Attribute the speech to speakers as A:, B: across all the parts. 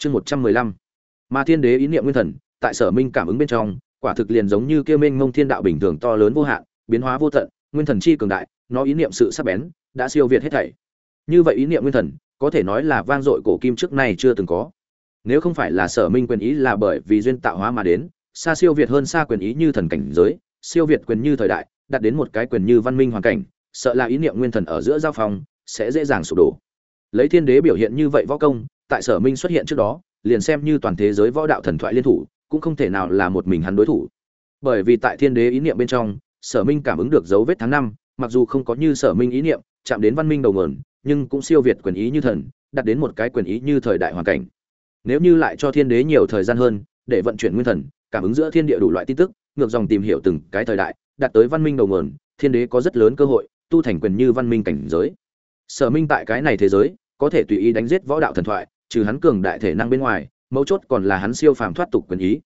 A: chương một trăm mười lăm. Mà thiên đế ý niệm nguyên thần, tại sở minh cảm ứng bên trong, quả thực liền giống như kêu minh mông thiên đạo bình thường to lớn vô hạn, biến hóa vô tận, nguyên thần chi cường đại, nó ý niệm sự sắc bén, đã siêu việt hết thảy. Như vậy ý niệm nguyên thần, có thể nói là vang dội cổ kim trước nay chưa từng có. Nếu không phải là sở minh quyền ý là bởi vì duyên tạo hóa mà đến, xa siêu việt hơn xa quyền ý như thần cảnh giới, siêu việt quyền như thời đại, đạt đến một cái quyền như văn minh hoàn cảnh, sợ là ý niệm nguyên thần ở giữa giao phong, sẽ dễ dàng sụp đổ. Lấy thiên đế biểu hiện như vậy võ công tại sở minh xuất hiện trước đó, liền xem như toàn thế giới võ đạo thần thoại liên thủ, cũng không thể nào là một mình hắn đối thủ. Bởi vì tại thiên đế ý niệm bên trong, sở minh cảm ứng được dấu vết tháng năm, mặc dù không có như sở minh ý niệm, chạm đến văn minh đầu nguồn, nhưng cũng siêu việt quyền ý như thần, đạt đến một cái quyền ý như thời đại hoàn cảnh. Nếu như lại cho thiên đế nhiều thời gian hơn, để vận chuyển nguyên thần, cảm ứng giữa thiên địa đủ loại tin tức, ngược dòng tìm hiểu từng cái thời đại, đạt tới văn minh đầu nguồn, thiên đế có rất lớn cơ hội, tu thành quyền như văn minh cảnh giới. Sở minh tại cái này thế giới, có thể tùy ý đánh giết võ đạo thần thoại trừ hắn cường đại thể năng bên ngoài, mấu chốt còn là hắn siêu phàm thoát tục quyền ý.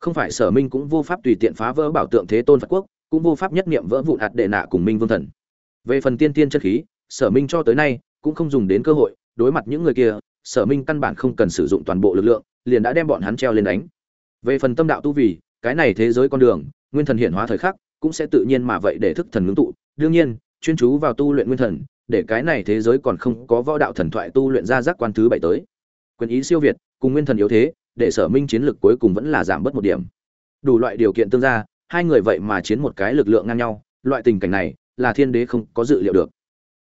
A: Không phải sở minh cũng vô pháp tùy tiện phá vỡ bảo tượng thế tôn phật quốc, cũng vô pháp nhất niệm vỡ vụn hạt đệ nạ cùng minh vương thần. Về phần tiên tiên chất khí, sở minh cho tới nay cũng không dùng đến cơ hội, đối mặt những người kia, sở minh căn bản không cần sử dụng toàn bộ lực lượng, liền đã đem bọn hắn treo lên đánh. Về phần tâm đạo tu vì, cái này thế giới con đường, nguyên thần hiện hóa thời khắc, cũng sẽ tự nhiên mà vậy để thức thần ngưng tụ. Đương nhiên, chuyên chú vào tu luyện nguyên thần, để cái này thế giới còn không có võ đạo thần thoại tu luyện ra giác quan thứ bảy tới quyền ý siêu việt, cùng nguyên thần yếu thế, để sở minh chiến lực cuối cùng vẫn là giảm bớt một điểm. Đủ loại điều kiện tương ra hai người vậy mà chiến một cái lực lượng ngang nhau, loại tình cảnh này là thiên đế không có dự liệu được.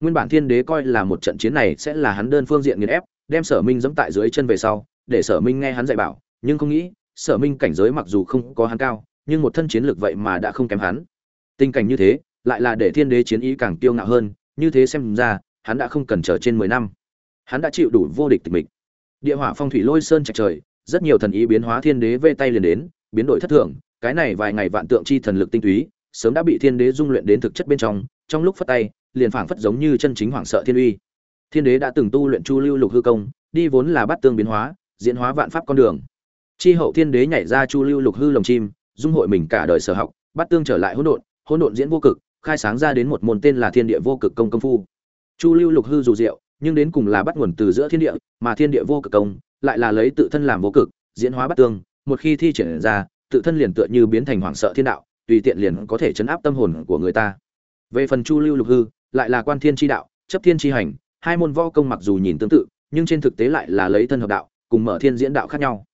A: Nguyên bản thiên đế coi là một trận chiến này sẽ là hắn đơn phương diện nghiền ép, đem sở minh dẫm tại dưới chân về sau, để sở minh nghe hắn dạy bảo, nhưng không nghĩ, sở minh cảnh giới mặc dù không có hắn cao, nhưng một thân chiến lược vậy mà đã không kém hắn. Tình cảnh như thế, lại là để thiên đế chiến ý càng tiêu ngạo hơn, như thế xem ra, hắn đã không cần chờ trên mười năm. Hắn đã chịu đủ vô địch tịch mịch địa hỏa phong thủy lôi sơn trạch trời, rất nhiều thần ý biến hóa thiên đế vê tay liền đến, biến đổi thất thường, cái này vài ngày vạn tượng chi thần lực tinh túy, sớm đã bị thiên đế dung luyện đến thực chất bên trong trong lúc phất tay, liền phảng phất giống như chân chính hoàng sợ thiên uy. Thiên đế đã từng tu luyện chu lưu lục hư công, đi vốn là bắt tương biến hóa, diễn hóa vạn pháp con đường. Chi hậu thiên đế nhảy ra chu lưu lục hư lồng chim, dung hội mình cả đời sở học, bắt tương trở lại hỗn độn hỗn độn diễn vô cực, khai sáng ra đến một môn tên là thiên địa vô cực công công phu. Chu lưu lục hư dù diệu nhưng đến cùng là bắt nguồn từ giữa thiên địa, mà thiên địa vô cực công, lại là lấy tự thân làm vô cực, diễn hóa bắt tương, một khi thi triển ra, tự thân liền tựa như biến thành hoàng sợ thiên đạo, tùy tiện liền có thể chấn áp tâm hồn của người ta. Về phần chu lưu lục hư, lại là quan thiên chi đạo, chấp thiên chi hành, hai môn võ công mặc dù nhìn tương tự, nhưng trên thực tế lại là lấy thân hợp đạo, cùng mở thiên diễn đạo khác nhau.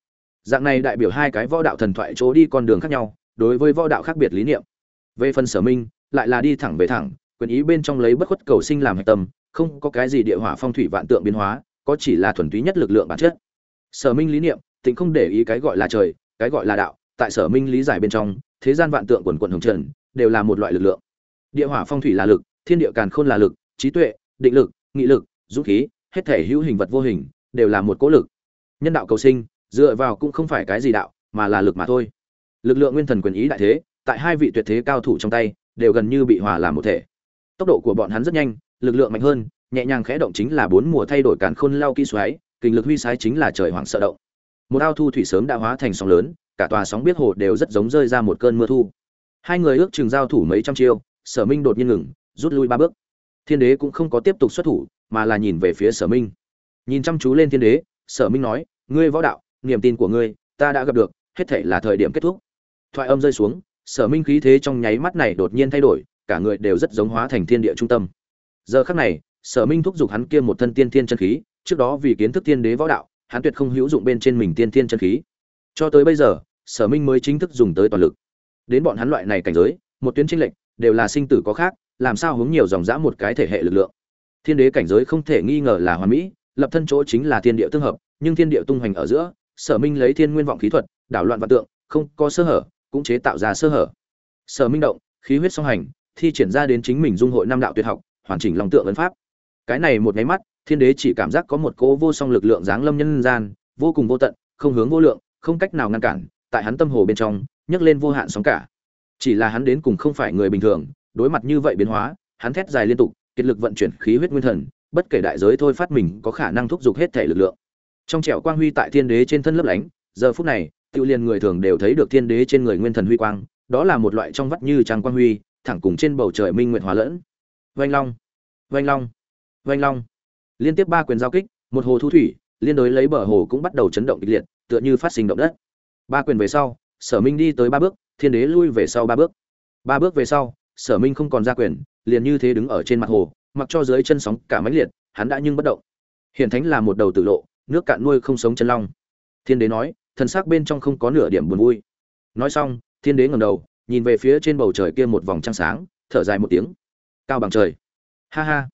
A: Dạng này đại biểu hai cái võ đạo thần thoại chỗ đi con đường khác nhau, đối với võ đạo khác biệt lý niệm. Về phần sở minh, lại là đi thẳng về thẳng, quyền ý bên trong lấy bất khuất cầu sinh làm tâm không có cái gì địa hỏa phong thủy vạn tượng biến hóa, có chỉ là thuần túy nhất lực lượng bản chất. Sở minh lý niệm, tịnh không để ý cái gọi là trời, cái gọi là đạo, tại sở minh lý giải bên trong, thế gian vạn tượng quần quần hồng trần, đều là một loại lực lượng. Địa hỏa phong thủy là lực, thiên địa càn khôn là lực, trí tuệ, định lực, nghị lực, dũng khí, hết thể hữu hình vật vô hình, đều là một cố lực. Nhân đạo cầu sinh, dựa vào cũng không phải cái gì đạo, mà là lực mà thôi. Lực lượng nguyên thần quyền ý đại thế, tại hai vị tuyệt thế cao thủ trong tay, đều gần như bị hòa làm một thể. Tốc độ của bọn hắn rất nhanh lực lượng mạnh hơn, nhẹ nhàng khẽ động chính là bốn mùa thay đổi càn khôn lao kỹ xoáy, kinh lực huy sái chính là trời hoàng sợ động. Một ao thu thủy sớm đã hóa thành sóng lớn, cả tòa sóng biết hồ đều rất giống rơi ra một cơn mưa thu. Hai người ước chừng giao thủ mấy trăm chiêu, sở minh đột nhiên ngừng, rút lui ba bước. Thiên đế cũng không có tiếp tục xuất thủ, mà là nhìn về phía sở minh. Nhìn chăm chú lên thiên đế, sở minh nói, ngươi võ đạo, niềm tin của ngươi, ta đã gặp được, hết thảy là thời điểm kết thúc. Thoại âm rơi xuống, sở minh khí thế trong nháy mắt này đột nhiên thay đổi, cả người đều rất giống hóa thành thiên địa trung tâm giờ khắc này, sở minh thúc giục hắn kia một thân tiên thiên chân khí, trước đó vì kiến thức tiên đế võ đạo, hắn tuyệt không hữu dụng bên trên mình tiên thiên chân khí. Cho tới bây giờ, sở minh mới chính thức dùng tới toàn lực. Đến bọn hắn loại này cảnh giới, một tuyến tranh lệnh đều là sinh tử có khác, làm sao hướng nhiều dòng dã một cái thể hệ lực lượng. Thiên đế cảnh giới không thể nghi ngờ là hoàn mỹ, lập thân chỗ chính là thiên địa tương hợp, nhưng thiên địa tung hoành ở giữa, sở minh lấy thiên nguyên vọng khí thuật, đảo loạn vạn tượng, không có sơ hở, cũng chế tạo ra sơ hở. Sở minh động, khí huyết song hành, thi triển ra đến chính mình dung hội năm đạo tuyệt học hoàn chỉnh lòng tượng ấn pháp. Cái này một nháy mắt, thiên đế chỉ cảm giác có một cỗ vô song lực lượng giáng lâm nhân gian, vô cùng vô tận, không hướng vô lượng, không cách nào ngăn cản, tại hắn tâm hồ bên trong, nhấc lên vô hạn sóng cả. Chỉ là hắn đến cùng không phải người bình thường, đối mặt như vậy biến hóa, hắn thét dài liên tục, kiệt lực vận chuyển khí huyết nguyên thần, bất kể đại giới thôi phát mình có khả năng thúc giục hết thể lực lượng. Trong trẻo quang huy tại thiên đế trên thân lấp lánh, giờ phút này, tự liền người thường đều thấy được thiên đế trên người nguyên thần huy quang, đó là một loại trong vắt như trang quang huy, thẳng cùng trên bầu trời minh nguyệt hóa lẫn vanh long. Vanh long. Vanh long. Liên tiếp ba quyền giao kích, một hồ thu thủy, liên đối lấy bờ hồ cũng bắt đầu chấn động kịch liệt, tựa như phát sinh động đất. Ba quyền về sau, sở minh đi tới ba bước, thiên đế lui về sau ba bước. Ba bước về sau, sở minh không còn ra quyền, liền như thế đứng ở trên mặt hồ, mặc cho dưới chân sóng cả mãnh liệt, hắn đã nhưng bất động. Hiện thánh là một đầu tử lộ, nước cạn nuôi không sống chân long. Thiên đế nói, thần sắc bên trong không có nửa điểm buồn vui. Nói xong, thiên đế ngẩng đầu, nhìn về phía trên bầu trời kia một vòng trăng sáng, thở dài một tiếng cao bằng trời. Ha ha.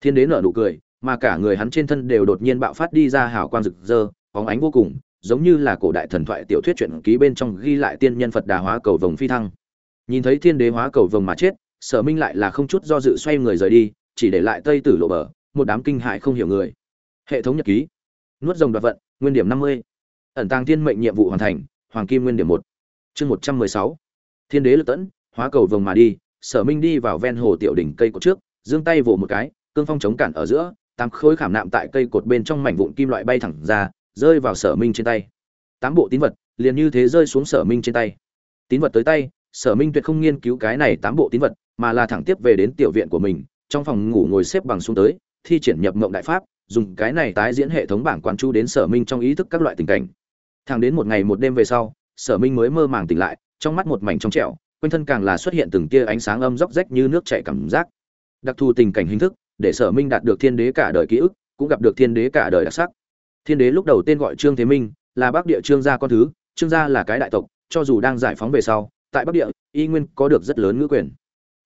A: Thiên đế nở nụ cười, mà cả người hắn trên thân đều đột nhiên bạo phát đi ra hào quang rực rỡ bóng ánh vô cùng, giống như là cổ đại thần thoại tiểu thuyết truyện ký bên trong ghi lại tiên nhân phật đà hóa cầu vồng phi thăng. Nhìn thấy thiên đế hóa cầu vồng mà chết, sở minh lại là không chút do dự xoay người rời đi, chỉ để lại tây tử lộ bờ, một đám kinh hại không hiểu người. Hệ thống nhật ký. Nuốt rồng đoạt vận, nguyên điểm năm mươi. Ẩn tàng thiên mệnh nhiệm vụ hoàn thành, hoàng kim nguyên điểm một. Chương một trăm mười sáu. Thiên đế lực tẫn, hóa cầu vồng mà đi sở minh đi vào ven hồ tiểu đỉnh cây cột trước, giương tay vỗ một cái, cương phong chống cản ở giữa, tám khối khảm nạm tại cây cột bên trong mảnh vụn kim loại bay thẳng ra, rơi vào sở minh trên tay. Tám bộ tín vật liền như thế rơi xuống sở minh trên tay. Tín vật tới tay, sở minh tuyệt không nghiên cứu cái này tám bộ tín vật, mà là thẳng tiếp về đến tiểu viện của mình, trong phòng ngủ ngồi xếp bằng xuống tới, thi triển nhập mộng đại pháp, dùng cái này tái diễn hệ thống bảng quán chu đến sở minh trong ý thức các loại tình cảnh. Thẳng đến một ngày một đêm về sau, sở minh mới mơ màng tỉnh lại, trong mắt một mảnh trong trẻo quanh thân càng là xuất hiện từng tia ánh sáng âm róc rách như nước chảy cảm giác. Đặc thù tình cảnh hình thức, để sở minh đạt được thiên đế cả đời ký ức, cũng gặp được thiên đế cả đời đặc sắc. Thiên đế lúc đầu tên gọi trương thế minh, là bắc địa trương gia con thứ, trương gia là cái đại tộc, cho dù đang giải phóng về sau, tại bắc địa, y nguyên có được rất lớn ngữ quyền.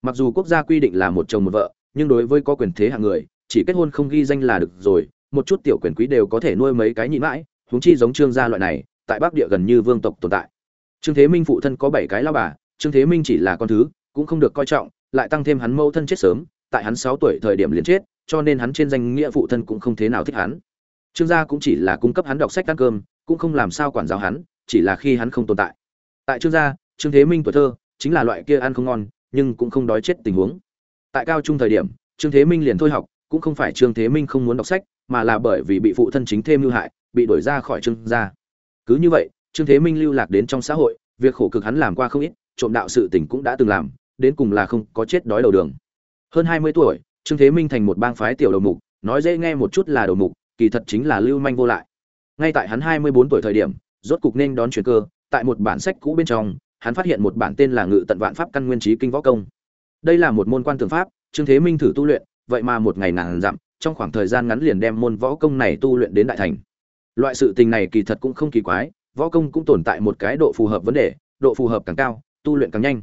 A: Mặc dù quốc gia quy định là một chồng một vợ, nhưng đối với có quyền thế hạng người, chỉ kết hôn không ghi danh là được rồi, một chút tiểu quyền quý đều có thể nuôi mấy cái nhị mãi, huống chi giống trương gia loại này, tại bắc địa gần như vương tộc tồn tại. Trương thế minh phụ thân có bảy cái lão bà trương thế minh chỉ là con thứ, cũng không được coi trọng, lại tăng thêm hắn mâu thân chết sớm, tại hắn sáu tuổi thời điểm liền chết, cho nên hắn trên danh nghĩa phụ thân cũng không thế nào thích hắn. Trương gia cũng chỉ là cung cấp hắn đọc sách ăn cơm, cũng không làm sao quản giáo hắn, chỉ là khi hắn không tồn tại. Tại trương gia, trương thế minh tuổi thơ chính là loại kia ăn không ngon, nhưng cũng không đói chết tình huống. Tại cao trung thời điểm, trương thế minh liền thôi học, cũng không phải trương thế minh không muốn đọc sách, mà là bởi vì bị phụ thân chính thêm lưu hại, bị đuổi ra khỏi trương gia. Cứ như vậy, trương thế minh lưu lạc đến trong xã hội, việc khổ cực hắn làm qua không ít trộm đạo sự tình cũng đã từng làm, đến cùng là không có chết đói đầu đường. Hơn hai mươi tuổi, trương thế minh thành một bang phái tiểu đầu mục, nói dễ nghe một chút là đầu mục, kỳ thật chính là lưu manh vô lại. Ngay tại hắn hai mươi bốn tuổi thời điểm, rốt cục nên đón chuyển cơ, tại một bản sách cũ bên trong, hắn phát hiện một bản tên là ngự tận vạn pháp căn nguyên chí kinh võ công. Đây là một môn quan tường pháp, trương thế minh thử tu luyện, vậy mà một ngày nàng dặm, trong khoảng thời gian ngắn liền đem môn võ công này tu luyện đến đại thành. Loại sự tình này kỳ thật cũng không kỳ quái, võ công cũng tồn tại một cái độ phù hợp vấn đề, độ phù hợp càng cao tu luyện càng nhanh.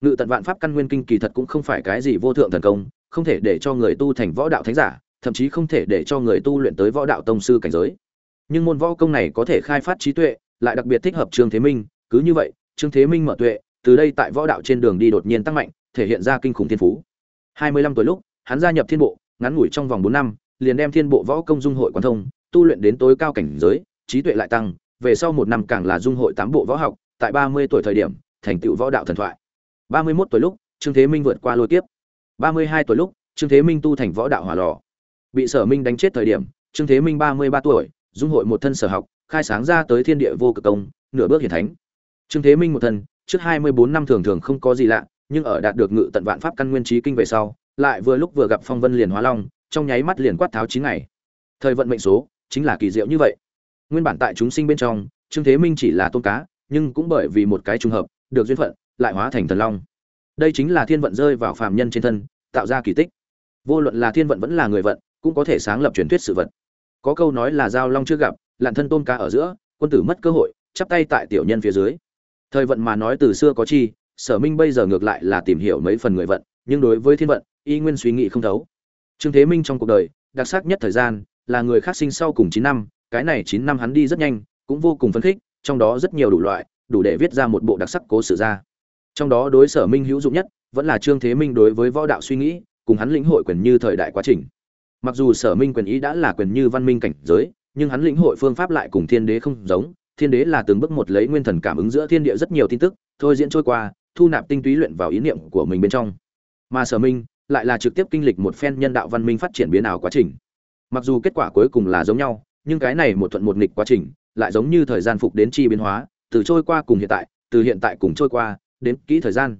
A: Ngự tận vạn pháp căn nguyên kinh kỳ thật cũng không phải cái gì vô thượng thần công, không thể để cho người tu thành võ đạo thánh giả, thậm chí không thể để cho người tu luyện tới võ đạo tông sư cảnh giới. Nhưng môn võ công này có thể khai phát trí tuệ, lại đặc biệt thích hợp trương thế minh, cứ như vậy, trương thế minh mở tuệ, từ đây tại võ đạo trên đường đi đột nhiên tăng mạnh, thể hiện ra kinh khủng thiên phú. Hai mươi lăm tuổi lúc, hắn gia nhập thiên bộ, ngắn ngủi trong vòng bốn năm, liền đem thiên bộ võ công dung hội quan thông, tu luyện đến tối cao cảnh giới, trí tuệ lại tăng, về sau một năm càng là dung hội tám bộ võ học, tại ba mươi tuổi thời điểm thành tựu võ đạo thần thoại. 31 tuổi lúc, trương thế minh vượt qua lôi kiếp. Ba mươi hai tuổi lúc, trương thế minh tu thành võ đạo hỏa lò. Bị sở minh đánh chết thời điểm, trương thế minh ba mươi ba tuổi, dung hội một thân sở học, khai sáng ra tới thiên địa vô cực công, nửa bước hiển thánh. Trương thế minh một thân, trước hai mươi bốn năm thường thường không có gì lạ, nhưng ở đạt được ngự tận vạn pháp căn nguyên trí kinh về sau, lại vừa lúc vừa gặp phong vân liền hóa long, trong nháy mắt liền quát tháo chín ngày. Thời vận mệnh số, chính là kỳ diệu như vậy. Nguyên bản tại chúng sinh bên trong, trương thế minh chỉ là tôn cá, nhưng cũng bởi vì một cái trùng hợp được duyên phận, lại hóa thành thần long. Đây chính là thiên vận rơi vào phàm nhân trên thân, tạo ra kỳ tích. Vô luận là thiên vận vẫn là người vận, cũng có thể sáng lập truyền thuyết sự vật. Có câu nói là giao long chưa gặp, lặn thân tôn cá ở giữa, quân tử mất cơ hội, chắp tay tại tiểu nhân phía dưới. Thời vận mà nói từ xưa có chi, sở minh bây giờ ngược lại là tìm hiểu mấy phần người vận, nhưng đối với thiên vận, y nguyên suy nghĩ không thấu. Trương thế minh trong cuộc đời, đặc sắc nhất thời gian, là người khác sinh sau cùng chín năm, cái này chín năm hắn đi rất nhanh, cũng vô cùng phấn khích, trong đó rất nhiều đủ loại đủ để viết ra một bộ đặc sắc cố sự ra. Trong đó đối sở minh hữu dụng nhất vẫn là trương thế minh đối với võ đạo suy nghĩ, cùng hắn lĩnh hội quyền như thời đại quá trình. Mặc dù sở minh quyền ý đã là quyền như văn minh cảnh giới, nhưng hắn lĩnh hội phương pháp lại cùng thiên đế không giống. Thiên đế là từng bước một lấy nguyên thần cảm ứng giữa thiên địa rất nhiều tin tức, thôi diễn trôi qua, thu nạp tinh túy luyện vào ý niệm của mình bên trong. Mà sở minh lại là trực tiếp kinh lịch một phen nhân đạo văn minh phát triển biến ảo quá trình. Mặc dù kết quả cuối cùng là giống nhau, nhưng cái này một thuận một nghịch quá trình lại giống như thời gian phục đến chi biến hóa từ trôi qua cùng hiện tại, từ hiện tại cùng trôi qua, đến kỹ thời gian.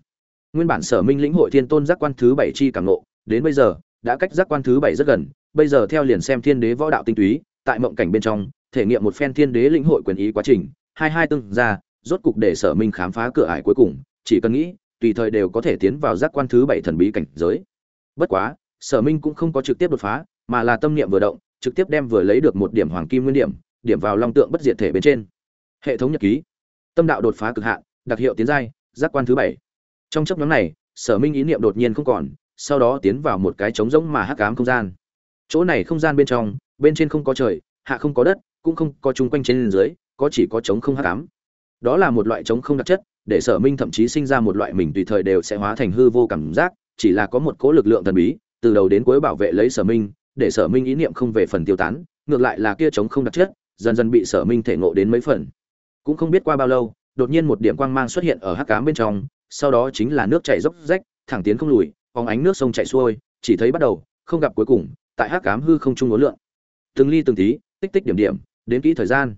A: Nguyên bản sở minh lĩnh hội thiên tôn giác quan thứ bảy chi càng nộ đến bây giờ, đã cách giác quan thứ bảy rất gần, bây giờ theo liền xem thiên đế võ đạo tinh túy, tại mộng cảnh bên trong, thể nghiệm một phen thiên đế lĩnh hội quyền ý quá trình, hai hai tương ra, rốt cục để sở minh khám phá cửa ải cuối cùng, chỉ cần nghĩ, tùy thời đều có thể tiến vào giác quan thứ bảy thần bí cảnh giới. Bất quá, sở minh cũng không có trực tiếp đột phá, mà là tâm niệm vừa động, trực tiếp đem vừa lấy được một điểm hoàng kim nguyên điểm điểm vào long tượng bất diệt thể bên trên. Hệ thống nhật ký tâm đạo đột phá cực hạn, đặc hiệu tiến giai, giác quan thứ bảy. Trong chấp nhóm này, sở minh ý niệm đột nhiên không còn, sau đó tiến vào một cái trống rỗng mà hắc ám không gian. Chỗ này không gian bên trong, bên trên không có trời, hạ không có đất, cũng không có chung quanh trên dưới, có chỉ có trống không hắc ám. Đó là một loại trống không đặc chất, để sở minh thậm chí sinh ra một loại mình tùy thời đều sẽ hóa thành hư vô cảm giác, chỉ là có một cỗ lực lượng thần bí, từ đầu đến cuối bảo vệ lấy sở minh, để sở minh ý niệm không về phần tiêu tán, ngược lại là kia trống không đặc chất, dần dần bị sở minh thể ngộ đến mấy phần cũng không biết qua bao lâu, đột nhiên một điểm quang mang xuất hiện ở hắc ám bên trong, sau đó chính là nước chảy dốc rách, thẳng tiến không lùi, phóng ánh nước sông chảy xuôi, chỉ thấy bắt đầu, không gặp cuối cùng, tại hắc ám hư không trung ngốn lượng từng ly từng tí, tích tích điểm điểm, đến kỹ thời gian.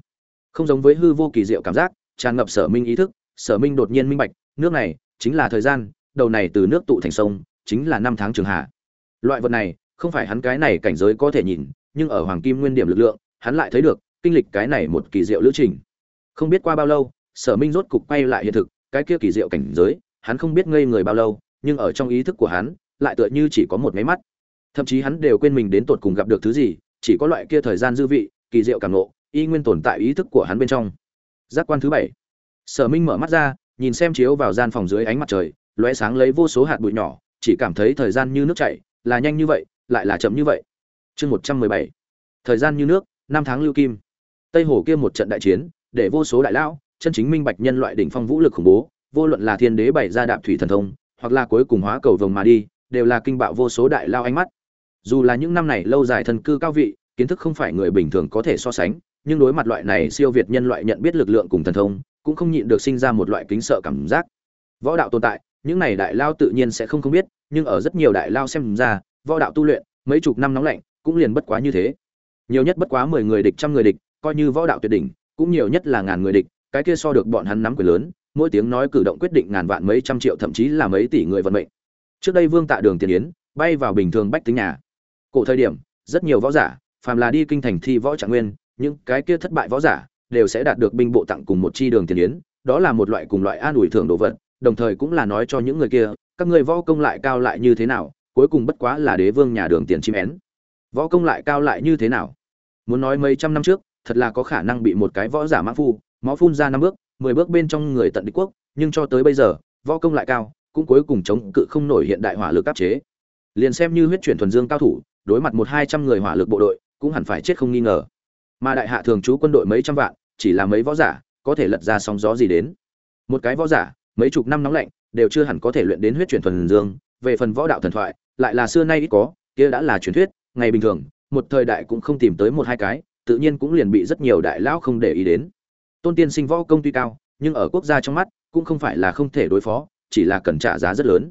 A: Không giống với hư vô kỳ diệu cảm giác, tràn ngập sở minh ý thức, sở minh đột nhiên minh bạch, nước này chính là thời gian, đầu này từ nước tụ thành sông, chính là năm tháng trường hạ. Loại vật này, không phải hắn cái này cảnh giới có thể nhìn, nhưng ở hoàng kim nguyên điểm lực lượng, hắn lại thấy được, kinh lịch cái này một kỳ diệu lữ trình không biết qua bao lâu, sở minh rốt cục quay lại hiện thực, cái kia kỳ diệu cảnh giới, hắn không biết ngây người bao lâu, nhưng ở trong ý thức của hắn, lại tựa như chỉ có một máy mắt. Thậm chí hắn đều quên mình đến tột cùng gặp được thứ gì, chỉ có loại kia thời gian dư vị, kỳ diệu cảm nộ y nguyên tồn tại ý thức của hắn bên trong. Giác quan thứ bảy. Sở minh mở mắt ra, nhìn xem chiếu vào gian phòng dưới ánh mặt trời, lóe sáng lấy vô số hạt bụi nhỏ, chỉ cảm thấy thời gian như nước chảy, là nhanh như vậy, lại là chậm như vậy. Chương một trăm mười bảy. Thời gian như nước, năm tháng lưu kim. Tây hồ kia một trận đại chiến để vô số đại lão, chân chính minh bạch nhân loại đỉnh phong vũ lực khủng bố, vô luận là thiên đế bày ra đạp thủy thần thông, hoặc là cuối cùng hóa cầu vồng mà đi, đều là kinh bạo vô số đại lao ánh mắt. Dù là những năm này lâu dài thần cư cao vị, kiến thức không phải người bình thường có thể so sánh, nhưng đối mặt loại này siêu việt nhân loại nhận biết lực lượng cùng thần thông, cũng không nhịn được sinh ra một loại kính sợ cảm giác. Võ đạo tồn tại, những này đại lao tự nhiên sẽ không không biết, nhưng ở rất nhiều đại lao xem ra, võ đạo tu luyện, mấy chục năm nóng lạnh, cũng liền bất quá như thế. Nhiều nhất bất quá mười người địch, trăm người địch, coi như võ đạo tuyệt đỉnh cũng nhiều nhất là ngàn người địch, cái kia so được bọn hắn nắm quyền lớn, mỗi tiếng nói cử động quyết định ngàn vạn mấy trăm triệu, thậm chí là mấy tỷ người vận mệnh. Trước đây vương tạ đường tiền yến, bay vào bình thường bách tính nhà. Cổ thời điểm, rất nhiều võ giả, phàm là đi kinh thành thi võ trạng nguyên, những cái kia thất bại võ giả, đều sẽ đạt được binh bộ tặng cùng một chi đường tiền yến, đó là một loại cùng loại an ủi thưởng đồ vật, đồng thời cũng là nói cho những người kia, các người võ công lại cao lại như thế nào, cuối cùng bất quá là đế vương nhà đường tiền chim én. Võ công lại cao lại như thế nào? Muốn nói mấy trăm năm trước thật là có khả năng bị một cái võ giả mã phu, máu phun ra năm bước, mười bước bên trong người tận địch quốc, nhưng cho tới bây giờ, võ công lại cao, cũng cuối cùng chống cự không nổi hiện đại hỏa lực áp chế. Liền xem như huyết chuyển thuần dương cao thủ, đối mặt một hai trăm người hỏa lực bộ đội, cũng hẳn phải chết không nghi ngờ. Mà đại hạ thường trú quân đội mấy trăm vạn, chỉ là mấy võ giả, có thể lật ra sóng gió gì đến. Một cái võ giả, mấy chục năm nóng lạnh, đều chưa hẳn có thể luyện đến huyết chuyển thuần dương. Về phần võ đạo thần thoại, lại là xưa nay ít có, kia đã là truyền thuyết, ngày bình thường, một thời đại cũng không tìm tới một hai cái tự nhiên cũng liền bị rất nhiều đại lão không để ý đến. Tôn tiên sinh võ công tuy cao, nhưng ở quốc gia trong mắt cũng không phải là không thể đối phó, chỉ là cần trả giá rất lớn.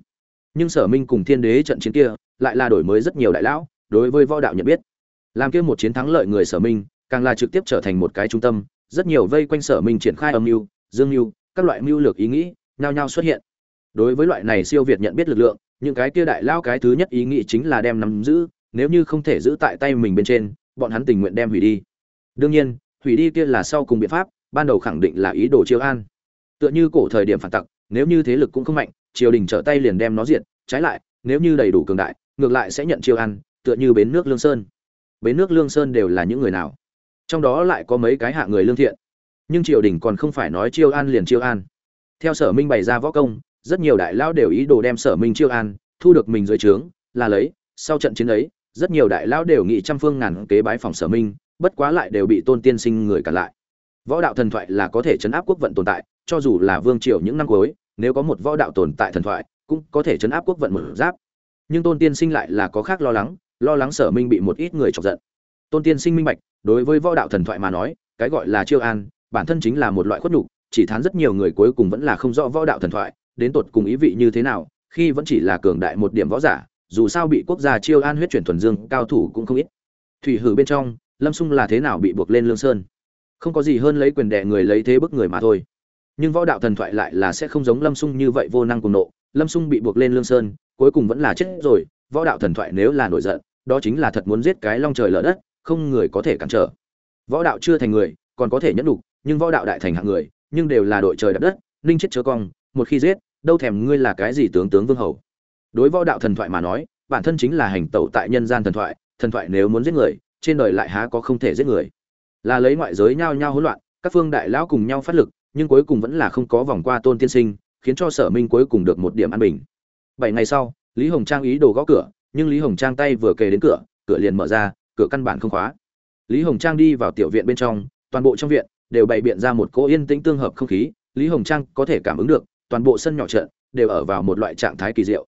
A: Nhưng sở minh cùng thiên đế trận chiến kia lại là đổi mới rất nhiều đại lão, đối với võ đạo nhận biết. Làm kia một chiến thắng lợi người sở minh, càng là trực tiếp trở thành một cái trung tâm, rất nhiều vây quanh sở minh triển khai âm mưu, dương mưu, các loại mưu lược ý nghĩ, nhao nhao xuất hiện. Đối với loại này siêu việt nhận biết lực lượng, những cái kia đại lao cái thứ nhất ý nghĩ chính là đem nắm giữ, nếu như không thể giữ tại tay mình bên trên bọn hắn tình nguyện đem hủy đi. Đương nhiên, hủy đi kia là sau cùng biện pháp, ban đầu khẳng định là ý đồ chiêu an. Tựa như cổ thời điểm phản tặc, nếu như thế lực cũng không mạnh, triều đình trở tay liền đem nó diện trái lại, nếu như đầy đủ cường đại, ngược lại sẽ nhận chiêu an, tựa như bến nước lương sơn. Bến nước lương sơn đều là những người nào? Trong đó lại có mấy cái hạ người lương thiện. Nhưng triều đình còn không phải nói chiêu an liền chiêu an. Theo sở minh bày ra võ công, rất nhiều đại lão đều ý đồ đem sở minh chiêu an, thu được mình dưới trướng, là lấy, sau trận chiến ấy rất nhiều đại lão đều nghị trăm phương ngàn kế bái phòng sở minh, bất quá lại đều bị tôn tiên sinh người cản lại. Võ đạo thần thoại là có thể chấn áp quốc vận tồn tại, cho dù là vương triều những năm cuối, nếu có một võ đạo tồn tại thần thoại, cũng có thể chấn áp quốc vận một giáp. Nhưng tôn tiên sinh lại là có khác lo lắng lo lắng sở minh bị một ít người chọc giận. Tôn tiên sinh minh bạch, đối với võ đạo thần thoại mà nói, cái gọi là chiêu an, bản thân chính là một loại khuất nhục, chỉ thán rất nhiều người cuối cùng vẫn là không rõ võ đạo thần thoại, đến tột cùng ý vị như thế nào, khi vẫn chỉ là cường đại một điểm võ giả dù sao bị quốc gia chiêu an huyết chuyển thuần dương, cao thủ cũng không ít. Thủy hử bên trong, lâm sung là thế nào bị buộc lên lương sơn? Không có gì hơn lấy quyền đệ người lấy thế bức người mà thôi. Nhưng võ đạo thần thoại lại là sẽ không giống lâm sung như vậy vô năng cùng nộ. Lâm sung bị buộc lên lương sơn, cuối cùng vẫn là chết rồi. Võ đạo thần thoại nếu là nổi giận, đó chính là thật muốn giết cái long trời lở đất, không người có thể cản trở. Võ đạo chưa thành người, còn có thể nhẫn đục nhưng võ đạo đại thành hạng người, nhưng đều là đội trời đạp đất, ninh chết chớ cong, một khi giết, đâu thèm ngươi là cái gì tướng tướng vương hầu đối võ đạo thần thoại mà nói, bản thân chính là hành tẩu tại nhân gian thần thoại thần thoại nếu muốn giết người, trên đời lại há có không thể giết người. Là lấy ngoại giới nhao nhao hỗn loạn, các phương đại lão cùng nhau phát lực, nhưng cuối cùng vẫn là không có vòng qua tôn tiên sinh, khiến cho sở minh cuối cùng được một điểm an bình. Bảy ngày sau, lý hồng trang ý đồ gõ cửa, nhưng lý hồng trang tay vừa kề đến cửa cửa liền mở ra, cửa căn bản không khóa. Lý hồng trang đi vào tiểu viện bên trong, toàn bộ trong viện đều bày biện ra một cỗ yên tĩnh tương hợp không khí, lý hồng trang có thể cảm ứng được, toàn bộ sân nhỏ trận đều ở vào một loại trạng thái kỳ diệu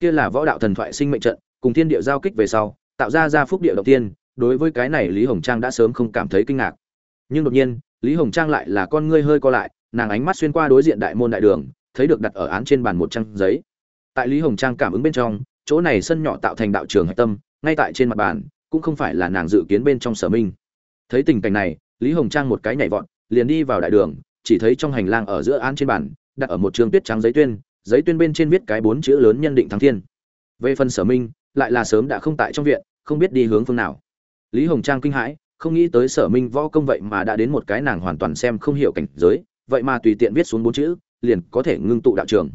A: kia là võ đạo thần thoại sinh mệnh trận, cùng thiên địa giao kích về sau, tạo ra ra phúc địa đầu tiên, đối với cái này lý hồng trang đã sớm không cảm thấy kinh ngạc. Nhưng đột nhiên, lý hồng trang lại là con ngươi hơi co lại, nàng ánh mắt xuyên qua đối diện đại môn đại đường, thấy được đặt ở án trên bàn một trang giấy. Tại lý hồng trang cảm ứng bên trong, chỗ này sân nhỏ tạo thành đạo trường hạch tâm, ngay tại trên mặt bàn, cũng không phải là nàng dự kiến bên trong sở minh. Thấy tình cảnh này, lý hồng trang một cái nhảy vọt, liền đi vào đại đường, chỉ thấy trong hành lang ở giữa án trên bàn, đặt ở một trường tuyết trắng giấy tuyên giấy tuyên bên trên viết cái bốn chữ lớn nhân định thắng thiên. Về phần sở minh, lại là sớm đã không tại trong viện, không biết đi hướng phương nào. Lý hồng trang kinh hãi, không nghĩ tới sở minh võ công vậy mà đã đến một cái nàng hoàn toàn xem không hiểu cảnh giới, vậy mà tùy tiện viết xuống bốn chữ, liền có thể ngưng tụ đạo trường.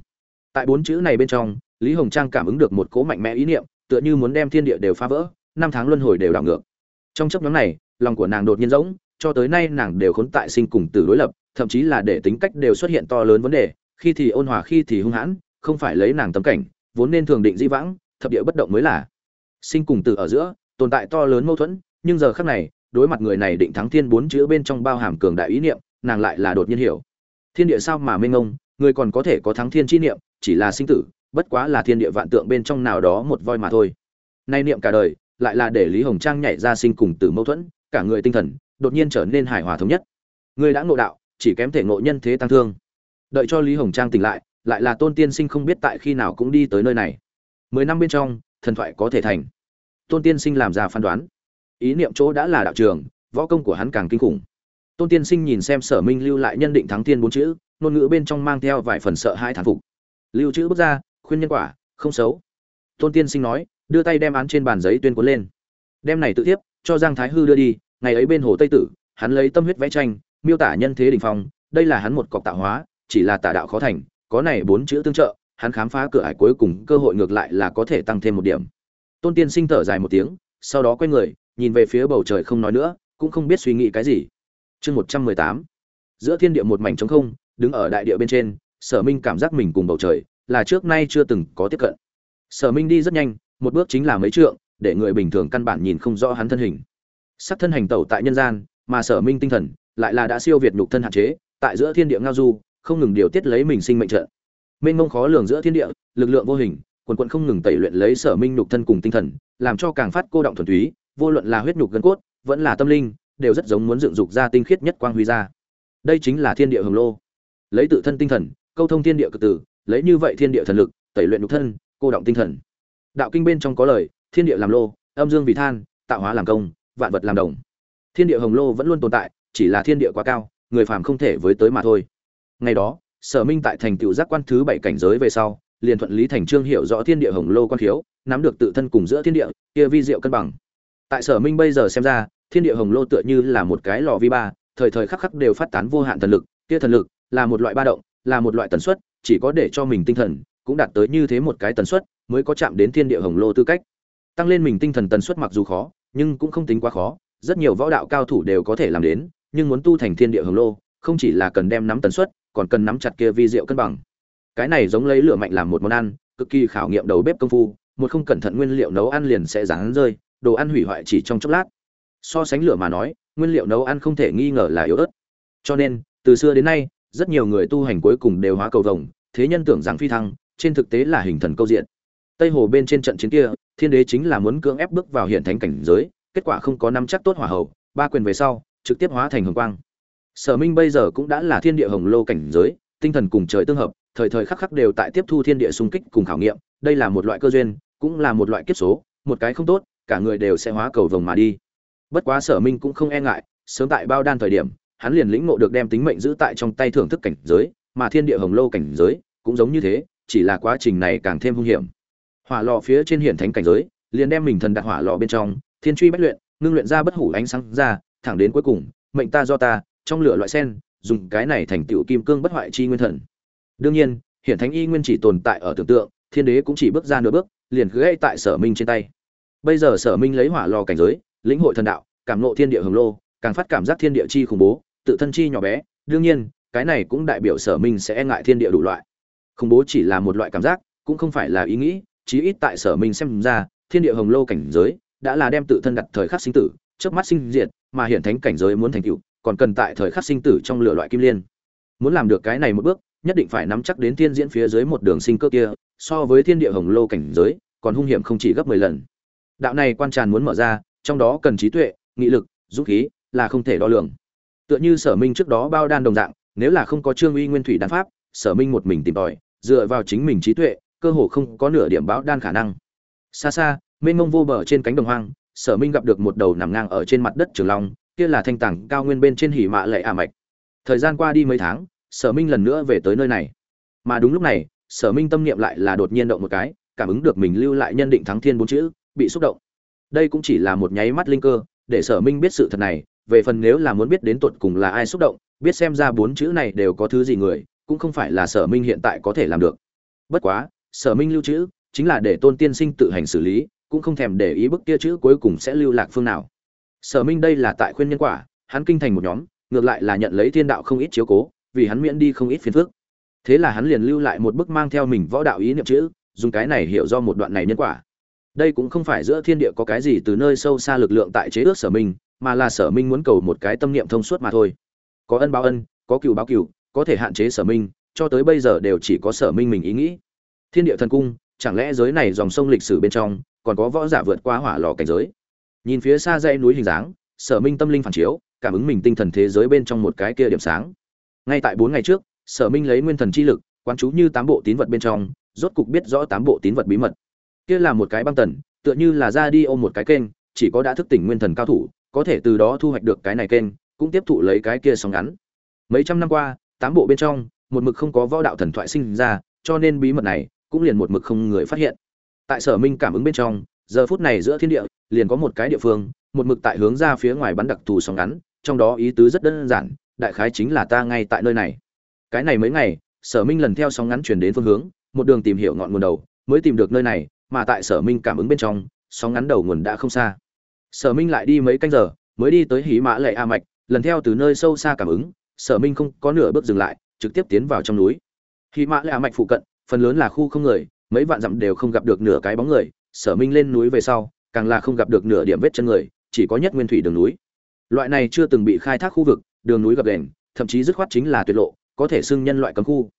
A: Tại bốn chữ này bên trong, lý hồng trang cảm ứng được một cố mạnh mẽ ý niệm, tựa như muốn đem thiên địa đều phá vỡ, năm tháng luân hồi đều đảo ngược. Trong chấp nhóm này, lòng của nàng đột nhiên rỗng, cho tới nay nàng đều khốn tại sinh cùng tử đối lập, thậm chí là để tính cách đều xuất hiện to lớn vấn đề khi thì ôn hòa khi thì hung hãn, không phải lấy nàng tấm cảnh, vốn nên thường định di vãng, thập địa bất động mới là. Sinh cùng tử ở giữa, tồn tại to lớn mâu thuẫn, nhưng giờ khắc này, đối mặt người này định thắng thiên bốn chữ bên trong bao hàm cường đại ý niệm, nàng lại là đột nhiên hiểu. Thiên địa sao mà mênh ngông người còn có thể có thắng thiên chi niệm, chỉ là sinh tử, bất quá là thiên địa vạn tượng bên trong nào đó một voi mà thôi. Nay niệm cả đời, lại là để lý hồng trang nhảy ra sinh cùng tử mâu thuẫn, cả người tinh thần, đột nhiên trở nên hài hòa thống nhất. Người đã ngộ đạo, chỉ kém thể ngộ nhân thế tăng thương đợi cho lý hồng trang tỉnh lại lại là tôn tiên sinh không biết tại khi nào cũng đi tới nơi này. Mười năm bên trong, thần thoại có thể thành. Tôn tiên sinh làm ra phán đoán. Ý niệm chỗ đã là đạo trường, võ công của hắn càng kinh khủng. Tôn tiên sinh nhìn xem sở minh lưu lại nhân định thắng tiên bốn chữ, ngôn ngữ bên trong mang theo vài phần sợ hai thản phục. Lưu chữ bước ra, khuyên nhân quả, không xấu. Tôn tiên sinh nói, đưa tay đem án trên bàn giấy tuyên cuốn lên. Đem này tự tiếp cho giang thái hư đưa đi, ngày ấy bên hồ tây tử, hắn lấy tâm huyết vẽ tranh, miêu tả nhân thế đình phong, đây là hắn một cọc tạo hóa chỉ là tà đạo khó thành, có này bốn chữ tương trợ, hắn khám phá cửa ải cuối cùng cơ hội ngược lại là có thể tăng thêm một điểm. Tôn tiên sinh thở dài một tiếng, sau đó quay người, nhìn về phía bầu trời không nói nữa, cũng không biết suy nghĩ cái gì. Chương một trăm mười tám. Giữa thiên địa một mảnh trống không, đứng ở đại địa bên trên, sở minh cảm giác mình cùng bầu trời là trước nay chưa từng có tiếp cận. Sở minh đi rất nhanh, một bước chính là mấy trượng, để người bình thường căn bản nhìn không rõ hắn thân hình. Sắc thân hành tẩu tại nhân gian, mà sở minh tinh thần lại là đã siêu việt nhục thân hạn chế, tại giữa thiên địa ngao du không ngừng điều tiết lấy mình sinh mệnh trận. Mênh mông khó lường giữa thiên địa, lực lượng vô hình, quần quận không ngừng tẩy luyện lấy sở minh nhục thân cùng tinh thần, làm cho càng phát cô động thuần túy, vô luận là huyết nhục gân cốt, vẫn là tâm linh, đều rất giống muốn dựng dục ra tinh khiết nhất quang huy ra. Đây chính là thiên địa hồng lô. Lấy tự thân tinh thần, câu thông thiên địa cực tử, lấy như vậy thiên địa thần lực, tẩy luyện nhục thân, cô động tinh thần. Đạo kinh bên trong có lời, thiên địa làm lô, âm dương vì than, tạo hóa làm công, vạn vật làm đồng. Thiên địa hồng lô vẫn luôn tồn tại, chỉ là thiên địa quá cao, người phàm không thể với tới mà thôi ngày đó, sở minh tại thành tựu giác quan thứ bảy cảnh giới về sau, liền thuận lý thành trương hiểu rõ thiên địa hồng lô quan khiếu, nắm được tự thân cùng giữa thiên địa, kia vi diệu cân bằng. Tại sở minh bây giờ xem ra, thiên địa hồng lô tựa như là một cái lò vi ba, thời thời khắc khắc đều phát tán vô hạn thần lực, kia thần lực là một loại ba động, là một loại tần suất, chỉ có để cho mình tinh thần cũng đạt tới như thế một cái tần suất mới có chạm đến thiên địa hồng lô tư cách. Tăng lên mình tinh thần tần suất mặc dù khó, nhưng cũng không tính quá khó, rất nhiều võ đạo cao thủ đều có thể làm đến, nhưng muốn tu thành thiên địa hồng lô, không chỉ là cần đem nắm tần suất còn cần nắm chặt kia vi rượu cân bằng. Cái này giống lấy lửa mạnh làm một món ăn, cực kỳ khảo nghiệm đầu bếp công phu, một không cẩn thận nguyên liệu nấu ăn liền sẽ rán rơi, đồ ăn hủy hoại chỉ trong chốc lát. So sánh lửa mà nói, nguyên liệu nấu ăn không thể nghi ngờ là yếu ớt. Cho nên, từ xưa đến nay, rất nhiều người tu hành cuối cùng đều hóa cầu vồng, thế nhân tưởng rằng phi thăng, trên thực tế là hình thần câu diện. Tây hồ bên trên trận chiến kia, thiên đế chính là muốn cưỡng ép bước vào hiện thánh cảnh giới, kết quả không có năm chắc tốt hỏa hậu, ba quyền về sau, trực tiếp hóa thành hồng quang sở minh bây giờ cũng đã là thiên địa hồng lô cảnh giới, tinh thần cùng trời tương hợp, thời thời khắc khắc đều tại tiếp thu thiên địa xung kích cùng khảo nghiệm, đây là một loại cơ duyên, cũng là một loại kiếp số, một cái không tốt, cả người đều sẽ hóa cầu vồng mà đi. Bất quá sở minh cũng không e ngại, sớm tại bao đan thời điểm, hắn liền lĩnh ngộ được đem tính mệnh giữ tại trong tay thưởng thức cảnh giới, mà thiên địa hồng lô cảnh giới cũng giống như thế, chỉ là quá trình này càng thêm hung hiểm. Hỏa lò phía trên hiển thánh cảnh giới, liền đem mình thần đặt hỏa lò bên trong, thiên truy bách luyện, ngưng luyện ra bất hủ ánh sáng ra, thẳng đến cuối cùng, mệnh ta do ta trong lửa loại sen, dùng cái này thành tựu kim cương bất hoại chi nguyên thần. Đương nhiên hiện thánh y nguyên chỉ tồn tại ở tưởng tượng, thiên đế cũng chỉ bước ra nửa bước, liền gãy tại sở minh trên tay. Bây giờ sở minh lấy hỏa lò cảnh giới, lĩnh hội thần đạo, cảm nộ thiên địa hồng lô, càng phát cảm giác thiên địa chi khủng bố, tự thân chi nhỏ bé. Đương nhiên, cái này cũng đại biểu sở minh sẽ e ngại thiên địa đủ loại. Khủng bố chỉ là một loại cảm giác, cũng không phải là ý nghĩ, chí ít tại sở minh xem ra, thiên địa hồng lô cảnh giới đã là đem tự thân đặt thời khắc sinh tử trước mắt sinh diệt, mà hiện thánh cảnh giới muốn thành tựu còn cần tại thời khắc sinh tử trong lửa loại kim liên. Muốn làm được cái này một bước, nhất định phải nắm chắc đến thiên diễn phía dưới một đường sinh cơ kia, so với thiên địa hồng lô cảnh giới, còn hung hiểm không chỉ gấp mười lần. Đạo này quan tràn muốn mở ra, trong đó cần trí tuệ, nghị lực, dũng khí là không thể đo lường. Tựa như sở minh trước đó bao đan đồng dạng, nếu là không có trương uy nguyên thủy đan pháp, sở minh một mình tìm tòi, dựa vào chính mình trí tuệ, cơ hồ không có nửa điểm báo đan khả năng. Xa xa, mênh mông vô bờ trên cánh đồng hoang, sở minh gặp được một đầu nằm ngang ở trên mặt đất trường long kia là thanh tảng cao nguyên bên trên hỉ mạ lệ ả mạch. Thời gian qua đi mấy tháng, sở minh lần nữa về tới nơi này. Mà đúng lúc này, sở minh tâm niệm lại là đột nhiên động một cái, cảm ứng được mình lưu lại nhân định thắng thiên bốn chữ, bị xúc động. Đây cũng chỉ là một nháy mắt linh cơ, để sở minh biết sự thật này, về phần nếu là muốn biết đến tột cùng là ai xúc động, biết xem ra bốn chữ này đều có thứ gì người, cũng không phải là sở minh hiện tại có thể làm được. Bất quá, sở minh lưu trữ chính là để tôn tiên sinh tự hành xử lý, cũng không thèm để ý bức kia chữ cuối cùng sẽ lưu lạc phương nào sở minh đây là tại khuyên nhân quả, hắn kinh thành một nhóm, ngược lại là nhận lấy thiên đạo không ít chiếu cố, vì hắn miễn đi không ít phiền phức. Thế là hắn liền lưu lại một bức mang theo mình võ đạo ý niệm chữ, dùng cái này hiểu do một đoạn này nhân quả. Đây cũng không phải giữa thiên địa có cái gì từ nơi sâu xa lực lượng tại chế ước sở minh, mà là sở minh muốn cầu một cái tâm niệm thông suốt mà thôi. Có ân báo ân, có cựu báo cựu, có thể hạn chế sở minh, cho tới bây giờ đều chỉ có sở minh mình ý nghĩ. Thiên địa thần cung, chẳng lẽ giới này dòng sông lịch sử bên trong, còn có võ giả vượt qua hỏa lò cảnh giới? Nhìn phía xa dãy núi hình dáng, sở minh tâm linh phản chiếu, cảm ứng mình tinh thần thế giới bên trong một cái kia điểm sáng. Ngay tại bốn ngày trước, sở minh lấy nguyên thần chi lực, quán chú như tám bộ tín vật bên trong, rốt cục biết rõ tám bộ tín vật bí mật. Kia là một cái băng tần, tựa như là ra đi ôm một cái kênh, chỉ có đã thức tỉnh nguyên thần cao thủ, có thể từ đó thu hoạch được cái này kênh, cũng tiếp thụ lấy cái kia sóng ngắn. Mấy trăm năm qua, tám bộ bên trong, một mực không có võ đạo thần thoại sinh ra, cho nên bí mật này cũng liền một mực không người phát hiện. Tại sở minh cảm ứng bên trong giờ phút này giữa thiên địa, liền có một cái địa phương, một mực tại hướng ra phía ngoài bắn đặc thù sóng ngắn, trong đó ý tứ rất đơn giản, đại khái chính là ta ngay tại nơi này. Cái này mấy ngày, sở minh lần theo sóng ngắn chuyển đến phương hướng, một đường tìm hiểu ngọn nguồn đầu, mới tìm được nơi này, mà tại sở minh cảm ứng bên trong, sóng ngắn đầu nguồn đã không xa. Sở minh lại đi mấy canh giờ, mới đi tới hí mã lệ a mạch, lần theo từ nơi sâu xa cảm ứng, sở minh không có nửa bước dừng lại, trực tiếp tiến vào trong núi. Hí mã lệ a mạch phụ cận, phần lớn là khu không người, mấy vạn dặm đều không gặp được nửa cái bóng người sở minh lên núi về sau, càng là không gặp được nửa điểm vết chân người, chỉ có nhất nguyên thủy đường núi. Loại này chưa từng bị khai thác khu vực, đường núi gập đền thậm chí dứt khoát chính là tuyệt lộ, có thể xưng nhân loại cấm khu.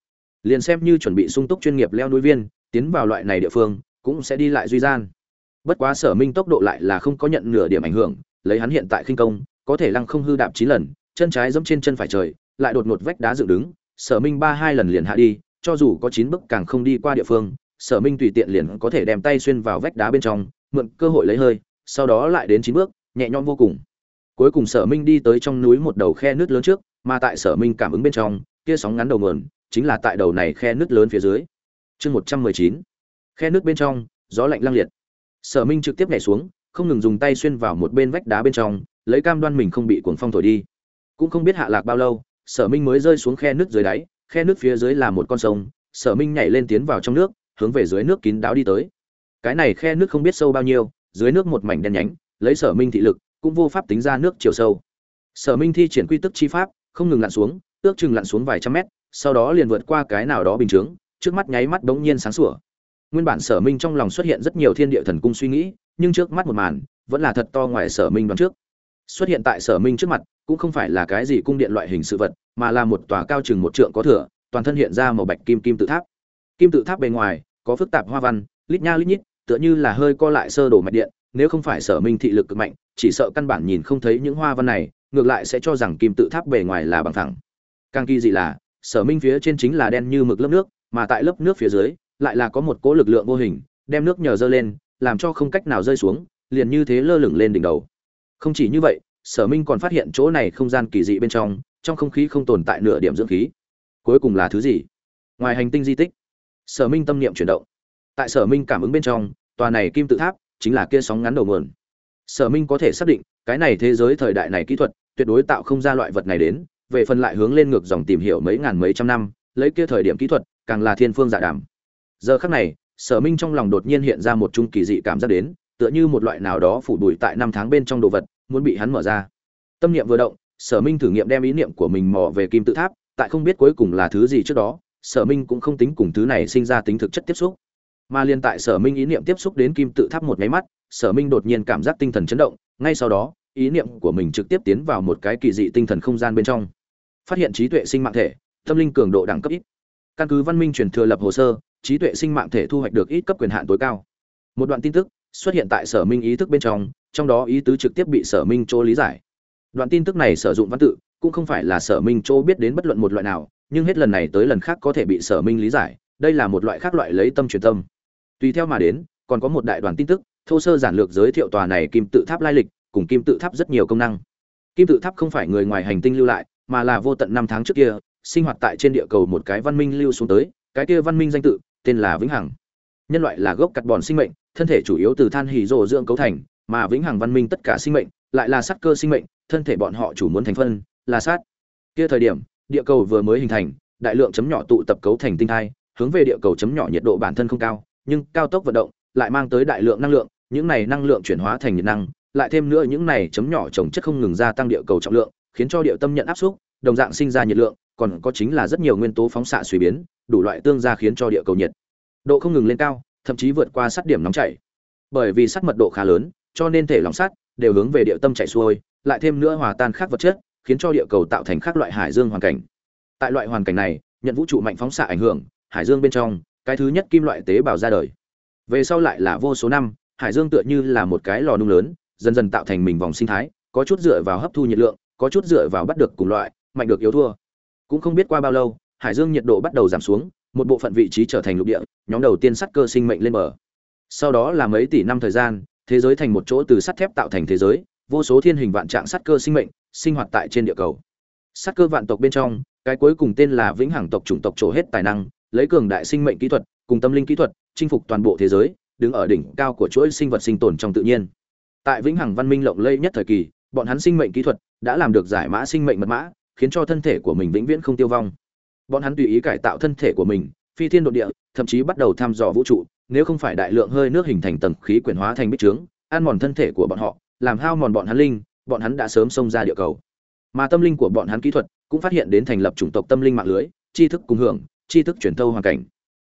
A: Liền xem như chuẩn bị sung túc chuyên nghiệp leo núi viên, tiến vào loại này địa phương, cũng sẽ đi lại duy gian. Bất quá sở minh tốc độ lại là không có nhận nửa điểm ảnh hưởng, lấy hắn hiện tại khinh công, có thể lăng không hư đạp chín lần, chân trái giẫm trên chân phải trời, lại đột ngột vách đá dựng đứng, sở minh ba hai lần liền hạ đi, cho dù có chín bước càng không đi qua địa phương sở minh tùy tiện liền có thể đem tay xuyên vào vách đá bên trong, mượn cơ hội lấy hơi, sau đó lại đến chín bước, nhẹ nhõm vô cùng. Cuối cùng sở minh đi tới trong núi một đầu khe nước lớn trước, mà tại sở minh cảm ứng bên trong, kia sóng ngắn đầu nguồn, chính là tại đầu này khe nước lớn phía dưới. Chương một trăm mười chín. Khe nước bên trong, gió lạnh lăng liệt. Sở minh trực tiếp nhảy xuống, không ngừng dùng tay xuyên vào một bên vách đá bên trong, lấy cam đoan mình không bị cuồng phong thổi đi. Cũng không biết hạ lạc bao lâu, sở minh mới rơi xuống khe nước dưới đáy, khe nước phía dưới là một con sông, sở minh nhảy lên tiến vào trong nước hướng về dưới nước kín đáo đi tới. Cái này khe nước không biết sâu bao nhiêu, dưới nước một mảnh đen nhánh, lấy sở minh thị lực, cũng vô pháp tính ra nước chiều sâu. Sở minh thi triển quy tức chi pháp, không ngừng lặn xuống, ước chừng lặn xuống vài trăm mét, sau đó liền vượt qua cái nào đó bình chướng, trước mắt nháy mắt bỗng nhiên sáng sủa. Nguyên bản sở minh trong lòng xuất hiện rất nhiều thiên địa thần cung suy nghĩ, nhưng trước mắt một màn, vẫn là thật to ngoài sở minh đoán trước. Xuất hiện tại sở minh trước mặt, cũng không phải là cái gì cung điện loại hình sự vật, mà là một tòa cao chừng một trượng có thửa toàn thân hiện ra màu bạch kim kim tự tháp kim tự tháp bề ngoài, có phức tạp hoa văn, lít nha lít nhít, tựa như là hơi co lại sơ đồ mạch điện, nếu không phải sở minh thị lực cực mạnh, chỉ sợ căn bản nhìn không thấy những hoa văn này, ngược lại sẽ cho rằng kim tự tháp bề ngoài là bằng thẳng. Càng kỳ dị là, sở minh phía trên chính là đen như mực lớp nước, mà tại lớp nước phía dưới, lại là có một cỗ lực lượng vô hình, đem nước nhờ dơ lên, làm cho không cách nào rơi xuống, liền như thế lơ lửng lên đỉnh đầu. Không chỉ như vậy, sở minh còn phát hiện chỗ này không gian kỳ dị bên trong trong không khí không tồn tại nửa điểm dưỡng khí. Cuối cùng là thứ gì? Ngoài hành tinh di tích sở minh tâm niệm chuyển động. Tại sở minh cảm ứng bên trong, tòa này kim tự tháp chính là kia sóng ngắn đầu nguồn. Sở minh có thể xác định, cái này thế giới thời đại này kỹ thuật tuyệt đối tạo không ra loại vật này đến, về phần lại hướng lên ngược dòng tìm hiểu mấy ngàn mấy trăm năm, lấy kia thời điểm kỹ thuật, càng là thiên phương dạ đàm. Giờ khắc này, sở minh trong lòng đột nhiên hiện ra một chung kỳ dị cảm giác đến, tựa như một loại nào đó phủ bụi tại năm tháng bên trong đồ vật, muốn bị hắn mở ra. Tâm niệm vừa động, sở minh thử nghiệm đem ý niệm của mình mò về kim tự tháp, tại không biết cuối cùng là thứ gì trước đó sở minh cũng không tính cùng thứ này sinh ra tính thực chất tiếp xúc. Mà liên tại sở minh ý niệm tiếp xúc đến kim tự tháp một máy mắt, sở minh đột nhiên cảm giác tinh thần chấn động, ngay sau đó, ý niệm của mình trực tiếp tiến vào một cái kỳ dị tinh thần không gian bên trong. Phát hiện trí tuệ sinh mạng thể, tâm linh cường độ đẳng cấp ít. Căn cứ văn minh truyền thừa lập hồ sơ, trí tuệ sinh mạng thể thu hoạch được ít cấp quyền hạn tối cao. Một đoạn tin tức xuất hiện tại sở minh ý thức bên trong trong đó ý tứ trực tiếp bị sở minh chỗ lý giải. Đoạn tin tức này sử dụng văn tự cũng không phải là sở minh chỗ biết đến bất luận một loại nào, nhưng hết lần này tới lần khác có thể bị sở minh lý giải, đây là một loại khác loại lấy tâm truyền tâm. Tùy theo mà đến, còn có một đại đoàn tin tức, thô sơ giản lược giới thiệu tòa này kim tự tháp lai lịch, cùng kim tự tháp rất nhiều công năng. Kim tự tháp không phải người ngoài hành tinh lưu lại, mà là vô tận năm tháng trước kia, sinh hoạt tại trên địa cầu một cái văn minh lưu xuống tới, cái kia văn minh danh tự, tên là vĩnh hằng. Nhân loại là gốc cắt bòn sinh mệnh, thân thể chủ yếu từ than hỉ rồ dưỡng cấu thành, mà vĩnh hằng văn minh tất cả sinh mệnh, lại là sắc cơ sinh mệnh, thân thể bọn họ chủ muốn thành phân là sát. Kia thời điểm, địa cầu vừa mới hình thành, đại lượng chấm nhỏ tụ tập cấu thành tinh thai, hướng về địa cầu chấm nhỏ nhiệt độ bản thân không cao, nhưng cao tốc vận động lại mang tới đại lượng năng lượng, những này năng lượng chuyển hóa thành nhiệt năng, lại thêm nữa những này chấm nhỏ trồng chất không ngừng gia tăng địa cầu trọng lượng, khiến cho địa tâm nhận áp suất, đồng dạng sinh ra nhiệt lượng, còn có chính là rất nhiều nguyên tố phóng xạ suy biến, đủ loại tương gia khiến cho địa cầu nhiệt độ không ngừng lên cao, thậm chí vượt qua sát điểm nóng chảy. Bởi vì sát mật độ khá lớn, cho nên thể lỏng sắt đều hướng về địa tâm chảy xuôi, lại thêm nữa hòa tan khác vật chất khiến cho địa cầu tạo thành các loại hải dương hoàn cảnh. Tại loại hoàn cảnh này, nhận vũ trụ mạnh phóng xạ ảnh hưởng, hải dương bên trong, cái thứ nhất kim loại tế bào ra đời. Về sau lại là vô số năm, hải dương tựa như là một cái lò nung lớn, dần dần tạo thành mình vòng sinh thái, có chút dựa vào hấp thu nhiệt lượng, có chút dựa vào bắt được cùng loại, mạnh được yếu thua. Cũng không biết qua bao lâu, hải dương nhiệt độ bắt đầu giảm xuống, một bộ phận vị trí trở thành lục địa, nhóm đầu tiên sắt cơ sinh mệnh lên bờ. Sau đó là mấy tỷ năm thời gian, thế giới thành một chỗ từ sắt thép tạo thành thế giới, vô số thiên hình vạn trạng sắt cơ sinh mệnh sinh hoạt tại trên địa cầu. Sát cơ vạn tộc bên trong, cái cuối cùng tên là vĩnh hằng tộc chủng tộc trổ hết tài năng, lấy cường đại sinh mệnh kỹ thuật, cùng tâm linh kỹ thuật, chinh phục toàn bộ thế giới, đứng ở đỉnh cao của chuỗi sinh vật sinh tồn trong tự nhiên. Tại vĩnh hằng văn minh lộng lẫy nhất thời kỳ, bọn hắn sinh mệnh kỹ thuật đã làm được giải mã sinh mệnh mật mã, khiến cho thân thể của mình vĩnh viễn không tiêu vong. Bọn hắn tùy ý cải tạo thân thể của mình, phi thiên độ địa, thậm chí bắt đầu thăm dò vũ trụ, nếu không phải đại lượng hơi nước hình thành tầng khí quyển hóa thành bích trướng, ăn mòn thân thể của bọn họ, làm hao mòn bọn hắn linh bọn hắn đã sớm xông ra địa cầu. Mà tâm linh của bọn hắn kỹ thuật cũng phát hiện đến thành lập chủng tộc tâm linh mạng lưới, tri thức cùng hưởng, tri thức truyền thâu hoàn cảnh.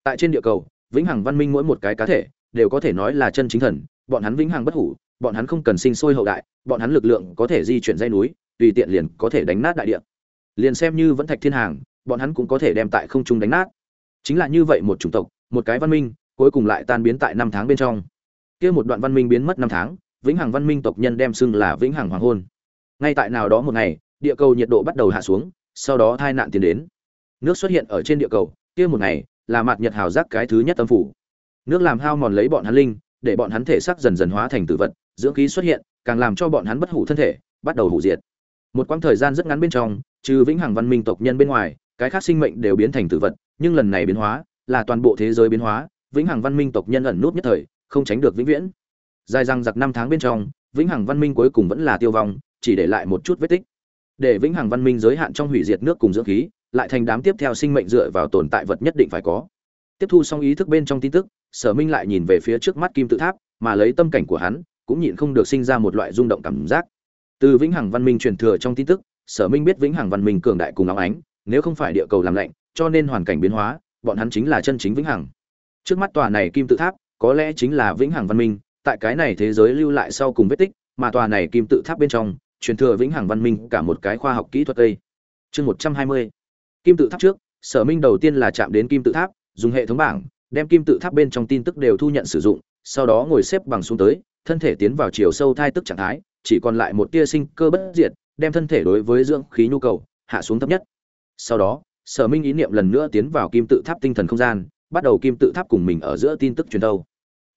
A: Tại trên địa cầu, vĩnh hằng văn minh mỗi một cái cá thể đều có thể nói là chân chính thần, bọn hắn vĩnh hằng bất hủ, bọn hắn không cần sinh sôi hậu đại, bọn hắn lực lượng có thể di chuyển dây núi, tùy tiện liền có thể đánh nát đại địa. Liền xem như vẫn thạch thiên hàng, bọn hắn cũng có thể đem tại không trung đánh nát. Chính là như vậy một chủng tộc, một cái văn minh, cuối cùng lại tan biến tại năm tháng bên trong. Kia một đoạn văn minh biến mất năm tháng vĩnh hằng văn minh tộc nhân đem xưng là vĩnh hằng hoàng hôn. Ngay tại nào đó một ngày, địa cầu nhiệt độ bắt đầu hạ xuống, sau đó tai nạn tiến đến. Nước xuất hiện ở trên địa cầu, kia một ngày, là mặt nhật hào giác cái thứ nhất tâm phủ. Nước làm hao mòn lấy bọn hắn linh, để bọn hắn thể xác dần dần hóa thành tử vật, dưỡng khí xuất hiện, càng làm cho bọn hắn bất hủ thân thể, bắt đầu hủ diệt. Một quãng thời gian rất ngắn bên trong, trừ vĩnh hằng văn minh tộc nhân bên ngoài, cái khác sinh mệnh đều biến thành tử vật, nhưng lần này biến hóa, là toàn bộ thế giới biến hóa, vĩnh hằng văn minh tộc nhân ẩn nút nhất thời, không tránh được vĩnh viễn dài răng giặc năm tháng bên trong, vĩnh hằng văn minh cuối cùng vẫn là tiêu vong, chỉ để lại một chút vết tích. Để vĩnh hằng văn minh giới hạn trong hủy diệt nước cùng dưỡng khí, lại thành đám tiếp theo sinh mệnh dựa vào tồn tại vật nhất định phải có. Tiếp thu xong ý thức bên trong tin tức, sở minh lại nhìn về phía trước mắt kim tự tháp, mà lấy tâm cảnh của hắn, cũng nhịn không được sinh ra một loại rung động cảm giác. Từ vĩnh hằng văn minh truyền thừa trong tin tức, sở minh biết vĩnh hằng văn minh cường đại cùng óng ánh, nếu không phải địa cầu làm lạnh, cho nên hoàn cảnh biến hóa, bọn hắn chính là chân chính vĩnh hằng. Trước mắt tòa này kim tự tháp, có lẽ chính là vĩnh hằng văn minh tại cái này thế giới lưu lại sau cùng vết tích, mà tòa này kim tự tháp bên trong, truyền thừa vĩnh hằng văn minh cả một cái khoa học kỹ thuật đây. Chương một trăm hai mươi. Kim tự tháp trước, sở minh đầu tiên là chạm đến kim tự tháp, dùng hệ thống bảng, đem kim tự tháp bên trong tin tức đều thu nhận sử dụng, sau đó ngồi xếp bằng xuống tới, thân thể tiến vào chiều sâu thai tức trạng thái, chỉ còn lại một tia sinh cơ bất diệt, đem thân thể đối với dưỡng khí nhu cầu, hạ xuống thấp nhất. Sau đó, sở minh ý niệm lần nữa tiến vào kim tự tháp tinh thần không gian, bắt đầu kim tự tháp cùng mình ở giữa tin tức truyền thâu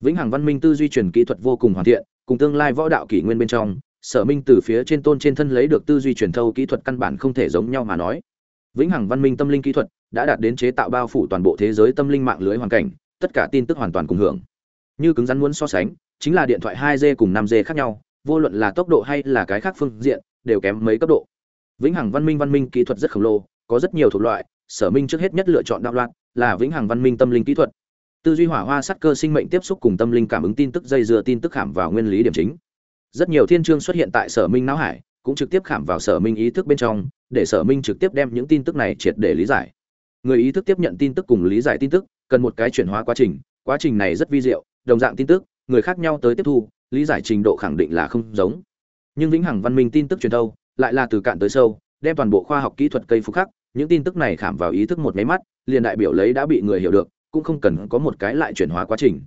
A: vĩnh hằng văn minh tư duy truyền kỹ thuật vô cùng hoàn thiện, cùng tương lai võ đạo kỷ nguyên bên trong, sở minh từ phía trên tôn trên thân lấy được tư duy truyền thâu kỹ thuật căn bản không thể giống nhau mà nói. Vĩnh hằng văn minh tâm linh kỹ thuật đã đạt đến chế tạo bao phủ toàn bộ thế giới tâm linh mạng lưới hoàn cảnh, tất cả tin tức hoàn toàn cùng hưởng. Như cứng rắn muốn so sánh, chính là điện thoại 2G cùng 5G khác nhau, vô luận là tốc độ hay là cái khác phương diện, đều kém mấy cấp độ. Vĩnh hằng văn minh văn minh kỹ thuật rất khổng lồ, có rất nhiều thuộc loại, sở minh trước hết nhất lựa chọn đạo loạn là vĩnh hằng văn minh tâm linh kỹ thuật tư duy hỏa hoa sắt cơ sinh mệnh tiếp xúc cùng tâm linh cảm ứng tin tức dây dưa tin tức khảm vào nguyên lý điểm chính. Rất nhiều thiên chương xuất hiện tại sở minh não hải, cũng trực tiếp khảm vào sở minh ý thức bên trong, để sở minh trực tiếp đem những tin tức này triệt để lý giải. Người ý thức tiếp nhận tin tức cùng lý giải tin tức, cần một cái chuyển hóa quá trình quá trình này rất vi diệu, đồng dạng tin tức, người khác nhau tới tiếp thu, lý giải trình độ khẳng định là không giống. Nhưng vĩnh hằng văn minh tin tức truyền thâu, lại là từ cạn tới sâu, đem toàn bộ khoa học kỹ thuật cây phú khắc, những tin tức này khảm vào ý thức một máy mắt, liền đại biểu lấy đã bị người hiểu được cũng không cần có một cái lại chuyển hóa quá trình.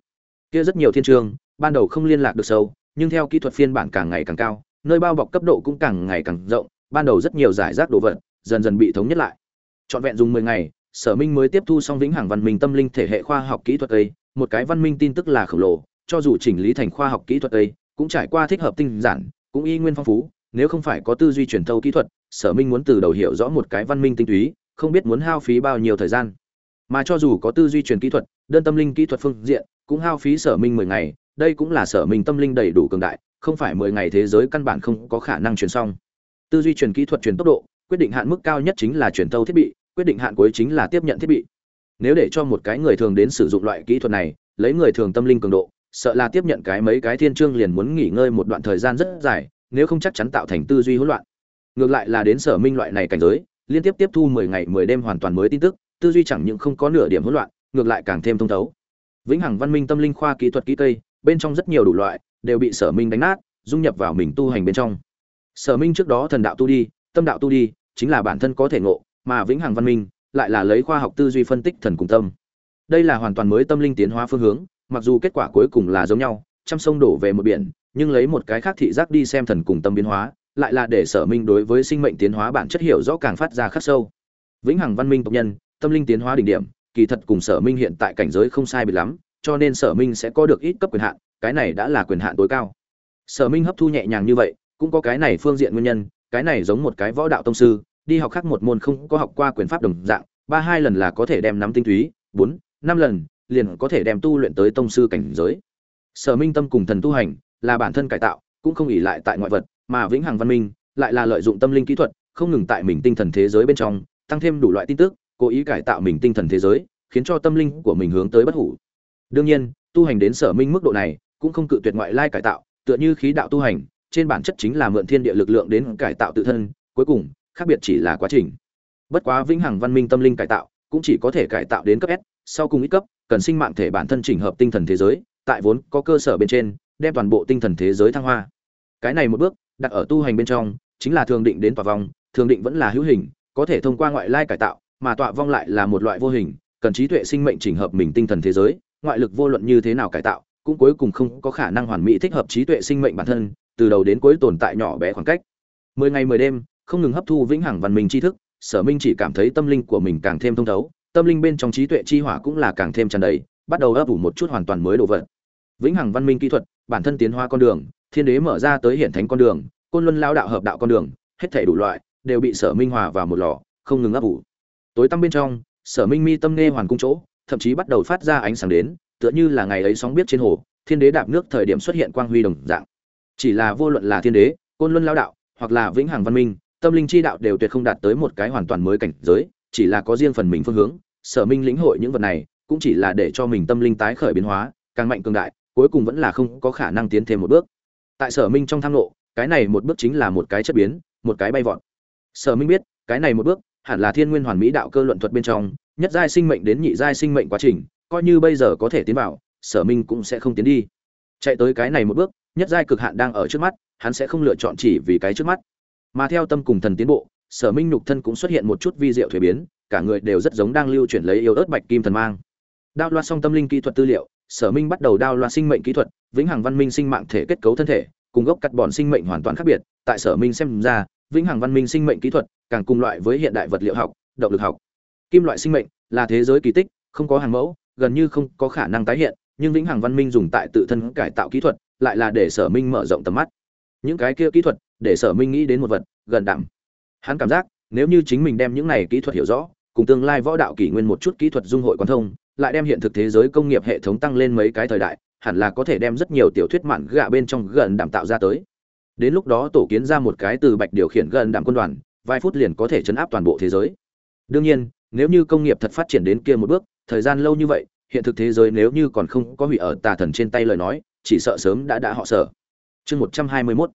A: Kia rất nhiều thiên trường, ban đầu không liên lạc được sâu, nhưng theo kỹ thuật phiên bản càng ngày càng cao, nơi bao bọc cấp độ cũng càng ngày càng rộng, ban đầu rất nhiều giải rác đồ vật, dần dần bị thống nhất lại. Trọn vẹn dùng 10 ngày, sở minh mới tiếp thu xong vĩnh hằng văn minh tâm linh thể hệ khoa học kỹ thuật ấy một cái văn minh tin tức là khổng lồ, cho dù chỉnh lý thành khoa học kỹ thuật ấy cũng trải qua thích hợp tinh giản, cũng y nguyên phong phú, nếu không phải có tư duy truyền thâu kỹ thuật, sở minh muốn từ đầu hiểu rõ một cái văn minh tinh túy, không biết muốn hao phí bao nhiêu thời gian mà cho dù có tư duy truyền kỹ thuật, đơn tâm linh kỹ thuật phương diện, cũng hao phí sở minh mười ngày, đây cũng là sở minh tâm linh đầy đủ cường đại, không phải mười ngày thế giới căn bản không có khả năng truyền xong. Tư duy truyền kỹ thuật truyền tốc độ, quyết định hạn mức cao nhất chính là truyền thâu thiết bị, quyết định hạn cuối chính là tiếp nhận thiết bị. Nếu để cho một cái người thường đến sử dụng loại kỹ thuật này, lấy người thường tâm linh cường độ, sợ là tiếp nhận cái mấy cái thiên chương liền muốn nghỉ ngơi một đoạn thời gian rất dài, nếu không chắc chắn tạo thành tư duy hỗn loạn. Ngược lại là đến sở minh loại này cảnh giới, liên tiếp tiếp thu mười ngày mười đêm hoàn toàn mới tin tức tư duy chẳng những không có nửa điểm hỗn loạn, ngược lại càng thêm thông thấu. Vĩnh hằng văn minh tâm linh khoa kỹ thuật kỹ tây bên trong rất nhiều đủ loại, đều bị sở minh đánh nát, dung nhập vào mình tu hành bên trong. Sở minh trước đó thần đạo tu đi, tâm đạo tu đi, chính là bản thân có thể ngộ, mà vĩnh hằng văn minh lại là lấy khoa học tư duy phân tích thần cùng tâm. Đây là hoàn toàn mới tâm linh tiến hóa phương hướng, mặc dù kết quả cuối cùng là giống nhau, trăm sông đổ về một biển, nhưng lấy một cái khác thị giác đi xem thần cùng tâm biến hóa, lại là để sở minh đối với sinh mệnh tiến hóa bản chất hiểu rõ càng phát ra khắc sâu. Vĩnh hằng văn minh tộc nhân tâm linh tiến hóa đỉnh điểm, kỳ thật cùng sở minh hiện tại cảnh giới không sai biệt lắm, cho nên sở minh sẽ có được ít cấp quyền hạn, cái này đã là quyền hạn tối cao. Sở minh hấp thu nhẹ nhàng như vậy, cũng có cái này phương diện nguyên nhân, cái này giống một cái võ đạo tông sư, đi học khác một môn không có học qua quyền pháp đồng dạng, ba hai lần là có thể đem nắm tinh túy, bốn, năm lần, liền có thể đem tu luyện tới tông sư cảnh giới. Sở minh tâm cùng thần tu hành, là bản thân cải tạo, cũng không ỉ lại tại ngoại vật, mà vĩnh hằng văn minh, lại là lợi dụng tâm linh kỹ thuật, không ngừng tại mình tinh thần thế giới bên trong, tăng thêm đủ loại tin tức cố ý cải tạo mình tinh thần thế giới, khiến cho tâm linh của mình hướng tới bất hủ. Đương nhiên, tu hành đến sở minh mức độ này, cũng không cự tuyệt ngoại lai cải tạo, tựa như khí đạo tu hành, trên bản chất chính là mượn thiên địa lực lượng đến cải tạo tự thân, cuối cùng, khác biệt chỉ là quá trình. Bất quá vĩnh hằng văn minh tâm linh cải tạo, cũng chỉ có thể cải tạo đến cấp s, sau cùng ít cấp, cần sinh mạng thể bản thân chỉnh hợp tinh thần thế giới, tại vốn có cơ sở bên trên, đem toàn bộ tinh thần thế giới thăng hoa. Cái này một bước, đặt ở tu hành bên trong, chính là thường định đến tòa vong thường định vẫn là hữu hình, có thể thông qua ngoại lai cải tạo mà tọa vong lại là một loại vô hình, cần trí tuệ sinh mệnh chỉnh hợp mình tinh thần thế giới, ngoại lực vô luận như thế nào cải tạo, cũng cuối cùng không có khả năng hoàn mỹ thích hợp trí tuệ sinh mệnh bản thân, từ đầu đến cuối tồn tại nhỏ bé khoảng cách. Mười ngày mười đêm, không ngừng hấp thu vĩnh hằng văn minh tri thức, sở minh chỉ cảm thấy tâm linh của mình càng thêm thông thấu, tâm linh bên trong trí tuệ chi hỏa cũng là càng thêm tràn đầy, bắt đầu ấp ủ một chút hoàn toàn mới đồ vật. Vĩnh hằng văn minh kỹ thuật, bản thân tiến hóa con đường, thiên đế mở ra tới hiện thánh con đường, côn luân lao đạo hợp đạo con đường, hết thảy đủ loại, đều bị sở minh hòa vào một lò, không ngừng ấp ủ tối tăm bên trong, sở minh mi tâm nghe hoàn cung chỗ, thậm chí bắt đầu phát ra ánh sáng đến, tựa như là ngày ấy sóng biết trên hồ, thiên đế đạp nước thời điểm xuất hiện quang huy đồng dạng. Chỉ là vô luận là thiên đế, côn luân lao đạo, hoặc là vĩnh hằng văn minh, tâm linh chi đạo đều tuyệt không đạt tới một cái hoàn toàn mới cảnh giới, chỉ là có riêng phần mình phương hướng, sở minh lĩnh hội những vật này, cũng chỉ là để cho mình tâm linh tái khởi biến hóa, càng mạnh cường đại, cuối cùng vẫn là không có khả năng tiến thêm một bước. Tại sở minh trong tham lộ cái này một bước chính là một cái chất biến, một cái bay vọt. Sở minh biết, cái này một bước hẳn là thiên nguyên hoàn mỹ đạo cơ luận thuật bên trong, nhất giai sinh mệnh đến nhị giai sinh mệnh quá trình, coi như bây giờ có thể tiến vào, sở minh cũng sẽ không tiến đi. Chạy tới cái này một bước, nhất giai cực hạn đang ở trước mắt, hắn sẽ không lựa chọn chỉ vì cái trước mắt. Mà theo tâm cùng thần tiến bộ, sở minh nhục thân cũng xuất hiện một chút vi diệu thuế biến, cả người đều rất giống đang lưu chuyển lấy yêu ớt bạch kim thần mang. Đao loa song tâm linh kỹ thuật tư liệu, sở minh bắt đầu đao loa sinh mệnh kỹ thuật, vĩnh hằng văn minh sinh mạng thể kết cấu thân thể, cùng gốc cắt bọn sinh mệnh hoàn toàn khác biệt, tại sở minh xem ra vĩnh hằng văn minh sinh mệnh kỹ thuật, càng cùng loại với hiện đại vật liệu học, động lực học. Kim loại sinh mệnh là thế giới kỳ tích, không có hàng mẫu, gần như không có khả năng tái hiện, nhưng vĩnh hằng văn minh dùng tại tự thân cải tạo kỹ thuật, lại là để sở minh mở rộng tầm mắt. Những cái kia kỹ thuật, để sở minh nghĩ đến một vật, gần đẳng hắn cảm giác, nếu như chính mình đem những này kỹ thuật hiểu rõ, cùng tương lai võ đạo kỷ nguyên một chút kỹ thuật dung hội quan thông, lại đem hiện thực thế giới công nghiệp hệ thống tăng lên mấy cái thời đại, hẳn là có thể đem rất nhiều tiểu thuyết mạn gạ bên trong gần đảm tạo ra tới đến lúc đó tổ kiến ra một cái từ bạch điều khiển gần đạm quân đoàn, vài phút liền có thể chấn áp toàn bộ thế giới. Đương nhiên, nếu như công nghiệp thật phát triển đến kia một bước, thời gian lâu như vậy, hiện thực thế giới nếu như còn không có hủy ở tà thần trên tay lời nói, chỉ sợ sớm đã đã họ sở. Chương một trăm hai mươi mốt.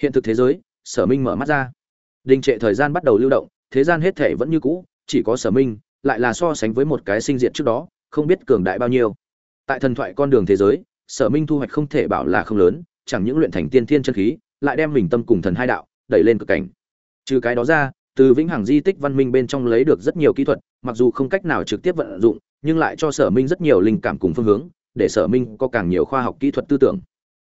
A: Hiện thực thế giới, sở minh mở mắt ra. Đình trệ thời gian bắt đầu lưu động, thế gian hết thể vẫn như cũ, chỉ có sở minh, lại là so sánh với một cái sinh diện trước đó, không biết cường đại bao nhiêu. Tại thần thoại con đường thế giới, sở minh thu hoạch không thể bảo là không lớn, chẳng những luyện thành tiên thiên chân khí lại đem mình tâm cùng thần hai đạo đẩy lên cực cảnh. Trừ cái đó ra, từ vĩnh hằng di tích văn minh bên trong lấy được rất nhiều kỹ thuật, mặc dù không cách nào trực tiếp vận dụng, nhưng lại cho sở minh rất nhiều linh cảm cùng phương hướng, để sở minh có càng nhiều khoa học kỹ thuật tư tưởng.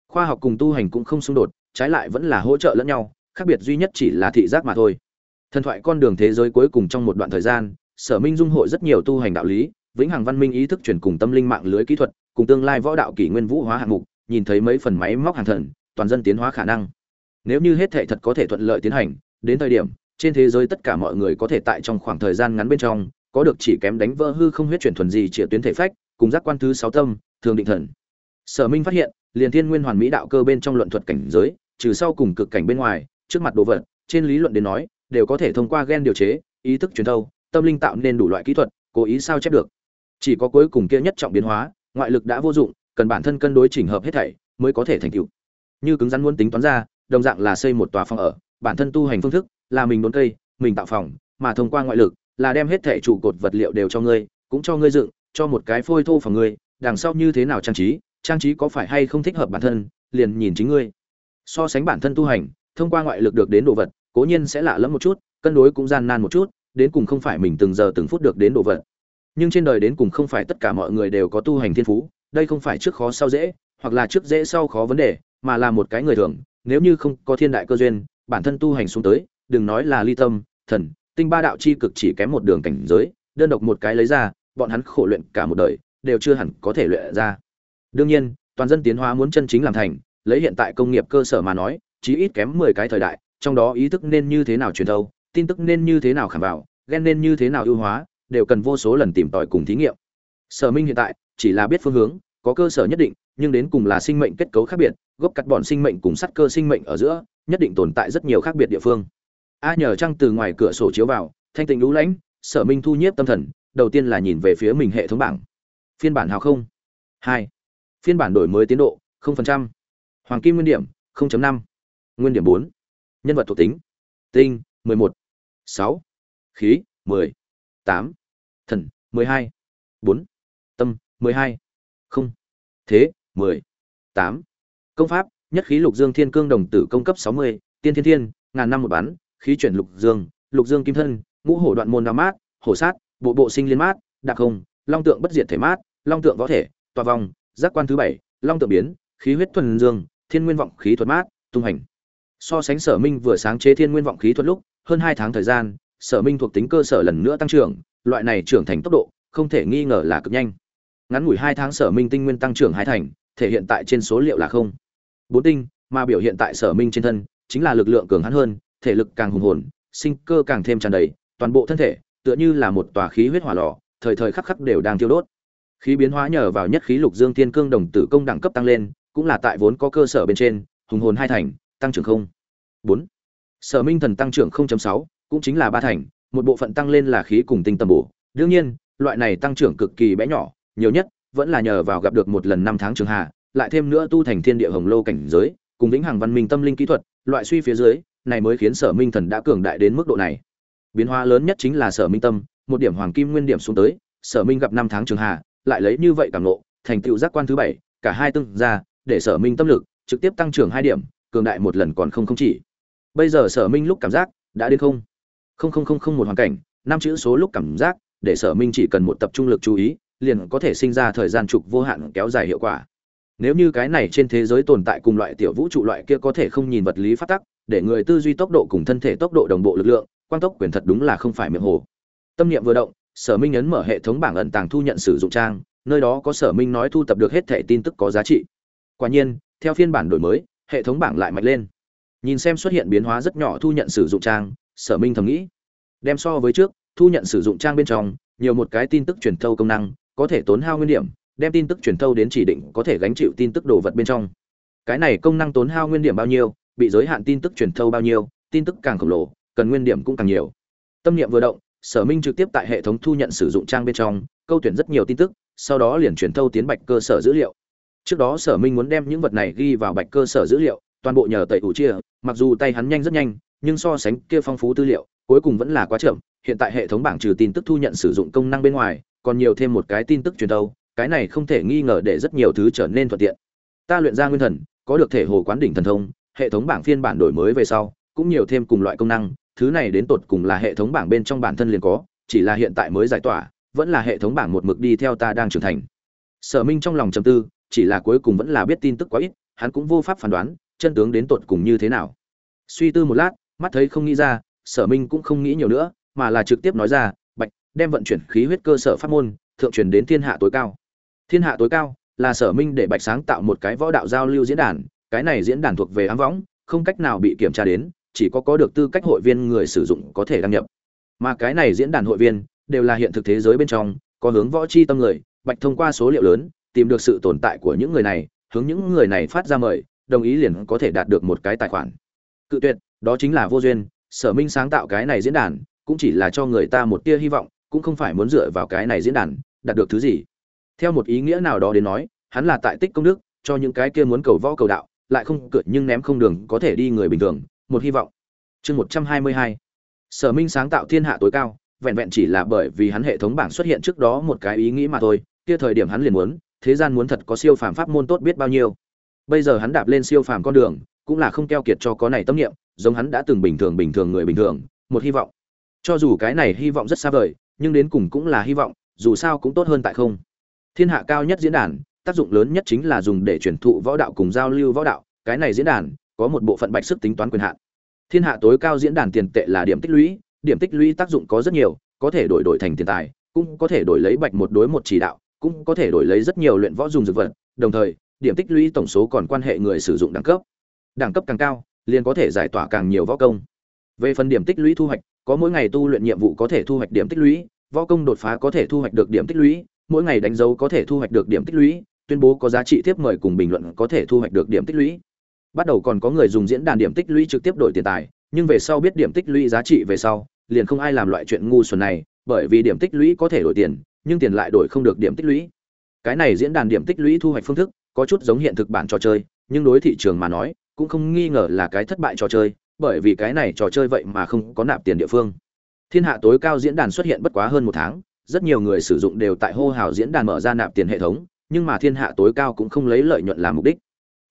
A: Khoa học cùng tu hành cũng không xung đột, trái lại vẫn là hỗ trợ lẫn nhau, khác biệt duy nhất chỉ là thị giác mà thôi. Thần thoại con đường thế giới cuối cùng trong một đoạn thời gian, sở minh dung hội rất nhiều tu hành đạo lý, vĩnh hằng văn minh ý thức truyền cùng tâm linh mạng lưới kỹ thuật, cùng tương lai võ đạo kỷ nguyên vũ hóa hạng mục, nhìn thấy mấy phần máy móc hàng thần, toàn dân tiến hóa khả năng nếu như hết thệ thật có thể thuận lợi tiến hành, đến thời điểm, trên thế giới tất cả mọi người có thể tại trong khoảng thời gian ngắn bên trong, có được chỉ kém đánh vỡ hư không huyết chuyển thuần gì triệu tuyến thể phách, cùng giác quan thứ sáu tâm, thường định thần. Sở minh phát hiện, liền thiên nguyên hoàn mỹ đạo cơ bên trong luận thuật cảnh giới, trừ sau cùng cực cảnh bên ngoài, trước mặt đồ vật, trên lý luận đến nói, đều có thể thông qua gen điều chế, ý thức truyền thâu, tâm linh tạo nên đủ loại kỹ thuật, cố ý sao chép được. Chỉ có cuối cùng kia nhất trọng biến hóa, ngoại lực đã vô dụng, cần bản thân cân đối chỉnh hợp hết thảy, mới có thể thành tựu. Như cứng rắn muốn tính toán ra đồng dạng là xây một tòa phòng ở, bản thân tu hành phương thức là mình đốn cây, mình tạo phòng, mà thông qua ngoại lực là đem hết thể trụ cột vật liệu đều cho ngươi, cũng cho ngươi dựng, cho một cái phôi thô phòng ngươi, đằng sau như thế nào trang trí trang trí có phải hay không thích hợp bản thân, liền nhìn chính ngươi. So sánh bản thân tu hành, thông qua ngoại lực được đến đồ vật, cố nhiên sẽ lạ lẫm một chút, cân đối cũng gian nan một chút, đến cùng không phải mình từng giờ từng phút được đến đồ vật. Nhưng trên đời đến cùng không phải tất cả mọi người đều có tu hành thiên phú, đây không phải trước khó sau dễ, hoặc là trước dễ sau khó vấn đề, mà là một cái người thường nếu như không có thiên đại cơ duyên, bản thân tu hành xuống tới, đừng nói là ly tâm, thần, tinh ba đạo chi cực chỉ kém một đường cảnh giới, đơn độc một cái lấy ra, bọn hắn khổ luyện cả một đời, đều chưa hẳn có thể luyện ra. Đương nhiên, toàn dân tiến hóa muốn chân chính làm thành, lấy hiện tại công nghiệp cơ sở mà nói, chí ít kém mười cái thời đại, trong đó ý thức nên như thế nào truyền thâu, tin tức nên như thế nào khảm vào ghen nên như thế nào ưu hóa, đều cần vô số lần tìm tòi cùng thí nghiệm. Sở minh hiện tại chỉ là biết phương hướng, có cơ sở nhất định nhưng đến cùng là sinh mệnh kết cấu khác biệt, gốc cắt bọn sinh mệnh cùng sắt cơ sinh mệnh ở giữa, nhất định tồn tại rất nhiều khác biệt địa phương a nhờ trăng từ ngoài cửa sổ chiếu vào, thanh tịnh lũ lãnh sở minh thu nhiếp tâm thần, đầu tiên là nhìn về phía mình hệ thống bảng phiên bản hào không hai phiên bản đổi mới tiến độ 0%. hoàng kim nguyên điểm 0.5. nguyên điểm 4. nhân vật thuộc tính tinh 11. 6. khí 10. 8. thần 12. 4. tâm 12. không thế 10. 8. công pháp nhất khí lục dương thiên cương đồng tử công cấp 60, tiên thiên thiên ngàn năm một bắn khí chuyển lục dương lục dương kim thân ngũ hổ đoạn môn đao mát hổ sát bộ bộ sinh liên mát đặc không long tượng bất diệt thể mát long tượng võ thể tòa vòng giác quan thứ bảy long tượng biến khí huyết thuần dương thiên nguyên vọng khí thuật mát tung hành so sánh sở minh vừa sáng chế thiên nguyên vọng khí thuật lúc hơn hai tháng thời gian sở minh thuộc tính cơ sở lần nữa tăng trưởng loại này trưởng thành tốc độ không thể nghi ngờ là cực nhanh ngắn ngủi hai tháng sở minh tinh nguyên tăng trưởng hai thành thể hiện tại trên số liệu là không. Bốn tinh mà biểu hiện tại sở minh trên thân chính là lực lượng cường hắn hơn thể lực càng hùng hồn sinh cơ càng thêm tràn đầy toàn bộ thân thể tựa như là một tòa khí huyết hỏa lò thời thời khắc khắc đều đang thiêu đốt. Khí biến hóa nhờ vào nhất khí lục dương tiên cương đồng tử công đẳng cấp tăng lên cũng là tại vốn có cơ sở bên trên hùng hồn hai thành tăng trưởng không. Bốn sở minh thần tăng trưởng 0.6, cũng chính là ba thành một bộ phận tăng lên là khí cùng tinh tầm bổ. Đương nhiên loại này tăng trưởng cực kỳ bé nhỏ nhiều nhất vẫn là nhờ vào gặp được một lần năm tháng trường hạ lại thêm nữa tu thành thiên địa hồng lô cảnh giới cùng vĩnh hằng văn minh tâm linh kỹ thuật loại suy phía dưới này mới khiến sở minh thần đã cường đại đến mức độ này. Biến hóa lớn nhất chính là sở minh tâm một điểm hoàng kim nguyên điểm xuống tới sở minh gặp năm tháng trường hạ lại lấy như vậy cảm lộ, thành tựu giác quan thứ bảy cả hai tương ra để sở minh tâm lực trực tiếp tăng trưởng hai điểm cường đại một lần còn không không chỉ. Bây giờ sở minh lúc cảm giác đã đến không? Không không không không một hoàn cảnh năm chữ số lúc cảm giác để sở minh chỉ cần một tập trung lực chú ý liền có thể sinh ra thời gian trục vô hạn kéo dài hiệu quả. Nếu như cái này trên thế giới tồn tại cùng loại tiểu vũ trụ loại kia có thể không nhìn vật lý phát tắc, để người tư duy tốc độ cùng thân thể tốc độ đồng bộ lực lượng quan tốc quyền thật đúng là không phải miệng hồ. Tâm niệm vừa động, sở minh ấn mở hệ thống bảng ẩn tàng thu nhận sử dụng trang, nơi đó có sở minh nói thu tập được hết thẻ tin tức có giá trị. Quả nhiên, theo phiên bản đổi mới, hệ thống bảng lại mạnh lên. Nhìn xem xuất hiện biến hóa rất nhỏ thu nhận sử dụng trang, sở minh thầm nghĩ. Đem so với trước, thu nhận sử dụng trang bên trong, nhiều một cái tin tức truyền thâu công năng có thể tốn hao nguyên điểm, đem tin tức truyền thâu đến chỉ định có thể gánh chịu tin tức đồ vật bên trong. Cái này công năng tốn hao nguyên điểm bao nhiêu, bị giới hạn tin tức truyền thâu bao nhiêu, tin tức càng khổng lồ, cần nguyên điểm cũng càng nhiều. Tâm niệm vừa động, sở minh trực tiếp tại hệ thống thu nhận sử dụng trang bên trong, câu tuyển rất nhiều tin tức, sau đó liền truyền thâu tiến bạch cơ sở dữ liệu. Trước đó sở minh muốn đem những vật này ghi vào bạch cơ sở dữ liệu, toàn bộ nhờ tẩy ủ chia, mặc dù tay hắn nhanh rất nhanh, nhưng so sánh kia phong phú tư liệu, cuối cùng vẫn là quá chậm, hiện tại hệ thống bảng trừ tin tức thu nhận sử dụng công năng bên ngoài còn nhiều thêm một cái tin tức truyền thâu, cái này không thể nghi ngờ để rất nhiều thứ trở nên thuận tiện. Ta luyện ra nguyên thần, có được thể hồ quán đỉnh thần thông, hệ thống bảng phiên bản đổi mới về sau, cũng nhiều thêm cùng loại công năng, thứ này đến tột cùng là hệ thống bảng bên trong bản thân liền có, chỉ là hiện tại mới giải tỏa, vẫn là hệ thống bảng một mực đi theo ta đang trưởng thành. Sở minh trong lòng trầm tư, chỉ là cuối cùng vẫn là biết tin tức quá ít, hắn cũng vô pháp phán đoán, chân tướng đến tột cùng như thế nào. Suy tư một lát, mắt thấy không nghĩ ra, sở minh cũng không nghĩ nhiều nữa, mà là trực tiếp nói ra đem vận chuyển khí huyết cơ sở pháp môn, thượng truyền đến thiên hạ tối cao. Thiên hạ tối cao là sở minh để bạch sáng tạo một cái võ đạo giao lưu diễn đàn, cái này diễn đàn thuộc về ám võng, không cách nào bị kiểm tra đến, chỉ có có được tư cách hội viên người sử dụng có thể đăng nhập. Mà cái này diễn đàn hội viên đều là hiện thực thế giới bên trong, có hướng võ chi tâm người, bạch thông qua số liệu lớn, tìm được sự tồn tại của những người này, hướng những người này phát ra mời, đồng ý liền có thể đạt được một cái tài khoản. Cự tuyệt, đó chính là vô duyên, sở minh sáng tạo cái này diễn đàn cũng chỉ là cho người ta một tia hy vọng cũng không phải muốn dựa vào cái này diễn đàn, đạt được thứ gì. Theo một ý nghĩa nào đó đến nói, hắn là tại tích công đức, cho những cái kia muốn cầu võ cầu đạo, lại không cự nhưng ném không đường có thể đi người bình thường, một hy vọng. Chương một trăm hai mươi hai. Sở minh sáng tạo thiên hạ tối cao, vẹn vẹn chỉ là bởi vì hắn hệ thống bảng xuất hiện trước đó một cái ý nghĩ mà thôi, kia thời điểm hắn liền muốn, thế gian muốn thật có siêu phàm pháp môn tốt biết bao nhiêu. Bây giờ hắn đạp lên siêu phàm con đường, cũng là không keo kiệt cho có này tâm niệm, giống hắn đã từng bình thường bình thường người bình thường, một hy vọng. Cho dù cái này hy vọng rất xa vời nhưng đến cùng cũng là hy vọng, dù sao cũng tốt hơn tại không. Thiên hạ cao nhất diễn đàn, tác dụng lớn nhất chính là dùng để truyền thụ võ đạo cùng giao lưu võ đạo, cái này diễn đàn có một bộ phận bạch sức tính toán quyền hạn. Thiên hạ tối cao diễn đàn tiền tệ là điểm tích lũy, điểm tích lũy tác dụng có rất nhiều, có thể đổi đổi thành tiền tài, cũng có thể đổi lấy bạch một đối một chỉ đạo, cũng có thể đổi lấy rất nhiều luyện võ dùng dược vật, đồng thời, điểm tích lũy tổng số còn quan hệ người sử dụng đẳng cấp. Đẳng cấp càng cao, liền có thể giải tỏa càng nhiều võ công. Về phần điểm tích lũy thu hoạch có mỗi ngày tu luyện nhiệm vụ có thể thu hoạch điểm tích lũy, võ công đột phá có thể thu hoạch được điểm tích lũy, mỗi ngày đánh dấu có thể thu hoạch được điểm tích lũy, tuyên bố có giá trị tiếp mời cùng bình luận có thể thu hoạch được điểm tích lũy. Bắt đầu còn có người dùng diễn đàn điểm tích lũy trực tiếp đổi tiền tài, nhưng về sau biết điểm tích lũy giá trị về sau, liền không ai làm loại chuyện ngu xuẩn này, bởi vì điểm tích lũy có thể đổi tiền, nhưng tiền lại đổi không được điểm tích lũy. Cái này diễn đàn điểm tích lũy thu hoạch phương thức có chút giống hiện thực bản trò chơi, nhưng đối thị trường mà nói, cũng không nghi ngờ là cái thất bại trò chơi bởi vì cái này trò chơi vậy mà không có nạp tiền địa phương. Thiên hạ tối cao diễn đàn xuất hiện bất quá hơn một tháng, rất nhiều người sử dụng đều tại hô hào diễn đàn mở ra nạp tiền hệ thống, nhưng mà thiên hạ tối cao cũng không lấy lợi nhuận làm mục đích.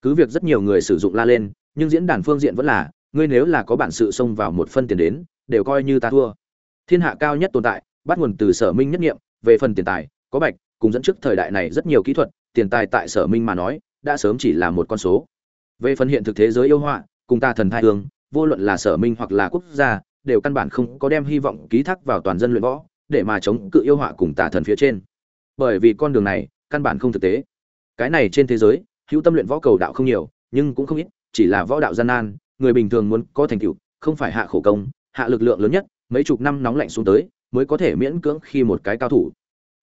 A: Cứ việc rất nhiều người sử dụng la lên, nhưng diễn đàn phương diện vẫn là, ngươi nếu là có bản sự xông vào một phân tiền đến, đều coi như ta thua. Thiên hạ cao nhất tồn tại, bắt nguồn từ sở minh nhất nghiệm, về phần tiền tài, có bạch, cùng dẫn trước thời đại này rất nhiều kỹ thuật, tiền tài tại sở minh mà nói, đã sớm chỉ là một con số. Về phần hiện thực thế giới yêu họa, cùng ta thần thai hương vô luận là sở minh hoặc là quốc gia, đều căn bản không có đem hy vọng ký thác vào toàn dân luyện võ, để mà chống cự yêu họa cùng tà thần phía trên. Bởi vì con đường này, căn bản không thực tế. Cái này trên thế giới, hữu tâm luyện võ cầu đạo không nhiều, nhưng cũng không ít, chỉ là võ đạo gian nan, người bình thường muốn có thành tựu, không phải hạ khổ công, hạ lực lượng lớn nhất, mấy chục năm nóng lạnh xuống tới, mới có thể miễn cưỡng khi một cái cao thủ.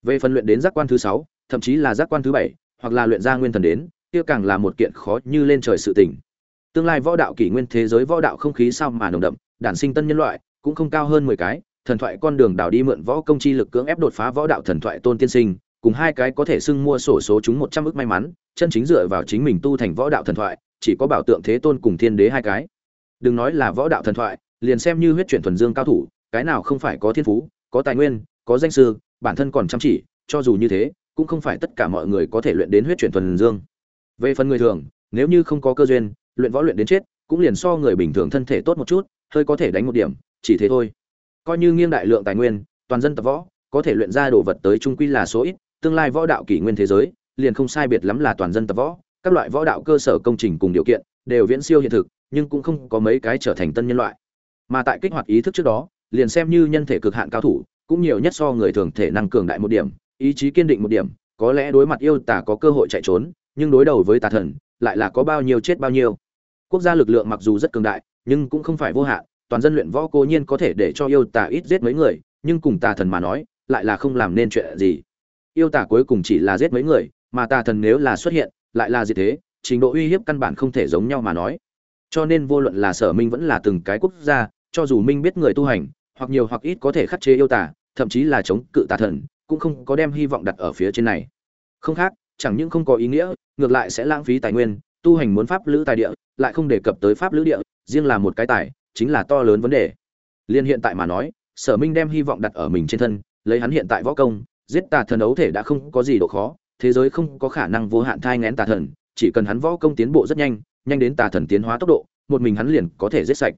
A: Về phần luyện đến giác quan thứ sáu, thậm chí là giác quan thứ bảy, hoặc là luyện ra nguyên thần đến, kia càng là một kiện khó như lên trời sự tình tương lai võ đạo kỷ nguyên thế giới võ đạo không khí sao mà nồng đậm, đản sinh tân nhân loại, cũng không cao hơn mười cái, thần thoại con đường đào đi mượn võ công chi lực cưỡng ép đột phá võ đạo thần thoại tôn tiên sinh, cùng hai cái có thể xưng mua sổ số chúng một trăm ức may mắn, chân chính dựa vào chính mình tu thành võ đạo thần thoại, chỉ có bảo tượng thế tôn cùng thiên đế hai cái. Đừng nói là võ đạo thần thoại, liền xem như huyết chuyển thuần dương cao thủ, cái nào không phải có thiên phú, có tài nguyên, có danh sư, bản thân còn chăm chỉ, cho dù như thế, cũng không phải tất cả mọi người có thể luyện đến huyết chuyển thuần dương. Về phần người thường, nếu như không có cơ duyên luyện võ luyện đến chết, cũng liền so người bình thường thân thể tốt một chút, hơi có thể đánh một điểm, chỉ thế thôi. Coi như nghiêng đại lượng tài nguyên, toàn dân tập võ, có thể luyện ra đồ vật tới trung quy là số ít, tương lai võ đạo kỷ nguyên thế giới, liền không sai biệt lắm là toàn dân tập võ, các loại võ đạo cơ sở công trình cùng điều kiện, đều viễn siêu hiện thực, nhưng cũng không có mấy cái trở thành tân nhân loại. Mà tại kích hoạt ý thức trước đó, liền xem như nhân thể cực hạn cao thủ, cũng nhiều nhất so người thường thể năng cường đại một điểm, ý chí kiên định một điểm, có lẽ đối mặt yêu tả có cơ hội chạy trốn, nhưng đối đầu với tà thần, lại là có bao nhiêu chết bao nhiêu quốc gia lực lượng mặc dù rất cường đại, nhưng cũng không phải vô hạn, toàn dân luyện võ cố nhiên có thể để cho yêu tà ít giết mấy người, nhưng cùng tà thần mà nói, lại là không làm nên chuyện gì. Yêu tà cuối cùng chỉ là giết mấy người, mà tà thần nếu là xuất hiện, lại là gì thế? Trình độ uy hiếp căn bản không thể giống nhau mà nói. Cho nên vô luận là sở minh vẫn là từng cái quốc gia, cho dù minh biết người tu hành, hoặc nhiều hoặc ít có thể khắc chế yêu tả thậm chí là chống cự tà thần, cũng không có đem hy vọng đặt ở phía trên này. Không khác, chẳng những không có ý nghĩa, ngược lại sẽ lãng phí tài nguyên tu hành muốn pháp lữ tài địa, lại không đề cập tới pháp lữ địa, riêng là một cái tài, chính là to lớn vấn đề. Liên hiện tại mà nói, sở minh đem hy vọng đặt ở mình trên thân, lấy hắn hiện tại võ công, giết tà thần đấu thể đã không có gì độ khó, thế giới không có khả năng vô hạn thai nghén tà thần, chỉ cần hắn võ công tiến bộ rất nhanh nhanh đến tà thần tiến hóa tốc độ, một mình hắn liền có thể giết sạch.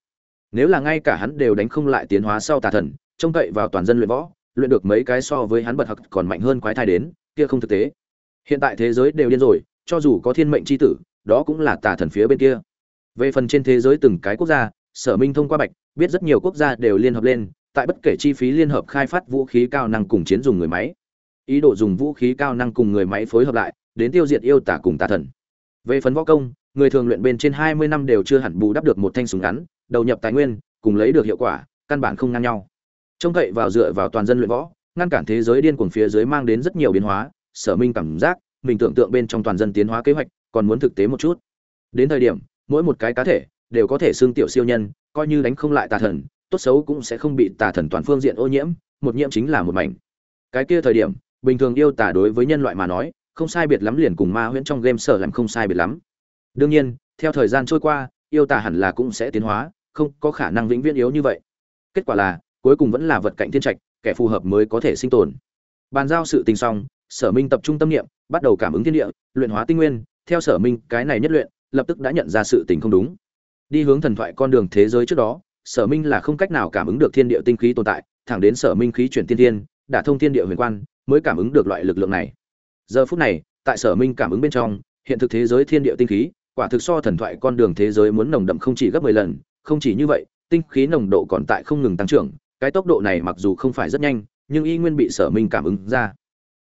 A: Nếu là ngay cả hắn đều đánh không lại tiến hóa sau tà thần, trông cậy vào toàn dân luyện võ, luyện được mấy cái so với hắn bật học còn mạnh hơn quái thai đến, kia không thực tế. Hiện tại thế giới đều điên rồi, cho dù có thiên mệnh chi tử đó cũng là tà thần phía bên kia. Về phần trên thế giới từng cái quốc gia, sở minh thông qua bạch, biết rất nhiều quốc gia đều liên hợp lên, tại bất kể chi phí liên hợp khai phát vũ khí cao năng cùng chiến dùng người máy. Ý đồ dùng vũ khí cao năng cùng người máy phối hợp lại, đến tiêu diệt yêu tả cùng tà thần. Về phần võ công, người thường luyện bên trên hai mươi năm đều chưa hẳn bù đắp được một thanh súng ngắn, đầu nhập tài nguyên, cùng lấy được hiệu quả, căn bản không ngang nhau. Trông cậy vào dựa vào toàn dân luyện võ, ngăn cản thế giới điên cuồng phía dưới mang đến rất nhiều biến hóa, sở minh cảm giác mình tưởng tượng bên trong toàn dân tiến hóa kế hoạch còn muốn thực tế một chút. Đến thời điểm, mỗi một cái cá thể đều có thể xương tiểu siêu nhân, coi như đánh không lại tà thần, tốt xấu cũng sẽ không bị tà thần toàn phương diện ô nhiễm, một nhiễm chính là một mảnh. Cái kia thời điểm, bình thường yêu tà đối với nhân loại mà nói, không sai biệt lắm liền cùng ma huyễn trong game sở làm không sai biệt lắm. Đương nhiên, theo thời gian trôi qua, yêu tà hẳn là cũng sẽ tiến hóa, không có khả năng vĩnh viễn yếu như vậy. Kết quả là, cuối cùng vẫn là vật cạnh thiên trạch, kẻ phù hợp mới có thể sinh tồn. Bàn giao sự tình xong, sở minh tập trung tâm niệm, bắt đầu cảm ứng thiên địa, luyện hóa tinh nguyên theo sở minh, cái này nhất luyện, lập tức đã nhận ra sự tình không đúng. Đi hướng thần thoại con đường thế giới trước đó, sở minh là không cách nào cảm ứng được thiên địa tinh khí tồn tại, thẳng đến sở minh khí chuyển tiên thiên đả thông thiên địa huyền quan, mới cảm ứng được loại lực lượng này. Giờ phút này, tại sở minh cảm ứng bên trong, hiện thực thế giới thiên địa tinh khí, quả thực so thần thoại con đường thế giới muốn nồng đậm không chỉ gấp mười lần, không chỉ như vậy, tinh khí nồng độ còn tại không ngừng tăng trưởng, cái tốc độ này mặc dù không phải rất nhanh, nhưng y nguyên bị sở minh cảm ứng ra.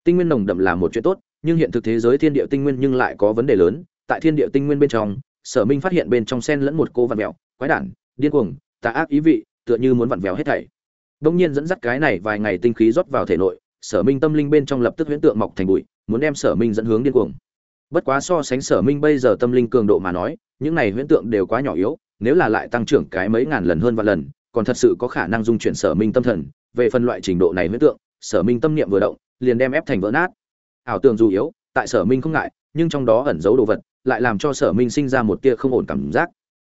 A: Tinh nguyên nồng đậm là một chuyện tốt nhưng hiện thực thế giới thiên địa tinh nguyên nhưng lại có vấn đề lớn. Tại thiên địa tinh nguyên bên trong, sở minh phát hiện bên trong sen lẫn một cô vặn vẹo, quái đản, điên cuồng, tà ác ý vị, tựa như muốn vặn vẹo hết thảy. Đông nhiên dẫn dắt cái này vài ngày tinh khí rót vào thể nội, sở minh tâm linh bên trong lập tức huyễn tượng mọc thành bụi, muốn đem sở minh dẫn hướng điên cuồng. Bất quá so sánh sở minh bây giờ tâm linh cường độ mà nói, những này huyễn tượng đều quá nhỏ yếu, nếu là lại tăng trưởng cái mấy ngàn lần hơn vạn lần, còn thật sự có khả năng dung chuyển sở minh tâm thần. Về phần loại trình độ này huyễn tượng, sở minh tâm niệm vừa động, liền đem ép thành vỡ nát ảo tưởng dù yếu, tại sở minh không ngại, nhưng trong đó ẩn giấu đồ vật, lại làm cho sở minh sinh ra một tia không ổn cảm giác.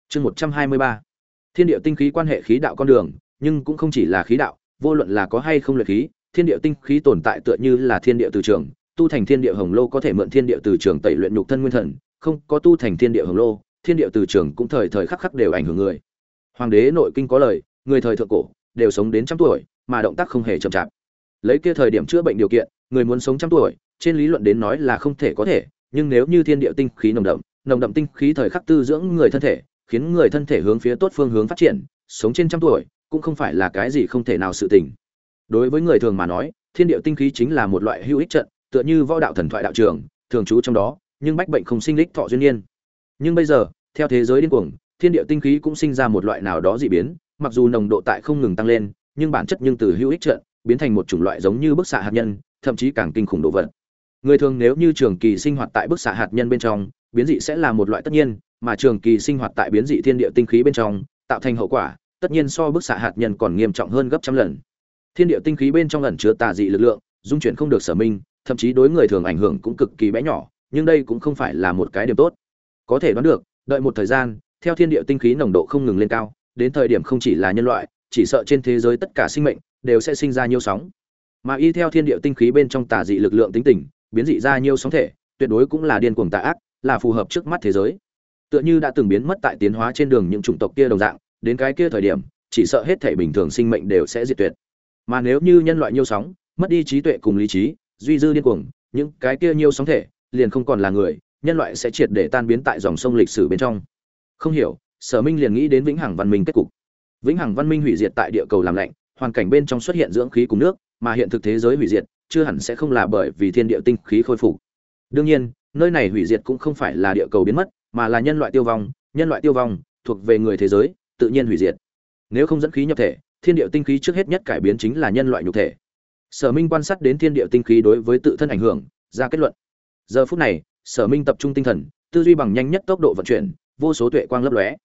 A: Chương một trăm hai mươi ba. Thiên địa tinh khí quan hệ khí đạo con đường, nhưng cũng không chỉ là khí đạo, vô luận là có hay không luyện khí, thiên địa tinh khí tồn tại tựa như là thiên địa từ trường, tu thành thiên địa hồng lô có thể mượn thiên địa từ trường tẩy luyện nhục thân nguyên thần, không có tu thành thiên địa hồng lô, thiên địa từ trường cũng thời thời khắc khắc đều ảnh hưởng người. Hoàng đế nội kinh có lời, người thời thượng cổ, đều sống đến trăm tuổi, mà động tác không hề chậm chạp. Lấy kia thời điểm chữa bệnh điều kiện, người muốn sống trăm tuổi trên lý luận đến nói là không thể có thể, nhưng nếu như thiên địa tinh khí nồng đậm nồng đậm tinh khí thời khắc tư dưỡng người thân thể, khiến người thân thể hướng phía tốt phương hướng phát triển, sống trên trăm tuổi, cũng không phải là cái gì không thể nào sự tình đối với người thường mà nói, thiên địa tinh khí chính là một loại hữu ích trận, tựa như võ đạo thần thoại đạo trường, thường trú trong đó, nhưng bách bệnh không sinh lích thọ duyên niên. nhưng bây giờ, theo thế giới điên cuồng, thiên địa tinh khí cũng sinh ra một loại nào đó dị biến, mặc dù nồng độ tại không ngừng tăng lên, nhưng bản chất nhưng từ hữu ích trận, biến thành một chủng loại giống như bức xạ hạt nhân, thậm chí càng kinh khủng độ vật người thường nếu như trường kỳ sinh hoạt tại bức xạ hạt nhân bên trong, biến dị sẽ là một loại tất nhiên, mà trường kỳ sinh hoạt tại biến dị thiên địa tinh khí bên trong, tạo thành hậu quả, tất nhiên so bức xạ hạt nhân còn nghiêm trọng hơn gấp trăm lần. Thiên địa tinh khí bên trong ẩn chứa tà dị lực lượng, dung chuyển không được sở minh, thậm chí đối người thường ảnh hưởng cũng cực kỳ bé nhỏ, nhưng đây cũng không phải là một cái điểm tốt. Có thể đoán được, đợi một thời gian, theo thiên địa tinh khí nồng độ không ngừng lên cao, đến thời điểm không chỉ là nhân loại, chỉ sợ trên thế giới tất cả sinh mệnh đều sẽ sinh ra nhiều sóng. Mà y theo thiên địa tinh khí bên trong tà dị lực lượng tính tình biến dị ra nhiều sóng thể, tuyệt đối cũng là điên cuồng tà ác, là phù hợp trước mắt thế giới. Tựa như đã từng biến mất tại tiến hóa trên đường những chủng tộc kia đồng dạng, đến cái kia thời điểm, chỉ sợ hết thể bình thường sinh mệnh đều sẽ diệt tuyệt. Mà nếu như nhân loại nhiều sóng, mất đi trí tuệ cùng lý trí, duy dư điên cuồng, những cái kia nhiều sóng thể, liền không còn là người, nhân loại sẽ triệt để tan biến tại dòng sông lịch sử bên trong. Không hiểu, sở minh liền nghĩ đến vĩnh hằng văn minh kết cục. Vĩnh hằng văn minh hủy diệt tại địa cầu làm lạnh, hoàn cảnh bên trong xuất hiện dưỡng khí cùng nước mà hiện thực thế giới hủy diệt, chưa hẳn sẽ không là bởi vì thiên địa tinh khí khôi phục. Đương nhiên, nơi này hủy diệt cũng không phải là địa cầu biến mất, mà là nhân loại tiêu vong, nhân loại tiêu vong, thuộc về người thế giới, tự nhiên hủy diệt. Nếu không dẫn khí nhập thể, thiên địa tinh khí trước hết nhất cải biến chính là nhân loại nhục thể. Sở minh quan sát đến thiên địa tinh khí đối với tự thân ảnh hưởng, ra kết luận. Giờ phút này, sở minh tập trung tinh thần, tư duy bằng nhanh nhất tốc độ vận chuyển, vô số tuệ quang lấp lóe.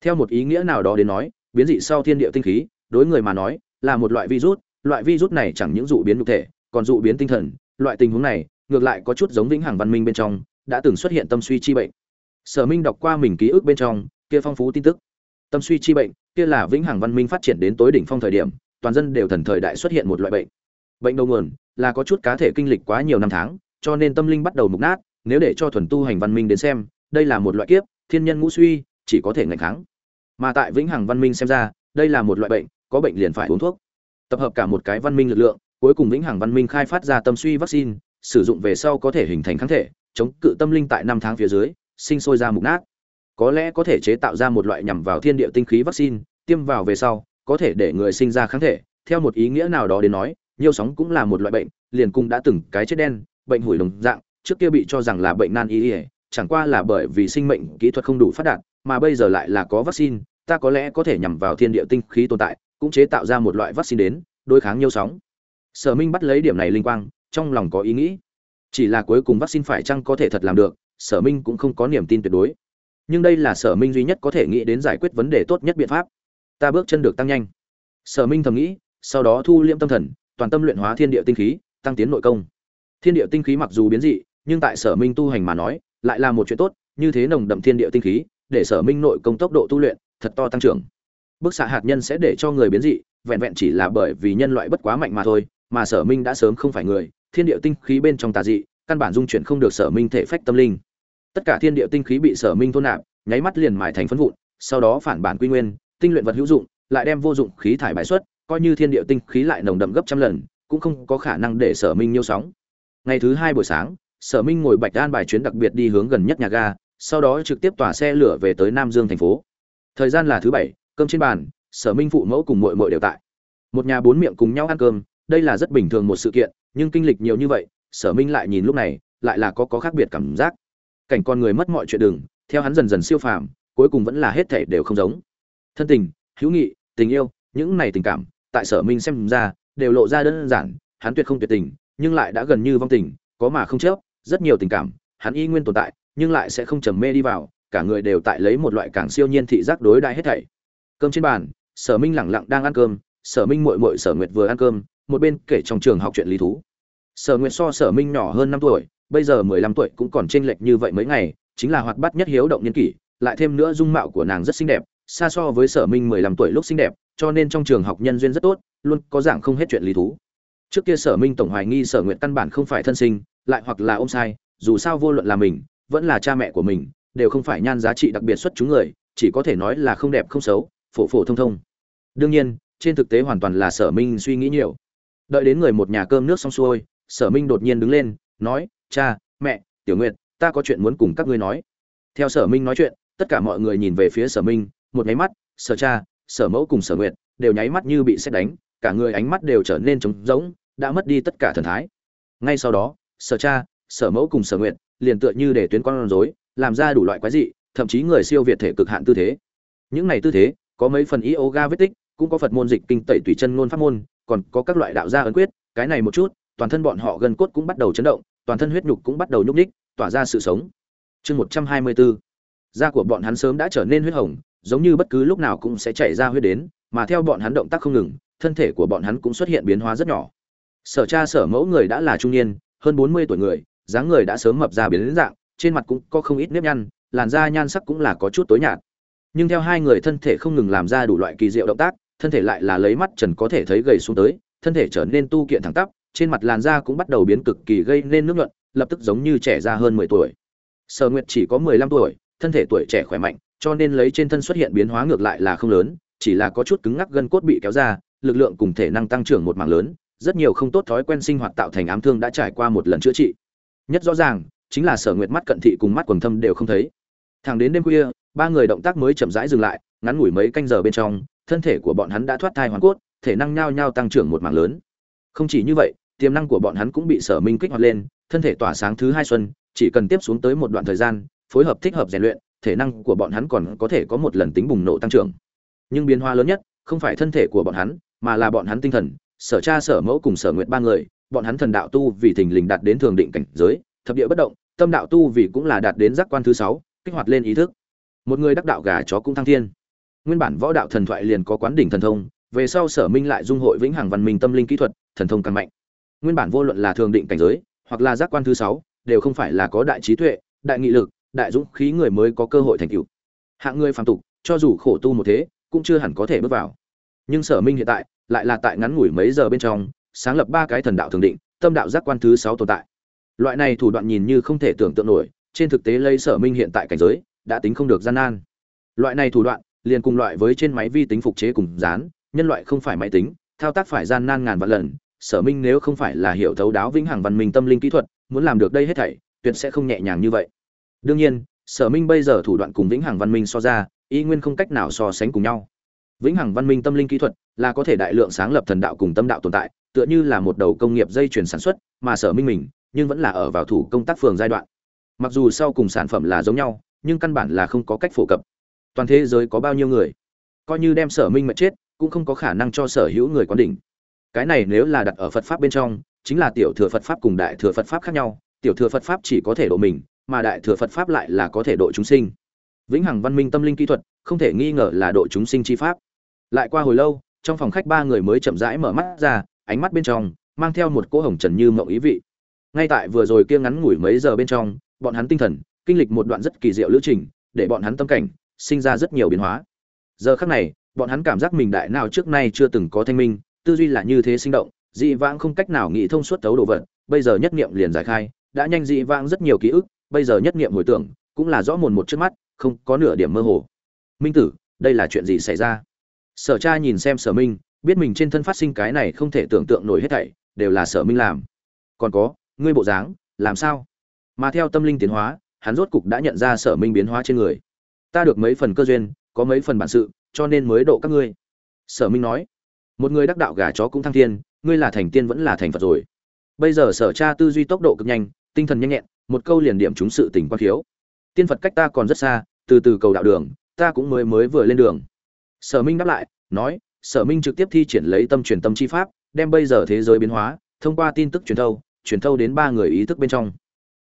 A: Theo một ý nghĩa nào đó đến nói, biến dị sau thiên địa tinh khí, đối người mà nói, là một loại virus loại virus này chẳng những dụ biến nhục thể, còn dụ biến tinh thần. Loại tình huống này, ngược lại có chút giống vĩnh hằng văn minh bên trong, đã từng xuất hiện tâm suy chi bệnh. Sở minh đọc qua mình ký ức bên trong, kia phong phú tin tức. Tâm suy chi bệnh, kia là vĩnh hằng văn minh phát triển đến tối đỉnh phong thời điểm, toàn dân đều thần thời đại xuất hiện một loại bệnh. Bệnh đầu nguồn, là có chút cá thể kinh lịch quá nhiều năm tháng, cho nên tâm linh bắt đầu mục nát, nếu để cho thuần tu hành văn minh đến xem, đây là một loại kiếp, thiên nhân ngũ suy, chỉ có thể ngăn kháng. Mà tại vĩnh hằng văn minh xem ra, đây là một loại bệnh, có bệnh liền phải uống thuốc tập hợp cả một cái văn minh lực lượng, cuối cùng vĩnh hằng văn minh khai phát ra tâm suy vaccine, sử dụng về sau có thể hình thành kháng thể, chống cự tâm linh tại năm tháng phía dưới, sinh sôi ra mục nát. Có lẽ có thể chế tạo ra một loại nhằm vào thiên địa tinh khí vaccine, tiêm vào về sau, có thể để người sinh ra kháng thể. Theo một ý nghĩa nào đó đến nói, nhiều sóng cũng là một loại bệnh, liền cung đã từng cái chết đen, bệnh hủi đồng dạng, trước kia bị cho rằng là bệnh nan y ỉa chẳng qua là bởi vì sinh mệnh kỹ thuật không đủ phát đạt, mà bây giờ lại là có vaccine, ta có lẽ có thể nhằm vào thiên địa tinh khí tồn tại cũng chế tạo ra một loại vaccine đến, đối kháng nhiều sóng. Sở minh bắt lấy điểm này linh quang, trong lòng có ý nghĩ. Chỉ là cuối cùng vaccine phải chăng có thể thật làm được, sở minh cũng không có niềm tin tuyệt đối. Nhưng đây là sở minh duy nhất có thể nghĩ đến giải quyết vấn đề tốt nhất biện pháp. Ta bước chân được tăng nhanh. Sở minh thầm nghĩ, sau đó thu liễm tâm thần, toàn tâm luyện hóa thiên địa tinh khí, tăng tiến nội công. Thiên địa tinh khí mặc dù biến dị, nhưng tại sở minh tu hành mà nói, lại là một chuyện tốt, như thế nồng đậm thiên địa tinh khí, để sở minh nội công tốc độ tu luyện, thật to tăng trưởng bức xạ hạt nhân sẽ để cho người biến dị, vẹn vẹn chỉ là bởi vì nhân loại bất quá mạnh mà thôi, mà sở minh đã sớm không phải người. Thiên địa tinh khí bên trong tà dị, căn bản dung chuyển không được sở minh thể phách tâm linh. Tất cả thiên địa tinh khí bị sở minh thôn nạp, nháy mắt liền mài thành phân vụn, sau đó phản bản quy nguyên, tinh luyện vật hữu dụng, lại đem vô dụng khí thải bài xuất, coi như thiên địa tinh khí lại nồng đậm gấp trăm lần, cũng không có khả năng để sở minh nhiêu sóng. Ngày thứ hai buổi sáng, sở minh ngồi bạch an bài chuyến đặc biệt đi hướng gần nhất nhà ga, sau đó trực tiếp tỏa xe lửa về tới nam dương thành phố. Thời gian là thứ bảy cơm trên bàn, sở minh phụ mẫu cùng mội mội đều tại. Một nhà bốn miệng cùng nhau ăn cơm, đây là rất bình thường một sự kiện, nhưng kinh lịch nhiều như vậy, sở minh lại nhìn lúc này, lại là có có khác biệt cảm giác. Cảnh con người mất mọi chuyện đừng, theo hắn dần dần siêu phàm, cuối cùng vẫn là hết thể đều không giống. Thân tình, hữu nghị, tình yêu, những này tình cảm, tại sở minh xem ra, đều lộ ra đơn giản, hắn tuyệt không tuyệt tình, nhưng lại đã gần như vong tình, có mà không chớp, rất nhiều tình cảm, hắn y nguyên tồn tại, nhưng lại sẽ không trầm mê đi vào, cả người đều tại lấy một loại càng siêu nhiên thị giác đối đại hết thảy cơm trên bàn, sở minh lẳng lặng đang ăn cơm, sở minh muội muội sở nguyệt vừa ăn cơm, một bên kể trong trường học chuyện lý thú. Sở nguyệt so sở minh nhỏ hơn năm tuổi, bây giờ mười lăm tuổi cũng còn chênh lệch như vậy mấy ngày, chính là hoạt bát nhất hiếu động nhân kỷ, lại thêm nữa dung mạo của nàng rất xinh đẹp, xa so với sở minh mười lăm tuổi lúc xinh đẹp, cho nên trong trường học nhân duyên rất tốt, luôn có dạng không hết chuyện lý thú. Trước kia sở minh tổng hoài nghi sở nguyện căn bản không phải thân sinh, lại hoặc là ôm sai, dù sao vô luận là mình, vẫn là cha mẹ của mình, đều không phải nhan giá trị đặc biệt xuất chúng người, chỉ có thể nói là không đẹp không xấu phổ phổ thông thông. Đương nhiên, trên thực tế hoàn toàn là sở minh suy nghĩ nhiều. Đợi đến người một nhà cơm nước xong xuôi, sở minh đột nhiên đứng lên, nói, cha, mẹ, tiểu nguyệt, ta có chuyện muốn cùng các ngươi nói. Theo sở minh nói chuyện, tất cả mọi người nhìn về phía sở minh, một nháy mắt, sở cha, sở mẫu cùng sở nguyệt, đều nháy mắt như bị xét đánh, cả người ánh mắt đều trở nên trống rỗng, đã mất đi tất cả thần thái. Ngay sau đó, sở cha, sở mẫu cùng sở nguyệt liền tựa như để tuyến con rối, làm ra đủ loại quái dị, thậm chí người siêu việt thể cực hạn tư thế. Những này tư thế có mấy phần yoga vết tích cũng có phật môn dịch kinh tẩy tùy chân ngôn pháp môn còn có các loại đạo gia ấn quyết cái này một chút toàn thân bọn họ gần cốt cũng bắt đầu chấn động toàn thân huyết nhục cũng bắt đầu nhúc nhích, tỏa ra sự sống. Chương một trăm hai mươi bốn da của bọn hắn sớm đã trở nên huyết hồng giống như bất cứ lúc nào cũng sẽ chảy ra huyết đến mà theo bọn hắn động tác không ngừng thân thể của bọn hắn cũng xuất hiện biến hóa rất nhỏ. Sở cha sở mẫu người đã là trung niên hơn bốn mươi tuổi người dáng người đã sớm mập ra biến dạng trên mặt cũng có không ít nếp nhăn làn da nhan sắc cũng là có chút tối nhạt nhưng theo hai người thân thể không ngừng làm ra đủ loại kỳ diệu động tác, thân thể lại là lấy mắt trần có thể thấy gầy xuống tới, thân thể trở nên tu kiện thẳng tắp, trên mặt làn da cũng bắt đầu biến cực kỳ gây nên nước nhuận, lập tức giống như trẻ ra hơn mười tuổi. Sở nguyệt chỉ có mười lăm tuổi, thân thể tuổi trẻ khỏe mạnh, cho nên lấy trên thân xuất hiện biến hóa ngược lại là không lớn, chỉ là có chút cứng ngắc gân cốt bị kéo ra, lực lượng cùng thể năng tăng trưởng một mảng lớn, rất nhiều không tốt thói quen sinh hoạt tạo thành ám thương đã trải qua một lần chữa trị. Nhất rõ ràng, chính là sở nguyệt mắt cận thị cùng mắt quần thâm đều không thấy. Thẳng đến đêm khuya ba người động tác mới chậm rãi dừng lại, ngắn ngủi mấy canh giờ bên trong, thân thể của bọn hắn đã thoát thai hoàn cốt, thể năng nhao nhao tăng trưởng một mảng lớn. Không chỉ như vậy, tiềm năng của bọn hắn cũng bị sở minh kích hoạt lên, thân thể tỏa sáng thứ hai xuân, chỉ cần tiếp xuống tới một đoạn thời gian, phối hợp thích hợp rèn luyện, thể năng của bọn hắn còn có thể có một lần tính bùng nổ tăng trưởng. Nhưng biến hóa lớn nhất, không phải thân thể của bọn hắn, mà là bọn hắn tinh thần, sở cha, sở mẫu cùng sở nguyện ba người, bọn hắn thần đạo tu vì thình lình đạt đến thường định cảnh giới, thập địa bất động, tâm đạo tu vì cũng là đạt đến giác quan thứ sáu, kích hoạt lên ý thức một người đắc đạo gà chó cũng thăng thiên. Nguyên bản võ đạo thần thoại liền có quán đỉnh thần thông, về sau sở minh lại dung hội vĩnh hằng văn minh tâm linh kỹ thuật, thần thông càng mạnh. Nguyên bản vô luận là thường định cảnh giới, hoặc là giác quan thứ sáu, đều không phải là có đại trí tuệ, đại nghị lực, đại dũng khí người mới có cơ hội thành tựu. Hạng người phàm tục, cho dù khổ tu một thế, cũng chưa hẳn có thể bước vào. Nhưng sở minh hiện tại, lại là tại ngắn ngủi mấy giờ bên trong, sáng lập ba cái thần đạo thường định, tâm đạo giác quan thứ sáu tồn tại. Loại này thủ đoạn nhìn như không thể tưởng tượng nổi, trên thực tế lấy sở minh hiện tại cảnh giới đã tính không được gian nan. Loại này thủ đoạn, liền cùng loại với trên máy vi tính phục chế cùng dán, nhân loại không phải máy tính, thao tác phải gian nan ngàn vạn lần, sở minh nếu không phải là hiểu thấu đáo vĩnh hằng văn minh tâm linh kỹ thuật, muốn làm được đây hết thảy, tuyệt sẽ không nhẹ nhàng như vậy. Đương nhiên, sở minh bây giờ thủ đoạn cùng vĩnh hằng văn minh so ra, y nguyên không cách nào so sánh cùng nhau. Vĩnh hằng văn minh tâm linh kỹ thuật là có thể đại lượng sáng lập thần đạo cùng tâm đạo tồn tại, tựa như là một đầu công nghiệp dây chuyển sản xuất, mà sở minh mình, nhưng vẫn là ở vào thủ công tác phường giai đoạn. Mặc dù sau cùng sản phẩm là giống nhau nhưng căn bản là không có cách phổ cập. Toàn thế giới có bao nhiêu người? Coi như đem sở minh mệnh chết, cũng không có khả năng cho sở hữu người quán đỉnh. Cái này nếu là đặt ở phật pháp bên trong, chính là tiểu thừa phật pháp cùng đại thừa phật pháp khác nhau, tiểu thừa phật pháp chỉ có thể độ mình, mà đại thừa phật pháp lại là có thể độ chúng sinh. Vĩnh hằng văn minh tâm linh kỹ thuật, không thể nghi ngờ là độ chúng sinh chi pháp. Lại qua hồi lâu, trong phòng khách ba người mới chậm rãi mở mắt ra, ánh mắt bên trong mang theo một cỗ hồng trần như mộng ý vị. Ngay tại vừa rồi kia ngắn ngủi mấy giờ bên trong, bọn hắn tinh thần kinh lịch một đoạn rất kỳ diệu lữ trình, để bọn hắn tâm cảnh sinh ra rất nhiều biến hóa. Giờ khắc này, bọn hắn cảm giác mình đại nào trước nay chưa từng có thanh minh, tư duy là như thế sinh động, dị vãng không cách nào nghĩ thông suốt tấu đồ vật, bây giờ nhất niệm liền giải khai, đã nhanh dị vãng rất nhiều ký ức, bây giờ nhất niệm hồi tưởng, cũng là rõ mồn một trước mắt, không có nửa điểm mơ hồ. Minh tử, đây là chuyện gì xảy ra? Sở cha nhìn xem sở minh, biết mình trên thân phát sinh cái này không thể tưởng tượng nổi hết thảy, đều là sở minh làm. Còn có, ngươi bộ dáng, làm sao? Mà theo tâm linh tiến hóa hắn rốt cục đã nhận ra sở minh biến hóa trên người. Ta được mấy phần cơ duyên, có mấy phần bản sự, cho nên mới độ các ngươi. Sở minh nói. Một người đắc đạo gà chó cũng thăng thiên, ngươi là thành tiên vẫn là thành phật rồi. Bây giờ sở cha tư duy tốc độ cực nhanh, tinh thần nhanh nhẹn, một câu liền điểm chúng sự tình quan khiếu. Tiên phật cách ta còn rất xa, từ từ cầu đạo đường, ta cũng mới mới vừa lên đường. Sở minh đáp lại, nói, sở minh trực tiếp thi triển lấy tâm truyền tâm chi pháp, đem bây giờ thế giới biến hóa, thông qua tin tức truyền thâu truyền thâu đến ba người ý thức bên trong.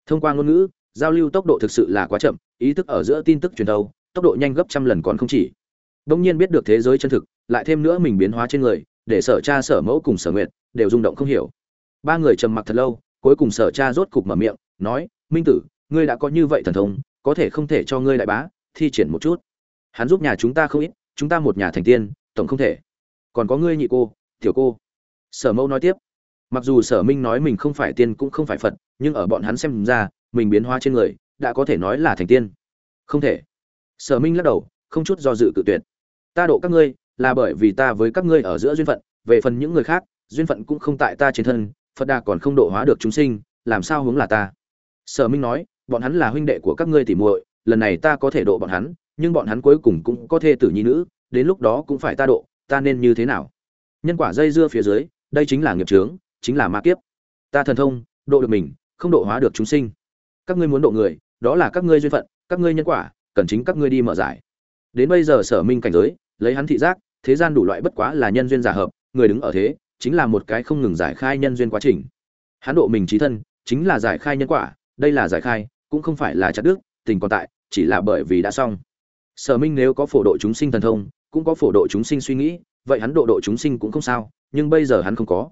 A: Thông qua ngôn ngữ giao lưu tốc độ thực sự là quá chậm, ý thức ở giữa tin tức truyền thâu, tốc độ nhanh gấp trăm lần còn không chỉ. Đông nhiên biết được thế giới chân thực, lại thêm nữa mình biến hóa trên người, để sở cha, sở mẫu cùng sở nguyện đều rung động không hiểu. Ba người trầm mặc thật lâu, cuối cùng sở cha rốt cục mở miệng, nói, minh tử, ngươi đã có như vậy thần thông, có thể không thể cho ngươi đại bá thi triển một chút. Hắn giúp nhà chúng ta không ít, chúng ta một nhà thành tiên, tổng không thể. Còn có ngươi nhị cô, tiểu cô. Sở mẫu nói tiếp. Mặc dù sở minh nói mình không phải tiên cũng không phải phật, nhưng ở bọn hắn xem ra mình biến hóa trên người, đã có thể nói là thành tiên. Không thể. Sở minh lắc đầu, không chút do dự cự tuyệt. Ta độ các ngươi, là bởi vì ta với các ngươi ở giữa duyên phận, về phần những người khác, duyên phận cũng không tại ta trên thân, phật đà còn không độ hóa được chúng sinh, làm sao hướng là ta? Sở minh nói, bọn hắn là huynh đệ của các ngươi tỉ muội, lần này ta có thể độ bọn hắn, nhưng bọn hắn cuối cùng cũng có thê tử nhi nữ, đến lúc đó cũng phải ta độ, ta nên như thế nào? Nhân quả dây dưa phía dưới, đây chính là nghiệp trướng chính là ma kiếp. Ta thần thông, độ được mình, không độ hóa được chúng sinh các ngươi muốn độ người, đó là các ngươi duyên phận, các ngươi nhân quả, cần chính các ngươi đi mở giải. Đến bây giờ sở minh cảnh giới, lấy hắn thị giác, thế gian đủ loại bất quá là nhân duyên giả hợp, người đứng ở thế, chính là một cái không ngừng giải khai nhân duyên quá trình. Hắn độ mình trí thân, chính là giải khai nhân quả, đây là giải khai, cũng không phải là chặt đức tình còn tại, chỉ là bởi vì đã xong. Sở minh nếu có phổ độ chúng sinh thần thông, cũng có phổ độ chúng sinh suy nghĩ, vậy hắn độ độ chúng sinh cũng không sao, nhưng bây giờ hắn không có.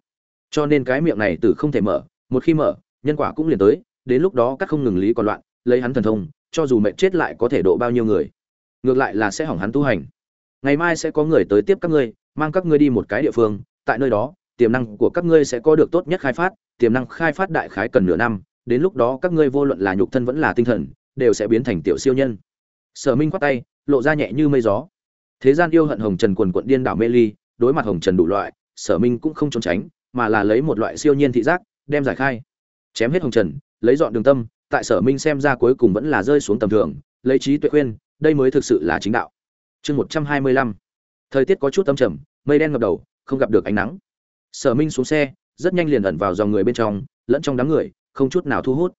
A: Cho nên cái miệng này từ không thể mở, một khi mở, nhân quả cũng liền tới đến lúc đó các không ngừng lý còn loạn, lấy hắn thần thông, cho dù mệnh chết lại có thể độ bao nhiêu người. Ngược lại là sẽ hỏng hắn tu hành. Ngày mai sẽ có người tới tiếp các ngươi, mang các ngươi đi một cái địa phương, tại nơi đó, tiềm năng của các ngươi sẽ có được tốt nhất khai phát, tiềm năng khai phát đại khái cần nửa năm, đến lúc đó các ngươi vô luận là nhục thân vẫn là tinh thần, đều sẽ biến thành tiểu siêu nhân. Sở minh khoát tay, lộ ra nhẹ như mây gió. Thế gian yêu hận hồng trần quần quận điên đảo mê ly, đối mặt hồng trần đủ loại, sở minh cũng không trốn tránh, mà là lấy một loại siêu nhiên thị giác, đem giải khai. Chém hết hồng trần lấy dọn đường tâm, tại sở minh xem ra cuối cùng vẫn là rơi xuống tầm thường, lấy trí tuệ khuyên, đây mới thực sự là chính đạo. Chương một trăm hai mươi lăm. Thời tiết có chút âm trầm, mây đen ngập đầu, không gặp được ánh nắng. Sở minh xuống xe, rất nhanh liền ẩn vào dòng người bên trong, lẫn trong đám người, không chút nào thu hút.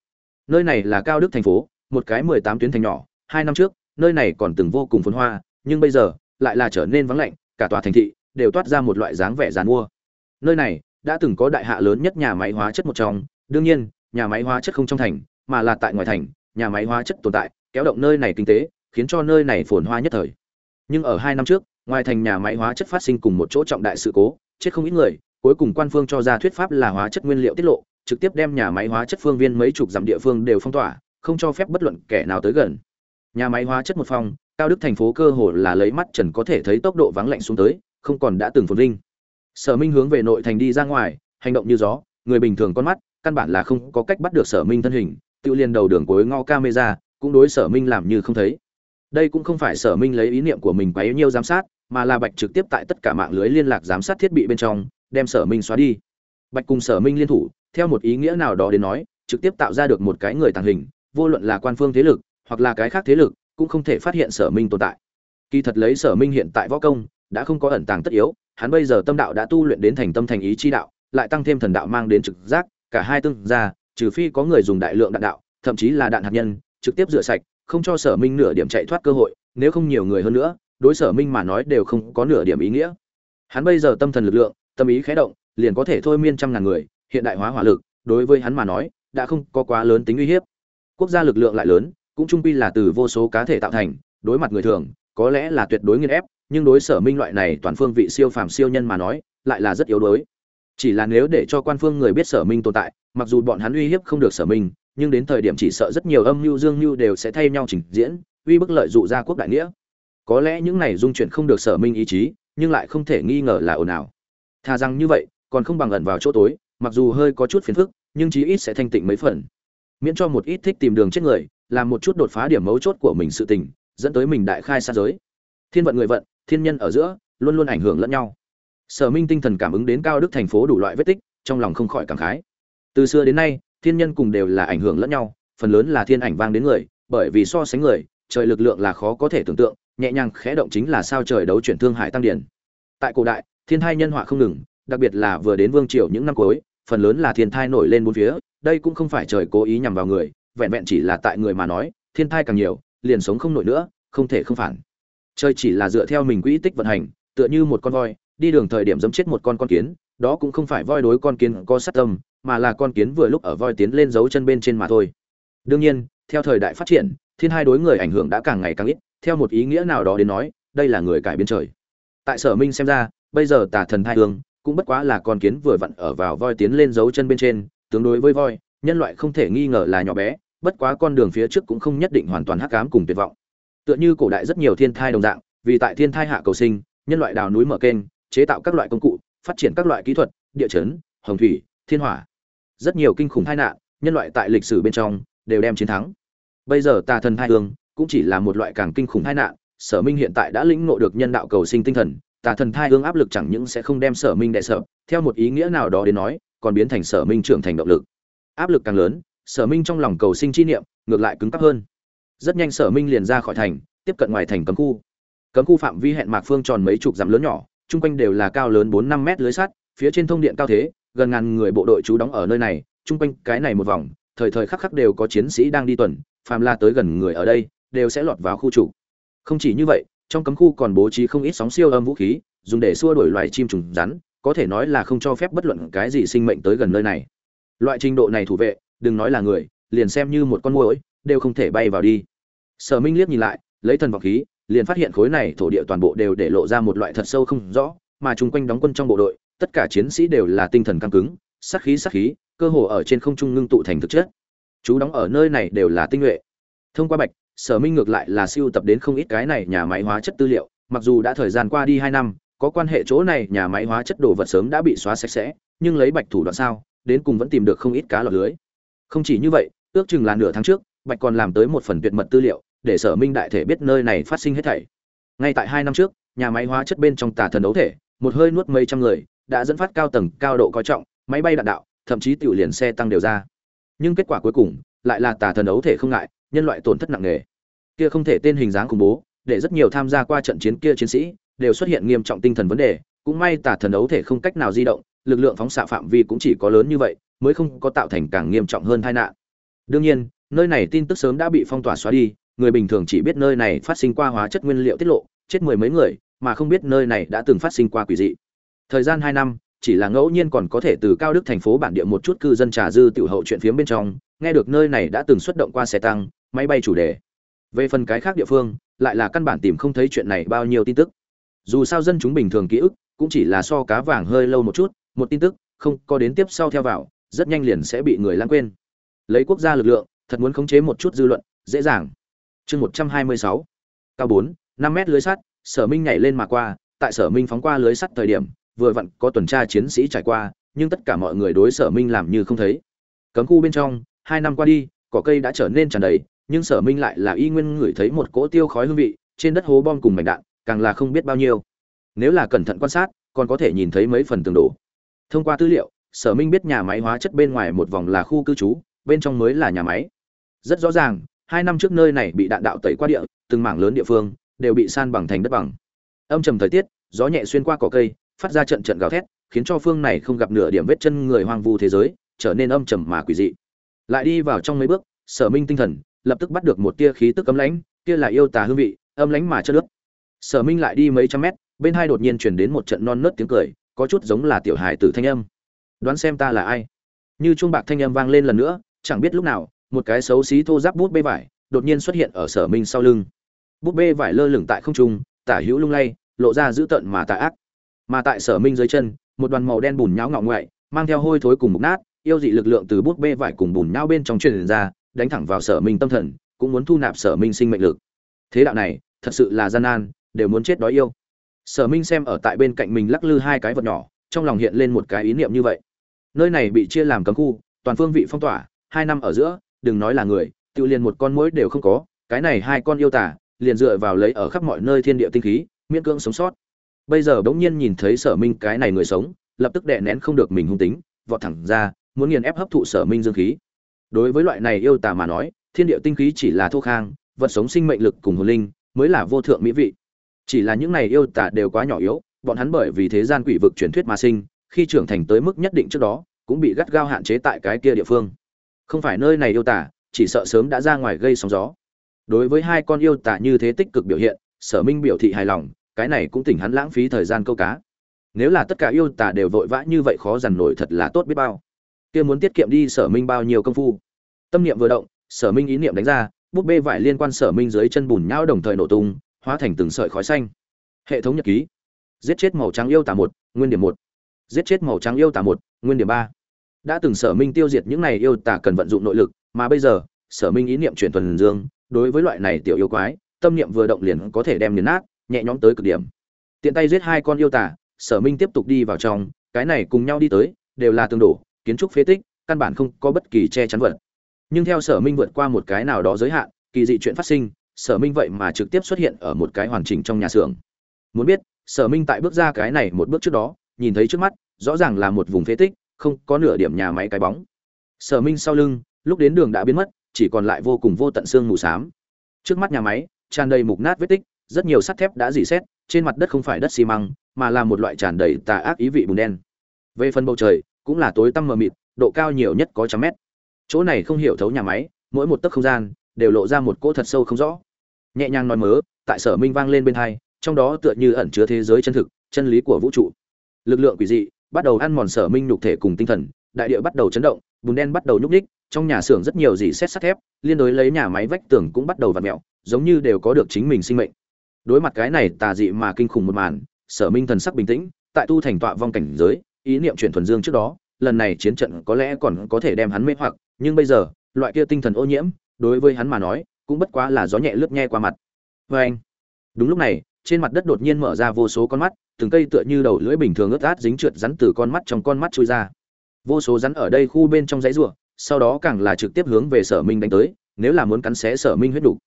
A: Nơi này là cao đức thành phố, một cái mười tám tuyến thành nhỏ, hai năm trước, nơi này còn từng vô cùng phồn hoa, nhưng bây giờ, lại là trở nên vắng lạnh, cả tòa thành thị đều toát ra một loại dáng vẻ dàn mua. Nơi này đã từng có đại hạ lớn nhất nhà máy hóa chất một trong, đương nhiên nhà máy hóa chất không trong thành, mà là tại ngoài thành, nhà máy hóa chất tồn tại, kéo động nơi này kinh tế, khiến cho nơi này phồn hoa nhất thời. Nhưng ở hai năm trước, ngoài thành nhà máy hóa chất phát sinh cùng một chỗ trọng đại sự cố, chết không ít người, cuối cùng quan phương cho ra thuyết pháp là hóa chất nguyên liệu tiết lộ, trực tiếp đem nhà máy hóa chất phương viên mấy chục dặm địa phương đều phong tỏa, không cho phép bất luận kẻ nào tới gần. Nhà máy hóa chất một phòng, cao đức thành phố cơ hồ là lấy mắt trần có thể thấy tốc độ vắng lạnh xuống tới, không còn đã từng phồn vinh. Sở minh hướng về nội thành đi ra ngoài, hành động như gió, người bình thường con mắt căn bản là không có cách bắt được sở minh thân hình, tự liền đầu đường cuối ngõ camera, cũng đối sở minh làm như không thấy. Đây cũng không phải sở minh lấy ý niệm của mình quấy nhiêu giám sát, mà là bạch trực tiếp tại tất cả mạng lưới liên lạc giám sát thiết bị bên trong, đem sở minh xóa đi. Bạch cùng sở minh liên thủ, theo một ý nghĩa nào đó đến nói, trực tiếp tạo ra được một cái người tàng hình, vô luận là quan phương thế lực, hoặc là cái khác thế lực, cũng không thể phát hiện sở minh tồn tại. Kỳ thật lấy sở minh hiện tại võ công, đã không có ẩn tàng tất yếu, hắn bây giờ tâm đạo đã tu luyện đến thành tâm thành ý chi đạo, lại tăng thêm thần đạo mang đến trực giác cả hai tương ra trừ phi có người dùng đại lượng đạn đạo, thậm chí là đạn hạt nhân, trực tiếp rửa sạch, không cho sở minh nửa điểm chạy thoát cơ hội, nếu không nhiều người hơn nữa, đối sở minh mà nói đều không có nửa điểm ý nghĩa. Hắn bây giờ tâm thần lực lượng, tâm ý khé động, liền có thể thôi miên trăm ngàn người, hiện đại hóa hỏa lực, đối với hắn mà nói, đã không có quá lớn tính uy hiếp. Quốc gia lực lượng lại lớn, cũng trung quy là từ vô số cá thể tạo thành, đối mặt người thường, có lẽ là tuyệt đối nghiên ép, nhưng đối sở minh loại này toàn phương vị siêu phàm siêu nhân mà nói, lại là rất yếu đuối chỉ là nếu để cho quan phương người biết sở minh tồn tại, mặc dù bọn hắn uy hiếp không được sở minh, nhưng đến thời điểm chỉ sợ rất nhiều âm mưu dương mưu đều sẽ thay nhau trình diễn, uy bức lợi dụ ra quốc đại nghĩa. Có lẽ những này dung chuyển không được sở minh ý chí, nhưng lại không thể nghi ngờ là ồn ào. Thà rằng như vậy, còn không bằng ẩn vào chỗ tối, mặc dù hơi có chút phiền phức, nhưng chí ít sẽ thanh tịnh mấy phần. Miễn cho một ít thích tìm đường chết người, làm một chút đột phá điểm mấu chốt của mình sự tình, dẫn tới mình đại khai xa giới. Thiên vận người vận, thiên nhân ở giữa, luôn luôn ảnh hưởng lẫn nhau sở minh tinh thần cảm ứng đến cao đức thành phố đủ loại vết tích, trong lòng không khỏi cảm khái. Từ xưa đến nay, thiên nhân cùng đều là ảnh hưởng lẫn nhau, phần lớn là thiên ảnh vang đến người, bởi vì so sánh người, trời lực lượng là khó có thể tưởng tượng, nhẹ nhàng khẽ động chính là sao trời đấu chuyển thương hải tăng điển. Tại cổ đại, thiên thai nhân họa không ngừng, đặc biệt là vừa đến vương triều những năm cuối, phần lớn là thiên thai nổi lên bốn phía, đây cũng không phải trời cố ý nhằm vào người, vẹn vẹn chỉ là tại người mà nói, thiên thai càng nhiều, liền sống không nổi nữa, không thể không phản. Trời chỉ là dựa theo mình quỹ tích vận hành, tựa như một con voi đi đường thời điểm dẫm chết một con con kiến, đó cũng không phải voi đối con kiến có sát tâm, mà là con kiến vừa lúc ở voi tiến lên dấu chân bên trên mà thôi. Đương nhiên, theo thời đại phát triển, thiên hai đối người ảnh hưởng đã càng ngày càng ít, theo một ý nghĩa nào đó đến nói, đây là người cải biến trời. Tại sở minh xem ra, bây giờ tà thần thai hương cũng bất quá là con kiến vừa vặn ở vào voi tiến lên dấu chân bên trên, tương đối với voi, nhân loại không thể nghi ngờ là nhỏ bé, bất quá con đường phía trước cũng không nhất định hoàn toàn hắc ám cùng tuyệt vọng. Tựa như cổ đại rất nhiều thiên thai đồng dạng, vì tại thiên thai hạ cầu sinh, nhân loại đào núi mở kênh chế tạo các loại công cụ, phát triển các loại kỹ thuật, địa chấn, hồng thủy, thiên hỏa. Rất nhiều kinh khủng tai nạn, nhân loại tại lịch sử bên trong, đều đem chiến thắng. Bây giờ tà thần hai hương cũng chỉ là một loại càng kinh khủng tai nạn, sở minh hiện tại đã lĩnh ngộ được nhân đạo cầu sinh tinh thần, tà thần thai hương áp lực chẳng những sẽ không đem sở minh đại sợ theo một ý nghĩa nào đó đến nói, còn biến thành sở minh trưởng thành động lực. Áp lực càng lớn, sở minh trong lòng cầu sinh chi niệm ngược lại cứng cắp hơn. Rất nhanh sở minh liền ra khỏi thành, tiếp cận ngoài thành cấm khu. Cấm khu phạm vi hẹn mạc phương tròn mấy chục dặm lớn nhỏ chung quanh đều là cao lớn bốn năm mét lưới sắt, phía trên thông điện cao thế, gần ngàn người bộ đội trú đóng ở nơi này, chung quanh cái này một vòng, thời thời khắc khắc đều có chiến sĩ đang đi tuần, phàm la tới gần người ở đây, đều sẽ lọt vào khu trụ. không chỉ như vậy, trong cấm khu còn bố trí không ít sóng siêu âm vũ khí, dùng để xua đuổi loài chim trùng rắn, có thể nói là không cho phép bất luận cái gì sinh mệnh tới gần nơi này loại trình độ này thủ vệ, đừng nói là người, liền xem như một con muỗi, đều không thể bay vào đi sở minh liếc nhìn lại, lấy thần vọng khí liền phát hiện khối này thổ địa toàn bộ đều để lộ ra một loại thật sâu không rõ, mà chung quanh đóng quân trong bộ đội, tất cả chiến sĩ đều là tinh thần căng cứng, sát khí sát khí, cơ hồ ở trên không trung ngưng tụ thành thực chất. Chú đóng ở nơi này đều là tinh nhuệ. Thông qua bạch, sở minh ngược lại là siêu tập đến không ít cái này nhà máy hóa chất tư liệu, mặc dù đã thời gian qua đi hai năm, có quan hệ chỗ này nhà máy hóa chất đồ vật sớm đã bị xóa sạch sẽ, nhưng lấy bạch thủ đoạn sao, đến cùng vẫn tìm được không ít cá lọt lưới. Không chỉ như vậy, ước chừng là nửa tháng trước, bạch còn làm tới một phần tuyệt mật tư liệu để sở minh đại thể biết nơi này phát sinh hết thảy. Ngay tại hai năm trước, nhà máy hóa chất bên trong tà thần đấu thể, một hơi nuốt mấy trăm người, đã dẫn phát cao tầng, cao độ coi trọng, máy bay đạn đạo, thậm chí tiểu liền xe tăng đều ra. Nhưng kết quả cuối cùng, lại là tà thần đấu thể không ngại, nhân loại tổn thất nặng nề. Kia không thể tên hình dáng khủng bố, để rất nhiều tham gia qua trận chiến kia chiến sĩ, đều xuất hiện nghiêm trọng tinh thần vấn đề. Cũng may tà thần đấu thể không cách nào di động, lực lượng phóng xạ phạm vi cũng chỉ có lớn như vậy, mới không có tạo thành càng nghiêm trọng hơn tai nạn. Đương nhiên, nơi này tin tức sớm đã bị phong tỏa xóa đi người bình thường chỉ biết nơi này phát sinh qua hóa chất nguyên liệu tiết lộ, chết mười mấy người, mà không biết nơi này đã từng phát sinh qua quỷ dị. Thời gian hai năm, chỉ là ngẫu nhiên còn có thể từ cao đức thành phố bản địa một chút cư dân trà dư tiểu hậu chuyện phiếm bên trong, nghe được nơi này đã từng xuất động qua xe tăng, máy bay chủ đề. Về phần cái khác địa phương, lại là căn bản tìm không thấy chuyện này bao nhiêu tin tức. Dù sao dân chúng bình thường ký ức, cũng chỉ là so cá vàng hơi lâu một chút, một tin tức, không có đến tiếp sau theo vào, rất nhanh liền sẽ bị người lãng quên. Lấy quốc gia lực lượng, thật muốn khống chế một chút dư luận, dễ dàng chương một trăm hai mươi sáu, cao bốn, năm mét lưới sắt, sở minh nhảy lên mà qua, tại sở minh phóng qua lưới sắt thời điểm, vừa vặn có tuần tra chiến sĩ trải qua, nhưng tất cả mọi người đối sở minh làm như không thấy. Cấm khu bên trong, hai năm qua đi, cỏ cây đã trở nên tràn đầy, nhưng sở minh lại là y nguyên ngửi thấy một cỗ tiêu khói hương vị, trên đất hố bom cùng mảnh đạn, càng là không biết bao nhiêu. Nếu là cẩn thận quan sát, còn có thể nhìn thấy mấy phần tường đổ. Thông qua tư liệu, sở minh biết nhà máy hóa chất bên ngoài một vòng là khu cư trú, bên trong mới là nhà máy. Rất rõ ràng hai năm trước nơi này bị đạn đạo tẩy qua địa, từng mảng lớn địa phương đều bị san bằng thành đất bằng. Âm trầm thời tiết, gió nhẹ xuyên qua cỏ cây, phát ra trận trận gào thét, khiến cho phương này không gặp nửa điểm vết chân người hoang vu thế giới, trở nên âm trầm mà quỷ dị. Lại đi vào trong mấy bước, sở minh tinh thần lập tức bắt được một tia khí tức ấm lãnh, kia là yêu tà hương vị âm lãnh mà chất nước sở minh lại đi mấy trăm mét, bên hai đột nhiên truyền đến một trận non nớt tiếng cười, có chút giống là tiểu hài tử thanh âm. Đoán xem ta là ai? Như chuông bạc thanh âm vang lên lần nữa, chẳng biết lúc nào một cái xấu xí thô giáp bút bê vải, đột nhiên xuất hiện ở sở minh sau lưng. Bút bê vải lơ lửng tại không trung, tả hữu lung lay, lộ ra dữ tợn mà tà ác. Mà tại sở minh dưới chân, một đoàn màu đen bùn nhão ngọ ngoại, mang theo hôi thối cùng mục nát, yêu dị lực lượng từ bút bê vải cùng bùn nhão bên trong truyền ra, đánh thẳng vào sở minh tâm thần, cũng muốn thu nạp sở minh sinh mệnh lực. Thế đạo này, thật sự là gian nan, đều muốn chết đói yêu. Sở minh xem ở tại bên cạnh mình lắc lư hai cái vật nhỏ, trong lòng hiện lên một cái ý niệm như vậy. Nơi này bị chia làm cấm khu, toàn phương vị phong tỏa, hai năm ở giữa đừng nói là người, tự liền một con mũi đều không có, cái này hai con yêu tả liền dựa vào lấy ở khắp mọi nơi thiên địa tinh khí, miễn cưỡng sống sót. Bây giờ bỗng nhiên nhìn thấy sở minh cái này người sống, lập tức đè nén không được mình hung tính, vọt thẳng ra, muốn nghiền ép hấp thụ sở minh dương khí. Đối với loại này yêu tà mà nói, thiên địa tinh khí chỉ là thô khang, vật sống sinh mệnh lực cùng hồn linh mới là vô thượng mỹ vị. Chỉ là những này yêu tà đều quá nhỏ yếu, bọn hắn bởi vì thế gian quỷ vực truyền thuyết mà sinh, khi trưởng thành tới mức nhất định trước đó, cũng bị gắt gao hạn chế tại cái kia địa phương không phải nơi này yêu tả, chỉ sợ sớm đã ra ngoài gây sóng gió. Đối với hai con yêu tả như thế tích cực biểu hiện, sở minh biểu thị hài lòng, cái này cũng tỉnh hắn lãng phí thời gian câu cá. Nếu là tất cả yêu tả đều vội vã như vậy khó dằn nổi thật là tốt biết bao. Kia muốn tiết kiệm đi sở minh bao nhiêu công phu? Tâm niệm vừa động, sở minh ý niệm đánh ra bút bê vải liên quan sở minh dưới chân bùn nhão đồng thời nổ tung, hóa thành từng sợi khói xanh. Hệ thống nhật ký. Giết chết màu trắng yêu tả một, nguyên điểm một. Giết chết màu trắng yêu tả một, nguyên điểm ba đã từng sở minh tiêu diệt những này yêu tả cần vận dụng nội lực, mà bây giờ, sở minh ý niệm chuyển thuần dương, đối với loại này tiểu yêu quái, tâm niệm vừa động liền có thể đem nghiền nát, nhẹ nhõm tới cực điểm. Tiện tay giết hai con yêu tả sở minh tiếp tục đi vào trong, cái này cùng nhau đi tới, đều là tương đổ, kiến trúc phế tích, căn bản không có bất kỳ che chắn vật. Nhưng theo sở minh vượt qua một cái nào đó giới hạn, kỳ dị chuyện phát sinh, sở minh vậy mà trực tiếp xuất hiện ở một cái hoàn chỉnh trong nhà xưởng. Muốn biết, sở minh tại bước ra cái này một bước trước đó, nhìn thấy trước mắt, rõ ràng là một vùng phế tích không có nửa điểm nhà máy cái bóng. Sở minh sau lưng, lúc đến đường đã biến mất, chỉ còn lại vô cùng vô tận xương mù xám. Trước mắt nhà máy, tràn đầy mục nát vết tích, rất nhiều sắt thép đã dỉ xét trên mặt đất không phải đất xi măng, mà là một loại tràn đầy tà ác ý vị bùn đen. Về phần bầu trời, cũng là tối tăm mờ mịt, độ cao nhiều nhất có trăm mét. Chỗ này không hiểu thấu nhà máy, mỗi một tấc không gian đều lộ ra một cỗ thật sâu không rõ. Nhẹ nhàng nói mớ, tại sở minh vang lên bên hai, trong đó tựa như ẩn chứa thế giới chân thực, chân lý của vũ trụ. Lực lượng quỷ dị bắt đầu ăn mòn sở minh nhục thể cùng tinh thần, đại địa bắt đầu chấn động, bùn đen bắt đầu nhúc ních trong nhà xưởng rất nhiều dỉ xét sắt thép, liên đối lấy nhà máy vách tường cũng bắt đầu v ặ mẹo giống như đều có được chính mình sinh mệnh. Đối mặt cái này tà dị mà kinh khủng một màn, sở minh thần sắc bình tĩnh, tại tu thành tọa vong cảnh giới, ý niệm chuyển thuần dương trước đó, lần này chiến trận có lẽ còn có thể đem hắn mê hoặc, nhưng bây giờ, loại kia tinh thần ô nhiễm, đối với hắn mà nói, cũng bất quá là gió nhẹ lướt nghe qua mặt. Vê anh đúng lúc này trên mặt đất đột nhiên mở ra vô số con mắt từng cây tựa như đầu lưỡi bình thường ướt át dính trượt rắn từ con mắt trong con mắt chui ra. Vô số rắn ở đây khu bên trong dãy ruộng, sau đó càng là trực tiếp hướng về sở minh đánh tới nếu là muốn cắn xé sở minh huyết đủ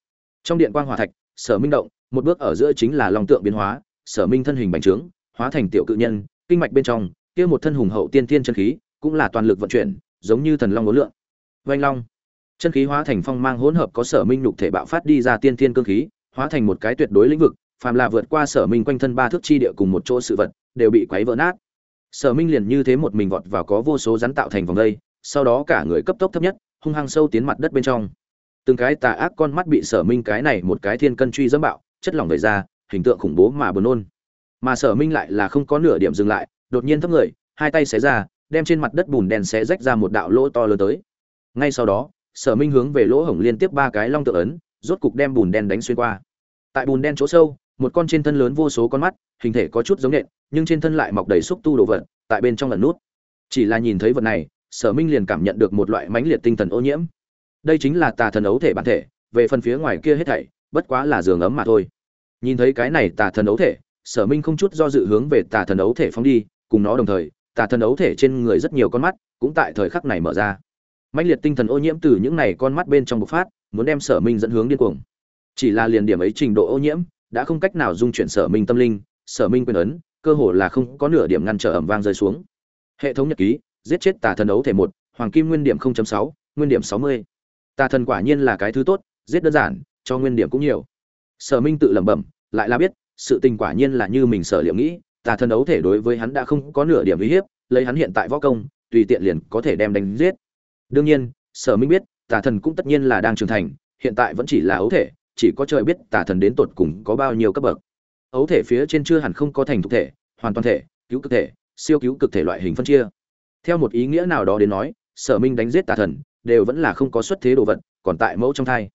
A: trong điện quang hòa thạch sở minh động một bước ở giữa chính là long tượng biến hóa sở minh thân hình bành trướng hóa thành tiểu cự nhân kinh mạch bên trong kia một thân hùng hậu tiên thiên chân khí cũng là toàn lực vận chuyển giống như thần long ngũ lượng. Vanh long. Chân khí hóa thành phong mang hỗn hợp có sở minh nhục thể bạo phát đi ra tiên thiên cương khí hóa thành một cái tuyệt đối lĩnh vực phàm là vượt qua sở minh quanh thân ba thước chi địa cùng một chỗ sự vật, đều bị quấy vỡ nát. Sở minh liền như thế một mình vọt vào có vô số rắn tạo thành vòng đây, sau đó cả người cấp tốc thấp nhất, hung hăng sâu tiến mặt đất bên trong. Từng cái tà ác con mắt bị sở minh cái này một cái thiên cân truy dẫm bạo, chất lỏng đầy ra, hình tượng khủng bố mà buồn nôn. Mà sở minh lại là không có nửa điểm dừng lại, đột nhiên thấp người, hai tay xé ra, đem trên mặt đất bùn đen xé rách ra một đạo lỗ to lớn tới. Ngay sau đó, sở minh hướng về lỗ hổng liên tiếp ba cái long tự ấn, rốt cục đem bùn đen đánh xuyên qua. Tại bùn đen chỗ sâu một con trên thân lớn vô số con mắt, hình thể có chút giống nện, nhưng trên thân lại mọc đầy xúc tu đồ vật, tại bên trong lần nút. Chỉ là nhìn thấy vật này, sở minh liền cảm nhận được một loại mãnh liệt tinh thần ô nhiễm. Đây chính là tà thần ấu thể bản thể, về phần phía ngoài kia hết thảy, bất quá là giường ấm mà thôi. Nhìn thấy cái này tà thần ấu thể, sở minh không chút do dự hướng về tà thần ấu thể phóng đi, cùng nó đồng thời, tà thần ấu thể trên người rất nhiều con mắt cũng tại thời khắc này mở ra. Mãnh liệt tinh thần ô nhiễm từ những này con mắt bên trong bộc phát, muốn đem sở minh dẫn hướng điên cuồng. Chỉ là liền điểm ấy trình độ ô nhiễm đã không cách nào dung chuyển sở minh tâm linh sở minh quyền ấn cơ hồ là không có nửa điểm ngăn trở ẩm vang rơi xuống. Hệ thống nhật ký giết chết tà thần ấu thể một hoàng kim nguyên điểm 0.6, nguyên điểm 60. tà thần quả nhiên là cái thứ tốt giết đơn giản cho nguyên điểm cũng nhiều. Sở minh tự lẩm bẩm lại là biết sự tình quả nhiên là như mình sở liệu nghĩ tà thần ấu thể đối với hắn đã không có nửa điểm uy hiếp lấy hắn hiện tại võ công tùy tiện liền có thể đem đánh giết. Đương nhiên sở minh biết tà thần cũng tất nhiên là đang trưởng thành hiện tại vẫn chỉ là ấu thể chỉ có trời biết tà thần đến tột cùng có bao nhiêu cấp bậc. Ấu thể phía trên chưa hẳn không có thành thực thể, hoàn toàn thể, cứu cực thể, siêu cứu cực thể loại hình phân chia. Theo một ý nghĩa nào đó đến nói, sở minh đánh giết tà thần, đều vẫn là không có xuất thế đồ vật, còn tại mẫu trong thai.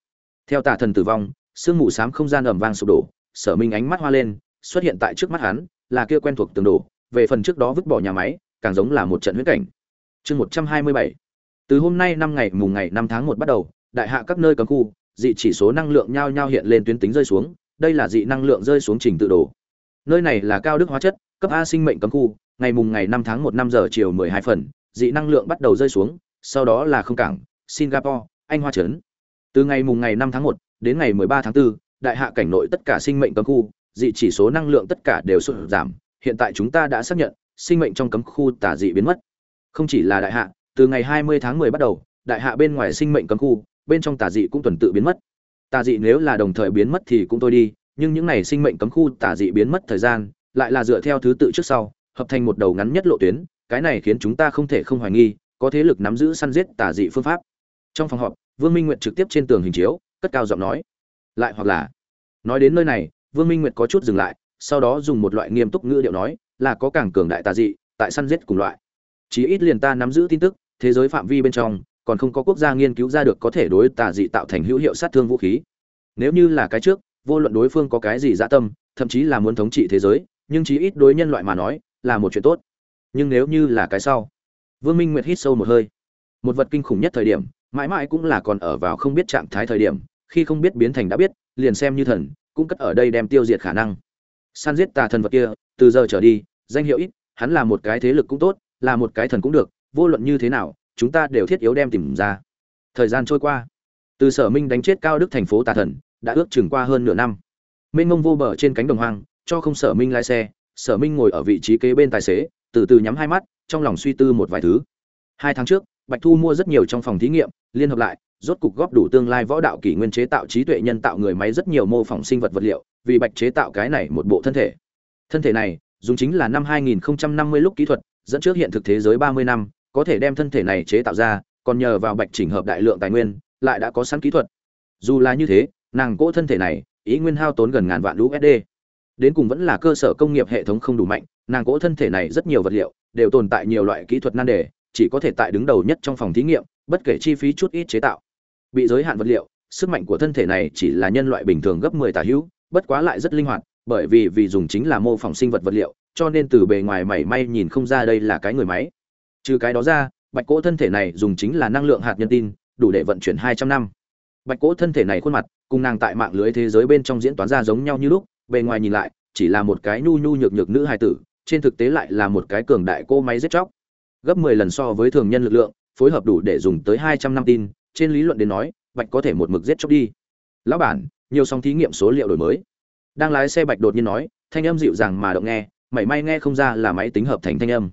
A: Theo tà thần tử vong, sương mù xám không gian ẩm vang sụp đổ, sở minh ánh mắt hoa lên, xuất hiện tại trước mắt hắn, là kia quen thuộc tường đổ, về phần trước đó vứt bỏ nhà máy, càng giống là một trận huyết cảnh. Chương một trăm hai mươi bảy. Từ hôm nay năm ngày mùng ngày năm tháng một bắt đầu, đại hạ các nơi cấm khu dị chỉ số năng lượng nhao nhao hiện lên tuyến tính rơi xuống đây là dị năng lượng rơi xuống trình tự đồ. Nơi này là cao đức hóa chất cấp a sinh mệnh cấm khu ngày mùng ngày năm tháng một năm giờ chiều mười hai phần dị năng lượng bắt đầu rơi xuống sau đó là không cảng singapore anh hoa trấn. Từ ngày mùng ngày năm tháng một đến ngày mười ba tháng 4, đại hạ cảnh nội tất cả sinh mệnh cấm khu dị chỉ số năng lượng tất cả đều sụt giảm. Hiện tại chúng ta đã xác nhận sinh mệnh trong cấm khu tả dị biến mất. Không chỉ là đại hạ từ ngày 20 tháng 10 bắt đầu đại hạ bên ngoài sinh mệnh cấm khu bên trong tà dị cũng tuần tự biến mất. Tà dị nếu là đồng thời biến mất thì cũng thôi đi, nhưng những này sinh mệnh cấm khu tà dị biến mất thời gian lại là dựa theo thứ tự trước sau, hợp thành một đầu ngắn nhất lộ tuyến, cái này khiến chúng ta không thể không hoài nghi, có thế lực nắm giữ săn giết tà dị phương pháp. Trong phòng họp, vương minh nguyệt trực tiếp trên tường hình chiếu, cất cao giọng nói, lại hoặc là? Nói đến nơi này, vương minh nguyệt có chút dừng lại, sau đó dùng một loại nghiêm túc ngữ điệu nói, là có càng cường đại tà dị, tại săn giết cùng loại. Chí ít liền ta nắm giữ tin tức, thế giới phạm vi bên trong còn không có quốc gia nghiên cứu ra được có thể đối tà dị tạo thành hữu hiệu sát thương vũ khí. Nếu như là cái trước, vô luận đối phương có cái gì dã tâm, thậm chí là muốn thống trị thế giới, nhưng chí ít đối nhân loại mà nói, là một chuyện tốt. Nhưng nếu như là cái sau, vương minh nguyệt hít sâu một hơi. Một vật kinh khủng nhất thời điểm, mãi mãi cũng là còn ở vào không biết trạng thái thời điểm, khi không biết biến thành đã biết, liền xem như thần, cũng cất ở đây đem tiêu diệt khả năng. San giết tà thần vật kia, từ giờ trở đi, danh hiệu ít, hắn là một cái thế lực cũng tốt, là một cái thần cũng được, vô luận như thế nào chúng ta đều thiết yếu đem tìm ra. Thời gian trôi qua. Từ sở minh đánh chết cao đức thành phố tà thần, đã ước chừng qua hơn nửa năm. Mênh mông vô bờ trên cánh đồng hoang, cho không sở minh lái xe, sở minh ngồi ở vị trí kế bên tài xế, từ từ nhắm hai mắt, trong lòng suy tư một vài thứ. Hai tháng trước, bạch thu mua rất nhiều trong phòng thí nghiệm, liên hợp lại, rốt cục góp đủ tương lai võ đạo kỷ nguyên chế tạo trí tuệ nhân tạo người máy rất nhiều mô phỏng sinh vật vật liệu, vì bạch chế tạo cái này một bộ thân thể. Thân thể này, dùng chính là năm 2050 lúc kỹ thuật, dẫn trước hiện thực thế giới 30 năm có thể đem thân thể này chế tạo ra, còn nhờ vào bạch chỉnh hợp đại lượng tài nguyên, lại đã có sẵn kỹ thuật. Dù là như thế, nàng cỗ thân thể này, ý nguyên hao tốn gần ngàn vạn usd đến cùng vẫn là cơ sở công nghiệp hệ thống không đủ mạnh, nàng cỗ thân thể này rất nhiều vật liệu, đều tồn tại nhiều loại kỹ thuật nan đề, chỉ có thể tại đứng đầu nhất trong phòng thí nghiệm, bất kể chi phí chút ít chế tạo. Bị giới hạn vật liệu, sức mạnh của thân thể này chỉ là nhân loại bình thường gấp 10 tả hữu, bất quá lại rất linh hoạt, bởi vì vì dùng chính là mô phỏng sinh vật vật liệu, cho nên từ bề ngoài mảy may nhìn không ra đây là cái người máy trừ cái đó ra, bạch cỗ thân thể này dùng chính là năng lượng hạt nhân tin, đủ để vận chuyển 200 năm. Bạch cỗ thân thể này khuôn mặt, cùng nàng tại mạng lưới thế giới bên trong diễn toán ra giống nhau như lúc, bề ngoài nhìn lại, chỉ là một cái nhu nhu nhược nhược nữ hài tử, trên thực tế lại là một cái cường đại cô máy giết chóc. Gấp 10 lần so với thường nhân lực lượng, phối hợp đủ để dùng tới 200 năm tin, trên lý luận đến nói, bạch có thể một mực giết chóc đi. Lão bản, nhiều song thí nghiệm số liệu đổi mới. Đang lái xe bạch đột nhiên nói, thanh âm dịu dàng mà động nghe, mảy may nghe không ra là máy tính hợp thành thanh âm.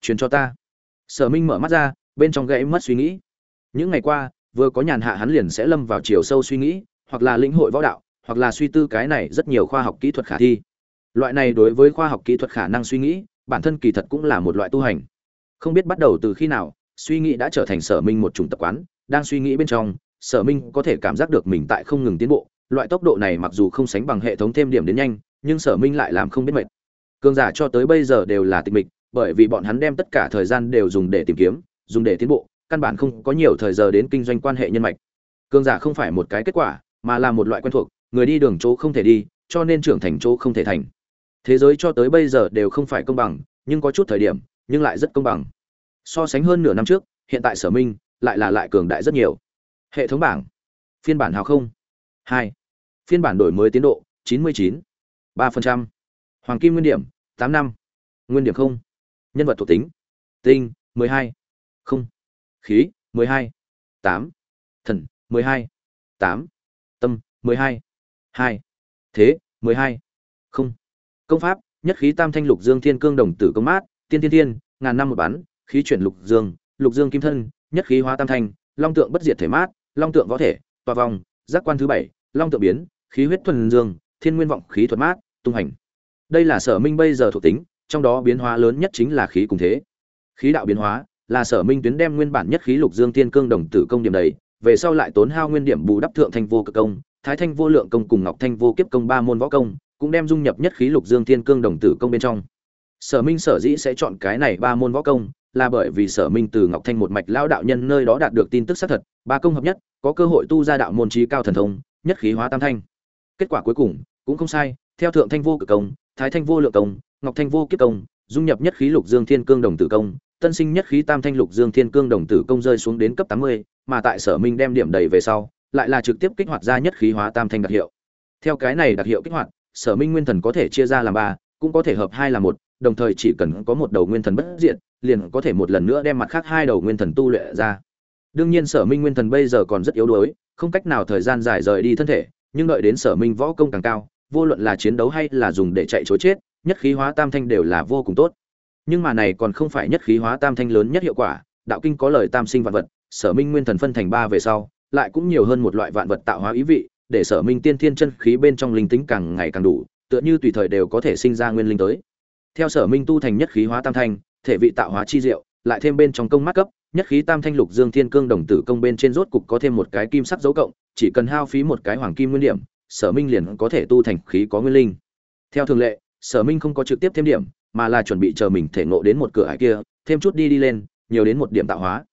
A: Truyền cho ta sở minh mở mắt ra, bên trong gãy mất suy nghĩ. Những ngày qua, vừa có nhàn hạ hắn liền sẽ lâm vào chiều sâu suy nghĩ, hoặc là lĩnh hội võ đạo, hoặc là suy tư cái này rất nhiều khoa học kỹ thuật khả thi. Loại này đối với khoa học kỹ thuật khả năng suy nghĩ, bản thân kỳ thật cũng là một loại tu hành. Không biết bắt đầu từ khi nào, suy nghĩ đã trở thành sở minh một chủng tập quán, đang suy nghĩ bên trong, sở minh có thể cảm giác được mình tại không ngừng tiến bộ, loại tốc độ này mặc dù không sánh bằng hệ thống thêm điểm đến nhanh, nhưng sở minh lại làm không biết mệt. Cường giả cho tới bây giờ đều là tịch mịch bởi vì bọn hắn đem tất cả thời gian đều dùng để tìm kiếm, dùng để tiến bộ, căn bản không có nhiều thời giờ đến kinh doanh quan hệ nhân mạch. Cường giả không phải một cái kết quả, mà là một loại quen thuộc, người đi đường chỗ không thể đi, cho nên trưởng thành chỗ không thể thành. Thế giới cho tới bây giờ đều không phải công bằng, nhưng có chút thời điểm, nhưng lại rất công bằng. So sánh hơn nửa năm trước, hiện tại sở minh, lại là lại cường đại rất nhiều. Hệ thống bảng. Phiên bản hào không. Hai. Phiên bản đổi mới tiến độ, chín mươi chín. Ba phần trăm. Hoàng kim nguyên điểm, tám năm. Nguyên điểm không nhân vật thuộc tính. Tinh, mười hai. Không. Khí, mười hai. Tám. Thần, mười hai. Tám. Tâm, mười hai. Hai. Thế, mười hai. Không. Công pháp, nhất khí tam thanh lục dương thiên cương đồng tử công mát, tiên thiên thiên, ngàn năm một bắn, khí chuyển lục dương lục dương kim thân, nhất khí hóa tam thanh, long tượng bất diệt thể mát, long tượng võ thể, tòa vòng, giác quan thứ bảy, long tượng biến, khí huyết thuần dương, thiên nguyên vọng khí thuật mát, tung hành. Đây là sở minh bây giờ thuộc tính trong đó biến hóa lớn nhất chính là khí cùng thế. Khí đạo biến hóa là sở minh tuyến đem nguyên bản nhất khí lục dương thiên cương đồng tử công điểm đầy, về sau lại tốn hao nguyên điểm bù đắp thượng thanh vô cực công, thái thanh vô lượng công cùng ngọc thanh vô kiếp công ba môn võ công, cũng đem dung nhập nhất khí lục dương thiên cương đồng tử công bên trong. Sở minh sở dĩ sẽ chọn cái này ba môn võ công là bởi vì sở minh từ ngọc thanh một mạch lão đạo nhân nơi đó đạt được tin tức xác thật, ba công hợp nhất, có cơ hội tu ra đạo môn trí cao thần thông, nhất khí hóa tam thanh. Kết quả cuối cùng cũng không sai, theo thượng thanh vô cực công, thái thanh vô lượng công ngọc thanh vô kiếp công, dung nhập nhất khí lục dương thiên cương đồng tử công, tân sinh nhất khí tam thanh lục dương thiên cương đồng tử công rơi xuống đến cấp tám mươi, mà tại sở minh đem điểm đầy về sau, lại là trực tiếp kích hoạt ra nhất khí hóa tam thanh đặc hiệu. Theo cái này đặc hiệu kích hoạt, sở minh nguyên thần có thể chia ra làm ba, cũng có thể hợp hai là một, đồng thời chỉ cần có một đầu nguyên thần bất diện liền có thể một lần nữa đem mặt khác hai đầu nguyên thần tu luyện ra. Đương nhiên sở minh nguyên thần bây giờ còn rất yếu đuối, không cách nào thời gian dài rời đi thân thể, nhưng đợi đến sở minh võ công càng cao, vô luận là chiến đấu hay là dùng để chạy chối chết nhất khí hóa tam thanh đều là vô cùng tốt. Nhưng mà này còn không phải nhất khí hóa tam thanh lớn nhất hiệu quả, đạo kinh có lời tam sinh vạn vật, sở minh nguyên thần phân thành ba về sau, lại cũng nhiều hơn một loại vạn vật tạo hóa ý vị, để sở minh tiên thiên chân khí bên trong linh tính càng ngày càng đủ, tựa như tùy thời đều có thể sinh ra nguyên linh tới. Theo sở minh tu thành nhất khí hóa tam thanh, thể vị tạo hóa chi diệu, lại thêm bên trong công mát cấp, nhất khí tam thanh lục dương thiên cương đồng tử công bên trên rốt cục có thêm một cái kim sắc dấu cộng, chỉ cần hao phí một cái hoàng kim nguyên điểm, sở minh liền có thể tu thành khí có nguyên linh. Theo thường lệ sở minh không có trực tiếp thêm điểm, mà là chuẩn bị chờ mình thể ngộ đến một cửa hải kia, thêm chút đi đi lên, nhiều đến một điểm tạo hóa.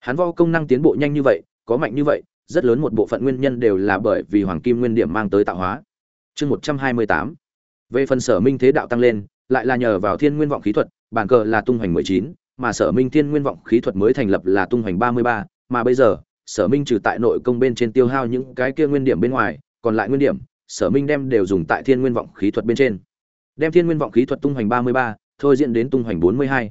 A: Hắn vo công năng tiến bộ nhanh như vậy, có mạnh như vậy, rất lớn một bộ phận nguyên nhân đều là bởi vì hoàng kim nguyên điểm mang tới tạo hóa. Chương một trăm hai mươi tám. Về phần sở minh thế đạo tăng lên, lại là nhờ vào thiên nguyên vọng khí thuật, bản cờ là tung hoành mười chín, mà sở minh thiên nguyên vọng khí thuật mới thành lập là tung hoành ba mươi ba, mà bây giờ, sở minh trừ tại nội công bên trên tiêu hao những cái kia nguyên điểm bên ngoài, còn lại nguyên điểm, sở minh đem đều dùng tại thiên nguyên vọng khí thuật bên trên đem thiên nguyên vọng khí thuật tung hoành ba mươi ba, thôi diễn đến tung hoành bốn mươi hai.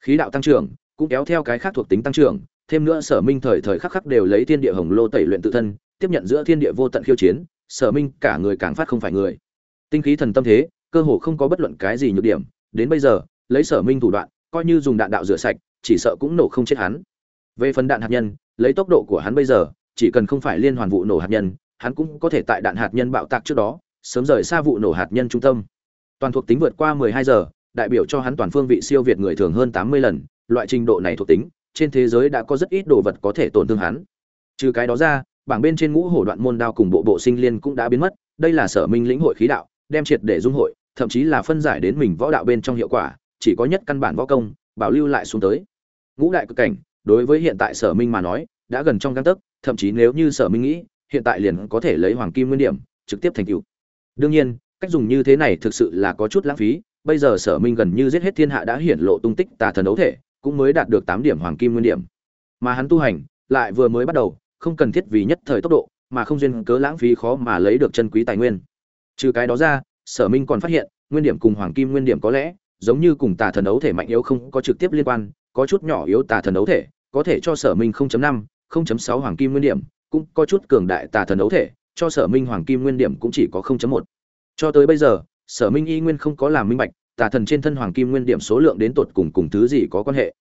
A: Khí đạo tăng trưởng, cũng kéo theo cái khác thuộc tính tăng trưởng, thêm nữa sở minh thời thời khắc khắc đều lấy thiên địa hồng lô tẩy luyện tự thân, tiếp nhận giữa thiên địa vô tận khiêu chiến, sở minh cả người càng phát không phải người. Tinh khí thần tâm thế, cơ hồ không có bất luận cái gì nhược điểm, đến bây giờ, lấy sở minh thủ đoạn, coi như dùng đạn đạo rửa sạch, chỉ sợ cũng nổ không chết hắn. Về phần đạn hạt nhân, lấy tốc độ của hắn bây giờ, chỉ cần không phải liên hoàn vụ nổ hạt nhân, hắn cũng có thể tại đạn hạt nhân bạo tạc trước đó, sớm rời xa vụ nổ hạt nhân trung tâm toàn thuộc tính vượt qua 12 giờ, đại biểu cho hắn toàn phương vị siêu việt người thường hơn 80 lần, loại trình độ này thuộc tính, trên thế giới đã có rất ít đồ vật có thể tổn thương hắn. Trừ cái đó ra, bảng bên trên ngũ hổ đoạn môn đao cùng bộ bộ sinh liên cũng đã biến mất, đây là sở minh lĩnh hội khí đạo, đem triệt để dung hội, thậm chí là phân giải đến mình võ đạo bên trong hiệu quả, chỉ có nhất căn bản võ công, bảo lưu lại xuống tới. Ngũ đại cực cảnh, đối với hiện tại sở minh mà nói, đã gần trong găng tấc, thậm chí nếu như sở minh nghĩ, hiện tại liền có thể lấy hoàng kim nguyên điểm, trực tiếp thành tựu. Đương nhiên cách dùng như thế này thực sự là có chút lãng phí bây giờ sở minh gần như giết hết thiên hạ đã hiển lộ tung tích tà thần đấu thể cũng mới đạt được tám điểm hoàng kim nguyên điểm mà hắn tu hành lại vừa mới bắt đầu không cần thiết vì nhất thời tốc độ mà không duyên cớ lãng phí khó mà lấy được chân quý tài nguyên trừ cái đó ra sở minh còn phát hiện nguyên điểm cùng hoàng kim nguyên điểm có lẽ giống như cùng tà thần đấu thể mạnh yếu không có trực tiếp liên quan có chút nhỏ yếu tà thần đấu thể có thể cho sở minh 0.5, 0.6 hoàng kim nguyên điểm cũng có chút cường đại tà thần đấu thể cho sở minh hoàng kim nguyên điểm cũng chỉ có 0.1 cho tới bây giờ sở minh y nguyên không có làm minh bạch tà thần trên thân hoàng kim nguyên điểm số lượng đến tột cùng cùng thứ gì có quan hệ.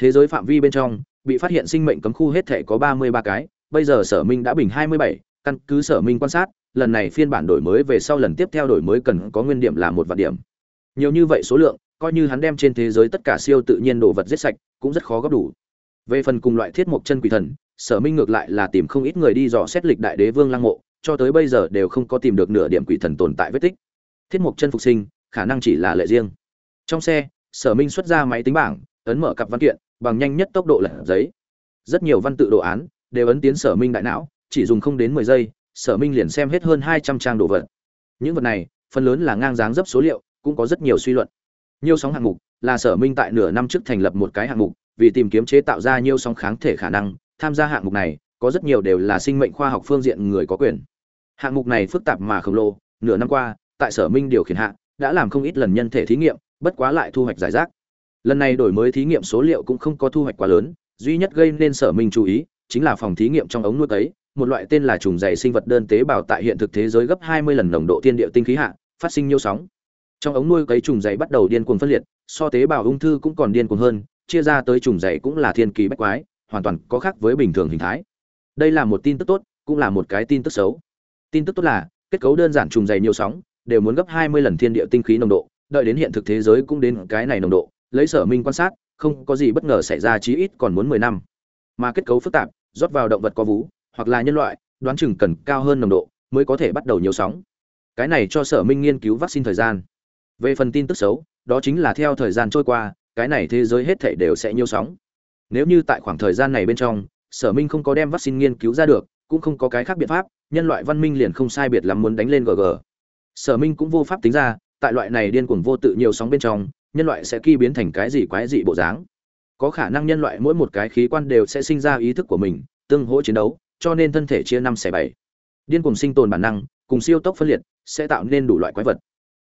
A: Thế giới phạm vi bên trong bị phát hiện sinh mệnh cấm khu hết thể có 33 cái bây giờ sở minh đã bình 27, căn cứ sở minh quan sát lần này phiên bản đổi mới về sau lần tiếp theo đổi mới cần có nguyên điểm là một vạn điểm. Nhiều như vậy số lượng coi như hắn đem trên thế giới tất cả siêu tự nhiên đồ vật giết sạch cũng rất khó góp đủ. Về phần cùng loại thiết mộc chân quỷ thần sở minh ngược lại là tìm không ít người đi dò xét lịch đại đế vương lăng mộ cho tới bây giờ đều không có tìm được nửa điểm quỷ thần tồn tại vết tích. Thiết mộc chân phục sinh, khả năng chỉ là lệ riêng. Trong xe, sở minh xuất ra máy tính bảng, ấn mở cặp văn kiện, bằng nhanh nhất tốc độ lật giấy. Rất nhiều văn tự đồ án đều ấn tiến sở minh đại não, chỉ dùng không đến mười giây, sở minh liền xem hết hơn hai trăm trang đồ vật. Những vật này, phần lớn là ngang dáng dấp số liệu, cũng có rất nhiều suy luận. Nhiều sóng hạng mục là sở minh tại nửa năm trước thành lập một cái hạng mục, vì tìm kiếm chế tạo ra nhiều sóng kháng thể khả năng, tham gia hạng mục này có rất nhiều đều là sinh mệnh khoa học phương diện người có quyền. Hạng mục này phức tạp mà khổng lồ, nửa năm qua, tại sở minh điều khiển hạ, đã làm không ít lần nhân thể thí nghiệm, bất quá lại thu hoạch giải rác. Lần này đổi mới thí nghiệm số liệu cũng không có thu hoạch quá lớn, duy nhất gây nên sở minh chú ý, chính là phòng thí nghiệm trong ống nuôi cấy một loại tên là trùng dày sinh vật đơn tế bào tại hiện thực thế giới gấp 20 lần nồng độ thiên địa tinh khí hạ, phát sinh nhiều sóng. Trong ống nuôi cấy trùng dày bắt đầu điên cuồng phân liệt, so tế bào ung thư cũng còn điên cuồng hơn, chia ra tới trùng dày cũng là thiên kỳ bách quái, hoàn toàn có khác với bình thường hình thái đây là một tin tức tốt, cũng là một cái tin tức xấu. Tin tức tốt là, kết cấu đơn giản trùng dày nhiều sóng, đều muốn gấp 20 lần thiên địa tinh khí nồng độ, đợi đến hiện thực thế giới cũng đến cái này nồng độ, lấy sở minh quan sát, không có gì bất ngờ xảy ra chí ít còn muốn 10 năm. Mà kết cấu phức tạp, rót vào động vật có vú, hoặc là nhân loại, đoán chừng cần cao hơn nồng độ, mới có thể bắt đầu nhiều sóng. Cái này cho sở minh nghiên cứu vaccine thời gian. Về phần tin tức xấu, đó chính là theo thời gian trôi qua, cái này thế giới hết thảy đều sẽ nhiều sóng. Nếu như tại khoảng thời gian này bên trong sở minh không có đem vaccine nghiên cứu ra được, cũng không có cái khác biện pháp, nhân loại văn minh liền không sai biệt lắm muốn đánh lên gg sở minh cũng vô pháp tính ra, tại loại này điên cuồng vô tự nhiều sóng bên trong, nhân loại sẽ kỳ biến thành cái gì quái dị bộ dáng. Có khả năng nhân loại mỗi một cái khí quan đều sẽ sinh ra ý thức của mình, tương hỗ chiến đấu, cho nên thân thể chia năm xẻ bảy. Điên cuồng sinh tồn bản năng, cùng siêu tốc phân liệt, sẽ tạo nên đủ loại quái vật.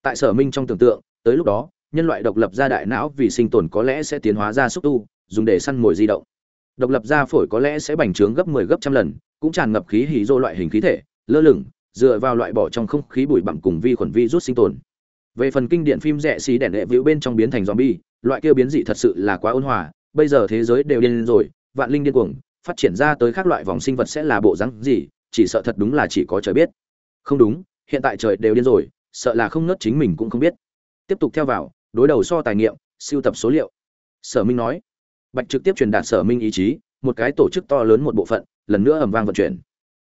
A: Tại sở minh trong tưởng tượng, tới lúc đó, nhân loại độc lập ra đại não vì sinh tồn có lẽ sẽ tiến hóa ra xúc tu, dùng để săn mồi di động độc lập ra phổi có lẽ sẽ bành trướng gấp 10 gấp trăm lần, cũng tràn ngập khí hỉ dô loại hình khí thể, lơ lửng, dựa vào loại bỏ trong không khí bụi bặm cùng vi khuẩn vi rút sinh tồn. Về phần kinh điển phim rẻ xí đèn đệ vĩu bên trong biến thành zombie, loại kia biến dị thật sự là quá ôn hòa, bây giờ thế giới đều điên rồi, vạn linh điên cuồng, phát triển ra tới các loại vòng sinh vật sẽ là bộ rắn gì, chỉ sợ thật đúng là chỉ có trời biết. Không đúng, hiện tại trời đều điên rồi, sợ là không nớt chính mình cũng không biết. Tiếp tục theo vào, đối đầu so tài nghiệm, siêu tập số liệu. Sở minh nói bạch trực tiếp truyền đạt sở minh ý chí, một cái tổ chức to lớn một bộ phận, lần nữa ầm vang vận chuyển.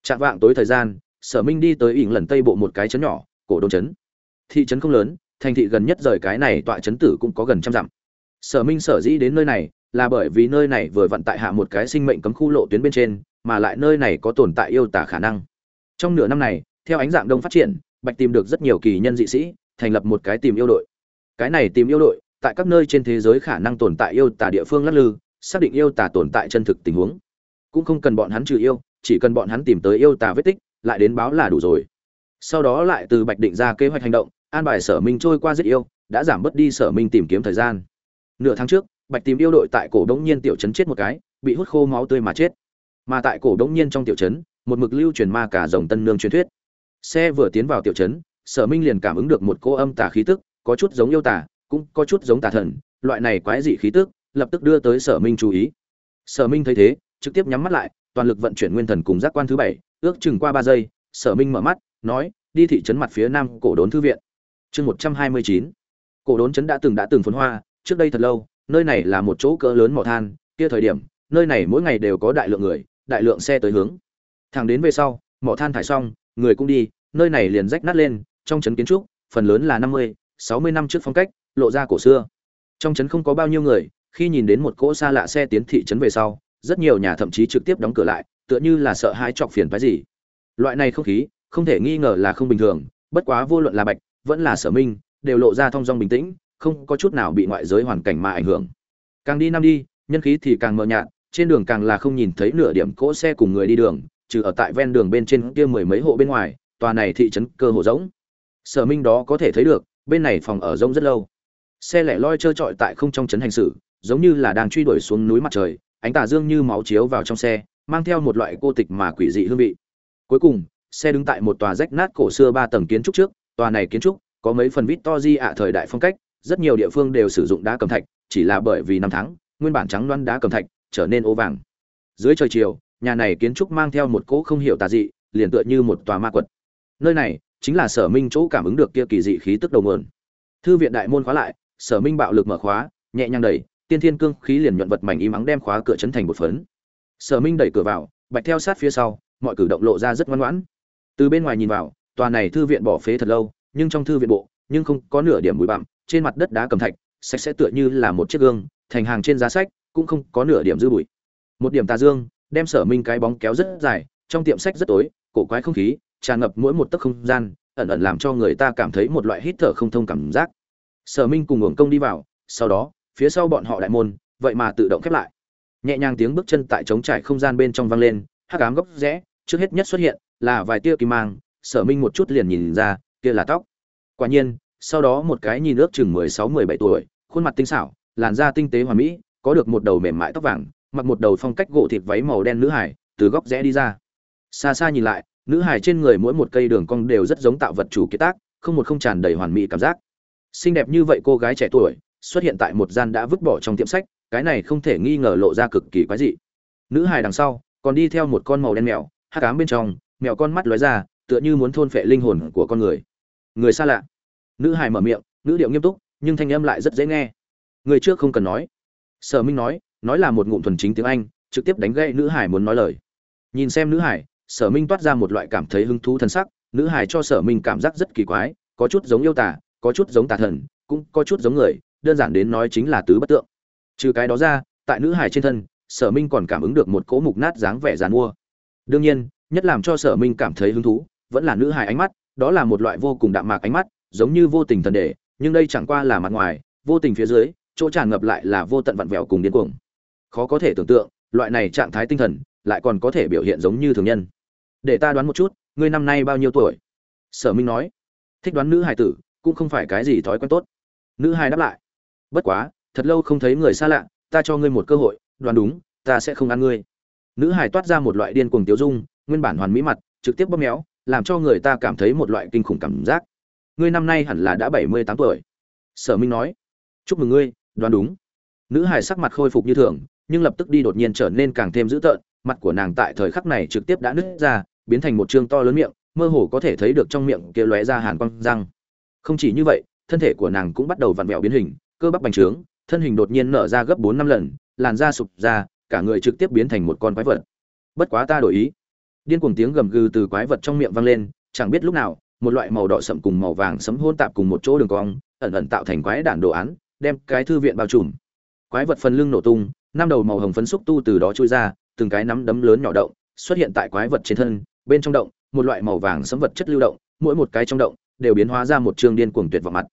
A: Chạm vạng tối thời gian, sở minh đi tới ỉng lần tây bộ một cái trấn nhỏ, cổ đôn trấn. Thị trấn không lớn, thành thị gần nhất rời cái này tọa trấn tử cũng có gần trăm dặm. Sở minh sở dĩ đến nơi này, là bởi vì nơi này vừa vận tại hạ một cái sinh mệnh cấm khu lộ tuyến bên trên, mà lại nơi này có tồn tại yêu tả khả năng. Trong nửa năm này, theo ánh dạng đông phát triển, bạch tìm được rất nhiều kỳ nhân dị sĩ, thành lập một cái tìm yêu đội. Cái này tìm yêu đội tại các nơi trên thế giới khả năng tồn tại yêu tả địa phương lắc lư, xác định yêu tả tồn tại chân thực tình huống. Cũng không cần bọn hắn trừ yêu, chỉ cần bọn hắn tìm tới yêu tả vết tích, lại đến báo là đủ rồi. Sau đó lại từ bạch định ra kế hoạch hành động, an bài sở minh trôi qua giết yêu, đã giảm bớt đi sở minh tìm kiếm thời gian. Nửa tháng trước, bạch tìm yêu đội tại cổ đống nhiên tiểu trấn chết một cái, bị hút khô máu tươi mà chết. Mà tại cổ đống nhiên trong tiểu trấn, một mực lưu truyền ma cả dòng tân nương truyền thuyết. Xe vừa tiến vào tiểu trấn, sở minh liền cảm ứng được một cô âm tà khí tức, có chút giống yêu tà cũng có chút giống tà thần, loại này quái dị khí tức, lập tức đưa tới sở minh chú ý. Sở minh thấy thế, trực tiếp nhắm mắt lại, toàn lực vận chuyển nguyên thần cùng giác quan thứ bảy, ước chừng qua ba giây, sở minh mở mắt, nói, đi thị trấn mặt phía nam, cổ đốn thư viện. Chương một trăm hai mươi chín. Cổ đốn trấn đã từng đã từng phồn hoa, trước đây thật lâu, nơi này là một chỗ cỡ lớn mỏ than, kia thời điểm, nơi này mỗi ngày đều có đại lượng người, đại lượng xe tới hướng. Thẳng đến về sau, mỏ than thải xong, người cũng đi, nơi này liền rách nát lên, trong trấn kiến trúc, phần lớn là năm mươi, sáu mươi năm trước phong cách lộ ra cổ xưa. Trong trấn không có bao nhiêu người, khi nhìn đến một cỗ xa lạ xe tiến thị trấn về sau, rất nhiều nhà thậm chí trực tiếp đóng cửa lại, tựa như là sợ hãi chọc phiền phái gì. Loại này không khí, không thể nghi ngờ là không bình thường, bất quá vô luận là bạch, vẫn là sở minh, đều lộ ra thong dong bình tĩnh, không có chút nào bị ngoại giới hoàn cảnh mà ảnh hưởng. Càng đi năm đi, nhân khí thì càng mờ nhạt, trên đường càng là không nhìn thấy nửa điểm cỗ xe cùng người đi đường, trừ ở tại ven đường bên trên kia mười mấy hộ bên ngoài, tòa này thị trấn cơ hồ rỗng. Sở minh đó có thể thấy được, bên này phòng ở rỗng rất lâu xe lẻ loi trơ trọi tại không trong trấn hành xử, giống như là đang truy đuổi xuống núi mặt trời, ánh tà dương như máu chiếu vào trong xe, mang theo một loại cô tịch mà quỷ dị hương vị. Cuối cùng, xe đứng tại một tòa rách nát cổ xưa ba tầng kiến trúc trước, tòa này kiến trúc có mấy phần vít to di ạ thời đại phong cách, rất nhiều địa phương đều sử dụng đá cầm thạch, chỉ là bởi vì năm tháng, nguyên bản trắng loăn đá cầm thạch trở nên ô vàng. Dưới trời chiều, nhà này kiến trúc mang theo một cỗ không hiểu tà dị, liền tựa như một tòa ma quật. Nơi này chính là sở minh chỗ cảm ứng được kia kỳ dị khí tức đầu nguồn. Thư viện đại môn khóa lại sở minh bạo lực mở khóa, nhẹ nhàng đẩy, tiên thiên cương khí liền nhuận vật mảnh im ắng đem khóa cửa chấn thành một phấn. Sở minh đẩy cửa vào, bạch theo sát phía sau, mọi cử động lộ ra rất ngoan ngoãn. Từ bên ngoài nhìn vào, tòa này thư viện bỏ phế thật lâu, nhưng trong thư viện bộ, nhưng không có nửa điểm bụi bặm, trên mặt đất đá cầm thạch, sạch sẽ tựa như là một chiếc gương, thành hàng trên giá sách, cũng không có nửa điểm dư bụi. Một điểm tà dương, đem sở minh cái bóng kéo rất dài, trong tiệm sách rất tối, cổ quái không khí, tràn ngập mỗi một tấc không gian, ẩn ẩn làm cho người ta cảm thấy một loại hít thở không thông cảm giác sở minh cùng uổng công đi vào, sau đó, phía sau bọn họ đại môn, vậy mà tự động khép lại. Nhẹ nhàng tiếng bước chân tại trống trải không gian bên trong vang lên, hắc ám góc rẽ, trước hết nhất xuất hiện là vài tia kim mang, sở minh một chút liền nhìn ra, kia là tóc. Quả nhiên, sau đó một cái nhìn ước chừng mười sáu, mười bảy tuổi, khuôn mặt tinh xảo, làn da tinh tế hoàn mỹ, có được một đầu mềm mại tóc vàng, mặc một đầu phong cách gỗ thịt váy màu đen nữ hải từ góc rẽ đi ra. Xa xa nhìn lại, nữ hải trên người mỗi một cây đường cong đều rất giống tạo vật chủ kiệt tác, không một không tràn đầy hoàn mỹ cảm giác xinh đẹp như vậy cô gái trẻ tuổi, xuất hiện tại một gian đã vứt bỏ trong tiệm sách, cái này không thể nghi ngờ lộ ra cực kỳ quái dị. Nữ hải đằng sau, còn đi theo một con màu đen mèo, hắc ám bên trong, mèo con mắt lóe ra, tựa như muốn thôn phệ linh hồn của con người. Người xa lạ. Nữ hải mở miệng, ngữ điệu nghiêm túc, nhưng thanh âm lại rất dễ nghe. Người trước không cần nói. Sở minh nói nói là một ngụm thuần chính tiếng anh, trực tiếp đánh gãy nữ hải muốn nói lời. Nhìn xem nữ hải sở minh toát ra một loại cảm thấy hứng thú thân sắc, nữ hải cho sở minh cảm giác rất kỳ quái, có chút giống yêu tả có chút giống tà thần, cũng có chút giống người, đơn giản đến nói chính là tứ bất tượng. Trừ cái đó ra, tại nữ hải trên thân, sở minh còn cảm ứng được một cỗ mục nát dáng vẻ dàn mua. Đương nhiên, nhất làm cho sở minh cảm thấy hứng thú, vẫn là nữ hải ánh mắt, đó là một loại vô cùng đạm mạc ánh mắt, giống như vô tình thần đề nhưng đây chẳng qua là mặt ngoài, vô tình phía dưới, chỗ tràn ngập lại là vô tận vặn vẹo cùng điên cuồng. Khó có thể tưởng tượng, loại này trạng thái tinh thần, lại còn có thể biểu hiện giống như thường nhân. Để ta đoán một chút, ngươi năm nay bao nhiêu tuổi? Sở minh nói. Thích đoán nữ hài tử cũng không phải cái gì thói quen tốt. Nữ hài đáp lại, bất quá, thật lâu không thấy người xa lạ, ta cho ngươi một cơ hội, đoán đúng, ta sẽ không ăn ngươi. Nữ hài toát ra một loại điên cuồng tiêu dung, nguyên bản hoàn mỹ mặt, trực tiếp bóp méo, làm cho người ta cảm thấy một loại kinh khủng cảm giác. Ngươi năm nay hẳn là đã bảy mươi tám tuổi. Sở minh nói, chúc mừng ngươi, đoán đúng. Nữ hài sắc mặt khôi phục như thường, nhưng lập tức đi đột nhiên trở nên càng thêm dữ tợn, mặt của nàng tại thời khắc này trực tiếp đã nứt ra, biến thành một trương to lớn miệng, mơ hồ có thể thấy được trong miệng kia lóe ra hàn quang răng không chỉ như vậy, thân thể của nàng cũng bắt đầu vặn vẹo biến hình, cơ bắp bành trướng, thân hình đột nhiên nở ra gấp bốn năm lần, làn da sụp ra, cả người trực tiếp biến thành một con quái vật. Bất quá ta đổi ý. Điên cuồng tiếng gầm gừ từ quái vật trong miệng vang lên, chẳng biết lúc nào, một loại màu đỏ sậm cùng màu vàng sẫm hôn tạp cùng một chỗ đường cong, ẩn ẩn tạo thành quái đản đồ án, đem cái thư viện bao trùm. Quái vật phần lưng nổ tung, năm đầu màu hồng phấn xúc tu từ đó chui ra, từng cái nắm đấm lớn nhỏ động, xuất hiện tại quái vật trên thân, bên trong động, một loại màu vàng sẫm vật chất lưu động, mỗi một cái trong động đều biến hóa ra một trương điên cuồng tuyệt vọng mặt.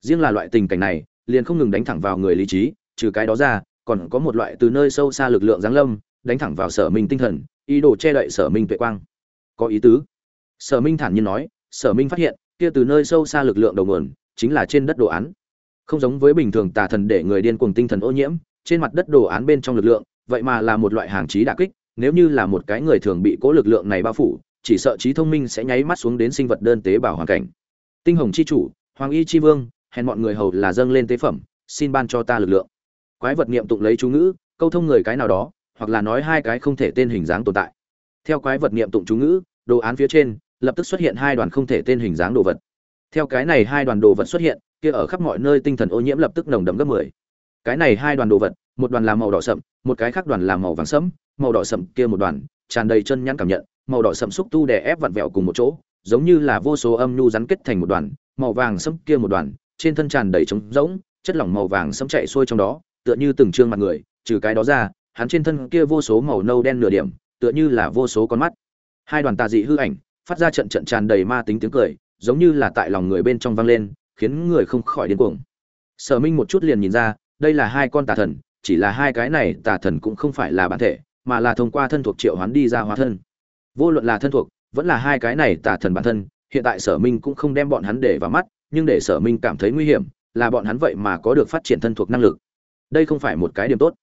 A: Riêng là loại tình cảnh này, liền không ngừng đánh thẳng vào người lý trí, trừ cái đó ra, còn có một loại từ nơi sâu xa lực lượng giáng lâm, đánh thẳng vào sở minh tinh thần, ý đồ che đậy sở minh tuệ quang. Có ý tứ. Sở minh thản nhiên nói, sở minh phát hiện, kia từ nơi sâu xa lực lượng đầu nguồn, chính là trên đất đồ án. Không giống với bình thường tà thần để người điên cuồng tinh thần ô nhiễm, trên mặt đất đồ án bên trong lực lượng, vậy mà là một loại hàng trí đả kích, nếu như là một cái người thường bị cố lực lượng này bao phủ, chỉ sợ trí thông minh sẽ nháy mắt xuống đến sinh vật đơn tế bào hoàn cảnh tinh hồng chi chủ, hoàng y chi vương hẹn mọi người hầu là dâng lên tế phẩm, xin ban cho ta lực lượng. Quái vật niệm tụng lấy chú ngữ, câu thông người cái nào đó, hoặc là nói hai cái không thể tên hình dáng tồn tại. Theo quái vật niệm tụng chú ngữ, đồ án phía trên, lập tức xuất hiện hai đoàn không thể tên hình dáng đồ vật. Theo cái này hai đoàn đồ vật xuất hiện, kia ở khắp mọi nơi tinh thần ô nhiễm lập tức nồng đậm gấp mười. Cái này hai đoàn đồ vật, một đoàn là màu đỏ sậm, một cái khác đoàn là màu vàng sẫm, màu đỏ sậm kia một đoàn, tràn đầy chân nhăn cảm nhận, màu đỏ sậm xúc tu đè ép vặn vẹo cùng một chỗ giống như là vô số âm nhu rắn kết thành một đoàn, màu vàng sẫm kia một đoàn, trên thân tràn đầy trống rỗng, chất lỏng màu vàng sẫm chảy xuôi trong đó, tựa như từng trương mặt người, trừ cái đó ra, hắn trên thân kia vô số màu nâu đen nửa điểm, tựa như là vô số con mắt. Hai đoàn tà dị hư ảnh, phát ra trận trận tràn đầy ma tính tiếng cười, giống như là tại lòng người bên trong vang lên, khiến người không khỏi điên cuồng. Sở minh một chút liền nhìn ra, đây là hai con tà thần, chỉ là hai cái này tà thần cũng không phải là bản thể, mà là thông qua thân thuộc triệu hoán đi ra hóa thân. Vô luận là thân thuộc vẫn là hai cái này tà thần bản thân, hiện tại sở minh cũng không đem bọn hắn để vào mắt, nhưng để sở minh cảm thấy nguy hiểm, là bọn hắn vậy mà có được phát triển thân thuộc năng lực. Đây không phải một cái điểm tốt.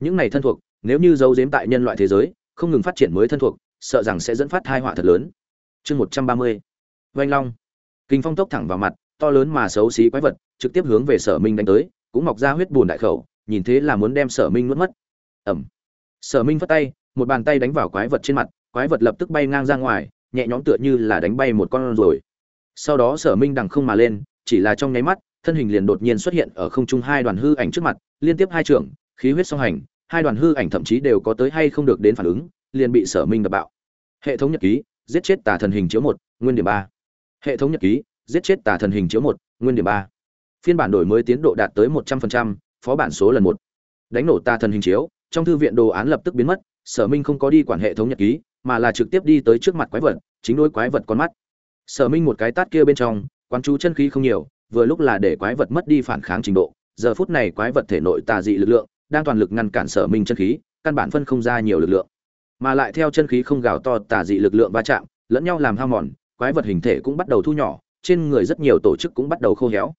A: Những này thân thuộc, nếu như giấu giếm tại nhân loại thế giới, không ngừng phát triển mới thân thuộc, sợ rằng sẽ dẫn phát hai họa thật lớn. Chương một trăm ba mươi. Vanh long. Kinh phong tốc thẳng vào mặt, to lớn mà xấu xí quái vật, trực tiếp hướng về sở minh đánh tới, cũng mọc ra huyết bùn đại khẩu, nhìn thế là muốn đem sở minh nuốt mất. Ẩm. Sở minh phất tay, một bàn tay đánh vào quái vật trên mặt quái vật lập tức bay ngang ra ngoài, nhẹ nhõm tựa như là đánh bay một con rồi. Sau đó sở minh đằng không mà lên, chỉ là trong nháy mắt, thân hình liền đột nhiên xuất hiện ở không trung hai đoàn hư ảnh trước mặt, liên tiếp hai trưởng, khí huyết song hành, hai đoàn hư ảnh thậm chí đều có tới hay không được đến phản ứng, liền bị sở minh đập bạo. Hệ thống nhật ký, giết chết tà thần hình chiếu một, nguyên điểm ba. Hệ thống nhật ký, giết chết tà thần hình chiếu một, nguyên điểm ba. Phiên bản đổi mới tiến độ đạt tới một trăm phần trăm, phó bản số lần một. Đánh nổ tà thần hình chiếu, trong thư viện đồ án lập tức biến mất, sở minh không có đi quản hệ thống nhật ký mà là trực tiếp đi tới trước mặt quái vật, chính đối quái vật con mắt. Sở minh một cái tát kia bên trong, quán chú chân khí không nhiều, vừa lúc là để quái vật mất đi phản kháng trình độ, giờ phút này quái vật thể nội tà dị lực lượng, đang toàn lực ngăn cản sở minh chân khí, căn bản phân không ra nhiều lực lượng. Mà lại theo chân khí không gào to, tà dị lực lượng va chạm, lẫn nhau làm hao mòn, quái vật hình thể cũng bắt đầu thu nhỏ, trên người rất nhiều tổ chức cũng bắt đầu khô héo.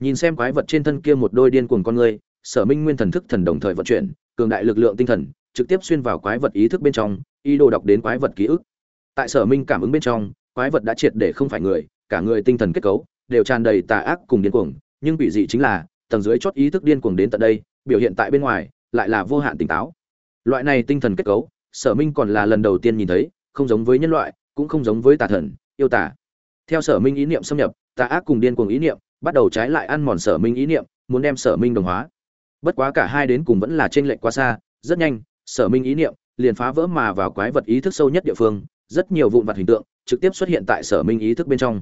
A: Nhìn xem quái vật trên thân kia một đôi điên cuồng con người, sở minh nguyên thần thức thần đồng thời vận chuyển, cường đại lực lượng tinh thần, trực tiếp xuyên vào quái vật ý thức bên trong ý đồ đọc đến quái vật ký ức. Tại sở minh cảm ứng bên trong, quái vật đã triệt để không phải người, cả người tinh thần kết cấu đều tràn đầy tà ác cùng điên cuồng, nhưng bị dị chính là, tầng dưới chót ý thức điên cuồng đến tận đây, biểu hiện tại bên ngoài, lại là vô hạn tỉnh táo. Loại này tinh thần kết cấu, sở minh còn là lần đầu tiên nhìn thấy, không giống với nhân loại, cũng không giống với tà thần, yêu tả theo sở minh ý niệm xâm nhập, tà ác cùng điên cuồng ý niệm bắt đầu trái lại ăn mòn sở minh ý niệm, muốn đem sở minh đồng hóa. Bất quá cả hai đến cùng vẫn là trên lệnh quá xa, rất nhanh, sở minh ý niệm liền phá vỡ mà vào quái vật ý thức sâu nhất địa phương rất nhiều vụn vặt hình tượng trực tiếp xuất hiện tại sở minh ý thức bên trong.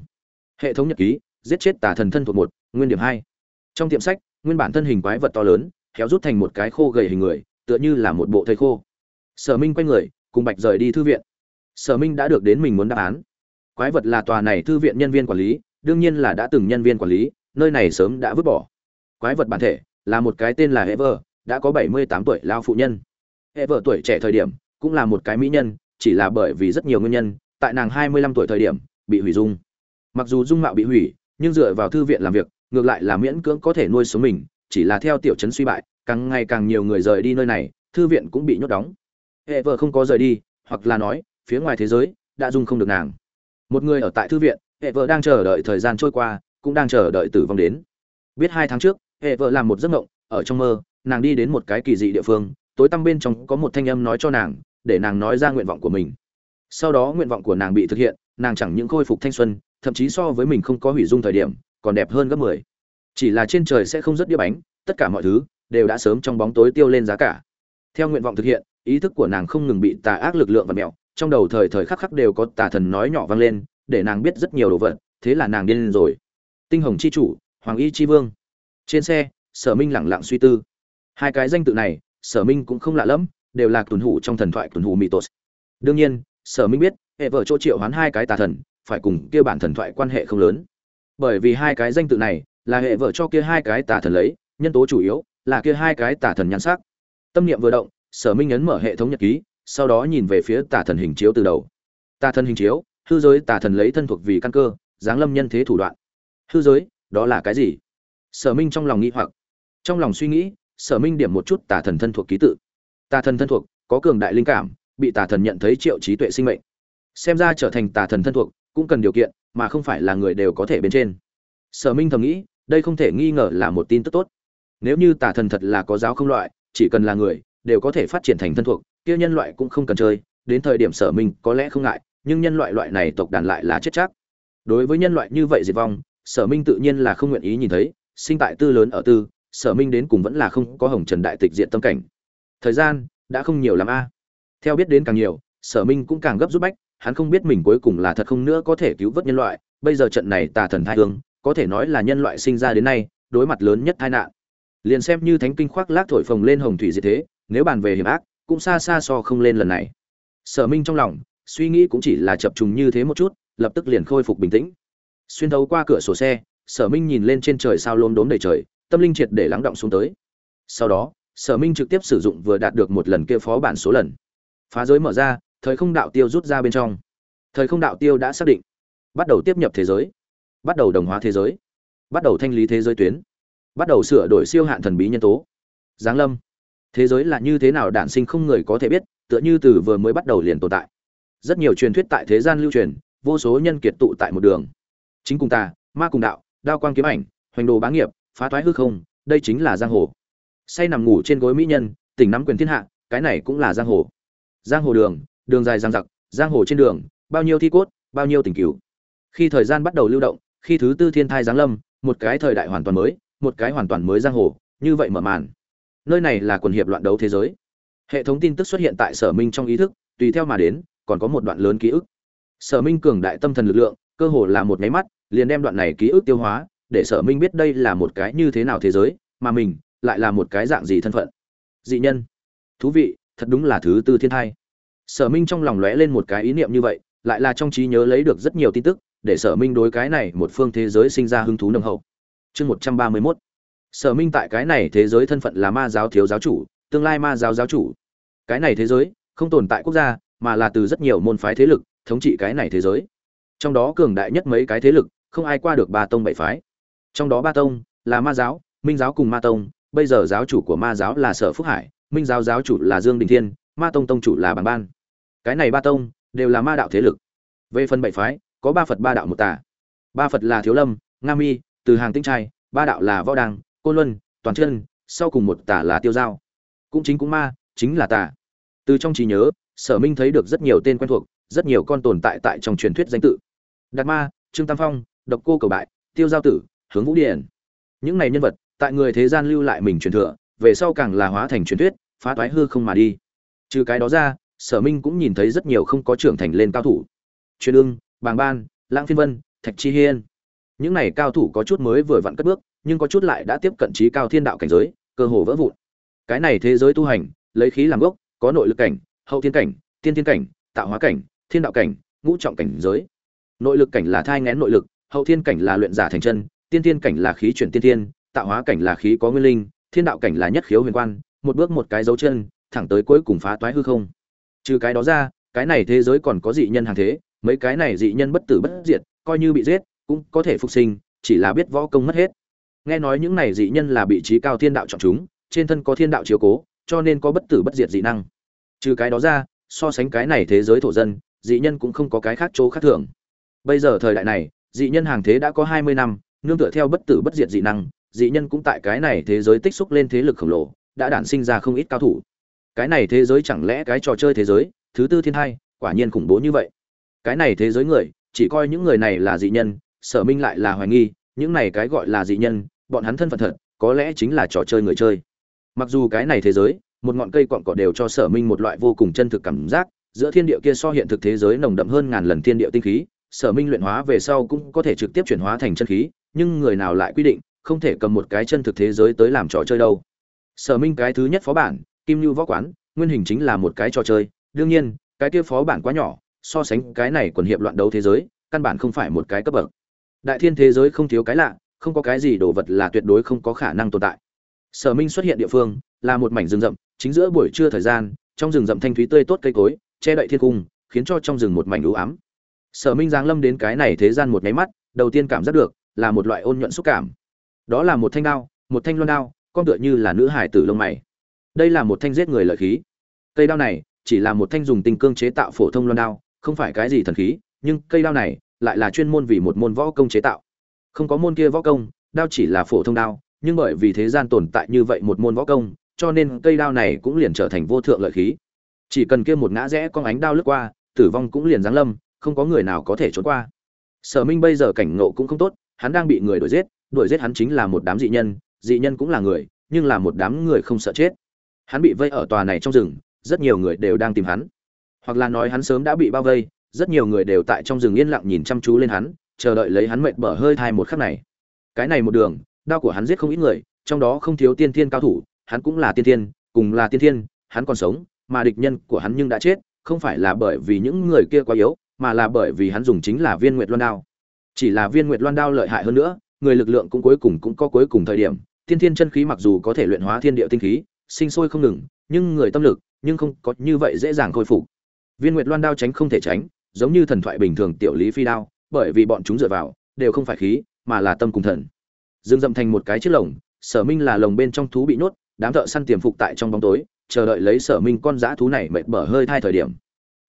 A: Hệ thống nhật ký giết chết tà thần thân thuộc một nguyên điểm hai. Trong tiệm sách nguyên bản thân hình quái vật to lớn kéo rút thành một cái khô gầy hình người tựa như là một bộ thầy khô. Sở minh quay người cùng bạch rời đi thư viện. Sở minh đã được đến mình muốn đáp án. Quái vật là tòa này thư viện nhân viên quản lý đương nhiên là đã từng nhân viên quản lý nơi này sớm đã vứt bỏ. Quái vật bản thể là một cái tên là Ever, đã có 78 tuổi lao phụ nhân. Hệ vợ tuổi trẻ thời điểm cũng là một cái mỹ nhân, chỉ là bởi vì rất nhiều nguyên nhân, tại nàng 25 tuổi thời điểm bị hủy dung. Mặc dù dung mạo bị hủy, nhưng dựa vào thư viện làm việc, ngược lại là miễn cưỡng có thể nuôi sống mình, chỉ là theo tiểu chấn suy bại, càng ngày càng nhiều người rời đi nơi này, thư viện cũng bị nhốt đóng. Hệ vợ không có rời đi, hoặc là nói, phía ngoài thế giới đã dung không được nàng. Một người ở tại thư viện, hệ vợ đang chờ đợi thời gian trôi qua, cũng đang chờ đợi tử vong đến. Biết hai tháng trước, hệ vợ làm một giấc mộng ở trong mơ nàng đi đến một cái kỳ dị địa phương tối tăm bên trong có một thanh âm nói cho nàng, để nàng nói ra nguyện vọng của mình. Sau đó nguyện vọng của nàng bị thực hiện, nàng chẳng những khôi phục thanh xuân, thậm chí so với mình không có hủy dung thời điểm, còn đẹp hơn gấp mười. Chỉ là trên trời sẽ không rất đĩa bánh, tất cả mọi thứ đều đã sớm trong bóng tối tiêu lên giá cả. Theo nguyện vọng thực hiện, ý thức của nàng không ngừng bị tà ác lực lượng và mẹo trong đầu thời thời khắc khắc đều có tà thần nói nhỏ vang lên, để nàng biết rất nhiều đồ vật, thế là nàng điên lên rồi. Tinh hồng chi chủ, hoàng y chi vương. Trên xe, sở minh lẳng lặng suy tư. Hai cái danh tự này sở minh cũng không lạ lẫm, đều là tuần hủ trong thần thoại tuần hủ mitos. Đương nhiên, sở minh biết, hệ vợ chỗ triệu hoán hai cái tà thần, phải cùng kia bản thần thoại quan hệ không lớn. Bởi vì hai cái danh tự này, là hệ vợ cho kia hai cái tà thần lấy, nhân tố chủ yếu, là kia hai cái tà thần nhan sắc. Tâm niệm vừa động, sở minh ấn mở hệ thống nhật ký, sau đó nhìn về phía tà thần hình chiếu từ đầu. Tà thần hình chiếu, hư giới tà thần lấy thân thuộc vì căn cơ, giáng lâm nhân thế thủ đoạn. Hư giới, đó là cái gì? Sở minh trong lòng nghĩ hoặc. Trong lòng suy nghĩ sở minh điểm một chút tà thần thân thuộc ký tự. Tà thần thân thuộc, có cường đại linh cảm, bị tà thần nhận thấy triệu trí tuệ sinh mệnh. Xem ra trở thành tà thần thân thuộc cũng cần điều kiện, mà không phải là người đều có thể bên trên. Sở minh thầm nghĩ, đây không thể nghi ngờ là một tin tức tốt. Nếu như tà thần thật là có giáo không loại, chỉ cần là người, đều có thể phát triển thành thân thuộc, kia nhân loại cũng không cần chơi, đến thời điểm sở minh có lẽ không ngại, nhưng nhân loại loại này tộc đàn lại là chết chắc. Đối với nhân loại như vậy diệt vong, sở minh tự nhiên là không nguyện ý nhìn thấy, sinh tại tư lớn ở tư sở minh đến cùng vẫn là không có hồng trần đại tịch diện tâm cảnh. Thời gian đã không nhiều l a. Theo biết đến càng nhiều sở minh cũng càng gấp rút bách hắn không biết mình cuối cùng là thật không nữa có thể cứu vớt nhân loại. Bây giờ trận này tà thần thai thương, có thể nói là nhân loại sinh ra đến nay đối mặt lớn nhất tai nạn. Liền xem như thánh kinh khoác lác thổi phồng lên hồng thủy diệt thế nếu bàn về hiểm ác cũng xa xa so không lên lần này. Sở minh trong lòng suy nghĩ cũng chỉ là chập trùng như thế một chút lập tức liền khôi phục bình tĩnh. Xuyên thấu qua cửa sổ xe sở minh nhìn lên trên trời sao lốm đốm đầy trời tâm linh triệt để lắng động xuống tới. Sau đó, sở minh trực tiếp sử dụng vừa đạt được một lần kia phó bản số lần. Phá giới mở ra, thời không đạo tiêu rút ra bên trong. Thời không đạo tiêu đã xác định. Bắt đầu tiếp nhập thế giới. Bắt đầu đồng hóa thế giới. Bắt đầu thanh lý thế giới tuyến. Bắt đầu sửa đổi siêu hạn thần bí nhân tố. Giáng lâm. Thế giới là như thế nào đản sinh không người có thể biết, tựa như từ vừa mới bắt đầu liền tồn tại. Rất nhiều truyền thuyết tại thế gian lưu truyền, vô số nhân kiệt tụ tại một đường. Chính cùng ta, ma cùng đạo, đao quang kiếm ảnh, hoành đồ bá nghiệp phá thoái hư không, đây chính là giang hồ. Say nằm ngủ trên gối mỹ nhân, tỉnh nắm quyền thiên hạ, cái này cũng là giang hồ. Giang hồ đường đường dài giang giặc giang hồ trên đường, bao nhiêu thi cốt, bao nhiêu tình cứu khi thời gian bắt đầu lưu động, khi thứ tư thiên thai giáng lâm, một cái thời đại hoàn toàn mới, một cái hoàn toàn mới giang hồ, như vậy mở màn. Nơi này là quần hiệp loạn đấu thế giới. Hệ thống tin tức xuất hiện tại sở minh trong ý thức, tùy theo mà đến, còn có một đoạn lớn ký ức. Sở minh cường đại tâm thần lực lượng, cơ hồ là một nháy mắt, liền đem đoạn này ký ức tiêu hóa để sở minh biết đây là một cái như thế nào thế giới, mà mình lại là một cái dạng gì thân phận. Dị nhân. Thú vị, thật đúng là thứ tư thiên thai. Sở minh trong lòng lóe lên một cái ý niệm như vậy, lại là trong trí nhớ lấy được rất nhiều tin tức, để sở minh đối cái này một phương thế giới sinh ra hứng thú nồng hậu. Chương một trăm ba mươi mốt. Sở minh tại cái này thế giới thân phận là ma giáo thiếu giáo chủ, tương lai ma giáo giáo chủ. Cái này thế giới không tồn tại quốc gia, mà là từ rất nhiều môn phái thế lực thống trị cái này thế giới. Trong đó cường đại nhất mấy cái thế lực, không ai qua được ba tông bảy phái trong đó ba tông là ma giáo, minh giáo cùng ma tông. Bây giờ giáo chủ của ma giáo là sở phúc hải, minh giáo giáo chủ là dương đình thiên, ma tông tông chủ là bản ban. Cái này ba tông đều là ma đạo thế lực. Về phần bảy phái, có ba phật, ba đạo một tà. Ba phật là thiếu lâm, nga mi, từ hàng tinh trai, ba đạo là võ đăng côn luân, toàn chân, sau cùng một tà là tiêu giao. Cũng chính cũng ma, chính là tà. Từ trong trí nhớ, sở minh thấy được rất nhiều tên quen thuộc, rất nhiều con tồn tại tại trong truyền thuyết danh tự. Đạt ma, trương tam phong, độc cô cầu bại, tiêu giao tử hướng vũ điển. Những này nhân vật, tại người thế gian lưu lại mình truyền thừa, về sau càng là hóa thành truyền thuyết, phá toái hư không mà đi. Trừ cái đó ra, sở minh cũng nhìn thấy rất nhiều không có trưởng thành lên cao thủ. Truyền ương bàng ban, lãng phiên vân, thạch chi hiên. Những này cao thủ có chút mới vừa vặn cất bước, nhưng có chút lại đã tiếp cận trí cao thiên đạo cảnh giới, cơ hồ vỡ vụn. Cái này thế giới tu hành, lấy khí làm gốc, có nội lực cảnh, hậu thiên cảnh, tiên thiên cảnh, tạo hóa cảnh, thiên đạo cảnh, ngũ trọng cảnh giới. Nội lực cảnh là thai ngén nội lực, hậu thiên cảnh là luyện giả thành chân tiên thiên cảnh là khí chuyển tiên thiên, tạo hóa cảnh là khí có nguyên linh, thiên đạo cảnh là nhất khiếu huyền quan, một bước một cái dấu chân, thẳng tới cuối cùng phá toái hư không. Trừ cái đó ra, cái này thế giới còn có dị nhân hàng thế, mấy cái này dị nhân bất tử bất diệt, coi như bị giết, cũng có thể phục sinh, chỉ là biết võ công mất hết. Nghe nói những này dị nhân là bị trí cao thiên đạo chọn chúng, trên thân có thiên đạo chiếu cố, cho nên có bất tử bất diệt dị năng. Trừ cái đó ra, so sánh cái này thế giới thổ dân, dị nhân cũng không có cái khác chỗ khác thường. Bây giờ thời đại này, dị nhân hàng thế đã có hai mươi năm nương tựa theo bất tử bất diệt dị năng, dị nhân cũng tại cái này thế giới tích xúc lên thế lực khổng lồ, đã đản sinh ra không ít cao thủ. Cái này thế giới chẳng lẽ cái trò chơi thế giới, thứ tư thiên hai, quả nhiên khủng bố như vậy. Cái này thế giới người, chỉ coi những người này là dị nhân, sở minh lại là hoài nghi, những này cái gọi là dị nhân, bọn hắn thân phận thật, có lẽ chính là trò chơi người chơi. Mặc dù cái này thế giới, một ngọn cây quặng cỏ đều cho sở minh một loại vô cùng chân thực cảm giác, giữa thiên địa kia so hiện thực thế giới nồng đậm hơn ngàn lần thiên địa tinh khí sở minh luyện hóa về sau cũng có thể trực tiếp chuyển hóa thành chân khí, nhưng người nào lại quy định, không thể cầm một cái chân thực thế giới tới làm trò chơi đâu. Sở minh cái thứ nhất phó bản, kim lưu võ quán, nguyên hình chính là một cái trò chơi. Đương nhiên, cái kia phó bản quá nhỏ, so sánh cái này quần hiệp loạn đấu thế giới, căn bản không phải một cái cấp bậc. Đại thiên thế giới không thiếu cái lạ, không có cái gì đồ vật là tuyệt đối không có khả năng tồn tại. Sở minh xuất hiện địa phương, là một mảnh rừng rậm, chính giữa buổi trưa thời gian, trong rừng rậm thanh thúy tươi tốt cây cối, che đậy thiên cung, khiến cho trong rừng một mảnh u ám sở minh giáng lâm đến cái này thế gian một nháy mắt, đầu tiên cảm giác được là một loại ôn nhuận xúc cảm. Đó là một thanh đao, một thanh loan đao, con tựa như là nữ hải tử lông mày. Đây là một thanh giết người lợi khí. Cây đao này chỉ là một thanh dùng tình cương chế tạo phổ thông loan đao, không phải cái gì thần khí, nhưng cây đao này lại là chuyên môn vì một môn võ công chế tạo. Không có môn kia võ công, đao chỉ là phổ thông đao, nhưng bởi vì thế gian tồn tại như vậy một môn võ công, cho nên cây đao này cũng liền trở thành vô thượng lợi khí. Chỉ cần kia một ngã rẽ con ánh đao lướt qua, tử vong cũng liền giáng lâm không có người nào có thể trốn qua. Sở minh bây giờ cảnh ngộ cũng không tốt, hắn đang bị người đuổi giết đuổi giết hắn chính là một đám dị nhân dị nhân cũng là người, nhưng là một đám người không sợ chết. Hắn bị vây ở tòa này trong rừng, rất nhiều người đều đang tìm hắn. Hoặc là nói hắn sớm đã bị bao vây, rất nhiều người đều tại trong rừng yên lặng nhìn chăm chú lên hắn, chờ đợi lấy hắn mệt bở hơi thai một khắc này. Cái này một đường, đao của hắn giết không ít người, trong đó không thiếu tiên thiên cao thủ, hắn cũng là tiên thiên, cùng là tiên thiên, hắn còn sống, mà địch nhân của hắn nhưng đã chết, không phải là bởi vì những người kia quá yếu mà là bởi vì hắn dùng chính là viên nguyệt loan đao. Chỉ là viên nguyệt loan đao lợi hại hơn nữa, người lực lượng cũng cuối cùng cũng có cuối cùng thời điểm. Tiên thiên chân khí mặc dù có thể luyện hóa thiên địa tinh khí, sinh sôi không ngừng, nhưng người tâm lực, nhưng không có như vậy dễ dàng khôi phục. Viên nguyệt loan đao tránh không thể tránh, giống như thần thoại bình thường tiểu lý phi đao, bởi vì bọn chúng dựa vào, đều không phải khí, mà là tâm cùng thần. Dương dậm thành một cái chiếc lồng, sở minh là lồng bên trong thú bị nhốt, đám thợ săn tiềm phục tại trong bóng tối, chờ đợi lấy sở minh con dã thú này mệt bở hơi thai thời điểm.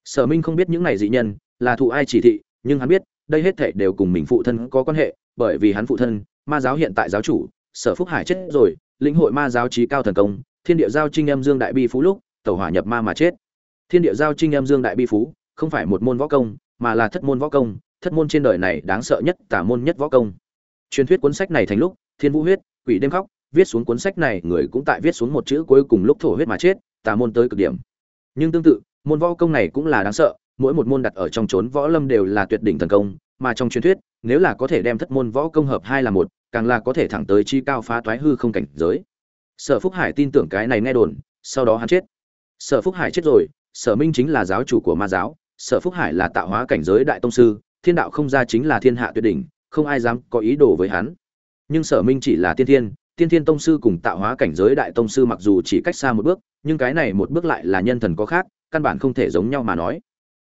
A: Sở minh không biết những này dị nhân là thụ ai chỉ thị, nhưng hắn biết, đây hết thảy đều cùng mình phụ thân có quan hệ, bởi vì hắn phụ thân, ma giáo hiện tại giáo chủ, sở phúc hải chết rồi, lĩnh hội ma giáo trí cao thần công, thiên địa giao trinh âm dương đại bi phú lúc, tẩu hỏa nhập ma mà chết. Thiên địa giao trinh âm dương đại bi phú không phải một môn võ công, mà là thất môn võ công, thất môn trên đời này đáng sợ nhất tả môn nhất võ công. Truyền thuyết cuốn sách này thành lúc, thiên vũ huyết, quỷ đêm khóc, viết xuống cuốn sách này, người cũng tại viết xuống một chữ cuối cùng lúc thổ huyết mà chết, tà môn tới cực điểm. Nhưng tương tự, môn võ công này cũng là đáng sợ mỗi một môn đặt ở trong chốn võ lâm đều là tuyệt đỉnh thần công, mà trong truyền thuyết, nếu là có thể đem thất môn võ công hợp hai là một, càng là có thể thẳng tới chi cao phá toái hư không cảnh giới. Sở phúc hải tin tưởng cái này nghe đồn, sau đó hắn chết. Sở phúc hải chết rồi, sở minh chính là giáo chủ của ma giáo, sở phúc hải là tạo hóa cảnh giới đại tông sư, thiên đạo không ra chính là thiên hạ tuyệt đỉnh, không ai dám có ý đồ với hắn. Nhưng sở minh chỉ là tiên thiên tiên thiên tông sư cùng tạo hóa cảnh giới đại tông sư mặc dù chỉ cách xa một bước, nhưng cái này một bước lại là nhân thần có khác, căn bản không thể giống nhau mà nói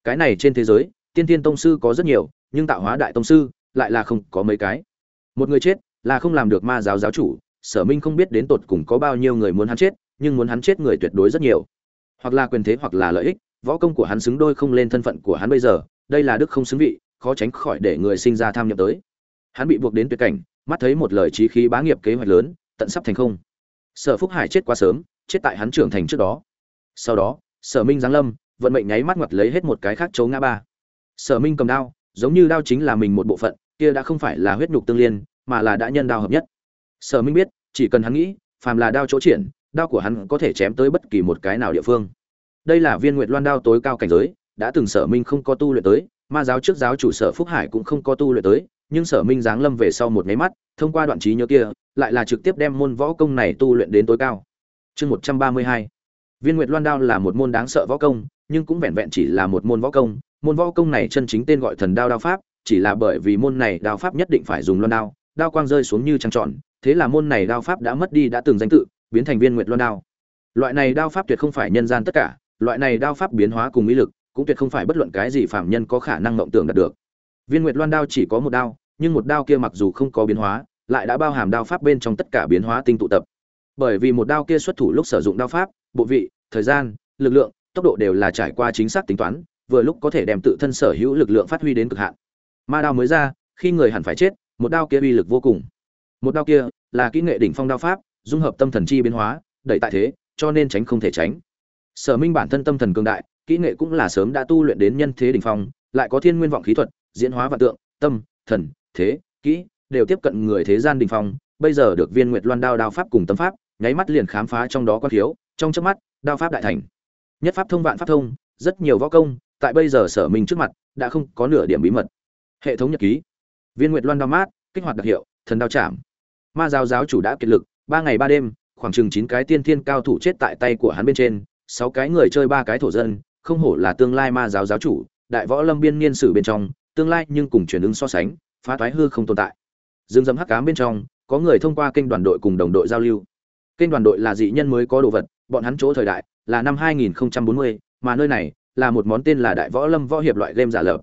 A: cái này trên thế giới, tiên thiên tông sư có rất nhiều, nhưng tạo hóa đại tông sư lại là không có mấy cái. Một người chết là không làm được ma giáo giáo chủ, sở minh không biết đến tột cùng có bao nhiêu người muốn hắn chết, nhưng muốn hắn chết người tuyệt đối rất nhiều. Hoặc là quyền thế hoặc là lợi ích, võ công của hắn xứng đôi không lên thân phận của hắn bây giờ, đây là đức không xứng vị, khó tránh khỏi để người sinh ra tham nhập tới. Hắn bị buộc đến tuyệt cảnh, mắt thấy một lời trí khí bá nghiệp kế hoạch lớn, tận sắp thành không. Sở phúc hải chết quá sớm, chết tại hắn trưởng thành trước đó. Sau đó, sở minh giáng lâm vận mệnh nháy mắt ngoặt lấy hết một cái khác chấu ngã ba. Sở minh cầm đao, giống như đao chính là mình một bộ phận, kia đã không phải là huyết nhục tương liên, mà là đã nhân đao hợp nhất. Sở minh biết, chỉ cần hắn nghĩ, phàm là đao chỗ triển, đao của hắn có thể chém tới bất kỳ một cái nào địa phương. Đây là viên nguyệt loan đao tối cao cảnh giới, đã từng sở minh không có tu luyện tới, ma giáo trước giáo chủ sở phúc hải cũng không có tu luyện tới, nhưng sở minh giáng lâm về sau một máy mắt, thông qua đoạn trí nhớ kia, lại là trực tiếp đem môn võ công này tu luyện đến tối cao. Chương một trăm ba mươi hai. Viên nguyệt loan đao là một môn đáng sợ võ công nhưng cũng vẹn vẹn chỉ là một môn võ công. Môn võ công này chân chính tên gọi thần đao đao pháp, chỉ là bởi vì môn này đao pháp nhất định phải dùng loan đao đao quang rơi xuống như trăng tròn, thế là môn này đao pháp đã mất đi đã từng danh tự, biến thành viên nguyệt loan đao. Loại này đao pháp tuyệt không phải nhân gian tất cả, loại này đao pháp biến hóa cùng ý lực, cũng tuyệt không phải bất luận cái gì phạm nhân có khả năng mộng tưởng đạt được. Viên nguyệt loan đao chỉ có một đao, nhưng một đao kia mặc dù không có biến hóa, lại đã bao hàm đao pháp bên trong tất cả biến hóa tinh tụ tập. Bởi vì một đao kia xuất thủ lúc sử dụng đao pháp, bộ vị, thời gian, lực lượng tốc độ đều là trải qua chính xác tính toán, vừa lúc có thể đem tự thân sở hữu lực lượng phát huy đến cực hạn. Ma đao mới ra, khi người hẳn phải chết, một đao kia uy lực vô cùng. Một đao kia là kỹ nghệ đỉnh phong đao pháp, dung hợp tâm thần chi biến hóa, đẩy tại thế, cho nên tránh không thể tránh. Sở minh bản thân tâm thần cường đại, kỹ nghệ cũng là sớm đã tu luyện đến nhân thế đỉnh phong, lại có thiên nguyên vọng khí thuật, diễn hóa và tượng, tâm, thần, thế, kỹ, đều tiếp cận người thế gian đỉnh phong. Bây giờ được viên nguyệt loan đao đao pháp cùng tâm pháp, nháy mắt liền khám phá trong đó có thiếu, trong chớp mắt, đao pháp đại thành nhất pháp thông vạn pháp thông, rất nhiều võ công, tại bây giờ sở mình trước mặt, đã không có nửa điểm bí mật. Hệ thống nhật ký. Viên nguyệt loan đao mát, kích hoạt đặc hiệu, thần đao chạm. Ma giáo giáo chủ đã kiệt lực, ba ngày ba đêm, khoảng chừng chín cái tiên thiên cao thủ chết tại tay của hắn bên trên, sáu cái người chơi ba cái thổ dân, không hổ là tương lai ma giáo giáo chủ, đại võ lâm biên niên sử bên trong, tương lai nhưng cùng truyền ứng so sánh, phá thoái hư không tồn tại. Dương dâm hắc cám bên trong, có người thông qua kênh đoàn đội cùng đồng đội giao lưu. Kênh đoàn đội là dị nhân mới có đồ vật, bọn hắn chỗ thời đại là năm 2040, mà nơi này là một món tên là đại võ lâm võ hiệp loại game giả lập.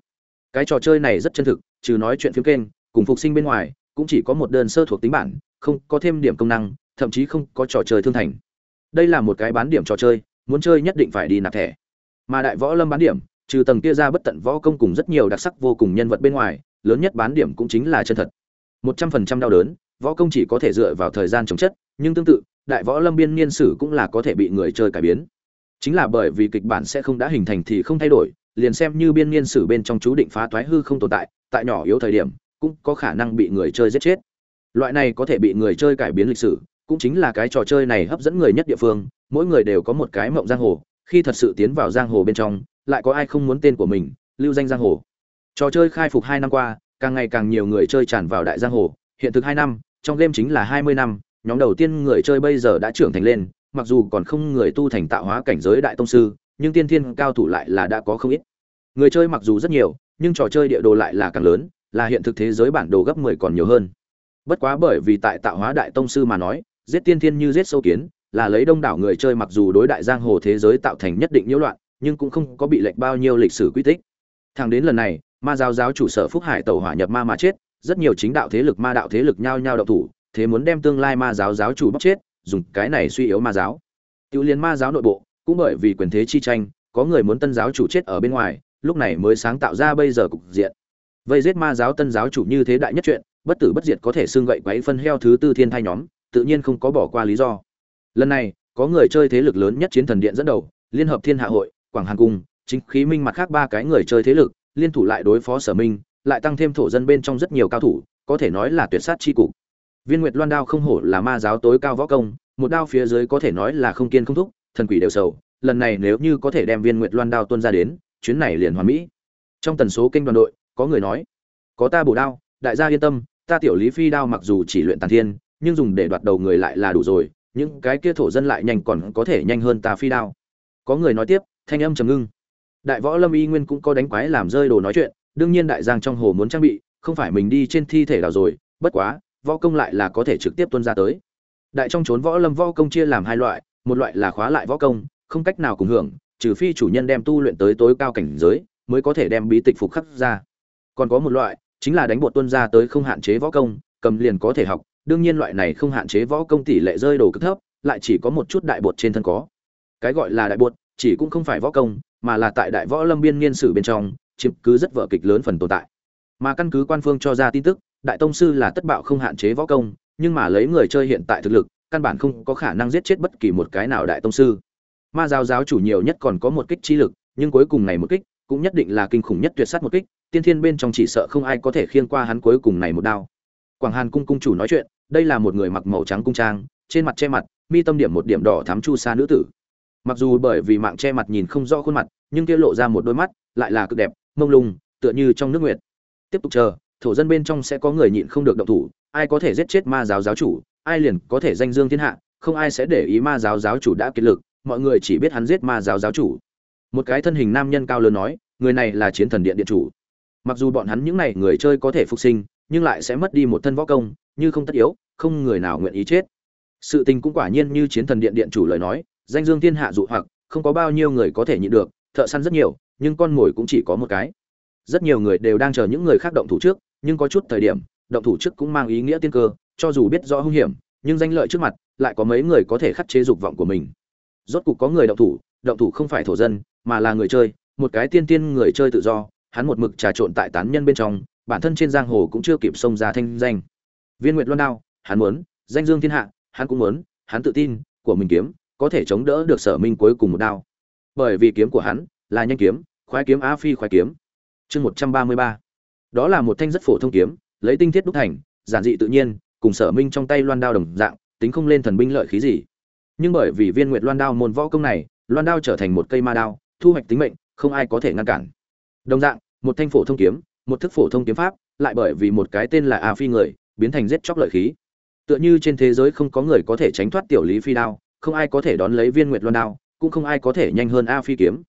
A: Cái trò chơi này rất chân thực trừ nói chuyện phiếm kênh cùng phục sinh bên ngoài cũng chỉ có một đơn sơ thuộc tính bản không có thêm điểm công năng thậm chí không có trò chơi thương thành. Đây là một cái bán điểm trò chơi muốn chơi nhất định phải đi nạp thẻ. Mà đại võ lâm bán điểm trừ tầng kia ra bất tận võ công cùng rất nhiều đặc sắc vô cùng nhân vật bên ngoài lớn nhất bán điểm cũng chính là chân thật. Một trăm phần trăm đau đớn võ công chỉ có thể dựa vào thời gian chống chất nhưng tương tự đại võ lâm biên niên sử cũng là có thể bị người chơi cải biến chính là bởi vì kịch bản sẽ không đã hình thành thì không thay đổi, liền xem như biên niên sử bên trong chú định phá toái hư không tồn tại tại nhỏ yếu thời điểm, cũng có khả năng bị người chơi giết chết. Loại này có thể bị người chơi cải biến lịch sử, cũng chính là cái trò chơi này hấp dẫn người nhất địa phương, mỗi người đều có một cái mộng giang hồ, khi thật sự tiến vào giang hồ bên trong, lại có ai không muốn tên của mình, lưu danh giang hồ. Trò chơi khai phục hai năm qua, càng ngày càng nhiều người chơi tràn vào đại giang hồ, hiện thực hai năm, trong game chính là hai mươi năm, nhóm đầu tiên người chơi bây giờ đã trưởng thành lên mặc dù còn không người tu thành tạo hóa cảnh giới đại tông sư, nhưng tiên thiên cao thủ lại là đã có không ít. Người chơi mặc dù rất nhiều, nhưng trò chơi địa đồ lại là càng lớn, là hiện thực thế giới bản đồ gấp mười còn nhiều hơn. Bất quá bởi vì tại tạo hóa đại tông sư mà nói, giết tiên thiên như giết sâu kiến, là lấy đông đảo người chơi mặc dù đối đại giang hồ thế giới tạo thành nhất định nhiễu loạn, nhưng cũng không có bị lệch bao nhiêu lịch sử quy tích. Thẳng đến lần này, ma giáo giáo chủ sở phúc hải tẩu hỏa nhập ma mà chết, rất nhiều chính đạo thế lực ma đạo thế lực nhao nhao động thủ, thế muốn đem tương lai ma giáo giáo chủ bóc chết dùng cái này suy yếu ma giáo. Tiêu liên ma giáo nội bộ, cũng bởi vì quyền thế chi tranh, có người muốn tân giáo chủ chết ở bên ngoài, lúc này mới sáng tạo ra bây giờ cục diện. Vây giết ma giáo tân giáo chủ như thế đại nhất chuyện, bất tử bất diệt có thể xương gậy quấy phân heo thứ tư thiên thai nhóm, tự nhiên không có bỏ qua lý do. Lần này, có người chơi thế lực lớn nhất chiến thần điện dẫn đầu, liên hợp thiên hạ hội, quảng hàn cung, chính khí minh mặt khác ba cái người chơi thế lực, liên thủ lại đối phó sở minh, lại tăng thêm thổ dân bên trong rất nhiều cao thủ, có thể nói là tuyệt sát chi cục viên nguyệt loan đao không hổ là ma giáo tối cao võ công, một đao phía dưới có thể nói là không kiên không thúc, thần quỷ đều sầu, lần này nếu như có thể đem viên nguyệt loan đao tuân ra đến, chuyến này liền hoàn mỹ. Trong tần số kênh đoàn đội, có người nói, có ta bổ đao, đại gia yên tâm, ta tiểu lý phi đao mặc dù chỉ luyện tàn thiên, nhưng dùng để đoạt đầu người lại là đủ rồi, những cái kia thổ dân lại nhanh còn có thể nhanh hơn ta phi đao. Có người nói tiếp, thanh âm trầm ngưng. Đại võ lâm y nguyên cũng có đánh quái làm rơi đồ nói chuyện, đương nhiên đại giang trong hồ muốn trang bị, không phải mình đi trên thi thể đào rồi, bất quá võ công lại là có thể trực tiếp tuân ra tới. Đại trong trốn võ lâm võ công chia làm hai loại, một loại là khóa lại võ công, không cách nào cùng hưởng, trừ phi chủ nhân đem tu luyện tới tối cao cảnh giới, mới có thể đem bí tịch phục khắc ra. Còn có một loại, chính là đánh bột tuân ra tới không hạn chế võ công, cầm liền có thể học, đương nhiên loại này không hạn chế võ công tỷ lệ rơi đồ cực thấp, lại chỉ có một chút đại bột trên thân có. Cái gọi là đại bột, chỉ cũng không phải võ công, mà là tại đại võ lâm biên niên sử bên trong, chiếm cứ rất vở kịch lớn phần tồn tại. Mà căn cứ quan phương cho ra tin tức đại tông sư là tất bạo không hạn chế võ công, nhưng mà lấy người chơi hiện tại thực lực, căn bản không có khả năng giết chết bất kỳ một cái nào đại tông sư. Ma giáo giáo chủ nhiều nhất còn có một kích chi lực, nhưng cuối cùng này một kích, cũng nhất định là kinh khủng nhất tuyệt sát một kích, tiên thiên bên trong chỉ sợ không ai có thể khiêng qua hắn cuối cùng này một đao. Quảng hàn cung cung chủ nói chuyện, đây là một người mặc màu trắng cung trang, trên mặt che mặt, mi tâm điểm một điểm đỏ thắm chu sa nữ tử. Mặc dù bởi vì mạng che mặt nhìn không rõ khuôn mặt, nhưng kia lộ ra một đôi mắt, lại là cực đẹp, mông lung, tựa như trong nước nguyệt. Tiếp tục chờ thổ dân bên trong sẽ có người nhịn không được động thủ, ai có thể giết chết ma giáo giáo chủ, ai liền có thể danh dương thiên hạ, không ai sẽ để ý ma giáo giáo chủ đã kiệt lực, mọi người chỉ biết hắn giết ma giáo giáo chủ. Một cái thân hình nam nhân cao lớn nói, người này là chiến thần điện điện chủ. Mặc dù bọn hắn những này người chơi có thể phục sinh, nhưng lại sẽ mất đi một thân võ công, như không tất yếu, không người nào nguyện ý chết. Sự tình cũng quả nhiên như chiến thần điện điện chủ lời nói, danh dương thiên hạ dụ hoặc, không có bao nhiêu người có thể nhịn được, thợ săn rất nhiều, nhưng con mồi cũng chỉ có một cái rất nhiều người đều đang chờ những người khác động thủ trước, nhưng có chút thời điểm, động thủ trước cũng mang ý nghĩa tiên cơ, cho dù biết rõ hung hiểm, nhưng danh lợi trước mặt, lại có mấy người có thể khắc chế dục vọng của mình. Rốt cục có người động thủ động thủ không phải thổ dân, mà là người chơi, một cái tiên tiên người chơi tự do, hắn một mực trà trộn tại tán nhân bên trong, bản thân trên giang hồ cũng chưa kịp xông ra thanh danh. Viên nguyệt loan đao, hắn muốn, danh dương thiên hạ, hắn cũng muốn, hắn tự tin, của mình kiếm, có thể chống đỡ được sở minh cuối cùng một đao. Bởi vì kiếm của hắn là nhanh kiếm, khoái kiếm á phi khoái kiếm chương một trăm ba mươi ba. Đó là một thanh rất phổ thông kiếm, lấy tinh thiết đúc thành, giản dị tự nhiên, cùng sở minh trong tay loan đao đồng dạng, tính không lên thần binh lợi khí gì. Nhưng bởi vì viên nguyệt loan đao môn võ công này, loan đao trở thành một cây ma đao, thu hoạch tính mệnh, không ai có thể ngăn cản. Đồng dạng, một thanh phổ thông kiếm, một thức phổ thông kiếm pháp, lại bởi vì một cái tên là a phi người, biến thành giết chóc lợi khí. Tựa như trên thế giới không có người có thể tránh thoát tiểu lý phi đao, không ai có thể đón lấy viên nguyệt loan đao, cũng không ai có thể nhanh hơn a phi kiếm.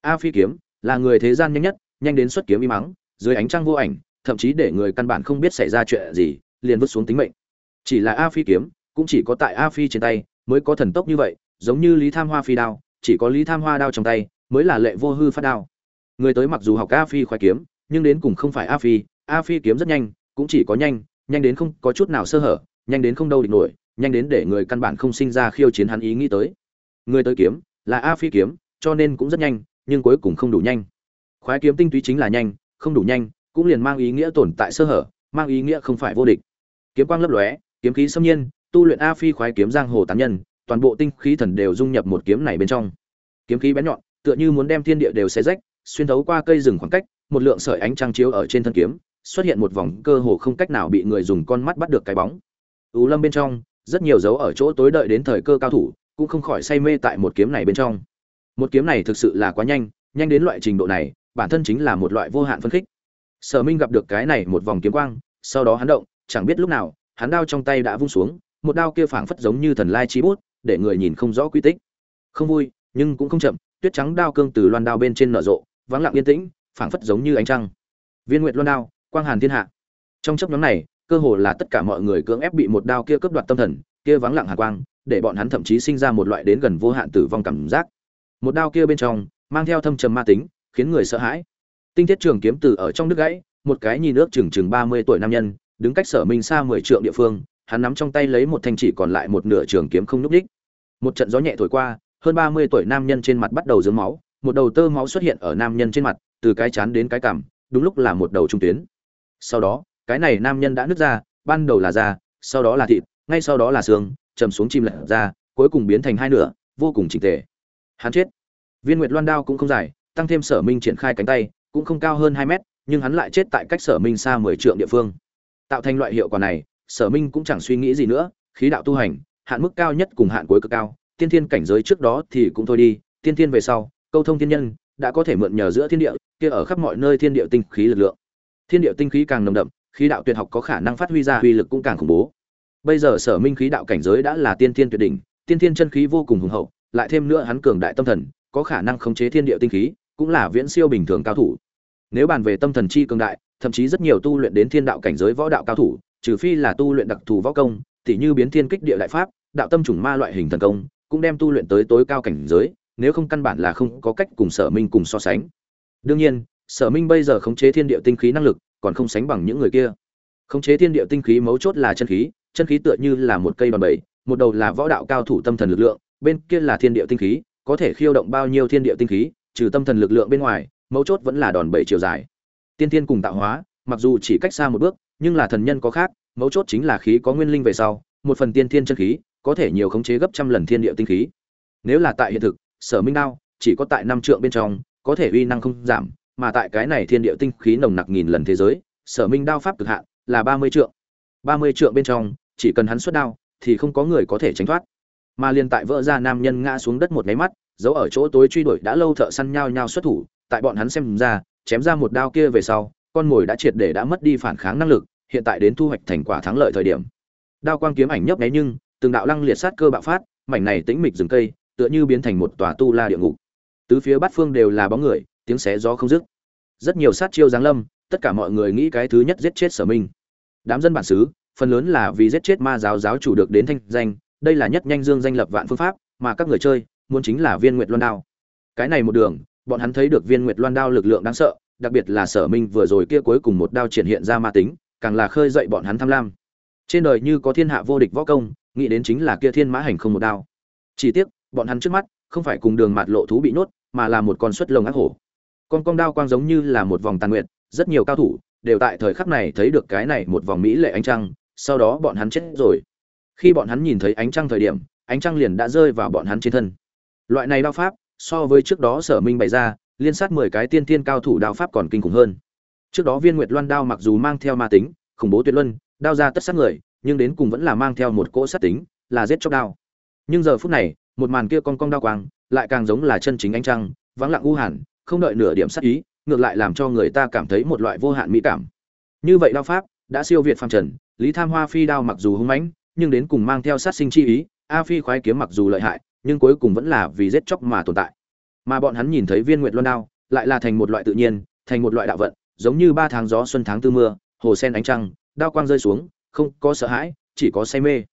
A: A phi kiếm là người thế gian nhanh nhất nhanh đến xuất kiếm y mắng, dưới ánh trăng vô ảnh, thậm chí để người căn bản không biết xảy ra chuyện gì, liền vứt xuống tính mệnh. Chỉ là a phi kiếm, cũng chỉ có tại a phi trên tay, mới có thần tốc như vậy, giống như lý tham hoa phi đao, chỉ có lý tham hoa đao trong tay, mới là lệ vô hư phát đao. Người tới mặc dù học a phi khoái kiếm, nhưng đến cùng không phải a phi a phi kiếm rất nhanh, cũng chỉ có nhanh nhanh đến không có chút nào sơ hở, nhanh đến không đâu địch nổi, nhanh đến để người căn bản không sinh ra khiêu chiến hắn ý nghĩ tới. Người tới kiếm, là a phi kiếm, cho nên cũng rất nhanh, nhưng cuối cùng không đủ nhanh khoái kiếm tinh túy chính là nhanh, không đủ nhanh, cũng liền mang ý nghĩa tồn tại sơ hở, mang ý nghĩa không phải vô địch. Kiếm quang lấp lóe, kiếm khí xâm nhiên, tu luyện a phi khoái kiếm giang hồ tán nhân, toàn bộ tinh khí thần đều dung nhập một kiếm này bên trong. Kiếm khí bén nhọn, tựa như muốn đem thiên địa đều xé rách, xuyên thấu qua cây rừng khoảng cách, một lượng sợi ánh trăng chiếu ở trên thân kiếm, xuất hiện một vòng cơ hồ không cách nào bị người dùng con mắt bắt được cái bóng. Ú lâm bên trong, rất nhiều dấu ở chỗ tối đợi đến thời cơ cao thủ, cũng không khỏi say mê tại một kiếm này bên trong. Một kiếm này thực sự là quá nhanh nhanh đến loại trình độ này bản thân chính là một loại vô hạn phân khích. Sở minh gặp được cái này một vòng kiếm quang, sau đó hắn động, chẳng biết lúc nào, hắn đao trong tay đã vung xuống, một đao kia phảng phất giống như thần lai chi bút, để người nhìn không rõ quy tích. Không vui, nhưng cũng không chậm, tuyết trắng đao cương từ loan đao bên trên nở rộ, vắng lặng yên tĩnh, phảng phất giống như ánh trăng. Viên nguyệt loan đao, quang hàn thiên hạ. Trong chấp nhóm này, cơ hồ là tất cả mọi người cưỡng ép bị một đao kia cướp đoạt tâm thần, kia vắng lặng hà quang, để bọn hắn thậm chí sinh ra một loại đến gần vô hạn tử vong cảm giác. Một đao kia bên trong, mang theo thâm trầm ma tính khiến người sợ hãi. Tinh thiết trường kiếm từ ở trong nước gãy, một cái nhìn nước chừng chừng ba mươi tuổi nam nhân, đứng cách sở minh xa mười trượng địa phương, hắn nắm trong tay lấy một thanh chỉ còn lại một nửa trường kiếm không núp đích. Một trận gió nhẹ thổi qua, hơn ba mươi tuổi nam nhân trên mặt bắt đầu dướng máu, một đầu tơ máu xuất hiện ở nam nhân trên mặt, từ cái chán đến cái cằm, đúng lúc là một đầu trung tuyến. Sau đó, cái này nam nhân đã nứt ra, ban đầu là da, sau đó là thịt, ngay sau đó là xương, chầm xuống chim lật ra, cuối cùng biến thành hai nửa, vô cùng chỉnh tề. Hắn chết. Viên nguyệt loan đao cũng không dài tăng thêm sở minh triển khai cánh tay, cũng không cao hơn hai mét, nhưng hắn lại chết tại cách sở minh xa mười trượng địa phương. Tạo thành loại hiệu quả này, sở minh cũng chẳng suy nghĩ gì nữa, khí đạo tu hành, hạn mức cao nhất cùng hạn cuối cực cao, tiên thiên cảnh giới trước đó thì cũng thôi đi, tiên thiên về sau, câu thông thiên nhân, đã có thể mượn nhờ giữa thiên địa, kia ở khắp mọi nơi thiên địa tinh khí lực lượng. Thiên địa tinh khí càng nồng đậm, khí đạo tuyệt học có khả năng phát huy ra uy lực cũng càng khủng bố. Bây giờ sở minh khí đạo cảnh giới đã là tiên thiên tuyệt đỉnh, tiên thiên chân khí vô cùng hùng hậu, lại thêm nữa hắn cường đại tâm thần, có khả năng khống chế thiên địa tinh khí cũng là viễn siêu bình thường cao thủ. Nếu bàn về tâm thần chi cường đại, thậm chí rất nhiều tu luyện đến thiên đạo cảnh giới võ đạo cao thủ, trừ phi là tu luyện đặc thù võ công, tỉ như biến thiên kích địa đại pháp, đạo tâm trùng ma loại hình thần công, cũng đem tu luyện tới tối cao cảnh giới, nếu không căn bản là không có cách cùng sở minh cùng so sánh. Đương nhiên, sở minh bây giờ khống chế thiên địa tinh khí năng lực, còn không sánh bằng những người kia. Khống chế thiên địa tinh khí mấu chốt là chân khí chân khí tựa như là một cây đòn bẩy, một đầu là võ đạo cao thủ tâm thần lực lượng, bên kia là thiên địa tinh khí, có thể khiêu động bao nhiêu thiên địa tinh khí trừ tâm thần lực lượng bên ngoài, mấu chốt vẫn là đòn bẩy chiều dài. Tiên thiên cùng tạo hóa, mặc dù chỉ cách xa một bước, nhưng là thần nhân có khác, mấu chốt chính là khí có nguyên linh về sau, một phần tiên thiên chân khí, có thể nhiều khống chế gấp trăm lần thiên địa tinh khí. Nếu là tại hiện thực, sở minh đao, chỉ có tại năm trượng bên trong, có thể uy năng không giảm, mà tại cái này thiên địa tinh khí nồng nặc nghìn lần thế giới, sở minh đao pháp cực hạn là ba mươi trượng. Ba mươi trượng bên trong, chỉ cần hắn xuất đao, thì không có người có thể tránh thoát. Mà liên tại vỡ ra nam nhân ngã xuống đất một máy mắt giấu ở chỗ tối truy đuổi đã lâu thợ săn nhao nhao xuất thủ, tại bọn hắn xem ra, chém ra một đao kia về sau, con mồi đã triệt để đã mất đi phản kháng năng lực, hiện tại đến thu hoạch thành quả thắng lợi thời điểm. Đao quang kiếm ảnh nhấp nháy nhưng, từng đạo lăng liệt sát cơ bạo phát, mảnh này tĩnh mịch rừng cây, tựa như biến thành một tòa tu la địa ngục. Tứ phía bát phương đều là bóng người, tiếng xé gió không dứt. Rất nhiều sát chiêu giáng lâm, tất cả mọi người nghĩ cái thứ nhất giết chết sở minh. Đám dân bản xứ, phần lớn là vì giết chết ma giáo giáo chủ được đến thanh danh, đây là nhất nhanh dương danh lập vạn phương pháp mà các người chơi muốn chính là viên nguyệt loan đao. Cái này một đường, bọn hắn thấy được viên nguyệt loan đao lực lượng đáng sợ, đặc biệt là sở minh vừa rồi kia cuối cùng một đao triển hiện ra ma tính, càng là khơi dậy bọn hắn tham lam. Trên đời như có thiên hạ vô địch võ công, nghĩ đến chính là kia thiên mã hành không một đao. Chỉ tiếc, bọn hắn trước mắt, không phải cùng đường mạt lộ thú bị nhốt, mà là một con xuất lồng ác hổ. Con con đao quang giống như là một vòng tàn nguyệt, rất nhiều cao thủ, đều tại thời khắc này thấy được cái này một vòng mỹ lệ ánh trăng, sau đó bọn hắn chết rồi. Khi bọn hắn nhìn thấy ánh trăng thời điểm, ánh trăng liền đã rơi vào bọn hắn trên thân loại này đao pháp, so với trước đó sở minh bày ra, liên sát mười cái tiên tiên cao thủ đao pháp còn kinh khủng hơn. Trước đó viên nguyệt loan đao mặc dù mang theo ma tính, khủng bố tuyệt luân, đao ra tất sát người, nhưng đến cùng vẫn là mang theo một cỗ sát tính, là giết chóc đao. Nhưng giờ phút này, một màn kia con cong đao quang, lại càng giống là chân chính ánh trăng, vắng lặng u hẳn, không đợi nửa điểm sát ý, ngược lại làm cho người ta cảm thấy một loại vô hạn mỹ cảm. Như vậy đao pháp, đã siêu việt phàm trần, lý tham hoa phi đao mặc dù hung mãnh, nhưng đến cùng mang theo sát sinh chi ý, a phi khoái kiếm mặc dù lợi hại nhưng cuối cùng vẫn là vì giết chóc mà tồn tại. Mà bọn hắn nhìn thấy viên nguyệt loan đao, lại là thành một loại tự nhiên, thành một loại đạo vận, giống như ba tháng gió xuân tháng tư mưa, hồ sen ánh trăng, đao quang rơi xuống, không có sợ hãi, chỉ có say mê.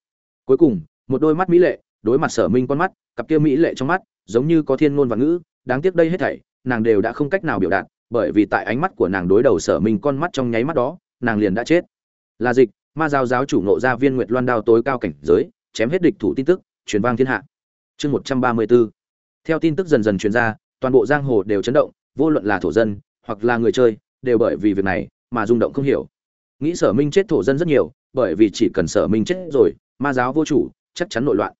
A: Cuối cùng, một đôi mắt mỹ lệ, đối mặt sở minh con mắt, cặp kia mỹ lệ trong mắt, giống như có thiên ngôn và ngữ, đáng tiếc đây hết thảy, nàng đều đã không cách nào biểu đạt, bởi vì tại ánh mắt của nàng đối đầu sở minh con mắt trong nháy mắt đó, nàng liền đã chết. Là dịch, ma giáo giáo chủ nộ ra viên nguyệt loan đao tối cao cảnh giới, chém hết địch thủ tin tức, truyền vang thiên hạ chương một trăm ba mươi 134 theo tin tức dần dần truyền ra, toàn bộ giang hồ đều chấn động, vô luận là thổ dân, hoặc là người chơi, đều bởi vì việc này mà rung động không hiểu. Nghĩ sở minh chết thổ dân rất nhiều, bởi vì chỉ cần sở minh chết rồi, ma giáo vô chủ, chắc chắn nội loạn.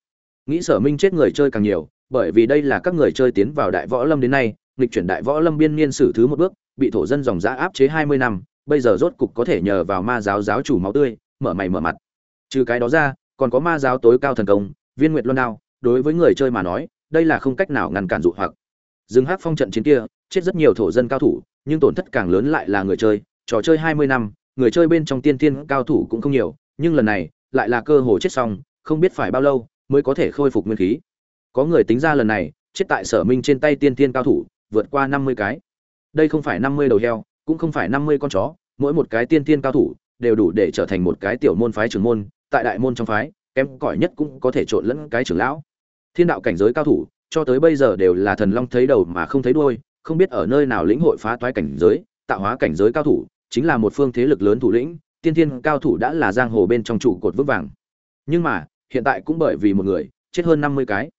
A: Nghĩ sở minh chết người chơi càng nhiều, bởi vì đây là các người chơi tiến vào đại võ lâm đến nay, nghịch chuyển đại võ lâm biên niên sử thứ một bước, bị thổ dân dòng giá áp chế hai mươi năm, bây giờ rốt cục có thể nhờ vào ma giáo giáo chủ máu tươi, mở mày mở mặt. Trừ cái đó ra, còn có ma giáo tối cao thần công, viên nguyệt luân đao đối với người chơi mà nói, đây là không cách nào ngăn cản dụ hoặc. Dừng hát phong trận chiến kia, chết rất nhiều thổ dân cao thủ, nhưng tổn thất càng lớn lại là người chơi. Trò chơi hai mươi năm, người chơi bên trong tiên tiên cao thủ cũng không nhiều, nhưng lần này, lại là cơ hồ chết xong, không biết phải bao lâu mới có thể khôi phục nguyên khí. Có người tính ra lần này, chết tại sở minh trên tay tiên tiên cao thủ, vượt qua năm mươi cái. Đây không phải năm mươi đầu heo, cũng không phải năm mươi con chó, mỗi một cái tiên tiên cao thủ đều đủ để trở thành một cái tiểu môn phái trưởng môn, tại đại môn trong phái kém cỏi nhất cũng có thể trộn lẫn cái trưởng lão. Thiên đạo cảnh giới cao thủ, cho tới bây giờ đều là thần long thấy đầu mà không thấy đuôi, không biết ở nơi nào lĩnh hội phá toái cảnh giới, tạo hóa cảnh giới cao thủ, chính là một phương thế lực lớn thủ lĩnh, tiên thiên cao thủ đã là giang hồ bên trong trụ cột vững vàng. Nhưng mà, hiện tại cũng bởi vì một người, chết hơn năm mươi cái.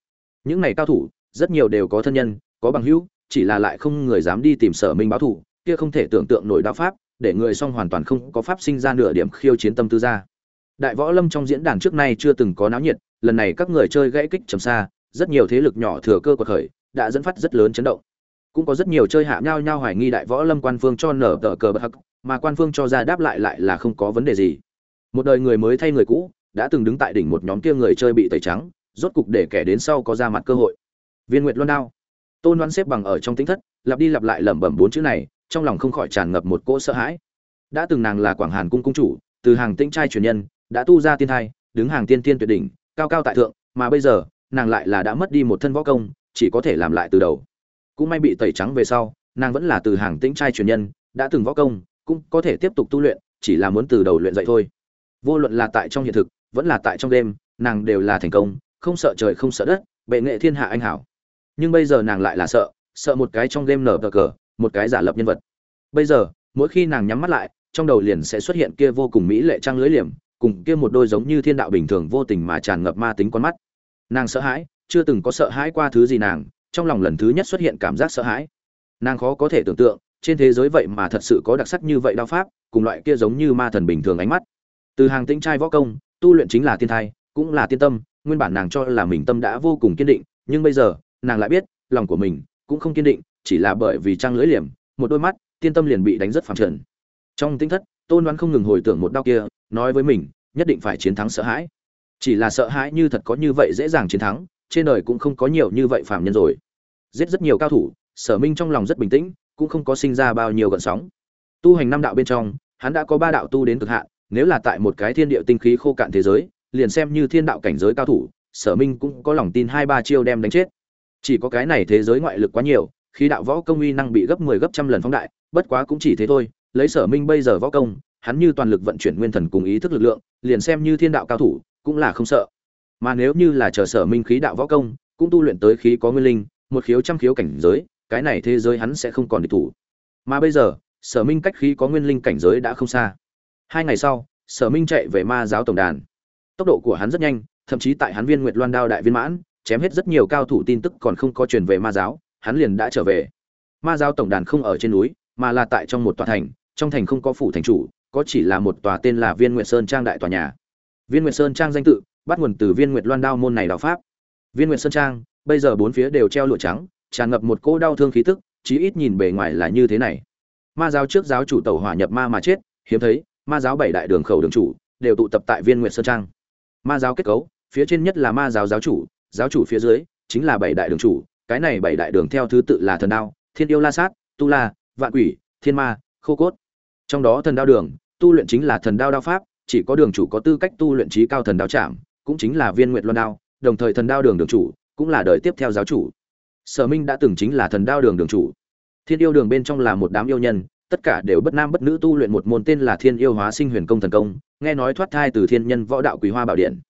A: Những này cao thủ, rất nhiều đều có thân nhân, có bằng hữu, chỉ là lại không người dám đi tìm sở minh báo thủ kia không thể tưởng tượng nổi đạo pháp, để người song hoàn toàn không có pháp sinh ra nửa điểm khiêu chiến tâm tư ra đại võ lâm trong diễn đàn trước nay chưa từng có náo nhiệt, lần này các người chơi gãy kích trầm xa, rất nhiều thế lực nhỏ thừa cơ của khởi, đã dẫn phát rất lớn chấn động. Cũng có rất nhiều chơi hạ nhau nhau hoài nghi đại võ lâm quan phương cho nở tờ cờ bậc hắc, mà quan phương cho ra đáp lại lại là không có vấn đề gì. Một đời người mới thay người cũ, đã từng đứng tại đỉnh một nhóm kia người chơi bị tẩy trắng, rốt cục để kẻ đến sau có ra mặt cơ hội. Viên nguyệt loan đao. Tôn loan xếp bằng ở trong tính thất, lặp đi lặp lại lẩm bẩm bốn chữ này, trong lòng không khỏi tràn ngập một cỗ sợ hãi. Đã từng nàng là quảng hàn cung cung chủ, từ hàng tĩnh trai truyền nhân đã tu ra tiên thai, đứng hàng tiên tiên tuyệt đỉnh, cao cao tại thượng, mà bây giờ, nàng lại là đã mất đi một thân võ công, chỉ có thể làm lại từ đầu. Cũng may bị tẩy trắng về sau, nàng vẫn là từ hàng tĩnh trai truyền nhân, đã từng võ công, cũng có thể tiếp tục tu luyện, chỉ là muốn từ đầu luyện dậy thôi. Vô luận là tại trong hiện thực, vẫn là tại trong đêm, nàng đều là thành công, không sợ trời không sợ đất, bệ nghệ thiên hạ anh hảo. Nhưng bây giờ nàng lại là sợ sợ một cái trong đêm nở cờ cờ, một cái giả lập nhân vật. Bây giờ, mỗi khi nàng nhắm mắt lại, trong đầu liền sẽ xuất hiện kia vô cùng mỹ lệ trang lưới liềm cùng kia một đôi giống như thiên đạo bình thường vô tình mà tràn ngập ma tính con mắt. Nàng sợ hãi, chưa từng có sợ hãi qua thứ gì nàng, trong lòng lần thứ nhất xuất hiện cảm giác sợ hãi. Nàng khó có thể tưởng tượng, trên thế giới vậy mà thật sự có đặc sắc như vậy đao pháp, cùng loại kia giống như ma thần bình thường ánh mắt. Từ hàng tĩnh trai võ công, tu luyện chính là tiên thai, cũng là tiên tâm, nguyên bản nàng cho là mình tâm đã vô cùng kiên định, nhưng bây giờ, nàng lại biết, lòng của mình cũng không kiên định, chỉ là bởi vì trang lưỡi liềm, một đôi mắt, tiên tâm liền bị đánh rất phẳng trần. Trong tinh thất, tôn đoán không ngừng hồi tưởng một đau kia nói với mình, nhất định phải chiến thắng sợ hãi. Chỉ là sợ hãi như thật có như vậy dễ dàng chiến thắng, trên đời cũng không có nhiều như vậy phạm nhân rồi. Giết rất nhiều cao thủ, sở minh trong lòng rất bình tĩnh, cũng không có sinh ra bao nhiêu gợn sóng. Tu hành năm đạo bên trong, hắn đã có ba đạo tu đến cực hạn, nếu là tại một cái thiên địa tinh khí khô cạn thế giới, liền xem như thiên đạo cảnh giới cao thủ, sở minh cũng có lòng tin hai ba chiêu đem đánh chết. Chỉ có cái này thế giới ngoại lực quá nhiều khi đạo võ công uy năng bị gấp 10 gấp trăm lần phóng đại, bất quá cũng chỉ thế thôi, lấy sở minh bây giờ võ công hắn như toàn lực vận chuyển nguyên thần cùng ý thức lực lượng, liền xem như thiên đạo cao thủ, cũng là không sợ. Mà nếu như là chờ sở minh khí đạo võ công, cũng tu luyện tới khí có nguyên linh, một khiếu trăm khiếu cảnh giới, cái này thế giới hắn sẽ không còn địch thủ. Mà bây giờ, sở minh cách khí có nguyên linh cảnh giới đã không xa. Hai ngày sau, sở minh chạy về ma giáo tổng đàn. Tốc độ của hắn rất nhanh, thậm chí tại hắn viên nguyệt loan đao đại viên mãn, chém hết rất nhiều cao thủ tin tức còn không có truyền về ma giáo, hắn liền đã trở về. Ma giáo tổng đàn không ở trên núi, mà là tại trong một tòa thành, trong thành không có phủ thành chủ có chỉ là một tòa tên là viên nguyệt sơn trang đại tòa nhà. Viên nguyệt sơn trang danh tự, bắt nguồn từ viên nguyệt loan đao môn này đạo pháp. Viên nguyệt sơn trang, bây giờ bốn phía đều treo lụa trắng, tràn ngập một cỗ đau thương khí tức, chí ít nhìn bề ngoài là như thế này. Ma giáo trước giáo chủ tẩu hỏa nhập ma mà chết, hiếm thấy, ma giáo bảy đại đường khẩu đường chủ, đều tụ tập tại viên nguyệt sơn trang. Ma giáo kết cấu, phía trên nhất là ma giáo giáo chủ giáo chủ phía dưới, chính là bảy đại đường chủ, cái này bảy đại đường theo thứ tự là thần đao, thiên yêu la sát, tu la, vạn quỷ, thiên ma, khô cốt trong đó thần đao đường, tu luyện chính là thần đao đao pháp, chỉ có đường chủ có tư cách tu luyện trí cao thần đao trảm cũng chính là viên nguyệt loan đao, đồng thời thần đao đường đường chủ cũng là đời tiếp theo giáo chủ. Sở minh đã từng chính là thần đao đường đường chủ. Thiên yêu đường bên trong là một đám yêu nhân, tất cả đều bất nam bất nữ tu luyện một môn tên là thiên yêu hóa sinh huyền công thần công, nghe nói thoát thai từ thiên nhân võ đạo quý hoa bảo điện.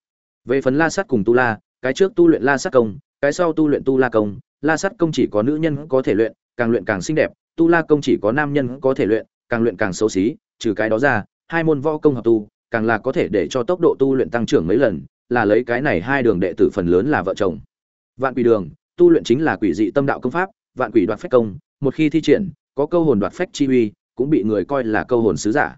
A: Về phần la sát cùng tu la, cái trước tu luyện la sát công, cái sau tu luyện tu la công, la sát công chỉ có nữ nhân có thể luyện, càng luyện càng xinh đẹp, tu la công chỉ có nam nhân có thể luyện càng luyện càng xấu xí, trừ cái đó ra, hai môn võ công hợp tu, càng là có thể để cho tốc độ tu luyện tăng trưởng mấy lần, là lấy cái này hai đường đệ tử phần lớn là vợ chồng. Vạn quỷ đường, tu luyện chính là quỷ dị tâm đạo công pháp, vạn quỷ đoạt phách công, một khi thi triển, có câu hồn đoạt phách chi uy, cũng bị người coi là câu hồn sứ giả.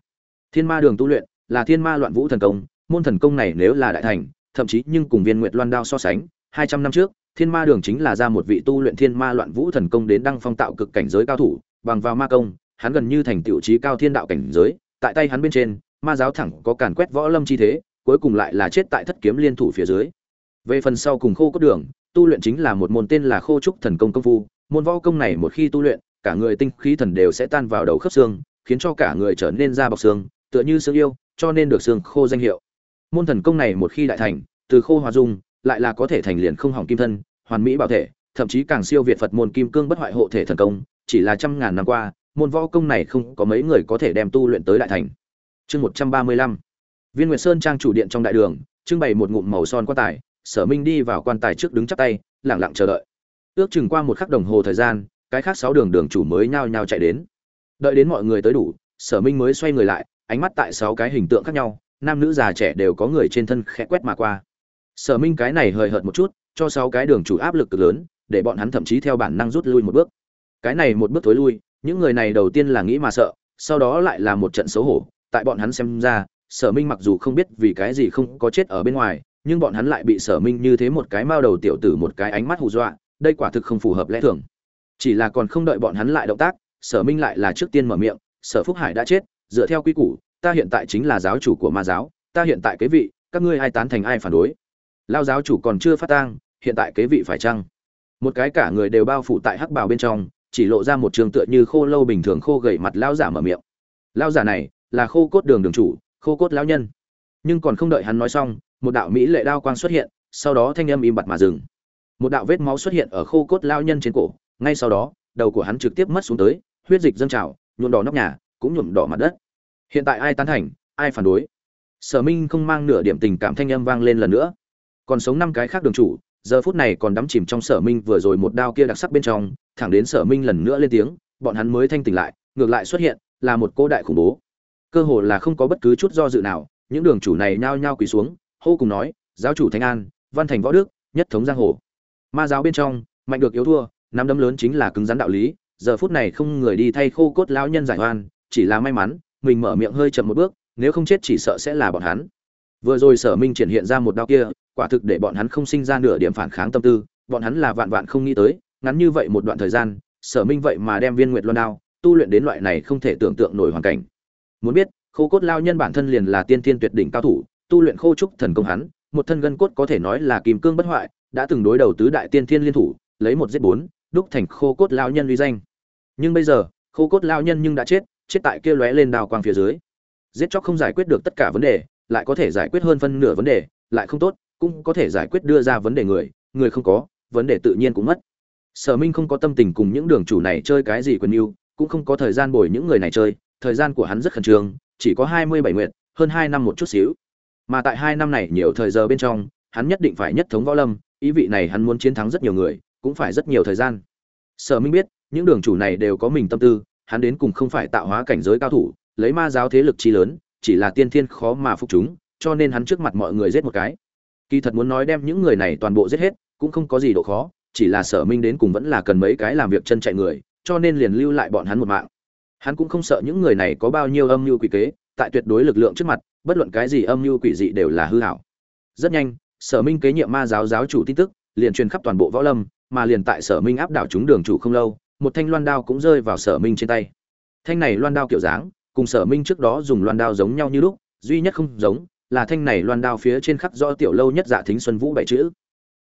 A: Thiên ma đường tu luyện, là thiên ma loạn vũ thần công, môn thần công này nếu là đại thành, thậm chí nhưng cùng viên nguyệt loan đao so sánh, hai trăm năm trước, thiên ma đường chính là ra một vị tu luyện thiên ma loạn vũ thần công đến đăng phong tạo cực cảnh giới cao thủ, bằng vào ma công hắn gần như thành tiểu trí cao thiên đạo cảnh giới, tại tay hắn bên trên, ma giáo thẳng có càn quét võ lâm chi thế, cuối cùng lại là chết tại thất kiếm liên thủ phía dưới. Về phần sau cùng khô cốt đường, tu luyện chính là một môn tên là khô trúc thần công công phu, môn võ công này một khi tu luyện, cả người tinh khí thần đều sẽ tan vào đầu khớp xương, khiến cho cả người trở nên da bọc xương, tựa như xương yêu, cho nên được xương khô danh hiệu. Môn thần công này một khi đại thành, từ khô hòa dung, lại là có thể thành liền không hỏng kim thân, hoàn mỹ bảo thể, thậm chí càng siêu việt phật môn kim cương bất hoại hộ thể thần công, chỉ là trăm ngàn năm qua môn võ công này không có mấy người có thể đem tu luyện tới đại thành. Chương một trăm ba mươi lăm. Viên nguyệt sơn trang chủ điện trong đại đường, trưng bày một ngụm màu son quan tài, sở minh đi vào quan tài trước đứng chắp tay, lặng lặng chờ đợi. Ước chừng qua một khắc đồng hồ thời gian, cái khác sáu đường đường chủ mới nhao nhao chạy đến. Đợi đến mọi người tới đủ, sở minh mới xoay người lại, ánh mắt tại sáu cái hình tượng khác nhau, nam nữ già trẻ đều có người trên thân khẽ quét mà qua. Sở minh cái này hời hợt một chút, cho sáu cái đường chủ áp lực cực lớn, để bọn hắn thậm chí theo bản năng rút lui một bước. Cái này một bước thối lui những người này đầu tiên là nghĩ mà sợ, sau đó lại là một trận xấu hổ. Tại bọn hắn xem ra, sở minh mặc dù không biết vì cái gì không có chết ở bên ngoài, nhưng bọn hắn lại bị sở minh như thế một cái mao đầu tiểu tử một cái ánh mắt hù dọa, đây quả thực không phù hợp lẽ thường. Chỉ là còn không đợi bọn hắn lại động tác, sở minh lại là trước tiên mở miệng, sở phúc hải đã chết, dựa theo quy củ, ta hiện tại chính là giáo chủ của ma giáo, ta hiện tại kế vị, các ngươi ai tán thành ai phản đối? Lao giáo chủ còn chưa phát tang, hiện tại kế vị phải chăng? Một cái cả người đều bao phủ tại hắc bào bên trong chỉ lộ ra một trường tựa như khô lâu bình thường khô gầy mặt lão giả mở miệng. Lão giả này là khô cốt đường đường chủ, khô cốt lão nhân. Nhưng còn không đợi hắn nói xong, một đạo mỹ lệ đao quang xuất hiện, sau đó thanh âm im bặt mà dừng. Một đạo vết máu xuất hiện ở khô cốt lão nhân trên cổ, ngay sau đó, đầu của hắn trực tiếp mất xuống tới, huyết dịch dâng trào, nhuộm đỏ nóc nhà, cũng nhuộm đỏ mặt đất. Hiện tại ai tán thành, ai phản đối? Sở minh không mang nửa điểm tình cảm thanh âm vang lên lần nữa. Còn sống năm cái khác đường chủ, giờ phút này còn đắm chìm trong sở minh vừa rồi một đao kia đặc sắc bên trong thẳng đến sở minh lần nữa lên tiếng, bọn hắn mới thanh tỉnh lại, ngược lại xuất hiện, là một cô đại khủng bố. Cơ hồ là không có bất cứ chút do dự nào, những đường chủ này nhao nhao quỳ xuống, hô cùng nói, giáo chủ thanh an, văn thành võ đức, nhất thống giang hồ. Ma giáo bên trong, mạnh được yếu thua, nắm đấm lớn chính là cứng rắn đạo lý, giờ phút này không người đi thay khô cốt lão nhân giải oan, chỉ là may mắn, mình mở miệng hơi chậm một bước, nếu không chết chỉ sợ sẽ là bọn hắn. Vừa rồi sở minh triển hiện ra một đao kia, quả thực để bọn hắn không sinh ra nửa điểm phản kháng tâm tư, bọn hắn là vạn vạn không nghĩ tới ngắn như vậy một đoạn thời gian, sở minh vậy mà đem viên nguyệt loan đao, tu luyện đến loại này không thể tưởng tượng nổi hoàn cảnh. Muốn biết, khô cốt lao nhân bản thân liền là tiên tiên tuyệt đỉnh cao thủ, tu luyện khô trúc thần công hắn, một thân gân cốt có thể nói là kim cương bất hoại, đã từng đối đầu tứ đại tiên thiên liên thủ, lấy một giết bốn, đúc thành khô cốt lao nhân uy danh. Nhưng bây giờ, khô cốt lao nhân nhưng đã chết chết tại kia lóe lên đào quang phía dưới. Giết chóc không giải quyết được tất cả vấn đề, lại có thể giải quyết hơn phân nửa vấn đề, lại không tốt, cũng có thể giải quyết đưa ra vấn đề người người không có, vấn đề tự nhiên cũng mất sở minh không có tâm tình cùng những đường chủ này chơi cái gì quần yêu cũng không có thời gian bồi những người này chơi, thời gian của hắn rất khẩn trương, chỉ có hai mươi bảy nguyện hơn hai năm một chút xíu. Mà tại hai năm này nhiều thời giờ bên trong, hắn nhất định phải nhất thống võ lâm, ý vị này hắn muốn chiến thắng rất nhiều người, cũng phải rất nhiều thời gian. Sở minh biết, những đường chủ này đều có mình tâm tư, hắn đến cùng không phải tạo hóa cảnh giới cao thủ, lấy ma giáo thế lực chi lớn, chỉ là tiên thiên khó mà phục chúng, cho nên hắn trước mặt mọi người giết một cái. Kỳ thật muốn nói đem những người này toàn bộ giết hết, cũng không có gì độ khó chỉ là sở minh đến cùng vẫn là cần mấy cái làm việc chân chạy người, cho nên liền lưu lại bọn hắn một mạng. Hắn cũng không sợ những người này có bao nhiêu âm mưu quỷ kế, tại tuyệt đối lực lượng trước mặt, bất luận cái gì âm mưu quỷ dị đều là hư hảo. Rất nhanh, sở minh kế nhiệm ma giáo giáo chủ tin tức, liền truyền khắp toàn bộ võ lâm, mà liền tại sở minh áp đảo chúng đường chủ không lâu, một thanh loan đao cũng rơi vào sở minh trên tay. Thanh này loan đao kiểu dáng, cùng sở minh trước đó dùng loan đao giống nhau như lúc, duy nhất không giống, là thanh này loan đao phía trên khắc do tiểu lâu nhất dạ thính xuân vũ bảy chữ.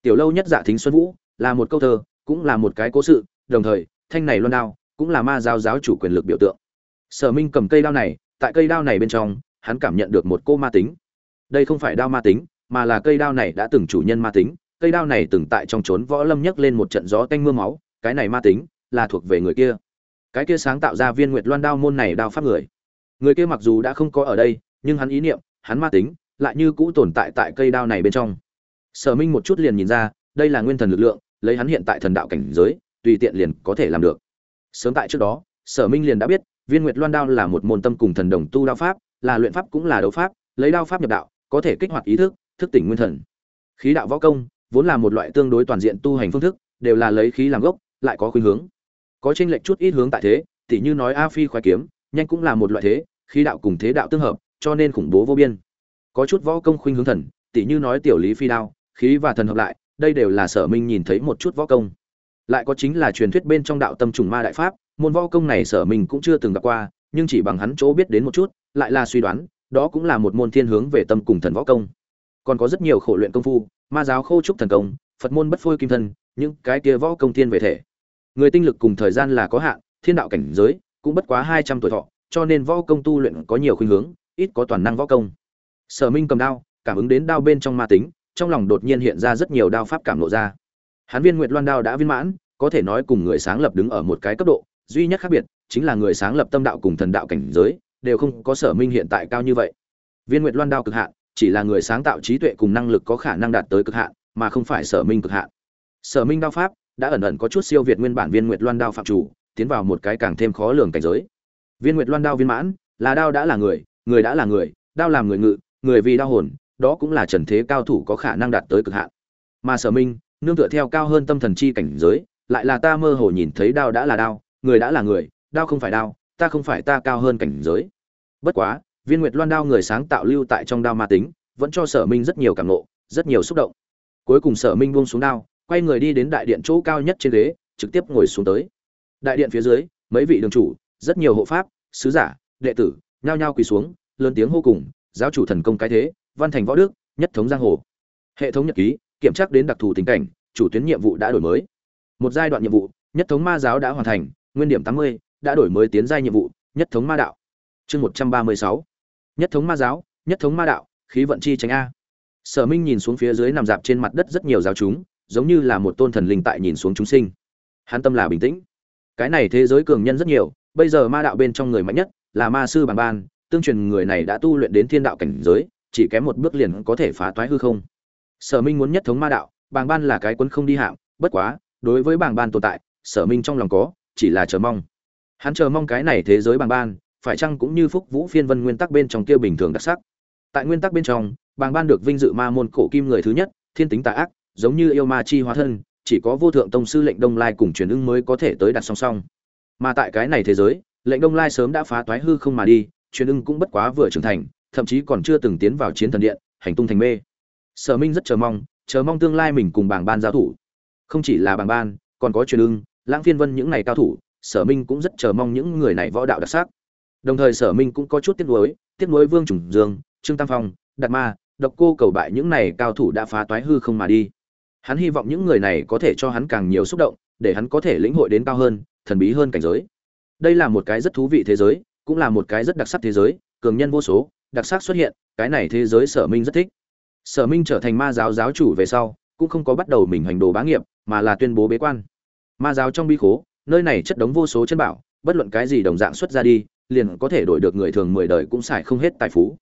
A: Tiểu lâu nhất dạ thính xuân vũ là một câu thơ, cũng là một cái cố sự, đồng thời, thanh này loan đao, cũng là ma giáo giáo chủ quyền lực biểu tượng. Sở minh cầm cây đao này, tại cây đao này bên trong, hắn cảm nhận được một cô ma tính. Đây không phải đao ma tính, mà là cây đao này đã từng chủ nhân ma tính, cây đao này từng tại trong trốn võ lâm nhấc lên một trận gió tanh mưa máu, cái này ma tính, là thuộc về người kia. Cái kia sáng tạo ra viên nguyệt loan đao môn này đao pháp người. Người kia mặc dù đã không có ở đây, nhưng hắn ý niệm, hắn ma tính, lại như cũ tồn tại tại cây đao này bên trong. Sở minh một chút liền nhìn ra, đây là nguyên thần lực lượng lấy hắn hiện tại thần đạo cảnh giới, tùy tiện liền có thể làm được. Sớm tại trước đó, sở minh liền đã biết, viên nguyệt loan đao là một môn tâm cùng thần đồng tu đao pháp, là luyện pháp cũng là đấu pháp, lấy đao pháp nhập đạo, có thể kích hoạt ý thức thức tỉnh nguyên thần. Khí đạo võ công, vốn là một loại tương đối toàn diện tu hành phương thức, đều là lấy khí làm gốc, lại có khuynh hướng. Có chênh lệch chút ít hướng tại thế, tỉ như nói a phi khoái kiếm, nhanh cũng là một loại thế, khí đạo cùng thế đạo tương hợp, cho nên khủng bố vô biên. Có chút võ công khuynh hướng thần, tỉ như nói tiểu lý phi đao, khí và thần hợp lại đây đều là sở minh nhìn thấy một chút võ công. Lại có chính là truyền thuyết bên trong đạo tâm trùng ma đại pháp, môn võ công này sở minh cũng chưa từng gặp qua, nhưng chỉ bằng hắn chỗ biết đến một chút, lại là suy đoán, đó cũng là một môn thiên hướng về tâm cùng thần võ công. Còn có rất nhiều khổ luyện công phu, ma giáo khô trúc thần công, phật môn bất phôi kim thân, những cái kia võ công thiên về thể. Người tinh lực cùng thời gian là có hạn, thiên đạo cảnh giới cũng bất quá hai trăm tuổi thọ, cho nên võ công tu luyện có nhiều khuynh hướng, ít có toàn năng võ công. Sở minh cầm đao, cảm ứng đến đao bên trong ma tính trong lòng đột nhiên hiện ra rất nhiều đao pháp cảm lộ ra. Hắn viên nguyệt loan đao đã viên mãn, có thể nói cùng người sáng lập đứng ở một cái cấp độ, duy nhất khác biệt chính là người sáng lập tâm đạo cùng thần đạo cảnh giới đều không có sở minh hiện tại cao như vậy. Viên nguyệt loan đao cực hạn, chỉ là người sáng tạo trí tuệ cùng năng lực có khả năng đạt tới cực hạn, mà không phải sở minh cực hạn. Sở minh đao pháp đã ẩn ẩn có chút siêu việt nguyên bản viên nguyệt loan đao phạm chủ, tiến vào một cái càng thêm khó lường cảnh giới. Viên nguyệt loan đao viên mãn, là đao đã là người người đã là người, đao làm người ngự, người vì đao hồn đó cũng là trần thế cao thủ có khả năng đạt tới cực hạn. Mà sở minh, nương tựa theo cao hơn tâm thần chi cảnh giới, lại là ta mơ hồ nhìn thấy đao đã là đao, người đã là người, đao không phải đao, ta không phải ta cao hơn cảnh giới. Bất quá, viên nguyệt loan đao người sáng tạo lưu tại trong đao ma tính, vẫn cho sở minh rất nhiều cảm nộ rất nhiều xúc động. Cuối cùng sở minh buông xuống đao, quay người đi đến đại điện chỗ cao nhất trên ghế, trực tiếp ngồi xuống tới. Đại điện phía dưới, mấy vị đường chủ, rất nhiều hộ pháp, sứ giả, đệ tử, nhao nhao quỳ xuống, lớn tiếng hô cùng, giáo chủ thần công cái thế văn thành võ đức, nhất thống giang hồ. Hệ thống nhật ký, kiểm tra đến đặc thù tình cảnh, chủ tuyến nhiệm vụ đã đổi mới. Một giai đoạn nhiệm vụ, nhất thống ma giáo đã hoàn thành, nguyên điểm tám mươi, đã đổi mới tiến giai nhiệm vụ, nhất thống ma đạo. Chương một trăm ba mươi sáu. Nhất thống ma giáo, nhất thống ma đạo, khí vận chi tránh a. Sở minh nhìn xuống phía dưới nằm dạp trên mặt đất rất nhiều giáo chúng, giống như là một tôn thần linh tại nhìn xuống chúng sinh. Hắn tâm là bình tĩnh. Cái này thế giới cường nhân rất nhiều, bây giờ ma đạo bên trong người mạnh nhất là ma sư bằng ban, tương truyền người này đã tu luyện đến thiên đạo cảnh giới chỉ kém một bước liền có thể phá toái hư không. Sở minh muốn nhất thống ma đạo, bàng ban là cái quân không đi hạng bất quá, đối với bàng ban tồn tại, sở minh trong lòng có, chỉ là chờ mong. Hắn chờ mong cái này thế giới bàng ban, phải chăng cũng như phúc vũ phiên vân nguyên tắc bên trong kia bình thường đặc sắc. Tại nguyên tắc bên trong, bàng ban được vinh dự ma môn cổ kim người thứ nhất, thiên tính tà ác, giống như yêu ma chi hóa thân, chỉ có vô thượng tông sư lệnh đông lai cùng truyền ưng mới có thể tới đặt song song. Mà tại cái này thế giới, lệnh đông lai sớm đã phá toái hư không mà đi, truyền ưng cũng bất quá vừa trưởng thành thậm chí còn chưa từng tiến vào chiến thần điện, hành tung thành mê. Sở minh rất chờ mong chờ mong tương lai mình cùng bảng ban giao thủ. Không chỉ là bảng ban, còn có truyền ưng, lãng phiên vân những này cao thủ, sở minh cũng rất chờ mong những người này võ đạo đặc sắc. Đồng thời sở minh cũng có chút tiếc nuối tiếc nuối vương trùng dương, trương tam phong, đạt ma, độc cô cầu bại những này cao thủ đã phá toái hư không mà đi. Hắn hy vọng những người này có thể cho hắn càng nhiều xúc động, để hắn có thể lĩnh hội đến cao hơn, thần bí hơn cảnh giới. Đây là một cái rất thú vị thế giới, cũng là một cái rất đặc sắc thế giới, cường nhân vô số đặc sắc xuất hiện, cái này thế giới sở minh rất thích. Sở minh trở thành ma giáo giáo chủ về sau, cũng không có bắt đầu mình hành đồ bá nghiệp, mà là tuyên bố bế quan. Ma giáo trong bi khố, nơi này chất đống vô số chân bảo, bất luận cái gì đồng dạng xuất ra đi, liền có thể đổi được người thường mười đời cũng xài không hết tài phú.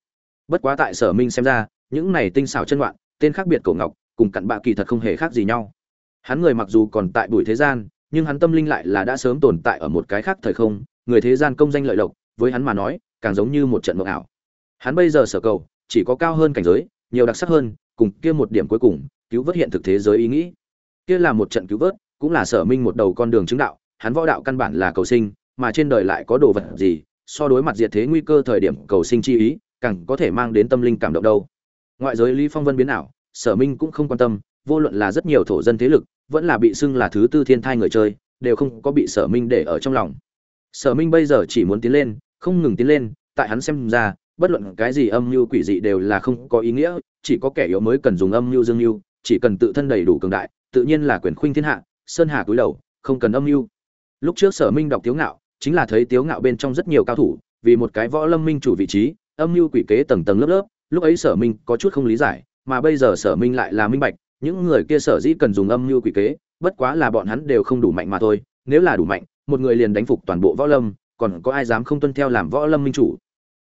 A: Bất quá tại sở minh xem ra, những này tinh xảo chân loạn, tên khác biệt cổ ngọc, cùng cặn bạ kỳ thật không hề khác gì nhau. Hắn người mặc dù còn tại bụi thế gian, nhưng hắn tâm linh lại là đã sớm tồn tại ở một cái khác thời không, người thế gian công danh lợi lộc, với hắn mà nói, càng giống như một trận mộng ảo hắn bây giờ sở cầu, chỉ có cao hơn cảnh giới, nhiều đặc sắc hơn, cùng kia một điểm cuối cùng, cứu vớt hiện thực thế giới ý nghĩ. Kia là một trận cứu vớt, cũng là sở minh một đầu con đường chứng đạo, hắn võ đạo căn bản là cầu sinh, mà trên đời lại có đồ vật gì, so đối mặt diệt thế nguy cơ thời điểm cầu sinh chi ý, càng có thể mang đến tâm linh cảm động đâu. Ngoại giới lý phong vân biến ảo, sở minh cũng không quan tâm, vô luận là rất nhiều thổ dân thế lực, vẫn là bị xưng là thứ tư thiên thai người chơi, đều không có bị sở minh để ở trong lòng. Sở minh bây giờ chỉ muốn tiến lên, không ngừng tiến lên, tại hắn xem ra bất luận cái gì âm mưu quỷ dị đều là không có ý nghĩa, chỉ có kẻ yếu mới cần dùng âm mưu dương mưu, chỉ cần tự thân đầy đủ cường đại, tự nhiên là quyền khuynh thiên hạ, sơn hà cúi đầu, không cần âm mưu. Lúc trước sở minh đọc tiếu ngạo, chính là thấy tiếu ngạo bên trong rất nhiều cao thủ, vì một cái võ lâm minh chủ vị trí, âm mưu quỷ kế tầng tầng lớp lớp, lúc ấy sở minh có chút không lý giải, mà bây giờ sở minh lại là minh bạch, những người kia sở dĩ cần dùng âm mưu quỷ kế, bất quá là bọn hắn đều không đủ mạnh mà thôi, nếu là đủ mạnh, một người liền đánh phục toàn bộ võ lâm, còn có ai dám không tuân theo làm võ lâm minh chủ?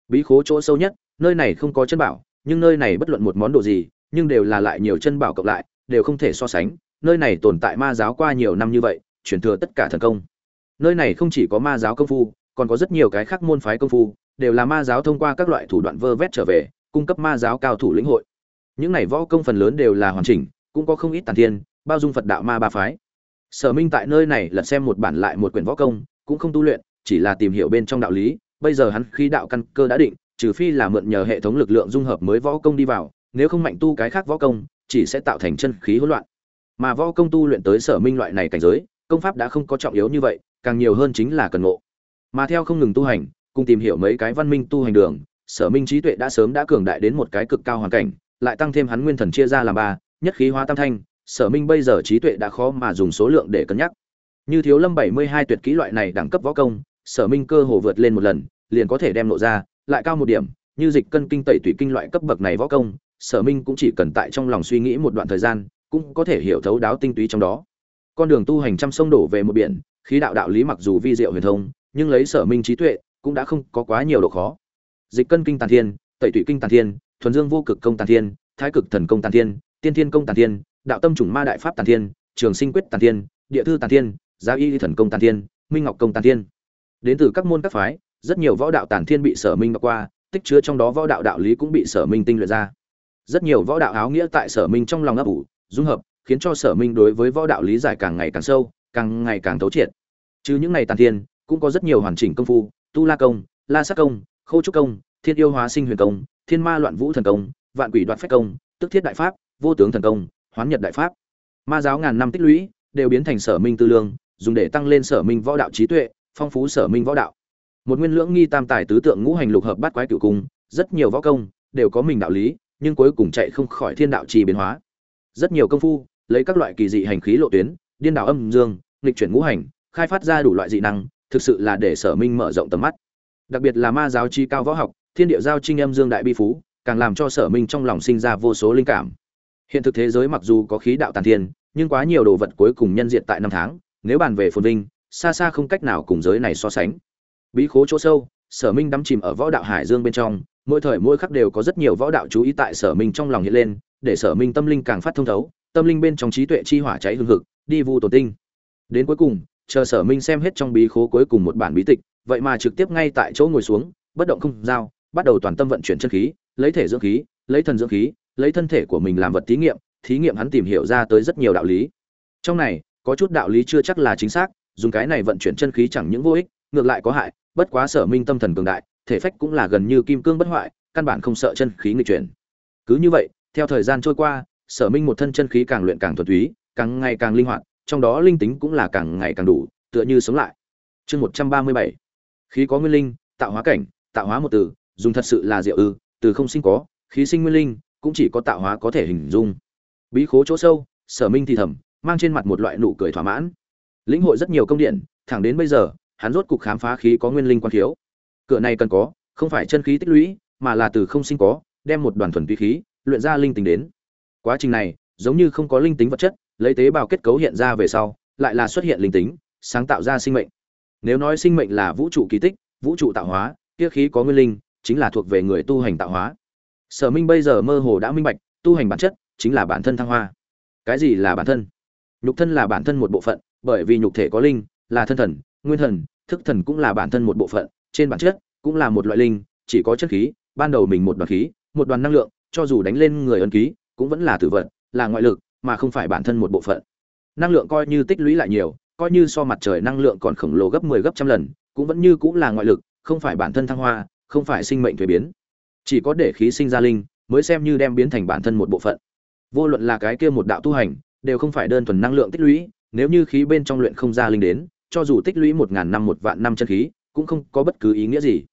A: Bí khố chỗ sâu nhất, nơi này không có chân bảo, nhưng nơi này bất luận một món đồ gì, nhưng đều là lại nhiều chân bảo cộng lại, đều không thể so sánh, nơi này tồn tại ma giáo qua nhiều năm như vậy, truyền thừa tất cả thần công. Nơi này không chỉ có ma giáo công phu, còn có rất nhiều cái khác môn phái công phu, đều là ma giáo thông qua các loại thủ đoạn vơ vét trở về, cung cấp ma giáo cao thủ lĩnh hội. Những này võ công phần lớn đều là hoàn chỉnh, cũng có không ít tàn thiên, bao dung phật đạo ma ba phái. Sở minh tại nơi này lật xem một bản lại một quyển võ công, cũng không tu luyện, chỉ là tìm hiểu bên trong đạo lý bây giờ hắn khí đạo căn cơ đã định, trừ phi là mượn nhờ hệ thống lực lượng dung hợp mới võ công đi vào, nếu không mạnh tu cái khác võ công, chỉ sẽ tạo thành chân khí hỗn loạn. Mà võ công tu luyện tới sở minh loại này cảnh giới, công pháp đã không có trọng yếu như vậy, càng nhiều hơn chính là cần ngộ. Mà theo không ngừng tu hành, cùng tìm hiểu mấy cái văn minh tu hành đường, sở minh trí tuệ đã sớm đã cường đại đến một cái cực cao hoàn cảnh, lại tăng thêm hắn nguyên thần chia ra làm ba, nhất khí hóa tam thanh, sở minh bây giờ trí tuệ đã khó mà dùng số lượng để cân nhắc. Như thiếu lâm bảy mươi hai tuyệt kỹ loại này đẳng cấp võ công sở minh cơ hồ vượt lên một lần, liền có thể đem lộ ra, lại cao một điểm, như dịch cân kinh tẩy Tủy kinh loại cấp bậc này võ công, sở minh cũng chỉ cần tại trong lòng suy nghĩ một đoạn thời gian, cũng có thể hiểu thấu đáo tinh túy trong đó. Con đường tu hành trăm sông đổ về một biển, khí đạo đạo lý mặc dù vi diệu huyền thông, nhưng lấy sở minh trí tuệ, cũng đã không có quá nhiều độ khó. Dịch cân kinh tàn thiên, tẩy Tủy kinh tàn thiên, thuần dương vô cực công tàn thiên, thái cực thần công tàn thiên, tiên thiên công tàn thiên, đạo tâm chủng ma đại pháp tàn thiên, trường sinh quyết tàn thiên, địa thư tàn thiên, giá y thần công tàn thiên, minh ngọc công tàn thiên đến từ các môn các phái, rất nhiều võ đạo tản thiên bị sở minh đọc qua, tích chứa trong đó võ đạo đạo lý cũng bị sở minh tinh luyện ra. Rất nhiều võ đạo áo nghĩa tại sở minh trong lòng ấp ủ, dung hợp, khiến cho sở minh đối với võ đạo lý giải càng ngày càng sâu, càng ngày càng thấu triệt. Chứ những ngày tàn thiên, cũng có rất nhiều hoàn chỉnh công phu, tu la công, la sắc công, khâu trúc công, thiên yêu hóa sinh huyền công, thiên ma loạn vũ thần công, vạn quỷ đoạt phách công, tức thiết đại pháp, vô tướng thần công, hoán nhật đại pháp. Ma giáo ngàn năm tích lũy, đều biến thành sở minh tư lương, dùng để tăng lên sở minh võ đạo trí tuệ phong phú sở minh võ đạo. Một nguyên lưỡng nghi tam tài tứ tượng ngũ hành lục hợp bát quái cựu cung, rất nhiều võ công đều có mình đạo lý, nhưng cuối cùng chạy không khỏi thiên đạo trì biến hóa. Rất nhiều công phu, lấy các loại kỳ dị hành khí lộ tuyến, điên đảo âm dương, nghịch chuyển ngũ hành, khai phát ra đủ loại dị năng, thực sự là để sở minh mở rộng tầm mắt. Đặc biệt là ma giáo chi cao võ học, thiên địa giao trinh âm dương đại bi phú, càng làm cho sở minh trong lòng sinh ra vô số linh cảm. Hiện thực thế giới mặc dù có khí đạo tàn thiên, nhưng quá nhiều đồ vật cuối cùng nhân diện tại năm tháng, nếu bàn về phồn vinh xa xa không cách nào cùng giới này so sánh. Bí khố chỗ sâu, sở minh đắm chìm ở võ đạo hải dương bên trong, mỗi thời mỗi khắc đều có rất nhiều võ đạo chú ý tại sở minh trong lòng hiện lên, để sở minh tâm linh càng phát thông thấu, tâm linh bên trong trí tuệ chi hỏa cháy hừng hực, đi vu tổ tinh. Đến cuối cùng, chờ sở minh xem hết trong bí khố cuối cùng một bản bí tịch, vậy mà trực tiếp ngay tại chỗ ngồi xuống, bất động không giao, bắt đầu toàn tâm vận chuyển chân khí, lấy thể dưỡng khí, lấy thần dưỡng khí, lấy thân thể của mình làm vật thí nghiệm thí nghiệm hắn tìm hiểu ra tới rất nhiều đạo lý. Trong này, có chút đạo lý chưa chắc là chính xác dùng cái này vận chuyển chân khí chẳng những vô ích, ngược lại có hại, bất quá sở minh tâm thần cường đại, thể phách cũng là gần như kim cương bất hoại, căn bản không sợ chân khí nghịch chuyển. Cứ như vậy, theo thời gian trôi qua, sở minh một thân chân khí càng luyện càng thuần túy, càng ngày càng linh hoạt, trong đó linh tính cũng là càng ngày càng đủ, tựa như sống lại. Chương một trăm ba mươi bảy. Khí có nguyên linh, tạo hóa cảnh, tạo hóa một từ, dùng thật sự là diệu ư, từ không sinh có, khí sinh nguyên linh, cũng chỉ có tạo hóa có thể hình dung. Bí khố chỗ sâu, sở minh thì thầm, mang trên mặt một loại nụ cười thỏa mãn lĩnh hội rất nhiều công điện, thẳng đến bây giờ, hắn rốt cục khám phá khí có nguyên linh quan thiếu. Cửa này cần có, không phải chân khí tích lũy, mà là từ không sinh có, đem một đoàn thuần túy khí, luyện ra linh tính đến. Quá trình này, giống như không có linh tính vật chất, lấy tế bào kết cấu hiện ra về sau, lại là xuất hiện linh tính, sáng tạo ra sinh mệnh. Nếu nói sinh mệnh là vũ trụ kỳ tích, vũ trụ tạo hóa, kia khí có nguyên linh, chính là thuộc về người tu hành tạo hóa. Sở minh bây giờ mơ hồ đã minh bạch, tu hành bản chất chính là bản thân thăng hoa. Cái gì là bản thân? Nhục thân là bản thân một bộ phận bởi vì nhục thể có linh, là thân thần, nguyên thần, thức thần cũng là bản thân một bộ phận, trên bản chất cũng là một loại linh, chỉ có chất khí, ban đầu mình một đoàn khí, một đoàn năng lượng, cho dù đánh lên người ân ký, cũng vẫn là tử vận là ngoại lực, mà không phải bản thân một bộ phận. Năng lượng coi như tích lũy lại nhiều, coi như so mặt trời năng lượng còn khổng lồ gấp 10 gấp trăm lần, cũng vẫn như cũng là ngoại lực, không phải bản thân thăng hoa, không phải sinh mệnh thủy biến. Chỉ có để khí sinh ra linh, mới xem như đem biến thành bản thân một bộ phận. Vô luận là cái kia một đạo tu hành, đều không phải đơn thuần năng lượng tích lũy nếu như khí bên trong luyện không ra linh đến, cho dù tích lũy một ngàn năm một vạn năm chân khí, cũng không có bất cứ ý nghĩa gì.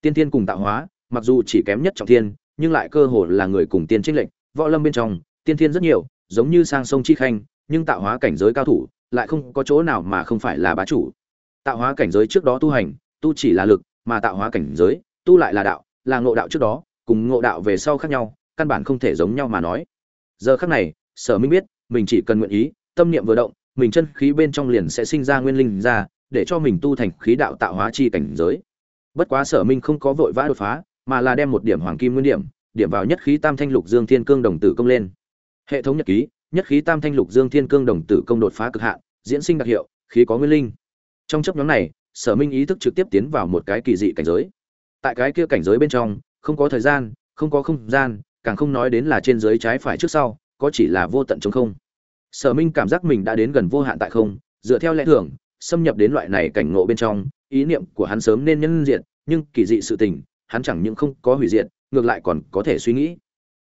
A: Tiên tiên cùng tạo hóa, mặc dù chỉ kém nhất trọng thiên, nhưng lại cơ hồ là người cùng tiên trinh lệnh võ lâm bên trong, tiên thiên rất nhiều, giống như sang sông chi khanh, nhưng tạo hóa cảnh giới cao thủ, lại không có chỗ nào mà không phải là bá chủ. Tạo hóa cảnh giới trước đó tu hành, tu chỉ là lực, mà tạo hóa cảnh giới, tu lại là đạo, là ngộ đạo trước đó, cùng ngộ đạo về sau khác nhau, căn bản không thể giống nhau mà nói. Giờ khắc này, sở minh biết, mình chỉ cần nguyện ý, tâm niệm vừa động mình chân khí bên trong liền sẽ sinh ra nguyên linh ra, để cho mình tu thành khí đạo tạo hóa chi cảnh giới. Bất quá sở minh không có vội vã đột phá, mà là đem một điểm hoàng kim nguyên điểm điểm vào nhất khí tam thanh lục dương thiên cương đồng tử công lên. Hệ thống nhật ký, nhất khí tam thanh lục dương thiên cương đồng tử công đột phá cực hạn, diễn sinh đặc hiệu, khí có nguyên linh. Trong chốc ngắn này, sở minh ý thức trực tiếp tiến vào một cái kỳ dị cảnh giới. Tại cái kia cảnh giới bên trong, không có thời gian, không có không gian, càng không nói đến là trên dưới trái phải trước sau, có chỉ là vô tận trống không sở minh cảm giác mình đã đến gần vô hạn tại không, dựa theo lẽ thường, xâm nhập đến loại này cảnh ngộ bên trong, ý niệm của hắn sớm nên nhân diện nhưng kỳ dị sự tình, hắn chẳng những không có hủy diệt, ngược lại còn có thể suy nghĩ.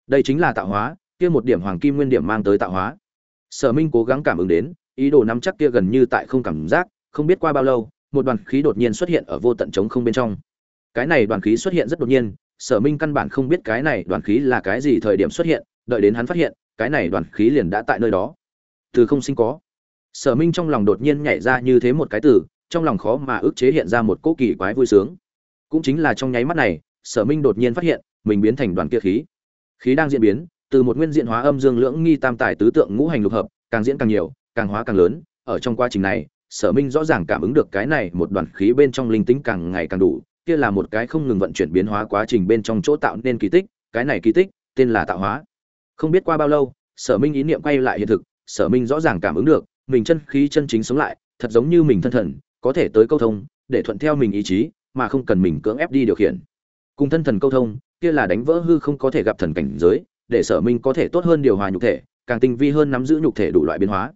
A: Đây chính là tạo hóa, kia một điểm hoàng kim nguyên điểm mang tới tạo hóa. Sở minh cố gắng cảm ứng đến, ý đồ nắm chắc kia gần như tại không cảm giác, không biết qua bao lâu, một đoàn khí đột nhiên xuất hiện ở vô tận trống không bên trong. Cái này đoàn khí xuất hiện rất đột nhiên, sở minh căn bản không biết cái này đoàn khí là cái gì thời điểm xuất hiện, đợi đến hắn phát hiện, cái này đoàn khí liền đã tại nơi đó từ không sinh có. Sở minh trong lòng đột nhiên nhảy ra như thế một cái từ, trong lòng khó mà ức chế hiện ra một cỗ kỳ quái vui sướng. Cũng chính là trong nháy mắt này, sở minh đột nhiên phát hiện, mình biến thành đoàn kia khí. Khí đang diễn biến, từ một nguyên diện hóa âm dương lưỡng nghi tam tài tứ tượng ngũ hành lục hợp, càng diễn càng nhiều, càng hóa càng lớn. Ở trong quá trình này, sở minh rõ ràng cảm ứng được cái này một đoàn khí bên trong linh tính càng ngày càng đủ, kia là một cái không ngừng vận chuyển biến hóa quá trình bên trong chỗ tạo nên kỳ tích, cái này kỳ tích, tên là tạo hóa. Không biết qua bao lâu, sở minh ý niệm quay lại hiện thực sở minh rõ ràng cảm ứng được, mình chân khí chân chính sống lại, thật giống như mình thân thần, có thể tới câu thông, để thuận theo mình ý chí, mà không cần mình cưỡng ép đi điều khiển. Cùng thân thần câu thông, kia là đánh vỡ hư không có thể gặp thần cảnh giới, để sở minh có thể tốt hơn điều hòa nhục thể, càng tinh vi hơn nắm giữ nhục thể đủ loại biến hóa.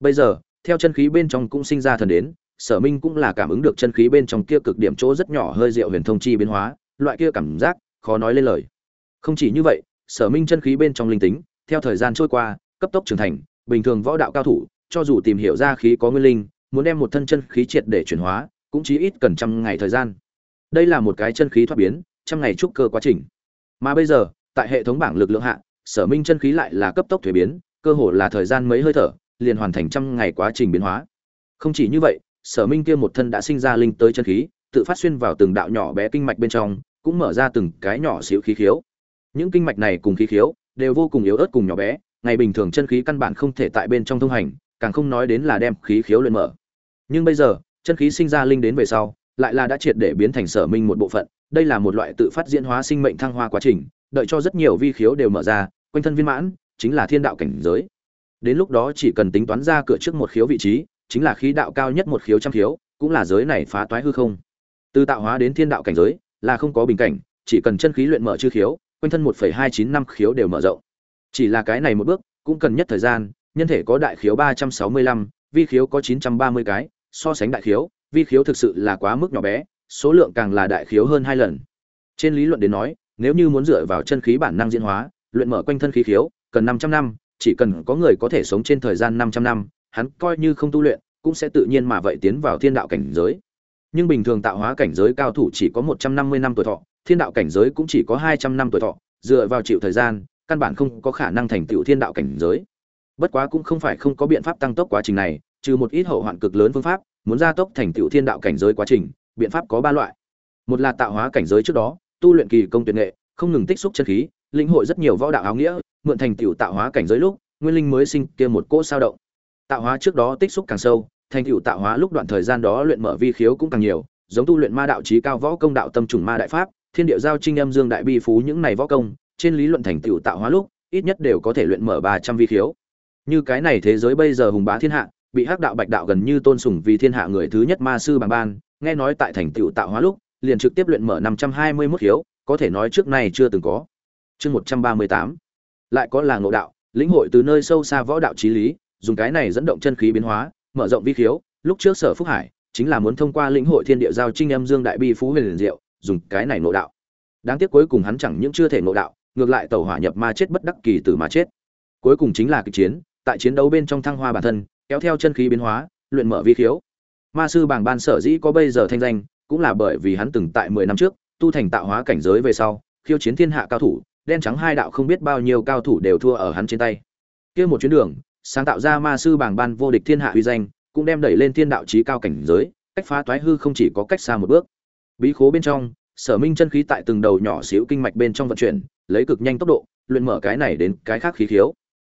A: Bây giờ, theo chân khí bên trong cũng sinh ra thần đến, sở minh cũng là cảm ứng được chân khí bên trong kia cực điểm chỗ rất nhỏ hơi rượu huyền thông chi biến hóa, loại kia cảm giác, khó nói lên lời. Không chỉ như vậy, sở minh chân khí bên trong linh tính, theo thời gian trôi qua, cấp tốc trưởng thành bình thường võ đạo cao thủ, cho dù tìm hiểu ra khí có nguyên linh, muốn đem một thân chân khí triệt để chuyển hóa, cũng chí ít cần trăm ngày thời gian. Đây là một cái chân khí thoát biến, trăm ngày trúc cơ quá trình. Mà bây giờ, tại hệ thống bảng lực lượng hạ, sở minh chân khí lại là cấp tốc thủy biến, cơ hồ là thời gian mấy hơi thở, liền hoàn thành trăm ngày quá trình biến hóa. Không chỉ như vậy, sở minh kia một thân đã sinh ra linh tới chân khí, tự phát xuyên vào từng đạo nhỏ bé kinh mạch bên trong, cũng mở ra từng cái nhỏ xíu khí khiếu. Những kinh mạch này cùng khí khiếu, đều vô cùng yếu ớt cùng nhỏ bé ngày bình thường chân khí căn bản không thể tại bên trong thông hành, càng không nói đến là đem khí khiếu luyện mở. Nhưng bây giờ, chân khí sinh ra linh đến về sau, lại là đã triệt để biến thành sở minh một bộ phận. Đây là một loại tự phát diễn hóa sinh mệnh thăng hoa quá trình, đợi cho rất nhiều vi khiếu đều mở ra, quanh thân viên mãn, chính là thiên đạo cảnh giới. Đến lúc đó chỉ cần tính toán ra cửa trước một khiếu vị trí, chính là khí đạo cao nhất một khiếu trăm khiếu, cũng là giới này phá toái hư không. Từ tạo hóa đến thiên đạo cảnh giới, là không có bình cảnh, chỉ cần chân khí luyện mở chư khiếu, quanh thân một hai chín năm khiếu đều mở rộng chỉ là cái này một bước, cũng cần nhất thời gian, nhân thể có đại khiếu ba trăm sáu mươi lăm, vi khiếu có chín trăm ba mươi cái, so sánh đại khiếu, vi khiếu thực sự là quá mức nhỏ bé, số lượng càng là đại khiếu hơn hai lần. Trên lý luận đến nói, nếu như muốn dựa vào chân khí bản năng diễn hóa, luyện mở quanh thân khí khiếu, cần 500 năm, chỉ cần có người có thể sống trên thời gian 500 năm, hắn coi như không tu luyện, cũng sẽ tự nhiên mà vậy tiến vào thiên đạo cảnh giới. Nhưng bình thường tạo hóa cảnh giới cao thủ chỉ có 150 năm tuổi thọ, thiên đạo cảnh giới cũng chỉ có 200 năm tuổi thọ, dựa vào chịu thời gian căn bản không có khả năng thành tựu thiên đạo cảnh giới. Bất quá cũng không phải không có biện pháp tăng tốc quá trình này, trừ một ít hậu hoạn cực lớn phương pháp, muốn gia tốc thành tựu thiên đạo cảnh giới quá trình, biện pháp có ba loại. Một là tạo hóa cảnh giới trước đó, tu luyện kỳ công tuyệt nghệ, không ngừng tích xúc chân khí lĩnh hội rất nhiều võ đạo áo nghĩa, mượn thành tựu tạo hóa cảnh giới lúc, nguyên linh mới sinh kia một cỗ sao động. Tạo hóa trước đó tích xúc càng sâu, thành tựu tạo hóa lúc đoạn thời gian đó luyện mở vi khiếu cũng càng nhiều, giống tu luyện ma đạo trí cao võ công đạo tâm trùng ma đại pháp, thiên địa giao trinh âm dương đại bi phú những này võ công trên lý luận thành tựu tạo hóa lúc, ít nhất đều có thể luyện mở ba trăm vi khiếu. Như cái này thế giới bây giờ hùng bá thiên hạ, bị hắc đạo bạch đạo gần như tôn sùng vì thiên hạ người thứ nhất ma sư bằng ban, nghe nói tại thành tựu tạo hóa lúc, liền trực tiếp luyện mở năm trăm hai mươi 521 khiếu, có thể nói trước nay chưa từng có. Chương một trăm ba mươi tám. Lại có là ngộ đạo, lĩnh hội từ nơi sâu xa võ đạo trí lý, dùng cái này dẫn động chân khí biến hóa, mở rộng vi khiếu, lúc trước sở phúc hải, chính là muốn thông qua lĩnh hội thiên địa giao trinh âm dương đại bi phú huyền liền diệu, dùng cái này ngộ đạo. Đáng tiếc cuối cùng hắn chẳng những chưa thể ngộ đạo ngược lại tẩu hỏa nhập ma chết bất đắc kỳ tử mà chết. Cuối cùng chính là kịch chiến, tại chiến đấu bên trong thăng hoa bản thân, kéo theo chân khí biến hóa, luyện mở vi khiếu. Ma sư bảng ban sở dĩ có bây giờ thanh danh, cũng là bởi vì hắn từng tại mười năm trước, tu thành tạo hóa cảnh giới về sau, khiêu chiến thiên hạ cao thủ, đen trắng hai đạo không biết bao nhiêu cao thủ đều thua ở hắn trên tay. Kia một chuyến đường, sáng tạo ra ma sư bảng ban vô địch thiên hạ uy danh, cũng đem đẩy lên thiên đạo trí cao cảnh giới, cách phá toái hư không chỉ có cách xa một bước. Bí khố bên trong, sở minh chân khí tại từng đầu nhỏ xíu kinh mạch bên trong vận chuyển lấy cực nhanh tốc độ, luyện mở cái này đến cái khác khí khiếu.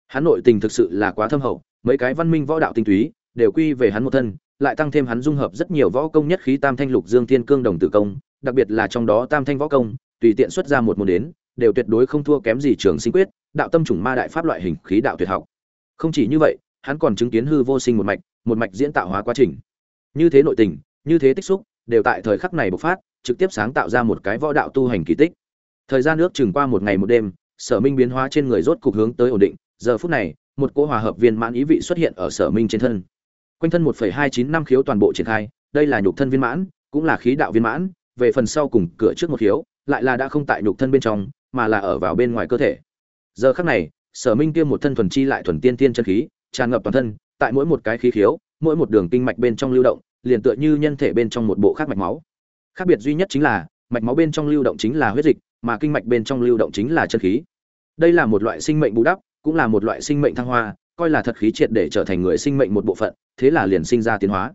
A: Hắn nội tình thực sự là quá thâm hậu, mấy cái văn minh võ đạo tinh túy đều quy về hắn một thân, lại tăng thêm hắn dung hợp rất nhiều võ công nhất khí tam thanh lục dương thiên cương đồng tử công, đặc biệt là trong đó tam thanh võ công, tùy tiện xuất ra một môn đến, đều tuyệt đối không thua kém gì trường sinh quyết, đạo tâm chủng ma đại pháp loại hình khí đạo tuyệt học. Không chỉ như vậy, hắn còn chứng kiến hư vô sinh một mạch một mạch diễn tạo hóa quá trình. Như thế nội tình, như thế tích xúc, đều tại thời khắc này bộc phát, trực tiếp sáng tạo ra một cái võ đạo tu hành kỳ tích thời gian nước chừng qua một ngày một đêm sở minh biến hóa trên người rốt cục hướng tới ổn định. Giờ phút này một cỗ hòa hợp viên mãn ý vị xuất hiện ở sở minh trên thân. Quanh thân 1,29 năm khiếu toàn bộ triển khai đây là nhục thân viên mãn cũng là khí đạo viên mãn về phần sau cùng cửa trước một khiếu lại là đã không tại nhục thân bên trong mà là ở vào bên ngoài cơ thể. Giờ khắc này sở minh tiêm một thân thuần chi lại thuần tiên tiên chân khí tràn ngập toàn thân tại mỗi một cái khí khiếu mỗi một đường kinh mạch bên trong lưu động liền tựa như nhân thể bên trong một bộ khác mạch máu. Khác biệt duy nhất chính là mạch máu bên trong lưu động chính là huyết dịch mà kinh mạch bên trong lưu động chính là chân khí. Đây là một loại sinh mệnh bù đắp, cũng là một loại sinh mệnh thăng hoa, coi là thật khí triệt để trở thành người sinh mệnh một bộ phận, thế là liền sinh ra tiến hóa.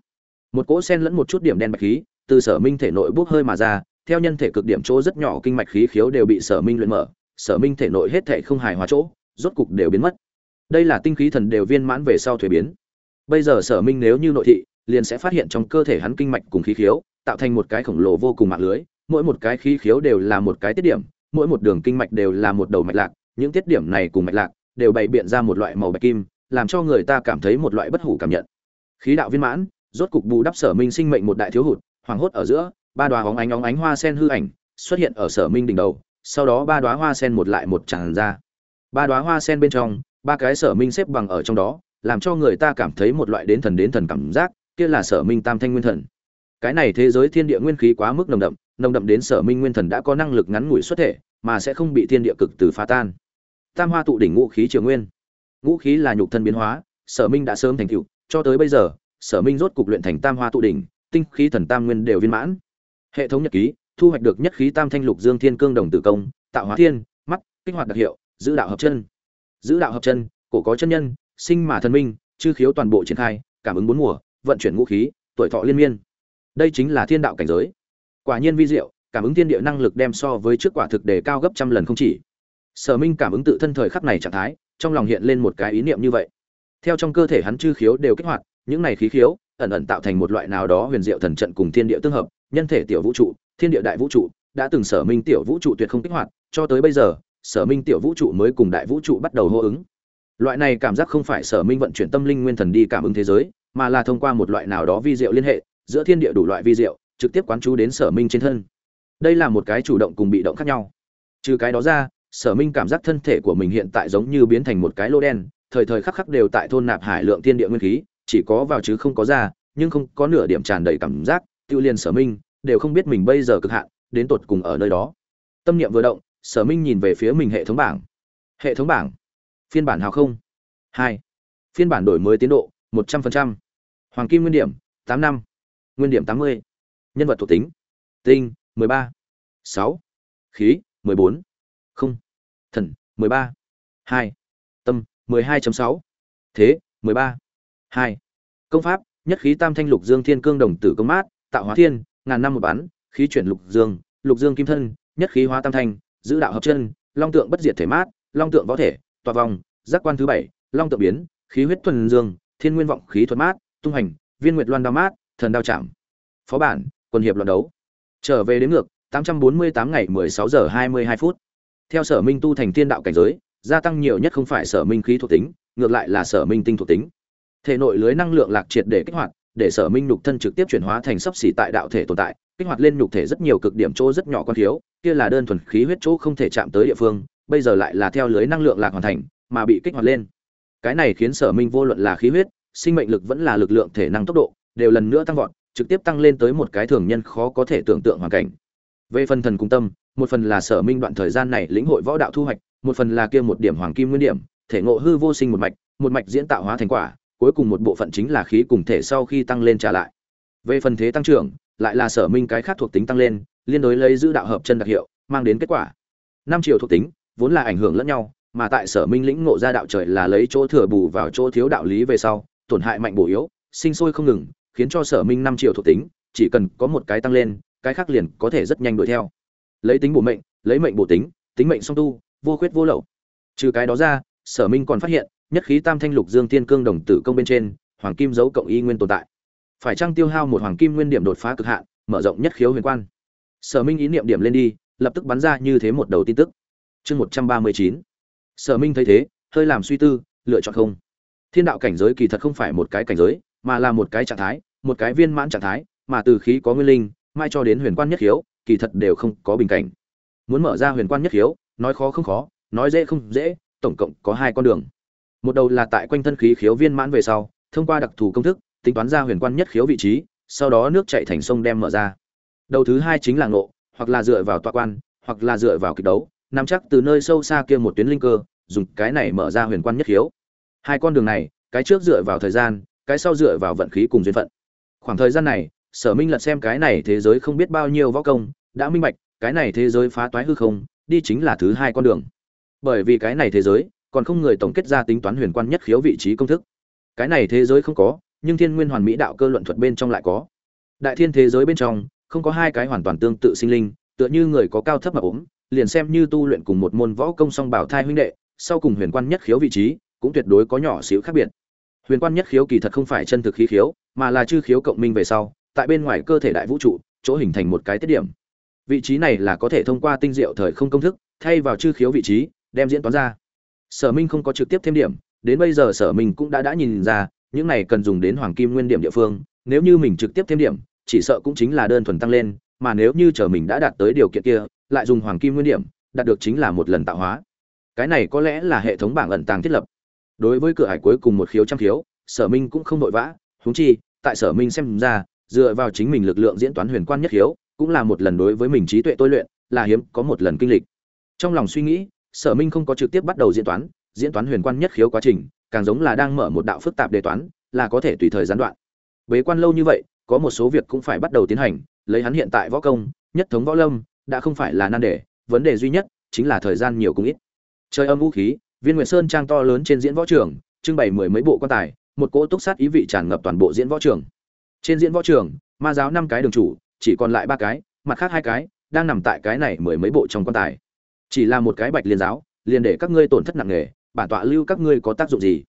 A: Một cỗ sen lẫn một chút điểm đen bạch khí, từ sở minh thể nội bốc hơi mà ra, theo nhân thể cực điểm chỗ rất nhỏ kinh mạch khí khiếu đều bị sở minh luyện mở, sở minh thể nội hết thể không hài hòa chỗ, rốt cục đều biến mất. Đây là tinh khí thần đều viên mãn về sau thủy biến. Bây giờ sở minh nếu như nội thị, liền sẽ phát hiện trong cơ thể hắn kinh mạch cùng khí khiếu, tạo thành một cái khổng lồ vô cùng mạng lưới mỗi một cái khí khiếu đều là một cái tiết điểm, mỗi một đường kinh mạch đều là một đầu mạch lạc, những tiết điểm này cùng mạch lạc đều bày biện ra một loại màu bạch kim, làm cho người ta cảm thấy một loại bất hủ cảm nhận. Khí đạo viên mãn, rốt cục bù đắp sở minh sinh mệnh một đại thiếu hụt, hoàng hốt ở giữa, ba đóa hóng ánh óng ánh hoa sen hư ảnh xuất hiện ở sở minh đỉnh đầu, sau đó ba đóa hoa sen một lại một tràn ra. Ba đóa hoa sen bên trong, ba cái sở minh xếp bằng ở trong đó, làm cho người ta cảm thấy một loại đến thần đến thần cảm giác, kia là sở minh tam thanh nguyên thần. Cái này thế giới thiên địa nguyên khí quá mức nồng đậm nồng đậm đến sở minh nguyên thần đã có năng lực ngắn ngủi xuất thể, mà sẽ không bị thiên địa cực từ phá tan. Tam hoa tụ đỉnh ngũ khí triều nguyên. Ngũ khí là nhục thân biến hóa, sở minh đã sớm thành tựu, cho tới bây giờ, sở minh rốt cục luyện thành tam hoa tụ đỉnh, tinh khí thần tam nguyên đều viên mãn. Hệ thống nhật ký, thu hoạch được nhất khí tam thanh lục dương thiên cương đồng tử công, tạo hóa thiên, mắt, kích hoạt đặc hiệu, giữ đạo hợp chân. Giữ đạo hợp chân, cổ có chân nhân, sinh mà thần minh, chư khiếu toàn bộ triển khai, cảm ứng bốn mùa, vận chuyển ngũ khí, tuổi thọ liên miên. Đây chính là thiên đạo cảnh giới quả nhiên vi diệu, cảm ứng thiên địa năng lực đem so với trước quả thực đề cao gấp trăm lần không chỉ. Sở minh cảm ứng tự thân thời khắc này trạng thái, trong lòng hiện lên một cái ý niệm như vậy. Theo trong cơ thể hắn chư khiếu đều kích hoạt, những này khí khiếu ẩn ẩn tạo thành một loại nào đó huyền diệu thần trận cùng thiên địa tương hợp, nhân thể tiểu vũ trụ, thiên địa đại vũ trụ, đã từng sở minh tiểu vũ trụ tuyệt không kích hoạt, cho tới bây giờ, sở minh tiểu vũ trụ mới cùng đại vũ trụ bắt đầu hô ứng. Loại này cảm giác không phải sở minh vận chuyển tâm linh nguyên thần đi cảm ứng thế giới, mà là thông qua một loại nào đó vi diệu liên hệ, giữa thiên địa đủ loại vi diệu trực tiếp quán chú đến sở minh trên thân. Đây là một cái chủ động cùng bị động khác nhau. Trừ cái đó ra, sở minh cảm giác thân thể của mình hiện tại giống như biến thành một cái lô đen, thời thời khắc khắc đều tại thôn nạp hải lượng thiên địa nguyên khí, chỉ có vào chứ không có ra, nhưng không có nửa điểm tràn đầy cảm giác tiêu liên sở minh, đều không biết mình bây giờ cực hạn, đến tột cùng ở nơi đó. Tâm niệm vừa động, sở minh nhìn về phía mình hệ thống bảng. Hệ thống bảng. Phiên bản hào không. Hai. Phiên bản đổi mới tiến độ, một trăm linh hoàng kim nguyên điểm, tám năm. Nguyên điểm tám mươi nhân vật thuộc tính. Tinh, mười ba. Sáu. Khí, mười bốn. Không. Thần, mười ba. Hai. Tâm, mười hai sáu. Thế, mười ba. Hai. Công pháp, nhất khí tam thanh lục dương thiên cương đồng tử công mát, tạo hóa thiên, ngàn năm một bán khí chuyển lục dương lục dương kim thân, nhất khí hóa tam thanh, giữ đạo hợp chân, long tượng bất diệt thể mát, long tượng võ thể, tòa vòng, giác quan thứ bảy, long tượng biến, khí huyết thuần dương, thiên nguyên vọng khí thuật mát, tung hành viên nguyệt loan đao mát, thần đao chạm. Phó bản quân hiệp luận đấu. Trở về đến ngược 848 ngày 16 giờ 22 phút. Theo sở minh tu thành thiên đạo cảnh giới, gia tăng nhiều nhất không phải sở minh khí thuộc tính, ngược lại là sở minh tinh thuộc tính. Thể nội lưới năng lượng lạc triệt để kích hoạt, để sở minh nhục thân trực tiếp chuyển hóa thành sấp xỉ tại đạo thể tồn tại, kích hoạt lên nhục thể rất nhiều cực điểm chỗ rất nhỏ con thiếu, kia là đơn thuần khí huyết chỗ không thể chạm tới địa phương, bây giờ lại là theo lưới năng lượng lạc hoàn thành, mà bị kích hoạt lên. Cái này khiến sở minh vô luận là khí huyết, sinh mệnh lực vẫn là lực lượng thể năng tốc độ, đều lần nữa tăng vọt trực tiếp tăng lên tới một cái thường nhân khó có thể tưởng tượng hoàn cảnh. Về phần thần cung tâm, một phần là sở minh đoạn thời gian này lĩnh hội võ đạo thu hoạch, một phần là kia một điểm hoàng kim nguyên điểm, thể ngộ hư vô sinh một mạch một mạch diễn tạo hóa thành quả, cuối cùng một bộ phận chính là khí cùng thể sau khi tăng lên trả lại. Về phần thế tăng trưởng, lại là sở minh cái khác thuộc tính tăng lên, liên đối lấy giữ đạo hợp chân đặc hiệu, mang đến kết quả. Năm triệu thuộc tính, vốn là ảnh hưởng lẫn nhau, mà tại sở minh lĩnh ngộ ra đạo trời là lấy chỗ thừa bù vào chỗ thiếu đạo lý về sau, tổn hại mạnh bổ yếu, sinh sôi không ngừng khiến cho sở minh năm triệu thuộc tính, chỉ cần có một cái tăng lên, cái khác liền có thể rất nhanh đuổi theo. Lấy tính bổ mệnh, lấy mệnh bổ tính tính mệnh song tu, vô khuyết vô lậu. Trừ cái đó ra, sở minh còn phát hiện, nhất khí tam thanh lục dương tiên cương đồng tử công bên trên, hoàng kim dấu cộng y nguyên tồn tại. Phải chăng tiêu hao một hoàng kim nguyên điểm đột phá cực hạn, mở rộng nhất khiếu huyền quan? Sở minh ý niệm điểm lên đi, lập tức bắn ra như thế một đầu tin tức. Chương một trăm ba mươi chín. Sở minh thấy thế, hơi làm suy tư, lựa chọn không. Thiên đạo cảnh giới kỳ thật không phải một cái cảnh giới, mà là một cái trạng thái một cái viên mãn trạng thái, mà từ khí có nguyên linh, mai cho đến huyền quan nhất khiếu, kỳ thật đều không có bình cảnh. Muốn mở ra huyền quan nhất khiếu, nói khó không khó, nói dễ không dễ, tổng cộng có hai con đường. Một đầu là tại quanh thân khí khiếu viên mãn về sau, thông qua đặc thù công thức, tính toán ra huyền quan nhất khiếu vị trí, sau đó nước chảy thành sông đem mở ra. Đầu thứ hai chính là ngộ, hoặc là dựa vào tọa quan, hoặc là dựa vào kịch đấu, nắm chắc từ nơi sâu xa kia một tuyến linh cơ, dùng cái này mở ra huyền quan nhất khiếu. Hai con đường này, cái trước dựa vào thời gian, cái sau dựa vào vận khí cùng duyên phận khoảng thời gian này, sở minh lật xem cái này thế giới không biết bao nhiêu võ công, đã minh bạch, cái này thế giới phá toái hư không, đi chính là thứ hai con đường. Bởi vì cái này thế giới, còn không người tổng kết ra tính toán huyền quan nhất khiếu vị trí công thức. Cái này thế giới không có, nhưng thiên nguyên hoàn mỹ đạo cơ luận thuật bên trong lại có. Đại thiên thế giới bên trong, không có hai cái hoàn toàn tương tự sinh linh, tựa như người có cao thấp mà ốm, liền xem như tu luyện cùng một môn võ công song bảo thai huynh đệ, sau cùng huyền quan nhất khiếu vị trí, cũng tuyệt đối có nhỏ xíu khác biệt huyền quan nhất khiếu kỳ thật không phải chân thực khí khiếu, mà là chư khiếu cộng minh về sau, tại bên ngoài cơ thể đại vũ trụ, chỗ hình thành một cái tiết điểm. Vị trí này là có thể thông qua tinh diệu thời không công thức, thay vào chư khiếu vị trí, đem diễn toán ra. Sở minh không có trực tiếp thêm điểm, đến bây giờ sở minh cũng đã đã nhìn ra, những này cần dùng đến hoàng kim nguyên điểm địa phương, nếu như mình trực tiếp thêm điểm, chỉ sợ cũng chính là đơn thuần tăng lên, mà nếu như chờ mình đã đạt tới điều kiện kia, lại dùng hoàng kim nguyên điểm, đạt được chính là một lần tạo hóa. Cái này có lẽ là hệ thống bảng ẩn tàng thiết lập đối với cửa hải cuối cùng một khiếu trăm khiếu, sở minh cũng không vội vã húng chi, tại sở minh xem ra, dựa vào chính mình lực lượng diễn toán huyền quan nhất khiếu, cũng là một lần đối với mình trí tuệ tôi luyện, là hiếm, có một lần kinh lịch. Trong lòng suy nghĩ, sở minh không có trực tiếp bắt đầu diễn toán diễn toán huyền quan nhất khiếu quá trình, càng giống là đang mở một đạo phức tạp đề toán, là có thể tùy thời gián đoạn. Bế quan lâu như vậy, có một số việc cũng phải bắt đầu tiến hành, lấy hắn hiện tại võ công, nhất thống võ lâm, đã không phải là nan đề, vấn đề duy nhất chính là thời gian nhiều cũng ít. Chơi âm vũ khí viên nguyệt sơn trang to lớn trên diễn võ trường, trưng bày mười mấy bộ quan tài, một cỗ túc sát ý vị tràn ngập toàn bộ diễn võ trường. Trên diễn võ trường, ma giáo năm cái đường chủ, chỉ còn lại ba cái, mặt khác hai cái, đang nằm tại cái này mười mấy bộ trong quan tài. Chỉ là một cái bạch liên giáo, liền để các ngươi tổn thất nặng nề, bản tọa lưu các ngươi có tác dụng gì?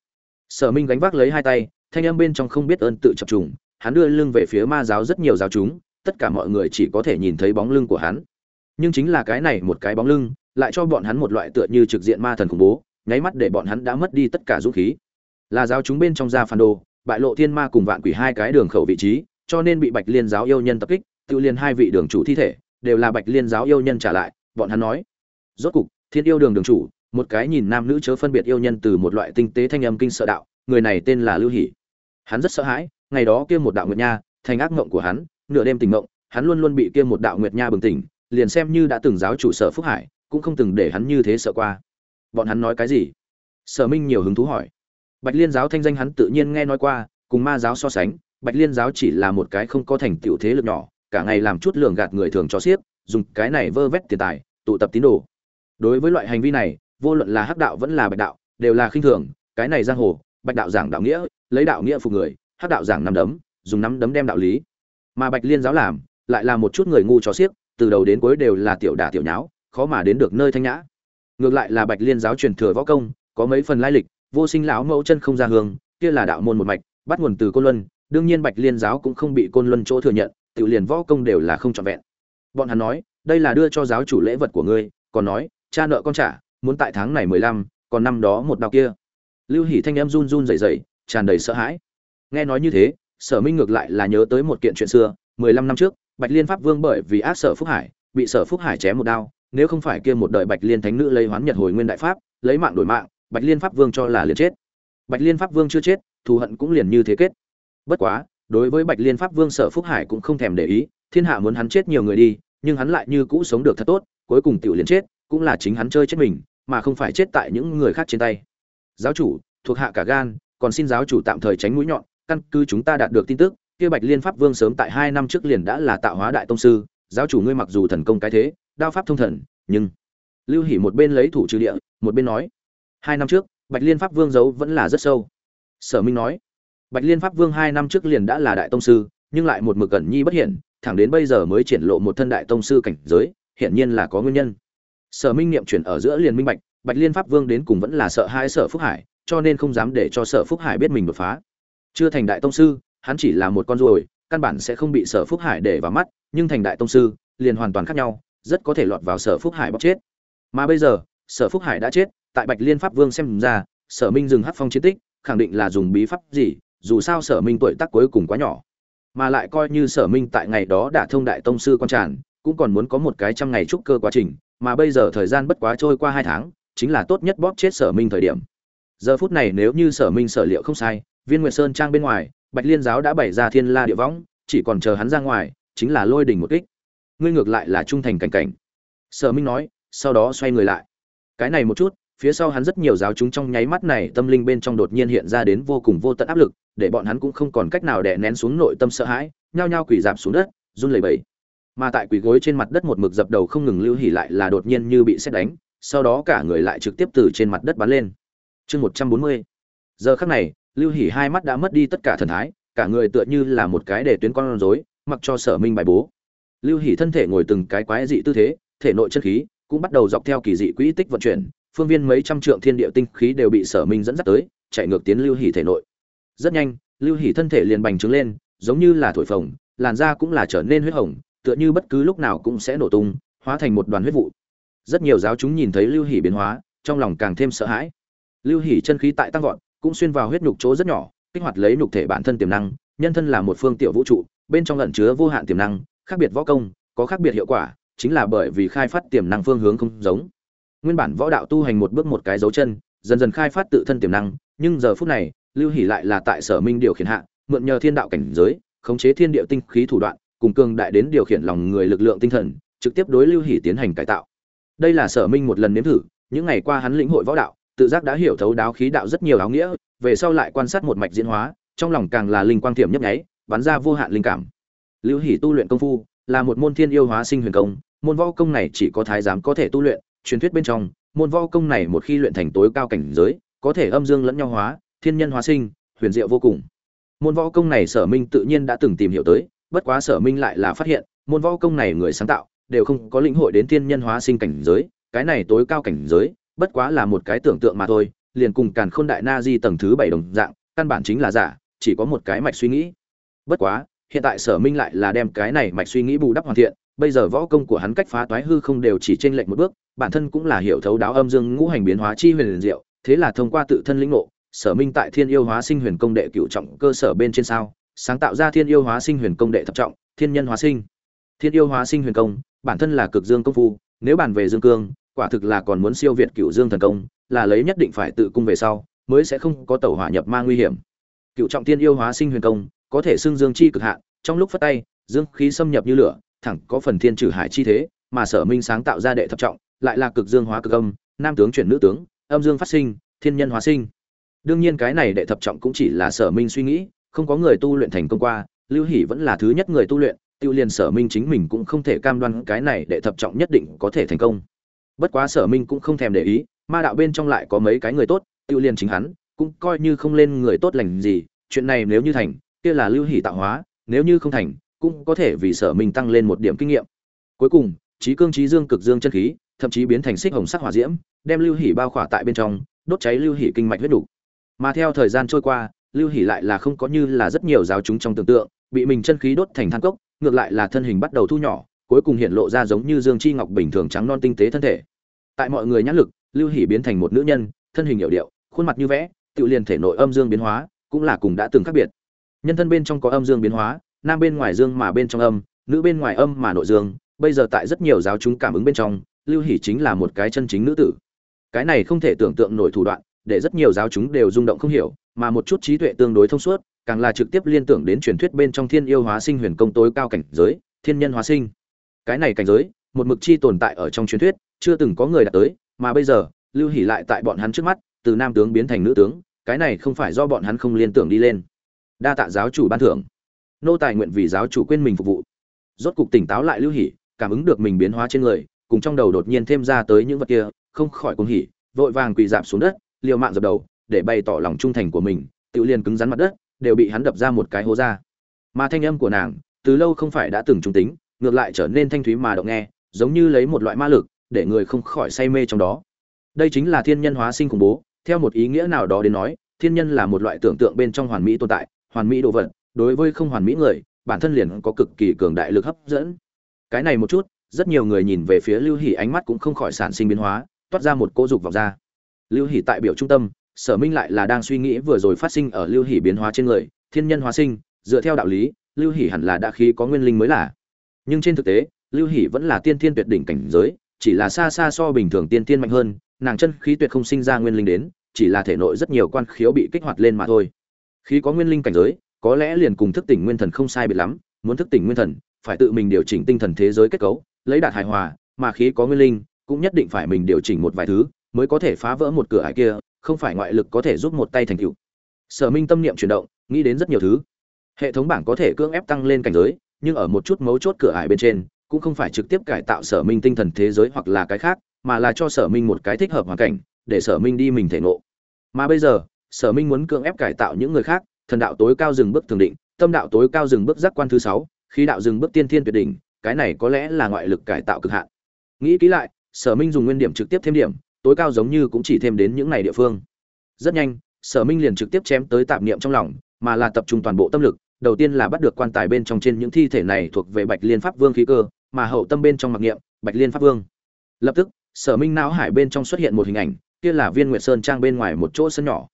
A: Sở minh gánh vác lấy hai tay, thanh âm bên trong không biết ơn tự chập trùng, hắn đưa lưng về phía ma giáo rất nhiều giáo chúng, tất cả mọi người chỉ có thể nhìn thấy bóng lưng của hắn. Nhưng chính là cái này một cái bóng lưng, lại cho bọn hắn một loại tựa như trực diện ma thần khủng bố nháy mắt để bọn hắn đã mất đi tất cả dũng khí. Là giáo chúng bên trong gia phản đồ, bại lộ thiên ma cùng vạn quỷ hai cái đường khẩu vị trí, cho nên bị bạch liên giáo yêu nhân tập kích tự liên hai vị đường chủ thi thể, đều là bạch liên giáo yêu nhân trả lại, bọn hắn nói. Rốt cục, thiên yêu đường đường chủ, một cái nhìn nam nữ chớ phân biệt yêu nhân từ một loại tinh tế thanh âm kinh sợ đạo, người này tên là lưu hỷ. Hắn rất sợ hãi, ngày đó kia một đạo nguyệt nha, thành ác mộng của hắn, nửa đêm tỉnh mộng hắn luôn luôn bị kia một đạo nguyệt nha bừng tỉnh, liền xem như đã từng giáo chủ sở phúc hải, cũng không từng để hắn như thế sợ qua bọn hắn nói cái gì? Sở minh nhiều hứng thú hỏi. Bạch liên giáo thanh danh hắn tự nhiên nghe nói qua, cùng ma giáo so sánh, bạch liên giáo chỉ là một cái không có thành tựu thế lực nhỏ, cả ngày làm chút lường gạt người thường cho xiếc, dùng cái này vơ vét tiền tài, tụ tập tín đồ. Đối với loại hành vi này, vô luận là hắc đạo vẫn là bạch đạo, đều là khinh thường, cái này giang hồ, bạch đạo giảng đạo nghĩa, lấy đạo nghĩa phục người, hắc đạo giảng nắm đấm, dùng nắm đấm đem đạo lý. Mà bạch liên giáo làm, lại là một chút người ngu cho xiếc, từ đầu đến cuối đều là tiểu đả tiểu nháo, khó mà đến được nơi thanh nhã ngược lại là bạch liên giáo truyền thừa võ công, có mấy phần lai lịch, vô sinh lão mẫu chân không ra hương, kia là đạo môn một mạch, bắt nguồn từ côn luân, đương nhiên bạch liên giáo cũng không bị côn luân chỗ thừa nhận, tự liền võ công đều là không trọn vẹn. Bọn hắn nói, đây là đưa cho giáo chủ lễ vật của ngươi, còn nói, cha nợ con trả, muốn tại tháng này mười lăm, còn năm đó một đạo kia. Lưu hỷ thanh em run run rẩy rẩy, tràn đầy sợ hãi. Nghe nói như thế, sở minh ngược lại là nhớ tới một kiện chuyện xưa, mười lăm năm trước, bạch liên pháp vương bởi vì ác sở phúc hải, bị sở phúc hải chém một đao nếu không phải kia một đời bạch liên thánh nữ lấy hoán nhật hồi nguyên đại pháp, lấy mạng đổi mạng, bạch liên pháp vương cho là liền chết. Bạch liên pháp vương chưa chết, thù hận cũng liền như thế kết. Bất quá, đối với bạch liên pháp vương sở phúc hải cũng không thèm để ý, thiên hạ muốn hắn chết nhiều người đi, nhưng hắn lại như cũ sống được thật tốt, cuối cùng tiểu liền chết, cũng là chính hắn chơi chết mình, mà không phải chết tại những người khác trên tay. Giáo chủ, thuộc hạ cả gan, còn xin giáo chủ tạm thời tránh mũi nhọn, căn cứ chúng ta đạt được tin tức, kia bạch liên pháp vương sớm tại hai năm trước liền đã là tạo hóa đại tông sư, giáo chủ ngươi mặc dù thần công cái thế đao pháp thông thần, nhưng lưu hỉ một bên lấy thủ trừ địa, một bên nói, hai năm trước, bạch liên pháp vương giấu vẫn là rất sâu. Sở minh nói, bạch liên pháp vương hai năm trước liền đã là đại tông sư, nhưng lại một mực cẩn nhi bất hiển, thẳng đến bây giờ mới triển lộ một thân đại tông sư cảnh giới, hiển nhiên là có nguyên nhân. Sở minh niệm chuyển ở giữa liền minh bạch bạch liên pháp vương đến cùng vẫn là sợ hai sở phúc hải, cho nên không dám để cho sở phúc hải biết mình đột phá. Chưa thành đại tông sư, hắn chỉ là một con ruồi, căn bản sẽ không bị sở phúc hải để vào mắt, nhưng thành đại tông sư, liền hoàn toàn khác nhau rất có thể lọt vào sở phúc hải bóc chết. Mà bây giờ, sở phúc hải đã chết, tại bạch liên pháp vương xem ra, sở minh dừng hát phong chiến tích, khẳng định là dùng bí pháp gì, dù sao sở minh tuổi tác cuối cùng quá nhỏ. Mà lại coi như sở minh tại ngày đó đã thông đại tông sư quan tràn, cũng còn muốn có một cái trăm ngày trúc cơ quá trình, mà bây giờ thời gian bất quá trôi qua hai tháng, chính là tốt nhất bóp chết sở minh thời điểm. Giờ phút này nếu như sở minh sở liệu không sai, viên nguyệt sơn trang bên ngoài, bạch liên giáo đã bày ra thiên la địa võng, chỉ còn chờ hắn ra ngoài, chính là lôi đỉnh một kích ngươi ngược lại là trung thành cảnh cảnh. Sở minh nói, sau đó xoay người lại. Cái này một chút, phía sau hắn rất nhiều giáo chúng trong nháy mắt này tâm linh bên trong đột nhiên hiện ra đến vô cùng vô tận áp lực, để bọn hắn cũng không còn cách nào đè nén xuống nội tâm sợ hãi, nhao nhao quỳ dạp xuống đất, run lẩy bẩy. Mà tại quỳ gối trên mặt đất một mực dập đầu không ngừng lưu hỉ lại là đột nhiên như bị xét đánh, sau đó cả người lại trực tiếp từ trên mặt đất bắn lên. Chương một trăm bốn mươi. Giờ khắc này, lưu hỉ hai mắt đã mất đi tất cả thần thái, cả người tựa như là một cái để tuyến con rối, mặc cho sở minh bài bố lưu Hỷ thân thể ngồi từng cái quái dị tư thế, thể nội chân khí cũng bắt đầu dọc theo kỳ dị quỹ tích vận chuyển, phương viên mấy trăm trượng thiên địa tinh khí đều bị sở minh dẫn dắt tới, chạy ngược tiến lưu Hỷ thể nội. Rất nhanh, lưu Hỷ thân thể liền bành trướng lên, giống như là thổi phồng, làn da cũng là trở nên huyết hồng, tựa như bất cứ lúc nào cũng sẽ nổ tung, hóa thành một đoàn huyết vụ. Rất nhiều giáo chúng nhìn thấy lưu Hỷ biến hóa, trong lòng càng thêm sợ hãi. Lưu Hỷ chân khí tại tăng vọt, cũng xuyên vào huyết nhục chỗ rất nhỏ, kích hoạt lấy nhục thể bản thân tiềm năng, nhân thân là một phương tiểu vũ trụ, bên trong lẩn chứa vô hạn tiềm năng khác biệt võ công, có khác biệt hiệu quả, chính là bởi vì khai phát tiềm năng phương hướng không giống. Nguyên bản võ đạo tu hành một bước một cái dấu chân, dần dần khai phát tự thân tiềm năng, nhưng giờ phút này, lưu hỉ lại là tại sở minh điều khiển hạ, mượn nhờ thiên đạo cảnh giới, khống chế thiên địa tinh khí thủ đoạn, cùng cường đại đến điều khiển lòng người lực lượng tinh thần, trực tiếp đối lưu hỉ tiến hành cải tạo. Đây là sở minh một lần nếm thử, những ngày qua hắn lĩnh hội võ đạo, tự giác đã hiểu thấu đáo khí đạo rất nhiều áo nghĩa, về sau lại quan sát một mạch diễn hóa, trong lòng càng là linh quang tiềm nhấp nháy, bắn ra vô hạn linh cảm lưu hỷ tu luyện công phu, là một môn thiên yêu hóa sinh huyền công, môn võ công này chỉ có thái giám có thể tu luyện, truyền thuyết bên trong, môn võ công này một khi luyện thành tối cao cảnh giới, có thể âm dương lẫn nhau hóa, thiên nhân hóa sinh, huyền diệu vô cùng. Môn võ công này sở minh tự nhiên đã từng tìm hiểu tới, bất quá sở minh lại là phát hiện, môn võ công này người sáng tạo, đều không có lĩnh hội đến thiên nhân hóa sinh cảnh giới, cái này tối cao cảnh giới, bất quá là một cái tưởng tượng mà thôi, liền cùng càn khôn đại na di tầng thứ bảy đồng dạng, căn bản chính là giả, chỉ có một cái mạch suy nghĩ. Bất quá hiện tại sở minh lại là đem cái này mạch suy nghĩ bù đắp hoàn thiện, bây giờ võ công của hắn cách phá toái hư không đều chỉ trên lệch một bước, bản thân cũng là hiểu thấu đáo âm dương ngũ hành biến hóa chi huyền diệu, thế là thông qua tự thân lĩnh ngộ, sở minh tại thiên yêu hóa sinh huyền công đệ cựu trọng cơ sở bên trên sao, sáng tạo ra thiên yêu hóa sinh huyền công đệ thập trọng, thiên nhân hóa sinh. Thiên yêu hóa sinh huyền công, bản thân là cực dương công phu, nếu bàn về dương cương, quả thực là còn muốn siêu việt cựu dương thần công, là lấy nhất định phải tự cung về sau, mới sẽ không có tẩu hỏa nhập ma nguy hiểm. Cựu trọng thiên yêu hóa sinh huyền công có thể xưng dương chi cực hạn, trong lúc phát tay, dương khí xâm nhập như lửa, thẳng có phần thiên trừ hải chi thế, mà sở minh sáng tạo ra đệ thập trọng, lại là cực dương hóa cực âm, nam tướng chuyển nữ tướng, âm dương phát sinh, thiên nhân hóa sinh. Đương nhiên cái này đệ thập trọng cũng chỉ là sở minh suy nghĩ, không có người tu luyện thành công qua, lưu hỷ vẫn là thứ nhất người tu luyện tiêu liền sở minh chính mình cũng không thể cam đoan cái này đệ thập trọng nhất định có thể thành công. Bất quá sở minh cũng không thèm để ý, ma đạo bên trong lại có mấy cái người tốt tiêu liền chính hắn, cũng coi như không lên người tốt lành gì, chuyện này nếu như thành kia là lưu hỷ tạo hóa, nếu như không thành, cũng có thể vì sở minh tăng lên một điểm kinh nghiệm. Cuối cùng, trí cương trí dương cực dương chân khí, thậm chí biến thành xích hồng sắc hỏa diễm, đem lưu hỷ bao khỏa tại bên trong, đốt cháy lưu hỷ kinh mạch huyết đủ. Mà theo thời gian trôi qua, lưu hỷ lại là không có như là rất nhiều giáo chúng trong tưởng tượng, bị mình chân khí đốt thành than cốc, ngược lại là thân hình bắt đầu thu nhỏ, cuối cùng hiện lộ ra giống như dương chi ngọc bình thường trắng non tinh tế thân thể. Tại mọi người nhãn lực, lưu hỷ biến thành một nữ nhân, thân hình hiệu điệu, khuôn mặt như vẽ, tự liền thể nội âm dương biến hóa, cũng là cùng đã từng khác biệt nhân thân bên trong có âm dương biến hóa, nam bên ngoài dương mà bên trong âm, nữ bên ngoài âm mà nội dương. Bây giờ tại rất nhiều giáo chúng cảm ứng bên trong, lưu hỷ chính là một cái chân chính nữ tử. Cái này không thể tưởng tượng nổi thủ đoạn, để rất nhiều giáo chúng đều rung động không hiểu, mà một chút trí tuệ tương đối thông suốt, càng là trực tiếp liên tưởng đến truyền thuyết bên trong thiên yêu hóa sinh huyền công tối cao cảnh giới, thiên nhân hóa sinh. Cái này cảnh giới, một mực chi tồn tại ở trong truyền thuyết, chưa từng có người đạt tới, mà bây giờ, lưu hỷ lại tại bọn hắn trước mắt, từ nam tướng biến thành nữ tướng, cái này không phải do bọn hắn không liên tưởng đi lên đa tạ giáo chủ ban thưởng. Nô tài nguyện vì giáo chủ quên mình phục vụ. Rốt cục tỉnh táo lại lưu hỷ cảm ứng được mình biến hóa trên người, cùng trong đầu đột nhiên thêm ra tới những vật kia, không khỏi cuồng hỉ, vội vàng quỳ dạp xuống đất, liều mạng dập đầu, để bày tỏ lòng trung thành của mình, tự liền cứng rắn mặt đất, đều bị hắn đập ra một cái hố ra. Mà thanh âm của nàng, từ lâu không phải đã từng trung tính, ngược lại trở nên thanh thúy mà động nghe, giống như lấy một loại ma lực, để người không khỏi say mê trong đó. Đây chính là thiên nhân hóa sinh khủng bố, theo một ý nghĩa nào đó đến nói, thiên nhân là một loại tưởng tượng bên trong hoàn mỹ tồn tại hoàn mỹ đồ vật, đối với không hoàn mỹ người, bản thân liền có cực kỳ cường đại lực hấp dẫn. Cái này một chút, rất nhiều người nhìn về phía lưu hỷ ánh mắt cũng không khỏi sản sinh biến hóa, toát ra một cô dục vọng ra. Lưu hỷ tại biểu trung tâm, sở minh lại là đang suy nghĩ vừa rồi phát sinh ở lưu hỷ biến hóa trên người, thiên nhân hóa sinh, dựa theo đạo lý, lưu hỷ hẳn là đã khí có nguyên linh mới là. Nhưng trên thực tế, lưu hỷ vẫn là tiên thiên tuyệt đỉnh cảnh giới, chỉ là xa xa so bình thường tiên thiên mạnh hơn, nàng chân khí tuyệt không sinh ra nguyên linh đến, chỉ là thể nội rất nhiều quan khiếu bị kích hoạt lên mà thôi. Khi có nguyên linh cảnh giới, có lẽ liền cùng thức tỉnh nguyên thần không sai biệt lắm, muốn thức tỉnh nguyên thần, phải tự mình điều chỉnh tinh thần thế giới kết cấu, lấy đạt hài hòa, mà khí có nguyên linh, cũng nhất định phải mình điều chỉnh một vài thứ, mới có thể phá vỡ một cửa ải kia, không phải ngoại lực có thể giúp một tay thành tựu. Sở minh tâm niệm chuyển động, nghĩ đến rất nhiều thứ. Hệ thống bảng có thể cưỡng ép tăng lên cảnh giới, nhưng ở một chút mấu chốt cửa ải bên trên, cũng không phải trực tiếp cải tạo sở minh tinh thần thế giới hoặc là cái khác, mà là cho sở minh một cái thích hợp hoàn cảnh, để sở minh đi mình thể ngộ. Mà bây giờ sở minh muốn cưỡng ép cải tạo những người khác, thần đạo tối cao dừng bước thường định, tâm đạo tối cao dừng bước giác quan thứ sáu, khí đạo dừng bước tiên thiên tuyệt đỉnh, cái này có lẽ là ngoại lực cải tạo cực hạn. Nghĩ kỹ lại, sở minh dùng nguyên điểm trực tiếp thêm điểm, tối cao giống như cũng chỉ thêm đến những này địa phương. Rất nhanh, sở minh liền trực tiếp chém tới tạp niệm trong lòng, mà là tập trung toàn bộ tâm lực, đầu tiên là bắt được quan tài bên trong trên những thi thể này thuộc về bạch liên pháp vương khí cơ, mà hậu tâm bên trong mặc niệm, bạch liên pháp vương. Lập tức, sở minh não hải bên trong xuất hiện một hình ảnh, kia là viên nguyệt sơn trang bên ngoài một chỗ sân nhỏ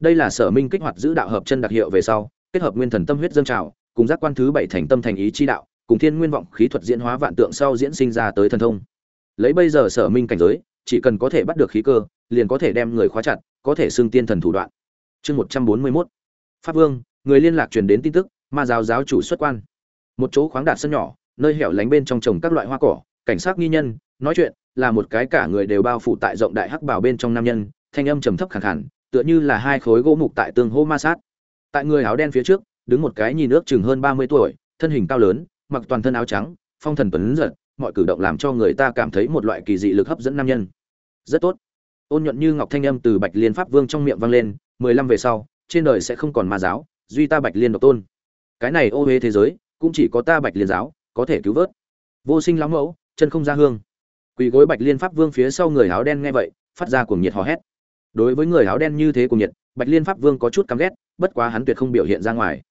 A: đây là sở minh kích hoạt giữ đạo hợp chân đặc hiệu về sau, kết hợp nguyên thần tâm huyết dâng trào, cùng giác quan thứ bảy thành tâm thành ý chi đạo, cùng thiên nguyên vọng khí thuật diễn hóa vạn tượng sau diễn sinh ra tới thần thông. Lấy bây giờ sở minh cảnh giới, chỉ cần có thể bắt được khí cơ, liền có thể đem người khóa chặt, có thể xưng tiên thần thủ đoạn. Chương một trăm bốn mươi mốt. Pháp vương, người liên lạc truyền đến tin tức, ma giáo giáo chủ xuất quan. Một chỗ khoáng đạt sân nhỏ, nơi hẻo lánh bên trong trồng các loại hoa cỏ, cảnh sát nghi nhân, nói chuyện, là một cái cả người đều bao phủ tại rộng đại hắc bảo bên trong nam nhân, thanh âm trầm thấp khẳng khẳng tựa như là hai khối gỗ mục tại tương hô ma sát. Tại người áo đen phía trước, đứng một cái nhìn ước chừng hơn ba mươi tuổi, thân hình cao lớn, mặc toàn thân áo trắng, phong thần tuấn giật, mọi cử động làm cho người ta cảm thấy một loại kỳ dị lực hấp dẫn nam nhân. Rất tốt. Ôn nhuận như ngọc thanh âm từ bạch liên pháp vương trong miệng vang lên, mười lăm về sau, trên đời sẽ không còn ma giáo, duy ta bạch liên độc tôn. Cái này ô hế thế giới, cũng chỉ có ta bạch liên giáo, có thể cứu vớt. Vô sinh lắm mẫu, chân không ra hương. Quỳ gối bạch liên pháp vương phía sau người áo đen nghe vậy, phát ra cuồng nhiệt hò hét đối với người áo đen như thế cùng nhiệt, bạch liên pháp vương có chút căm ghét, bất quá hắn tuyệt không biểu hiện ra ngoài.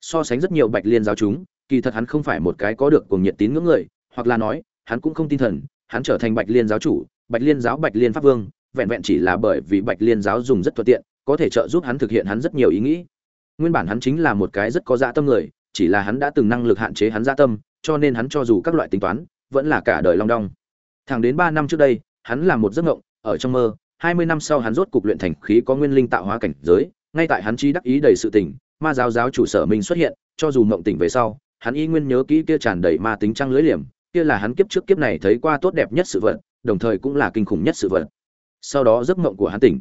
A: So sánh rất nhiều bạch liên giáo chúng, kỳ thật hắn không phải một cái có được cùng nhiệt tín ngưỡng người, hoặc là nói, hắn cũng không tin thần, hắn trở thành bạch liên giáo chủ, bạch liên giáo bạch liên pháp vương, vẹn vẹn chỉ là bởi vì bạch liên giáo dùng rất thuận tiện, có thể trợ giúp hắn thực hiện hắn rất nhiều ý nghĩ. Nguyên bản hắn chính là một cái rất có dạ tâm người, chỉ là hắn đã từng năng lực hạn chế hắn dạ tâm, cho nên hắn cho dù các loại tính toán, vẫn là cả đời long đong. Thẳng đến ba năm trước đây, hắn làm một giấc mộng, ở trong mơ hai mươi năm sau hắn rốt cục luyện thành khí có nguyên linh tạo hóa cảnh giới, ngay tại hắn chi đắc ý đầy sự tỉnh ma giáo giáo chủ sở mình xuất hiện, cho dù mộng tỉnh về sau, hắn y nguyên nhớ kỹ kia tràn đầy ma tính trăng lưới liềm, kia là hắn kiếp trước kiếp này thấy qua tốt đẹp nhất sự vật, đồng thời cũng là kinh khủng nhất sự vật. Sau đó giấc mộng của hắn tỉnh.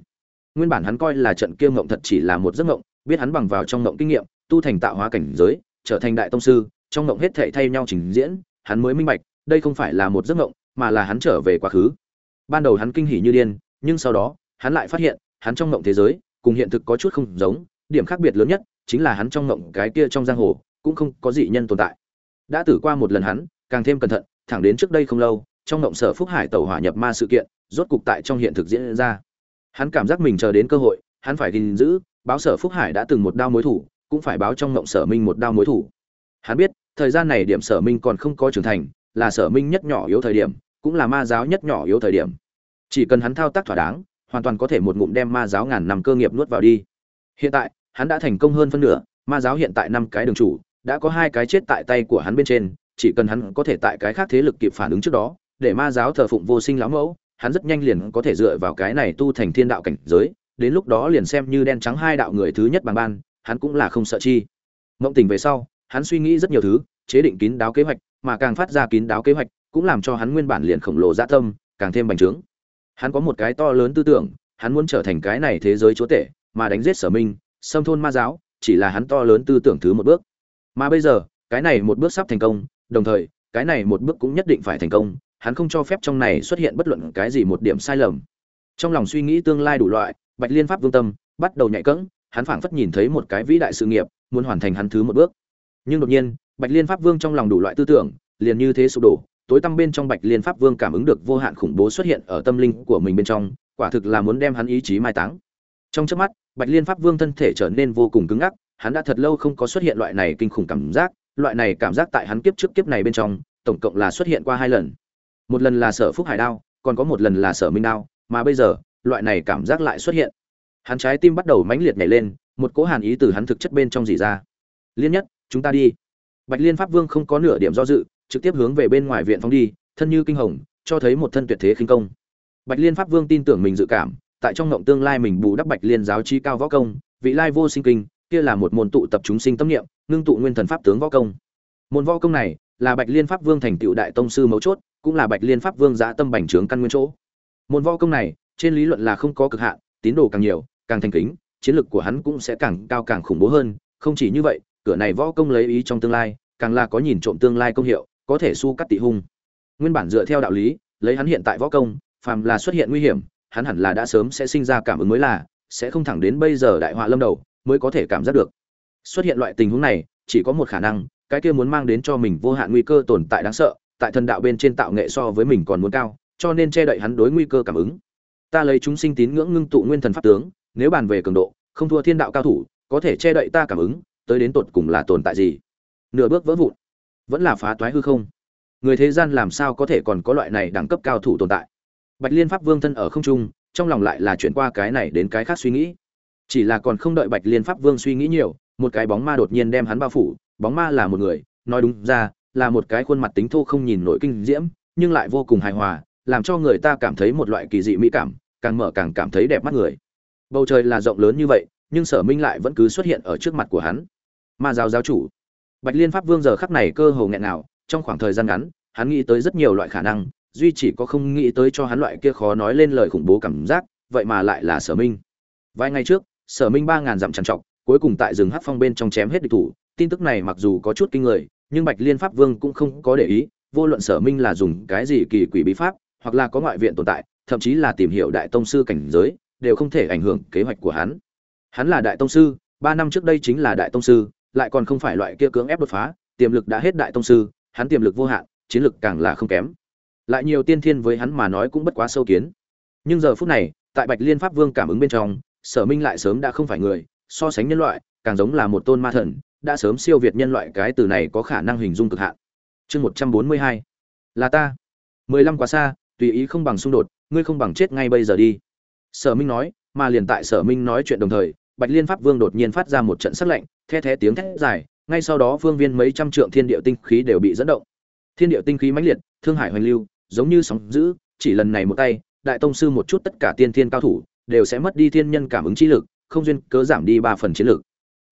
A: Nguyên bản hắn coi là trận kia mộng thật chỉ là một giấc mộng, biết hắn bằng vào trong mộng kinh nghiệm, tu thành tạo hóa cảnh giới, trở thành đại tông sư, trong mộng hết thảy thay nhau trình diễn, hắn mới minh bạch, đây không phải là một giấc mộng, mà là hắn trở về quá khứ. Ban đầu hắn kinh hỉ như điên nhưng sau đó, hắn lại phát hiện, hắn trong mộng thế giới, cùng hiện thực có chút không giống, điểm khác biệt lớn nhất chính là hắn trong mộng cái kia trong giang hồ cũng không có dị nhân tồn tại. Đã tử qua một lần hắn, càng thêm cẩn thận, thẳng đến trước đây không lâu, trong mộng sở phúc hải tàu hỏa nhập ma sự kiện, rốt cục tại trong hiện thực diễn ra. Hắn cảm giác mình chờ đến cơ hội, hắn phải gìn giữ, báo sở phúc hải đã từng một đao mối thủ, cũng phải báo trong mộng sở minh một đao mối thủ. Hắn biết, thời gian này điểm sở minh còn không có trưởng thành, là sở minh nhất nhỏ yếu thời điểm, cũng là ma giáo nhất nhỏ yếu thời điểm chỉ cần hắn thao tác thỏa đáng, hoàn toàn có thể một ngụm đem ma giáo ngàn năm cơ nghiệp nuốt vào đi. Hiện tại, hắn đã thành công hơn phân nửa, ma giáo hiện tại năm cái đường chủ, đã có hai cái chết tại tay của hắn bên trên, chỉ cần hắn có thể tại cái khác thế lực kịp phản ứng trước đó, để ma giáo thờ phụng vô sinh lão mẫu, hắn rất nhanh liền có thể dựa vào cái này tu thành thiên đạo cảnh giới, đến lúc đó liền xem như đen trắng hai đạo người thứ nhất bằng ban, hắn cũng là không sợ chi. Mộng tình về sau, hắn suy nghĩ rất nhiều thứ, chế định kín đáo kế hoạch, mà càng phát ra kín đáo kế hoạch, cũng làm cho hắn nguyên bản liền khổng lồ dạ tâm, càng thêm bành trướng hắn có một cái to lớn tư tưởng, hắn muốn trở thành cái này thế giới chúa tể, mà đánh giết sở minh, xâm thôn ma giáo, chỉ là hắn to lớn tư tưởng thứ một bước. Mà bây giờ, cái này một bước sắp thành công, đồng thời, cái này một bước cũng nhất định phải thành công, hắn không cho phép trong này xuất hiện bất luận cái gì một điểm sai lầm. Trong lòng suy nghĩ tương lai đủ loại, bạch liên pháp vương tâm bắt đầu nhạy cẫng, hắn phảng phất nhìn thấy một cái vĩ đại sự nghiệp, muốn hoàn thành hắn thứ một bước. Nhưng đột nhiên, bạch liên pháp vương trong lòng đủ loại tư tưởng, liền như thế sụp đổ tối tăm bên trong bạch liên pháp vương cảm ứng được vô hạn khủng bố xuất hiện ở tâm linh của mình bên trong, quả thực là muốn đem hắn ý chí mai táng. Trong chớp mắt, bạch liên pháp vương thân thể trở nên vô cùng cứng ngắc, hắn đã thật lâu không có xuất hiện loại này kinh khủng cảm giác, loại này cảm giác tại hắn kiếp trước kiếp này bên trong, tổng cộng là xuất hiện qua hai lần. Một lần là sở phúc hải đao, còn có một lần là sở minh đao, mà bây giờ, loại này cảm giác lại xuất hiện. Hắn trái tim bắt đầu mãnh liệt nhảy lên, một cỗ hàn ý từ hắn thực chất bên trong dỉ ra. Liên nhất, chúng ta đi. Bạch liên pháp vương không có nửa điểm do dự trực tiếp hướng về bên ngoài viện phóng đi, thân như kinh hồng, cho thấy một thân tuyệt thế khinh công. Bạch liên pháp vương tin tưởng mình dự cảm, tại trong ngộng tương lai mình bù đắp bạch liên giáo chi cao võ công, vị lai vô sinh kinh, kia là một môn tụ tập chúng sinh tâm niệm, ngưng tụ nguyên thần pháp tướng võ công. Môn võ công này là bạch liên pháp vương thành tựu đại tông sư mấu chốt, cũng là bạch liên pháp vương giá tâm bành trướng căn nguyên chỗ. Môn võ công này, trên lý luận là không có cực hạn, tín đồ càng nhiều, càng thành kính, chiến lực của hắn cũng sẽ càng cao càng khủng bố hơn. Không chỉ như vậy, cửa này võ công lấy ý trong tương lai, càng là có nhìn trộm tương lai công hiệu có thể su cắt tị hung. Nguyên bản dựa theo đạo lý, lấy hắn hiện tại võ công, phàm là xuất hiện nguy hiểm, hắn hẳn là đã sớm sẽ sinh ra cảm ứng mới là, sẽ không thẳng đến bây giờ đại họa lâm đầu, mới có thể cảm giác được. Xuất hiện loại tình huống này, chỉ có một khả năng, cái kia muốn mang đến cho mình vô hạn nguy cơ tồn tại đáng sợ, tại thần đạo bên trên tạo nghệ so với mình còn muốn cao, cho nên che đậy hắn đối nguy cơ cảm ứng. Ta lấy chúng sinh tín ngưỡng ngưng tụ nguyên thần pháp tướng, nếu bàn về cường độ, không thua thiên đạo cao thủ, có thể che đậy ta cảm ứng, tới đến tột cùng là tồn tại gì? Nửa bước vỡ vụn vẫn là phá toái hư không? Người thế gian làm sao có thể còn có loại này đẳng cấp cao thủ tồn tại? Bạch liên pháp vương thân ở không trung, trong lòng lại là chuyển qua cái này đến cái khác suy nghĩ. Chỉ là còn không đợi bạch liên pháp vương suy nghĩ nhiều, một cái bóng ma đột nhiên đem hắn bao phủ, bóng ma là một người, nói đúng ra, là một cái khuôn mặt tính thô không nhìn nổi kinh diễm, nhưng lại vô cùng hài hòa, làm cho người ta cảm thấy một loại kỳ dị mỹ cảm, càng mở càng cảm thấy đẹp mắt người. Bầu trời là rộng lớn như vậy, nhưng sở minh lại vẫn cứ xuất hiện ở trước mặt của hắn. Ma giáo giáo chủ bạch liên pháp vương giờ khắc này cơ hồ nghẹn nào, trong khoảng thời gian ngắn, hắn nghĩ tới rất nhiều loại khả năng, duy chỉ có không nghĩ tới cho hắn loại kia khó nói lên lời khủng bố cảm giác, vậy mà lại là sở minh. Vài ngày trước, sở minh ba ngàn dặm trằn trọc, cuối cùng tại rừng hắc phong bên trong chém hết địch thủ, tin tức này mặc dù có chút kinh người, nhưng bạch liên pháp vương cũng không có để ý, vô luận sở minh là dùng cái gì kỳ quỷ bí pháp, hoặc là có ngoại viện tồn tại, thậm chí là tìm hiểu đại tông sư cảnh giới, đều không thể ảnh hưởng kế hoạch của hắn. Hắn là đại tông sư, ba năm trước đây chính là đại tông sư lại còn không phải loại kia cưỡng ép đột phá, tiềm lực đã hết đại tông sư, hắn tiềm lực vô hạn, chiến lực càng là không kém. Lại nhiều tiên thiên với hắn mà nói cũng bất quá sâu kiến. Nhưng giờ phút này, tại bạch liên pháp vương cảm ứng bên trong, sở minh lại sớm đã không phải người, so sánh nhân loại, càng giống là một tôn ma thần, đã sớm siêu việt nhân loại cái từ này có khả năng hình dung cực hạn. Chương một trăm bốn mươi hai. Là ta. mười lăm quá xa, tùy ý không bằng xung đột, ngươi không bằng chết ngay bây giờ đi. Sở minh nói, mà liền tại sở minh nói chuyện đồng thời bạch liên pháp vương đột nhiên phát ra một trận sắc lạnh, the thé tiếng thét dài, ngay sau đó phương viên mấy trăm trượng thiên địa tinh khí đều bị dẫn động. Thiên địa tinh khí mãnh liệt, thương hải hoành lưu, giống như sóng dữ, chỉ lần này một tay, đại tông sư một chút tất cả tiên thiên cao thủ, đều sẽ mất đi thiên nhân cảm ứng chi lực, không duyên cớ giảm đi ba phần chiến lực.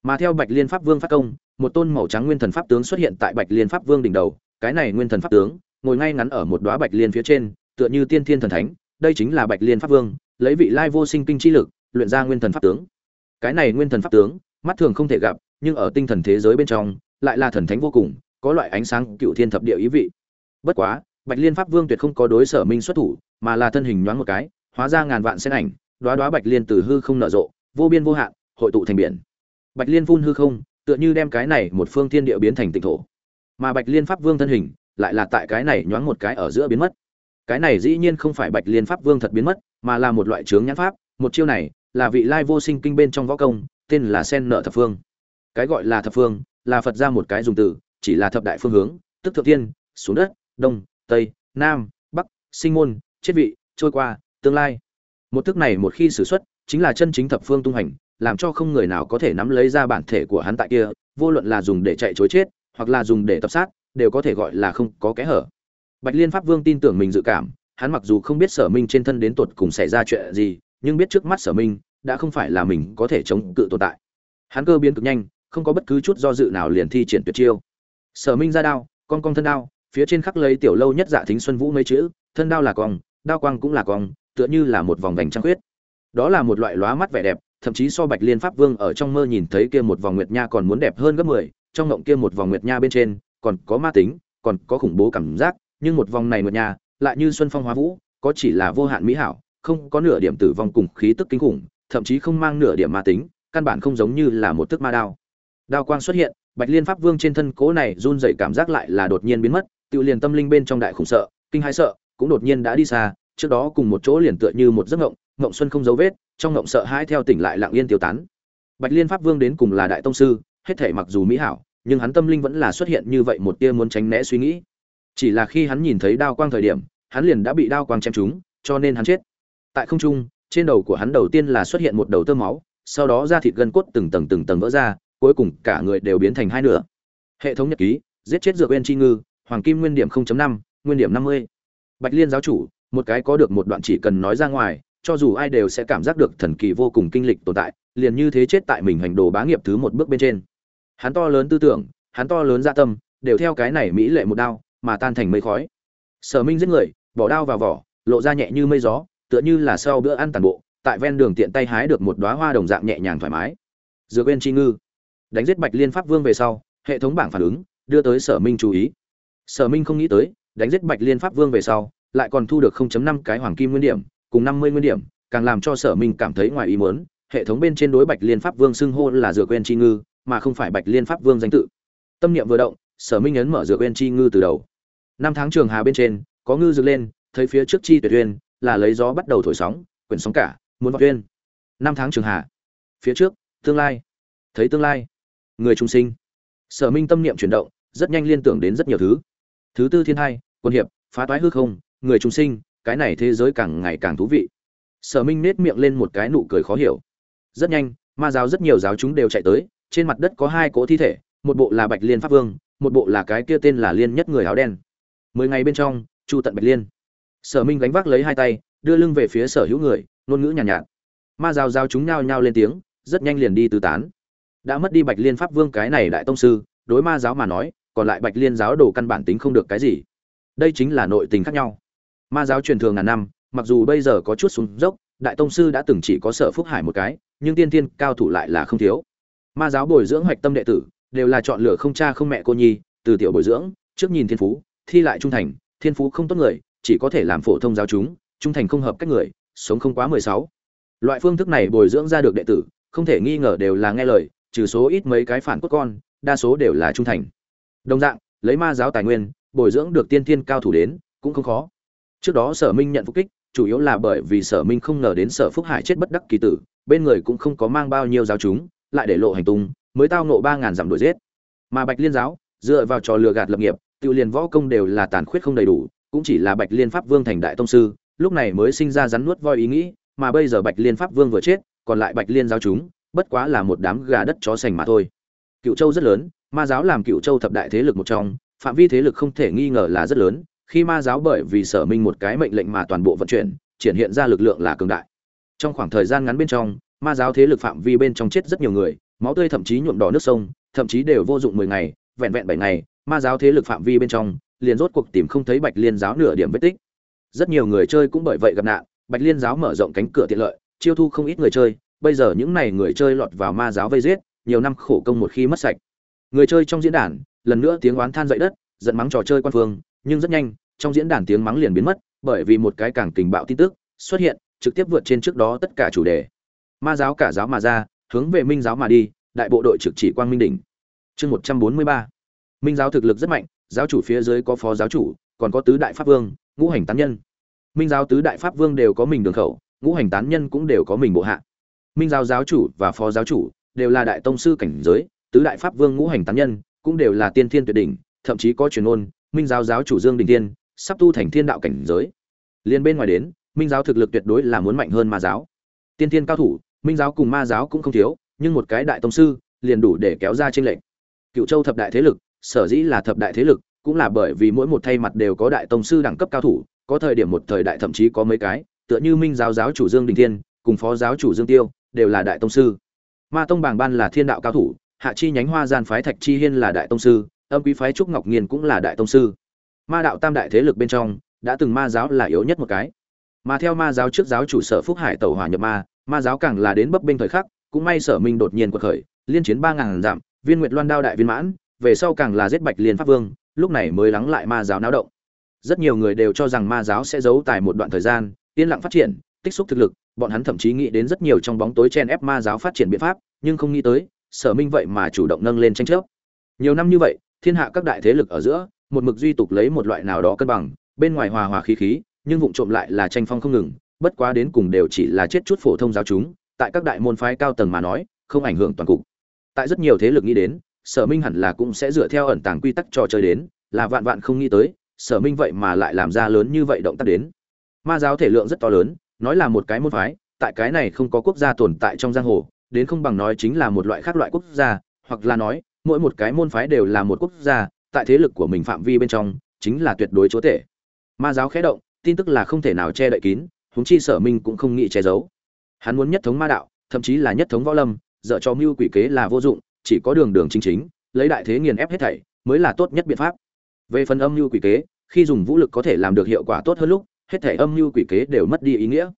A: Mà theo bạch liên pháp vương phát công, một tôn màu trắng nguyên thần pháp tướng xuất hiện tại bạch liên pháp vương đỉnh đầu, cái này nguyên thần pháp tướng, ngồi ngay ngắn ở một đóa bạch liên phía trên, tựa như tiên thiên thần thánh, đây chính là bạch liên pháp vương, lấy vị lai vô sinh kinh chi lực, luyện ra nguyên thần pháp tướng cái này nguyên thần pháp tướng, mắt thường không thể gặp, nhưng ở tinh thần thế giới bên trong, lại là thần thánh vô cùng, có loại ánh sáng cựu thiên thập địa ý vị. Bất quá, bạch liên pháp vương tuyệt không có đối sở minh xuất thủ, mà là thân hình nhoáng một cái, hóa ra ngàn vạn sen ảnh đoá đoá bạch liên từ hư không nở rộ, vô biên vô hạn, hội tụ thành biển. Bạch liên phun hư không, tựa như đem cái này một phương thiên địa biến thành tịnh thổ. Mà bạch liên pháp vương thân hình, lại là tại cái này nhoáng một cái ở giữa biến mất. Cái này dĩ nhiên không phải bạch liên pháp vương thật biến mất, mà là một loại trướng nhãn pháp, một chiêu này là vị lai vô sinh kinh bên trong võ công, tên là sen nợ thập phương. Cái gọi là thập phương, là phật ra một cái dùng từ, chỉ là thập đại phương hướng, tức thượng thiên xuống đất, đông, tây, nam, bắc, sinh môn, chết vị, trôi qua, tương lai. Một thức này một khi sử xuất, chính là chân chính thập phương tung hành, làm cho không người nào có thể nắm lấy ra bản thể của hắn tại kia, vô luận là dùng để chạy chối chết, hoặc là dùng để tập sát, đều có thể gọi là không có kẽ hở. Bạch liên pháp vương tin tưởng mình dự cảm, hắn mặc dù không biết sở minh trên thân đến tột cùng xảy ra chuyện gì nhưng biết trước mắt sở minh đã không phải là mình có thể chống cự tồn tại. Hắn cơ biến cực nhanh, không có bất cứ chút do dự nào liền thi triển tuyệt chiêu. Sở minh ra đao, con cong thân đao, phía trên khắc lấy tiểu lâu nhất dạ thính xuân vũ mấy chữ, thân đao là cong đao quang cũng là cong tựa như là một vòng vành trăng khuyết. Đó là một loại lóa mắt vẻ đẹp, thậm chí so bạch liên pháp vương ở trong mơ nhìn thấy kia một vòng nguyệt nha còn muốn đẹp hơn gấp mười, trong ngộng kia một vòng nguyệt nha bên trên, còn có ma tính, còn có khủng bố cảm giác, nhưng một vòng này nguyệt nha lại như xuân phong hóa vũ, có chỉ là vô hạn mỹ hảo không có nửa điểm tử vong cùng khí tức kinh khủng, thậm chí không mang nửa điểm ma tính, căn bản không giống như là một tức ma đao. Đao quang xuất hiện, bạch liên pháp vương trên thân cố này run dậy cảm giác lại là đột nhiên biến mất, tự liền tâm linh bên trong đại khủng sợ, kinh hãi sợ, cũng đột nhiên đã đi xa, trước đó cùng một chỗ liền tựa như một giấc ngộng ngộng xuân không dấu vết, trong ngộng sợ hãi theo tỉnh lại lặng yên tiêu tán. Bạch liên pháp vương đến cùng là đại tông sư, hết thể mặc dù mỹ hảo, nhưng hắn tâm linh vẫn là xuất hiện như vậy một tia muốn tránh né suy nghĩ. Chỉ là khi hắn nhìn thấy đao quang thời điểm, hắn liền đã bị đao quang chém trúng, cho nên hắn chết tại không trung trên đầu của hắn đầu tiên là xuất hiện một đầu tơ máu sau đó da thịt gân cốt từng tầng từng tầng vỡ ra cuối cùng cả người đều biến thành hai nửa. Hệ thống nhật ký giết chết dược bên chi ngư hoàng kim nguyên điểm 0.5, nguyên điểm 50. bạch liên giáo chủ một cái có được một đoạn chỉ cần nói ra ngoài cho dù ai đều sẽ cảm giác được thần kỳ vô cùng kinh lịch tồn tại liền như thế chết tại mình hành đồ bá nghiệp thứ một bước bên trên. Hắn to lớn tư tưởng hắn to lớn dạ tâm đều theo cái này mỹ lệ một đao mà tan thành mây khói. Sở minh giết người bỏ đao vào vỏ lộ ra nhẹ như mây gió tựa như là sau bữa ăn tàn bộ, tại ven đường tiện tay hái được một đóa hoa đồng dạng nhẹ nhàng thoải mái. Dược bên chi ngư. Đánh giết bạch liên pháp vương về sau, hệ thống bảng phản ứng, đưa tới sở minh chú ý. Sở minh không nghĩ tới, đánh giết bạch liên pháp vương về sau, lại còn thu được 0.5 cái hoàng kim nguyên điểm, cùng 50 nguyên điểm, càng làm cho sở minh cảm thấy ngoài ý muốn, hệ thống bên trên đối bạch liên pháp vương xưng hô là dược quên chi ngư, mà không phải bạch liên pháp vương danh tự. Tâm niệm vừa động, sở minh ấn mở dược quên chi ngư từ đầu. Năm tháng trường hà bên trên, có ngư dược lên, thấy phía trước chi tuyệt uyên là lấy gió bắt đầu thổi sóng, quyển sóng cả, muốn vọt uyên năm tháng trường hạ, phía trước, tương lai, thấy tương lai, người trung sinh. Sở minh tâm niệm chuyển động, rất nhanh liên tưởng đến rất nhiều thứ. Thứ tư thiên hai, quân hiệp, phá toái hư không, người trung sinh, cái này thế giới càng ngày càng thú vị. Sở minh nết miệng lên một cái nụ cười khó hiểu. Rất nhanh, ma giáo rất nhiều giáo chúng đều chạy tới, trên mặt đất có hai cỗ thi thể, một bộ là bạch liên pháp vương, một bộ là cái kia tên là liên nhất người áo đen. Mười ngày bên trong, chu tận bạch liên sở minh gánh vác lấy hai tay đưa lưng về phía sở hữu người ngôn ngữ nhàn nhạt, nhạt. Ma giáo rào chúng nhao nhao lên tiếng rất nhanh liền đi tứ tán. Đã mất đi bạch liên pháp vương cái này đại tông sư đối ma giáo mà nói còn lại bạch liên giáo đồ căn bản tính không được cái gì. Đây chính là nội tình khác nhau. Ma giáo truyền thường ngàn năm mặc dù bây giờ có chút xuống dốc đại tông sư đã từng chỉ có sở phúc hải một cái nhưng tiên tiên cao thủ lại là không thiếu. Ma giáo bồi dưỡng hoạch tâm đệ tử đều là chọn lựa không cha không mẹ cô nhi từ tiểu bồi dưỡng trước nhìn thiên phú thi lại trung thành thiên phú không tốt người chỉ có thể làm phổ thông giáo chúng, trung thành không hợp cách người, sống không quá mười sáu. Loại phương thức này bồi dưỡng ra được đệ tử, không thể nghi ngờ đều là nghe lời, trừ số ít mấy cái phản cốt con, đa số đều là trung thành. Đồng dạng, lấy ma giáo tài nguyên, bồi dưỡng được tiên thiên cao thủ đến, cũng không khó. Trước đó sở minh nhận phục kích, chủ yếu là bởi vì sở minh không ngờ đến sở phúc hải chết bất đắc kỳ tử, bên người cũng không có mang bao nhiêu giáo chúng, lại để lộ hành tung, mới tao nộ ba ngàn dặm đuổi giết. Mà bạch liên giáo, dựa vào trò lừa gạt lập nghiệp, tự liền võ công đều là tàn khuyết không đầy đủ cũng chỉ là bạch liên pháp vương thành đại tông sư, lúc này mới sinh ra rắn nuốt voi ý nghĩ, mà bây giờ bạch liên pháp vương vừa chết, còn lại bạch liên giáo chúng, bất quá là một đám gà đất chó sành mà thôi. Cựu châu rất lớn, ma giáo làm cựu châu thập đại thế lực một trong, phạm vi thế lực không thể nghi ngờ là rất lớn, khi ma giáo bởi vì sở minh một cái mệnh lệnh mà toàn bộ vận chuyển, triển hiện ra lực lượng là cường đại. Trong khoảng thời gian ngắn bên trong, ma giáo thế lực phạm vi bên trong chết rất nhiều người, máu tươi thậm chí nhuộm đỏ nước sông, thậm chí đều vô dụng mười ngày, vẹn vẹn bảy ngày, ma giáo thế lực phạm vi bên trong liền rốt cuộc tìm không thấy bạch liên giáo nửa điểm vết tích. Rất nhiều người chơi cũng bởi vậy gặp nạn, bạch liên giáo mở rộng cánh cửa tiện lợi, chiêu thu không ít người chơi, bây giờ những này người chơi lọt vào ma giáo vây giết, nhiều năm khổ công một khi mất sạch. Người chơi trong diễn đàn, lần nữa tiếng oán than dậy đất, giận mắng trò chơi quan phương, nhưng rất nhanh, trong diễn đàn tiếng mắng liền biến mất, bởi vì một cái càng tình bạo tin tức xuất hiện, trực tiếp vượt trên trước đó tất cả chủ đề. Ma giáo cả giáo mà ra, hướng về minh giáo mà đi, đại bộ đội trực chỉ quang minh đỉnh. Chương một trăm bốn mươi ba. Minh giáo thực lực rất mạnh giáo chủ phía dưới có phó giáo chủ, còn có tứ đại pháp vương, ngũ hành tán nhân. Minh giáo tứ đại pháp vương đều có mình đường khẩu, ngũ hành tán nhân cũng đều có mình bộ hạ. Minh giáo giáo chủ và phó giáo chủ đều là đại tông sư cảnh giới, tứ đại pháp vương ngũ hành tán nhân cũng đều là tiên thiên tuyệt đỉnh, thậm chí có truyền ôn minh giáo giáo chủ dương đình tiên sắp tu thành thiên đạo cảnh giới. Liên bên ngoài đến, minh giáo thực lực tuyệt đối là muốn mạnh hơn ma giáo. Tiên thiên cao thủ, minh giáo cùng ma giáo cũng không thiếu, nhưng một cái đại tông sư liền đủ để kéo ra trên lệnh cựu châu thập đại thế lực sở dĩ là thập đại thế lực, cũng là bởi vì mỗi một thay mặt đều có đại tông sư đẳng cấp cao thủ, có thời điểm một thời đại thậm chí có mấy cái, tựa như minh giáo giáo chủ dương đình thiên, cùng phó giáo chủ dương tiêu, đều là đại tông sư. Ma tông bảng ban là thiên đạo cao thủ, hạ chi nhánh hoa gian phái thạch chi hiên là đại tông sư, âm quý phái trúc ngọc nghiên cũng là đại tông sư. Ma đạo tam đại thế lực bên trong, đã từng ma giáo là yếu nhất một cái. Mà theo ma giáo trước giáo chủ sở phúc hải tẩu hỏa nhập ma ma giáo càng là đến bấp bênh thời khắc, cũng may sở minh đột nhiên quật khởi, liên chiến ba ngàn giảm viên nguyệt loan đao đại viên mãn về sau càng là giết bạch liên pháp vương, lúc này mới lắng lại ma giáo náo động. Rất nhiều người đều cho rằng ma giáo sẽ giấu tài một đoạn thời gian, yên lặng phát triển, tích xúc thực lực, bọn hắn thậm chí nghĩ đến rất nhiều trong bóng tối chen ép ma giáo phát triển biện pháp, nhưng không nghĩ tới, sở minh vậy mà chủ động nâng lên tranh chấp. Nhiều năm như vậy, thiên hạ các đại thế lực ở giữa, một mực duy tục lấy một loại nào đó cân bằng, bên ngoài hòa hòa khí khí, nhưng vụng trộm lại là tranh phong không ngừng, bất quá đến cùng đều chỉ là chết chút phổ thông giáo chúng, tại các đại môn phái cao tầng mà nói, không ảnh hưởng toàn cục. Tại rất nhiều thế lực nghĩ đến sở minh hẳn là cũng sẽ dựa theo ẩn tàng quy tắc trò chơi đến, là vạn vạn không nghĩ tới, sở minh vậy mà lại làm ra lớn như vậy động tác đến. Ma giáo thể lượng rất to lớn, nói là một cái môn phái, tại cái này không có quốc gia tồn tại trong giang hồ, đến không bằng nói chính là một loại khác loại quốc gia, hoặc là nói, mỗi một cái môn phái đều là một quốc gia, tại thế lực của mình phạm vi bên trong, chính là tuyệt đối chúa tể. Ma giáo khẽ động, tin tức là không thể nào che đậy kín, huống chi sở minh cũng không nghĩ che giấu. Hắn muốn nhất thống ma đạo, thậm chí là nhất thống võ lâm dợ cho mưu quỷ kế là vô dụng chỉ có đường đường chính chính, lấy đại thế nghiền ép hết thảy, mới là tốt nhất biện pháp. Về phần âm mưu quỷ kế, khi dùng vũ lực có thể làm được hiệu quả tốt hơn lúc, hết thảy âm mưu quỷ kế đều mất đi ý nghĩa.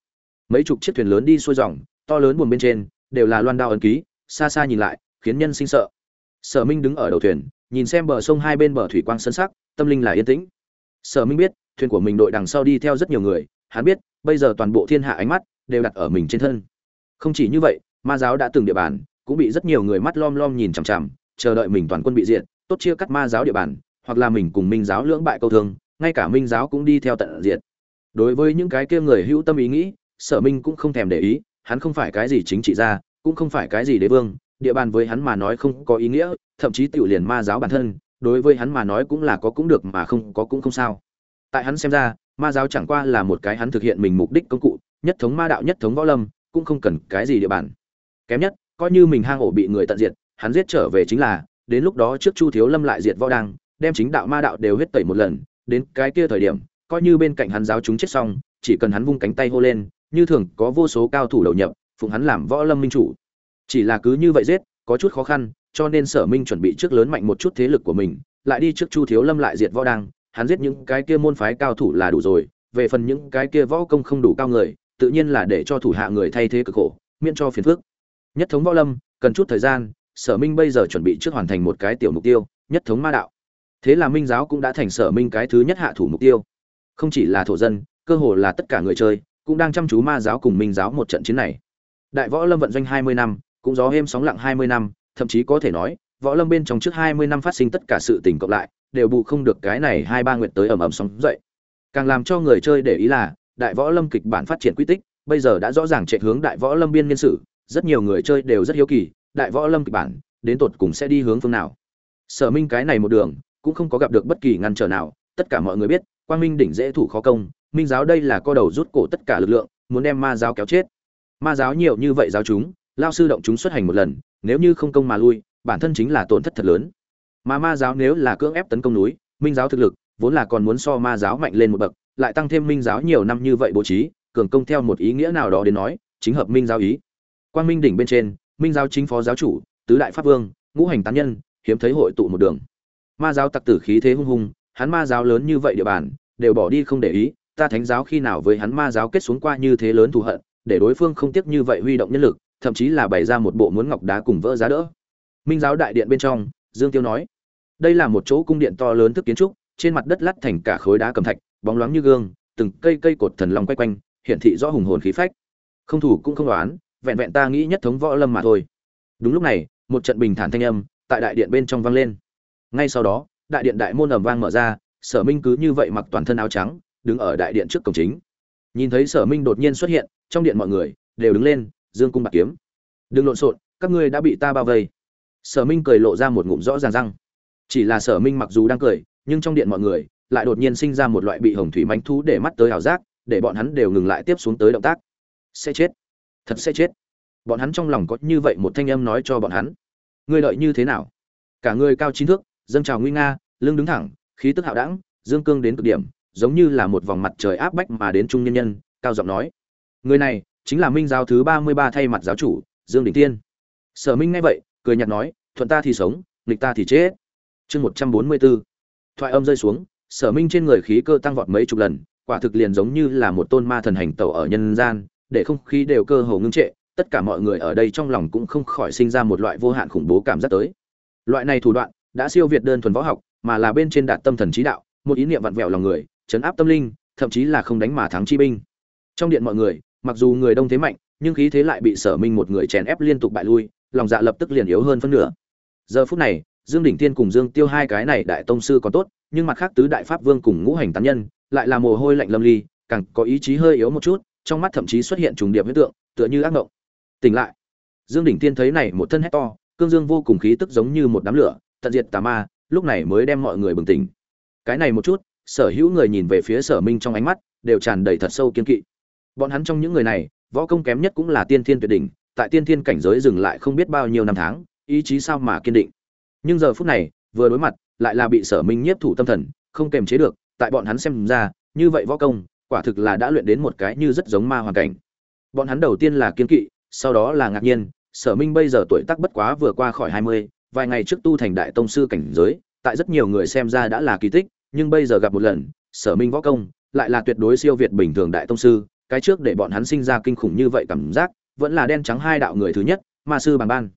A: Mấy chục chiếc thuyền lớn đi xuôi dòng, to lớn buồn bên trên, đều là loan đao ấn ký, xa xa nhìn lại, khiến nhân sinh sợ. Sở minh đứng ở đầu thuyền, nhìn xem bờ sông hai bên bờ thủy quang sân sắc, tâm linh là yên tĩnh. Sở minh biết, thuyền của mình đội đằng sau đi theo rất nhiều người, hắn biết, bây giờ toàn bộ thiên hạ ánh mắt đều đặt ở mình trên thân. Không chỉ như vậy, ma giáo đã từng địa bàn cũng bị rất nhiều người mắt lom lom nhìn chằm chằm, chờ đợi mình toàn quân bị diệt, tốt chia cắt ma giáo địa bàn, hoặc là mình cùng minh giáo lưỡng bại câu thương, ngay cả minh giáo cũng đi theo tận diệt. Đối với những cái kia người hữu tâm ý nghĩ, sở minh cũng không thèm để ý, hắn không phải cái gì chính trị gia, cũng không phải cái gì đế vương, địa bàn với hắn mà nói không có ý nghĩa, thậm chí tiểu liền ma giáo bản thân, đối với hắn mà nói cũng là có cũng được mà không có cũng không sao. Tại hắn xem ra, ma giáo chẳng qua là một cái hắn thực hiện mình mục đích công cụ, nhất thống ma đạo nhất thống võ lâm, cũng không cần cái gì địa bàn. Kém nhất coi như mình hang ổ bị người tận diệt, hắn giết trở về chính là, đến lúc đó trước chu thiếu lâm lại diệt võ đăng, đem chính đạo ma đạo đều huyết tẩy một lần, đến cái kia thời điểm, coi như bên cạnh hắn giáo chúng chết xong, chỉ cần hắn vung cánh tay hô lên, như thường có vô số cao thủ đầu nhập, phụng hắn làm võ lâm minh chủ. Chỉ là cứ như vậy giết, có chút khó khăn, cho nên sở minh chuẩn bị trước lớn mạnh một chút thế lực của mình, lại đi trước chu thiếu lâm lại diệt võ đăng, hắn giết những cái kia môn phái cao thủ là đủ rồi, về phần những cái kia võ công không đủ cao người, tự nhiên là để cho thủ hạ người thay thế cực khổ, miễn cho phiền phức nhất thống võ lâm, cần chút thời gian, sở minh bây giờ chuẩn bị trước hoàn thành một cái tiểu mục tiêu, nhất thống ma đạo. Thế là minh giáo cũng đã thành sở minh cái thứ nhất hạ thủ mục tiêu. Không chỉ là thổ dân, cơ hồ là tất cả người chơi, cũng đang chăm chú ma giáo cùng minh giáo một trận chiến này. Đại võ lâm vận doanh hai mươi năm, cũng gió êm sóng lặng hai mươi năm, thậm chí có thể nói, võ lâm bên trong trước hai mươi năm phát sinh tất cả sự tình cộng lại, đều bù không được cái này hai ba nguyện tới ầm ầm sóng dậy. Càng làm cho người chơi để ý là, đại võ lâm kịch bản phát triển quy tích, bây giờ đã rõ ràng chạy hướng đại võ lâm biên niên sử rất nhiều người chơi đều rất hiếu kỳ, đại võ lâm kịch bản, đến tột cùng sẽ đi hướng phương nào. Sở minh cái này một đường, cũng không có gặp được bất kỳ ngăn trở nào, tất cả mọi người biết, quang minh đỉnh dễ thủ khó công, minh giáo đây là co đầu rút cổ tất cả lực lượng, muốn đem ma giáo kéo chết. Ma giáo nhiều như vậy giáo chúng, lao sư động chúng xuất hành một lần, nếu như không công mà lui, bản thân chính là tổn thất thật lớn. Mà ma giáo nếu là cưỡng ép tấn công núi, minh giáo thực lực, vốn là còn muốn so ma giáo mạnh lên một bậc, lại tăng thêm minh giáo nhiều năm như vậy bố trí, cường công theo một ý nghĩa nào đó đến nói, chính hợp minh giáo ý quang minh đỉnh bên trên, minh giáo chính phó giáo chủ, tứ đại pháp vương, ngũ hành tán nhân, hiếm thấy hội tụ một đường. Ma giáo tặc tử khí thế hung hùng hắn ma giáo lớn như vậy địa bàn, đều bỏ đi không để ý, ta thánh giáo khi nào với hắn ma giáo kết xuống qua như thế lớn thù hận, để đối phương không tiếc như vậy huy động nhân lực, thậm chí là bày ra một bộ muốn ngọc đá cùng vỡ giá đỡ. Minh giáo đại điện bên trong, dương tiêu nói, đây là một chỗ cung điện to lớn thức kiến trúc, trên mặt đất lát thành cả khối đá cầm thạch, bóng loáng như gương, từng cây cây cột thần long quay quanh hiện thị rõ hùng hồn khí phách. Không thủ cũng không đoán vẹn vẹn ta nghĩ nhất thống võ lâm mà thôi. Đúng lúc này, một trận bình thản thanh âm tại đại điện bên trong vang lên. Ngay sau đó, đại điện đại môn ầm vang mở ra, sở minh cứ như vậy mặc toàn thân áo trắng, đứng ở đại điện trước cổng chính. Nhìn thấy sở minh đột nhiên xuất hiện, trong điện mọi người đều đứng lên, dương cung bạc kiếm. Đừng lộn xộn, các ngươi đã bị ta bao vây. Sở minh cười lộ ra một ngụm rõ ràng răng. Chỉ là sở minh mặc dù đang cười, nhưng trong điện mọi người lại đột nhiên sinh ra một loại bị hồng thủy mánh thú để mắt tới ảo giác, để bọn hắn đều ngừng lại tiếp xuống tới động tác. Sẽ chết thật sẽ chết. Bọn hắn trong lòng có như vậy một thanh âm nói cho bọn hắn. Ngươi lợi như thế nào? Cả người cao chín thước, dâng trào nguy nga, lưng đứng thẳng, khí tức hạo đẳng, dương cương đến cực điểm, giống như là một vòng mặt trời áp bách mà đến trung nhân nhân, cao giọng nói. Người này chính là minh giáo thứ ba mươi ba thay mặt giáo chủ, dương đình tiên. Sở minh nghe vậy, cười nhạt nói, thuận ta thì sống, nghịch ta thì chết. Chương một trăm bốn mươi bốn. Thoại âm rơi xuống, sở minh trên người khí cơ tăng vọt mấy chục lần, quả thực liền giống như là một tôn ma thần hành tẩu ở nhân gian để không khí đều cơ hồ ngưng trệ, tất cả mọi người ở đây trong lòng cũng không khỏi sinh ra một loại vô hạn khủng bố cảm giác tới. Loại này thủ đoạn đã siêu việt đơn thuần võ học, mà là bên trên đạt tâm thần trí đạo, một ý niệm vặn vẹo lòng người, chấn áp tâm linh, thậm chí là không đánh mà thắng chi binh. Trong điện mọi người, mặc dù người đông thế mạnh, nhưng khí thế lại bị sở minh một người chèn ép liên tục bại lui, lòng dạ lập tức liền yếu hơn phân nửa. Giờ phút này, dương đỉnh tiên cùng dương tiêu hai cái này đại tông sư còn tốt, nhưng mặt khác tứ đại pháp vương cùng ngũ hành tán nhân, lại là mồ hôi lạnh lâm ly, càng có ý chí hơi yếu một chút trong mắt thậm chí xuất hiện trùng điệp hiện tượng, tựa như ác mộng. Tỉnh lại. Dương đỉnh tiên thấy này một thân hét to, cương dương vô cùng khí tức giống như một đám lửa, tận diệt tà ma, lúc này mới đem mọi người bừng tỉnh. Cái này một chút, sở hữu người nhìn về phía sở minh trong ánh mắt, đều tràn đầy thật sâu kiên kỵ. Bọn hắn trong những người này, võ công kém nhất cũng là tiên thiên tuyệt đỉnh, tại tiên thiên cảnh giới dừng lại không biết bao nhiêu năm tháng, ý chí sao mà kiên định. Nhưng giờ phút này, vừa đối mặt, lại là bị sở minh nhiếp thủ tâm thần, không kềm chế được, tại bọn hắn xem ra, như vậy võ công quả thực là đã luyện đến một cái như rất giống ma hoàn cảnh. Bọn hắn đầu tiên là kiên kỵ, sau đó là ngạc nhiên, sở minh bây giờ tuổi tác bất quá vừa qua khỏi hai mươi, vài ngày trước tu thành đại tông sư cảnh giới, tại rất nhiều người xem ra đã là kỳ tích, nhưng bây giờ gặp một lần, sở minh võ công lại là tuyệt đối siêu việt bình thường đại tông sư, cái trước để bọn hắn sinh ra kinh khủng như vậy cảm giác, vẫn là đen trắng hai đạo người thứ nhất, ma sư bàng ban.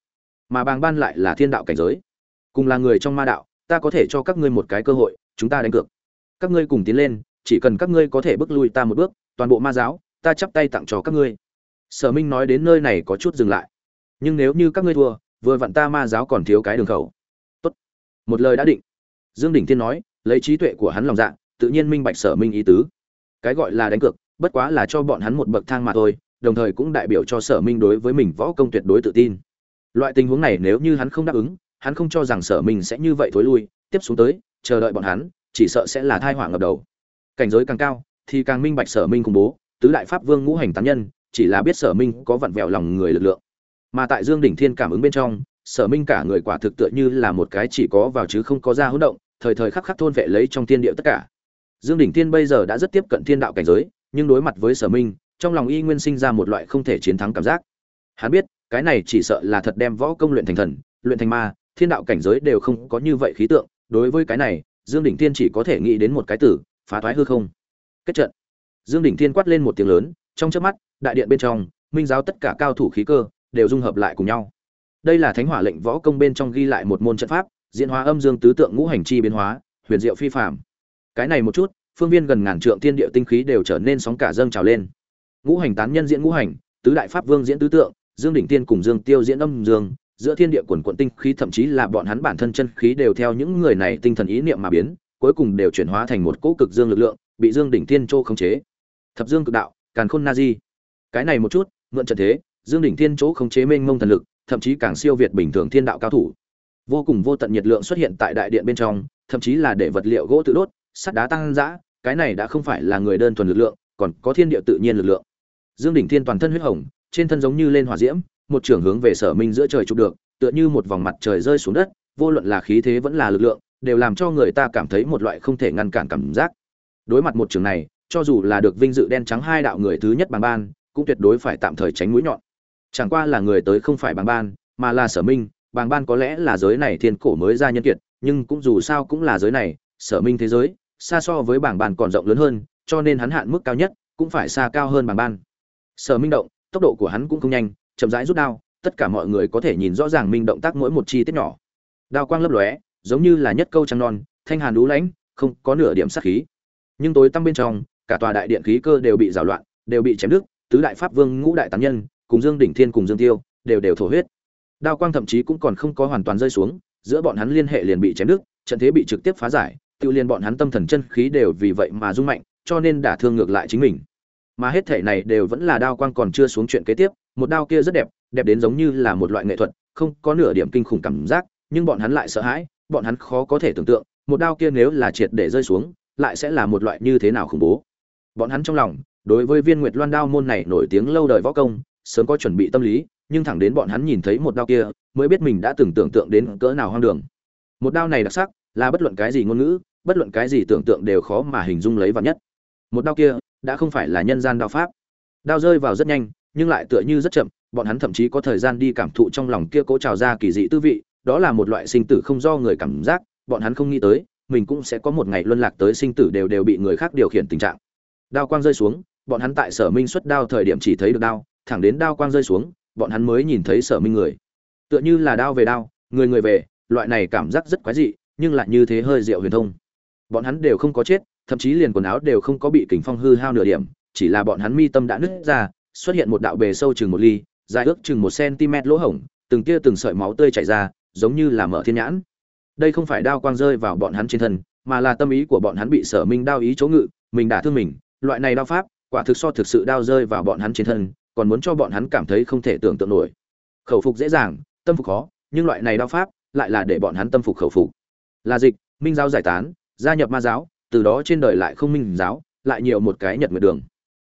A: Mà bàng ban lại là thiên đạo cảnh giới. Cùng là người trong ma đạo, ta có thể cho các ngươi một cái cơ hội, chúng ta đánh cược. Các ngươi cùng tiến lên chỉ cần các ngươi có thể bước lui ta một bước, toàn bộ ma giáo, ta chắp tay tặng cho các ngươi. Sở minh nói đến nơi này có chút dừng lại. Nhưng nếu như các ngươi thua, vừa vặn ta ma giáo còn thiếu cái đường khẩu. Tốt. Một lời đã định. Dương đỉnh thiên nói, lấy trí tuệ của hắn lòng dạ tự nhiên minh bạch sở minh ý tứ. Cái gọi là đánh cược, bất quá là cho bọn hắn một bậc thang mà thôi, đồng thời cũng đại biểu cho sở minh đối với mình võ công tuyệt đối tự tin. Loại tình huống này nếu như hắn không đáp ứng, hắn không cho rằng sở minh sẽ như vậy thối lui, tiếp xuống tới, chờ đợi bọn hắn, chỉ sợ sẽ là thai họa ngập đầu cảnh giới càng cao, thì càng minh bạch sở minh khủng bố, tứ đại pháp vương ngũ hành tán nhân, chỉ là biết sở minh có vặn vẹo lòng người lực lượng. Mà tại dương đỉnh thiên cảm ứng bên trong, sở minh cả người quả thực tựa như là một cái chỉ có vào chứ không có ra hỗn động, thời thời khắc khắc thôn vệ lấy trong thiên địa tất cả. Dương đỉnh thiên bây giờ đã rất tiếp cận thiên đạo cảnh giới, nhưng đối mặt với sở minh, trong lòng y nguyên sinh ra một loại không thể chiến thắng cảm giác. Hắn biết, cái này chỉ sợ là thật đem võ công luyện thành thần, luyện thành ma, thiên đạo cảnh giới đều không có như vậy khí tượng. Đối với cái này, dương đỉnh thiên chỉ có thể nghĩ đến một cái tử phá thoái hư không. Kết trận. Dương đỉnh thiên quát lên một tiếng lớn, trong chớp mắt, đại điện bên trong, minh giáo tất cả cao thủ khí cơ đều dung hợp lại cùng nhau. Đây là thánh hỏa lệnh võ công bên trong ghi lại một môn trận pháp, diễn hóa âm dương tứ tượng ngũ hành chi biến hóa, huyền diệu phi phàm. Cái này một chút, phương viên gần ngàn trượng thiên địa tinh khí đều trở nên sóng cả dâng trào lên. Ngũ hành tán nhân diễn ngũ hành, tứ đại pháp vương diễn tứ tượng, dương đỉnh tiên cùng dương tiêu diễn âm dương, giữa thiên địa quần quận tinh khí thậm chí là bọn hắn bản thân chân khí đều theo những người này tinh thần ý niệm mà biến cuối cùng đều chuyển hóa thành một cỗ cực dương lực lượng, bị dương đỉnh Thiên châu khống chế. Thập dương cực đạo, càn khôn na di. Cái này một chút, mượn trận thế, dương đỉnh Thiên Châu khống chế mênh mông thần lực, thậm chí càng siêu việt bình thường thiên đạo cao thủ. Vô cùng vô tận nhiệt lượng xuất hiện tại đại điện bên trong, thậm chí là để vật liệu gỗ tự đốt, sắt đá tăng dã, cái này đã không phải là người đơn thuần lực lượng, còn có thiên địa tự nhiên lực lượng. Dương đỉnh thiên toàn thân huyết hồng, trên thân giống như lên hỏa diễm, một trường hướng về sở minh giữa trời chụp được, tựa như một vòng mặt trời rơi xuống đất, vô luận là khí thế vẫn là lực lượng đều làm cho người ta cảm thấy một loại không thể ngăn cản cảm giác. Đối mặt một trường này, cho dù là được vinh dự đen trắng hai đạo người thứ nhất bằng ban, cũng tuyệt đối phải tạm thời tránh mũi nhọn. Chẳng qua là người tới không phải bằng ban, mà là sở minh, bằng ban có lẽ là giới này thiên cổ mới ra nhân kiệt, nhưng cũng dù sao cũng là giới này, sở minh thế giới, xa so với bảng ban còn rộng lớn hơn, cho nên hắn hạn mức cao nhất cũng phải xa cao hơn bảng ban. Sở minh động, tốc độ của hắn cũng không nhanh, chậm rãi rút đao, tất cả mọi người có thể nhìn rõ ràng minh động tác mỗi một chi tiết nhỏ. Đao quang lấp lóe giống như là nhất câu trăng non, thanh hàn đú lãnh không có nửa điểm sát khí. Nhưng tối tăm bên trong, cả tòa đại điện khí cơ đều bị rào loạn, đều bị chém đứt, tứ đại pháp vương, ngũ đại tán nhân, cùng dương đỉnh thiên, cùng dương tiêu, đều đều thổ huyết. Đao quang thậm chí cũng còn không có hoàn toàn rơi xuống, giữa bọn hắn liên hệ liền bị chém đứt, trận thế bị trực tiếp phá giải, tự liền bọn hắn tâm thần chân khí đều vì vậy mà rung mạnh, cho nên đả thương ngược lại chính mình. Mà hết thể này đều vẫn là đao quang còn chưa xuống chuyện kế tiếp, một đao kia rất đẹp đẹp đến giống như là một loại nghệ thuật, không có nửa điểm kinh khủng cảm giác, nhưng bọn hắn lại sợ hãi bọn hắn khó có thể tưởng tượng, một đao kia nếu là triệt để rơi xuống, lại sẽ là một loại như thế nào khủng bố. Bọn hắn trong lòng, đối với viên nguyệt loan đao môn này nổi tiếng lâu đời võ công, sớm có chuẩn bị tâm lý, nhưng thẳng đến bọn hắn nhìn thấy một đao kia, mới biết mình đã từng tưởng tượng đến cỡ nào hoang đường. Một đao này đặc sắc, là bất luận cái gì ngôn ngữ, bất luận cái gì tưởng tượng đều khó mà hình dung lấy vào nhất. Một đao kia, đã không phải là nhân gian đao pháp. Đao rơi vào rất nhanh, nhưng lại tựa như rất chậm, bọn hắn thậm chí có thời gian đi cảm thụ trong lòng kia cố trào ra kỳ dị tư vị đó là một loại sinh tử không do người cảm giác, bọn hắn không nghĩ tới, mình cũng sẽ có một ngày luân lạc tới sinh tử đều đều bị người khác điều khiển tình trạng. Đao quang rơi xuống, bọn hắn tại sở minh xuất đao thời điểm chỉ thấy được đao, thẳng đến đao quang rơi xuống, bọn hắn mới nhìn thấy sở minh người. Tựa như là đao về đao, người người về, loại này cảm giác rất quái dị, nhưng lại như thế hơi diệu huyền thông. Bọn hắn đều không có chết, thậm chí liền quần áo đều không có bị kình phong hư hao nửa điểm, chỉ là bọn hắn mi tâm đã nứt ra, xuất hiện một đạo bề sâu chừng một ly, dài ước chừng một cm lỗ hổng, từng tia từng sợi máu tươi chảy ra giống như là mở thiên nhãn. Đây không phải đao quang rơi vào bọn hắn trên thân, mà là tâm ý của bọn hắn bị sở minh đao ý chỗ ngự, mình đả thương mình, loại này đao pháp, quả thực so thực sự đao rơi vào bọn hắn trên thân, còn muốn cho bọn hắn cảm thấy không thể tưởng tượng nổi. Khẩu phục dễ dàng, tâm phục khó, nhưng loại này đao pháp lại là để bọn hắn tâm phục khẩu phục. Là dịch, minh giáo giải tán, gia nhập ma giáo, từ đó trên đời lại không minh giáo, lại nhiều một cái nhật nguyệt đường.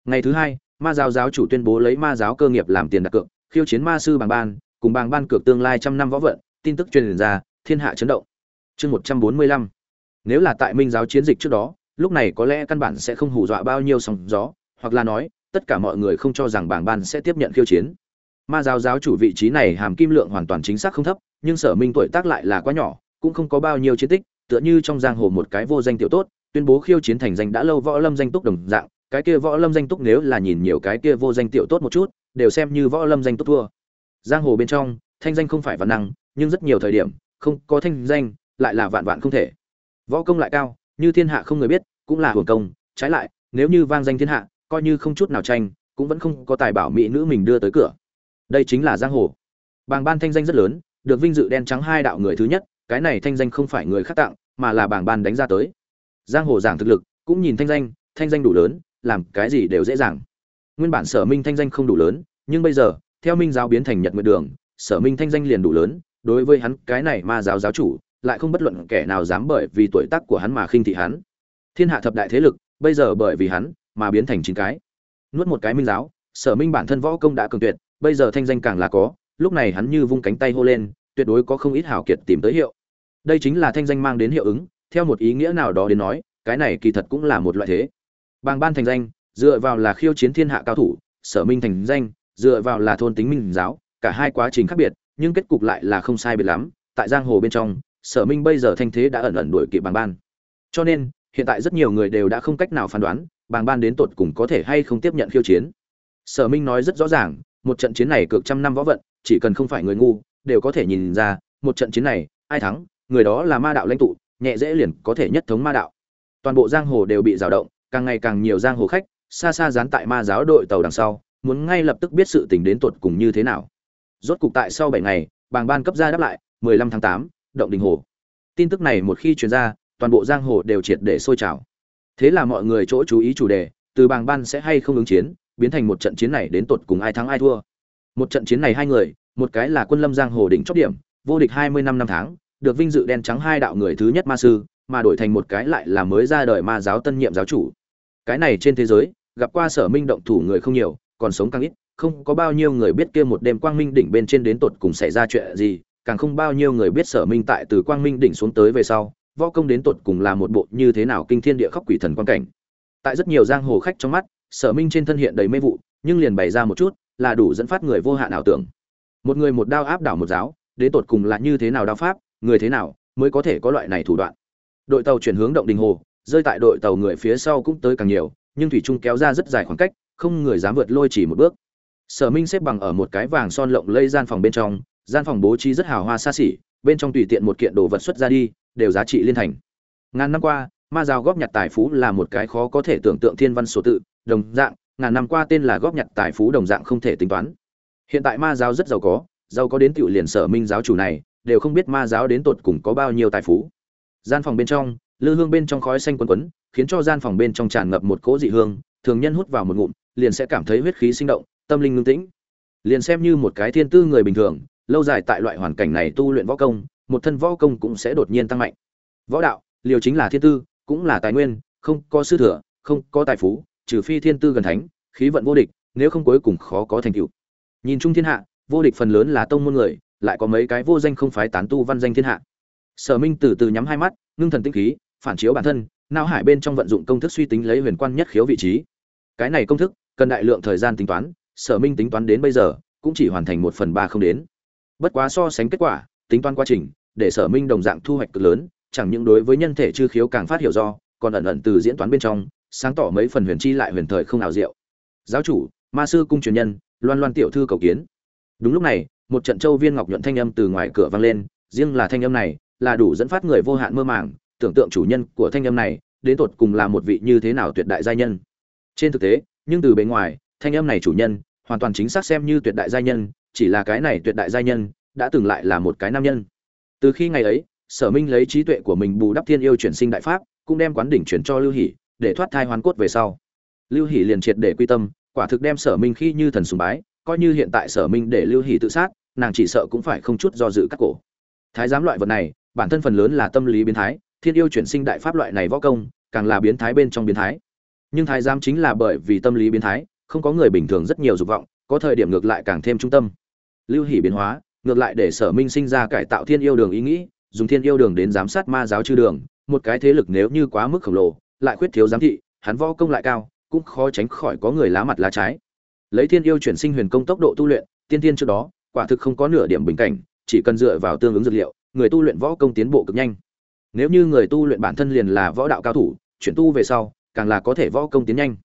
A: Ngày thứ hai, ma giáo giáo chủ tuyên bố lấy ma giáo cơ nghiệp làm tiền đặt cược, khiêu chiến ma sư bàng ban, cùng bàng ban cược tương lai trăm năm võ vận tin tức truyền ra, thiên hạ chấn động. Chương một trăm bốn mươi lăm. Nếu là tại minh giáo chiến dịch trước đó, lúc này có lẽ căn bản sẽ không hù dọa bao nhiêu sóng gió, hoặc là nói, tất cả mọi người không cho rằng bảng ban sẽ tiếp nhận khiêu chiến. Ma giáo giáo chủ vị trí này hàm kim lượng hoàn toàn chính xác không thấp, nhưng sở minh tuổi tác lại là quá nhỏ, cũng không có bao nhiêu chiến tích, tựa như trong giang hồ một cái vô danh tiểu tốt, tuyên bố khiêu chiến thành danh đã lâu võ lâm danh túc đồng dạng, cái kia võ lâm danh túc nếu là nhìn nhiều cái kia vô danh tiểu tốt một chút, đều xem như võ lâm danh túc thua. Giang hồ bên trong, thanh danh không phải văn năng nhưng rất nhiều thời điểm, không có thanh danh, lại là vạn vạn không thể. Võ công lại cao, như thiên hạ không người biết, cũng là hưởng công. Trái lại, nếu như vang danh thiên hạ, coi như không chút nào tranh, cũng vẫn không có tài bảo mỹ nữ mình đưa tới cửa. Đây chính là giang hồ. Bàng ban thanh danh rất lớn, được vinh dự đen trắng hai đạo người thứ nhất, cái này thanh danh không phải người khác tặng, mà là bàng ban đánh ra tới. Giang hồ giảng thực lực, cũng nhìn thanh danh thanh danh đủ lớn, làm cái gì đều dễ dàng. Nguyên bản sở minh thanh danh không đủ lớn, nhưng bây giờ, theo minh giáo biến thành nhật nguyệt đường, sở minh thanh danh liền đủ lớn đối với hắn, cái này ma giáo giáo chủ, lại không bất luận kẻ nào dám bởi vì tuổi tác của hắn mà khinh thị hắn. Thiên hạ thập đại thế lực, bây giờ bởi vì hắn mà biến thành chín cái. Nuốt một cái minh giáo, sở minh bản thân võ công đã cường tuyệt, bây giờ thanh danh càng là có, lúc này hắn như vung cánh tay hô lên, tuyệt đối có không ít hảo kiệt tìm tới hiệu. Đây chính là thanh danh mang đến hiệu ứng, theo một ý nghĩa nào đó đến nói, cái này kỳ thật cũng là một loại thế. Bàng ban thành danh, dựa vào là khiêu chiến thiên hạ cao thủ, sở minh thành danh, dựa vào là thôn tính minh giáo, cả hai quá trình khác biệt nhưng kết cục lại là không sai biệt lắm, tại giang hồ bên trong, sở minh bây giờ thanh thế đã ẩn ẩn đuổi kịp bàng ban. Cho nên, hiện tại rất nhiều người đều đã không cách nào phán đoán, bàng ban đến tột cùng có thể hay không tiếp nhận khiêu chiến. Sở minh nói rất rõ ràng, một trận chiến này cược trăm năm võ vận, chỉ cần không phải người ngu, đều có thể nhìn ra, một trận chiến này, ai thắng, người đó là ma đạo lãnh tụ, nhẹ dễ liền có thể nhất thống ma đạo. Toàn bộ giang hồ đều bị rào động, càng ngày càng nhiều giang hồ khách, xa xa dán tại ma giáo đội tàu đằng sau, muốn ngay lập tức biết sự tình đến tột cùng như thế nào rốt cục tại sau bảy ngày bàng ban cấp ra đáp lại 15 tháng 8, động đình hồ. Tin tức này một khi truyền ra toàn bộ giang hồ đều triệt để sôi trào. Thế là mọi người chỗ chú ý chủ đề từ bàng ban sẽ hay không ứng chiến biến thành một trận chiến này đến tột cùng ai thắng ai thua. Một trận chiến này hai người một cái là quân lâm giang hồ đỉnh chót điểm vô địch hai mươi năm năm tháng được vinh dự đen trắng hai đạo người thứ nhất ma sư mà đổi thành một cái lại là mới ra đời ma giáo tân nhiệm giáo chủ. Cái này trên thế giới gặp qua sở minh động thủ người không nhiều còn sống càng ít không có bao nhiêu người biết kia một đêm quang minh đỉnh bên trên đến tột cùng xảy ra chuyện gì, càng không bao nhiêu người biết sở minh tại từ quang minh đỉnh xuống tới về sau, võ công đến tột cùng là một bộ như thế nào kinh thiên địa khóc quỷ thần quan cảnh. Tại rất nhiều giang hồ khách trong mắt, sở minh trên thân hiện đầy mê vụ, nhưng liền bày ra một chút, là đủ dẫn phát người vô hạn ảo tưởng. Một người một đao áp đảo một giáo, đến tột cùng là như thế nào đao pháp, người thế nào, mới có thể có loại này thủ đoạn. Đội tàu chuyển hướng động đình hồ, rơi tại đội tàu người phía sau cũng tới càng nhiều, nhưng thủy trung kéo ra rất dài khoảng cách, không người dám vượt lôi chỉ một bước sở minh xếp bằng ở một cái vàng son lộng lây gian phòng bên trong, gian phòng bố trí rất hào hoa xa xỉ, bên trong tùy tiện một kiện đồ vật xuất ra đi, đều giá trị liên thành. Ngàn năm qua, ma giáo góp nhặt tài phú là một cái khó có thể tưởng tượng thiên văn số tự, đồng dạng, ngàn năm qua tên là góp nhặt tài phú đồng dạng không thể tính toán. Hiện tại ma giáo rất giàu có giàu có đến tiểu liền sở minh giáo chủ này, đều không biết ma giáo đến tột cùng có bao nhiêu tài phú. Gian phòng bên trong, lư hương bên trong khói xanh quấn quấn, khiến cho gian phòng bên trong tràn ngập một cỗ dị hương, thường nhân hút vào một ngụm, liền sẽ cảm thấy huyết khí sinh động tâm linh ngưng tĩnh. Liền xem như một cái thiên tư người bình thường, lâu dài tại loại hoàn cảnh này tu luyện võ công, một thân võ công cũng sẽ đột nhiên tăng mạnh. Võ đạo, liều chính là thiên tư, cũng là tài nguyên, không có sư thừa, không có tài phú, trừ phi thiên tư gần thánh, khí vận vô địch, nếu không cuối cùng khó có thành tựu. Nhìn chung thiên hạ, vô địch phần lớn là tông môn người, lại có mấy cái vô danh không phái tán tu văn danh thiên hạ. Sở minh từ từ nhắm hai mắt, ngưng thần tinh khí, phản chiếu bản thân, não hải bên trong vận dụng công thức suy tính lấy huyền quan nhất khiếu vị trí. Cái này công thức cần đại lượng thời gian tính toán sở minh tính toán đến bây giờ, cũng chỉ hoàn thành một phần ba không đến. Bất quá so sánh kết quả, tính toán quá trình, để sở minh đồng dạng thu hoạch cực lớn, chẳng những đối với nhân thể chư khiếu càng phát hiểu do, còn ẩn ẩn từ diễn toán bên trong, sáng tỏ mấy phần huyền chi lại huyền thời không ảo diệu. Giáo chủ, ma sư cung truyền nhân, loan loan tiểu thư cầu kiến. Đúng lúc này, một trận châu viên ngọc nhuận thanh âm từ ngoài cửa vang lên, riêng là thanh âm này, là đủ dẫn phát người vô hạn mơ màng, tưởng tượng chủ nhân của thanh âm này, đến tột cùng là một vị như thế nào tuyệt đại gia nhân. Trên thực tế, nhưng từ bề ngoài, thanh âm này chủ nhân hoàn toàn chính xác xem như tuyệt đại gia nhân, chỉ là cái này tuyệt đại gia nhân đã từng lại là một cái nam nhân. Từ khi ngày ấy, sở minh lấy trí tuệ của mình bù đắp thiên yêu chuyển sinh đại pháp, cũng đem quán đỉnh chuyển cho lưu hỷ, để thoát thai hoàn cốt về sau. Lưu hỷ liền triệt để quy tâm, quả thực đem sở minh khi như thần sùng bái, coi như hiện tại sở minh để lưu hỷ tự sát, nàng chỉ sợ cũng phải không chút do dự cắt cổ. Thái giám loại vật này, bản thân phần lớn là tâm lý biến thái, thiên yêu chuyển sinh đại pháp loại này võ công, càng là biến thái bên trong biến thái. Nhưng thái giám chính là bởi vì tâm lý biến thái không có người bình thường rất nhiều dục vọng, có thời điểm ngược lại càng thêm trung tâm. Lưu hỷ biến hóa, ngược lại để sở minh sinh ra cải tạo thiên yêu đường ý nghĩ, dùng thiên yêu đường đến giám sát ma giáo chư đường, một cái thế lực nếu như quá mức khổng lồ, lại khuyết thiếu giám thị, hắn võ công lại cao, cũng khó tránh khỏi có người lá mặt lá trái. Lấy thiên yêu chuyển sinh huyền công tốc độ tu luyện, tiên tiên trước đó, quả thực không có nửa điểm bình cảnh, chỉ cần dựa vào tương ứng dược liệu, người tu luyện võ công tiến bộ cực nhanh. Nếu như người tu luyện bản thân liền là võ đạo cao thủ, chuyển tu về sau, càng là có thể võ công tiến nhanh.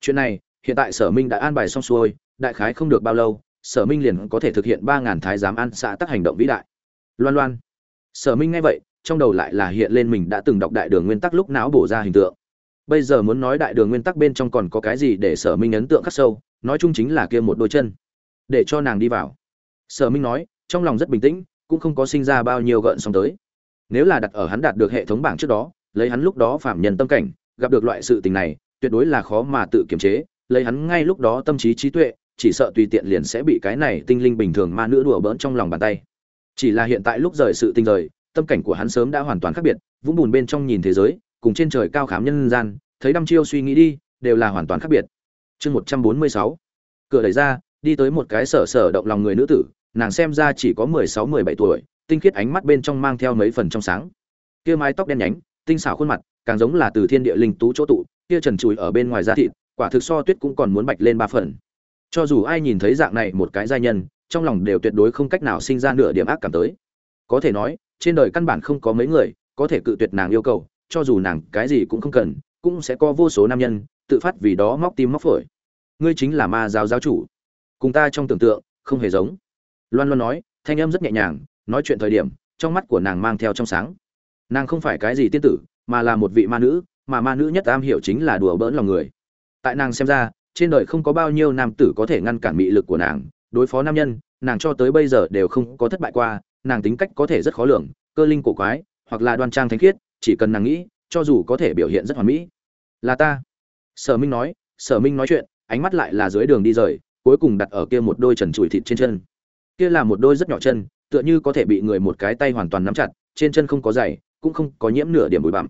A: Chuyện này hiện tại sở minh đã an bài xong xuôi, đại khái không được bao lâu, sở minh liền có thể thực hiện ba ngàn thái giám an xã tắc hành động vĩ đại. Loan loan. Sở minh nghe vậy, trong đầu lại là hiện lên mình đã từng đọc đại đường nguyên tắc lúc não bổ ra hình tượng. Bây giờ muốn nói đại đường nguyên tắc bên trong còn có cái gì để sở minh ấn tượng khắc sâu, nói chung chính là kia một đôi chân. Để cho nàng đi vào. Sở minh nói, trong lòng rất bình tĩnh, cũng không có sinh ra bao nhiêu gợn sóng tới. Nếu là đặt ở hắn đạt được hệ thống bảng trước đó, lấy hắn lúc đó phạm nhân tâm cảnh, gặp được loại sự tình này, tuyệt đối là khó mà tự kiềm chế lấy hắn ngay lúc đó tâm trí trí tuệ, chỉ sợ tùy tiện liền sẽ bị cái này tinh linh bình thường ma nữ đùa bỡn trong lòng bàn tay. Chỉ là hiện tại lúc rời sự tinh rời, tâm cảnh của hắn sớm đã hoàn toàn khác biệt, vũng bùn bên trong nhìn thế giới, cùng trên trời cao khám nhân gian, thấy đăm chiêu suy nghĩ đi, đều là hoàn toàn khác biệt. Chương một trăm bốn mươi sáu. Cửa đẩy ra, đi tới một cái sở sở động lòng người nữ tử, nàng xem ra chỉ có mười sáu, mười bảy tuổi, tinh khiết ánh mắt bên trong mang theo mấy phần trong sáng. Kia mái tóc đen nhánh, tinh xảo khuôn mặt, càng giống là từ thiên địa linh tú chỗ tụ, kia trần trụi ở bên ngoài da thịt quả thực so tuyết cũng còn muốn bạch lên ba phần. Cho dù ai nhìn thấy dạng này một cái giai nhân, trong lòng đều tuyệt đối không cách nào sinh ra nửa điểm ác cảm tới. Có thể nói, trên đời căn bản không có mấy người có thể cự tuyệt nàng yêu cầu, cho dù nàng cái gì cũng không cần, cũng sẽ có vô số nam nhân tự phát vì đó móc tim móc phổi. Ngươi chính là ma giáo giáo chủ. Cùng ta trong tưởng tượng, không hề giống. Loan loan nói, thanh âm rất nhẹ nhàng, nói chuyện thời điểm, trong mắt của nàng mang theo trong sáng. Nàng không phải cái gì tiên tử, mà là một vị ma nữ, mà ma nữ nhất am hiểu chính là đùa bỡn lòng người tại nàng xem ra, trên đời không có bao nhiêu nam tử có thể ngăn cản mị lực của nàng, đối phó nam nhân, nàng cho tới bây giờ đều không có thất bại qua, nàng tính cách có thể rất khó lường, cơ linh cổ quái, hoặc là đoan trang thánh khiết, chỉ cần nàng nghĩ, cho dù có thể biểu hiện rất hoàn mỹ. Là ta. Sở minh nói, sở minh nói chuyện, ánh mắt lại là dưới đường đi rời, cuối cùng đặt ở kia một đôi trần trụi thịt trên chân. Kia là một đôi rất nhỏ chân, tựa như có thể bị người một cái tay hoàn toàn nắm chặt, trên chân không có giày, cũng không có nhiễm nửa điểm bụi bặm.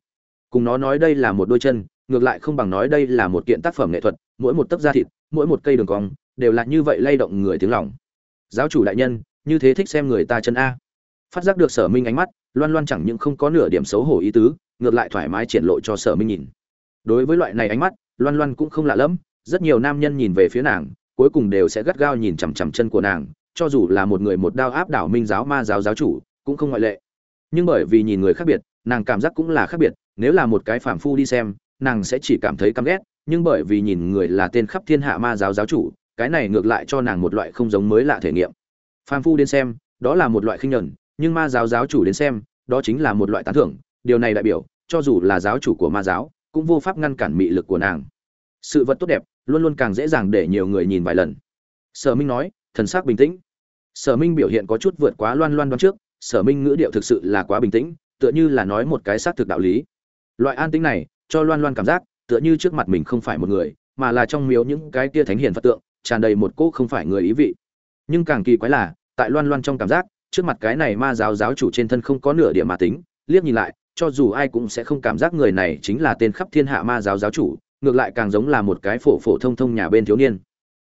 A: Cùng nó nói đây là một đôi chân ngược lại không bằng nói đây là một kiện tác phẩm nghệ thuật, mỗi một tấc da thịt, mỗi một cây đường cong, đều là như vậy lay động người tiếng lòng. Giáo chủ đại nhân, như thế thích xem người ta chân a. Phát giác được sở minh ánh mắt, loan loan chẳng những không có nửa điểm xấu hổ ý tứ, ngược lại thoải mái triển lộ cho sở minh nhìn. Đối với loại này ánh mắt, loan loan cũng không lạ lẫm, rất nhiều nam nhân nhìn về phía nàng, cuối cùng đều sẽ gắt gao nhìn chằm chằm chân của nàng, cho dù là một người một đao áp đảo minh giáo ma giáo giáo chủ, cũng không ngoại lệ. Nhưng bởi vì nhìn người khác biệt, nàng cảm giác cũng là khác biệt, nếu là một cái phản phu đi xem nàng sẽ chỉ cảm thấy căm ghét, nhưng bởi vì nhìn người là tên khắp thiên hạ ma giáo giáo chủ, cái này ngược lại cho nàng một loại không giống mới lạ thể nghiệm. Phàm phu đến xem, đó là một loại khinh nhẫn, nhưng ma giáo giáo chủ đến xem, đó chính là một loại tán thưởng, điều này đại biểu, cho dù là giáo chủ của ma giáo, cũng vô pháp ngăn cản mị lực của nàng. Sự vật tốt đẹp, luôn luôn càng dễ dàng để nhiều người nhìn vài lần. Sở minh nói, thần sắc bình tĩnh. Sở minh biểu hiện có chút vượt quá loan loan đoán trước, sở minh ngữ điệu thực sự là quá bình tĩnh, tựa như là nói một cái xác thực đạo lý. Loại an tĩnh này cho loan loan cảm giác, tựa như trước mặt mình không phải một người, mà là trong miếu những cái kia thánh hiền phật tượng, tràn đầy một cỗ không phải người ý vị. Nhưng càng kỳ quái là, tại loan loan trong cảm giác, trước mặt cái này ma giáo giáo chủ trên thân không có nửa điểm mà tính, liếc nhìn lại, cho dù ai cũng sẽ không cảm giác người này chính là tên khắp thiên hạ ma giáo giáo chủ, ngược lại càng giống là một cái phổ phổ thông thông nhà bên thiếu niên.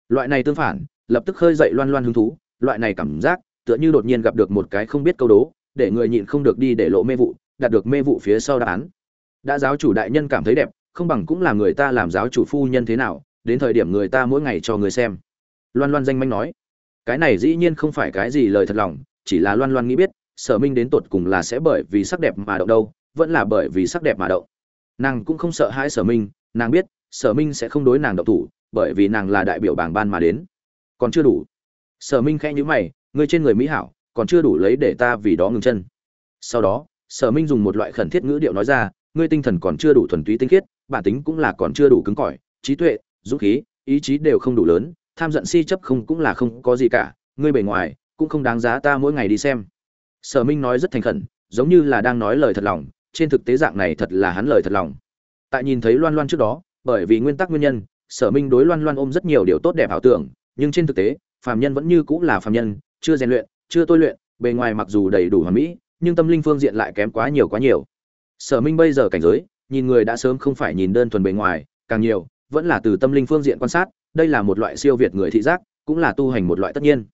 A: Loại này tương phản, lập tức khơi dậy loan loan hứng thú, loại này cảm giác, tựa như đột nhiên gặp được một cái không biết câu đố, để người nhịn không được đi để lộ mê vụ, đạt được mê vụ phía sau đáp án đã giáo chủ đại nhân cảm thấy đẹp, không bằng cũng là người ta làm giáo chủ phu nhân thế nào, đến thời điểm người ta mỗi ngày cho người xem. Loan loan danh manh nói. Cái này dĩ nhiên không phải cái gì lời thật lòng, chỉ là loan loan nghĩ biết, sở minh đến tột cùng là sẽ bởi vì sắc đẹp mà động đâu, vẫn là bởi vì sắc đẹp mà động. Nàng cũng không sợ hãi sở minh, nàng biết, sở minh sẽ không đối nàng động thủ, bởi vì nàng là đại biểu bảng ban mà đến. Còn chưa đủ. Sở minh khẽ nhữ mày, ngươi trên người mỹ hảo, còn chưa đủ lấy để ta vì đó ngừng chân. Sau đó, sở minh dùng một loại khẩn thiết ngữ điệu nói ra ngươi tinh thần còn chưa đủ thuần túy tinh khiết, bản tính cũng là còn chưa đủ cứng cỏi, trí tuệ, dũng khí, ý chí đều không đủ lớn, tham giận si chấp không cũng là không có gì cả, ngươi bề ngoài cũng không đáng giá ta mỗi ngày đi xem. Sở minh nói rất thành khẩn, giống như là đang nói lời thật lòng, trên thực tế dạng này thật là hắn lời thật lòng. Tại nhìn thấy loan loan trước đó, bởi vì nguyên tắc nguyên nhân, sở minh đối loan loan ôm rất nhiều điều tốt đẹp ảo tưởng, nhưng trên thực tế, phàm nhân vẫn như cũng là phàm nhân, chưa rèn luyện, chưa tôi luyện, bề ngoài mặc dù đầy đủ hoàn mỹ, nhưng tâm linh phương diện lại kém quá nhiều quá nhiều sở minh bây giờ cảnh giới, nhìn người đã sớm không phải nhìn đơn thuần bề ngoài, càng nhiều, vẫn là từ tâm linh phương diện quan sát, đây là một loại siêu việt người thị giác, cũng là tu hành một loại tất nhiên.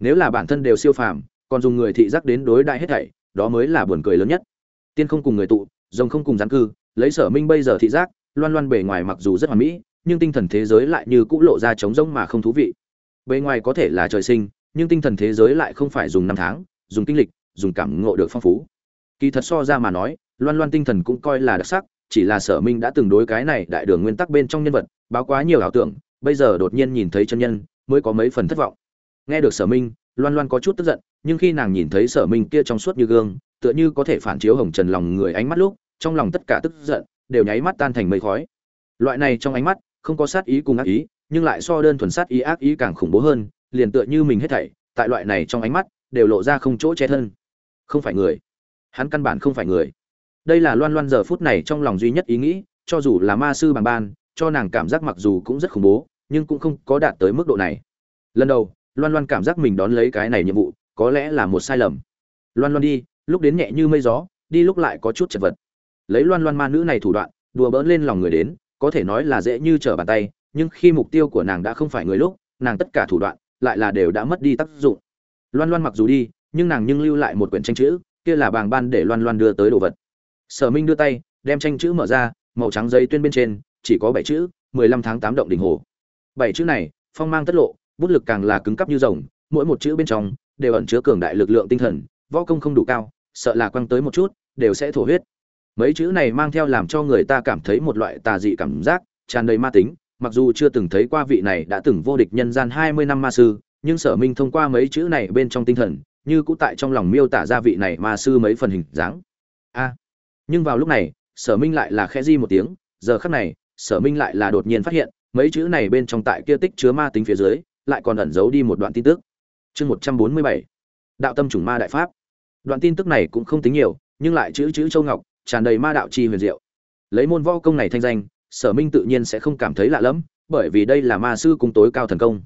A: Nếu là bản thân đều siêu phàm, còn dùng người thị giác đến đối đại hết thảy, đó mới là buồn cười lớn nhất. Tiên không cùng người tụ, rồng không cùng gián cư, lấy sở minh bây giờ thị giác, loan loan bề ngoài mặc dù rất hoàn mỹ, nhưng tinh thần thế giới lại như cũ lộ ra trống rỗng mà không thú vị. Bề ngoài có thể là trời sinh, nhưng tinh thần thế giới lại không phải dùng năm tháng, dùng kinh lịch, dùng cảm ngộ được phong phú. Kỳ thật so ra mà nói loan loan tinh thần cũng coi là đặc sắc, chỉ là sở minh đã từng đối cái này đại đường nguyên tắc bên trong nhân vật báo quá nhiều ảo tưởng, bây giờ đột nhiên nhìn thấy chân nhân, mới có mấy phần thất vọng. Nghe được sở minh, loan loan có chút tức giận, nhưng khi nàng nhìn thấy sở minh kia trong suốt như gương, tựa như có thể phản chiếu hồng trần lòng người ánh mắt lúc, trong lòng tất cả tức giận đều nháy mắt tan thành mây khói. Loại này trong ánh mắt, không có sát ý cùng ác ý, nhưng lại so đơn thuần sát ý ác ý càng khủng bố hơn, liền tựa như mình hết thảy, tại loại này trong ánh mắt, đều lộ ra không chỗ che thân. Không phải người. Hắn căn bản không phải người đây là loan loan giờ phút này trong lòng duy nhất ý nghĩ, cho dù là ma sư bằng ban, cho nàng cảm giác mặc dù cũng rất khủng bố, nhưng cũng không có đạt tới mức độ này. Lần đầu, loan loan cảm giác mình đón lấy cái này nhiệm vụ, có lẽ là một sai lầm. Loan loan đi, lúc đến nhẹ như mây gió, đi lúc lại có chút chật vật. Lấy loan loan ma nữ này thủ đoạn, đùa bỡn lên lòng người đến, có thể nói là dễ như trở bàn tay, nhưng khi mục tiêu của nàng đã không phải người lúc, nàng tất cả thủ đoạn, lại là đều đã mất đi tác dụng. Loan loan mặc dù đi, nhưng nàng nhưng lưu lại một quyển tranh chữ, kia là bàng ban để loan loan đưa tới đồ vật sở minh đưa tay, đem tranh chữ mở ra, màu trắng giấy tuyên bên trên, chỉ có bảy chữ, mười lăm tháng tám động đỉnh hồ. Bảy chữ này, phong mang tất lộ, bút lực càng là cứng cắp như rồng, mỗi một chữ bên trong, đều ẩn chứa cường đại lực lượng tinh thần, võ công không đủ cao, sợ là quăng tới một chút, đều sẽ thổ huyết. Mấy chữ này mang theo làm cho người ta cảm thấy một loại tà dị cảm giác, tràn đầy ma tính, mặc dù chưa từng thấy qua vị này đã từng vô địch nhân gian hai mươi năm ma sư, nhưng sở minh thông qua mấy chữ này bên trong tinh thần, như cũ tại trong lòng miêu tả ra vị này ma sư mấy phần hình dáng nhưng vào lúc này, sở minh lại là khe di một tiếng, giờ khắc này, sở minh lại là đột nhiên phát hiện, mấy chữ này bên trong tại kia tích chứa ma tính phía dưới, lại còn ẩn giấu đi một đoạn tin tức. Chương một trăm bốn mươi bảy, đạo tâm chủng ma đại pháp. Đoạn tin tức này cũng không tính nhiều, nhưng lại chữ chữ châu ngọc, tràn đầy ma đạo chi huyền diệu. Lấy môn võ công này thanh danh, sở minh tự nhiên sẽ không cảm thấy lạ lẫm, bởi vì đây là ma sư cung tối cao thần công.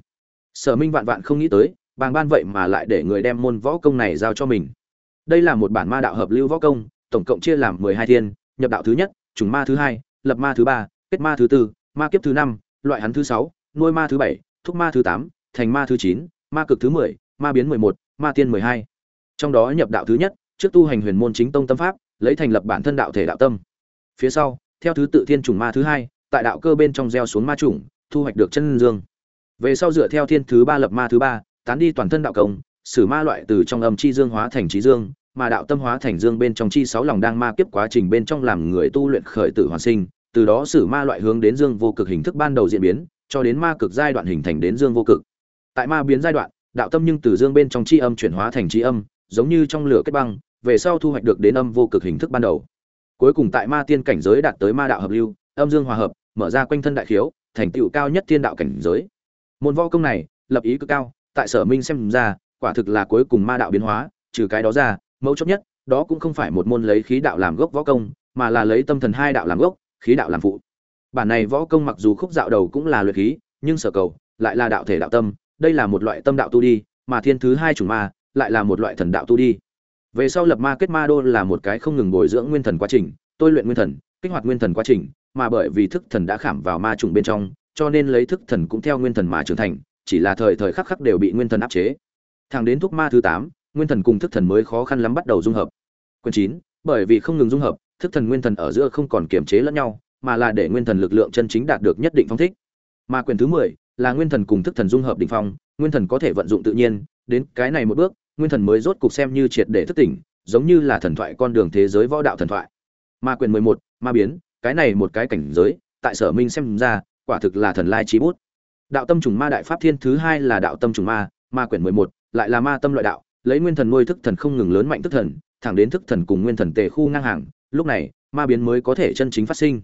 A: Sở minh vạn vạn không nghĩ tới, bàng ban vậy mà lại để người đem môn võ công này giao cho mình. Đây là một bản ma đạo hợp lưu võ công tổng cộng chia làm mười hai thiên nhập đạo thứ nhất trùng ma thứ hai lập ma thứ ba kết ma thứ tư ma kiếp thứ năm loại hắn thứ sáu nuôi ma thứ bảy thúc ma thứ tám thành ma thứ chín ma cực thứ mười ma biến mười một ma tiên mười hai. Trong đó nhập đạo thứ nhất trước tu hành huyền môn chính tông tâm pháp lấy thành lập bản thân đạo thể đạo tâm. Phía sau theo thứ tự thiên trùng ma thứ hai tại đạo cơ bên trong gieo xuống ma chủng, thu hoạch được chân dương. Về sau dựa theo thiên thứ ba lập ma thứ ba tán đi toàn thân đạo công sử ma loại từ trong âm chi dương hóa thành trí dương mà đạo tâm hóa thành dương bên trong chi sáu lòng đang ma kiếp quá trình bên trong làm người tu luyện khởi tử hoàn sinh, từ đó sử ma loại hướng đến dương vô cực hình thức ban đầu diễn biến, cho đến ma cực giai đoạn hình thành đến dương vô cực. Tại ma biến giai đoạn, đạo tâm nhưng từ dương bên trong chi âm chuyển hóa thành chi âm, giống như trong lửa kết băng, về sau thu hoạch được đến âm vô cực hình thức ban đầu. Cuối cùng tại ma tiên cảnh giới đạt tới ma đạo hợp lưu, âm dương hòa hợp, mở ra quanh thân đại khiếu, thành tựu cao nhất thiên đạo cảnh giới. Môn võ công này, lập ý cực cao, tại sở minh xem ra, quả thực là cuối cùng ma đạo biến hóa, trừ cái đó ra mấu chốt nhất, đó cũng không phải một môn lấy khí đạo làm gốc võ công, mà là lấy tâm thần hai đạo làm gốc, khí đạo làm phụ. Bản này võ công mặc dù khúc dạo đầu cũng là luyện khí, nhưng sở cầu lại là đạo thể đạo tâm, đây là một loại tâm đạo tu đi, mà thiên thứ hai chủng ma lại là một loại thần đạo tu đi. Về sau lập ma kết ma đô là một cái không ngừng bồi dưỡng nguyên thần quá trình, tôi luyện nguyên thần, kích hoạt nguyên thần quá trình, mà bởi vì thức thần đã khảm vào ma trùng bên trong, cho nên lấy thức thần cũng theo nguyên thần mà trưởng thành, chỉ là thời thời khắc khắc đều bị nguyên thần áp chế. Thẳng đến thuốc ma thứ tám nguyên thần cùng thức thần mới khó khăn lắm bắt đầu dung hợp. Quyền chín, bởi vì không ngừng dung hợp, thức thần nguyên thần ở giữa không còn kiềm chế lẫn nhau, mà là để nguyên thần lực lượng chân chính đạt được nhất định phong thích. Mà quyền thứ mười là nguyên thần cùng thức thần dung hợp đỉnh phong, nguyên thần có thể vận dụng tự nhiên, đến cái này một bước, nguyên thần mới rốt cục xem như triệt để thức tỉnh, giống như là thần thoại con đường thế giới võ đạo thần thoại. Ma quyền mười một, ma biến, cái này một cái cảnh giới, tại sở minh xem ra, quả thực là thần lai trí bút. Đạo tâm trùng ma đại pháp thiên thứ hai là đạo tâm trùng ma ma quyển mười một lại là ma tâm loại đạo lấy nguyên thần nuôi thức thần không ngừng lớn mạnh thức thần, thẳng đến thức thần cùng nguyên thần tề khu ngang hàng, lúc này, ma biến mới có thể chân chính phát sinh.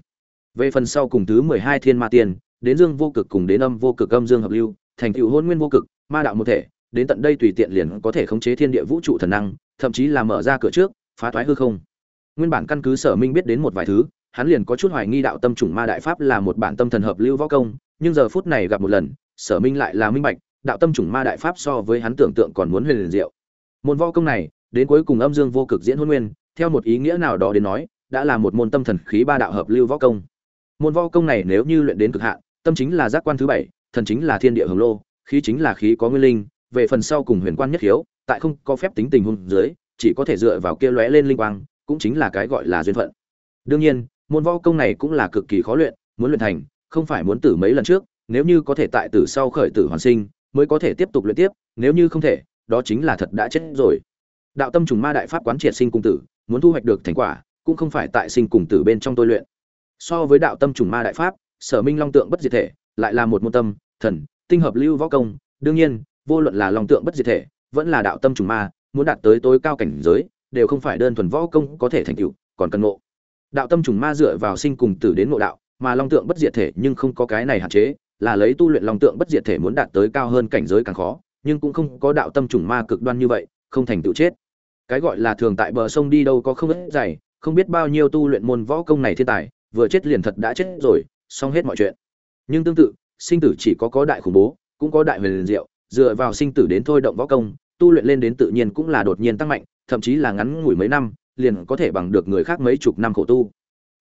A: Về phần sau cùng thứ mười hai thiên ma tiên, đến dương vô cực cùng đến âm vô cực âm dương hợp lưu, thành tựu hôn nguyên vô cực, ma đạo một thể, đến tận đây tùy tiện liền có thể khống chế thiên địa vũ trụ thần năng, thậm chí là mở ra cửa trước, phá thoái hư không. Nguyên bản căn cứ sở minh biết đến một vài thứ, hắn liền có chút hoài nghi đạo tâm chủng ma đại pháp là một bản tâm thần hợp lưu võ công, nhưng giờ phút này gặp một lần, sở minh lại là minh bạch, đạo tâm chủng ma đại pháp so với hắn tưởng tượng còn muốn huyền liền diệu môn võ công này đến cuối cùng âm dương vô cực diễn hôn nguyên theo một ý nghĩa nào đó đến nói đã là một môn tâm thần khí ba đạo hợp lưu võ công. Môn võ công này nếu như luyện đến cực hạn tâm chính là giác quan thứ bảy thần chính là thiên địa hồng lô khí chính là khí có nguyên linh về phần sau cùng huyền quan nhất khiếu, tại không có phép tính tình huống dưới chỉ có thể dựa vào kia lóe lên linh quang cũng chính là cái gọi là duyên phận. Đương nhiên môn võ công này cũng là cực kỳ khó luyện muốn luyện thành không phải muốn tử mấy lần trước nếu như có thể tại tử sau khởi tử hoàn sinh mới có thể tiếp tục luyện tiếp nếu như không thể đó chính là thật đã chết rồi. Đạo tâm trùng ma đại pháp quán triệt sinh cùng tử, muốn thu hoạch được thành quả, cũng không phải tại sinh cùng tử bên trong tôi luyện. So với đạo tâm trùng ma đại pháp, sở minh long tượng bất diệt thể, lại là một môn tâm, thần, tinh hợp lưu võ công. Đương nhiên, vô luận là long tượng bất diệt thể, vẫn là đạo tâm trùng ma, muốn đạt tới tối cao cảnh giới, đều không phải đơn thuần võ công có thể thành tựu, còn cần ngộ. Đạo tâm trùng ma dựa vào sinh cùng tử đến ngộ đạo, mà long tượng bất diệt thể nhưng không có cái này hạn chế, là lấy tu luyện long tượng bất diệt thể muốn đạt tới cao hơn cảnh giới càng khó nhưng cũng không có đạo tâm trùng ma cực đoan như vậy, không thành tựu chết. Cái gọi là thường tại bờ sông đi đâu có không ít dày, không biết bao nhiêu tu luyện môn võ công này thiên tài, vừa chết liền thật đã chết rồi, xong hết mọi chuyện. Nhưng tương tự, sinh tử chỉ có có đại khủng bố, cũng có đại huyền diệu, dựa vào sinh tử đến thôi động võ công, tu luyện lên đến tự nhiên cũng là đột nhiên tăng mạnh, thậm chí là ngắn ngủi mấy năm, liền có thể bằng được người khác mấy chục năm khổ tu.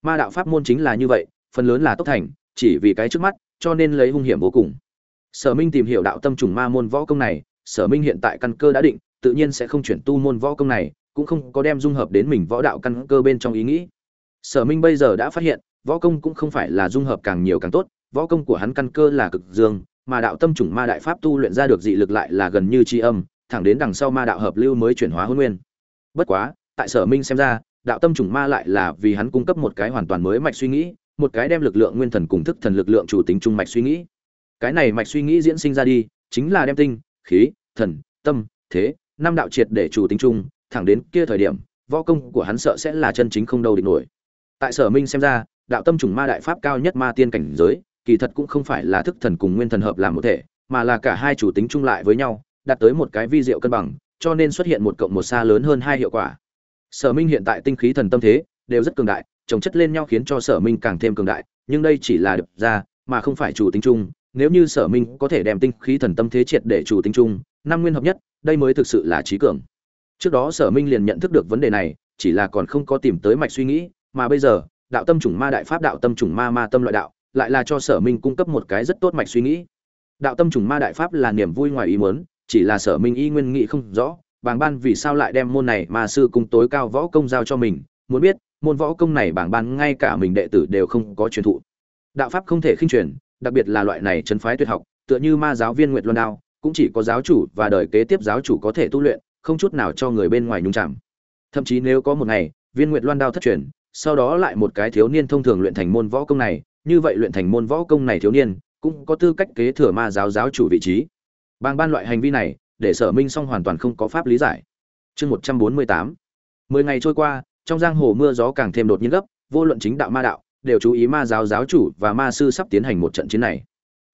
A: Ma đạo pháp môn chính là như vậy, phần lớn là tốt thành, chỉ vì cái trước mắt, cho nên lấy hung hiểm vô cùng sở minh tìm hiểu đạo tâm trùng ma môn võ công này, sở minh hiện tại căn cơ đã định, tự nhiên sẽ không chuyển tu môn võ công này, cũng không có đem dung hợp đến mình võ đạo căn cơ bên trong ý nghĩ. Sở minh bây giờ đã phát hiện, võ công cũng không phải là dung hợp càng nhiều càng tốt, võ công của hắn căn cơ là cực dương, mà đạo tâm trùng ma đại pháp tu luyện ra được dị lực lại là gần như tri âm, thẳng đến đằng sau ma đạo hợp lưu mới chuyển hóa hôn nguyên. Bất quá, tại sở minh xem ra, đạo tâm trùng ma lại là vì hắn cung cấp một cái hoàn toàn mới mạch suy nghĩ, một cái đem lực lượng nguyên thần cùng thức thần lực lượng chủ tính trung mạch suy nghĩ cái này mạch suy nghĩ diễn sinh ra đi, chính là đem tinh, khí, thần, tâm, thế, năm đạo triệt để chủ tính chung, thẳng đến kia thời điểm, võ công của hắn sợ sẽ là chân chính không đâu địch nổi. Tại sở minh xem ra, đạo tâm trùng ma đại pháp cao nhất ma tiên cảnh giới, kỳ thật cũng không phải là thức thần cùng nguyên thần hợp làm một thể, mà là cả hai chủ tính chung lại với nhau, đạt tới một cái vi diệu cân bằng, cho nên xuất hiện một cộng một xa lớn hơn hai hiệu quả. Sở minh hiện tại tinh khí thần tâm thế, đều rất cường đại, chồng chất lên nhau khiến cho sở minh càng thêm cường đại, nhưng đây chỉ là được ra, mà không phải chủ tính chung nếu như sở minh có thể đem tinh khí thần tâm thế triệt để chủ tinh chung năm nguyên hợp nhất, đây mới thực sự là trí cường. Trước đó sở minh liền nhận thức được vấn đề này, chỉ là còn không có tìm tới mạch suy nghĩ, mà bây giờ, đạo tâm chủng ma đại pháp, đạo tâm chủng ma ma tâm loại đạo, lại là cho sở minh cung cấp một cái rất tốt mạch suy nghĩ. Đạo tâm chủng ma đại pháp là niềm vui ngoài ý muốn, chỉ là sở minh y nguyên nghị không rõ bảng ban vì sao lại đem môn này mà sư cung tối cao võ công giao cho mình, muốn biết, môn võ công này bảng ban ngay cả mình đệ tử đều không có truyền thụ. Đạo pháp không thể khinh truyền đặc biệt là loại này chân phái tuyệt học, tựa như ma giáo viên nguyệt loan đao, cũng chỉ có giáo chủ và đời kế tiếp giáo chủ có thể tu luyện, không chút nào cho người bên ngoài nhúng chạm. Thậm chí nếu có một ngày, viên nguyệt loan đao thất truyền, sau đó lại một cái thiếu niên thông thường luyện thành môn võ công này, như vậy luyện thành môn võ công này thiếu niên, cũng có tư cách kế thừa ma giáo giáo chủ vị trí. Bang ban loại hành vi này, để sở minh song hoàn toàn không có pháp lý giải. Chương một trăm bốn mươi tám. Mười ngày trôi qua, trong giang hồ mưa gió càng thêm đột nhiên gấp, vô luận chính đạo ma đạo đều chú ý ma giáo giáo chủ và ma sư sắp tiến hành một trận chiến này.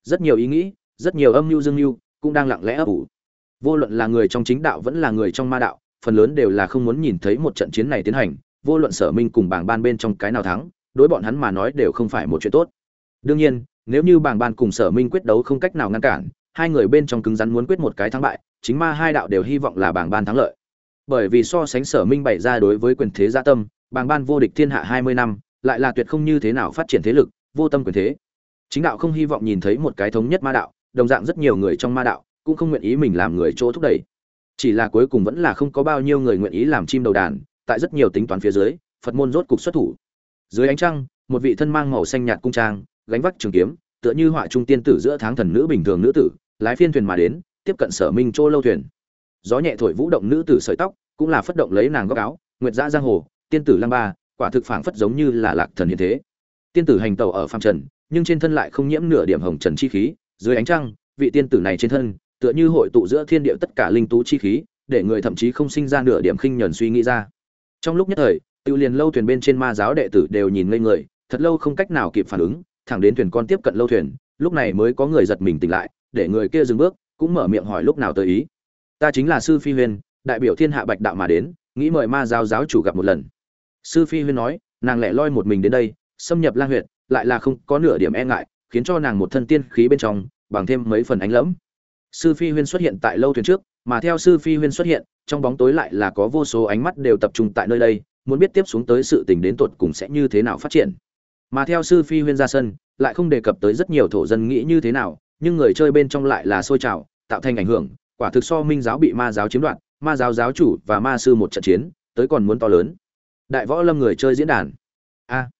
A: Rất nhiều ý nghĩ, rất nhiều âm mưu dương mưu cũng đang lặng lẽ ấp ủ. Vô luận là người trong chính đạo vẫn là người trong ma đạo, phần lớn đều là không muốn nhìn thấy một trận chiến này tiến hành, vô luận sở minh cùng bảng ban bên trong cái nào thắng, đối bọn hắn mà nói đều không phải một chuyện tốt. Đương nhiên, nếu như bảng ban cùng sở minh quyết đấu không cách nào ngăn cản, hai người bên trong cứng rắn muốn quyết một cái thắng bại, chính ma hai đạo đều hy vọng là bảng ban thắng lợi. Bởi vì so sánh sở minh bày ra đối với quyền thế gia tâm bảng ban vô địch thiên hạ hai mươi năm lại là tuyệt không như thế nào phát triển thế lực, vô tâm quyền thế. Chính đạo không hy vọng nhìn thấy một cái thống nhất ma đạo, đồng dạng rất nhiều người trong ma đạo cũng không nguyện ý mình làm người chỗ thúc đẩy. Chỉ là cuối cùng vẫn là không có bao nhiêu người nguyện ý làm chim đầu đàn, tại rất nhiều tính toán phía dưới, phật môn rốt cục xuất thủ. Dưới ánh trăng, một vị thân mang màu xanh nhạt cung trang, gánh vác trường kiếm, tựa như họa trung tiên tử giữa tháng thần nữ bình thường nữ tử, lái phiên thuyền mà đến, tiếp cận sở minh chỗ lâu thuyền. Gió nhẹ thổi vũ động nữ tử sợi tóc, cũng là phất động lấy nàng góc áo, nguyệt dã giang hồ, tiên tử lăng ba quả thực phảng phất giống như là lạc thần hiện thế. Tiên tử hành tàu ở phàm trần, nhưng trên thân lại không nhiễm nửa điểm hồng trần chi khí, dưới ánh trăng, vị tiên tử này trên thân, tựa như hội tụ giữa thiên địa tất cả linh tú chi khí, để người thậm chí không sinh ra nửa điểm khinh nhẫn suy nghĩ ra. Trong lúc nhất thời tự liền lâu thuyền bên trên ma giáo đệ tử đều nhìn ngây người, thật lâu không cách nào kịp phản ứng, thẳng đến thuyền con tiếp cận lâu thuyền, lúc này mới có người giật mình tỉnh lại, để người kia dừng bước, cũng mở miệng hỏi lúc nào tới ý. Ta chính là sư phi huyền, đại biểu thiên hạ bạch đạo mà đến, nghĩ mời ma giáo giáo chủ gặp một lần sư phi huyên nói, nàng lẻ loi một mình đến đây, xâm nhập lang huyệt, lại là không có nửa điểm e ngại, khiến cho nàng một thân tiên khí bên trong, bằng thêm mấy phần ánh lẫm. Sư phi huyên xuất hiện tại lâu thuyền trước, mà theo sư phi huyên xuất hiện, trong bóng tối lại là có vô số ánh mắt đều tập trung tại nơi đây, muốn biết tiếp xuống tới sự tình đến tột cùng sẽ như thế nào phát triển. Mà theo sư phi huyên ra sân, lại không đề cập tới rất nhiều thổ dân nghĩ như thế nào, nhưng người chơi bên trong lại là sôi trào, tạo thành ảnh hưởng, quả thực so minh giáo bị ma giáo chiếm đoạt, ma giáo giáo chủ và ma sư một trận chiến, tới còn muốn to lớn đại võ lâm người chơi diễn đàn. A,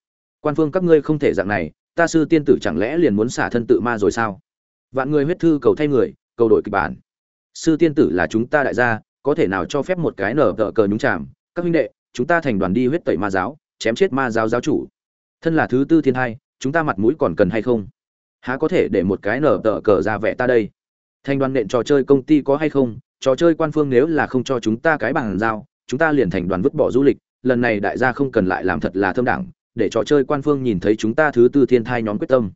A: quan phương các ngươi không thể dạng này, ta sư tiên tử chẳng lẽ liền muốn xả thân tự ma rồi sao? Vạn người huyết thư cầu thay người, cầu đổi kịch bản. Sư tiên tử là chúng ta đại gia, có thể nào cho phép một cái nở tờ cờ nhúng chàm? Các huynh đệ, chúng ta thành đoàn đi huyết tẩy ma giáo, chém chết ma giáo giáo chủ. Thân là thứ tư thiên hai chúng ta mặt mũi còn cần hay không? Há có thể để một cái nở tờ cờ ra vẻ ta đây? Thành đoàn nện trò chơi công ty có hay không? Trò chơi quan phương nếu là không cho chúng ta cái bàn giao, chúng ta liền thành đoàn vứt bỏ du lịch lần này đại gia không cần lại làm thật là thơm đẳng để trò chơi quan phương nhìn thấy chúng ta thứ tư thiên thai nhóm quyết tâm.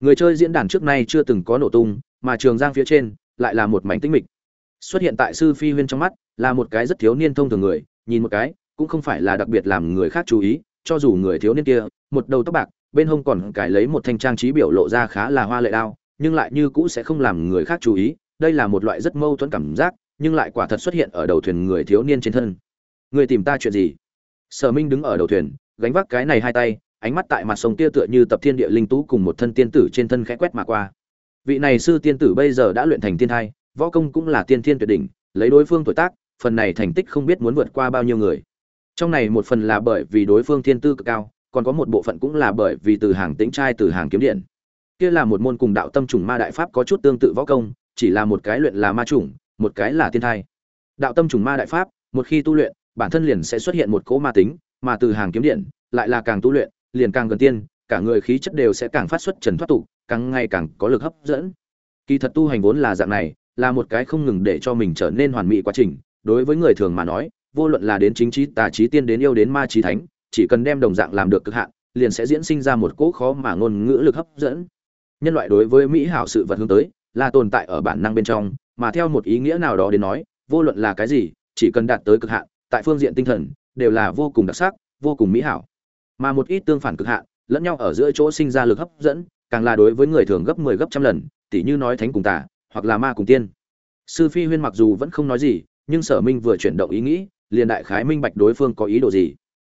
A: Người chơi diễn đàn trước nay chưa từng có nổ tung, mà trường giang phía trên lại là một mảnh tĩnh mịch. Xuất hiện tại sư phi huyên trong mắt là một cái rất thiếu niên thông thường người, nhìn một cái cũng không phải là đặc biệt làm người khác chú ý, cho dù người thiếu niên kia, một đầu tóc bạc, bên hông còn cài lấy một thanh trang trí biểu lộ ra khá là hoa lệ đao, nhưng lại như cũ sẽ không làm người khác chú ý, đây là một loại rất mâu thuẫn cảm giác, nhưng lại quả thật xuất hiện ở đầu thuyền người thiếu niên trên thân. Người tìm ta chuyện gì? Sở minh đứng ở đầu thuyền, gánh vác cái này hai tay, ánh mắt tại mặt sông kia tựa như tập thiên địa linh tú cùng một thân tiên tử trên thân khẽ quét mà qua. Vị này sư tiên tử bây giờ đã luyện thành tiên thai, võ công cũng là tiên thiên tuyệt đỉnh, lấy đối phương tuổi tác, phần này thành tích không biết muốn vượt qua bao nhiêu người. Trong này một phần là bởi vì đối phương thiên tư cực cao, còn có một bộ phận cũng là bởi vì từ hàng tĩnh trai, từ hàng kiếm điện. Kia là một môn cùng đạo tâm trùng ma đại pháp có chút tương tự võ công, chỉ là một cái luyện là ma chủng một cái là tiên thai. Đạo tâm trùng ma đại pháp, một khi tu luyện bản thân liền sẽ xuất hiện một cỗ ma tính, mà từ hàng kiếm điện, lại là càng tu luyện, liền càng gần tiên, cả người khí chất đều sẽ càng phát xuất trần thoát tục, càng ngày càng có lực hấp dẫn. Kỳ thật tu hành vốn là dạng này, là một cái không ngừng để cho mình trở nên hoàn mỹ quá trình, đối với người thường mà nói, vô luận là đến chính trí, tà trí, tiên đến yêu đến ma trí thánh, chỉ cần đem đồng dạng làm được cực hạn, liền sẽ diễn sinh ra một cỗ khó mà ngôn ngữ lực hấp dẫn. Nhân loại đối với mỹ hảo sự vật hướng tới, là tồn tại ở bản năng bên trong, mà theo một ý nghĩa nào đó đến nói, vô luận là cái gì, chỉ cần đạt tới cực hạn tại phương diện tinh thần, đều là vô cùng đặc sắc, vô cùng mỹ hảo. Mà một ít tương phản cực hạn, lẫn nhau ở giữa chỗ sinh ra lực hấp dẫn, càng là đối với người thường gấp 10 gấp trăm lần, tỉ như nói thánh cùng tà, hoặc là ma cùng tiên. Sư phi huyên mặc dù vẫn không nói gì, nhưng sở minh vừa chuyển động ý nghĩ, liền đại khái minh bạch đối phương có ý đồ gì.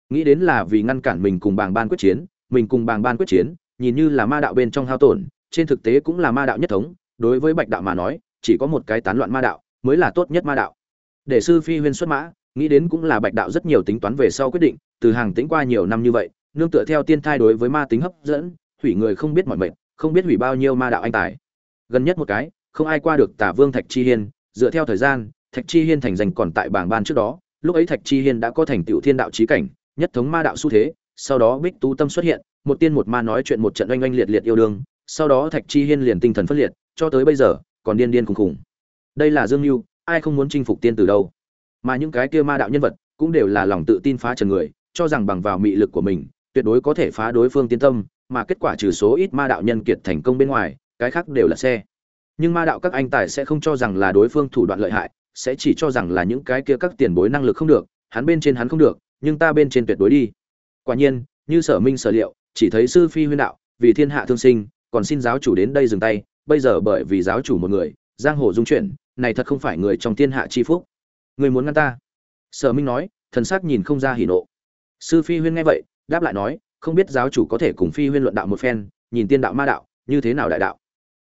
A: Nghĩ đến là vì ngăn cản mình cùng bàng ban quyết chiến, mình cùng bàng ban quyết chiến, nhìn như là ma đạo bên trong hao tổn, trên thực tế cũng là ma đạo nhất thống, đối với bạch đạo mà nói, chỉ có một cái tán loạn ma đạo mới là tốt nhất ma đạo. Để sư phi huyên xuất mã nghĩ đến cũng là bạch đạo rất nhiều tính toán về sau quyết định, từ hàng tính qua nhiều năm như vậy, nương tựa theo tiên thai đối với ma tính hấp dẫn, hủy người không biết mọi mệnh, không biết hủy bao nhiêu ma đạo anh tài. Gần nhất một cái, không ai qua được tả vương thạch chi hiên, dựa theo thời gian, thạch chi hiên thành danh còn tại bảng ban trước đó, lúc ấy thạch chi hiên đã có thành tựu thiên đạo trí cảnh, nhất thống ma đạo xu thế, sau đó bích tú tâm xuất hiện, một tiên một ma nói chuyện một trận oanh oanh liệt liệt yêu đương, sau đó thạch chi hiên liền tinh thần phân liệt, cho tới bây giờ, còn điên điên khùng khùng. Đây là dương mưu ai không muốn chinh phục tiên từ đâu? Mà những cái kia ma đạo nhân vật cũng đều là lòng tự tin phá trần người, cho rằng bằng vào mị lực của mình, tuyệt đối có thể phá đối phương tiên tâm, mà kết quả trừ số ít ma đạo nhân kiệt thành công bên ngoài, cái khác đều là xe. Nhưng ma đạo các anh tài sẽ không cho rằng là đối phương thủ đoạn lợi hại, sẽ chỉ cho rằng là những cái kia các tiền bối năng lực không được, hắn bên trên hắn không được, nhưng ta bên trên tuyệt đối đi. Quả nhiên, như sở minh sở liệu, chỉ thấy sư phi huyên đạo, vì thiên hạ thương sinh, còn xin giáo chủ đến đây dừng tay, bây giờ bởi vì giáo chủ một người, giang hồ dung chuyển, này thật không phải người trong thiên hạ chi phúc người muốn ngăn ta? Sở minh nói, thần sắc nhìn không ra hỉ nộ. Sư phi huyên nghe vậy, đáp lại nói, không biết giáo chủ có thể cùng phi huyên luận đạo một phen, nhìn tiên đạo ma đạo, như thế nào đại đạo?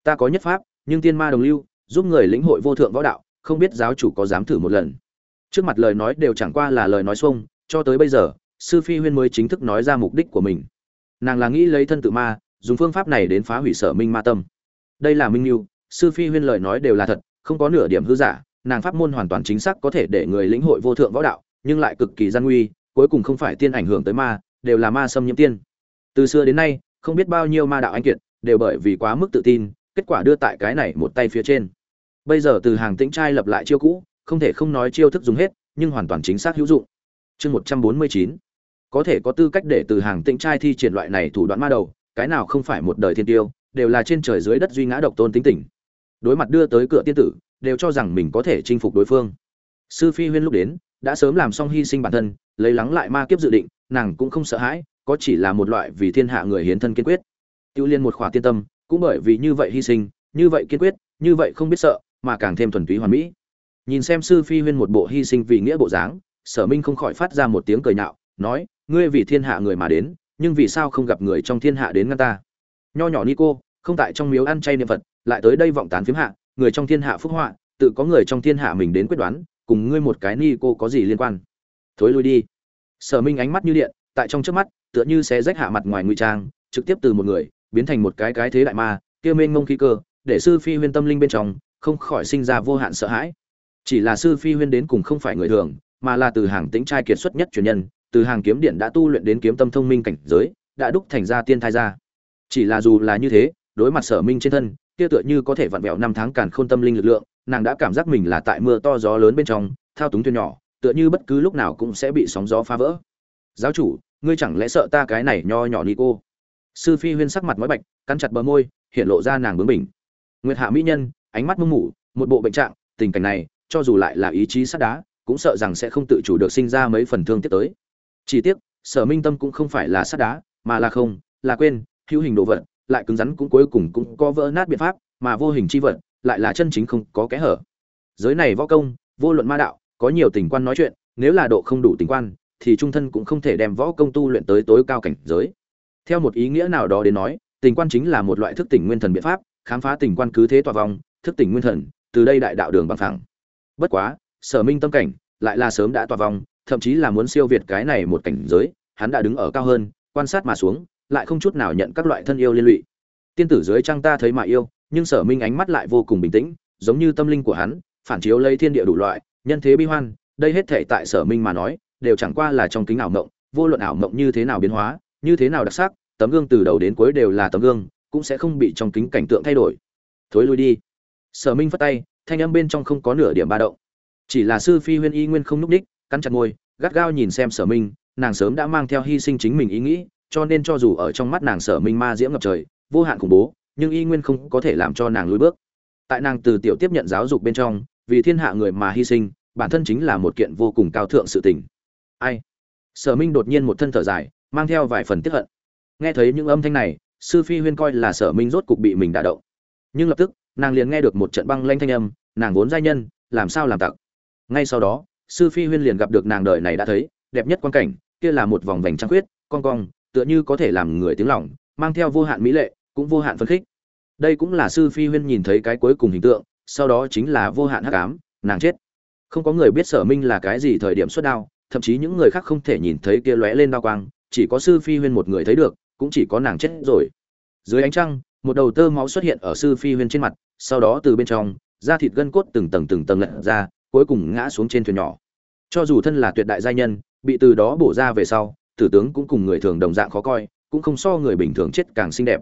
A: Ta có nhất pháp, nhưng tiên ma đồng lưu, giúp người lĩnh hội vô thượng võ đạo, không biết giáo chủ có dám thử một lần. Trước mặt lời nói đều chẳng qua là lời nói xuông, cho tới bây giờ, sư phi huyên mới chính thức nói ra mục đích của mình. Nàng là nghĩ lấy thân tự ma, dùng phương pháp này đến phá hủy sở minh ma tâm. Đây là minh mưu sư phi huyên lời nói đều là thật, không có nửa điểm hư giả nàng pháp môn hoàn toàn chính xác có thể để người lĩnh hội vô thượng võ đạo, nhưng lại cực kỳ gian nguy, cuối cùng không phải tiên ảnh hưởng tới ma, đều là ma xâm nhiễm tiên. Từ xưa đến nay, không biết bao nhiêu ma đạo anh kiệt đều bởi vì quá mức tự tin, kết quả đưa tại cái này một tay phía trên. Bây giờ từ hàng tĩnh trai lập lại chiêu cũ, không thể không nói chiêu thức dùng hết, nhưng hoàn toàn chính xác hữu dụng. Chương một trăm bốn mươi chín. Có thể có tư cách để từ hàng tĩnh trai thi triển loại này thủ đoạn ma đầu, cái nào không phải một đời thiên tiêu, đều là trên trời dưới đất duy ngã độc tôn tính tình. Đối mặt đưa tới cửa tiên tử đều cho rằng mình có thể chinh phục đối phương. Sư phi huyên lúc đến, đã sớm làm xong hy sinh bản thân, lấy lắng lại ma kiếp dự định, nàng cũng không sợ hãi, có chỉ là một loại vì thiên hạ người hiến thân kiên quyết. Tiêu liên một khỏa tiên tâm, cũng bởi vì như vậy hy sinh, như vậy kiên quyết, như vậy không biết sợ, mà càng thêm thuần túy hoàn mỹ. Nhìn xem sư phi huyên một bộ hy sinh vì nghĩa bộ dáng, sở minh không khỏi phát ra một tiếng cười nhạo, nói, ngươi vì thiên hạ người mà đến, nhưng vì sao không gặp người trong thiên hạ đến ngăn ta? Nho nhỏ ni cô, không tại trong miếu ăn chay niệm phật, lại tới đây vọng tán phiếm hạ người trong thiên hạ phúc họa, tự có người trong thiên hạ mình đến quyết đoán, cùng ngươi một cái ni cô có gì liên quan. Thối lui đi. Sở minh ánh mắt như điện, tại trong trước mắt, tựa như sẽ rách hạ mặt ngoài ngụy trang, trực tiếp từ một người, biến thành một cái cái thế đại ma, kia mênh ngông khí cơ, để sư phi huyên tâm linh bên trong, không khỏi sinh ra vô hạn sợ hãi. Chỉ là sư phi huyên đến cùng không phải người thường, mà là từ hàng tĩnh trai kiệt xuất nhất truyền nhân, từ hàng kiếm điện đã tu luyện đến kiếm tâm thông minh cảnh giới, đã đúc thành ra tiên thai ra. Chỉ là dù là như thế, đối mặt sở minh trên thân kia tựa như có thể vặn vẹo năm tháng càn khôn tâm linh lực lượng, nàng đã cảm giác mình là tại mưa to gió lớn bên trong, thao túng thuyền nhỏ, tựa như bất cứ lúc nào cũng sẽ bị sóng gió phá vỡ. Giáo chủ, ngươi chẳng lẽ sợ ta cái này nho nhỏ ni cô? Sư phi huyên sắc mặt mói bạch, cắn chặt bờ môi, hiện lộ ra nàng bướng bỉnh. Nguyệt hạ mỹ nhân, ánh mắt mông mủ, một bộ bệnh trạng, tình cảnh này, cho dù lại là ý chí sắt đá, cũng sợ rằng sẽ không tự chủ được sinh ra mấy phần thương tiếc tới. Chỉ tiếc, sở minh tâm cũng không phải là sắt đá, mà là không, là quên, hữu hình đồ vật lại cứng rắn cũng cuối cùng cũng có vỡ nát biện pháp, mà vô hình chi vật lại là chân chính không có kẽ hở. Giới này võ công, vô luận ma đạo, có nhiều tình quan nói chuyện, nếu là độ không đủ tình quan, thì trung thân cũng không thể đem võ công tu luyện tới tối cao cảnh giới. Theo một ý nghĩa nào đó đến nói, tình quan chính là một loại thức tỉnh nguyên thần biện pháp, khám phá tình quan cứ thế tỏa vòng thức tỉnh nguyên thần, từ đây đại đạo đường bằng phẳng. Bất quá, sở minh tâm cảnh lại là sớm đã tỏa vòng thậm chí là muốn siêu việt cái này một cảnh giới, hắn đã đứng ở cao hơn, quan sát mà xuống lại không chút nào nhận các loại thân yêu liên lụy. Tiên tử dưới trăng ta thấy mà yêu, nhưng sở minh ánh mắt lại vô cùng bình tĩnh, giống như tâm linh của hắn, phản chiếu lấy thiên địa đủ loại, nhân thế bi hoan, đây hết thể tại sở minh mà nói, đều chẳng qua là trong kính ảo mộng, vô luận ảo mộng như thế nào biến hóa, như thế nào đặc sắc, tấm gương từ đầu đến cuối đều là tấm gương, cũng sẽ không bị trong kính cảnh tượng thay đổi. Thối lui đi. Sở minh phất tay, thanh âm bên trong không có nửa điểm ba động. Chỉ là sư phi huyên y nguyên không núp đích, cắn chặt môi, gắt gao nhìn xem sở minh, nàng sớm đã mang theo hy sinh chính mình ý nghĩ cho nên cho dù ở trong mắt nàng sở minh ma diễm ngập trời, vô hạn khủng bố, nhưng y nguyên không có thể làm cho nàng lùi bước. Tại nàng từ tiểu tiếp nhận giáo dục bên trong, vì thiên hạ người mà hy sinh, bản thân chính là một kiện vô cùng cao thượng sự tình. Ai? Sở minh đột nhiên một thân thở dài, mang theo vài phần tiếp hận. Nghe thấy những âm thanh này, sư phi huyên coi là sở minh rốt cục bị mình đả động. Nhưng lập tức, nàng liền nghe được một trận băng lanh thanh âm, nàng vốn giai nhân, làm sao làm tặc? Ngay sau đó, sư phi huyên liền gặp được nàng đời này đã thấy, đẹp nhất quan cảnh, kia là một vòng vành trăng khuyết con cong tựa như có thể làm người tiếng lòng, mang theo vô hạn mỹ lệ, cũng vô hạn phấn khích. Đây cũng là sư phi huyên nhìn thấy cái cuối cùng hình tượng, sau đó chính là vô hạn hắc ám, nàng chết. Không có người biết sở minh là cái gì thời điểm xuất đao, thậm chí những người khác không thể nhìn thấy kia lóe lên đao quang, chỉ có sư phi huyên một người thấy được, cũng chỉ có nàng chết rồi. Dưới ánh trăng, một đầu tơ máu xuất hiện ở sư phi huyên trên mặt, sau đó từ bên trong, da thịt gân cốt từng tầng từng tầng lật ra, cuối cùng ngã xuống trên thuyền nhỏ. Cho dù thân là tuyệt đại gia nhân, bị từ đó bổ ra về sau tử tướng cũng cùng người thường đồng dạng khó coi, cũng không so người bình thường chết càng xinh đẹp.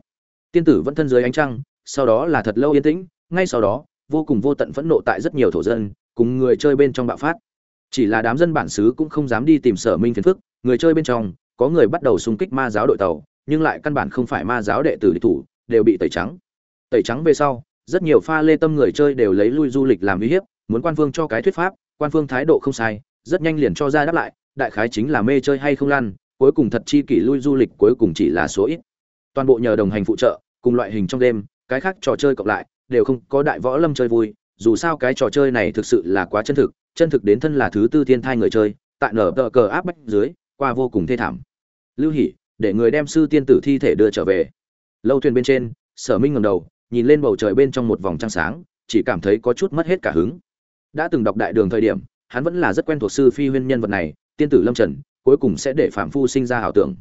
A: Tiên tử vẫn thân dưới ánh trăng, sau đó là thật lâu yên tĩnh, ngay sau đó, vô cùng vô tận phẫn nộ tại rất nhiều thổ dân, cùng người chơi bên trong bạo phát. Chỉ là đám dân bản xứ cũng không dám đi tìm sở minh phiền phức, người chơi bên trong, có người bắt đầu xung kích ma giáo đội tàu, nhưng lại căn bản không phải ma giáo đệ tử địch thủ, đều bị tẩy trắng. Tẩy trắng về sau, rất nhiều pha lê tâm người chơi đều lấy lui du lịch làm uy hiếp, muốn quan phương cho cái thuyết pháp, quan phương thái độ không sai, rất nhanh liền cho ra đáp lại, đại khái chính là mê chơi hay không lan cuối cùng thật chi kỷ lui du lịch cuối cùng chỉ là số ít. Toàn bộ nhờ đồng hành phụ trợ, cùng loại hình trong đêm, cái khác trò chơi cộng lại, đều không có đại võ lâm chơi vui. Dù sao cái trò chơi này thực sự là quá chân thực chân thực đến thân là thứ tư thiên thai người chơi, tại nở tờ cờ áp bách dưới, qua vô cùng thê thảm. Lưu hỉ để người đem sư tiên tử thi thể đưa trở về. Lâu thuyền bên trên, sở minh ngầm đầu, nhìn lên bầu trời bên trong một vòng trăng sáng, chỉ cảm thấy có chút mất hết cả hứng. Đã từng đọc đại đường thời điểm, hắn vẫn là rất quen thuộc sư phi huyên nhân vật này, tiên tử lâm trần cuối cùng sẽ để phạm phu sinh ra ảo tưởng.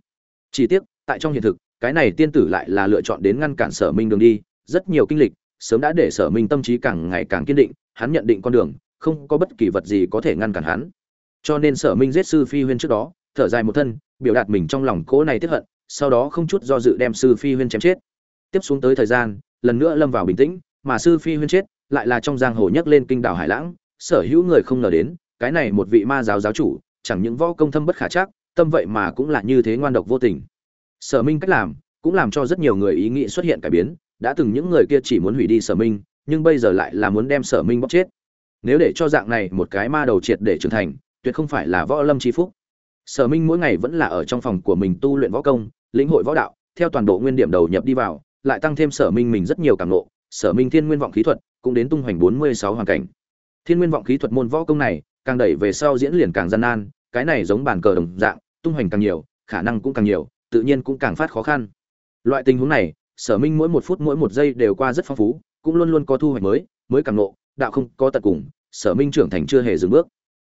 A: Chỉ tiếc, tại trong hiện thực, cái này tiên tử lại là lựa chọn đến ngăn cản sở minh đường đi. Rất nhiều kinh lịch, sớm đã để sở minh tâm trí càng ngày càng kiên định, hắn nhận định con đường, không có bất kỳ vật gì có thể ngăn cản hắn. Cho nên sở minh giết sư phi huyên trước đó, thở dài một thân, biểu đạt mình trong lòng cỗ này tiếp hận, sau đó không chút do dự đem sư phi huyên chém chết. Tiếp xuống tới thời gian, lần nữa lâm vào bình tĩnh, mà sư phi huyên chết, lại là trong giang hồ nhấc lên kinh đảo hải lãng, sở hữu người không ngờ đến, cái này một vị ma giáo giáo chủ chẳng những võ công thâm bất khả chắc, tâm vậy mà cũng là như thế ngoan độc vô tình. Sở minh cách làm, cũng làm cho rất nhiều người ý nghĩ xuất hiện cải biến, đã từng những người kia chỉ muốn hủy đi sở minh, nhưng bây giờ lại là muốn đem sở minh bóc chết. Nếu để cho dạng này một cái ma đầu triệt để trưởng thành, tuyệt không phải là võ lâm tri phúc. Sở minh mỗi ngày vẫn là ở trong phòng của mình tu luyện võ công, lĩnh hội võ đạo, theo toàn bộ nguyên điểm đầu nhập đi vào, lại tăng thêm sở minh mình rất nhiều cảm nộ sở minh thiên nguyên vọng khí thuật, cũng đến tung hoành bốn mươi sáu hoàn cảnh. Thiên nguyên vọng khí thuật môn võ công này càng đẩy về sau diễn liền càng gian nan, cái này giống bàn cờ đồng dạng, tung hoành càng nhiều, khả năng cũng càng nhiều, tự nhiên cũng càng phát khó khăn. Loại tình huống này, sở minh mỗi một phút mỗi một giây đều qua rất phong phú, cũng luôn luôn có thu hoạch mới mới càng nộ, đạo không có tận cùng, sở minh trưởng thành chưa hề dừng bước.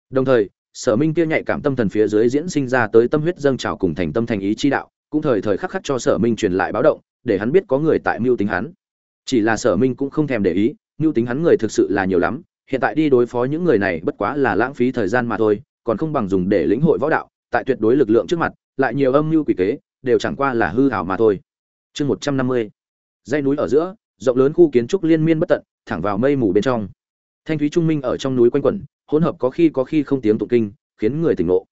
A: Đồng thời, sở minh kia nhạy cảm tâm thần phía dưới diễn sinh ra tới tâm huyết dâng trào cùng thành tâm thành ý chi đạo, cũng thời thời khắc khắc cho sở minh truyền lại báo động, để hắn biết có người tại mưu tính hắn. Chỉ là sở minh cũng không thèm để ý, mưu tính hắn người thực sự là nhiều lắm hiện tại đi đối phó những người này bất quá là lãng phí thời gian mà thôi, còn không bằng dùng để lĩnh hội võ đạo, tại tuyệt đối lực lượng trước mặt, lại nhiều âm mưu quỷ kế, đều chẳng qua là hư hảo mà thôi. Chương một trăm năm mươi, dãy núi ở giữa, rộng lớn khu kiến trúc liên miên bất tận, thẳng vào mây mù bên trong. Thanh thúy trung minh ở trong núi quanh quẩn, hỗn hợp có khi có khi không tiếng tụng kinh, khiến người tỉnh ngộ.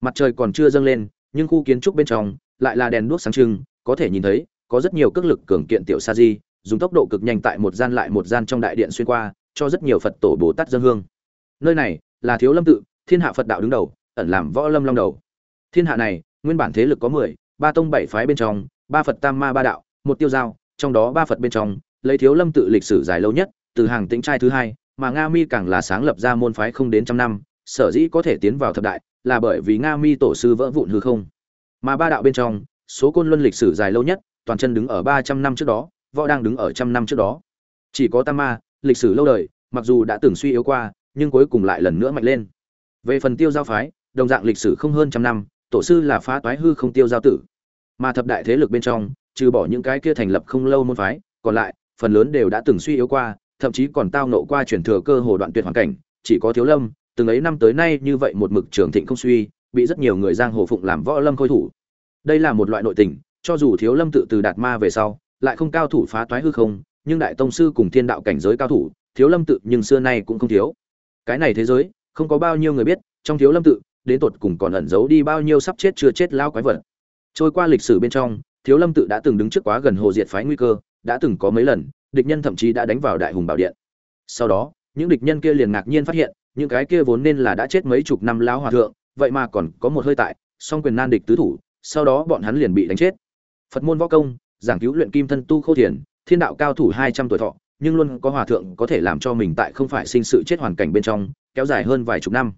A: Mặt trời còn chưa dâng lên, nhưng khu kiến trúc bên trong lại là đèn đuốc sáng trưng, có thể nhìn thấy, có rất nhiều cước lực cường kiện tiểu sa di, dùng tốc độ cực nhanh tại một gian lại một gian trong đại điện xuyên qua cho rất nhiều phật tổ bồ tát dân hương. Nơi này là thiếu lâm tự, thiên hạ phật đạo đứng đầu, ẩn làm võ lâm long đầu. Thiên hạ này, nguyên bản thế lực có mười, ba tông bảy phái bên trong, ba phật tam ma ba đạo, một tiêu giao, trong đó ba phật bên trong, lấy thiếu lâm tự lịch sử dài lâu nhất, từ hàng tĩnh trai thứ hai, mà nga mi càng là sáng lập ra môn phái không đến trăm năm, sở dĩ có thể tiến vào thập đại là bởi vì nga mi tổ sư vỡ vụn hư không. Mà ba đạo bên trong, số côn luân lịch sử dài lâu nhất, toàn chân đứng ở ba trăm năm trước đó, võ đang đứng ở trăm năm trước đó. Chỉ có tam ma lịch sử lâu đời, mặc dù đã từng suy yếu qua, nhưng cuối cùng lại lần nữa mạnh lên. Về phần tiêu giao phái, đồng dạng lịch sử không hơn trăm năm, tổ sư là phá toái hư không tiêu giao tử. Mà thập đại thế lực bên trong, trừ bỏ những cái kia thành lập không lâu môn phái, còn lại, phần lớn đều đã từng suy yếu qua, thậm chí còn tao nộ qua chuyển thừa cơ hồ đoạn tuyệt hoàn cảnh, chỉ có thiếu lâm, từng ấy năm tới nay như vậy một mực trường thịnh không suy, bị rất nhiều người giang hồ phụng làm võ lâm khôi thủ. Đây là một loại nội tình, cho dù thiếu lâm tự từ đạt ma về sau, lại không cao thủ phá toái hư không nhưng đại tông sư cùng thiên đạo cảnh giới cao thủ, thiếu lâm tự nhưng xưa nay cũng không thiếu. Cái này thế giới, không có bao nhiêu người biết, trong thiếu lâm tự, đến tột cùng còn ẩn giấu đi bao nhiêu sắp chết chưa chết lao quái vật. Trôi qua lịch sử bên trong, thiếu lâm tự đã từng đứng trước quá gần hồ diệt phái nguy cơ, đã từng có mấy lần, địch nhân thậm chí đã đánh vào đại hùng bảo điện. Sau đó, những địch nhân kia liền ngạc nhiên phát hiện, những cái kia vốn nên là đã chết mấy chục năm lão hòa thượng, vậy mà còn có một hơi tại, song quyền nan địch tứ thủ, sau đó bọn hắn liền bị đánh chết. Phật môn võ công, giảng cứu luyện kim thân tu khô thiền thiên đạo cao thủ hai trăm tuổi thọ, nhưng luôn có hòa thượng có thể làm cho mình tại không phải sinh sự chết hoàn cảnh bên trong, kéo dài hơn vài chục năm.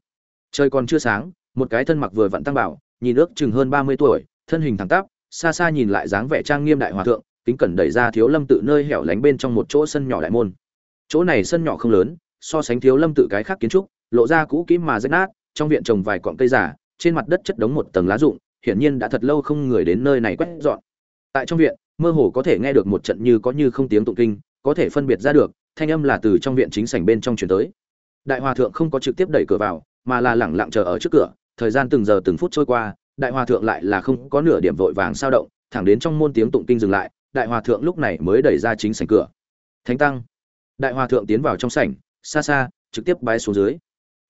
A: Trời còn chưa sáng, một cái thân mặc vừa vặn tăng bảo, nhìn ước chừng hơn ba mươi tuổi, thân hình thẳng tắp, xa xa nhìn lại dáng vẻ trang nghiêm đại hòa thượng, kính cẩn đẩy ra thiếu lâm tự nơi hẻo lánh bên trong một chỗ sân nhỏ đại môn. Chỗ này sân nhỏ không lớn, so sánh thiếu lâm tự cái khác kiến trúc, lộ ra cũ kỹ mà rách nát, trong viện trồng vài cọng cây giả trên mặt đất chất đống một tầng lá rụng, hiển nhiên đã thật lâu không người đến nơi này quét dọn. Tại trong viện mơ hồ có thể nghe được một trận như có như không tiếng tụng kinh, có thể phân biệt ra được, thanh âm là từ trong viện chính sảnh bên trong truyền tới. Đại hòa thượng không có trực tiếp đẩy cửa vào, mà là lẳng lặng chờ ở trước cửa, thời gian từng giờ từng phút trôi qua, đại hòa thượng lại là không có nửa điểm vội vàng sao động, thẳng đến trong môn tiếng tụng kinh dừng lại, đại hòa thượng lúc này mới đẩy ra chính sảnh cửa. Thánh tăng. Đại hòa thượng tiến vào trong sảnh, xa xa, trực tiếp bái xuống dưới.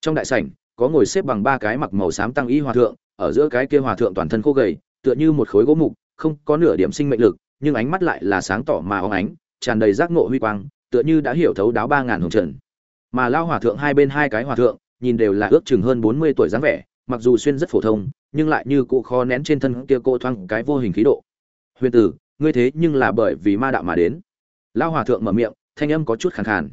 A: Trong đại sảnh, có ngồi xếp bằng ba cái mặc màu xám tăng y hòa thượng, ở giữa cái kia hòa thượng toàn thân khô gầy, tựa như một khối gỗ mục, không có nửa điểm sinh mệnh lực nhưng ánh mắt lại là sáng tỏ mà óng ánh, tràn đầy giác ngộ huy quang, tựa như đã hiểu thấu đáo ba ngàn hồng trần. Mà lao hòa thượng hai bên hai cái hòa thượng, nhìn đều là ước chừng hơn bốn mươi tuổi dáng vẻ, mặc dù xuyên rất phổ thông, nhưng lại như cụ kho nén trên thân kia cô thoang cái vô hình khí độ. Huyền tử, ngươi thế nhưng là bởi vì ma đạo mà đến. Lao hòa thượng mở miệng, thanh âm có chút khàn khàn.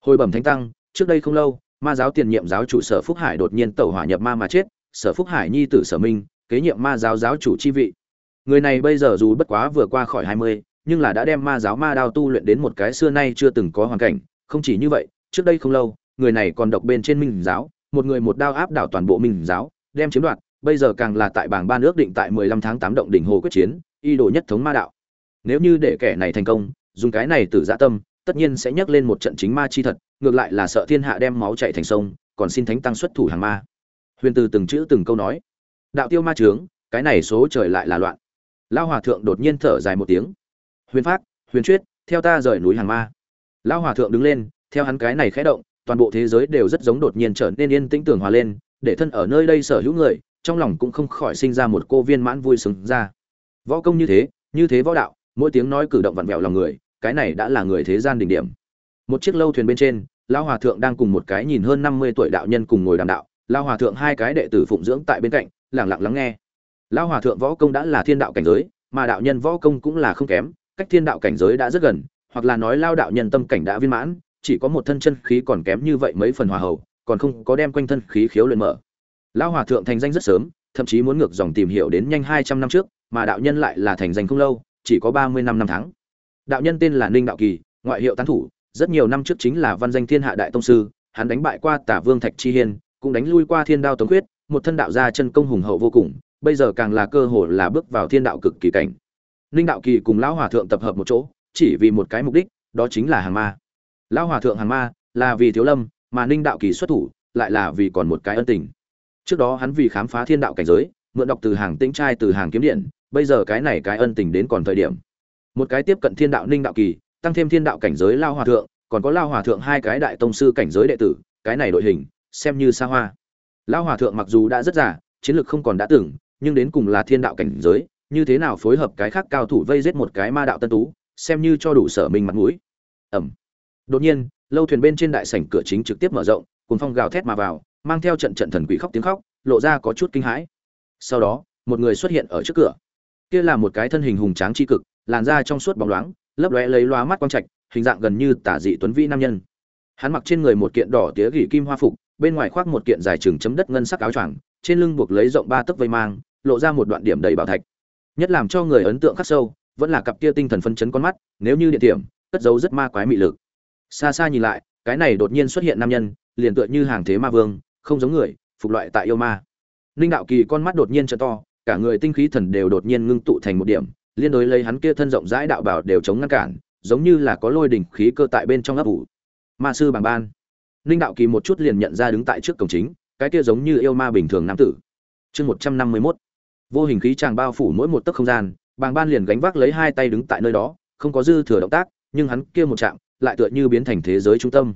A: Hồi bẩm thánh tăng, trước đây không lâu, ma giáo tiền nhiệm giáo chủ sở phúc hải đột nhiên tẩu hỏa nhập ma mà chết, sở phúc hải nhi tử sở minh, kế nhiệm ma giáo giáo chủ chi vị người này bây giờ dù bất quá vừa qua khỏi hai mươi, nhưng là đã đem ma giáo ma đao tu luyện đến một cái xưa nay chưa từng có hoàn cảnh. Không chỉ như vậy, trước đây không lâu, người này còn độc bên trên minh giáo, một người một đao áp đảo toàn bộ minh giáo, đem chiếm đoạt. Bây giờ càng là tại bảng ban ước định tại mười lăm tháng tám động đỉnh hồ quyết chiến, y đồ nhất thống ma đạo. Nếu như để kẻ này thành công, dùng cái này từ dạ tâm, tất nhiên sẽ nhắc lên một trận chính ma chi thật, ngược lại là sợ thiên hạ đem máu chảy thành sông, còn xin thánh tăng xuất thủ hàng ma. Huyền từ từng chữ từng câu nói. Đạo tiêu ma trướng cái này số trời lại là loạn lao hòa thượng đột nhiên thở dài một tiếng. Huyền phát huyền chuyết, theo ta rời núi hàng ma. Lao hòa thượng đứng lên, theo hắn cái này khẽ động, toàn bộ thế giới đều rất giống đột nhiên trở nên yên tĩnh tưởng hòa lên, để thân ở nơi đây sở hữu người, trong lòng cũng không khỏi sinh ra một cô viên mãn vui sướng ra. Võ công như thế như thế võ đạo, mỗi tiếng nói cử động vặn vẹo lòng người, cái này đã là người thế gian đỉnh điểm. Một chiếc lâu thuyền bên trên lao hòa thượng đang cùng một cái nhìn hơn năm mươi tuổi đạo nhân cùng ngồi đàm đạo. Lao hòa thượng hai cái đệ tử phụng dưỡng tại bên cạnh lẳng lặng lắng nghe. Lão hòa thượng võ công đã là thiên đạo cảnh giới, mà đạo nhân võ công cũng là không kém, cách thiên đạo cảnh giới đã rất gần, hoặc là nói lao đạo nhân tâm cảnh đã viên mãn, chỉ có một thân chân khí còn kém như vậy mấy phần hòa hậu, còn không có đem quanh thân khí khiếu luyện mở. Lão hòa thượng thành danh rất sớm, thậm chí muốn ngược dòng tìm hiểu đến nhanh hai trăm năm trước, mà đạo nhân lại là thành danh không lâu, chỉ có ba mươi năm năm tháng. Đạo nhân tên là ninh đạo kỳ, ngoại hiệu tán thủ, rất nhiều năm trước chính là văn danh thiên hạ đại tông sư, hắn đánh bại qua tả vương thạch chi hiên, cũng đánh lui qua thiên đao tống quyết một thân đạo gia chân công hùng hậu vô cùng bây giờ càng là cơ hội là bước vào thiên đạo cực kỳ cảnh. Ninh đạo kỳ cùng lão hòa thượng tập hợp một chỗ, chỉ vì một cái mục đích, đó chính là hàng ma. Lão hòa thượng hàng ma là vì thiếu lâm, mà ninh đạo kỳ xuất thủ lại là vì còn một cái ân tình. Trước đó hắn vì khám phá thiên đạo cảnh giới, mượn đọc từ hàng tĩnh trai, từ hàng kiếm điện, bây giờ cái này cái ân tình đến còn thời điểm. Một cái tiếp cận thiên đạo ninh đạo kỳ, tăng thêm thiên đạo cảnh giới lao hòa thượng, còn có lao hòa thượng hai cái đại tông sư cảnh giới đệ tử, cái này đội hình, xem như xa hoa. Lao hòa thượng mặc dù đã rất già, chiến lược không còn đã tưởng nhưng đến cùng là thiên đạo cảnh giới, như thế nào phối hợp cái khác cao thủ vây giết một cái ma đạo tân tú, xem như cho đủ sở mình mặt mũi. Ẩm. Đột nhiên, lâu thuyền bên trên đại sảnh cửa chính trực tiếp mở rộng cùng phong gào thét mà vào, mang theo trận trận thần quỷ khóc tiếng khóc, lộ ra có chút kinh hãi. Sau đó, một người xuất hiện ở trước cửa. Kia là một cái thân hình hùng tráng tri cực, làn da trong suốt bóng loáng, lấp lóe lấy loa mắt quang trạch, hình dạng gần như tả dị tuấn vĩ nam nhân. Hắn mặc trên người một kiện đỏ tía gỉ kim hoa phục, bên ngoài khoác một kiện dài chừng chấm đất ngân sắc áo choàng, trên lưng buộc lấy rộng ba tấc vây mang lộ ra một đoạn điểm đầy bảo thạch. Nhất làm cho người ấn tượng khắc sâu, vẫn là cặp kia tinh thần phân chấn con mắt, nếu như địa điểm, cất giấu rất ma quái mị lực. Xa xa nhìn lại, cái này đột nhiên xuất hiện nam nhân, liền tựa như hàng thế ma vương, không giống người, phục loại tại yêu ma. Ninh đạo kỳ con mắt đột nhiên trở to, cả người tinh khí thần đều đột nhiên ngưng tụ thành một điểm, liên đối lấy hắn kia thân rộng rãi đạo bảo đều chống ngăn cản, giống như là có lôi đỉnh khí cơ tại bên trong ấp ủ. Ma sư bàng ban. Ninh đạo kỳ một chút liền nhận ra đứng tại trước cổng chính, cái kia giống như yêu ma bình thường nam tử. Chương một trăm năm mươi mốt vô hình khí chàng bao phủ mỗi một tấc không gian, bàng ban liền gánh vác lấy hai tay đứng tại nơi đó, không có dư thừa động tác, nhưng hắn kia một chạm, lại tựa như biến thành thế giới trung tâm.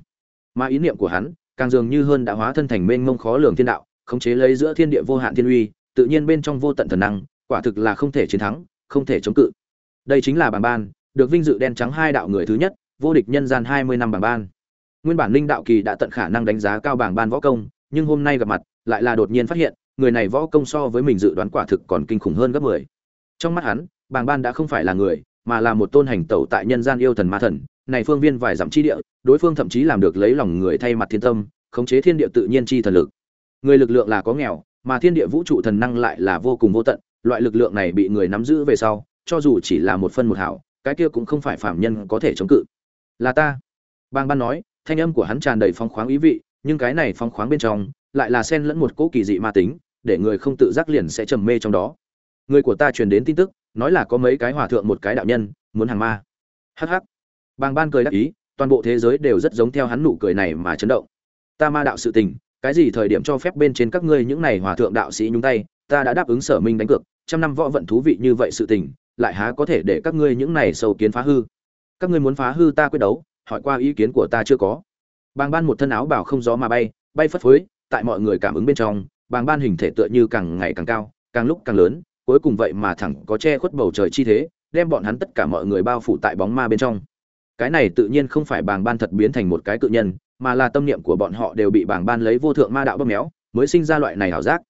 A: Mà ý niệm của hắn, càng dường như hơn đã hóa thân thành mênh mông khó lường thiên đạo, khống chế lấy giữa thiên địa vô hạn thiên uy, tự nhiên bên trong vô tận thần năng, quả thực là không thể chiến thắng, không thể chống cự. Đây chính là bàng ban, được vinh dự đen trắng hai đạo người thứ nhất, vô địch nhân gian hai mươi năm bàng ban. Nguyên bản linh đạo kỳ đã tận khả năng đánh giá cao bàng ban võ công, nhưng hôm nay gặp mặt, lại là đột nhiên phát hiện người này võ công so với mình dự đoán quả thực còn kinh khủng hơn gấp mười. Trong mắt hắn, bàng ban đã không phải là người, mà là một tôn hành tẩu tại nhân gian yêu thần ma thần, này phương viên vài dặm chi địa, đối phương thậm chí làm được lấy lòng người thay mặt thiên tâm, khống chế thiên địa tự nhiên chi thần lực. Người lực lượng là có nghèo, mà thiên địa vũ trụ thần năng lại là vô cùng vô tận, loại lực lượng này bị người nắm giữ về sau, cho dù chỉ là một phân một hảo, cái kia cũng không phải phàm nhân có thể chống cự. Là ta. Bang ban nói, thanh âm của hắn tràn đầy phong khoáng ý vị, nhưng cái này phong khoáng bên trong lại là xen lẫn một cỗ kỳ dị ma tính, để người không tự giác liền sẽ trầm mê trong đó. Người của ta truyền đến tin tức, nói là có mấy cái hòa thượng một cái đạo nhân, muốn hàng ma. Hắc hắc. Bang ban cười đắc ý, toàn bộ thế giới đều rất giống theo hắn nụ cười này mà chấn động. Ta ma đạo sự tình, cái gì thời điểm cho phép bên trên các ngươi những này hòa thượng đạo sĩ nhúng tay, ta đã đáp ứng sở minh đánh cược, trăm năm võ vận thú vị như vậy sự tình, lại há có thể để các ngươi những này sâu kiến phá hư. Các ngươi muốn phá hư ta quyết đấu, hỏi qua ý kiến của ta chưa có. Bàng ban một thân áo bảo không gió mà bay bay phất phới tại mọi người cảm ứng bên trong, bàng ban hình thể tựa như càng ngày càng cao, càng lúc càng lớn, cuối cùng vậy mà thẳng có che khuất bầu trời chi thế, đem bọn hắn tất cả mọi người bao phủ tại bóng ma bên trong. Cái này tự nhiên không phải bàng ban thật biến thành một cái cự nhân, mà là tâm niệm của bọn họ đều bị bàng ban lấy vô thượng ma đạo bóp méo, mới sinh ra loại này ảo giác.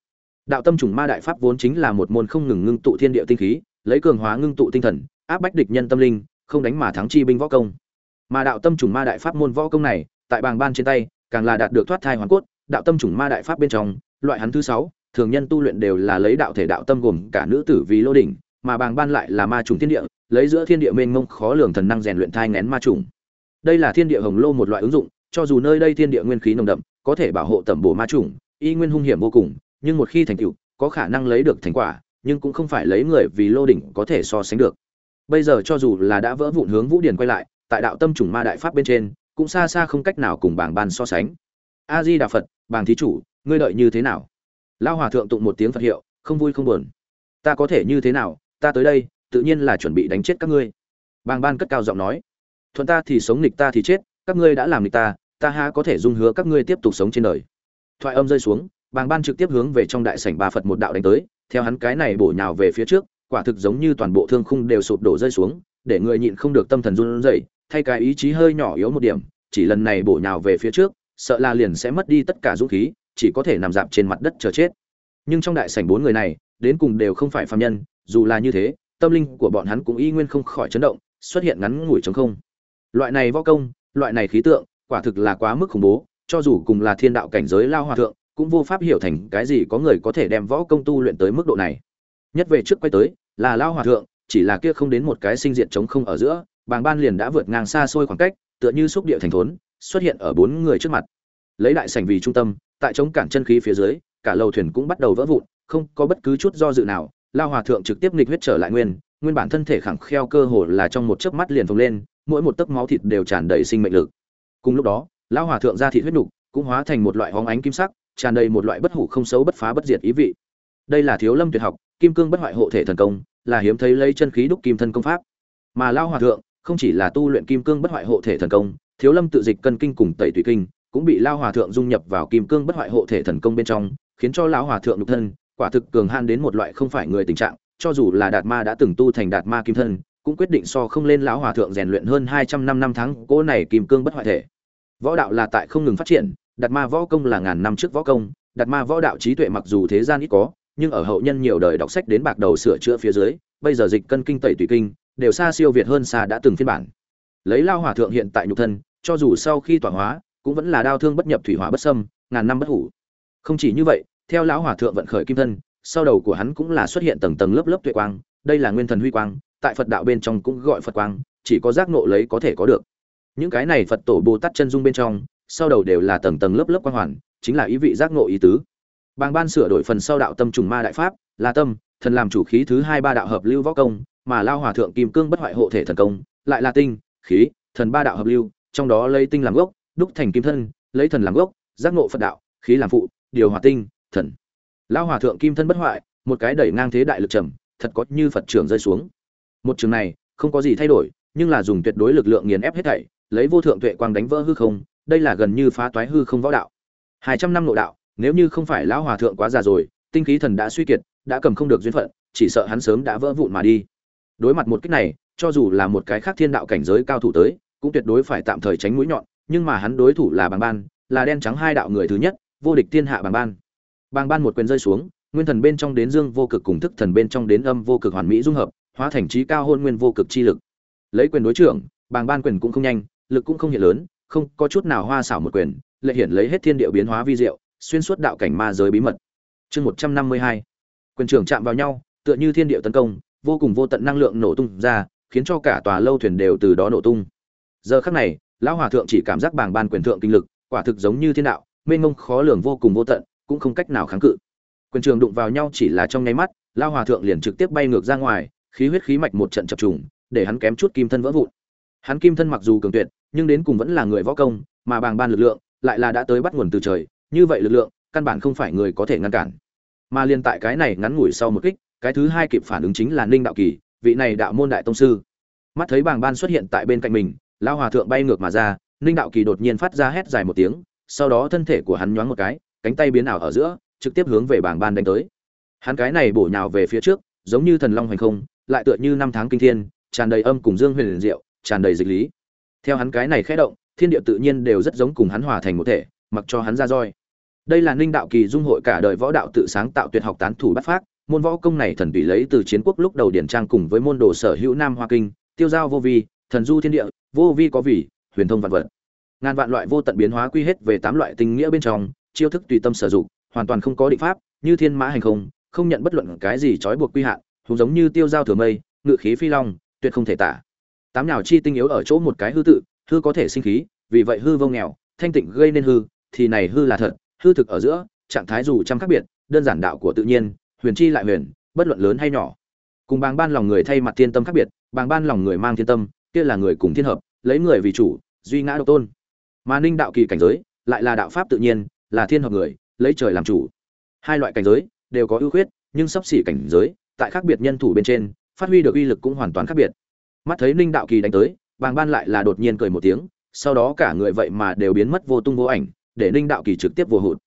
A: Đạo tâm trùng ma đại pháp vốn chính là một môn không ngừng ngưng tụ thiên địa tinh khí, lấy cường hóa ngưng tụ tinh thần, áp bách địch nhân tâm linh, không đánh mà thắng chi binh võ công. Mà đạo tâm trùng ma đại pháp môn võ công này, tại bàng ban trên tay, càng là đạt được thoát thai hoàn cốt đạo tâm trùng ma đại pháp bên trong, loại hắn thứ sáu, thường nhân tu luyện đều là lấy đạo thể đạo tâm gồm cả nữ tử vì lô đỉnh, mà bàng ban lại là ma trùng thiên địa, lấy giữa thiên địa mênh mông khó lường thần năng rèn luyện thai ngén ma trùng đây là thiên địa hồng lô một loại ứng dụng, cho dù nơi đây thiên địa nguyên khí nồng đậm, có thể bảo hộ tẩm bổ ma trùng y nguyên hung hiểm vô cùng, nhưng một khi thành tựu, có khả năng lấy được thành quả, nhưng cũng không phải lấy người vì lô đỉnh có thể so sánh được. Bây giờ cho dù là đã vỡ vụn hướng vũ điển quay lại, tại đạo tâm trùng ma đại pháp bên trên, cũng xa xa không cách nào cùng bảng ban so sánh a di đà phật, bàng thí chủ, ngươi đợi như thế nào? Lao hòa thượng tụng một tiếng phật hiệu, không vui không buồn. Ta có thể như thế nào? Ta tới đây, tự nhiên là chuẩn bị đánh chết các ngươi. Bàng ban cất cao giọng nói. Thuận ta thì sống, nghịch ta thì chết, các ngươi đã làm nghịch ta ta ha có thể dung hứa các ngươi tiếp tục sống trên đời. Thoại âm rơi xuống, bàng ban trực tiếp hướng về trong đại sảnh ba phật một đạo đánh tới, theo hắn cái này bổ nhào về phía trước, quả thực giống như toàn bộ thương khung đều sụp đổ rơi xuống, để người nhịn không được tâm thần run rẩy, thay cái ý chí hơi nhỏ yếu một điểm, chỉ lần này bổ nhào về phía trước sợ là liền sẽ mất đi tất cả dũng khí, chỉ có thể nằm dạp trên mặt đất chờ chết. Nhưng trong đại sảnh bốn người này, đến cùng đều không phải phàm nhân, dù là như thế, tâm linh của bọn hắn cũng y nguyên không khỏi chấn động, xuất hiện ngắn ngủi trống không. Loại này võ công, loại này khí tượng, quả thực là quá mức khủng bố, cho dù cùng là thiên đạo cảnh giới lao hòa thượng, cũng vô pháp hiểu thành cái gì có người có thể đem võ công tu luyện tới mức độ này. Nhất về trước quay tới, là lao hòa thượng, chỉ là kia không đến một cái sinh diện trống không ở giữa, bàng ban liền đã vượt ngang xa xôi khoảng cách, tựa như xúc địa thành thốn xuất hiện ở bốn người trước mặt. Lấy đại sảnh vì trung tâm, tại chống cản chân khí phía dưới, cả lầu thuyền cũng bắt đầu vỡ vụn, không có bất cứ chút do dự nào, lao hòa thượng trực tiếp nghịch huyết trở lại nguyên nguyên bản thân thể khẳng kheo cơ hồ là trong một chớp mắt liền phồng lên, mỗi một tấc máu thịt đều tràn đầy sinh mệnh lực. Cùng lúc đó, lao hòa thượng ra thịt huyết nục, cũng hóa thành một loại hóng ánh kim sắc, tràn đầy một loại bất hủ không xấu bất phá bất diệt ý vị. Đây là thiếu lâm tuyệt học, kim cương bất hoại hộ thể thần công, là hiếm thấy lấy chân khí đúc kim thân công pháp. Mà lao hòa thượng, không chỉ là tu luyện kim cương bất hoại hộ thể thần công thiếu lâm tự dịch cân kinh cùng tẩy tùy kinh, cũng bị lao hòa thượng dung nhập vào kim cương bất hoại hộ thể thần công bên trong, khiến cho lão hòa thượng nhục thân, quả thực cường han đến một loại không phải người tình trạng, cho dù là đạt ma đã từng tu thành đạt ma kim thân, cũng quyết định so không lên lão hòa thượng rèn luyện hơn hai trăm năm năm tháng cỗ này kim cương bất hoại thể. Võ đạo là tại không ngừng phát triển, đạt ma võ công là ngàn năm trước võ công, đạt ma võ đạo trí tuệ mặc dù thế gian ít có, nhưng ở hậu nhân nhiều đời đọc sách đến bạc đầu sửa chữa phía dưới, bây giờ dịch cân kinh tẩy tùy kinh, đều xa siêu việt hơn xa đã từng phiên bản. Lấy lao hòa thượng hiện tại nhục thân cho dù sau khi tỏa hóa, cũng vẫn là đao thương bất nhập thủy hỏa bất sâm ngàn năm bất hủ. Không chỉ như vậy, theo lão hòa thượng vận khởi kim thân, sau đầu của hắn cũng là xuất hiện tầng tầng lớp lớp tuệ quang, đây là nguyên thần huy quang, tại phật đạo bên trong cũng gọi phật quang, chỉ có giác nộ lấy có thể có được. Những cái này phật tổ bồ tát chân dung bên trong, sau đầu đều là tầng tầng lớp lớp quang hoàn, chính là ý vị giác nộ ý tứ. Bàng ban sửa đổi phần sau đạo tâm trùng ma đại pháp, là tâm, thần làm chủ khí thứ hai ba đạo hợp lưu võ công, mà lao hòa thượng kim cương bất hoại hộ thể thần công, lại là tinh, khí, thần ba đạo hợp lưu trong đó lấy tinh làm gốc, đúc thành kim thân, lấy thần làm gốc, giác ngộ phật đạo, khí làm phụ, điều hòa tinh, thần. Lão hòa thượng kim thân bất hoại, một cái đẩy ngang thế đại lực trầm, thật có như phật trưởng rơi xuống. Một trường này, không có gì thay đổi, nhưng là dùng tuyệt đối lực lượng nghiền ép hết thảy, lấy vô thượng tuệ quang đánh vỡ hư không, đây là gần như phá toái hư không võ đạo. Hai trăm năm nội đạo, nếu như không phải lão hòa thượng quá già rồi, tinh khí thần đã suy kiệt, đã cầm không được duyên phận, chỉ sợ hắn sớm đã vỡ vụn mà đi. Đối mặt một cách này, cho dù là một cái khác thiên đạo cảnh giới cao thủ tới cũng tuyệt đối phải tạm thời tránh mũi nhọn, nhưng mà hắn đối thủ là bàng ban, là đen trắng hai đạo người thứ nhất, vô địch thiên hạ bàng ban. Bàng ban một quyền rơi xuống, nguyên thần bên trong đến dương vô cực cùng thức thần bên trong đến âm vô cực hoàn mỹ dung hợp, hóa thành trí cao hôn nguyên vô cực chi lực. Lấy quyền đối trưởng, bàng ban quyền cũng không nhanh, lực cũng không hiện lớn, không có chút nào hoa xảo một quyền, lệ hiển lấy hết thiên địa biến hóa vi diệu, xuyên suốt đạo cảnh ma giới bí mật. Chương một trăm năm mươi hai, quyền trưởng chạm vào nhau, tựa như thiên địa tấn công, vô cùng vô tận năng lượng nổ tung ra, khiến cho cả tòa lâu thuyền đều từ đó nổ tung giờ khắc này, lão hòa thượng chỉ cảm giác bàng ban quyền thượng kinh lực, quả thực giống như thiên đạo, mênh mông khó lường vô cùng vô tận, cũng không cách nào kháng cự. Quyền trường đụng vào nhau chỉ là trong nháy mắt, lão hòa thượng liền trực tiếp bay ngược ra ngoài, khí huyết khí mạch một trận chập trùng, để hắn kém chút kim thân vỡ vụn. Hắn kim thân mặc dù cường tuyệt, nhưng đến cùng vẫn là người võ công, mà bàng ban lực lượng lại là đã tới bắt nguồn từ trời, như vậy lực lượng, căn bản không phải người có thể ngăn cản. Mà liên tại cái này ngắn ngủi sau một kích, cái thứ hai kịp phản ứng chính là ninh đạo kỳ, vị này đạo môn đại tông sư. Mắt thấy bàng ban xuất hiện tại bên cạnh mình lao hòa thượng bay ngược mà ra, ninh đạo kỳ đột nhiên phát ra hét dài một tiếng, sau đó thân thể của hắn nhoáng một cái, cánh tay biến ảo ở giữa, trực tiếp hướng về bảng ban đánh tới. Hắn cái này bổ nhào về phía trước, giống như thần long hành không, lại tựa như năm tháng kinh thiên, tràn đầy âm cùng dương huyền liền diệu, tràn đầy dịch lý. Theo hắn cái này khẽ động, thiên địa tự nhiên đều rất giống cùng hắn hòa thành một thể, mặc cho hắn ra roi. Đây là ninh đạo kỳ dung hội cả đời võ đạo tự sáng tạo tuyệt học tán thủ bắt phát môn võ công này thần tùy lấy từ chiến quốc lúc đầu điển trang cùng với môn đồ sở hữu nam hoa kinh, tiêu giao vô vi thần du thiên địa, vô vi có vị huyền thông vạn vật. Ngàn vạn loại vô tận biến hóa quy hết về tám loại tình nghĩa bên trong, chiêu thức tùy tâm sử dụng, hoàn toàn không có định pháp, như thiên mã hành không không nhận bất luận cái gì trói buộc quy hạn, hùng giống như tiêu giao thừa mây, ngự khí phi long, tuyệt không thể tả. Tám nào chi tinh yếu ở chỗ một cái hư tự, hư có thể sinh khí, vì vậy hư vô nghèo, thanh tịnh gây nên hư, thì này hư là thật, hư thực ở giữa, trạng thái dù trăm khác biệt, đơn giản đạo của tự nhiên, huyền chi lại huyền, bất luận lớn hay nhỏ. Cùng bàng ban lòng người thay mặt thiên tâm khác biệt, bàng ban lòng người mang thiên tâm kia là người cùng thiên hợp, lấy người vì chủ, duy ngã độc tôn. Mà ninh đạo kỳ cảnh giới, lại là đạo pháp tự nhiên, là thiên hợp người, lấy trời làm chủ. Hai loại cảnh giới đều có ưu khuyết, nhưng sắp xỉ cảnh giới, tại khác biệt nhân thủ bên trên, phát huy được uy lực cũng hoàn toàn khác biệt. Mắt thấy ninh đạo kỳ đánh tới, bàng ban lại là đột nhiên cười một tiếng, sau đó cả người vậy mà đều biến mất vô tung vô ảnh, để ninh đạo kỳ trực tiếp vô hụt.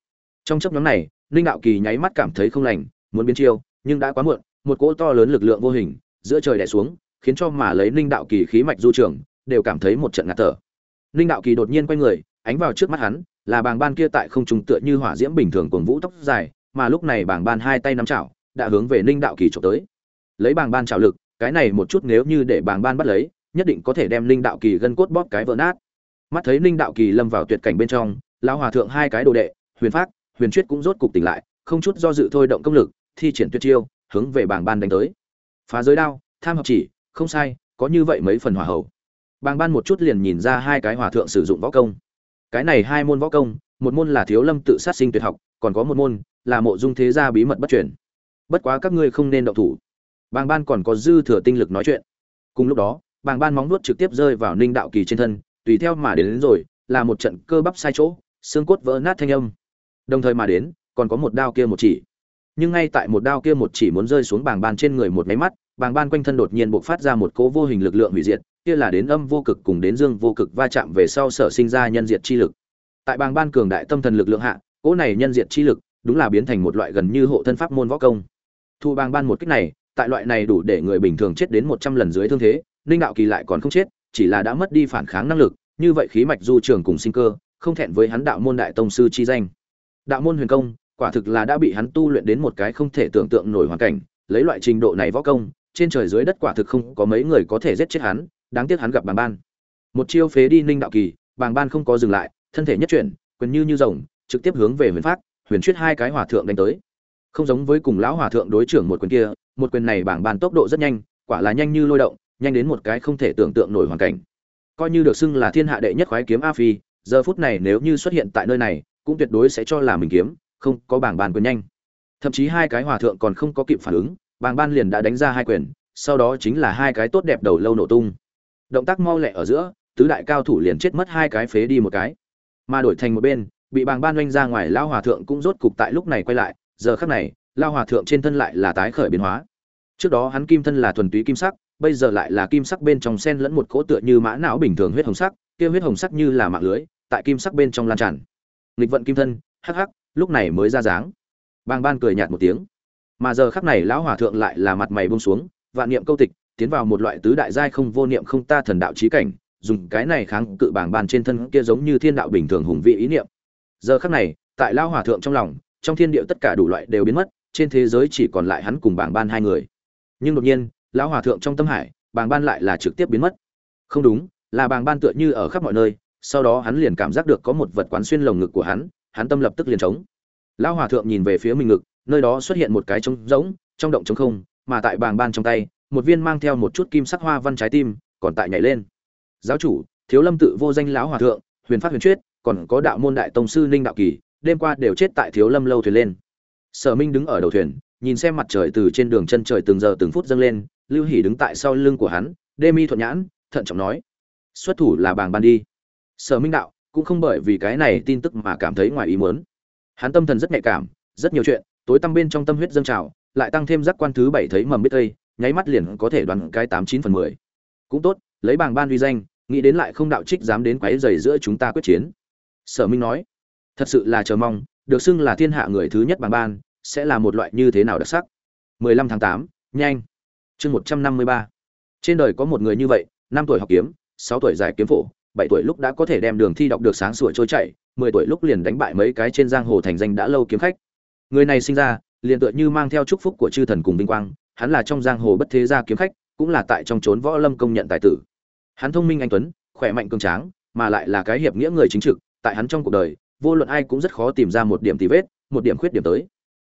A: Trong chấp nhóm này, ninh đạo kỳ nháy mắt cảm thấy không lành, muốn biến chiêu, nhưng đã quá muộn, một cỗ to lớn lực lượng vô hình, giữa trời đè xuống khiến cho mà lấy ninh đạo kỳ khí mạch du trường, đều cảm thấy một trận ngạt thở. Ninh đạo kỳ đột nhiên quay người, ánh vào trước mắt hắn, là bàng ban kia tại không trung tựa như hỏa diễm bình thường cuồng vũ tóc dài, mà lúc này bàng ban hai tay nắm chảo, đã hướng về ninh đạo kỳ chụp tới. Lấy bàng ban chảo lực, cái này một chút nếu như để bàng ban bắt lấy, nhất định có thể đem ninh đạo kỳ gân cốt bóp cái vỡ nát. Mắt thấy ninh đạo kỳ lâm vào tuyệt cảnh bên trong, lão hòa thượng hai cái đồ đệ, huyền phát huyền chuyết cũng rốt cục tỉnh lại, không chút do dự thôi động công lực, thi triển tuyệt chiêu, hướng về bảng ban đánh tới. Phá giới đao, tham hợp chỉ không sai có như vậy mấy phần hỏa hậu bàng ban một chút liền nhìn ra hai cái hòa thượng sử dụng võ công. Cái này hai môn võ công một môn là thiếu lâm tự sát sinh tuyệt học còn có một môn là mộ dung thế gia bí mật bất chuyển. bất quá các ngươi không nên động thủ. Bàng ban còn có dư thừa tinh lực nói chuyện. Cùng lúc đó bàng ban móng nuốt trực tiếp rơi vào ninh đạo kỳ trên thân tùy theo mà đến, đến rồi là một trận cơ bắp sai chỗ xương cốt vỡ nát thanh âm. Đồng thời mà đến còn có một đao kia một chỉ. Nhưng ngay tại một đao kia một chỉ muốn rơi xuống bàng ban trên người một máy mắt bàng ban quanh thân đột nhiên bộc phát ra một cỗ vô hình lực lượng hủy diệt, kia là đến âm vô cực cùng đến dương vô cực va chạm về sau sở sinh ra nhân diệt chi lực. Tại bàng ban cường đại tâm thần lực lượng hạ, cỗ này nhân diệt chi lực đúng là biến thành một loại gần như hộ thân pháp môn võ công. Thu bàng ban một kích này, tại loại này đủ để người bình thường chết đến một trăm lần dưới thương thế, ninh đạo kỳ lại còn không chết, chỉ là đã mất đi phản kháng năng lực, như vậy khí mạch du trường cùng sinh cơ, không thẹn với hắn đạo môn đại tông sư chi danh. Đạo môn huyền công, quả thực là đã bị hắn tu luyện đến một cái không thể tưởng tượng nổi hoàn cảnh, lấy loại trình độ này võ công trên trời dưới đất quả thực không có mấy người có thể giết chết hắn, đáng tiếc hắn gặp bàng ban. Một chiêu phế đi ninh đạo kỳ, bàng ban không có dừng lại, thân thể nhất chuyển, quyền như như rồng, trực tiếp hướng về huyền phát huyền chuyết hai cái hòa thượng đánh tới. Không giống với cùng lão hòa thượng đối trưởng một quyền kia, một quyền này Bàng ban tốc độ rất nhanh, quả là nhanh như lôi động, nhanh đến một cái không thể tưởng tượng nổi hoàn cảnh. Coi như được xưng là thiên hạ đệ nhất khoái kiếm a phi, giờ phút này nếu như xuất hiện tại nơi này, cũng tuyệt đối sẽ cho là mình kiếm, không có Bàng Ban quyền nhanh. Thậm chí hai cái hòa thượng còn không có kịp phản ứng Bàng ban liền đã đánh ra hai quyền, sau đó chính là hai cái tốt đẹp đầu lâu nổ tung. Động tác mau lẹ ở giữa, tứ đại cao thủ liền chết mất hai cái phế đi một cái. Mà đổi thành một bên, bị bàng ban oanh ra ngoài lao hòa thượng cũng rốt cục tại lúc này quay lại, giờ khắc này lao hòa thượng trên thân lại là tái khởi biến hóa. Trước đó hắn kim thân là thuần túy kim sắc, bây giờ lại là kim sắc bên trong sen lẫn một cỗ tựa như mã não bình thường huyết hồng sắc, kia huyết hồng sắc như là mạng lưới, tại kim sắc bên trong lan tràn. Nghịch vận kim thân, hắc hắc, lúc này mới ra dáng. Bàng ban cười nhạt một tiếng mà giờ khắc này lão hòa thượng lại là mặt mày buông xuống, vạn niệm câu tịch, tiến vào một loại tứ đại giai không vô niệm không ta thần đạo trí cảnh, dùng cái này kháng cự bảng ban trên thân kia giống như thiên đạo bình thường hùng vị ý niệm. Giờ khắc này, tại lão hòa thượng trong lòng, trong thiên địa tất cả đủ loại đều biến mất, trên thế giới chỉ còn lại hắn cùng bảng ban hai người. Nhưng đột nhiên, lão hòa thượng trong tâm hải, bảng ban lại là trực tiếp biến mất. Không đúng, là bảng ban tựa như ở khắp mọi nơi, sau đó hắn liền cảm giác được có một vật quán xuyên lồng ngực của hắn hắn tâm lập tức liền trống. Lão hòa thượng nhìn về phía mình ngực nơi đó xuất hiện một cái trống rỗng, trong động trống không, mà tại bàng ban trong tay, một viên mang theo một chút kim sắc hoa văn trái tim còn tại nhảy lên. Giáo chủ, thiếu lâm tự vô danh lão hòa thượng, huyền pháp huyền chuyết, còn có đạo môn đại tông sư ninh đạo kỳ, đêm qua đều chết tại thiếu lâm lâu thuyền lên. Sở minh đứng ở đầu thuyền, nhìn xem mặt trời từ trên đường chân trời từng giờ từng phút dâng lên, lưu hỉ đứng tại sau lưng của hắn đê mi thuận nhãn, thận trọng nói, xuất thủ là bàng ban đi. Sở minh đạo, cũng không bởi vì cái này tin tức mà cảm thấy ngoài ý muốn. Hắn tâm thần rất nhạy cảm, rất nhiều chuyện tối tăm bên trong tâm huyết dâng trào lại tăng thêm giác quan thứ bảy thấy mầm biết tây nháy mắt liền có thể đoán cái tám chín phần mười. Cũng tốt lấy bảng ban uy danh nghĩ đến lại không đạo trích dám đến quấy rầy giữa chúng ta quyết chiến. Sở minh nói thật sự là chờ mong được xưng là thiên hạ người thứ nhất bảng ban sẽ là một loại như thế nào đặc sắc. 15 tháng 8, nhanh. Chương 153. trên đời có một người như vậy năm tuổi học kiếm 6 tuổi giải kiếm phổ 7 tuổi lúc đã có thể đem đường thi đọc được sáng sủa trôi chảy 10 tuổi lúc liền đánh bại mấy cái trên giang hồ thành danh đã lâu kiếm khách người này sinh ra, liền tựa như mang theo chúc phúc của chư thần cùng vinh quang, hắn là trong giang hồ bất thế gia kiếm khách, cũng là tại trong chốn võ lâm công nhận tài tử. Hắn thông minh anh tuấn, khỏe mạnh cường tráng, mà lại là cái hiệp nghĩa người chính trực, tại hắn trong cuộc đời, vô luận ai cũng rất khó tìm ra một điểm tì vết, một điểm khuyết điểm tới.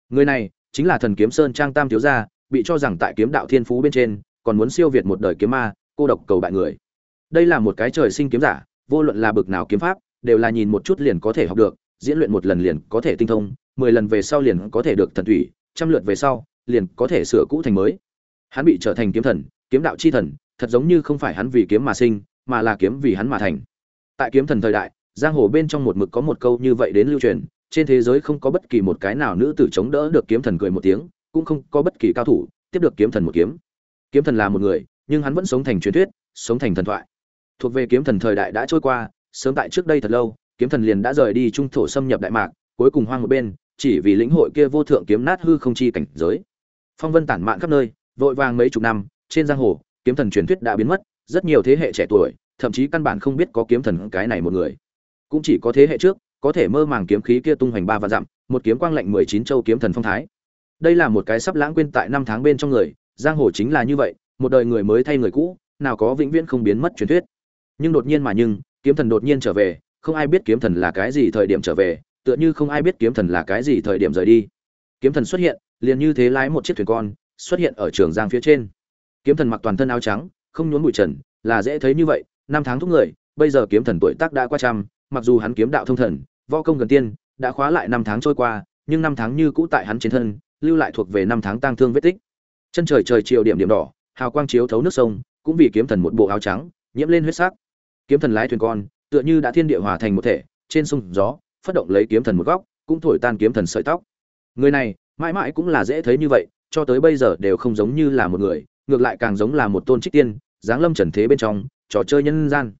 A: Người này, chính là thần kiếm sơn trang tam thiếu gia, bị cho rằng tại kiếm đạo thiên phú bên trên, còn muốn siêu việt một đời kiếm ma, cô độc cầu bại người. Đây là một cái trời sinh kiếm giả, vô luận là bực nào kiếm pháp, đều là nhìn một chút liền có thể học được, diễn luyện một lần liền có thể tinh thông mười lần về sau liền có thể được thần thủy, trăm lượt về sau liền có thể sửa cũ thành mới. Hắn bị trở thành kiếm thần, kiếm đạo chi thần, thật giống như không phải hắn vì kiếm mà sinh, mà là kiếm vì hắn mà thành. Tại kiếm thần thời đại, giang hồ bên trong một mực có một câu như vậy đến lưu truyền, trên thế giới không có bất kỳ một cái nào nữ tử chống đỡ được kiếm thần cười một tiếng, cũng không có bất kỳ cao thủ tiếp được kiếm thần một kiếm. Kiếm thần là một người, nhưng hắn vẫn sống thành truyền thuyết, sống thành thần thoại. Thuộc về kiếm thần thời đại đã trôi qua, sớm tại trước đây thật lâu, kiếm thần liền đã rời đi trung thổ xâm nhập đại mạc, cuối cùng hoang một bên chỉ vì lĩnh hội kia vô thượng kiếm nát hư không chi cảnh giới. Phong vân tản mạn khắp nơi, vội vàng mấy chục năm, trên giang hồ, kiếm thần truyền thuyết đã biến mất, rất nhiều thế hệ trẻ tuổi, thậm chí căn bản không biết có kiếm thần cái này một người. Cũng chỉ có thế hệ trước, có thể mơ màng kiếm khí kia tung hoành ba và dặm, một kiếm quang lạnh mười chín châu kiếm thần phong thái. Đây là một cái sắp lãng quên tại năm tháng bên trong người, giang hồ chính là như vậy, một đời người mới thay người cũ, nào có vĩnh viễn không biến mất truyền thuyết. Nhưng đột nhiên mà nhưng, kiếm thần đột nhiên trở về, không ai biết kiếm thần là cái gì thời điểm trở về tựa như không ai biết kiếm thần là cái gì thời điểm rời đi. Kiếm thần xuất hiện, liền như thế lái một chiếc thuyền con, xuất hiện ở trường giang phía trên. Kiếm thần mặc toàn thân áo trắng, không nhốn bụi trần, là dễ thấy như vậy, năm tháng thúc người, bây giờ kiếm thần tuổi tác đã qua trăm, mặc dù hắn kiếm đạo thông thần, võ công gần tiên, đã khóa lại năm tháng trôi qua, nhưng năm tháng như cũ tại hắn trên thân, lưu lại thuộc về năm tháng tang thương vết tích. Chân trời trời chiều điểm điểm đỏ, hào quang chiếu thấu nước sông, cũng vì kiếm thần một bộ áo trắng, nhiễm lên huyết sắc. Kiếm thần lái thuyền con, tựa như đã thiên địa hòa thành một thể, trên sông gió phát động lấy kiếm thần một góc, cũng thổi tan kiếm thần sợi tóc. Người này, mãi mãi cũng là dễ thấy như vậy, cho tới bây giờ đều không giống như là một người, ngược lại càng giống là một tôn trích tiên giáng lâm trần thế bên trong, trò chơi nhân gian.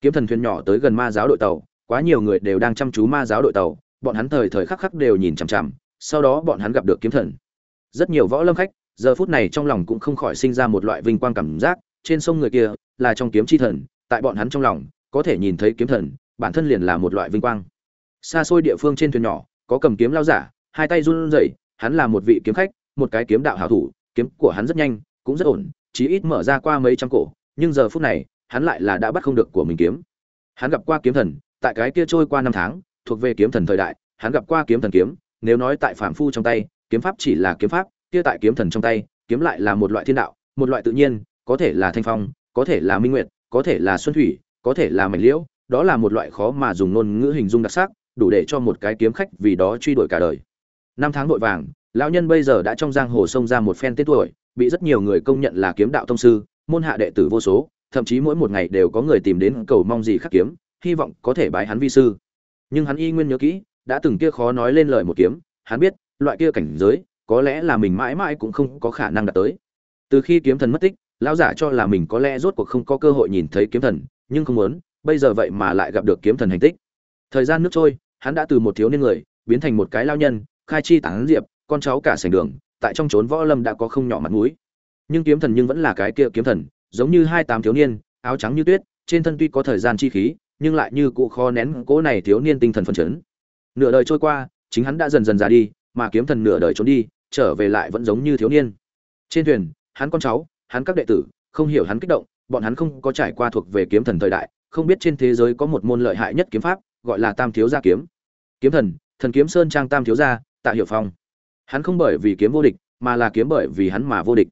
A: Kiếm thần thuyền nhỏ tới gần ma giáo đội tàu, quá nhiều người đều đang chăm chú ma giáo đội tàu, bọn hắn thời thời khắc khắc đều nhìn chằm chằm, sau đó bọn hắn gặp được kiếm thần. Rất nhiều võ lâm khách, giờ phút này trong lòng cũng không khỏi sinh ra một loại vinh quang cảm giác, trên sông người kia là trong kiếm chi thần, tại bọn hắn trong lòng, có thể nhìn thấy kiếm thần, bản thân liền là một loại vinh quang xa xôi địa phương trên thuyền nhỏ, có cầm kiếm lao giả, hai tay run rẩy, hắn là một vị kiếm khách, một cái kiếm đạo hảo thủ, kiếm của hắn rất nhanh, cũng rất ổn, chí ít mở ra qua mấy trăm cổ, nhưng giờ phút này, hắn lại là đã bắt không được của mình kiếm. Hắn gặp qua kiếm thần, tại cái kia trôi qua năm tháng, thuộc về kiếm thần thời đại, hắn gặp qua kiếm thần kiếm, nếu nói tại phạm phu trong tay, kiếm pháp chỉ là kiếm pháp, kia tại kiếm thần trong tay, kiếm lại là một loại thiên đạo, một loại tự nhiên, có thể là thanh phong, có thể là minh nguyệt, có thể là xuân thủy, có thể là mảnh liễu, đó là một loại khó mà dùng ngôn ngữ hình dung đặc sắc đủ để cho một cái kiếm khách vì đó truy đuổi cả đời. Năm tháng vội vàng, lão nhân bây giờ đã trong giang hồ sông ra một phen tên tuổi, bị rất nhiều người công nhận là kiếm đạo thông sư, môn hạ đệ tử vô số, thậm chí mỗi một ngày đều có người tìm đến cầu mong gì khắc kiếm, hy vọng có thể bái hắn vi sư. Nhưng hắn y nguyên nhớ kỹ, đã từng kia khó nói lên lời một kiếm, hắn biết, loại kia cảnh giới, có lẽ là mình mãi mãi cũng không có khả năng đạt tới. Từ khi kiếm thần mất tích, lão giả cho là mình có lẽ rốt cuộc không có cơ hội nhìn thấy kiếm thần, nhưng không muốn, bây giờ vậy mà lại gặp được kiếm thần hành tích. Thời gian nước trôi hắn đã từ một thiếu niên người biến thành một cái lao nhân, khai chi tán diệp, con cháu cả sành đường, tại trong trốn võ lâm đã có không nhỏ mặt mũi. Nhưng kiếm thần nhưng vẫn là cái kia kiếm thần, giống như hai tám thiếu niên, áo trắng như tuyết, trên thân tuy có thời gian chi khí, nhưng lại như cụ kho nén cỗ này thiếu niên tinh thần phấn chấn. Nửa đời trôi qua, chính hắn đã dần dần già đi, mà kiếm thần nửa đời trốn đi, trở về lại vẫn giống như thiếu niên. Trên thuyền, hắn con cháu, hắn các đệ tử, không hiểu hắn kích động, bọn hắn không có trải qua thuộc về kiếm thần thời đại, không biết trên thế giới có một môn lợi hại nhất kiếm pháp gọi là tam thiếu gia kiếm. Kiếm thần thần kiếm sơn trang tam thiếu gia, tạ hiệu phong. Hắn không bởi vì kiếm vô địch, mà là kiếm bởi vì hắn mà vô địch.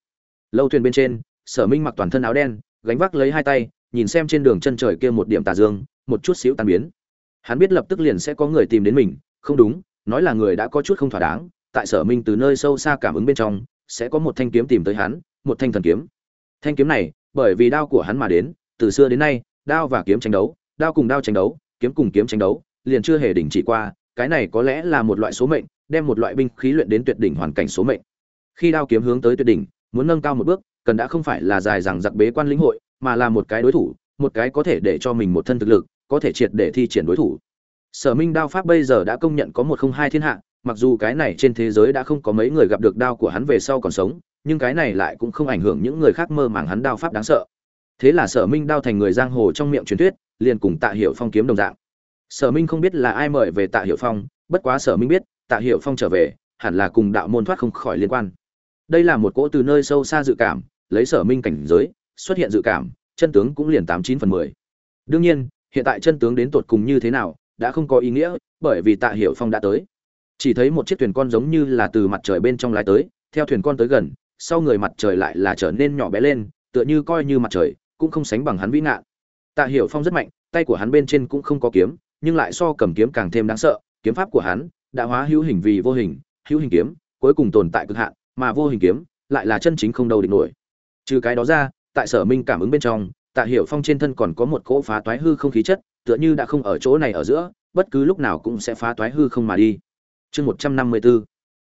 A: Lâu thuyền bên trên, sở minh mặc toàn thân áo đen, gánh vác lấy hai tay, nhìn xem trên đường chân trời kia một điểm tà dương, một chút xíu tan biến. Hắn biết lập tức liền sẽ có người tìm đến mình, không đúng, nói là người đã có chút không thỏa đáng, tại sở minh từ nơi sâu xa cảm ứng bên trong, sẽ có một thanh kiếm tìm tới hắn, một thanh thần kiếm. Thanh kiếm này, bởi vì đao của hắn mà đến, từ xưa đến nay, đao và kiếm tranh đấu, đao cùng đao tranh đấu kiếm cùng kiếm tranh đấu, liền chưa hề đình chỉ qua, cái này có lẽ là một loại số mệnh, đem một loại binh khí luyện đến tuyệt đỉnh hoàn cảnh số mệnh. Khi đao kiếm hướng tới tuyệt đỉnh, muốn nâng cao một bước, cần đã không phải là dài rằng giặc bế quan lĩnh hội, mà là một cái đối thủ, một cái có thể để cho mình một thân thực lực, có thể triệt để thi triển đối thủ. Sở minh đao pháp bây giờ đã công nhận có một không hai thiên hạ, mặc dù cái này trên thế giới đã không có mấy người gặp được đao của hắn về sau còn sống, nhưng cái này lại cũng không ảnh hưởng những người khác mơ màng hắn đao pháp đáng sợ. Thế là sở minh đao thành người giang hồ trong miệng truyền thuyết liền cùng tạ hiệu phong kiếm đồng dạng. Sở minh không biết là ai mời về tạ hiệu phong, bất quá sở minh biết, tạ hiệu phong trở về, hẳn là cùng đạo môn thoát không khỏi liên quan. Đây là một cỗ từ nơi sâu xa dự cảm, lấy sở minh cảnh giới, xuất hiện dự cảm, chân tướng cũng liền tám chín phần mười. Đương nhiên, hiện tại chân tướng đến tột cùng như thế nào, đã không có ý nghĩa, bởi vì tạ hiệu phong đã tới. Chỉ thấy một chiếc thuyền con giống như là từ mặt trời bên trong lái tới, theo thuyền con tới gần, sau người mặt trời lại là trở nên nhỏ bé lên, tựa như coi như mặt trời, cũng không sánh bằng hắn vĩ ngạn tạ hiểu phong rất mạnh, tay của hắn bên trên cũng không có kiếm, nhưng lại so cầm kiếm càng thêm đáng sợ, kiếm pháp của hắn đã hóa hữu hình vì vô hình, hữu hình kiếm, cuối cùng tồn tại cực hạn, mà vô hình kiếm lại là chân chính không đâu địch nổi. Trừ cái đó ra, tại sở minh cảm ứng bên trong, tạ hiểu phong trên thân còn có một cỗ phá toái hư không khí chất, tựa như đã không ở chỗ này ở giữa, bất cứ lúc nào cũng sẽ phá toái hư không mà đi. Chương một trăm năm mươi b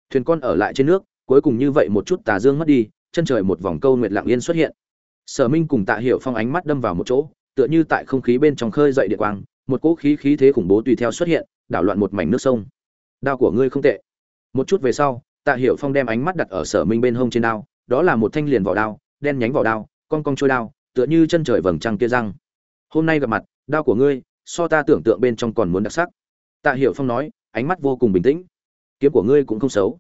A: thuyền con ở lại trên nước, cuối cùng như vậy một chút tà dương mất đi, chân trời một vòng câu nguyệt lặng yên xuất hiện. Sở minh cùng tạ hiểu phong ánh mắt đâm vào một chỗ tựa như tại không khí bên trong khơi dậy địa quang, một cỗ khí khí thế khủng bố tùy theo xuất hiện, đảo loạn một mảnh nước sông. Đao của ngươi không tệ. Một chút về sau, tạ hiểu phong đem ánh mắt đặt ở sở minh bên hông trên đao, đó là một thanh liền vỏ đao, đen nhánh vỏ đao, con cong trôi đao, tựa như chân trời vầng trăng kia răng. Hôm nay gặp mặt, đao của ngươi, so ta tưởng tượng bên trong còn muốn đặc sắc. Tạ hiểu phong nói, ánh mắt vô cùng bình tĩnh. Kiếm của ngươi cũng không xấu.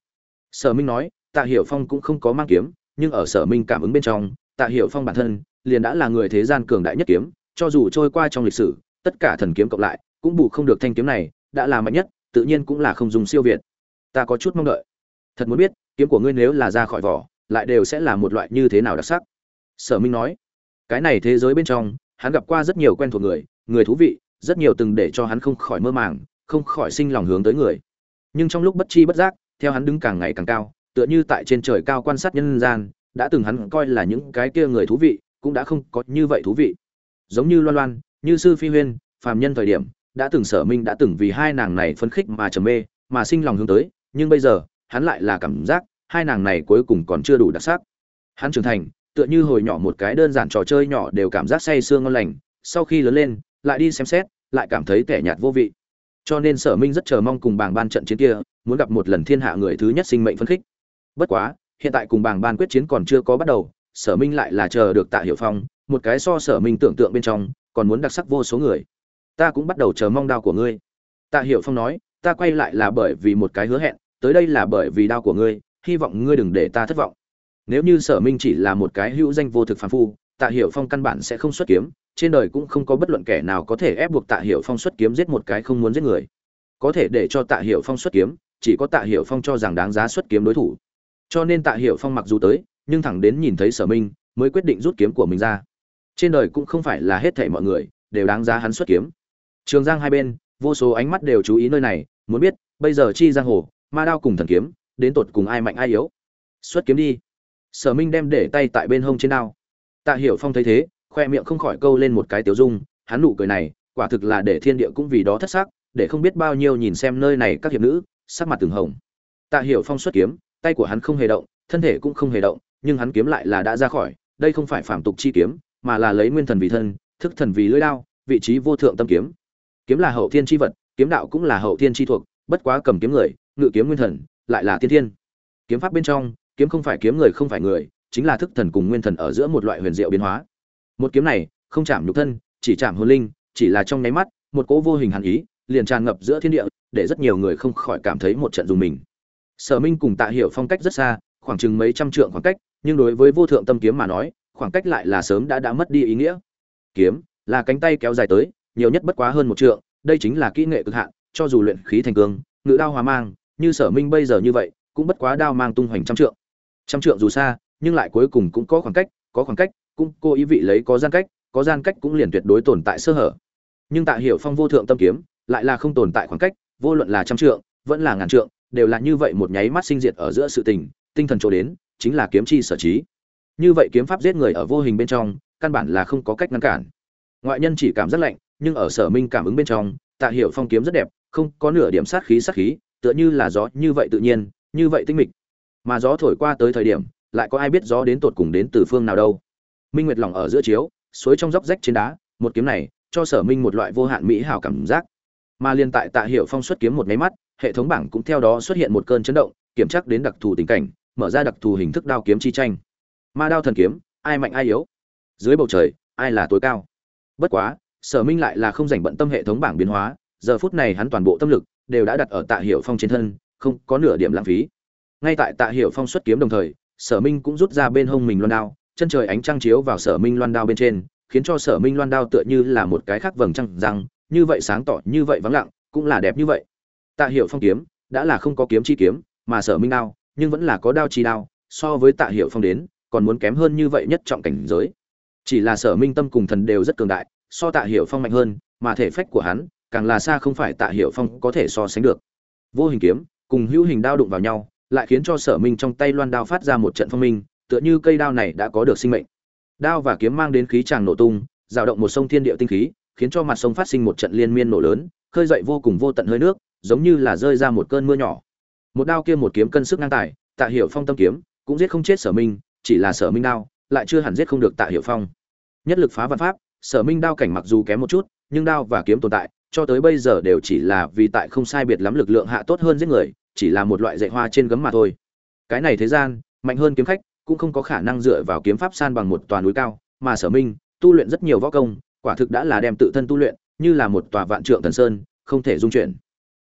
A: Sở minh nói, tạ hiểu phong cũng không có mang kiếm, nhưng ở sở minh cảm ứng bên trong, tạ hiểu phong bản thân liền đã là người thế gian cường đại nhất kiếm cho dù trôi qua trong lịch sử, tất cả thần kiếm cộng lại, cũng bù không được thanh kiếm này, đã là mạnh nhất, tự nhiên cũng là không dùng siêu việt. Ta có chút mong đợi. Thật muốn biết, kiếm của ngươi nếu là ra khỏi vỏ, lại đều sẽ là một loại như thế nào đặc sắc? Sở minh nói. Cái này thế giới bên trong, hắn gặp qua rất nhiều quen thuộc người người thú vị, rất nhiều từng để cho hắn không khỏi mơ màng, không khỏi sinh lòng hướng tới người. Nhưng trong lúc bất chi bất giác, theo hắn đứng càng ngày càng cao, tựa như tại trên trời cao quan sát nhân gian, đã từng hắn coi là những cái kia người thú vị, cũng đã không có như vậy thú vị giống như loan loan, như sư phi huyên, phàm nhân thời điểm, đã từng sở minh đã từng vì hai nàng này phấn khích mà trầm mê, mà sinh lòng hướng tới, nhưng bây giờ, hắn lại là cảm giác, hai nàng này cuối cùng còn chưa đủ đặc sắc. Hắn trưởng thành, tựa như hồi nhỏ một cái đơn giản trò chơi nhỏ đều cảm giác say sương ngon lành, sau khi lớn lên, lại đi xem xét, lại cảm thấy tẻ nhạt vô vị. Cho nên sở minh rất chờ mong cùng bảng ban trận chiến kia, muốn gặp một lần thiên hạ người thứ nhất sinh mệnh phấn khích. Bất quá, hiện tại cùng bảng ban quyết chiến còn chưa có bắt đầu, sở minh lại là chờ được tạ hiệu phong một cái so sở mình tưởng tượng bên trong, còn muốn đặc sắc vô số người. Ta cũng bắt đầu chờ mong đao của ngươi. Tạ hiệu phong nói, ta quay lại là bởi vì một cái hứa hẹn, tới đây là bởi vì đao của ngươi, hy vọng ngươi đừng để ta thất vọng. Nếu như sở minh chỉ là một cái hữu danh vô thực phàm phu, tạ hiệu phong căn bản sẽ không xuất kiếm, trên đời cũng không có bất luận kẻ nào có thể ép buộc tạ hiệu phong xuất kiếm giết một cái không muốn giết người. Có thể để cho tạ hiệu phong xuất kiếm, chỉ có tạ hiệu phong cho rằng đáng giá xuất kiếm đối thủ. Cho nên tạ hiệu phong mặc dù tới, nhưng thẳng đến nhìn thấy sở minh, mới quyết định rút kiếm của mình ra trên đời cũng không phải là hết thảy mọi người đều đáng giá hắn xuất kiếm. Trường giang hai bên, vô số ánh mắt đều chú ý nơi này, muốn biết, bây giờ chi giang hồ, ma đao cùng thần kiếm, đến tột cùng ai mạnh ai yếu. Xuất kiếm đi. Sở minh đem để tay tại bên hông trên đao. Tạ hiểu phong thấy thế, khoe miệng không khỏi câu lên một cái tiểu dung, hắn nụ cười này, quả thực là để thiên địa cũng vì đó thất sắc, để không biết bao nhiêu nhìn xem nơi này các hiệp nữ, sắc mặt từng hồng. Tạ hiểu phong xuất kiếm, tay của hắn không hề động, thân thể cũng không hề động, nhưng hắn kiếm lại là đã ra khỏi, đây không phải phạm tục chi kiếm mà là lấy nguyên thần vì thân, thức thần vì lưỡi đao, vị trí vô thượng tâm kiếm. Kiếm là hậu thiên chi vật, kiếm đạo cũng là hậu thiên chi thuộc, bất quá cầm kiếm người, ngự kiếm nguyên thần, lại là tiên thiên. Kiếm pháp bên trong, kiếm không phải kiếm người không phải người, chính là thức thần cùng nguyên thần ở giữa một loại huyền diệu biến hóa. Một kiếm này, không chạm nhục thân, chỉ chạm hồn linh, chỉ là trong nháy mắt, một cỗ vô hình hàn ý, liền tràn ngập giữa thiên địa, để rất nhiều người không khỏi cảm thấy một trận dùng mình. Sở minh cùng tạ hiểu phong cách rất xa, khoảng chừng mấy trăm trượng khoảng cách, nhưng đối với vô thượng tâm kiếm mà nói khoảng cách lại là sớm đã đã mất đi ý nghĩa. Kiếm là cánh tay kéo dài tới, nhiều nhất bất quá hơn một trượng, đây chính là kỹ nghệ cực hạn, cho dù luyện khí thành cương, ngự đao hòa mang, như sở minh bây giờ như vậy, cũng bất quá đao mang tung hoành trăm trượng. Trăm trượng dù xa, nhưng lại cuối cùng cũng có khoảng cách, có khoảng cách, cũng cô ý vị lấy có gian cách, có gian cách cũng liền tuyệt đối tồn tại sơ hở. Nhưng tạ hiểu phong vô thượng tâm kiếm, lại là không tồn tại khoảng cách, vô luận là trăm trượng, vẫn là ngàn trượng, đều là như vậy một nháy mắt sinh diệt ở giữa sự tình, tinh thần chỗ đến, chính là kiếm chi sở trí như vậy kiếm pháp giết người ở vô hình bên trong, căn bản là không có cách ngăn cản. Ngoại nhân chỉ cảm rất lạnh, nhưng ở sở minh cảm ứng bên trong, tạ hiểu phong kiếm rất đẹp, không có nửa điểm sát khí sát khí, tựa như là gió như vậy tự nhiên, như vậy tinh mịch. Mà gió thổi qua tới thời điểm, lại có ai biết gió đến tột cùng đến từ phương nào đâu. Minh nguyệt lòng ở giữa chiếu, suối trong dốc rách trên đá, một kiếm này, cho sở minh một loại vô hạn mỹ hảo cảm giác. Mà liên tại tạ hiệu phong xuất kiếm một máy mắt, hệ thống bảng cũng theo đó xuất hiện một cơn chấn động, kiểm tra đến đặc thù tình cảnh, mở ra đặc thù hình thức đao kiếm chi tranh ma đao thần kiếm, ai mạnh ai yếu. Dưới bầu trời, ai là tối cao? Bất quá, sở minh lại là không dành bận tâm hệ thống bảng biến hóa, giờ phút này hắn toàn bộ tâm lực đều đã đặt ở tạ hiệu phong trên thân, không có nửa điểm lãng phí. Ngay tại tạ hiệu phong xuất kiếm đồng thời, sở minh cũng rút ra bên hông mình loan đao, chân trời ánh trăng chiếu vào sở minh loan đao bên trên, khiến cho sở minh loan đao tựa như là một cái khác vầng trăng răng, như vậy sáng tỏ, như vậy vắng lặng, cũng là đẹp như vậy. Tạ hiệu phong kiếm, đã là không có kiếm chi kiếm, mà sở minh đao, nhưng vẫn là có đao chi đao, so với tạ hiệu phong đến còn muốn kém hơn như vậy nhất trọng cảnh giới. Chỉ là sở minh tâm cùng thần đều rất cường đại, so tạ hiệu phong mạnh hơn, mà thể phách của hắn, càng là xa không phải tạ hiệu phong có thể so sánh được. Vô hình kiếm, cùng hữu hình đao đụng vào nhau, lại khiến cho sở minh trong tay loan đao phát ra một trận phong minh, tựa như cây đao này đã có được sinh mệnh. Đao và kiếm mang đến khí tràng nổ tung dao động một sông thiên địa tinh khí, khiến cho mặt sông phát sinh một trận liên miên nổ lớn, khơi dậy vô cùng vô tận hơi nước, giống như là rơi ra một cơn mưa nhỏ. Một đao kia một kiếm cân sức ngang tài, tạ hiểu phong tâm kiếm, cũng giết không chết sở minh chỉ là sở minh đao, lại chưa hẳn giết không được tạ hiểu phong. Nhất lực phá văn pháp, sở minh đao cảnh mặc dù kém một chút, nhưng đao và kiếm tồn tại, cho tới bây giờ đều chỉ là vì tại không sai biệt lắm lực lượng hạ tốt hơn giết người, chỉ là một loại dạy hoa trên gấm mà thôi. Cái này thế gian, mạnh hơn kiếm khách, cũng không có khả năng dựa vào kiếm pháp san bằng một toàn núi cao, mà sở minh, tu luyện rất nhiều võ công, quả thực đã là đem tự thân tu luyện, như là một tòa vạn trượng thần sơn, không thể dung chuyển.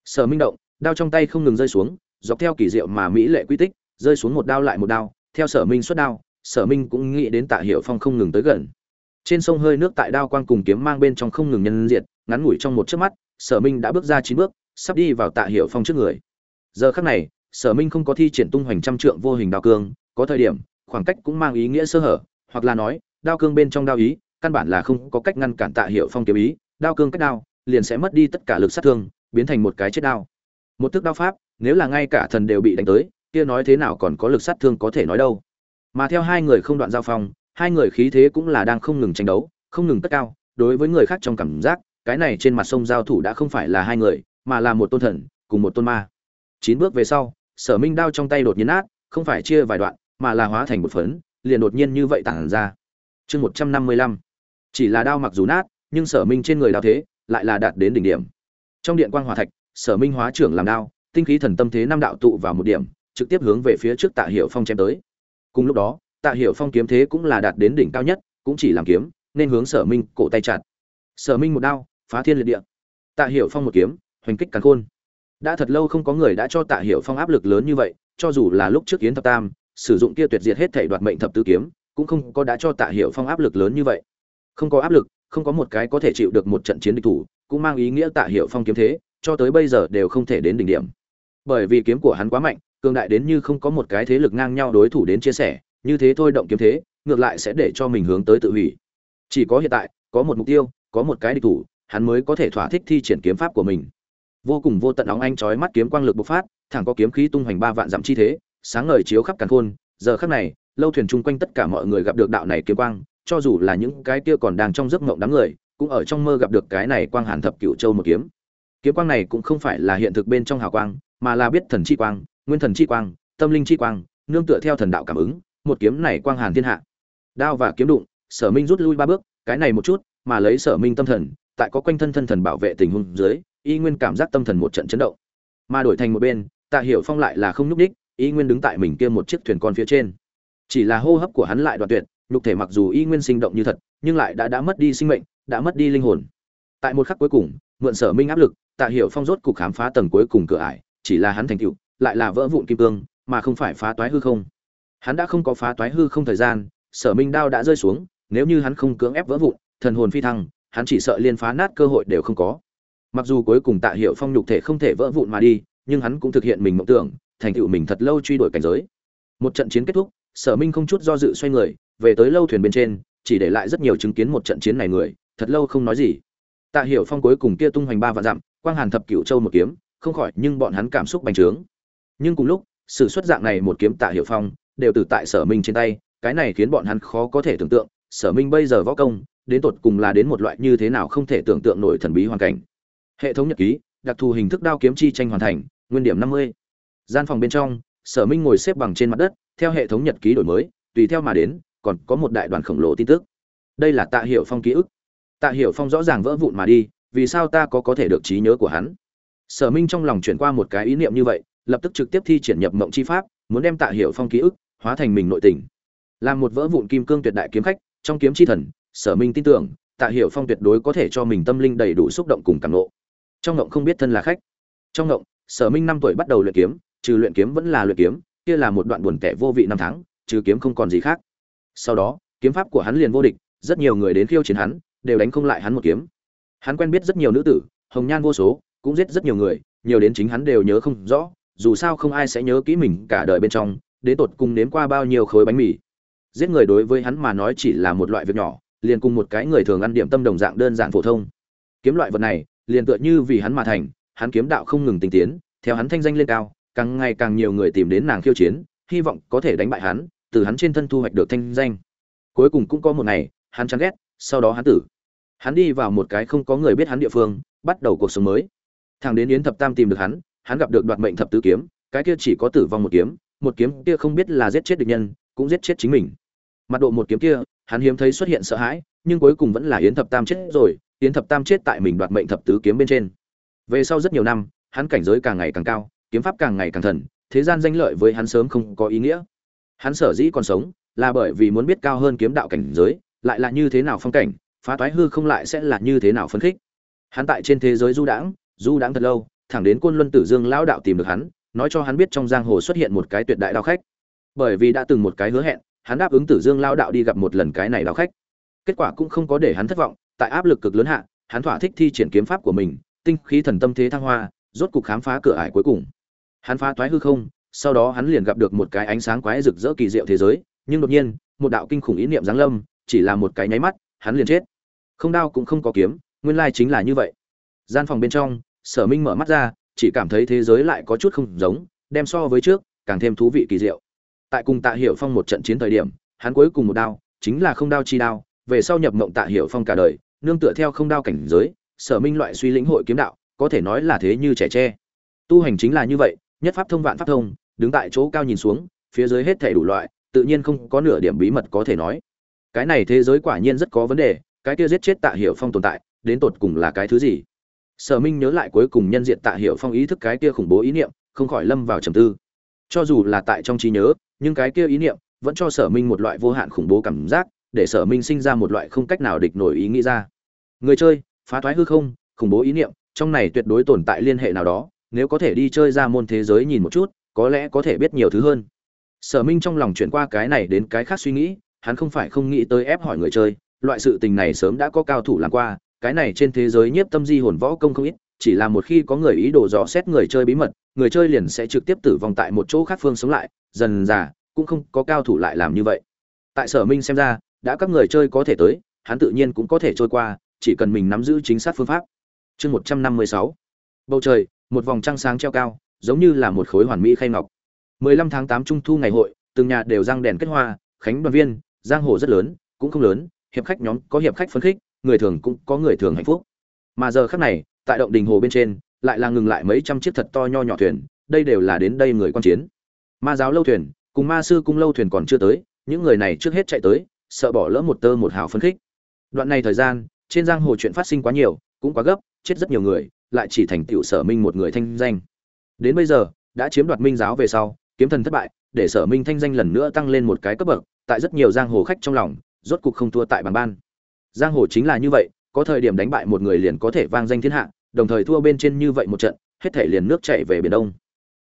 A: Sở minh động, đao trong tay không ngừng rơi xuống, dọc theo kỳ diệu mà mỹ lệ quy tích, rơi xuống một đao lại một đao theo sở minh xuất đao, sở minh cũng nghĩ đến tạ hiệu phong không ngừng tới gần. Trên sông hơi nước tại đao quang cùng kiếm mang bên trong không ngừng nhân diệt, ngắn ngủi trong một chớp mắt, sở minh đã bước ra chín bước, sắp đi vào tạ hiệu phong trước người. Giờ khắc này, sở minh không có thi triển tung hoành trăm trượng vô hình đao cương, có thời điểm, khoảng cách cũng mang ý nghĩa sơ hở, hoặc là nói, đao cương bên trong đao ý, căn bản là không có cách ngăn cản tạ hiệu phong kiếm ý, đao cương cách đao, liền sẽ mất đi tất cả lực sát thương, biến thành một cái chết đao. Một thức đao pháp, nếu là ngay cả thần đều bị đánh tới kia nói thế nào còn có lực sát thương có thể nói đâu. Mà theo hai người không đoạn giao phong, hai người khí thế cũng là đang không ngừng tranh đấu, không ngừng tất cao, đối với người khác trong cảm giác, cái này trên mặt sông giao thủ đã không phải là hai người, mà là một tôn thần, cùng một tôn ma. Chín bước về sau, sở minh đao trong tay đột nhiên nát, không phải chia vài đoạn, mà là hóa thành một phấn, liền đột nhiên như vậy tản ra. Chương một trăm năm mươi lăm. Chỉ là đao mặc dù nát, nhưng sở minh trên người đao thế lại là đạt đến đỉnh điểm. Trong điện quang hòa thạch, sở minh hóa trưởng làm đao, tinh khí thần tâm thế năm đạo tụ vào một điểm trực tiếp hướng về phía trước tạ Hiểu phong chém tới. Cùng lúc đó, tạ Hiểu phong kiếm thế cũng là đạt đến đỉnh cao nhất, cũng chỉ làm kiếm, nên hướng sở minh cổ tay chặt. Sở minh một đao, phá thiên liệt địa. Tạ Hiểu phong một kiếm, hoành kích càn khôn. Đã thật lâu không có người đã cho tạ Hiểu phong áp lực lớn như vậy, cho dù là lúc trước Yến thập tam, sử dụng kia tuyệt diệt hết thảy đoạt mệnh thập tứ kiếm, cũng không có đã cho tạ Hiểu phong áp lực lớn như vậy. Không có áp lực, không có một cái có thể chịu được một trận chiến địch thủ, cũng mang ý nghĩa tạ Hiểu phong kiếm thế, cho tới bây giờ đều không thể đến đỉnh điểm. Bởi vì kiếm của hắn quá mạnh cường đại đến như không có một cái thế lực ngang nhau đối thủ đến chia sẻ, như thế thôi động kiếm thế, ngược lại sẽ để cho mình hướng tới tự hủy. Chỉ có hiện tại, có một mục tiêu, có một cái địch thủ, hắn mới có thể thỏa thích thi triển kiếm pháp của mình. Vô cùng vô tận óng anh chói mắt kiếm quang lực bộc phát, thẳng có kiếm khí tung hoành ba vạn dặm chi thế, sáng ngời chiếu khắp càn khôn. Giờ khắc này, lâu thuyền chung quanh tất cả mọi người gặp được đạo này kiếm quang, cho dù là những cái kia còn đang trong giấc mộng đám người, cũng ở trong mơ gặp được cái này quang hàn thập cựu châu một kiếm. Kiếm quang này cũng không phải là hiện thực bên trong hào quang, mà là biết thần chi quang nguyên thần chi quang, tâm linh chi quang, nương tựa theo thần đạo cảm ứng, một kiếm này quang hàn thiên hạ. Đao và kiếm đụng, sở minh rút lui ba bước, cái này một chút, mà lấy sở minh tâm thần, tại có quanh thân thân thần bảo vệ tình huống dưới, y nguyên cảm giác tâm thần một trận chấn động. Mà đổi thành một bên, tạ hiểu phong lại là không nhúc đích y nguyên đứng tại mình kia một chiếc thuyền con phía trên. Chỉ là hô hấp của hắn lại đoạn tuyệt, nhục thể mặc dù y nguyên sinh động như thật, nhưng lại đã đã mất đi sinh mệnh, đã mất đi linh hồn. Tại một khắc cuối cùng, mượn sở minh áp lực, tạ hiểu phong rốt cục khám phá tầng cuối cùng cửa ải, chỉ là hắn thành tựu lại là vỡ vụn kim cương, mà không phải phá toái hư không. Hắn đã không có phá toái hư không thời gian, sở minh đao đã rơi xuống, nếu như hắn không cưỡng ép vỡ vụn, thần hồn phi thăng, hắn chỉ sợ liên phá nát cơ hội đều không có. Mặc dù cuối cùng tạ hiệu phong nhục thể không thể vỡ vụn mà đi, nhưng hắn cũng thực hiện mình mộng tưởng, thành tựu mình thật lâu truy đuổi cảnh giới. Một trận chiến kết thúc, sở minh không chút do dự xoay người, về tới lâu thuyền bên trên, chỉ để lại rất nhiều chứng kiến một trận chiến này người, thật lâu không nói gì. Tạ hiểu phong cuối cùng kia tung hoành ba vạn dặm, quang hàn thập cựu châu một kiếm, không khỏi nhưng bọn hắn cảm xúc bành trướng nhưng cùng lúc sự xuất dạng này một kiếm tạ Hiệu phong, đều từ tại sở minh trên tay, cái này khiến bọn hắn khó có thể tưởng tượng, sở minh bây giờ võ công, đến tột cùng là đến một loại như thế nào không thể tưởng tượng nổi thần bí hoàn cảnh. Hệ thống nhật ký, đặc thù hình thức đao kiếm chi tranh hoàn thành, nguyên điểm năm mươi. Gian phòng bên trong, sở minh ngồi xếp bằng trên mặt đất, theo hệ thống nhật ký đổi mới, tùy theo mà đến, còn có một đại đoàn khổng lồ tin tức. Đây là tạ hiệu phong ký ức. Tạ hiệu phong rõ ràng vỡ vụn mà đi, vì sao ta có có thể được trí nhớ của hắn? Sở minh trong lòng chuyển qua một cái ý niệm như vậy lập tức trực tiếp thi triển nhập mộng chi pháp, muốn đem tạ Hiểu phong ký ức hóa thành mình nội tình. Làm một vỡ vụn kim cương tuyệt đại kiếm khách, trong kiếm chi thần, sở minh tin tưởng, tạ Hiểu phong tuyệt đối có thể cho mình tâm linh đầy đủ xúc động cùng cảm ngộ. trong ngộng không biết thân là khách. Trong ngộng, sở minh năm tuổi bắt đầu luyện kiếm, trừ luyện kiếm vẫn là luyện kiếm, kia là một đoạn buồn tẻ vô vị năm tháng, trừ kiếm không còn gì khác. Sau đó, kiếm pháp của hắn liền vô địch, rất nhiều người đến khiêu chiến hắn, đều đánh không lại hắn một kiếm. Hắn quen biết rất nhiều nữ tử, hồng nhan vô số, cũng giết rất nhiều người, nhiều đến chính hắn đều nhớ không rõ dù sao không ai sẽ nhớ kỹ mình cả đời bên trong, đến tột cùng nếm qua bao nhiêu khối bánh mì. Giết người đối với hắn mà nói chỉ là một loại việc nhỏ, liền cùng một cái người thường ăn điểm tâm đồng dạng đơn giản phổ thông. Kiếm loại vật này, liền tựa như vì hắn mà thành, hắn kiếm đạo không ngừng tinh tiến, theo hắn thanh danh lên cao, càng ngày càng nhiều người tìm đến nàng khiêu chiến, hy vọng có thể đánh bại hắn, từ hắn trên thân thu hoạch được thanh danh. Cuối cùng cũng có một ngày, hắn chán ghét, sau đó hắn tử. Hắn đi vào một cái không có người biết hắn địa phương, bắt đầu cuộc sống mới. Thằng đến yến thập tam tìm được hắn hắn gặp được đoạt mệnh thập tứ kiếm, cái kia chỉ có tử vong một kiếm một kiếm kia không biết là giết chết địch nhân, cũng giết chết chính mình. Mặt độ một kiếm kia, hắn hiếm thấy xuất hiện sợ hãi, nhưng cuối cùng vẫn là yến thập tam chết rồi, yến thập tam chết tại mình đoạt mệnh thập tứ kiếm bên trên. Về sau rất nhiều năm, hắn cảnh giới càng ngày càng cao, kiếm pháp càng ngày càng thần, thế gian danh lợi với hắn sớm không có ý nghĩa. Hắn sở dĩ còn sống, là bởi vì muốn biết cao hơn kiếm đạo cảnh giới, lại là như thế nào phong cảnh, phá toái hư không lại sẽ là như thế nào phấn khích. Hắn tại trên thế giới du đãng du đãng thật lâu thẳng đến côn luân tử dương lão đạo tìm được hắn, nói cho hắn biết trong giang hồ xuất hiện một cái tuyệt đại đạo khách. Bởi vì đã từng một cái hứa hẹn, hắn đáp ứng tử dương lão đạo đi gặp một lần cái này đạo khách. Kết quả cũng không có để hắn thất vọng, tại áp lực cực lớn hạ, hắn thỏa thích thi triển kiếm pháp của mình, tinh khí thần tâm thế thăng hoa, rốt cục khám phá cửa ải cuối cùng. Hắn phá toái hư không, sau đó hắn liền gặp được một cái ánh sáng quái rực rỡ kỳ diệu thế giới, nhưng đột nhiên, một đạo kinh khủng ý niệm giáng lâm, chỉ là một cái nháy mắt, hắn liền chết. Không đao cũng không có kiếm, nguyên lai chính là như vậy. Gian phòng bên trong sở minh mở mắt ra, chỉ cảm thấy thế giới lại có chút không giống, đem so với trước, càng thêm thú vị kỳ diệu. Tại cùng tạ hiểu phong một trận chiến thời điểm, hắn cuối cùng một đao, chính là không đao chi đao, về sau nhập mộng tạ hiểu phong cả đời, nương tựa theo không đao cảnh giới, sở minh loại suy lĩnh hội kiếm đạo, có thể nói là thế như trẻ tre. Tu hành chính là như vậy, nhất pháp thông vạn pháp thông, đứng tại chỗ cao nhìn xuống, phía dưới hết thể đủ loại, tự nhiên không có nửa điểm bí mật có thể nói. Cái này thế giới quả nhiên rất có vấn đề, cái kia giết chết tạ hiểu phong tồn tại, đến tột cùng là cái thứ gì? Sở minh nhớ lại cuối cùng nhân diện tạ hiểu phong ý thức cái kia khủng bố ý niệm, không khỏi lâm vào trầm tư. Cho dù là tại trong trí nhớ, nhưng cái kia ý niệm vẫn cho sở minh một loại vô hạn khủng bố cảm giác, để sở minh sinh ra một loại không cách nào địch nổi ý nghĩ ra. Người chơi, phá thoái hư không, khủng bố ý niệm, trong này tuyệt đối tồn tại liên hệ nào đó, nếu có thể đi chơi ra môn thế giới nhìn một chút, có lẽ có thể biết nhiều thứ hơn. Sở minh trong lòng chuyển qua cái này đến cái khác suy nghĩ, hắn không phải không nghĩ tới ép hỏi người chơi, loại sự tình này sớm đã có cao thủ làm qua cái này trên thế giới nhiếp tâm di hồn võ công không ít, chỉ là một khi có người ý đồ dò xét người chơi bí mật, người chơi liền sẽ trực tiếp tử vong tại một chỗ khác phương sống lại, dần dà, cũng không có cao thủ lại làm như vậy. Tại sở minh xem ra, đã các người chơi có thể tới, hắn tự nhiên cũng có thể trôi qua, chỉ cần mình nắm giữ chính xác phương pháp. Chương một trăm năm mươi sáu. Bầu trời, một vòng trăng sáng treo cao, giống như là một khối hoàn mỹ khay ngọc. 15 tháng 8 trung thu ngày hội, từng nhà đều răng đèn kết hoa, khánh đoàn viên, giang hồ rất lớn, cũng không lớn, hiệp khách nhóm có hiệp khách phấn khích người thường cũng có người thường hạnh phúc. Mà giờ khắc này, tại động đình hồ bên trên, lại là ngừng lại mấy trăm chiếc thật to nho nhỏ thuyền, đây đều là đến đây người quan chiến. Ma giáo lâu thuyền, cùng ma sư cung lâu thuyền còn chưa tới, những người này trước hết chạy tới, sợ bỏ lỡ một tơ một hào phấn khích. Đoạn này thời gian, trên giang hồ chuyện phát sinh quá nhiều, cũng quá gấp, chết rất nhiều người, lại chỉ thành tựu sở minh một người thanh danh. Đến bây giờ, đã chiếm đoạt minh giáo về sau, kiếm thần thất bại, để sở minh thanh danh lần nữa tăng lên một cái cấp bậc, tại rất nhiều giang hồ khách trong lòng, rốt cục không thua tại bàn ban giang hồ chính là như vậy, có thời điểm đánh bại một người liền có thể vang danh thiên hạ, đồng thời thua bên trên như vậy một trận, hết thể liền nước chạy về biển đông.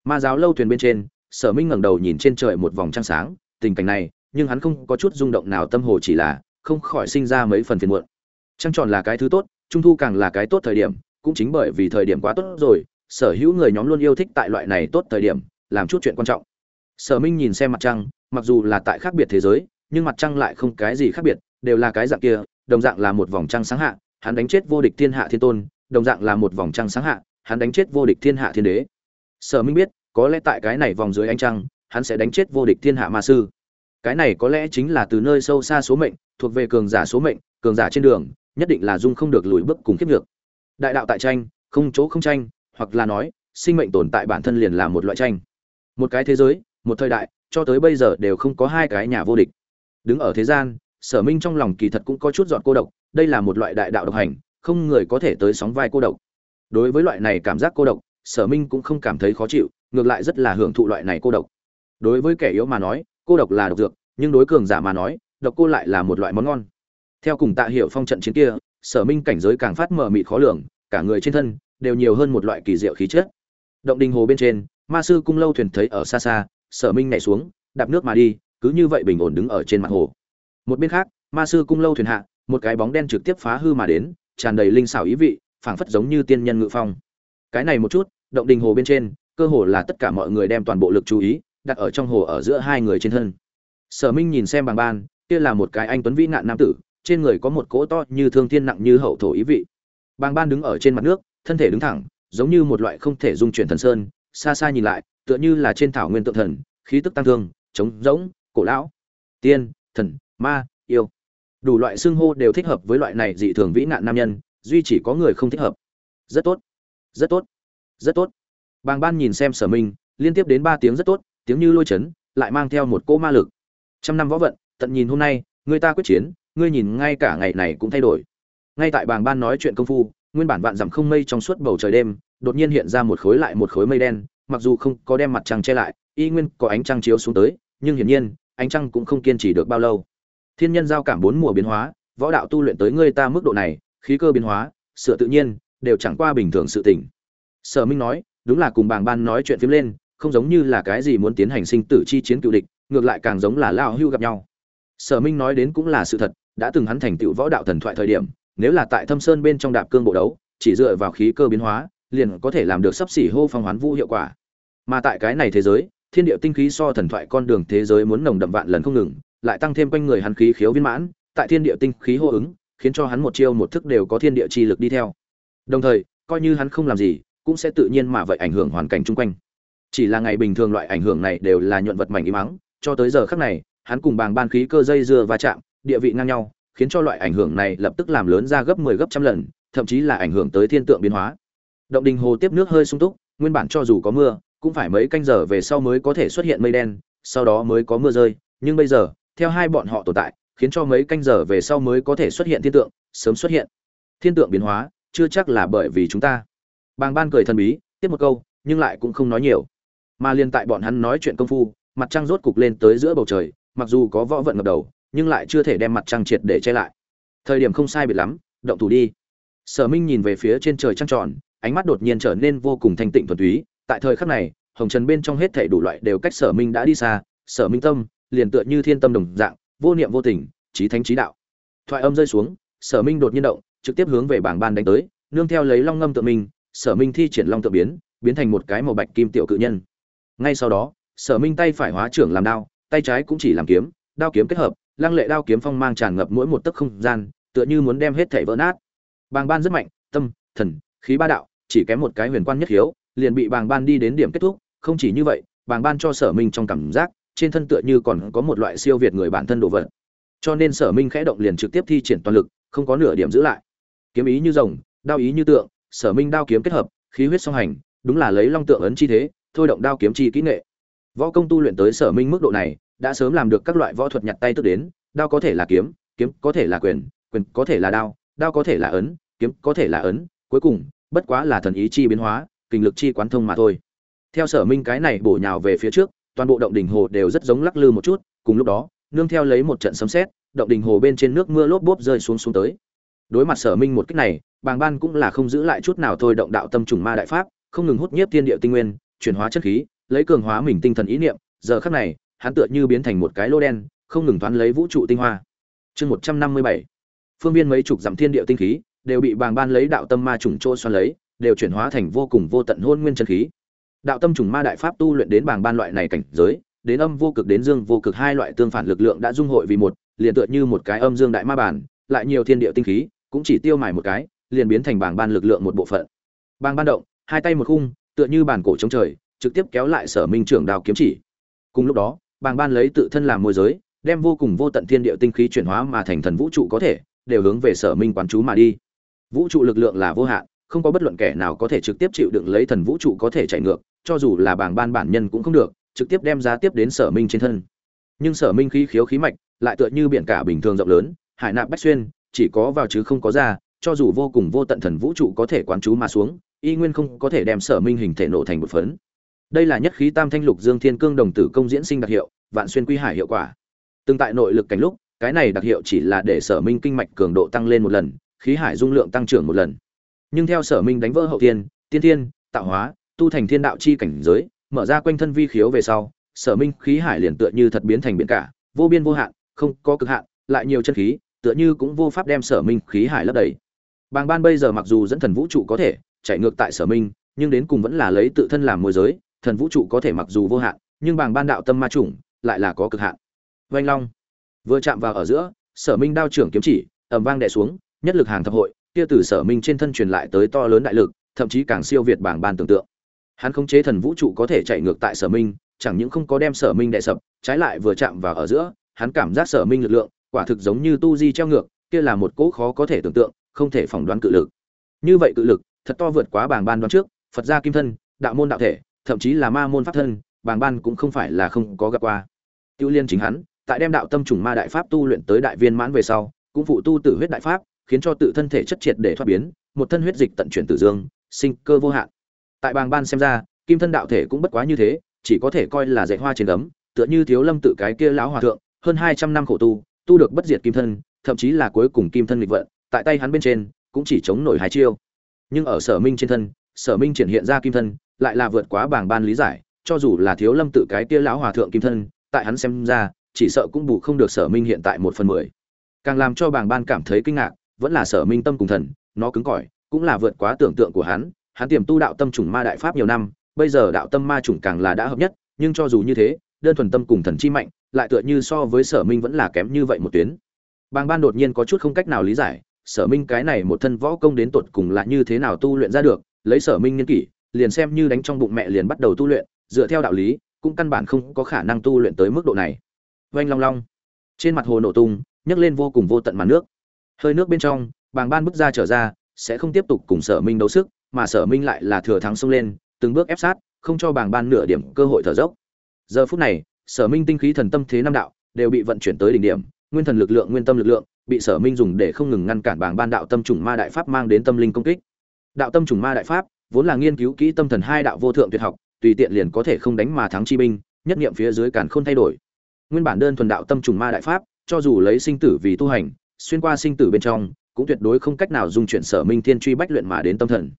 A: Ma giáo lâu thuyền bên trên, sở minh ngẩng đầu nhìn trên trời một vòng trăng sáng, tình cảnh này, nhưng hắn không có chút rung động nào, tâm hồ chỉ là không khỏi sinh ra mấy phần phiền muộn. Trăng tròn là cái thứ tốt, trung thu càng là cái tốt thời điểm, cũng chính bởi vì thời điểm quá tốt rồi, sở hữu người nhóm luôn yêu thích tại loại này tốt thời điểm, làm chút chuyện quan trọng. Sở minh nhìn xem mặt trăng, mặc dù là tại khác biệt thế giới, nhưng mặt trăng lại không cái gì khác biệt, đều là cái dạng kia đồng dạng là một vòng trăng sáng hạ, hắn đánh chết vô địch thiên hạ thiên tôn, đồng dạng là một vòng trăng sáng hạ, hắn đánh chết vô địch thiên hạ thiên đế. Sở minh biết, có lẽ tại cái này vòng dưới ánh trăng, hắn sẽ đánh chết vô địch thiên hạ ma sư. Cái này có lẽ chính là từ nơi sâu xa số mệnh, thuộc về cường giả số mệnh, cường giả trên đường, nhất định là dung không được lùi bước cùng kiếp được đại đạo tại tranh, không chỗ không tranh, hoặc là nói, sinh mệnh tồn tại bản thân liền là một loại tranh. Một cái thế giới, một thời đại, cho tới bây giờ đều không có hai cái nhà vô địch. Đứng ở thế gian sở minh trong lòng kỳ thật cũng có chút dọn cô độc, đây là một loại đại đạo độc hành, không người có thể tới sóng vai cô độc. Đối với loại này cảm giác cô độc, sở minh cũng không cảm thấy khó chịu, ngược lại rất là hưởng thụ loại này cô độc. Đối với kẻ yếu mà nói, cô độc là độc dược, nhưng đối cường giả mà nói, độc cô lại là một loại món ngon. Theo cùng tạ hiệu phong trận chiến kia, sở minh cảnh giới càng phát mờ mịt khó lường, cả người trên thân đều nhiều hơn một loại kỳ diệu khí chất. Động đình hồ bên trên, ma sư cung lâu thuyền thấy ở xa xa, sở minh nhảy xuống, đạp nước mà đi, cứ như vậy bình ổn đứng ở trên mặt hồ một bên khác, ma sư cung lâu thuyền hạ, một cái bóng đen trực tiếp phá hư mà đến, tràn đầy linh xảo ý vị, phảng phất giống như tiên nhân ngự phong. Cái này một chút, động đình hồ bên trên, cơ hồ là tất cả mọi người đem toàn bộ lực chú ý, đặt ở trong hồ ở giữa hai người trên thân. Sở minh nhìn xem bằng ban, kia là một cái anh tuấn vĩ nạn nam tử, trên người có một cỗ to như thương thiên nặng như hậu thổ ý vị. Bàng ban đứng ở trên mặt nước, thân thể đứng thẳng, giống như một loại không thể dung chuyển thần sơn, xa xa nhìn lại, tựa như là trên thảo nguyên tượng thần, khí tức tăng thương, trống rỗng, cổ lão, tiên, thần ma, yêu. Đủ loại xưng hô đều thích hợp với loại này dị thường vĩ nạn nam nhân, duy chỉ có người không thích hợp. Rất tốt. Rất tốt. Rất tốt. Bàng ban nhìn xem sở minh, liên tiếp đến ba tiếng rất tốt, tiếng như lôi chấn, lại mang theo một cỗ ma lực. Trăm năm võ vận, tận nhìn hôm nay, người ta quyết chiến, ngươi nhìn ngay cả ngày này cũng thay đổi. Ngay tại bàng ban nói chuyện công phu, nguyên bản vạn dặm không mây trong suốt bầu trời đêm, đột nhiên hiện ra một khối lại một khối mây đen, mặc dù không có đem mặt trăng che lại, y nguyên có ánh trăng chiếu xuống tới, nhưng hiển nhiên, ánh trăng cũng không kiên trì được bao lâu thiên nhân giao cảm bốn mùa biến hóa, võ đạo tu luyện tới ngươi ta mức độ này, khí cơ biến hóa, sửa tự nhiên, đều chẳng qua bình thường sự tỉnh sở minh nói, đúng là cùng bàng ban nói chuyện phím lên, không giống như là cái gì muốn tiến hành sinh tử chi chiến cựu địch, ngược lại càng giống là lao hưu gặp nhau. Sở minh nói đến cũng là sự thật, đã từng hắn thành tựu võ đạo thần thoại thời điểm, nếu là tại thâm sơn bên trong đạp cương bộ đấu, chỉ dựa vào khí cơ biến hóa, liền có thể làm được sắp xỉ hô phong hoán vũ hiệu quả. Mà tại cái này thế giới, thiên địa tinh khí so thần thoại con đường thế giới muốn nồng đậm vạn lần không ngừng lại tăng thêm quanh người hắn khí khiếu viên mãn, tại thiên địa tinh khí hô ứng, khiến cho hắn một chiêu một thức đều có thiên địa chi lực đi theo. Đồng thời, coi như hắn không làm gì, cũng sẽ tự nhiên mà vậy ảnh hưởng hoàn cảnh chung quanh. Chỉ là ngày bình thường loại ảnh hưởng này đều là nhuận vật mảnh ý mắng cho tới giờ khắc này, hắn cùng bàng ban khí cơ dây dưa va chạm, địa vị ngang nhau, khiến cho loại ảnh hưởng này lập tức làm lớn ra gấp 10 gấp trăm lần, thậm chí là ảnh hưởng tới thiên tượng biến hóa. Động đình hồ tiếp nước hơi sung túc, nguyên bản cho dù có mưa, cũng phải mấy canh giờ về sau mới có thể xuất hiện mây đen, sau đó mới có mưa rơi, nhưng bây giờ theo hai bọn họ tồn tại, khiến cho mấy canh giờ về sau mới có thể xuất hiện thiên tượng, sớm xuất hiện. Thiên tượng biến hóa, chưa chắc là bởi vì chúng ta. Bàng ban cười thần bí, tiếp một câu, nhưng lại cũng không nói nhiều. Mà liên tại bọn hắn nói chuyện công phu, mặt trăng rốt cục lên tới giữa bầu trời, mặc dù có võ vận ngập đầu, nhưng lại chưa thể đem mặt trăng triệt để che lại. Thời điểm không sai biệt lắm, động thủ đi. Sở minh nhìn về phía trên trời trăng tròn, ánh mắt đột nhiên trở nên vô cùng thanh tịnh thuần túy. Tại thời khắc này, hồng trần bên trong hết thảy đủ loại đều cách sở minh đã đi xa. Sở minh tâm liền tựa như thiên tâm đồng dạng, vô niệm vô tình trí thánh trí đạo. Thoại âm rơi xuống, sở minh đột nhiên động, trực tiếp hướng về bảng ban đánh tới, nương theo lấy long ngâm tự minh sở minh thi triển long tự biến biến thành một cái màu bạch kim tiểu cự nhân. Ngay sau đó, sở minh tay phải hóa trưởng làm đao, tay trái cũng chỉ làm kiếm, đao kiếm kết hợp, lăng lệ đao kiếm phong mang tràn ngập mỗi một tấc không gian, tựa như muốn đem hết thảy vỡ nát. Bàng ban rất mạnh, tâm, thần, khí ba đạo, chỉ kém một cái huyền quan nhất hiếu, liền bị bàng ban đi đến điểm kết thúc, không chỉ như vậy, bàng ban cho sở minh trong cảm giác trên thân tựa như còn có một loại siêu việt người bản thân đồ vật. Cho nên sở minh khẽ động liền trực tiếp thi triển toàn lực, không có nửa điểm giữ lại. Kiếm ý như rồng, đao ý như tượng, sở minh đao kiếm kết hợp, khí huyết song hành, đúng là lấy long tượng ấn chi thế, thôi động đao kiếm chi kỹ nghệ. Võ công tu luyện tới sở minh mức độ này, đã sớm làm được các loại võ thuật nhặt tay tức đến, đao có thể là kiếm kiếm có thể là quyền quyền có thể là đao đao có thể là ấn, kiếm có thể là ấn, cuối cùng, bất quá là thần ý chi biến hóa, kinh lực chi quán thông mà thôi. Theo sở minh cái này bổ nhào về phía trước toàn bộ động đỉnh hồ đều rất giống lắc lư một chút, cùng lúc đó, nương theo lấy một trận sấm sét, động đỉnh hồ bên trên nước mưa lốp bốp rơi xuống xuống tới. Đối mặt sở minh một cách này, bàng ban cũng là không giữ lại chút nào thôi động đạo tâm trùng ma đại pháp, không ngừng hút nhiếp thiên địa tinh nguyên, chuyển hóa chất khí, lấy cường hóa mình tinh thần ý niệm, giờ khắc này, hắn tựa như biến thành một cái lô đen, không ngừng thoáng lấy vũ trụ tinh hoa. Chương một trăm năm mươi bảy, phương viên mấy chục giảm thiên địa tinh khí, đều bị bàng ban lấy đạo tâm ma trùng trô xoắn lấy, đều chuyển hóa thành vô cùng vô tận hôn nguyên chân khí đạo tâm trùng ma đại pháp tu luyện đến bảng ban loại này cảnh giới, đến âm vô cực đến dương vô cực hai loại tương phản lực lượng đã dung hội vì một, liền tựa như một cái âm dương đại ma bản, lại nhiều thiên địa tinh khí, cũng chỉ tiêu mài một cái, liền biến thành bảng ban lực lượng một bộ phận. Bảng ban động, hai tay một khung, tựa như bản cổ chống trời, trực tiếp kéo lại sở minh trưởng đào kiếm chỉ. Cùng lúc đó bảng ban lấy tự thân làm môi giới, đem vô cùng vô tận thiên địa tinh khí chuyển hóa mà thành thần vũ trụ có thể, đều hướng về sở minh quán chú mà đi. Vũ trụ lực lượng là vô hạn, không có bất luận kẻ nào có thể trực tiếp chịu đựng lấy thần vũ trụ có thể chạy ngược cho dù là bảng ban bản nhân cũng không được, trực tiếp đem giá tiếp đến sở minh trên thân. Nhưng sở minh khí khiếu khí mạch lại tựa như biển cả bình thường rộng lớn, hải nạp bách xuyên, chỉ có vào chứ không có ra, cho dù vô cùng vô tận thần vũ trụ có thể quán chú mà xuống, y nguyên không có thể đem sở minh hình thể nổ thành một phấn. Đây là nhất khí tam thanh lục dương thiên cương đồng tử công diễn sinh đặc hiệu, vạn xuyên quy hải hiệu quả. Từng tại nội lực cảnh lúc, cái này đặc hiệu chỉ là để sở minh kinh mạch cường độ tăng lên một lần, khí hải dung lượng tăng trưởng một lần. Nhưng theo sở minh đánh vỡ hậu thiên, tiên thiên, tạo hóa tu thành thiên đạo chi cảnh giới, mở ra quanh thân vi khiếu về sau, sở minh khí hải liền tựa như thật biến thành biển cả, vô biên vô hạn, không có cực hạn, lại nhiều chân khí, tựa như cũng vô pháp đem sở minh khí hải lấp đầy. Bàng ban bây giờ mặc dù dẫn thần vũ trụ có thể chạy ngược tại sở minh, nhưng đến cùng vẫn là lấy tự thân làm môi giới, thần vũ trụ có thể mặc dù vô hạn, nhưng bàng ban đạo tâm ma chủng lại là có cực hạn. Vanh long vừa chạm vào ở giữa, sở minh đao trưởng kiếm chỉ, ầm vang đè xuống, nhất lực hàng thập hội, kia từ sở minh trên thân truyền lại tới to lớn đại lực, thậm chí càng siêu việt bảng ban tưởng tượng hắn khống chế thần vũ trụ có thể chạy ngược tại sở minh, chẳng những không có đem sở minh đệ sập, trái lại vừa chạm vào ở giữa, hắn cảm giác sở minh lực lượng, quả thực giống như tu di treo ngược, kia là một cỗ khó có thể tưởng tượng, không thể phỏng đoán cự lực. Như vậy cự lực, thật to vượt quá bảng ban đoán trước, phật gia kim thân, đạo môn đạo thể, thậm chí là ma môn pháp thân bảng ban cũng không phải là không có gặp qua. Tiêu liên chính hắn, tại đem đạo tâm trùng ma đại pháp tu luyện tới đại viên mãn về sau, cũng phụ tu tử huyết đại pháp, khiến cho tự thân thể chất triệt để thoát biến, một thân huyết dịch tận chuyển tử dương, sinh cơ vô hạn tại bàng ban xem ra, kim thân đạo thể cũng bất quá như thế, chỉ có thể coi là dạy hoa trên gấm, tựa như thiếu lâm tự cái kia lão hòa thượng, hơn hai trăm năm khổ tu tu được bất diệt kim thân, thậm chí là cuối cùng kim thân lịch vận, tại tay hắn bên trên, cũng chỉ chống nổi hai chiêu. Nhưng ở sở minh trên thân, sở minh triển hiện ra kim thân, lại là vượt quá bảng ban lý giải, cho dù là thiếu lâm tự cái kia lão hòa thượng kim thân, tại hắn xem ra, chỉ sợ cũng bù không được sở minh hiện tại một phần mười. Càng làm cho bảng ban cảm thấy kinh ngạc, vẫn là sở minh tâm cùng thần, nó cứng cỏi, cũng là vượt quá tưởng tượng của hắn hắn tiềm tu đạo tâm trùng ma đại pháp nhiều năm, bây giờ đạo tâm ma trùng càng là đã hợp nhất, nhưng cho dù như thế, đơn thuần tâm cùng thần chi mạnh, lại tựa như so với sở minh vẫn là kém như vậy một tuyến. Bàng ban đột nhiên có chút không cách nào lý giải, sở minh cái này một thân võ công đến tột cùng là như thế nào tu luyện ra được, lấy sở minh nhân kỷ, liền xem như đánh trong bụng mẹ liền bắt đầu tu luyện, dựa theo đạo lý, cũng căn bản không có khả năng tu luyện tới mức độ này. Oanh long long. Trên mặt hồ nổ tung, nhấc lên vô cùng vô tận màn nước. Hơi nước bên trong, bàng ban bước ra trở ra, sẽ không tiếp tục cùng sở minh đấu sức mà sở minh lại là thừa thắng xông lên, từng bước ép sát, không cho bàng ban nửa điểm cơ hội thở dốc. Giờ phút này, sở minh tinh khí thần tâm thế năm đạo đều bị vận chuyển tới đỉnh điểm, nguyên thần lực lượng, nguyên tâm lực lượng bị sở minh dùng để không ngừng ngăn cản bàng ban đạo tâm trùng ma đại pháp mang đến tâm linh công kích. Đạo tâm trùng ma đại pháp vốn là nghiên cứu kỹ tâm thần hai đạo vô thượng tuyệt học, tùy tiện liền có thể không đánh mà thắng chi binh, nhất niệm phía dưới càn không thay đổi. Nguyên bản đơn thuần đạo tâm trùng ma đại pháp, cho dù lấy sinh tử vì tu hành, xuyên qua sinh tử bên trong, cũng tuyệt đối không cách nào dung chuyển sở minh thiên truy bách luyện mà đến tâm thần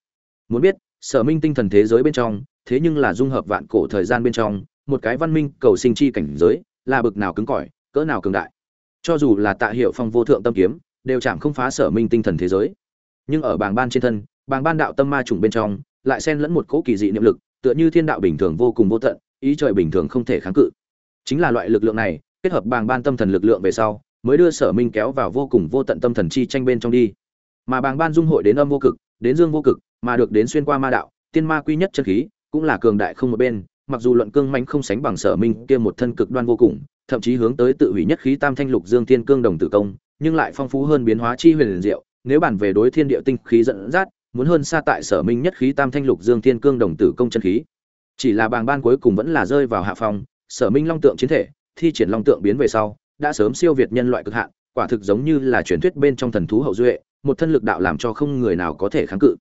A: muốn biết, sở minh tinh thần thế giới bên trong, thế nhưng là dung hợp vạn cổ thời gian bên trong, một cái văn minh cầu sinh chi cảnh giới, là bực nào cứng cỏi, cỡ nào cường đại. Cho dù là tạ hiệu phong vô thượng tâm kiếm, đều chạm không phá sở minh tinh thần thế giới. Nhưng ở bảng ban trên thân bảng ban đạo tâm ma trùng bên trong, lại xen lẫn một cỗ kỳ dị niệm lực, tựa như thiên đạo bình thường vô cùng vô tận, ý trời bình thường không thể kháng cự. Chính là loại lực lượng này, kết hợp bảng ban tâm thần lực lượng về sau, mới đưa sở minh kéo vào vô cùng vô tận tâm thần chi tranh bên trong đi. Mà bảng ban dung hội đến âm vô cực, đến dương vô cực mà được đến xuyên qua ma đạo, tiên ma quy nhất chân khí, cũng là cường đại không một bên, mặc dù luận cương mãnh không sánh bằng sở minh kia một thân cực đoan vô cùng, thậm chí hướng tới tự hủy nhất khí tam thanh lục dương thiên cương đồng tử công, nhưng lại phong phú hơn biến hóa chi huyền diệu, nếu bàn về đối thiên địa tinh khí dẫn dắt, muốn hơn xa tại sở minh nhất khí tam thanh lục dương thiên cương đồng tử công chân khí. Chỉ là bàng ban cuối cùng vẫn là rơi vào hạ phong, sở minh long tượng chiến thể, thi triển long tượng biến về sau, đã sớm siêu việt nhân loại cực hạn, quả thực giống như là truyền thuyết bên trong thần thú hậu duệ, một thân lực đạo làm cho không người nào có thể kháng cự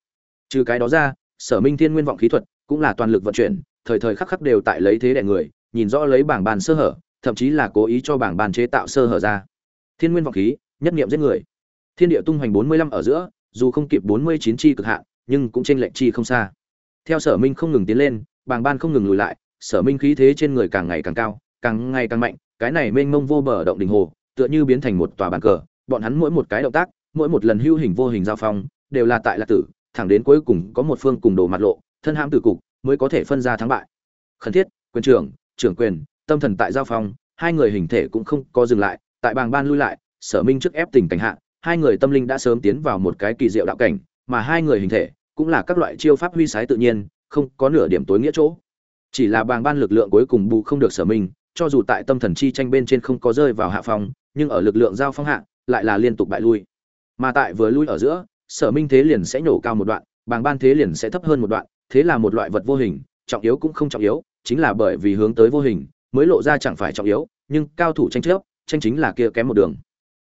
A: trừ cái đó ra, sở minh thiên nguyên vọng khí thuật cũng là toàn lực vận chuyển, thời thời khắc khắc đều tại lấy thế đẻ người, nhìn rõ lấy bảng bàn sơ hở, thậm chí là cố ý cho bảng bàn chế tạo sơ hở ra. Thiên nguyên vọng khí, nhất nghiệm giết người. Thiên địa tung hoành bốn mươi lăm ở giữa, dù không kịp bốn mươi chín chi cực hạn, nhưng cũng trên lệnh chi không xa. Theo sở minh không ngừng tiến lên, bảng ban không ngừng lùi lại, sở minh khí thế trên người càng ngày càng cao, càng ngày càng mạnh, cái này mênh mông vô bờ động đình hồ, tựa như biến thành một tòa bàn cờ, bọn hắn mỗi một cái động tác, mỗi một lần hưu hình vô hình giao phong, đều là tại lạc tử thẳng đến cuối cùng có một phương cùng đồ mặt lộ, thân hãm tử cục, mới có thể phân ra thắng bại. Khẩn thiết, quyền trưởng trưởng quyền, tâm thần tại giao phong, hai người hình thể cũng không có dừng lại, tại bàng ban lui lại, sở minh trước ép tình cảnh hạ, hai người tâm linh đã sớm tiến vào một cái kỳ diệu đạo cảnh, mà hai người hình thể cũng là các loại chiêu pháp huy sái tự nhiên, không có nửa điểm tối nghĩa chỗ. Chỉ là bàng ban lực lượng cuối cùng bù không được sở minh, cho dù tại tâm thần chi tranh bên trên không có rơi vào hạ phong, nhưng ở lực lượng giao phong hạ, lại là liên tục bại lui. Mà tại vừa lui ở giữa sở minh thế liền sẽ nhổ cao một đoạn, bàng ban thế liền sẽ thấp hơn một đoạn, thế là một loại vật vô hình, trọng yếu cũng không trọng yếu, chính là bởi vì hướng tới vô hình, mới lộ ra chẳng phải trọng yếu, nhưng cao thủ tranh chấp, tranh chính là kia kém một đường.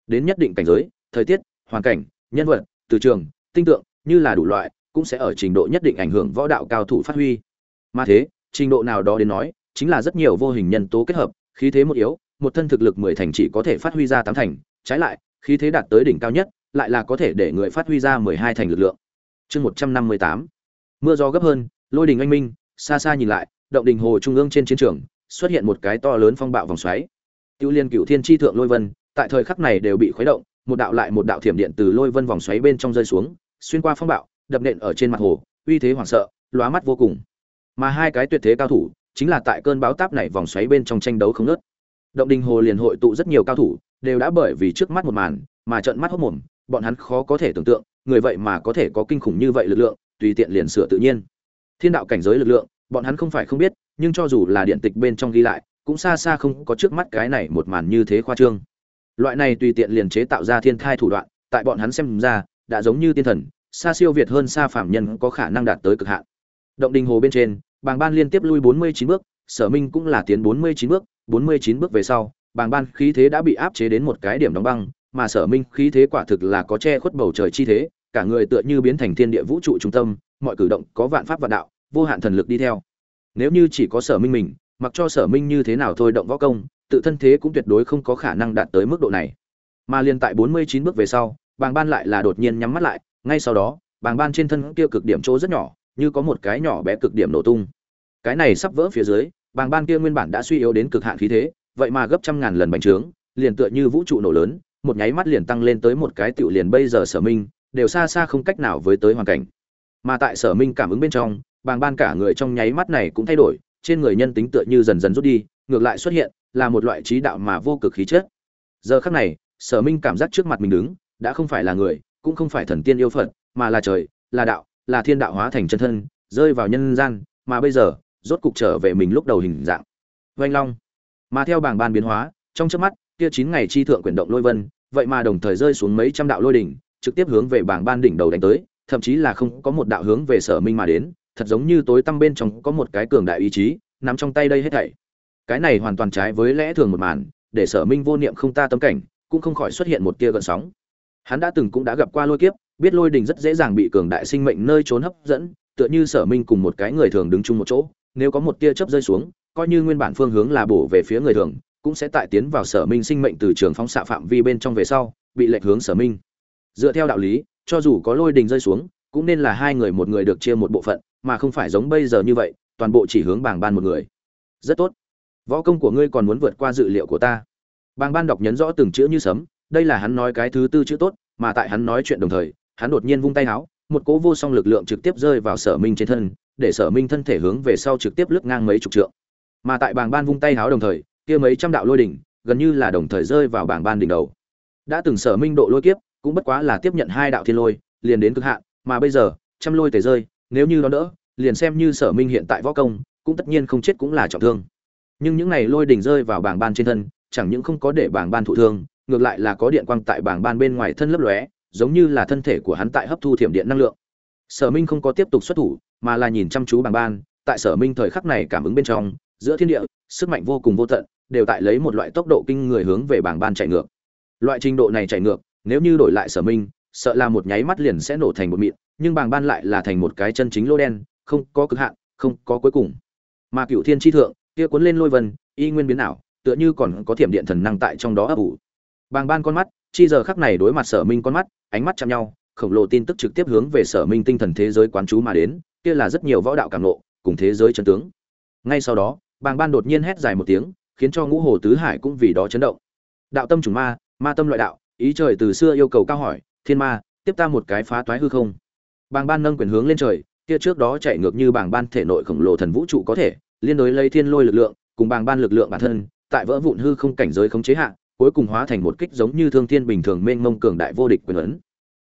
A: Đến nhất định cảnh giới, thời tiết, hoàn cảnh, nhân vật, từ trường, tinh tượng, như là đủ loại, cũng sẽ ở trình độ nhất định ảnh hưởng võ đạo cao thủ phát huy. Mà thế, trình độ nào đó đến nói, chính là rất nhiều vô hình nhân tố kết hợp, khí thế một yếu, một thân thực lực mười thành chỉ có thể phát huy ra tám thành, trái lại, khí thế đạt tới đỉnh cao nhất lại là có thể để người phát huy ra mười hai thành lực lượng. Chương một trăm năm mươi tám. Mưa gió gấp hơn, lôi đình anh minh, xa xa nhìn lại, động đình hồ trung ương trên chiến trường, xuất hiện một cái to lớn phong bạo vòng xoáy. Tiêu liên cửu thiên chi thượng lôi vân, tại thời khắc này đều bị khuấy động, một đạo lại một đạo thiểm điện từ lôi vân vòng xoáy bên trong rơi xuống, xuyên qua phong bạo, đập nện ở trên mặt hồ, uy thế hoảng sợ, lóa mắt vô cùng. Mà hai cái tuyệt thế cao thủ, chính là tại cơn bão táp này vòng xoáy bên trong tranh đấu không ngớt. động đình hồ liền hội tụ rất nhiều cao thủ, đều đã bởi vì trước mắt một màn, mà trợn mắt hốt mồm bọn hắn khó có thể tưởng tượng, người vậy mà có thể có kinh khủng như vậy lực lượng, tùy tiện liền sửa tự nhiên. Thiên đạo cảnh giới lực lượng, bọn hắn không phải không biết, nhưng cho dù là điện tịch bên trong ghi lại, cũng xa xa không có trước mắt cái này một màn như thế khoa trương. Loại này tùy tiện liền chế tạo ra thiên thai thủ đoạn, tại bọn hắn xem ra, đã giống như tiên thần, xa siêu việt hơn xa phàm nhân có khả năng đạt tới cực hạn. Động đình hồ bên trên, bàng ban liên tiếp lui bốn mươi chín bước, sở minh cũng là tiến bốn mươi chín bước, bốn mươi chín bước về sau, bàng ban khí thế đã bị áp chế đến một cái điểm đóng băng mà sở minh khí thế quả thực là có che khuất bầu trời chi thế, cả người tựa như biến thành thiên địa vũ trụ trung tâm, mọi cử động có vạn pháp vạn đạo, vô hạn thần lực đi theo. Nếu như chỉ có sở minh mình, mặc cho sở minh như thế nào thôi động võ công, tự thân thế cũng tuyệt đối không có khả năng đạt tới mức độ này. Mà liên tại bốn mươi chín bước về sau, bàng ban lại là đột nhiên nhắm mắt lại, ngay sau đó, bàng ban trên thân kia cực điểm chỗ rất nhỏ, như có một cái nhỏ bé cực điểm nổ tung. Cái này sắp vỡ phía dưới, bàng ban kia nguyên bản đã suy yếu đến cực hạn khí thế, vậy mà gấp trăm ngàn lần bành trướng, liền tựa như vũ trụ nổ lớn một nháy mắt liền tăng lên tới một cái tiểu liền bây giờ sở minh, đều xa xa không cách nào với tới hoàn cảnh. Mà tại sở minh cảm ứng bên trong, bàng ban cả người trong nháy mắt này cũng thay đổi, trên người nhân tính tựa như dần dần rút đi, ngược lại xuất hiện, là một loại trí đạo mà vô cực khí chất. Giờ khắc này, sở minh cảm giác trước mặt mình đứng, đã không phải là người, cũng không phải thần tiên yêu phật, mà là trời, là đạo, là thiên đạo hóa thành chân thân, rơi vào nhân gian, mà bây giờ, rốt cục trở về mình lúc đầu hình dạng. Vanh long. Mà theo bảng ban biến hóa, trong chớp mắt, kia chín ngày chi thượng quyển động lôi vân vậy mà đồng thời rơi xuống mấy trăm đạo lôi đỉnh, trực tiếp hướng về bảng ban đỉnh đầu đánh tới, thậm chí là không có một đạo hướng về sở minh mà đến, thật giống như tối tăm bên trong có một cái cường đại ý chí, nắm trong tay đây hết thảy. Cái này hoàn toàn trái với lẽ thường một màn, để sở minh vô niệm không ta tâm cảnh, cũng không khỏi xuất hiện một tia gợn sóng. Hắn đã từng cũng đã gặp qua lôi kiếp, biết lôi đình rất dễ dàng bị cường đại sinh mệnh nơi trốn hấp dẫn, tựa như sở minh cùng một cái người thường đứng chung một chỗ, nếu có một tia chớp rơi xuống, coi như nguyên bản phương hướng là bổ về phía người thường cũng sẽ tại tiến vào sở minh sinh mệnh từ trường phóng xạ phạm vi bên trong về sau, bị lệch hướng sở minh. Dựa theo đạo lý, cho dù có lôi đình rơi xuống, cũng nên là hai người một người được chia một bộ phận, mà không phải giống bây giờ như vậy, toàn bộ chỉ hướng bảng ban một người. Rất tốt. Võ công của ngươi còn muốn vượt qua dự liệu của ta. Bàng ban đọc nhấn rõ từng chữ như sấm, đây là hắn nói cái thứ tư chữ tốt, mà tại hắn nói chuyện đồng thời, hắn đột nhiên vung tay áo một cỗ vô song lực lượng trực tiếp rơi vào sở minh trên thân, để sở minh thân thể hướng về sau trực tiếp lướt ngang mấy chục trượng. Mà tại bàng ban vung tay háo đồng thời kia mấy trăm đạo lôi đỉnh, gần như là đồng thời rơi vào bảng ban đỉnh đầu. Đã từng sở minh độ lôi kiếp, cũng bất quá là tiếp nhận hai đạo thiên lôi, liền đến cực hạn, mà bây giờ, trăm lôi tề rơi, nếu như nó đỡ, liền xem như sở minh hiện tại võ công, cũng tất nhiên không chết cũng là trọng thương. Nhưng những này lôi đỉnh rơi vào bảng ban trên thân, chẳng những không có để bảng ban thụ thương, ngược lại là có điện quang tại bảng ban bên ngoài thân lấp lóe, giống như là thân thể của hắn tại hấp thu thiểm điện năng lượng. Sở minh không có tiếp tục xuất thủ, mà là nhìn chăm chú bảng ban, tại sở minh thời khắc này cảm ứng bên trong, giữa thiên địa, sức mạnh vô cùng vô tận đều tại lấy một loại tốc độ kinh người hướng về bảng ban chạy ngược. Loại trình độ này chạy ngược nếu như đổi lại sở minh sợ là một nháy mắt liền sẽ nổ thành một mịn nhưng bảng ban lại là thành một cái chân chính lô đen không có cực hạn không có cuối cùng. Mà cựu thiên tri thượng kia cuốn lên lôi vân y nguyên biến ảo tựa như còn có thiểm điện thần năng tại trong đó ấp ủ. Bàng ban con mắt chi giờ khắc này đối mặt sở minh con mắt ánh mắt chạm nhau khổng lồ tin tức trực tiếp hướng về sở minh tinh thần thế giới quán chú mà đến kia là rất nhiều võ đạo cảm lộ, cùng thế giới chân tướng. Ngay sau đó bàng ban đột nhiên hét dài một tiếng khiến cho ngũ hồ tứ hải cũng vì đó chấn động. Đạo tâm chủng ma ma tâm loại đạo, ý trời từ xưa yêu cầu cao hỏi, thiên ma, tiếp ta một cái phá toái hư không. Bàng ban nâng quyền hướng lên trời, kia trước đó chạy ngược như bàng ban thể nội khổng lồ thần vũ trụ có thể, liên đối lấy thiên lôi lực lượng, cùng bàng ban lực lượng bản thân, tại vỡ vụn hư không cảnh giới khống chế hạ, cuối cùng hóa thành một kích giống như thương thiên bình thường mênh mông cường đại vô địch quyền ấn.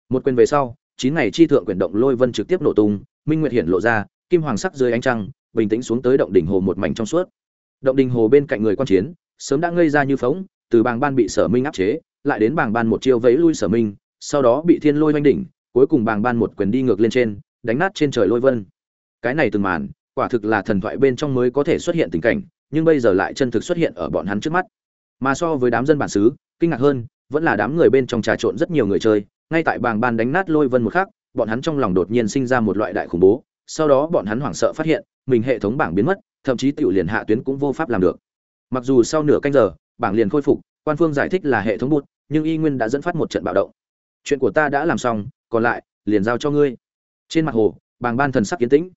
A: Một quyền về sau, chín ngày chi thượng quyền động lôi vân trực tiếp nổ tung, minh nguyệt hiển lộ ra, kim hoàng sắc dưới ánh trăng, bình tĩnh xuống tới động đỉnh hồ một mảnh trong suốt động đình hồ bên cạnh người quan chiến, sớm đã ngây ra như phóng từ bàng ban bị sở minh áp chế, lại đến bàng ban một chiêu vẫy lui sở minh, sau đó bị thiên lôi oanh đỉnh, cuối cùng bàng ban một quyền đi ngược lên trên, đánh nát trên trời lôi vân. Cái này từng màn, quả thực là thần thoại bên trong mới có thể xuất hiện tình cảnh, nhưng bây giờ lại chân thực xuất hiện ở bọn hắn trước mắt. Mà so với đám dân bản xứ, kinh ngạc hơn, vẫn là đám người bên trong trà trộn rất nhiều người chơi, ngay tại bàng ban đánh nát lôi vân một khắc, bọn hắn trong lòng đột nhiên sinh ra một loại đại khủng bố, sau đó bọn hắn hoảng sợ phát hiện, mình hệ thống bảng biến mất thậm chí tiểu liền hạ tuyến cũng vô pháp làm được. Mặc dù sau nửa canh giờ, bảng liền khôi phục, quan phương giải thích là hệ thống bút nhưng y nguyên đã dẫn phát một trận bạo động. Chuyện của ta đã làm xong, còn lại, liền giao cho ngươi. Trên mặt hồ, bàng ban thần sắc kiến tĩnh.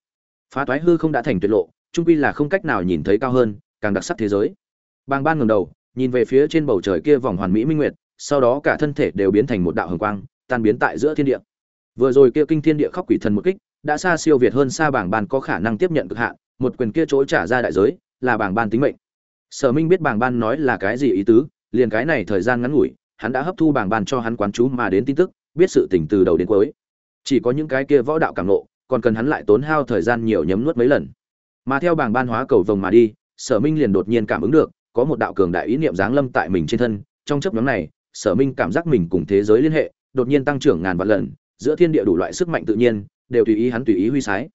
A: Phá toái hư không đã thành tuyệt lộ, trung quy là không cách nào nhìn thấy cao hơn, càng đặc sắc thế giới. Bàng ban ngẩng đầu, nhìn về phía trên bầu trời kia vòng hoàn mỹ minh nguyệt, sau đó cả thân thể đều biến thành một đạo hồng quang, tan biến tại giữa thiên địa. Vừa rồi kia kinh thiên địa khóc quỷ thần một kích, đã xa siêu việt hơn xa bảng ban có khả năng tiếp nhận cực hạn một quyền kia chỗ trả ra đại giới, là bảng ban tính mệnh. Sở minh biết bảng ban nói là cái gì ý tứ, liền cái này thời gian ngắn ngủi, hắn đã hấp thu bảng ban cho hắn quán chú mà đến tin tức, biết sự tình từ đầu đến cuối. Chỉ có những cái kia võ đạo cảm nộ còn cần hắn lại tốn hao thời gian nhiều nhấm nuốt mấy lần. Mà theo bảng ban hóa cầu vồng mà đi, sở minh liền đột nhiên cảm ứng được, có một đạo cường đại ý niệm giáng lâm tại mình trên thân. Trong chấp nhóm này, sở minh cảm giác mình cùng thế giới liên hệ, đột nhiên tăng trưởng ngàn vạn lần, giữa thiên địa đủ loại sức mạnh tự nhiên, đều tùy ý hắn tùy ý huy sái.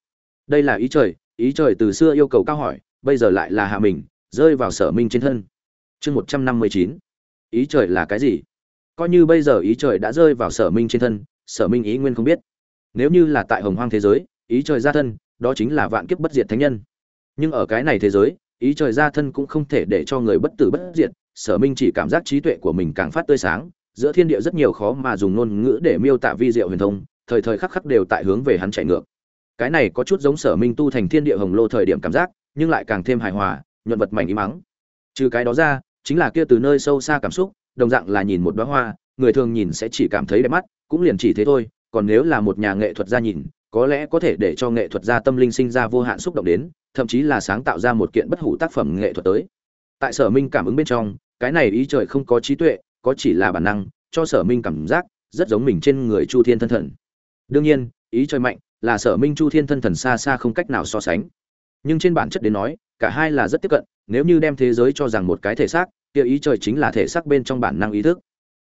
A: Đây là ý trời ý trời từ xưa yêu cầu cao hỏi, bây giờ lại là hạ mình, rơi vào sở minh trên thân. Chương một trăm năm mươi chín. Ý trời là cái gì? Coi như bây giờ ý trời đã rơi vào sở minh trên thân, sở minh ý nguyên không biết. Nếu như là tại hồng hoang thế giới, ý trời gia thân, đó chính là vạn kiếp bất diệt thánh nhân. Nhưng ở cái này thế giới, ý trời gia thân cũng không thể để cho người bất tử bất diệt, sở minh chỉ cảm giác trí tuệ của mình càng phát tươi sáng, giữa thiên địa rất nhiều khó mà dùng ngôn ngữ để miêu tả vi diệu huyền thông, thời thời khắc khắc đều tại hướng về hắn chạy ngược cái này có chút giống sở minh tu thành thiên địa hồng lô thời điểm cảm giác, nhưng lại càng thêm hài hòa, nhuận vật mảnh im mắng trừ cái đó ra, chính là kia từ nơi sâu xa cảm xúc, đồng dạng là nhìn một đóa hoa, người thường nhìn sẽ chỉ cảm thấy đẹp mắt, cũng liền chỉ thế thôi, còn nếu là một nhà nghệ thuật gia nhìn, có lẽ có thể để cho nghệ thuật gia tâm linh sinh ra vô hạn xúc động đến, thậm chí là sáng tạo ra một kiện bất hủ tác phẩm nghệ thuật tới. Tại sở minh cảm ứng bên trong, cái này ý trời không có trí tuệ, có chỉ là bản năng, cho sở minh cảm giác rất giống mình trên người chu thiên thân thần. Đương nhiên, ý trời mạnh là sở minh chu thiên thân thần xa xa không cách nào so sánh. Nhưng trên bản chất đến nói, cả hai là rất tiếp cận, nếu như đem thế giới cho rằng một cái thể xác, kia ý trời chính là thể xác bên trong bản năng ý thức.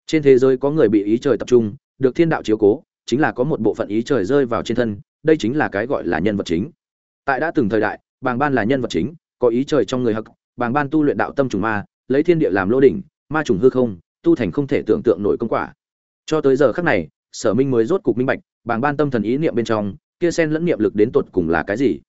A: Trên thế giới có người bị ý trời tập trung, được thiên đạo chiếu cố, chính là có một bộ phận ý trời rơi vào trên thân, đây chính là cái gọi là nhân vật chính. Tại đã từng thời đại, bàng ban là nhân vật chính, có ý trời trong người hắc, bàng ban tu luyện đạo tâm trùng ma, lấy thiên địa làm lô đỉnh, ma trùng hư không, tu thành không thể tưởng tượng nổi công quả. Cho tới giờ khắc này, sở minh mới rốt cục minh bạch, bàng ban tâm thần ý niệm bên trong kia sen lẫn niệm lực đến tột cùng là cái gì?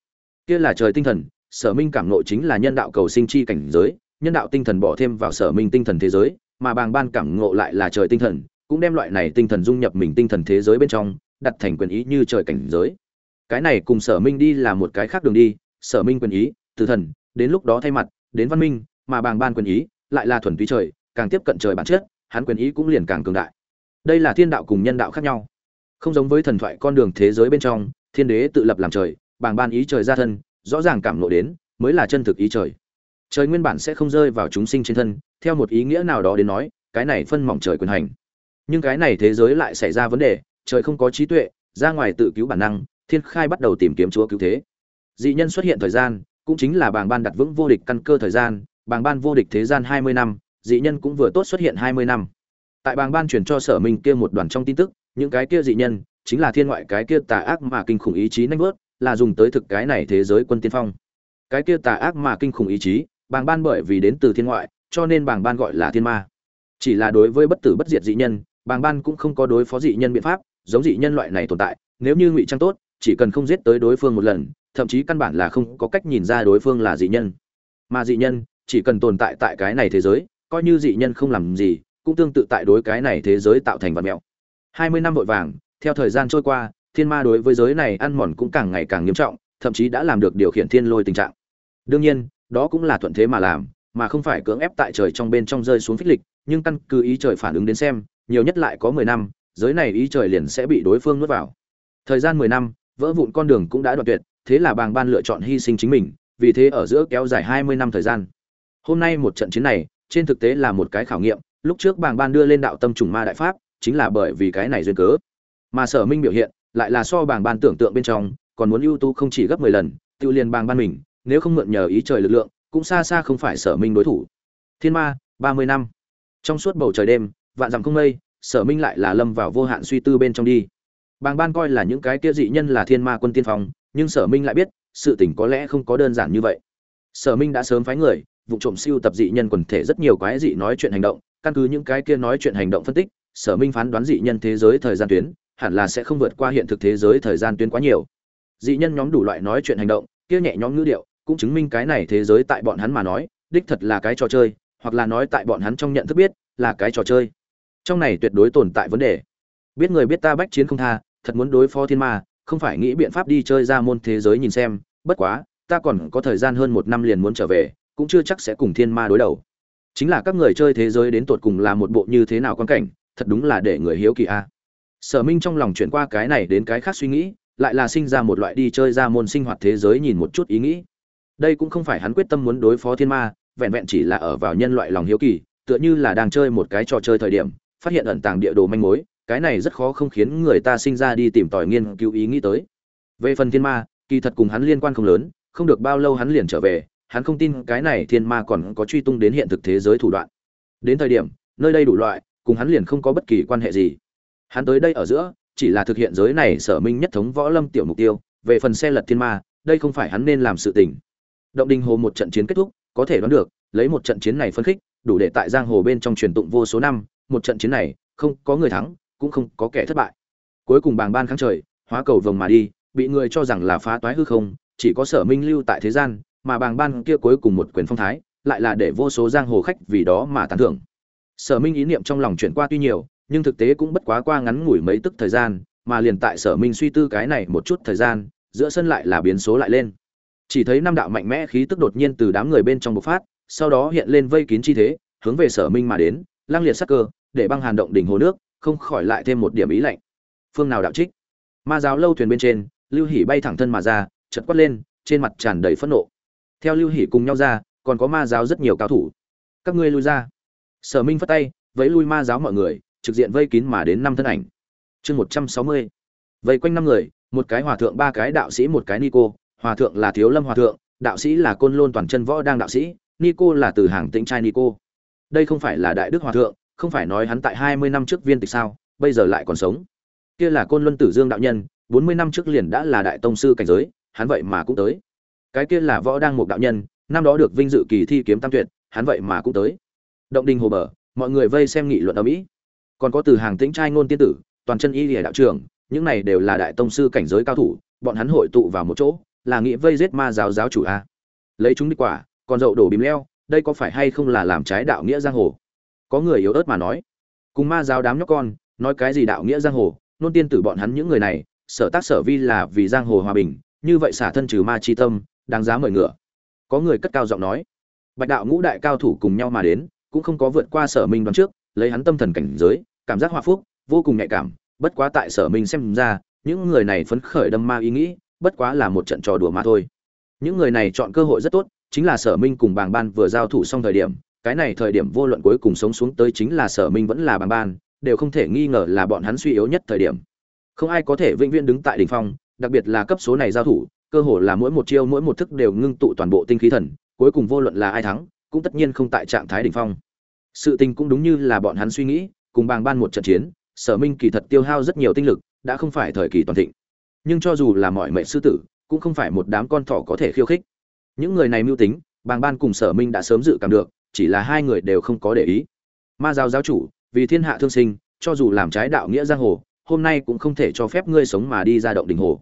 A: Kia là trời tinh thần, sở minh cảm nội chính là nhân đạo cầu sinh chi cảnh giới, nhân đạo tinh thần bỏ thêm vào sở minh tinh thần thế giới, mà bàng ban cảm ngộ lại là trời tinh thần, cũng đem loại này tinh thần dung nhập mình tinh thần thế giới bên trong, đặt thành quyền ý như trời cảnh giới. Cái này cùng sở minh đi là một cái khác đường đi, sở minh quyền ý, từ thần, đến lúc đó thay mặt, đến văn minh, mà bàng ban quyền ý, lại là thuần túy trời, càng tiếp cận trời bản chất, hắn quyền ý cũng liền càng cường đại. Đây là thiên đạo cùng nhân đạo khác nhau. Không giống với thần thoại con đường thế giới bên trong thiên đế tự lập làm trời, bàng ban ý trời ra thân, rõ ràng cảm nộ đến, mới là chân thực ý trời. Trời nguyên bản sẽ không rơi vào chúng sinh trên thân, theo một ý nghĩa nào đó đến nói, cái này phân mỏng trời quyền hành. Nhưng cái này thế giới lại xảy ra vấn đề, trời không có trí tuệ, ra ngoài tự cứu bản năng, thiên khai bắt đầu tìm kiếm chúa cứu thế. Dị nhân xuất hiện thời gian, cũng chính là bàng ban đặt vững vô địch căn cơ thời gian, bàng ban vô địch thế gian hai mươi năm, dị nhân cũng vừa tốt xuất hiện hai mươi năm. Tại bàng ban chuyển cho sở minh kia một đoàn trong tin tức, những cái kia dị nhân chính là thiên ngoại cái kia tà ác mà kinh khủng ý chí nanh vớt, là dùng tới thực cái này thế giới quân tiên phong. Cái kia tà ác mà kinh khủng ý chí, bàng ban bởi vì đến từ thiên ngoại, cho nên bàng ban gọi là thiên ma. Chỉ là đối với bất tử bất diệt dị nhân, bàng ban cũng không có đối phó dị nhân biện pháp, giống dị nhân loại này tồn tại, nếu như ngụy trang tốt, chỉ cần không giết tới đối phương một lần, thậm chí căn bản là không có cách nhìn ra đối phương là dị nhân. Mà dị nhân, chỉ cần tồn tại tại cái này thế giới, coi như dị nhân không làm gì, cũng tương tự tại đối cái này thế giới tạo thành vật mẹo. Hai mươi năm vội vàng theo thời gian trôi qua, thiên ma đối với giới này ăn mòn cũng càng ngày càng nghiêm trọng, thậm chí đã làm được điều khiển thiên lôi tình trạng. Đương nhiên, đó cũng là thuận thế mà làm, mà không phải cưỡng ép tại trời trong bên trong rơi xuống phích lịch, nhưng căn cứ ý trời phản ứng đến xem, nhiều nhất lại có mười năm, giới này ý trời liền sẽ bị đối phương nuốt vào. Thời gian mười năm, vỡ vụn con đường cũng đã đoạn tuyệt, thế là bàng ban lựa chọn hy sinh chính mình, vì thế ở giữa kéo dài hai mươi năm thời gian. Hôm nay một trận chiến này, trên thực tế là một cái khảo nghiệm, lúc trước bàng ban đưa lên đạo tâm trùng ma đại pháp, chính là bởi vì cái này duyên cớ mà sở minh biểu hiện lại là so bảng ban tưởng tượng bên trong, còn muốn ưu tú không chỉ gấp mười lần, tự liền bảng ban mình, nếu không mượn nhờ ý trời lực lượng, cũng xa xa không phải sở minh đối thủ. Thiên ma, ba mươi năm. Trong suốt bầu trời đêm, vạn dặm không mây, sở minh lại là lâm vào vô hạn suy tư bên trong đi. Bàng ban coi là những cái kia dị nhân là thiên ma quân tiên phong, nhưng sở minh lại biết, sự tình có lẽ không có đơn giản như vậy. Sở minh đã sớm phái người, vụ trộm siêu tập dị nhân quần thể rất nhiều quái dị nói chuyện hành động, căn cứ những cái kia nói chuyện hành động phân tích, sở minh phán đoán dị nhân thế giới thời gian tuyến hẳn là sẽ không vượt qua hiện thực thế giới thời gian tuyến quá nhiều. Dị nhân nhóm đủ loại nói chuyện hành động, kia nhẹ nhóm ngữ điệu, cũng chứng minh cái này thế giới tại bọn hắn mà nói, đích thật là cái trò chơi, hoặc là nói tại bọn hắn trong nhận thức biết, là cái trò chơi. Trong này tuyệt đối tồn tại vấn đề. Biết người biết ta bách chiến không tha, thật muốn đối phó thiên ma, không phải nghĩ biện pháp đi chơi ra môn thế giới nhìn xem, bất quá, ta còn có thời gian hơn một năm liền muốn trở về, cũng chưa chắc sẽ cùng thiên ma đối đầu. Chính là các người chơi thế giới đến tột cùng là một bộ như thế nào quan cảnh, thật đúng là để người hiếu kỳ a sở minh trong lòng chuyển qua cái này đến cái khác suy nghĩ, lại là sinh ra một loại đi chơi ra môn sinh hoạt thế giới nhìn một chút ý nghĩ. Đây cũng không phải hắn quyết tâm muốn đối phó thiên ma, vẹn vẹn chỉ là ở vào nhân loại lòng hiếu kỳ, tựa như là đang chơi một cái trò chơi thời điểm, phát hiện ẩn tàng địa đồ manh mối, cái này rất khó không khiến người ta sinh ra đi tìm tòi nghiên cứu ý nghĩ tới. Về phần thiên ma, kỳ thật cùng hắn liên quan không lớn, không được bao lâu hắn liền trở về, hắn không tin cái này thiên ma còn có truy tung đến hiện thực thế giới thủ đoạn. Đến thời điểm, nơi đây đủ loại, cùng hắn liền không có bất kỳ quan hệ gì hắn tới đây ở giữa, chỉ là thực hiện giới này sở minh nhất thống võ lâm tiểu mục tiêu, về phần xe lật thiên ma, đây không phải hắn nên làm sự tình. Động đình hồ một trận chiến kết thúc, có thể đoán được, lấy một trận chiến này phân khích, đủ để tại giang hồ bên trong truyền tụng vô số năm, một trận chiến này, không có người thắng, cũng không có kẻ thất bại. Cuối cùng bàng ban kháng trời, hóa cầu vồng mà đi, bị người cho rằng là phá toái hư không, chỉ có sở minh lưu tại thế gian, mà bàng ban kia cuối cùng một quyền phong thái, lại là để vô số giang hồ khách vì đó mà tán thưởng. Sở minh ý niệm trong lòng chuyển qua tuy nhiều nhưng thực tế cũng bất quá qua ngắn ngủi mấy tức thời gian, mà liền tại sở minh suy tư cái này một chút thời gian, giữa sân lại là biến số lại lên. Chỉ thấy năm đạo mạnh mẽ khí tức đột nhiên từ đám người bên trong bộc phát, sau đó hiện lên vây kín chi thế, hướng về sở minh mà đến lang liệt sắc cơ, để băng hàn động đỉnh hồ nước, không khỏi lại thêm một điểm ý lạnh. Phương nào đạo trích? Ma giáo lâu thuyền bên trên, lưu hỉ bay thẳng thân mà ra, chợt quát lên, trên mặt tràn đầy phẫn nộ. Theo lưu hỉ cùng nhau ra, còn có ma giáo rất nhiều cao thủ. Các ngươi lui ra. Sở minh phất tay, vẫy lui ma giáo mọi người trực diện vây kín mà đến năm thân ảnh. Chương một trăm sáu mươi. Vây quanh năm người, một cái hòa thượng, ba cái đạo sĩ, một cái ni cô hòa thượng là thiếu lâm hòa thượng, đạo sĩ là côn lôn toàn chân võ đang đạo sĩ ni cô là từ hàng tĩnh trai ni cô đây không phải là đại đức hòa thượng, không phải nói hắn tại hai mươi năm trước viên tịch sao, bây giờ lại còn sống. Kia là côn luân tử dương đạo nhân, bốn mươi năm trước liền đã là đại tông sư cảnh giới, hắn vậy mà cũng tới. Cái kia là võ đang một đạo nhân, năm đó được vinh dự kỳ thi kiếm tam tuyệt, hắn vậy mà cũng tới. Động đình hồ bờ, mọi người vây xem nghị luận ở mỹ còn có từ hàng tĩnh trai ngôn tiên tử, toàn chân y lìa đạo trưởng, những này đều là đại tông sư cảnh giới cao thủ, bọn hắn hội tụ vào một chỗ, là nghĩ vây giết ma giáo giáo chủ a. Lấy chúng đi quả, còn dậu đổ bìm leo, đây có phải hay không là làm trái đạo nghĩa giang hồ? Có người yếu ớt mà nói. Cùng ma giáo đám nhóc con, nói cái gì đạo nghĩa giang hồ nôn tiên tử bọn hắn những người này, sở tác sở vi là vì giang hồ hòa bình, như vậy xả thân trừ ma chi tâm, đáng giá mời ngựa. Có người cất cao giọng nói. Bạch đạo ngũ đại cao thủ cùng nhau mà đến, cũng không có vượt qua sở minh đoán trước lấy hắn tâm thần cảnh giới, cảm giác hòa phúc, vô cùng nhạy cảm, bất quá tại sở minh xem ra, những người này phấn khởi đâm ma ý nghĩ, bất quá là một trận trò đùa mà thôi. Những người này chọn cơ hội rất tốt, chính là sở minh cùng bàng ban vừa giao thủ xong thời điểm, cái này thời điểm vô luận cuối cùng sống xuống tới chính là sở minh vẫn là bàng ban, đều không thể nghi ngờ là bọn hắn suy yếu nhất thời điểm. Không ai có thể vĩnh viễn đứng tại đỉnh phong, đặc biệt là cấp số này giao thủ, cơ hồ là mỗi một chiêu mỗi một thức đều ngưng tụ toàn bộ tinh khí thần, cuối cùng vô luận là ai thắng, cũng tất nhiên không tại trạng thái đỉnh phong sự tình cũng đúng như là bọn hắn suy nghĩ, cùng bàng ban một trận chiến, sở minh kỳ thật tiêu hao rất nhiều tinh lực, đã không phải thời kỳ toàn thịnh. Nhưng cho dù là mọi mệnh sư tử, cũng không phải một đám con thỏ có thể khiêu khích. Những người này mưu tính, bàng ban cùng sở minh đã sớm dự cảm được, chỉ là hai người đều không có để ý. Ma giáo giáo chủ, vì thiên hạ thương sinh, cho dù làm trái đạo nghĩa giang hồ, hôm nay cũng không thể cho phép ngươi sống mà đi ra động đình hồ.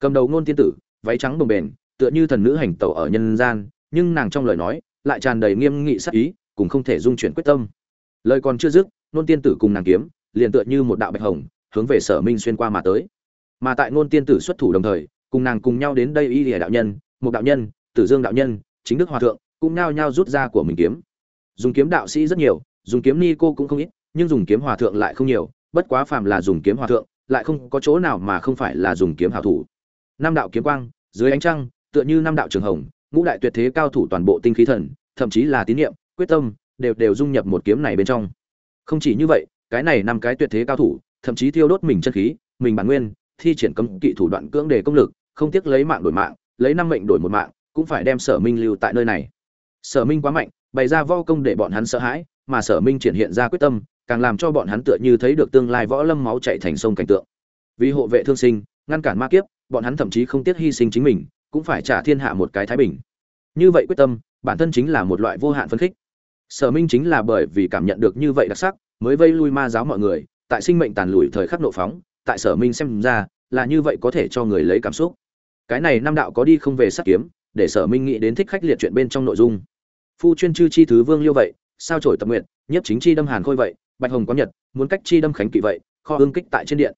A: Cầm đầu ngôn tiên tử, váy trắng đồng bền tựa như thần nữ hành tẩu ở nhân gian, nhưng nàng trong lời nói, lại tràn đầy nghiêm nghị sắc ý cùng không thể dung chuyển quyết tâm. Lời còn chưa dứt, nôn tiên tử cùng nàng kiếm, liền tựa như một đạo bạch hồng, hướng về sở minh xuyên qua mà tới. Mà tại Nôn tiên tử xuất thủ đồng thời, cùng nàng cùng nhau đến đây y lìa đạo nhân một đạo nhân, tử dương đạo nhân, chính đức hòa thượng, cũng nhau nhao rút ra của mình kiếm. Dùng kiếm đạo sĩ rất nhiều, dùng kiếm ni cô cũng không ít, nhưng dùng kiếm hòa thượng lại không nhiều, bất quá phàm là dùng kiếm hòa thượng, lại không có chỗ nào mà không phải là dùng kiếm hảo thủ. Năm đạo kiếm quang, dưới ánh trăng, tựa như năm đạo trường hồng, ngũ đại tuyệt thế cao thủ toàn bộ tinh khí thần, thậm chí là tín niệm quyết tâm, đều đều dung nhập một kiếm này bên trong. Không chỉ như vậy, cái này năm cái tuyệt thế cao thủ, thậm chí thiêu đốt mình chân khí, mình bản nguyên, thi triển cấm kỵ thủ đoạn cưỡng đề công lực, không tiếc lấy mạng đổi mạng, lấy năm mệnh đổi một mạng, cũng phải đem sở minh lưu tại nơi này. Sở minh quá mạnh, bày ra võ công để bọn hắn sợ hãi, mà sở minh triển hiện ra quyết tâm, càng làm cho bọn hắn tựa như thấy được tương lai võ lâm máu chạy thành sông cảnh tượng. Vì hộ vệ thương sinh, ngăn cản ma kiếp, bọn hắn thậm chí không tiếc hy sinh chính mình, cũng phải trả thiên hạ một cái thái bình. Như vậy quyết tâm, bản thân chính là một loại vô hạn phấn khích sở minh chính là bởi vì cảm nhận được như vậy đặc sắc, mới vây lui ma giáo mọi người, tại sinh mệnh tàn lùi thời khắc nộ phóng, tại sở minh xem ra, là như vậy có thể cho người lấy cảm xúc. Cái này năm đạo có đi không về sát kiếm, để sở minh nghĩ đến thích khách liệt chuyện bên trong nội dung. Phu chuyên chư chi thứ vương liêu vậy, sao trổi tập nguyện nhất chính chi đâm hàn khôi vậy, bạch hồng có nhật, muốn cách chi đâm khánh kỵ vậy, kho hương kích tại trên điện.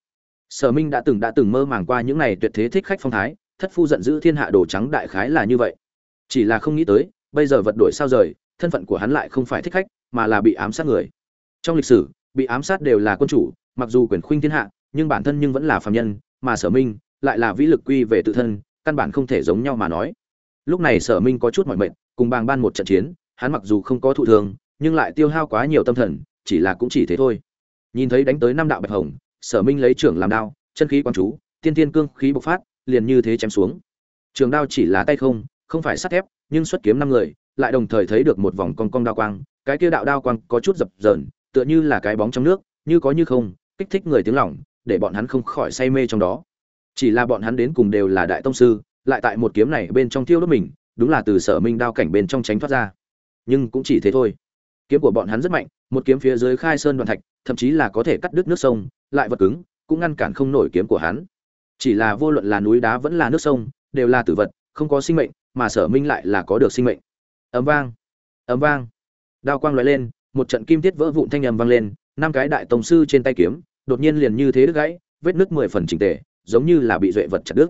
A: Sở minh đã từng đã từng mơ màng qua những này tuyệt thế thích khách phong thái, thất phu giận dữ thiên hạ đồ trắng đại khái là như vậy. Chỉ là không nghĩ tới, bây giờ vật đổi sao rời thân phận của hắn lại không phải thích khách, mà là bị ám sát người. Trong lịch sử, bị ám sát đều là quân chủ, mặc dù quyền khuynh thiên hạ, nhưng bản thân nhưng vẫn là phàm nhân, mà sở minh lại là vĩ lực quy về tự thân, căn bản không thể giống nhau mà nói. Lúc này sở minh có chút mỏi mệt, cùng bàng ban một trận chiến, hắn mặc dù không có thụ thường nhưng lại tiêu hao quá nhiều tâm thần, chỉ là cũng chỉ thế thôi. Nhìn thấy đánh tới năm đạo bạch hồng, sở minh lấy trưởng làm đao, chân khí quang chú, tiên tiên cương khí bộc phát, liền như thế chém xuống. Trường đao chỉ là tay không không phải sắt thép, nhưng xuất kiếm năm người lại đồng thời thấy được một vòng cong cong đao quang, cái kia đạo đao quang có chút dập dờn, tựa như là cái bóng trong nước, như có như không, kích thích người tiếng lòng, để bọn hắn không khỏi say mê trong đó. Chỉ là bọn hắn đến cùng đều là đại tông sư, lại tại một kiếm này bên trong tiêu đốt mình, đúng là từ sở minh đao cảnh bên trong tránh thoát ra. Nhưng cũng chỉ thế thôi. Kiếm của bọn hắn rất mạnh, một kiếm phía dưới khai sơn đoạn thạch, thậm chí là có thể cắt đứt nước sông, lại vật cứng, cũng ngăn cản không nổi kiếm của hắn. Chỉ là vô luận là núi đá vẫn là nước sông, đều là tử vật, không có sinh mệnh, mà sở minh lại là có được sinh mệnh ấm vang. Ấm vang. Đao quang loại lên, một trận kim tiết vỡ vụn thanh âm vang lên, năm cái đại tổng sư trên tay kiếm, đột nhiên liền như thế đứt gãy, vết nứt mười phần trình tề, giống như là bị duệ vật chặt đứt.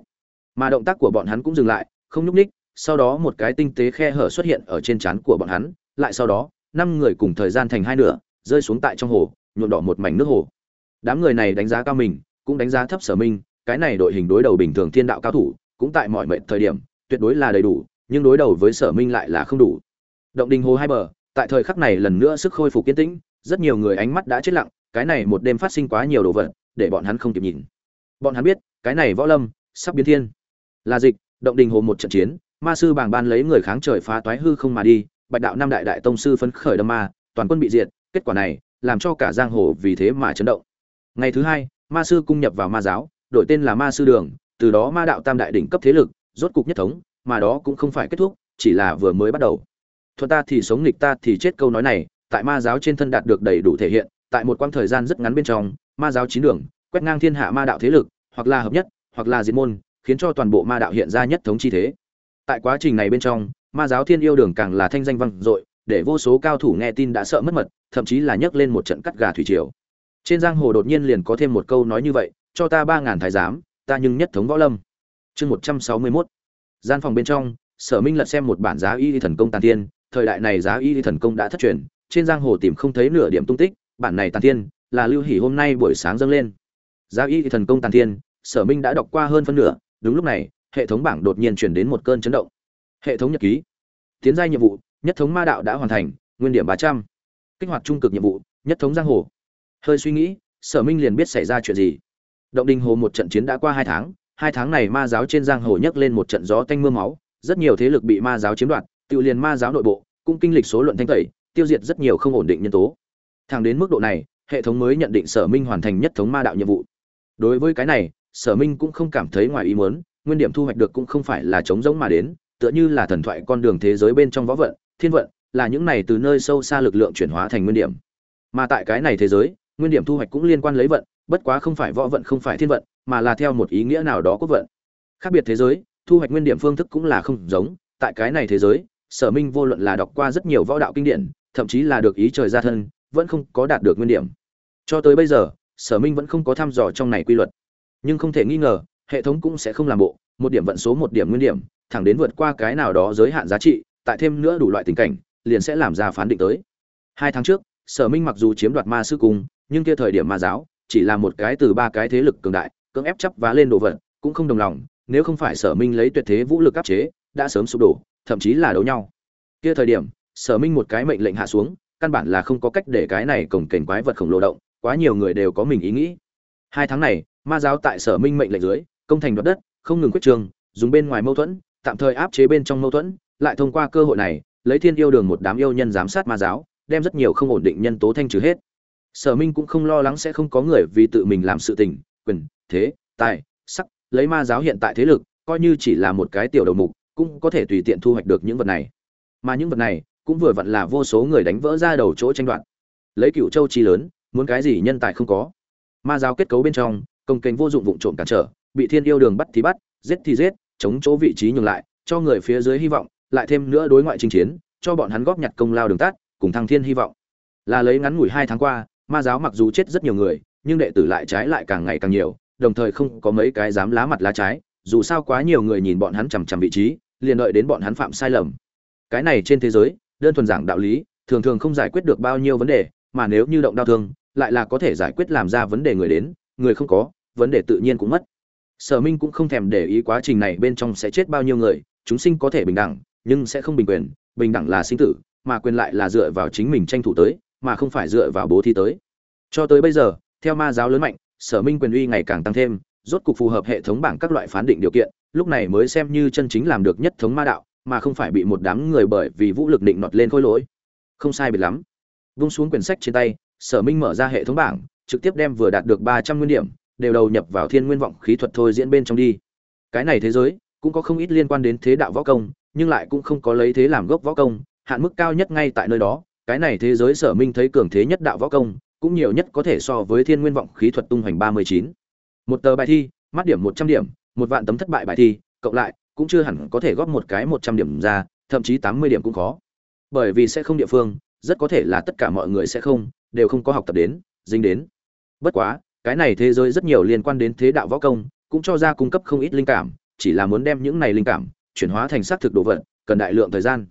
A: Mà động tác của bọn hắn cũng dừng lại, không nhúc ních sau đó một cái tinh tế khe hở xuất hiện ở trên trán của bọn hắn, lại sau đó, năm người cùng thời gian thành hai nửa, rơi xuống tại trong hồ, nhuộm đỏ một mảnh nước hồ. Đám người này đánh giá cao mình, cũng đánh giá thấp sở minh, cái này đội hình đối đầu bình thường thiên đạo cao thủ, cũng tại mọi mệnh thời điểm, tuyệt đối là đầy đủ nhưng đối đầu với sở minh lại là không đủ. Động đình hồ hai bờ, tại thời khắc này lần nữa sức khôi phục kiên tĩnh, rất nhiều người ánh mắt đã chết lặng, cái này một đêm phát sinh quá nhiều đồ vật, để bọn hắn không kịp nhìn. Bọn hắn biết, cái này võ lâm, sắp biến thiên. Là dịch, động đình hồ một trận chiến, ma sư bàng ban lấy người kháng trời phá toái hư không mà đi, bạch đạo năm đại đại tông sư phấn khởi đâm ma, toàn quân bị diệt, kết quả này, làm cho cả giang hồ vì thế mà chấn động. Ngày thứ hai, ma sư cung nhập vào ma giáo, đổi tên là ma sư đường, từ đó ma đạo tam đại đỉnh cấp thế lực, rốt cục nhất thống mà đó cũng không phải kết thúc, chỉ là vừa mới bắt đầu. Thuận ta thì sống nghịch ta thì chết câu nói này, tại ma giáo trên thân đạt được đầy đủ thể hiện, tại một quãng thời gian rất ngắn bên trong, ma giáo chín đường, quét ngang thiên hạ ma đạo thế lực, hoặc là hợp nhất, hoặc là diệt môn, khiến cho toàn bộ ma đạo hiện ra nhất thống chi thế. Tại quá trình này bên trong, ma giáo thiên yêu đường càng là thanh danh vang dội, để vô số cao thủ nghe tin đã sợ mất mật, thậm chí là nhấc lên một trận cắt gà thủy triều. Trên giang hồ đột nhiên liền có thêm một câu nói như vậy, cho ta ba ngàn thái giám, ta nhưng nhất thống võ lâm. Chương một trăm sáu mươi mốt gian phòng bên trong, sở minh lật xem một bản giá y thần công tàn tiên thời đại này giá y thần công đã thất truyền, trên giang hồ tìm không thấy nửa điểm tung tích, bản này tàn tiên là lưu hỷ hôm nay buổi sáng dâng lên. Giá y thần công tàn tiên sở minh đã đọc qua hơn phân nửa, đúng lúc này, hệ thống bảng đột nhiên chuyển đến một cơn chấn động. Hệ thống nhật ký. Tiến gia nhiệm vụ, nhất thống ma đạo đã hoàn thành, nguyên điểm ba trăm. Kích hoạt trung cực nhiệm vụ, nhất thống giang hồ. Hơi suy nghĩ, sở minh liền biết xảy ra chuyện gì. Động đình hồ một trận chiến đã qua hai tháng hai tháng này ma giáo trên giang hồ nhấc lên một trận gió tanh mưa máu, rất nhiều thế lực bị ma giáo chiếm đoạt, tự liền ma giáo nội bộ, cũng kinh lịch số luận thanh tẩy, tiêu diệt rất nhiều không ổn định nhân tố. Thẳng đến mức độ này, hệ thống mới nhận định sở minh hoàn thành nhất thống ma đạo nhiệm vụ. Đối với cái này, sở minh cũng không cảm thấy ngoài ý muốn, nguyên điểm thu hoạch được cũng không phải là chống giống mà đến, tựa như là thần thoại con đường thế giới bên trong võ vận, thiên vận, là những này từ nơi sâu xa lực lượng chuyển hóa thành nguyên điểm. Mà tại cái này thế giới, nguyên điểm thu hoạch cũng liên quan lấy vận, bất quá không phải võ vận không phải thiên vận mà là theo một ý nghĩa nào đó quốc vận. Khác biệt thế giới, thu hoạch nguyên điểm phương thức cũng là không giống, tại cái này thế giới, sở minh vô luận là đọc qua rất nhiều võ đạo kinh điển, thậm chí là được ý trời ra thân, vẫn không có đạt được nguyên điểm. Cho tới bây giờ, sở minh vẫn không có thăm dò trong này quy luật. Nhưng không thể nghi ngờ, hệ thống cũng sẽ không làm bộ, một điểm vận số một điểm nguyên điểm, thẳng đến vượt qua cái nào đó giới hạn giá trị, tại thêm nữa đủ loại tình cảnh, liền sẽ làm ra phán định tới. Hai tháng trước, sở minh mặc dù chiếm đoạt ma sư cung, nhưng kia thời điểm ma giáo, chỉ là một cái từ ba cái thế lực cường đại cưỡng ép chấp vá lên đồ vật, cũng không đồng lòng, nếu không phải sở minh lấy tuyệt thế vũ lực áp chế, đã sớm sụp đổ, thậm chí là đấu nhau. Kia thời điểm, sở minh một cái mệnh lệnh hạ xuống, căn bản là không có cách để cái này cổng kềnh quái vật khổng lồ động, quá nhiều người đều có mình ý nghĩ. Hai tháng này, ma giáo tại sở minh mệnh lệnh dưới, công thành đoạt đất, không ngừng quyết trường, dùng bên ngoài mâu thuẫn, tạm thời áp chế bên trong mâu thuẫn, lại thông qua cơ hội này, lấy thiên yêu đường một đám yêu nhân giám sát ma giáo, đem rất nhiều không ổn định nhân tố thanh trừ hết. Sở minh cũng không lo lắng sẽ không có người vì tự mình làm sự tình quyền, thế, tài, sắc, lấy ma giáo hiện tại thế lực, coi như chỉ là một cái tiểu đầu mục, cũng có thể tùy tiện thu hoạch được những vật này. Mà những vật này, cũng vừa vặn là vô số người đánh vỡ ra đầu chỗ tranh đoạt. Lấy cựu châu chi lớn, muốn cái gì nhân tài không có. Ma giáo kết cấu bên trong, công kênh vô dụng vụn trộm cản trở, bị thiên yêu đường bắt thì bắt, giết thì giết, chống chỗ vị trí nhường lại, cho người phía dưới hy vọng, lại thêm nữa đối ngoại chinh chiến, cho bọn hắn góp nhặt công lao đường tắt, cùng thăng thiên hy vọng. Là lấy ngắn ngủi hai tháng qua, ma giáo mặc dù chết rất nhiều người nhưng đệ tử lại trái lại càng ngày càng nhiều, đồng thời không có mấy cái dám lá mặt lá trái, dù sao quá nhiều người nhìn bọn hắn chằm chằm vị trí, liền đợi đến bọn hắn phạm sai lầm. Cái này trên thế giới, đơn thuần giảng đạo lý, thường thường không giải quyết được bao nhiêu vấn đề, mà nếu như động đao thương, lại là có thể giải quyết làm ra vấn đề người đến, người không có, vấn đề tự nhiên cũng mất. Sở minh cũng không thèm để ý quá trình này bên trong sẽ chết bao nhiêu người, chúng sinh có thể bình đẳng, nhưng sẽ không bình quyền, bình đẳng là sinh tử, mà quyền lại là dựa vào chính mình tranh thủ tới, mà không phải dựa vào bố thí tới. Cho tới bây giờ theo ma giáo lớn mạnh, sở minh quyền uy ngày càng tăng thêm, rốt cục phù hợp hệ thống bảng các loại phán định điều kiện, lúc này mới xem như chân chính làm được nhất thống ma đạo, mà không phải bị một đám người bởi vì vũ lực định nọt lên khôi lỗi. Không sai biệt lắm. Vung xuống quyển sách trên tay, sở minh mở ra hệ thống bảng, trực tiếp đem vừa đạt được ba trăm nguyên điểm, đều đầu nhập vào thiên nguyên vọng khí thuật thôi diễn bên trong đi. Cái này thế giới, cũng có không ít liên quan đến thế đạo võ công, nhưng lại cũng không có lấy thế làm gốc võ công, hạn mức cao nhất ngay tại nơi đó. Cái này thế giới sở minh thấy cường thế nhất đạo võ công cũng nhiều nhất có thể so với thiên nguyên vọng khí thuật tung hoành ba mươi chín. Một tờ bài thi mắt điểm một trăm điểm, một vạn tấm thất bại bài thi, cộng lại, cũng chưa hẳn có thể góp một cái một trăm điểm ra, thậm chí tám mươi điểm cũng khó. Bởi vì sẽ không địa phương, rất có thể là tất cả mọi người sẽ không, đều không có học tập đến, dính đến. Bất quá, cái này thế giới rất nhiều liên quan đến thế đạo võ công, cũng cho ra cung cấp không ít linh cảm, chỉ là muốn đem những này linh cảm, chuyển hóa thành xác thực đồ vật, cần đại lượng thời gian.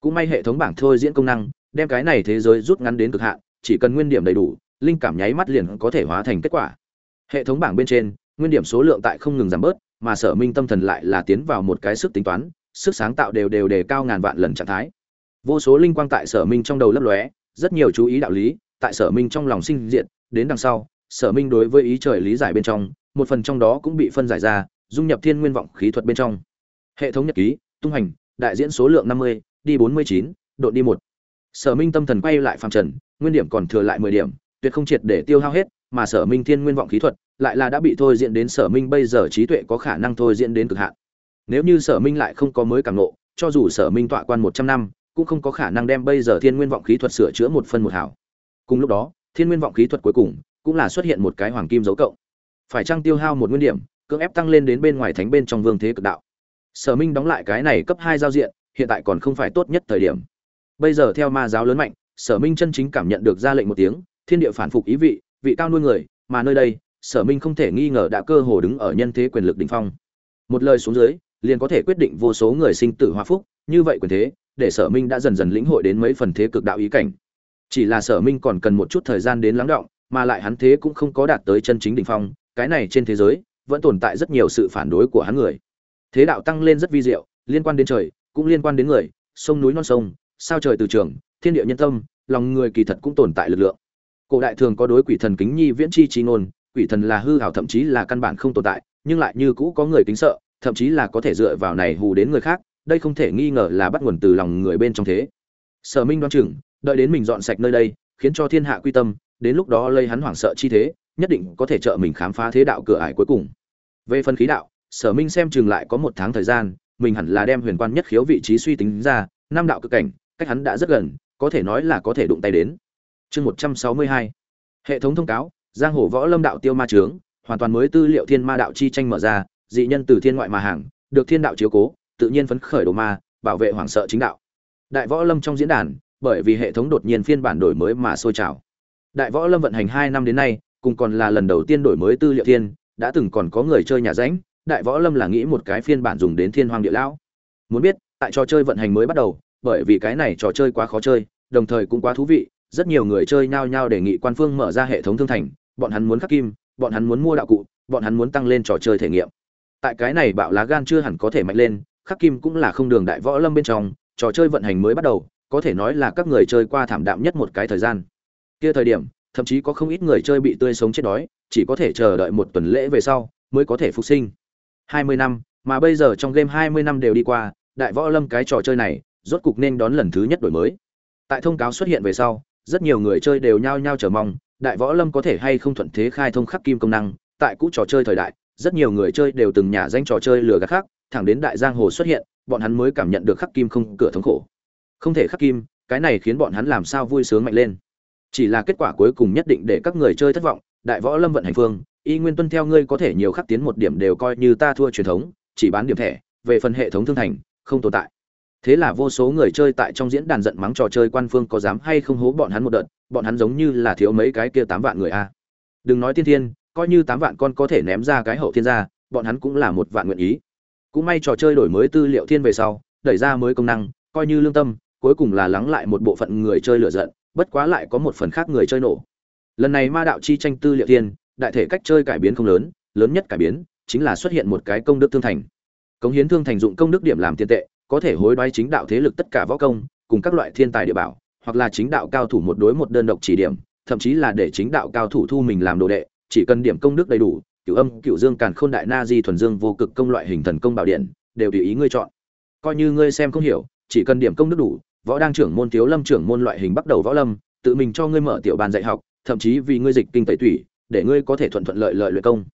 A: Cũng may hệ thống bảng thôi diễn công năng, đem cái này thế giới rút ngắn đến cực hạn chỉ cần nguyên điểm đầy đủ, linh cảm nháy mắt liền có thể hóa thành kết quả. Hệ thống bảng bên trên, nguyên điểm số lượng tại không ngừng giảm bớt, mà sở minh tâm thần lại là tiến vào một cái sức tính toán, sức sáng tạo đều đều đề cao ngàn vạn lần trạng thái. Vô số linh quang tại sở minh trong đầu lấp lóe, rất nhiều chú ý đạo lý tại sở minh trong lòng sinh diện đến đằng sau, sở minh đối với ý trời lý giải bên trong, một phần trong đó cũng bị phân giải ra, dung nhập thiên nguyên vọng khí thuật bên trong. Hệ thống nhật ký, tung hành, đại diễn số lượng năm mươi, đi bốn mươi chín độ đi một sở minh tâm thần quay lại phàm trần, nguyên điểm còn thừa lại mười điểm, tuyệt không triệt để tiêu hao hết, mà sở minh thiên nguyên vọng khí thuật, lại là đã bị thôi diễn đến sở minh bây giờ trí tuệ có khả năng thôi diễn đến cực hạn. Nếu như sở minh lại không có mới cảm nộ cho dù sở minh tọa quan một trăm năm, cũng không có khả năng đem bây giờ thiên nguyên vọng khí thuật sửa chữa một phân một hảo cùng lúc đó, thiên nguyên vọng khí thuật cuối cùng cũng là xuất hiện một cái hoàng kim dấu cộng. Phải chăng tiêu hao một nguyên điểm, cưỡng ép tăng lên đến bên ngoài thánh bên trong vương thế cực đạo? Sở minh đóng lại cái này cấp hai giao diện, hiện tại còn không phải tốt nhất thời điểm bây giờ theo ma giáo lớn mạnh, sở minh chân chính cảm nhận được ra lệnh một tiếng, thiên địa phản phục ý vị vị cao nuôi người, mà nơi đây, sở minh không thể nghi ngờ đã cơ hồ đứng ở nhân thế quyền lực đỉnh phong. Một lời xuống dưới, liền có thể quyết định vô số người sinh tử hoa phúc, như vậy quyền thế, để sở minh đã dần dần lĩnh hội đến mấy phần thế cực đạo ý cảnh. Chỉ là sở minh còn cần một chút thời gian đến lắng động, mà lại hắn thế cũng không có đạt tới chân chính đỉnh phong, cái này trên thế giới, vẫn tồn tại rất nhiều sự phản đối của hắn người. Thế đạo tăng lên rất vi diệu, liên quan đến trời, cũng liên quan đến người, sông núi non sông sao trời từ trường, thiên địa nhân tâm, lòng người kỳ thật cũng tồn tại lực lượng. Cổ đại thường có đối quỷ thần kính nhi viễn chi chi ngôn, quỷ thần là hư hảo thậm chí là căn bản không tồn tại, nhưng lại như cũ có người kính sợ, thậm chí là có thể dựa vào này hù đến người khác, đây không thể nghi ngờ là bắt nguồn từ lòng người bên trong thế. Sở minh đoán chừng, đợi đến mình dọn sạch nơi đây, khiến cho thiên hạ quy tâm, đến lúc đó lây hắn hoảng sợ chi thế, nhất định có thể trợ mình khám phá thế đạo cửa ải cuối cùng. Về phân khí đạo, sở minh xem chừng lại có một tháng thời gian, mình hẳn là đem huyền quan nhất khiếu vị trí suy tính ra, năm đạo cực cảnh cách hắn đã rất gần, có thể nói là có thể đụng tay đến. Chương một trăm sáu mươi hai. Hệ thống thông cáo, giang hồ võ lâm đạo tiêu ma trướng hoàn toàn mới tư liệu thiên ma đạo chi tranh mở ra, dị nhân từ thiên ngoại mà hàng, được thiên đạo chiếu cố, tự nhiên phấn khởi đồ ma, bảo vệ hoàng sợ chính đạo. Đại võ lâm trong diễn đàn, bởi vì hệ thống đột nhiên phiên bản đổi mới mà sôi trào. Đại võ lâm vận hành hai năm đến nay, cùng còn là lần đầu tiên đổi mới tư liệu thiên, đã từng còn có người chơi nhà ránh đại võ lâm là nghĩ một cái phiên bản dùng đến thiên hoàng địa lão. Muốn biết, tại trò chơi vận hành mới bắt đầu bởi vì cái này trò chơi quá khó chơi, đồng thời cũng quá thú vị, rất nhiều người chơi nhao nhao đề nghị quan phương mở ra hệ thống thương thành, bọn hắn muốn khắc kim, bọn hắn muốn mua đạo cụ, bọn hắn muốn tăng lên trò chơi thể nghiệm. Tại cái này bạo lá gan chưa hẳn có thể mạnh lên, khắc kim cũng là không đường đại võ lâm bên trong, trò chơi vận hành mới bắt đầu, có thể nói là các người chơi qua thảm đạm nhất một cái thời gian. Kia thời điểm, thậm chí có không ít người chơi bị tươi sống chết đói, chỉ có thể chờ đợi một tuần lễ về sau, mới có thể phục sinh. 20 năm, mà bây giờ trong game 20 năm đều đi qua, đại võ lâm cái trò chơi này rốt cục nên đón lần thứ nhất đổi mới. Tại thông cáo xuất hiện về sau, rất nhiều người chơi đều nhao nhao chờ mong, đại võ lâm có thể hay không thuận thế khai thông khắc kim công năng. Tại cũ trò chơi thời đại, rất nhiều người chơi đều từng nhà danh trò chơi lừa gạt khác, thẳng đến đại giang hồ xuất hiện, bọn hắn mới cảm nhận được khắc kim không cửa thống khổ. Không thể khắc kim, cái này khiến bọn hắn làm sao vui sướng mạnh lên. Chỉ là kết quả cuối cùng nhất định để các người chơi thất vọng, đại võ lâm vận hành phương, y nguyên tuân theo ngươi có thể nhiều khắc tiến một điểm đều coi như ta thua truyền thống, chỉ bán điểm thẻ, về phần hệ thống thương thành, không tồn tại thế là vô số người chơi tại trong diễn đàn giận mắng trò chơi quan phương có dám hay không hố bọn hắn một đợt, bọn hắn giống như là thiếu mấy cái kia tám vạn người a. Đừng nói tiên thiên, coi như tám vạn con có thể ném ra cái hậu thiên ra bọn hắn cũng là một vạn nguyện ý. Cũng may trò chơi đổi mới tư liệu thiên về sau, đẩy ra mới công năng, coi như lương tâm, cuối cùng là lắng lại một bộ phận người chơi lựa giận, bất quá lại có một phần khác người chơi nổ. Lần này ma đạo chi tranh tư liệu thiên, đại thể cách chơi cải biến không lớn lớn nhất cải biến chính là xuất hiện một cái công đức thương thành. Cống hiến thương thành dụng công đức điểm làm tiền tệ có thể hối đoái chính đạo thế lực tất cả võ công, cùng các loại thiên tài địa bảo, hoặc là chính đạo cao thủ một đối một đơn độc chỉ điểm, thậm chí là để chính đạo cao thủ thu mình làm đồ đệ, chỉ cần điểm công đức đầy đủ, cửu âm, cửu dương, càn khôn đại na, di thuần dương, vô cực công loại hình thần công bảo điện, đều tùy ý ngươi chọn. Coi như ngươi xem không hiểu, chỉ cần điểm công đức đủ, võ đang trưởng môn, thiếu lâm trưởng môn loại hình bắt đầu võ lâm, tự mình cho ngươi mở tiểu bàn dạy học, thậm chí vì ngươi dịch kinh tẩy tủy, để ngươi có thể thuận thuận lợi lợi luyện công.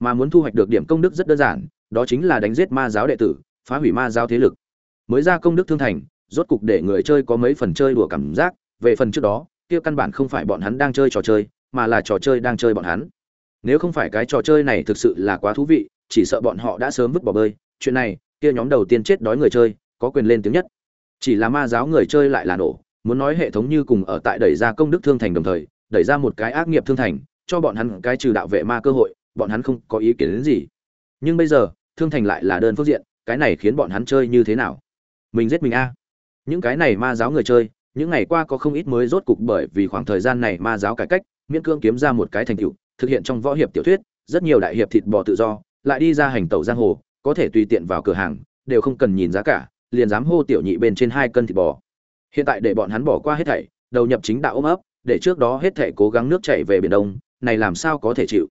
A: Mà muốn thu hoạch được điểm công đức rất đơn giản, đó chính là đánh giết ma giáo đệ tử, phá hủy ma giáo thế lực mới ra công đức thương thành, rốt cục để người chơi có mấy phần chơi đùa cảm giác. Về phần trước đó, kia căn bản không phải bọn hắn đang chơi trò chơi, mà là trò chơi đang chơi bọn hắn. Nếu không phải cái trò chơi này thực sự là quá thú vị, chỉ sợ bọn họ đã sớm vứt bỏ bơi. Chuyện này, kia nhóm đầu tiên chết đói người chơi, có quyền lên tiếng nhất. Chỉ là ma giáo người chơi lại là nổ, muốn nói hệ thống như cùng ở tại đẩy ra công đức thương thành đồng thời, đẩy ra một cái ác nghiệp thương thành, cho bọn hắn cái trừ đạo vệ ma cơ hội, bọn hắn không có ý kiến đến gì. Nhưng bây giờ, thương thành lại là đơn phương diện, cái này khiến bọn hắn chơi như thế nào? Mình giết mình a. Những cái này ma giáo người chơi, những ngày qua có không ít mới rốt cục bởi vì khoảng thời gian này ma giáo cải cách, miễn cương kiếm ra một cái thành tựu, thực hiện trong võ hiệp tiểu thuyết, rất nhiều đại hiệp thịt bò tự do, lại đi ra hành tẩu giang hồ, có thể tùy tiện vào cửa hàng, đều không cần nhìn giá cả, liền dám hô tiểu nhị bên trên hai cân thịt bò. Hiện tại để bọn hắn bỏ qua hết thảy, đầu nhập chính đạo ôm ấp, để trước đó hết thảy cố gắng nước chảy về biển đông, này làm sao có thể chịu?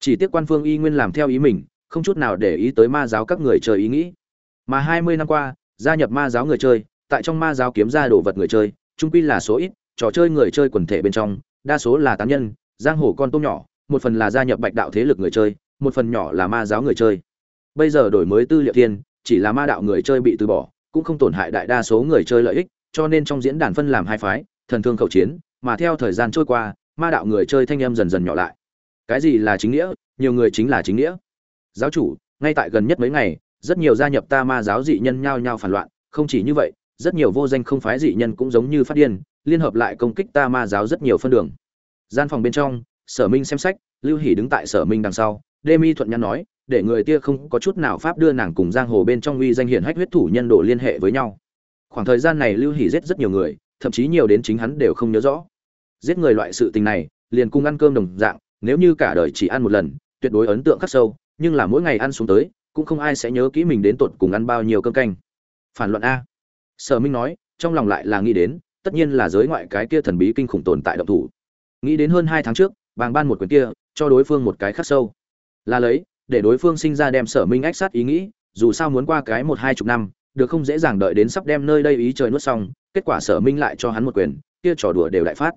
A: Chỉ tiếc quan phương y nguyên làm theo ý mình, không chút nào để ý tới ma giáo các người chơi ý nghĩ. Mà hai mươi năm qua gia nhập ma giáo người chơi, tại trong ma giáo kiếm ra đồ vật người chơi, trung quy là số ít, trò chơi người chơi quần thể bên trong, đa số là tán nhân, giang hồ con tôm nhỏ, một phần là gia nhập bạch đạo thế lực người chơi, một phần nhỏ là ma giáo người chơi. Bây giờ đổi mới tư liệu thiên, chỉ là ma đạo người chơi bị từ bỏ, cũng không tổn hại đại đa số người chơi lợi ích, cho nên trong diễn đàn phân làm hai phái, thần thương khẩu chiến, mà theo thời gian trôi qua, ma đạo người chơi thanh em dần dần nhỏ lại. Cái gì là chính nghĩa? Nhiều người chính là chính nghĩa. Giáo chủ, ngay tại gần nhất mấy ngày rất nhiều gia nhập ta ma giáo dị nhân nhao nhao phản loạn, không chỉ như vậy, rất nhiều vô danh không phái dị nhân cũng giống như phát điên, liên hợp lại công kích ta ma giáo rất nhiều phân đường. Gian phòng bên trong, sở minh xem sách, lưu hỷ đứng tại sở minh đằng sau Demi thuận nhắn nói, để người tia không có chút nào pháp đưa nàng cùng giang hồ bên trong uy danh hiển hách huyết thủ nhân đồ liên hệ với nhau. Khoảng thời gian này lưu hỷ giết rất nhiều người, thậm chí nhiều đến chính hắn đều không nhớ rõ. Giết người loại sự tình này, liền cùng ăn cơm đồng dạng, nếu như cả đời chỉ ăn một lần, tuyệt đối ấn tượng khắc sâu, nhưng là mỗi ngày ăn xuống tới cũng không ai sẽ nhớ kỹ mình đến tột cùng ăn bao nhiêu cơm canh. Phản luận a. Sở minh nói, trong lòng lại là nghĩ đến, tất nhiên là giới ngoại cái kia thần bí kinh khủng tồn tại động thủ. Nghĩ đến hơn hai tháng trước, bàng ban một quyền kia, cho đối phương một cái khắc sâu. Là lấy, để đối phương sinh ra đem sở minh ách sát ý nghĩ, dù sao muốn qua cái một hai chục năm, được không dễ dàng đợi đến sắp đem nơi đây ý trời nuốt xong, kết quả sở minh lại cho hắn một quyền, kia trò đùa đều đại phát.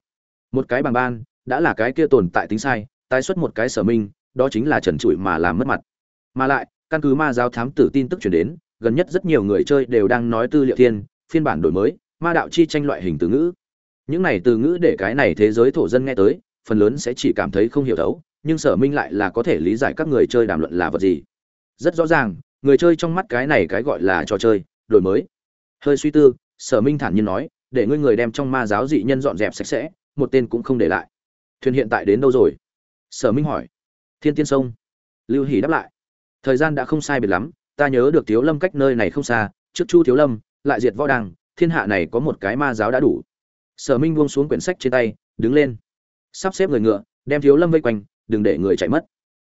A: Một cái bằng ban, đã là cái kia tồn tại tính sai, tái xuất một cái sở minh, đó chính là trần trụi mà làm mất mặt. Mà lại căn cứ ma giáo thám tử tin tức chuyển đến, gần nhất rất nhiều người chơi đều đang nói tư liệu thiên, phiên bản đổi mới, ma đạo chi tranh loại hình từ ngữ. Những này từ ngữ để cái này thế giới thổ dân nghe tới, phần lớn sẽ chỉ cảm thấy không hiểu thấu, nhưng sở minh lại là có thể lý giải các người chơi đàm luận là vật gì. Rất rõ ràng, người chơi trong mắt cái này cái gọi là trò chơi, đổi mới. Hơi suy tư, sở minh thản nhiên nói, để ngươi người đem trong ma giáo dị nhân dọn dẹp sạch sẽ, một tên cũng không để lại. Thuyền hiện tại đến đâu rồi? Sở minh hỏi. Thiên tiên sông. Lưu hỷ đáp lại thời gian đã không sai biệt lắm, ta nhớ được thiếu lâm cách nơi này không xa, trước chu thiếu lâm, lại diệt võ đàng, thiên hạ này có một cái ma giáo đã đủ. Sở minh buông xuống quyển sách trên tay, đứng lên. Sắp xếp người ngựa, đem thiếu lâm vây quanh, đừng để người chạy mất.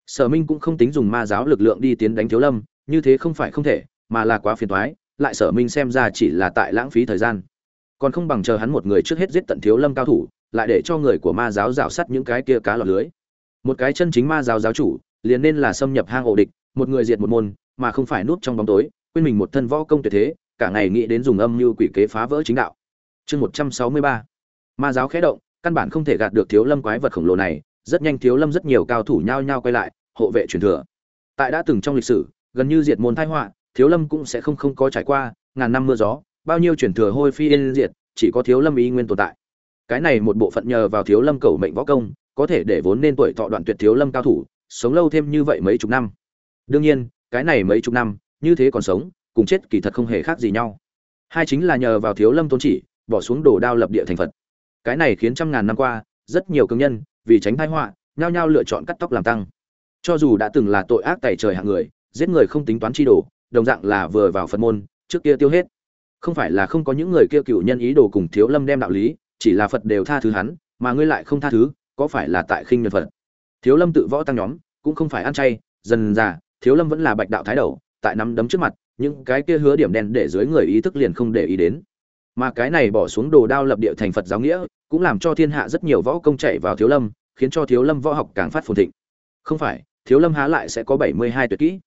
A: Sở minh cũng không tính dùng ma giáo lực lượng đi tiến đánh thiếu lâm, như thế không phải không thể, mà là quá phiền toái, lại sở minh xem ra chỉ là tại lãng phí thời gian. Còn không bằng chờ hắn một người trước hết giết tận thiếu lâm cao thủ, lại để cho người của ma giáo rào sắt những cái kia cá lọt lưới. Một cái chân chính ma giáo giáo chủ, liền nên là xâm nhập hang ổ địch một người diệt một môn, mà không phải núp trong bóng tối, quên mình một thân võ công tuyệt thế, cả ngày nghĩ đến dùng âm mưu quỷ kế phá vỡ chính đạo. Chương một trăm sáu mươi ba. Ma giáo khẽ động, căn bản không thể gạt được thiếu lâm quái vật khổng lồ này, rất nhanh thiếu lâm rất nhiều cao thủ nhao nhao quay lại, hộ vệ truyền thừa. Tại đã từng trong lịch sử, gần như diệt môn thái họa, thiếu lâm cũng sẽ không không có trải qua, ngàn năm mưa gió, bao nhiêu truyền thừa hôi phi yên diệt, chỉ có thiếu lâm y nguyên tồn tại. Cái này một bộ phận nhờ vào thiếu lâm cầu mệnh võ công, có thể để vốn nên tuổi thọ đoạn tuyệt thiếu lâm cao thủ, sống lâu thêm như vậy mấy chục năm đương nhiên, cái này mấy chục năm, như thế còn sống, cùng chết kỳ thật không hề khác gì nhau. Hai chính là nhờ vào thiếu lâm tôn chỉ, bỏ xuống đồ đao lập địa thành phật. Cái này khiến trăm ngàn năm qua, rất nhiều công nhân, vì tránh tai họa, nhao nhao lựa chọn cắt tóc làm tăng. Cho dù đã từng là tội ác tày trời hạng người, giết người không tính toán chi đồ, đồng dạng là vừa vào phật môn, trước kia tiêu hết. Không phải là không có những người kia cựu nhân ý đồ cùng thiếu lâm đem đạo lý, chỉ là phật đều tha thứ hắn, mà ngươi lại không tha thứ, có phải là tại khinh nhân phật? Thiếu lâm tự võ tăng nhóm, cũng không phải ăn chay, dần già thiếu lâm vẫn là bạch đạo thái đầu, tại nắm đấm trước mặt, những cái kia hứa điểm đen để dưới người ý thức liền không để ý đến. Mà cái này bỏ xuống đồ đao lập địa thành phật giáo nghĩa, cũng làm cho thiên hạ rất nhiều võ công chạy vào thiếu lâm, khiến cho thiếu lâm võ học càng phát phồn thịnh. Không phải, thiếu lâm há lại sẽ có bảy mươi hai tuyệt kỹ.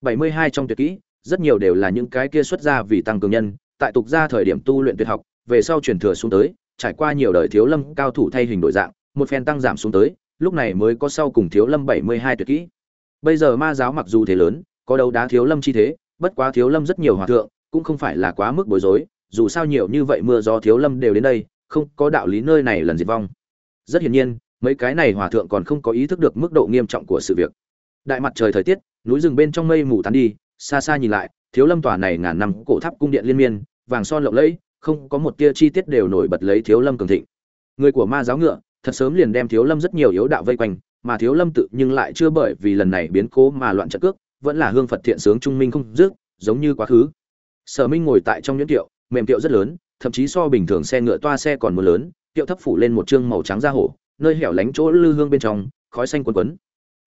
A: bảy mươi hai trong tuyệt kỹ, rất nhiều đều là những cái kia xuất ra vì tăng cường nhân, tại tục ra thời điểm tu luyện tuyệt học, về sau truyền thừa xuống tới, trải qua nhiều đời thiếu lâm cao thủ thay hình đổi dạng, một phen tăng giảm xuống tới, lúc này mới có sau cùng thiếu lâm bảy mươi hai tuyệt kỹ bây giờ ma giáo mặc dù thế lớn, có đấu đá thiếu lâm chi thế, bất quá thiếu lâm rất nhiều hòa thượng, cũng không phải là quá mức bối rối, dù sao nhiều như vậy mưa gió thiếu lâm đều đến đây, không có đạo lý nơi này lần diệt vong. Rất hiển nhiên, mấy cái này hòa thượng còn không có ý thức được mức độ nghiêm trọng của sự việc. Đại mặt trời thời tiết, núi rừng bên trong mây mù tán đi, xa xa nhìn lại, thiếu lâm tòa này ngàn năm cổ tháp cung điện liên miên, vàng son lộng lẫy, không có một tia chi tiết đều nổi bật lấy thiếu lâm cường thịnh. Người của ma giáo ngựa, thật sớm liền đem thiếu lâm rất nhiều yếu đạo vây quanh mà thiếu lâm tự nhưng lại chưa bởi vì lần này biến cố mà loạn trận cước, vẫn là hương phật thiện sướng trung minh không dứt, giống như quá khứ. Sở minh ngồi tại trong nhuyễn kiệu, mềm tiệu rất lớn, thậm chí so bình thường xe ngựa toa xe còn mưa lớn tiệu thấp phủ lên một chương màu trắng da hổ, nơi hẻo lánh chỗ lư hương bên trong, khói xanh quấn quấn.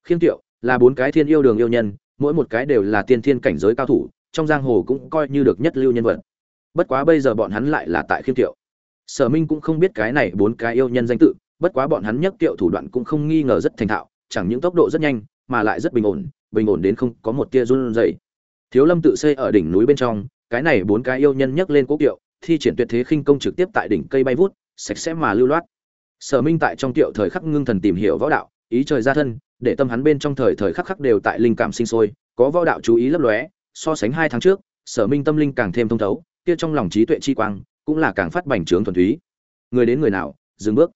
A: Khiêm tiệu là bốn cái thiên yêu đường yêu nhân, mỗi một cái đều là tiên thiên cảnh giới cao thủ, trong giang hồ cũng coi như được nhất lưu nhân vật. Bất quá bây giờ bọn hắn lại là tại khiêm tiệu sở minh cũng không biết cái này bốn cái yêu nhân danh tự bất quá bọn hắn nhất tiệu thủ đoạn cũng không nghi ngờ rất thành thạo chẳng những tốc độ rất nhanh mà lại rất bình ổn bình ổn đến không có một tia run rẩy. Thiếu lâm tự xây ở đỉnh núi bên trong cái này bốn cái yêu nhân nhấc lên cố tiệu, thi triển tuyệt thế khinh công trực tiếp tại đỉnh cây bay vút sạch sẽ mà lưu loát. Sở minh tại trong tiệu thời khắc ngưng thần tìm hiểu võ đạo ý trời ra thân để tâm hắn bên trong thời thời khắc khắc đều tại linh cảm sinh sôi có võ đạo chú ý lấp lóe so sánh hai tháng trước sở minh tâm linh càng thêm thông thấu kia trong lòng trí tuệ chi quang cũng là càng phát bành trướng thuần túy. Người đến người nào dừng bước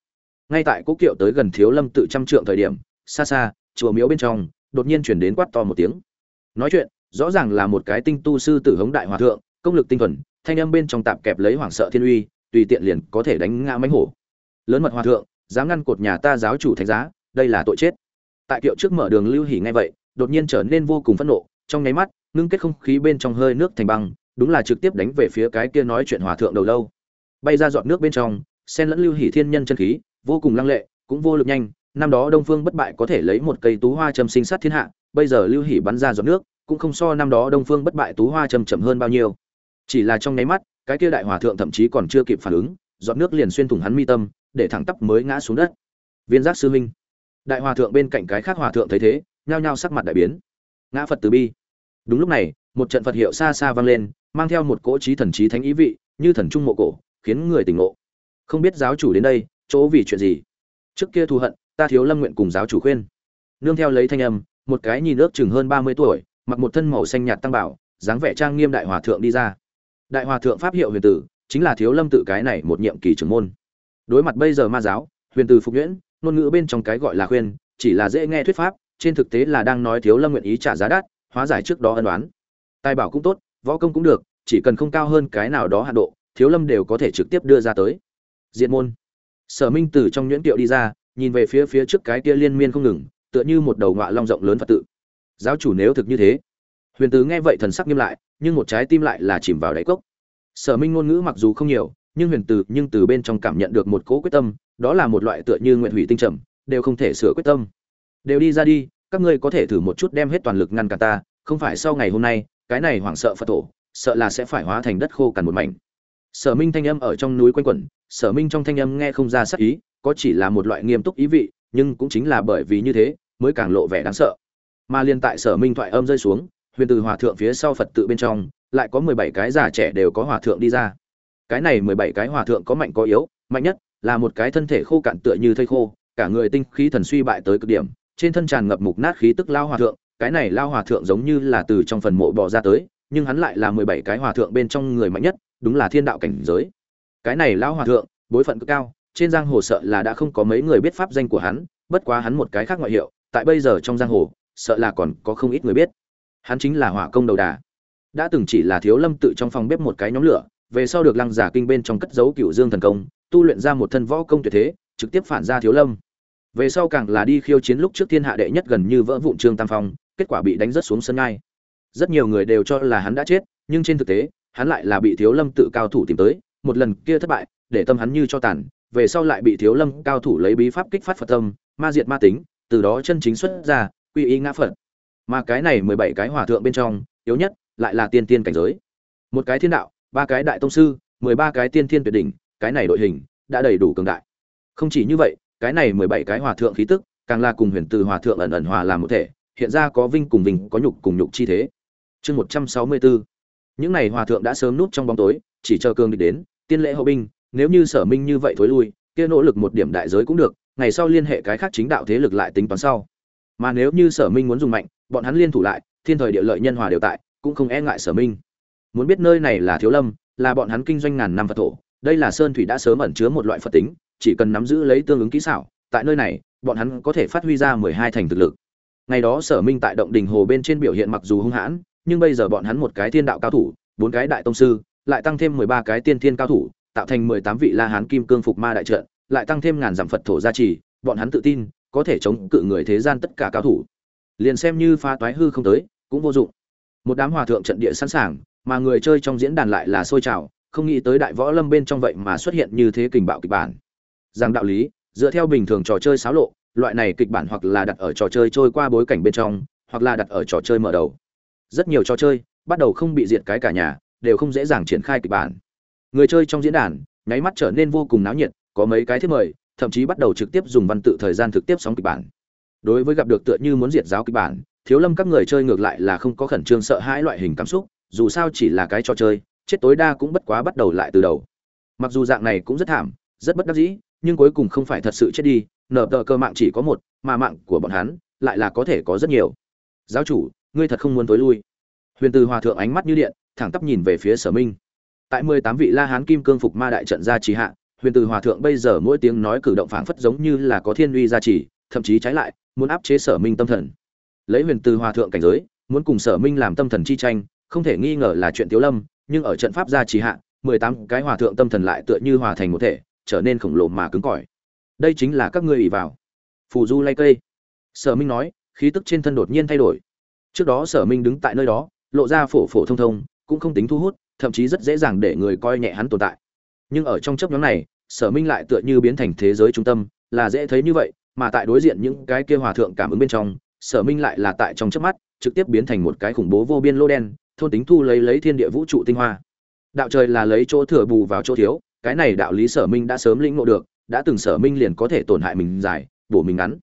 A: ngay tại cố kiệu tới gần thiếu lâm tự trăm trượng thời điểm, xa xa, chùa miếu bên trong, đột nhiên chuyển đến quát to một tiếng. Nói chuyện, rõ ràng là một cái tinh tu sư tử hống đại hòa thượng, công lực tinh thuần, thanh âm bên trong tạp kẹp lấy hoảng sợ thiên uy, tùy tiện liền có thể đánh ngã mánh hổ. Lớn mật hòa thượng, dám ngăn cột nhà ta giáo chủ thánh giá, đây là tội chết. Tại kiệu trước mở đường lưu hỉ ngay vậy, đột nhiên trở nên vô cùng phẫn nộ, trong nháy mắt, ngưng kết không khí bên trong hơi nước thành băng, đúng là trực tiếp đánh về phía cái kia nói chuyện hòa thượng đầu lâu. Bay ra giọt nước bên trong sen lẫn lưu hỉ thiên nhân chân khí vô cùng lăng lệ, cũng vô lực nhanh. Năm đó đông phương bất bại có thể lấy một cây tú hoa châm sinh sát thiên hạ, bây giờ lưu hỉ bắn ra giọt nước, cũng không so năm đó đông phương bất bại tú hoa châm chậm hơn bao nhiêu. Chỉ là trong nháy mắt, cái kia đại hòa thượng thậm chí còn chưa kịp phản ứng, giọt nước liền xuyên thủng hắn mi tâm, để thẳng tắp mới ngã xuống đất. Viên giác sư minh. Đại hòa thượng bên cạnh cái khác hòa thượng thấy thế, nhao nhao sắc mặt đại biến. Ngã phật từ bi. Đúng lúc này, một trận phật hiệu xa xa vang lên, mang theo một cỗ trí thần trí thánh ý vị, như thần trung mộ cổ, khiến người tỉnh ngộ. Không biết giáo chủ đến đây chỗ vì chuyện gì? Trước kia thù hận, ta thiếu lâm nguyện cùng giáo chủ khuyên. Nương theo lấy thanh âm, một cái nhìn ước chừng hơn ba mươi tuổi, mặc một thân màu xanh nhạt tăng bảo, dáng vẻ trang nghiêm đại hòa thượng đi ra. Đại hòa thượng pháp hiệu huyền tử, chính là thiếu lâm tự cái này một nhiệm kỳ trưởng môn. Đối mặt bây giờ ma giáo, huyền tử phục nhuyễn, ngôn ngữ bên trong cái gọi là khuyên, chỉ là dễ nghe thuyết pháp, trên thực tế là đang nói thiếu lâm nguyện ý trả giá đắt, hóa giải trước đó ân đoán tài bảo cũng tốt, võ công cũng được, chỉ cần không cao hơn cái nào đó hạ độ, thiếu lâm đều có thể trực tiếp đưa ra tới. Diện môn sở minh từ trong nhuyễn tiệu đi ra, nhìn về phía phía trước cái kia liên miên không ngừng, tựa như một đầu ngọa long rộng lớn phật tự. Giáo chủ nếu thực như thế, huyền tứ nghe vậy thần sắc nghiêm lại, nhưng một trái tim lại là chìm vào đáy cốc. Sở minh ngôn ngữ mặc dù không nhiều, nhưng huyền từ, nhưng từ bên trong cảm nhận được một cỗ quyết tâm, đó là một loại tựa như nguyện hủy tinh trầm, đều không thể sửa quyết tâm. Đều đi ra đi, các ngươi có thể thử một chút đem hết toàn lực ngăn cản ta, không phải sau ngày hôm nay, cái này hoảng sợ phật tổ, sợ là sẽ phải hóa thành đất khô cằn một mảnh sở minh thanh âm ở trong núi quanh quẩn, sở minh trong thanh âm nghe không ra sắc ý, có chỉ là một loại nghiêm túc ý vị, nhưng cũng chính là bởi vì như thế, mới càng lộ vẻ đáng sợ. Mà liên tại sở minh thoại âm rơi xuống, huyền từ hòa thượng phía sau phật tự bên trong, lại có mười bảy cái già trẻ đều có hòa thượng đi ra. Cái này mười bảy cái hòa thượng có mạnh có yếu, mạnh nhất là một cái thân thể khô cạn tựa như thây khô, cả người tinh khí thần suy bại tới cực điểm, trên thân tràn ngập mục nát khí tức lao hòa thượng, cái này lao hòa thượng giống như là từ trong phần mộ bò ra tới, nhưng hắn lại là mười bảy cái hòa thượng bên trong người mạnh nhất đúng là thiên đạo cảnh giới. Cái này Lão hòa thượng, bối phận cực cao, trên giang hồ sợ là đã không có mấy người biết pháp danh của hắn, bất quá hắn một cái khác ngoại hiệu, tại bây giờ trong giang hồ, sợ là còn có không ít người biết. Hắn chính là hỏa công đầu đà. Đã từng chỉ là thiếu lâm tự trong phòng bếp một cái nhóm lửa, về sau được lăng giả kinh bên trong cất giấu cựu dương thần công, tu luyện ra một thân võ công tuyệt thế, trực tiếp phản ra thiếu lâm. Về sau càng là đi khiêu chiến lúc trước thiên hạ đệ nhất gần như vỡ vụn trương tam phong, kết quả bị đánh rất xuống sân ngay. Rất nhiều người đều cho là hắn đã chết, nhưng trên thực tế hắn lại là bị thiếu lâm tự cao thủ tìm tới, một lần kia thất bại, để tâm hắn như cho tàn, về sau lại bị thiếu lâm cao thủ lấy bí pháp kích phát phật tâm, ma diệt ma tính, từ đó chân chính xuất ra, quy y ngã phật. Mà cái này mười bảy cái hòa thượng bên trong, yếu nhất lại là tiên tiên cảnh giới. Một cái thiên đạo, ba cái đại tông sư, mười ba cái tiên thiên tuyệt đỉnh, cái này đội hình đã đầy đủ cường đại. Không chỉ như vậy, cái này mười bảy cái hòa thượng khí tức, càng là cùng huyền từ hòa thượng ẩn ẩn hòa làm một thể, hiện ra có vinh cùng vinh, có nhục cùng nhục chi thế. Chương một trăm sáu mươi bốn những này hòa thượng đã sớm núp trong bóng tối, chỉ chờ cương địch đến, tiên lễ hậu binh, nếu như sở minh như vậy thối lui, kia nỗ lực một điểm đại giới cũng được, ngày sau liên hệ cái khác chính đạo thế lực lại tính toán sau. Mà nếu như sở minh muốn dùng mạnh, bọn hắn liên thủ lại, thiên thời địa lợi nhân hòa đều tại, cũng không e ngại sở minh. Muốn biết nơi này là thiếu lâm, là bọn hắn kinh doanh ngàn năm phật thổ, đây là sơn thủy đã sớm ẩn chứa một loại phật tính, chỉ cần nắm giữ lấy tương ứng kỹ xảo, tại nơi này, bọn hắn có thể phát huy ra mười hai thành thực lực. Ngày đó sở minh tại động đình hồ bên trên biểu hiện mặc dù hung hãn nhưng bây giờ bọn hắn một cái thiên đạo cao thủ, bốn cái đại tông sư, lại tăng thêm mười ba cái tiên thiên cao thủ, tạo thành mười tám vị la hán kim cương phục ma đại trận, lại tăng thêm ngàn dặm phật thổ gia trì, bọn hắn tự tin, có thể chống cự người thế gian tất cả cao thủ. Liền xem như phá toái hư không tới, cũng vô dụng. Một đám hòa thượng trận địa sẵn sàng, mà người chơi trong diễn đàn lại là sôi trào, không nghĩ tới đại võ lâm bên trong vậy mà xuất hiện như thế kình bạo kịch bản. Rằng đạo lý, dựa theo bình thường trò chơi xáo lộ, loại này kịch bản hoặc là đặt ở trò chơi trôi qua bối cảnh bên trong, hoặc là đặt ở trò chơi mở đầu rất nhiều trò chơi bắt đầu không bị diệt cái cả nhà, đều không dễ dàng triển khai kịch bản. Người chơi trong diễn đàn, nháy mắt trở nên vô cùng náo nhiệt, có mấy cái thiết mời, thậm chí bắt đầu trực tiếp dùng văn tự thời gian thực tiếp sóng kịch bản. Đối với gặp được tựa như muốn diệt giáo kịch bản, thiếu lâm các người chơi ngược lại là không có khẩn trương sợ hãi loại hình cảm xúc, dù sao chỉ là cái trò chơi, chết tối đa cũng bất quá bắt đầu lại từ đầu. Mặc dù dạng này cũng rất thảm, rất bất đắc dĩ, nhưng cuối cùng không phải thật sự chết đi nở tờ cơ mạng chỉ có một, mà mạng của bọn hắn lại là có thể có rất nhiều. Giáo chủ ngươi thật không muốn tối lui. Huyền từ hòa thượng ánh mắt như điện, thẳng tắp nhìn về phía sở minh. Tại mười tám vị la hán kim cương phục ma đại trận gia trì hạ, huyền từ hòa thượng bây giờ mỗi tiếng nói cử động phảng phất giống như là có thiên uy gia trì, thậm chí trái lại, muốn áp chế sở minh tâm thần. Lấy huyền từ hòa thượng cảnh giới, muốn cùng sở minh làm tâm thần chi tranh, không thể nghi ngờ là chuyện tiếu lâm, nhưng ở trận pháp gia trì hạ, mười tám cái hòa thượng tâm thần lại tựa như hòa thành một thể, trở nên khổng lồ mà cứng cỏi. Đây chính là các ngươi ủy vào. Phù du lay cây. Sở minh nói, khí tức trên thân đột nhiên thay đổi trước đó sở minh đứng tại nơi đó, lộ ra phổ phổ thông thông, cũng không tính thu hút, thậm chí rất dễ dàng để người coi nhẹ hắn tồn tại. Nhưng ở trong chấp nhóm này, sở minh lại tựa như biến thành thế giới trung tâm, là dễ thấy như vậy, mà tại đối diện những cái kia hòa thượng cảm ứng bên trong, sở minh lại là tại trong chớp mắt, trực tiếp biến thành một cái khủng bố vô biên lô đen, thôn tính thu lấy lấy thiên địa vũ trụ tinh hoa. Đạo trời là lấy chỗ thừa bù vào chỗ thiếu, cái này đạo lý sở minh đã sớm lĩnh ngộ được, đã từng sở minh liền có thể tổn hại mình dài, bổ mình ngắn.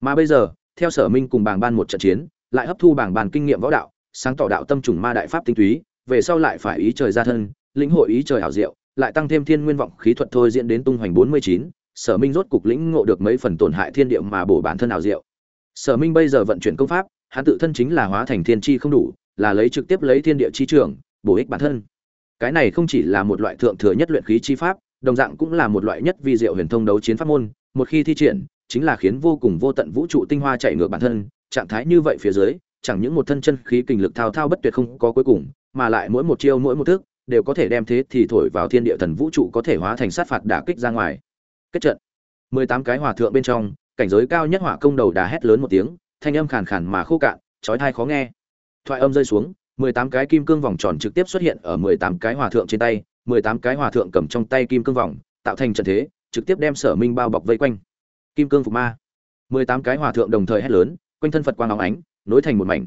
A: Mà bây giờ, theo sở minh cùng bảng ban một trận chiến lại hấp thu bảng bàn kinh nghiệm võ đạo, sáng tỏ đạo tâm trùng ma đại pháp tinh túy, về sau lại phải ý trời ra thân, lĩnh hội ý trời hảo diệu, lại tăng thêm thiên nguyên vọng khí thuật thôi diễn đến tung hoành bốn mươi chín, sở minh rốt cục lĩnh ngộ được mấy phần tổn hại thiên địa mà bổ bản thân ảo diệu. Sở minh bây giờ vận chuyển công pháp, hắn tự thân chính là hóa thành thiên chi không đủ, là lấy trực tiếp lấy thiên địa chi trường, bổ ích bản thân. Cái này không chỉ là một loại thượng thừa nhất luyện khí chi pháp, đồng dạng cũng là một loại nhất vi diệu huyền thông đấu chiến pháp môn, một khi thi triển, chính là khiến vô cùng vô tận vũ trụ tinh hoa chạy ngược bản thân trạng thái như vậy phía dưới, chẳng những một thân chân khí kình lực thao thao bất tuyệt không có cuối cùng, mà lại mỗi một chiêu mỗi một thức đều có thể đem thế thì thổi vào thiên địa thần vũ trụ có thể hóa thành sát phạt đả kích ra ngoài. Kết trận. Mười tám cái hòa thượng bên trong, cảnh giới cao nhất hỏa công đầu đà hét lớn một tiếng, thanh âm khàn khàn mà khô cạn, chói tai khó nghe. Thoại âm rơi xuống, mười tám cái kim cương vòng tròn trực tiếp xuất hiện ở mười tám cái hòa thượng trên tay, mười tám cái hòa thượng cầm trong tay kim cương vòng, tạo thành trận thế, trực tiếp đem sở minh bao bọc vây quanh. Kim cương phục ma. mười tám cái hòa thượng đồng thời hét lớn quanh thân phật quang óng ánh, nối thành một mảnh.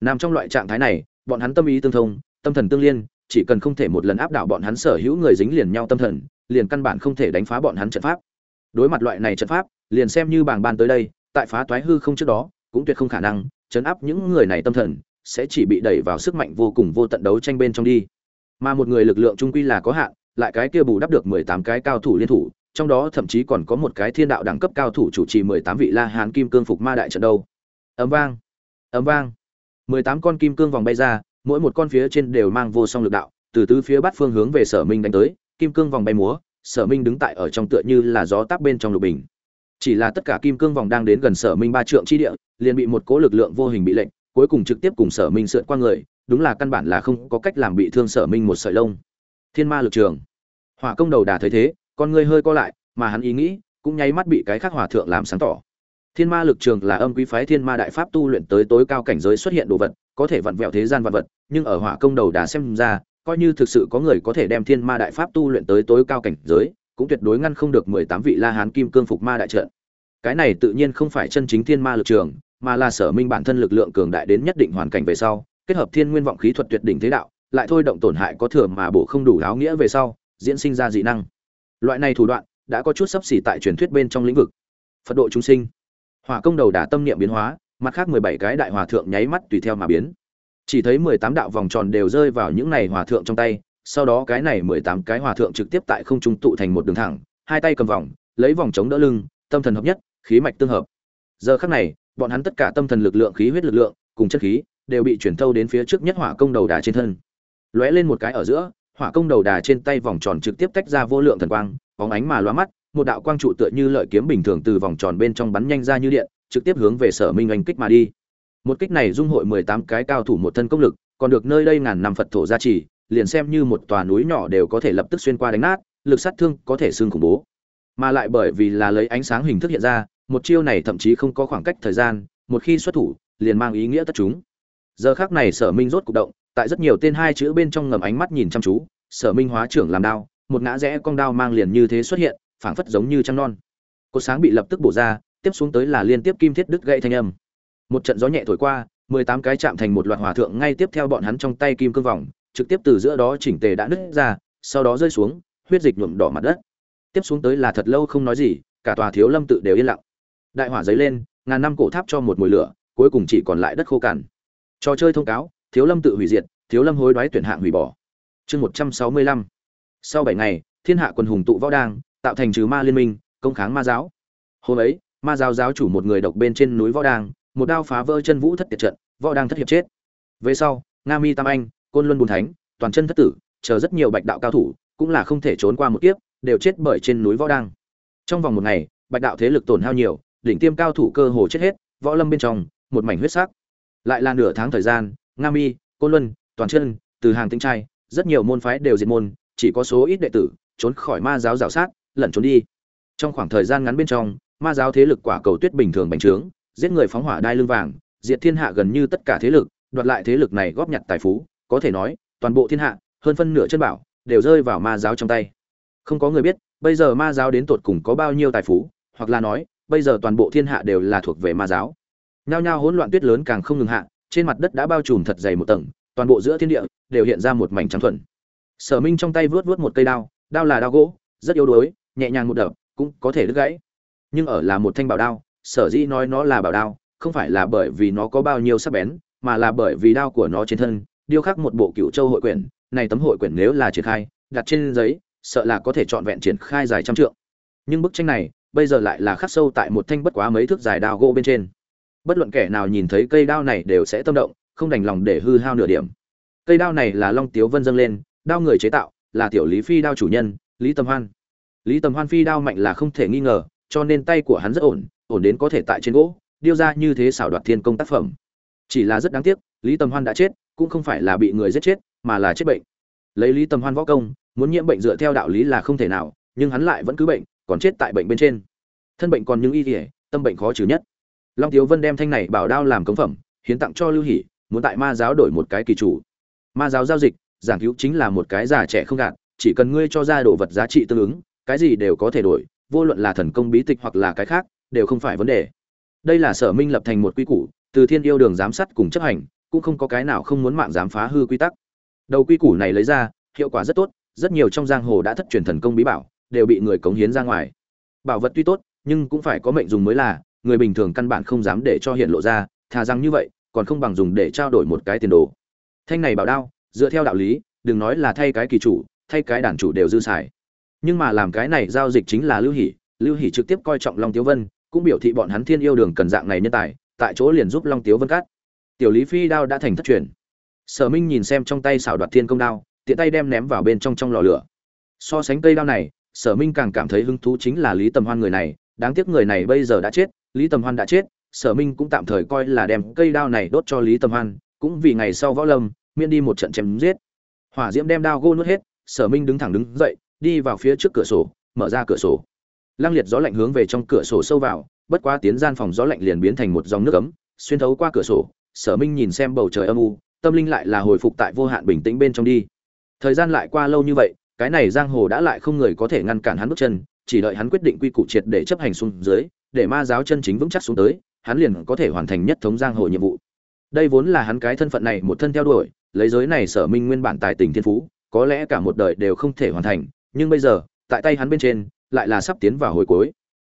A: Nằm trong loại trạng thái này, bọn hắn tâm ý tương thông, tâm thần tương liên, chỉ cần không thể một lần áp đảo bọn hắn sở hữu người dính liền nhau tâm thần, liền căn bản không thể đánh phá bọn hắn trận pháp. Đối mặt loại này trận pháp, liền xem như bàng ban tới đây, tại phá toái hư không trước đó, cũng tuyệt không khả năng, chấn áp những người này tâm thần, sẽ chỉ bị đẩy vào sức mạnh vô cùng vô tận đấu tranh bên trong đi. Mà một người lực lượng trung quy là có hạn, lại cái kia bù đắp được mười tám cái cao thủ liên thủ, trong đó thậm chí còn có một cái thiên đạo đẳng cấp cao thủ chủ trì mười tám vị la hán kim cương phục ma đại trận đâu ấm vang. Ấm vang. Mười tám con kim cương vòng bay ra, mỗi một con phía trên đều mang vô song lực đạo, từ tứ phía bắt phương hướng về sở minh đánh tới, kim cương vòng bay múa, sở minh đứng tại ở trong tựa như là gió táp bên trong lục bình. Chỉ là tất cả kim cương vòng đang đến gần sở minh ba trượng chi địa, liền bị một cố lực lượng vô hình bị lệnh, cuối cùng trực tiếp cùng sở minh sượn qua người, đúng là căn bản là không có cách làm bị thương sở minh một sợi lông. Thiên ma lực trường. Hỏa công đầu đà thấy thế, con ngươi hơi co lại, mà hắn ý nghĩ, cũng nháy mắt bị cái khác hòa thượng làm sáng tỏ thiên ma lực trường là âm quý phái thiên ma đại pháp tu luyện tới tối cao cảnh giới xuất hiện đồ vật, có thể vặn vẹo thế gian vạn vật, nhưng ở hỏa công đầu đà xem ra, coi như thực sự có người có thể đem thiên ma đại pháp tu luyện tới tối cao cảnh giới, cũng tuyệt đối ngăn không được mười tám vị la hán kim cương phục ma đại trận. Cái này tự nhiên không phải chân chính thiên ma lực trường, mà là sở minh bản thân lực lượng cường đại đến nhất định hoàn cảnh về sau, kết hợp thiên nguyên vọng khí thuật tuyệt đỉnh thế đạo, lại thôi động tổn hại có thừa mà bổ không đủ áo nghĩa về sau, diễn sinh ra dị năng. Loại này thủ đoạn đã có chút sắp xỉ tại truyền thuyết bên trong lĩnh vực. Phật độ chúng sinh hỏa công đầu đả tâm niệm biến hóa, mặt khác mười bảy cái đại hòa thượng nháy mắt tùy theo mà biến. Chỉ thấy mười tám đạo vòng tròn đều rơi vào những này hòa thượng trong tay, sau đó cái này mười tám cái hòa thượng trực tiếp tại không trung tụ thành một đường thẳng, hai tay cầm vòng, lấy vòng chống đỡ lưng, tâm thần hợp nhất, khí mạch tương hợp. Giờ khắc này, bọn hắn tất cả tâm thần lực lượng, khí huyết lực lượng, cùng chất khí, đều bị chuyển thâu đến phía trước nhất hỏa công đầu đà trên thân. Lóe lên một cái ở giữa, hỏa công đầu đà trên tay vòng tròn trực tiếp tách ra vô lượng thần quang, bóng ánh mà lóa mắt một đạo quang trụ tựa như lợi kiếm bình thường từ vòng tròn bên trong bắn nhanh ra như điện, trực tiếp hướng về sở minh oanh kích mà đi. Một kích này dung hội mười tám cái cao thủ một thân công lực, còn được nơi đây ngàn năm phật thổ gia trì, liền xem như một tòa núi nhỏ đều có thể lập tức xuyên qua đánh nát, lực sát thương có thể xương khủng bố. Mà lại bởi vì là lấy ánh sáng hình thức hiện ra, một chiêu này thậm chí không có khoảng cách thời gian, một khi xuất thủ, liền mang ý nghĩa tất chúng. Giờ khắc này sở minh rốt cục động, tại rất nhiều tên hai chữ bên trong ngầm ánh mắt nhìn chăm chú, sở minh hóa trưởng làm đao, một ngã rẽ cong đao mang liền như thế xuất hiện phảng phất giống như trăng non. Cột sáng bị lập tức bổ ra, tiếp xuống tới là liên tiếp kim thiết đứt gãy thanh âm. Một trận gió nhẹ thổi qua, mười tám cái chạm thành một loạt hòa thượng ngay tiếp theo bọn hắn trong tay kim cương vòng, trực tiếp từ giữa đó chỉnh tề đã nứt ra, sau đó rơi xuống, huyết dịch nhuộm đỏ mặt đất. Tiếp xuống tới là thật lâu không nói gì, cả tòa thiếu lâm tự đều yên lặng. Đại hỏa dấy lên, ngàn năm cổ tháp cho một mùi lửa, cuối cùng chỉ còn lại đất khô cằn. Trò chơi thông cáo, thiếu lâm tự hủy diệt, thiếu lâm hối đoái tuyển hạng hủy bỏ. Chương một trăm sáu mươi lăm. Sau bảy ngày, thiên hạ quân hùng tụ võ đang tạo thành trừ ma liên minh, công kháng ma giáo. Hôm ấy, ma giáo giáo chủ một người độc bên trên núi võ đang một đao phá vỡ chân vũ thất tiệt trận, võ đang thất hiệp chết. Về sau, nga mi tam anh, côn luân bùn thánh, toàn chân thất tử, chờ rất nhiều bạch đạo cao thủ, cũng là không thể trốn qua một kiếp, đều chết bởi trên núi võ đang trong vòng một ngày, bạch đạo thế lực tổn hao nhiều, đỉnh tiêm cao thủ cơ hồ chết hết, võ lâm bên trong, một mảnh huyết sắc. Lại là nửa tháng thời gian, nga mi, côn luân, toàn chân, từ hàng tinh trai, rất nhiều môn phái đều diệt môn, chỉ có số ít đệ tử, trốn khỏi ma giáo giáo sát lẩn trốn đi. Trong khoảng thời gian ngắn bên trong, ma giáo thế lực quả cầu tuyết bình thường bành trướng, giết người phóng hỏa đai lưng vàng, diệt thiên hạ gần như tất cả thế lực, đoạt lại thế lực này góp nhặt tài phú, có thể nói, toàn bộ thiên hạ, hơn phân nửa chân bảo, đều rơi vào ma giáo trong tay. Không có người biết, bây giờ ma giáo đến tột cùng có bao nhiêu tài phú, hoặc là nói, bây giờ toàn bộ thiên hạ đều là thuộc về ma giáo. Nhao nhao hỗn loạn tuyết lớn càng không ngừng hạ, trên mặt đất đã bao trùm thật dày một tầng, toàn bộ giữa thiên địa đều hiện ra một mảnh trắng thuần. Sở minh trong tay vớt vớt một cây đao đao là đao gỗ, rất yếu đuối nhẹ nhàng một đập, cũng có thể đứt gãy. Nhưng ở là một thanh bảo đao, sở dĩ nói nó là bảo đao, không phải là bởi vì nó có bao nhiêu sắc bén, mà là bởi vì đao của nó trên thân, điêu khắc một bộ cựu châu hội quyển, này tấm hội quyển nếu là triển khai, đặt trên giấy, sợ là có thể trọn vẹn triển khai dài trăm trượng. Nhưng bức tranh này, bây giờ lại là khắc sâu tại một thanh bất quá mấy thước dài đao gỗ bên trên. Bất luận kẻ nào nhìn thấy cây đao này đều sẽ tâm động, không đành lòng để hư hao nửa điểm. Cây đao này là long tiếu vân dâng lên, đao người chế tạo, là tiểu lý phi đao chủ nhân, lý tâm hoan lý Tầm hoan phi đao mạnh là không thể nghi ngờ, cho nên tay của hắn rất ổn ổn đến có thể tại trên gỗ, điêu ra như thế xảo đoạt thiên công tác phẩm. Chỉ là rất đáng tiếc, lý Tầm hoan đã chết, cũng không phải là bị người giết chết, mà là chết bệnh. Lấy lý Tầm hoan võ công, muốn nhiễm bệnh dựa theo đạo lý là không thể nào, nhưng hắn lại vẫn cứ bệnh, còn chết tại bệnh bên trên. Thân bệnh còn những y thể tâm bệnh khó trừ nhất. Long tiếu vân đem thanh này bảo đao làm cống phẩm, hiến tặng cho lưu hỷ, muốn tại ma giáo đổi một cái kỳ chủ. Ma giáo giao dịch, giảng cứu chính là một cái già trẻ không gạt, chỉ cần ngươi cho ra đồ vật giá trị tương ứng cái gì đều có thể đổi, vô luận là thần công bí tịch hoặc là cái khác, đều không phải vấn đề. Đây là sở minh lập thành một quy củ, từ thiên yêu đường giám sát cùng chấp hành, cũng không có cái nào không muốn mạng dám phá hư quy tắc. Đầu quy củ này lấy ra, hiệu quả rất tốt, rất nhiều trong giang hồ đã thất truyền thần công bí bảo, đều bị người cống hiến ra ngoài. Bảo vật tuy tốt, nhưng cũng phải có mệnh dùng mới là, người bình thường căn bản không dám để cho hiện lộ ra, thà rằng như vậy, còn không bằng dùng để trao đổi một cái tiền đồ. Thanh này bảo đao, dựa theo đạo lý, đừng nói là thay cái kỳ chủ, thay cái đàn chủ đều dư xài nhưng mà làm cái này giao dịch chính là lưu hỷ lưu hỷ trực tiếp coi trọng long tiếu vân, cũng biểu thị bọn hắn thiên yêu đường cần dạng này nhân tài, tại chỗ liền giúp long tiếu vân cắt. Tiểu lý phi đao đã thành thất truyền. Sở minh nhìn xem trong tay xảo đoạt thiên công đao, tiện tay đem ném vào bên trong trong lò lửa. So sánh cây đao này, sở minh càng cảm thấy hứng thú chính là lý tầm hoan người này, đáng tiếc người này bây giờ đã chết, lý tầm hoan đã chết, sở minh cũng tạm thời coi là đem cây đao này đốt cho lý tầm hoan, cũng vì ngày sau võ lâm, miễn đi một trận chém giết. Hỏa diễm đem đao gô nuốt hết, sở minh đứng thẳng đứng dậy đi vào phía trước cửa sổ, mở ra cửa sổ. Lăng liệt gió lạnh hướng về trong cửa sổ sâu vào, bất quá tiến gian phòng gió lạnh liền biến thành một dòng nước ấm, xuyên thấu qua cửa sổ, sở minh nhìn xem bầu trời âm u, tâm linh lại là hồi phục tại vô hạn bình tĩnh bên trong đi. Thời gian lại qua lâu như vậy, cái này giang hồ đã lại không người có thể ngăn cản hắn bước chân, chỉ đợi hắn quyết định quy củ triệt để chấp hành xuống dưới, để ma giáo chân chính vững chắc xuống tới, hắn liền có thể hoàn thành nhất thống giang hồ nhiệm vụ. Đây vốn là hắn cái thân phận này một thân theo đuổi, lấy giới này sở minh nguyên bản tài tình thiên phú, có lẽ cả một đời đều không thể hoàn thành nhưng bây giờ, tại tay hắn bên trên, lại là sắp tiến vào hồi cuối.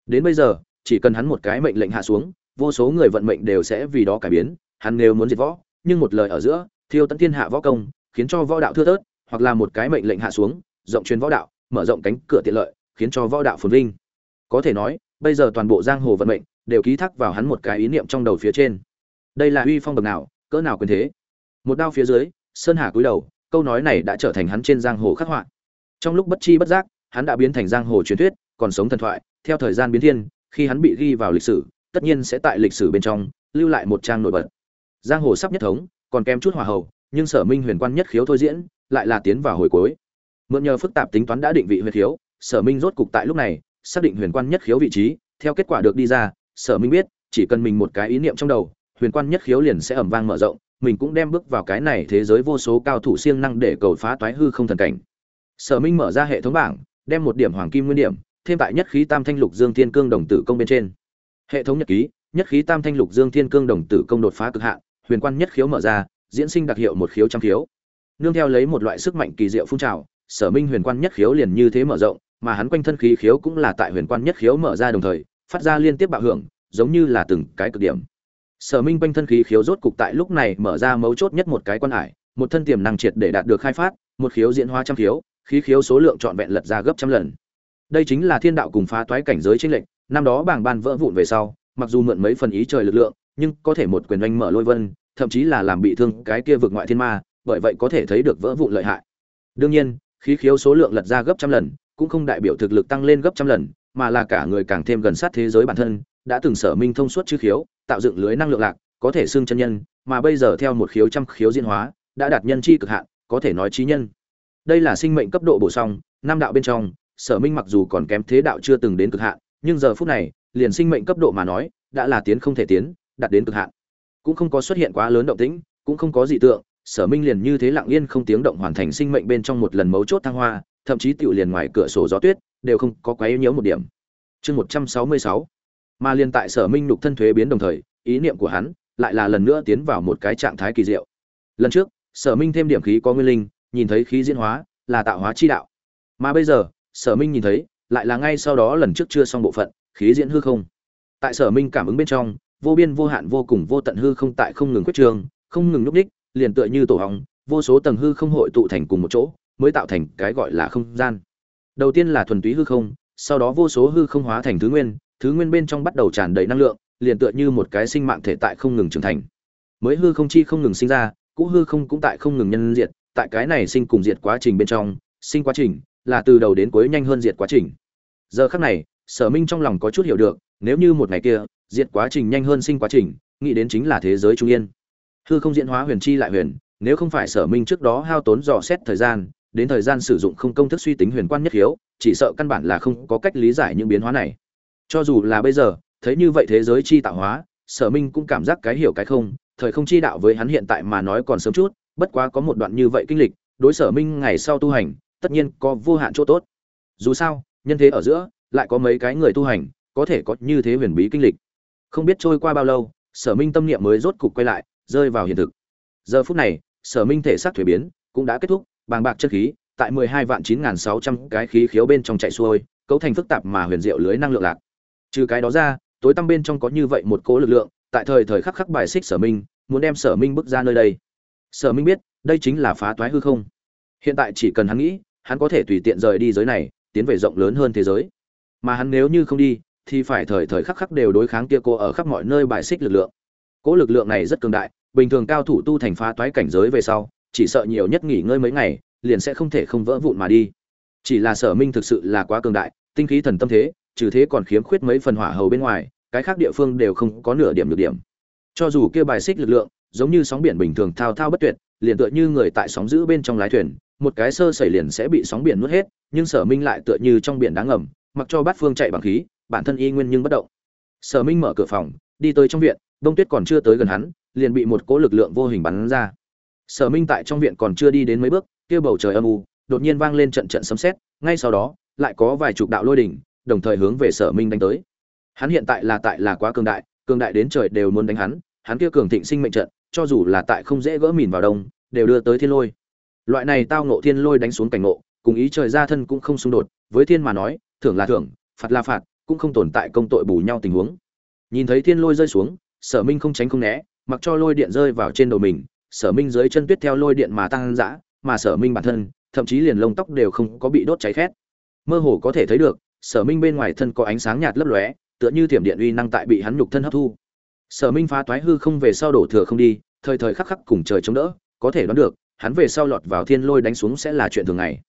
A: Đến bây giờ, chỉ cần hắn một cái mệnh lệnh hạ xuống, vô số người vận mệnh đều sẽ vì đó cải biến. Hắn nếu muốn diệt võ, nhưng một lời ở giữa, thiêu tận thiên hạ võ công, khiến cho võ đạo thưa thớt, hoặc là một cái mệnh lệnh hạ xuống, rộng truyền võ đạo, mở rộng cánh cửa tiện lợi, khiến cho võ đạo phồn vinh. Có thể nói, bây giờ toàn bộ giang hồ vận mệnh đều ký thác vào hắn một cái ý niệm trong đầu phía trên. Đây là uy phong bậc nào, cỡ nào quyền thế? Một đao phía dưới, sơn hà cúi đầu, câu nói này đã trở thành hắn trên giang hồ khắc họa trong lúc bất chi bất giác, hắn đã biến thành giang hồ truyền thuyết, còn sống thần thoại, theo thời gian biến thiên, khi hắn bị ghi vào lịch sử, tất nhiên sẽ tại lịch sử bên trong lưu lại một trang nổi bật. Giang hồ sắp nhất thống, còn kém chút hòa hậu, nhưng sở minh huyền quan nhất khiếu thôi diễn, lại là tiến vào hồi cuối. Mượn nhờ phức tạp tính toán đã định vị huyệt khiếu, sở minh rốt cục tại lúc này, xác định huyền quan nhất khiếu vị trí, theo kết quả được đi ra, sở minh biết, chỉ cần mình một cái ý niệm trong đầu, huyền quan nhất khiếu liền sẽ ẩm vang mở rộng, mình cũng đem bước vào cái này thế giới vô số cao thủ siêng năng để cầu phá toái hư không thần cảnh sở minh mở ra hệ thống bảng, đem một điểm hoàng kim nguyên điểm, thêm tại nhất khí tam thanh lục dương thiên cương đồng tử công bên trên. Hệ thống nhật ký, nhất khí tam thanh lục dương thiên cương đồng tử công đột phá cực hạn, huyền quan nhất khiếu mở ra, diễn sinh đặc hiệu một khiếu trăm khiếu. Nương theo lấy một loại sức mạnh kỳ diệu phun trào, sở minh huyền quan nhất khiếu liền như thế mở rộng, mà hắn quanh thân khí khiếu cũng là tại huyền quan nhất khiếu mở ra đồng thời, phát ra liên tiếp bạo hưởng, giống như là từng cái cực điểm. Sở minh quanh thân khí khiếu rốt cục tại lúc này mở ra mấu chốt nhất một cái quan hải, một thân tiềm năng triệt để đạt được khai phát, một khiếu diễn hóa trăm khiếu khí khiếu số lượng trọn vẹn lật ra gấp trăm lần. Đây chính là thiên đạo cùng phá toái cảnh giới chính lệnh năm đó bảng ban vỡ vụn về sau, mặc dù mượn mấy phần ý trời lực lượng, nhưng có thể một quyền oanh mở lôi vân, thậm chí là làm bị thương cái kia vực ngoại thiên ma, bởi vậy có thể thấy được vỡ vụn lợi hại. Đương nhiên, khí khiếu số lượng lật ra gấp trăm lần, cũng không đại biểu thực lực tăng lên gấp trăm lần, mà là cả người càng thêm gần sát thế giới bản thân, đã từng sở minh thông suốt chư khiếu, tạo dựng lưới năng lượng lạc, có thể xưng chân nhân, mà bây giờ theo một khiếu trăm khiếu diễn hóa, đã đạt nhân chi cực hạn, có thể nói trí nhân đây là sinh mệnh cấp độ bổ sung, năm đạo bên trong, sở minh mặc dù còn kém thế đạo chưa từng đến cực hạn, nhưng giờ phút này, liền sinh mệnh cấp độ mà nói, đã là tiến không thể tiến, đạt đến cực hạn. Cũng không có xuất hiện quá lớn động tĩnh, cũng không có dị tượng, sở minh liền như thế lặng yên không tiếng động hoàn thành sinh mệnh bên trong một lần mấu chốt thăng hoa, thậm chí tựu liền ngoài cửa sổ gió tuyết, đều không có quấy nhiễu một điểm. Chương một trăm sáu mươi sáu, mà liền tại sở minh lục thân thuế biến đồng thời, ý niệm của hắn lại là lần nữa tiến vào một cái trạng thái kỳ diệu. Lần trước, sở minh thêm điểm khí có nguyên linh nhìn thấy khí diễn hóa là tạo hóa chi đạo. Mà bây giờ, sở minh nhìn thấy, lại là ngay sau đó lần trước chưa xong bộ phận, khí diễn hư không. Tại sở minh cảm ứng bên trong, vô biên, vô hạn, vô cùng, vô tận hư không tại không ngừng quyết trường, không ngừng núp đích, liền tựa như tổ hóng, vô số tầng hư không hội tụ thành cùng một chỗ, mới tạo thành cái gọi là không gian. Đầu tiên là thuần túy hư không, sau đó vô số hư không hóa thành thứ nguyên thứ nguyên bên trong bắt đầu tràn đầy năng lượng, liền tựa như một cái sinh mạng thể tại không ngừng trưởng thành. Mới hư không chi không ngừng sinh ra, cũ hư không cũng tại không ngừng nhân diệt tại cái này sinh cùng diệt quá trình bên trong, sinh quá trình là từ đầu đến cuối nhanh hơn diệt quá trình. Giờ khắc này, sở minh trong lòng có chút hiểu được, nếu như một ngày kia, diệt quá trình nhanh hơn sinh quá trình, nghĩ đến chính là thế giới trung yên. Hư không diễn hóa huyền chi lại huyền, nếu không phải sở minh trước đó hao tốn dò xét thời gian, đến thời gian sử dụng không công thức suy tính huyền quan nhất hiếu chỉ sợ căn bản là không có cách lý giải những biến hóa này. Cho dù là bây giờ, thấy như vậy thế giới chi tạo hóa, sở minh cũng cảm giác cái hiểu cái không, thời không chi đạo với hắn hiện tại mà nói còn sớm chút bất quá có một đoạn như vậy kinh lịch, đối sở minh ngày sau tu hành, tất nhiên có vô hạn chỗ tốt. Dù sao, nhân thế ở giữa, lại có mấy cái người tu hành, có thể có như thế huyền bí kinh lịch. Không biết trôi qua bao lâu, sở minh tâm niệm mới rốt cục quay lại, rơi vào hiện thực. Giờ phút này, sở minh thể xác thuế biến, cũng đã kết thúc, bàng bạc chất khí, tại mười hai vạn chín nghìn sáu trăm cái khí khiếu bên trong chạy xuôi, cấu thành phức tạp mà huyền diệu lưới năng lượng lạc. Trừ cái đó ra, tối tăm bên trong có như vậy một cố lực lượng, tại thời thời khắc khắc bài xích sở minh, muốn đem sở minh bước ra nơi đây sở minh biết, đây chính là phá toái hư không. Hiện tại chỉ cần hắn nghĩ, hắn có thể tùy tiện rời đi giới này, tiến về rộng lớn hơn thế giới. Mà hắn nếu như không đi, thì phải thời thời khắc khắc đều đối kháng kia cô ở khắp mọi nơi bài xích lực lượng. Cỗ lực lượng này rất cường đại, bình thường cao thủ tu thành phá toái cảnh giới về sau, chỉ sợ nhiều nhất nghỉ ngơi mấy ngày, liền sẽ không thể không vỡ vụn mà đi. Chỉ là sở minh thực sự là quá cường đại, tinh khí thần tâm thế, trừ thế còn khiếm khuyết mấy phần hỏa hầu bên ngoài, cái khác địa phương đều không có nửa điểm được điểm cho dù kia bài xích lực lượng, giống như sóng biển bình thường thao thao bất tuyệt, liền tựa như người tại sóng giữ bên trong lái thuyền, một cái sơ xảy liền sẽ bị sóng biển nuốt hết, nhưng sở minh lại tựa như trong biển đá ngầm, mặc cho bát phương chạy bằng khí, bản thân y nguyên nhưng bất động. Sở minh mở cửa phòng, đi tới trong viện, đông tuyết còn chưa tới gần hắn, liền bị một cỗ lực lượng vô hình bắn ra. Sở minh tại trong viện còn chưa đi đến mấy bước, kia bầu trời âm u, đột nhiên vang lên trận trận sấm sét, ngay sau đó, lại có vài chục đạo lôi đỉnh, đồng thời hướng về sở minh đánh tới. Hắn hiện tại là tại là quá cường đại cường đại đến trời đều muốn đánh hắn hắn kia cường thịnh sinh mệnh trận, cho dù là tại không dễ gỡ mìn vào đông, đều đưa tới thiên lôi. Loại này tao ngộ thiên lôi đánh xuống cảnh ngộ, cùng ý trời ra thân cũng không xung đột, với thiên mà nói, thưởng là thưởng, phạt là phạt, cũng không tồn tại công tội bù nhau tình huống. Nhìn thấy thiên lôi rơi xuống, sở minh không tránh không né, mặc cho lôi điện rơi vào trên đầu mình, sở minh dưới chân tuyết theo lôi điện mà tăng dã, mà sở minh bản thân, thậm chí liền lông tóc đều không có bị đốt cháy khét. Mơ hồ có thể thấy được, sở minh bên ngoài thân có ánh sáng nhạt lấp lóe tựa như thiểm điện uy năng tại bị hắn nhục thân hấp thu. Sở minh phá toái hư không về sau đổ thừa không đi, thời thời khắc khắc cùng trời chống đỡ, có thể đoán được, hắn về sau lọt vào thiên lôi đánh xuống sẽ là chuyện thường ngày.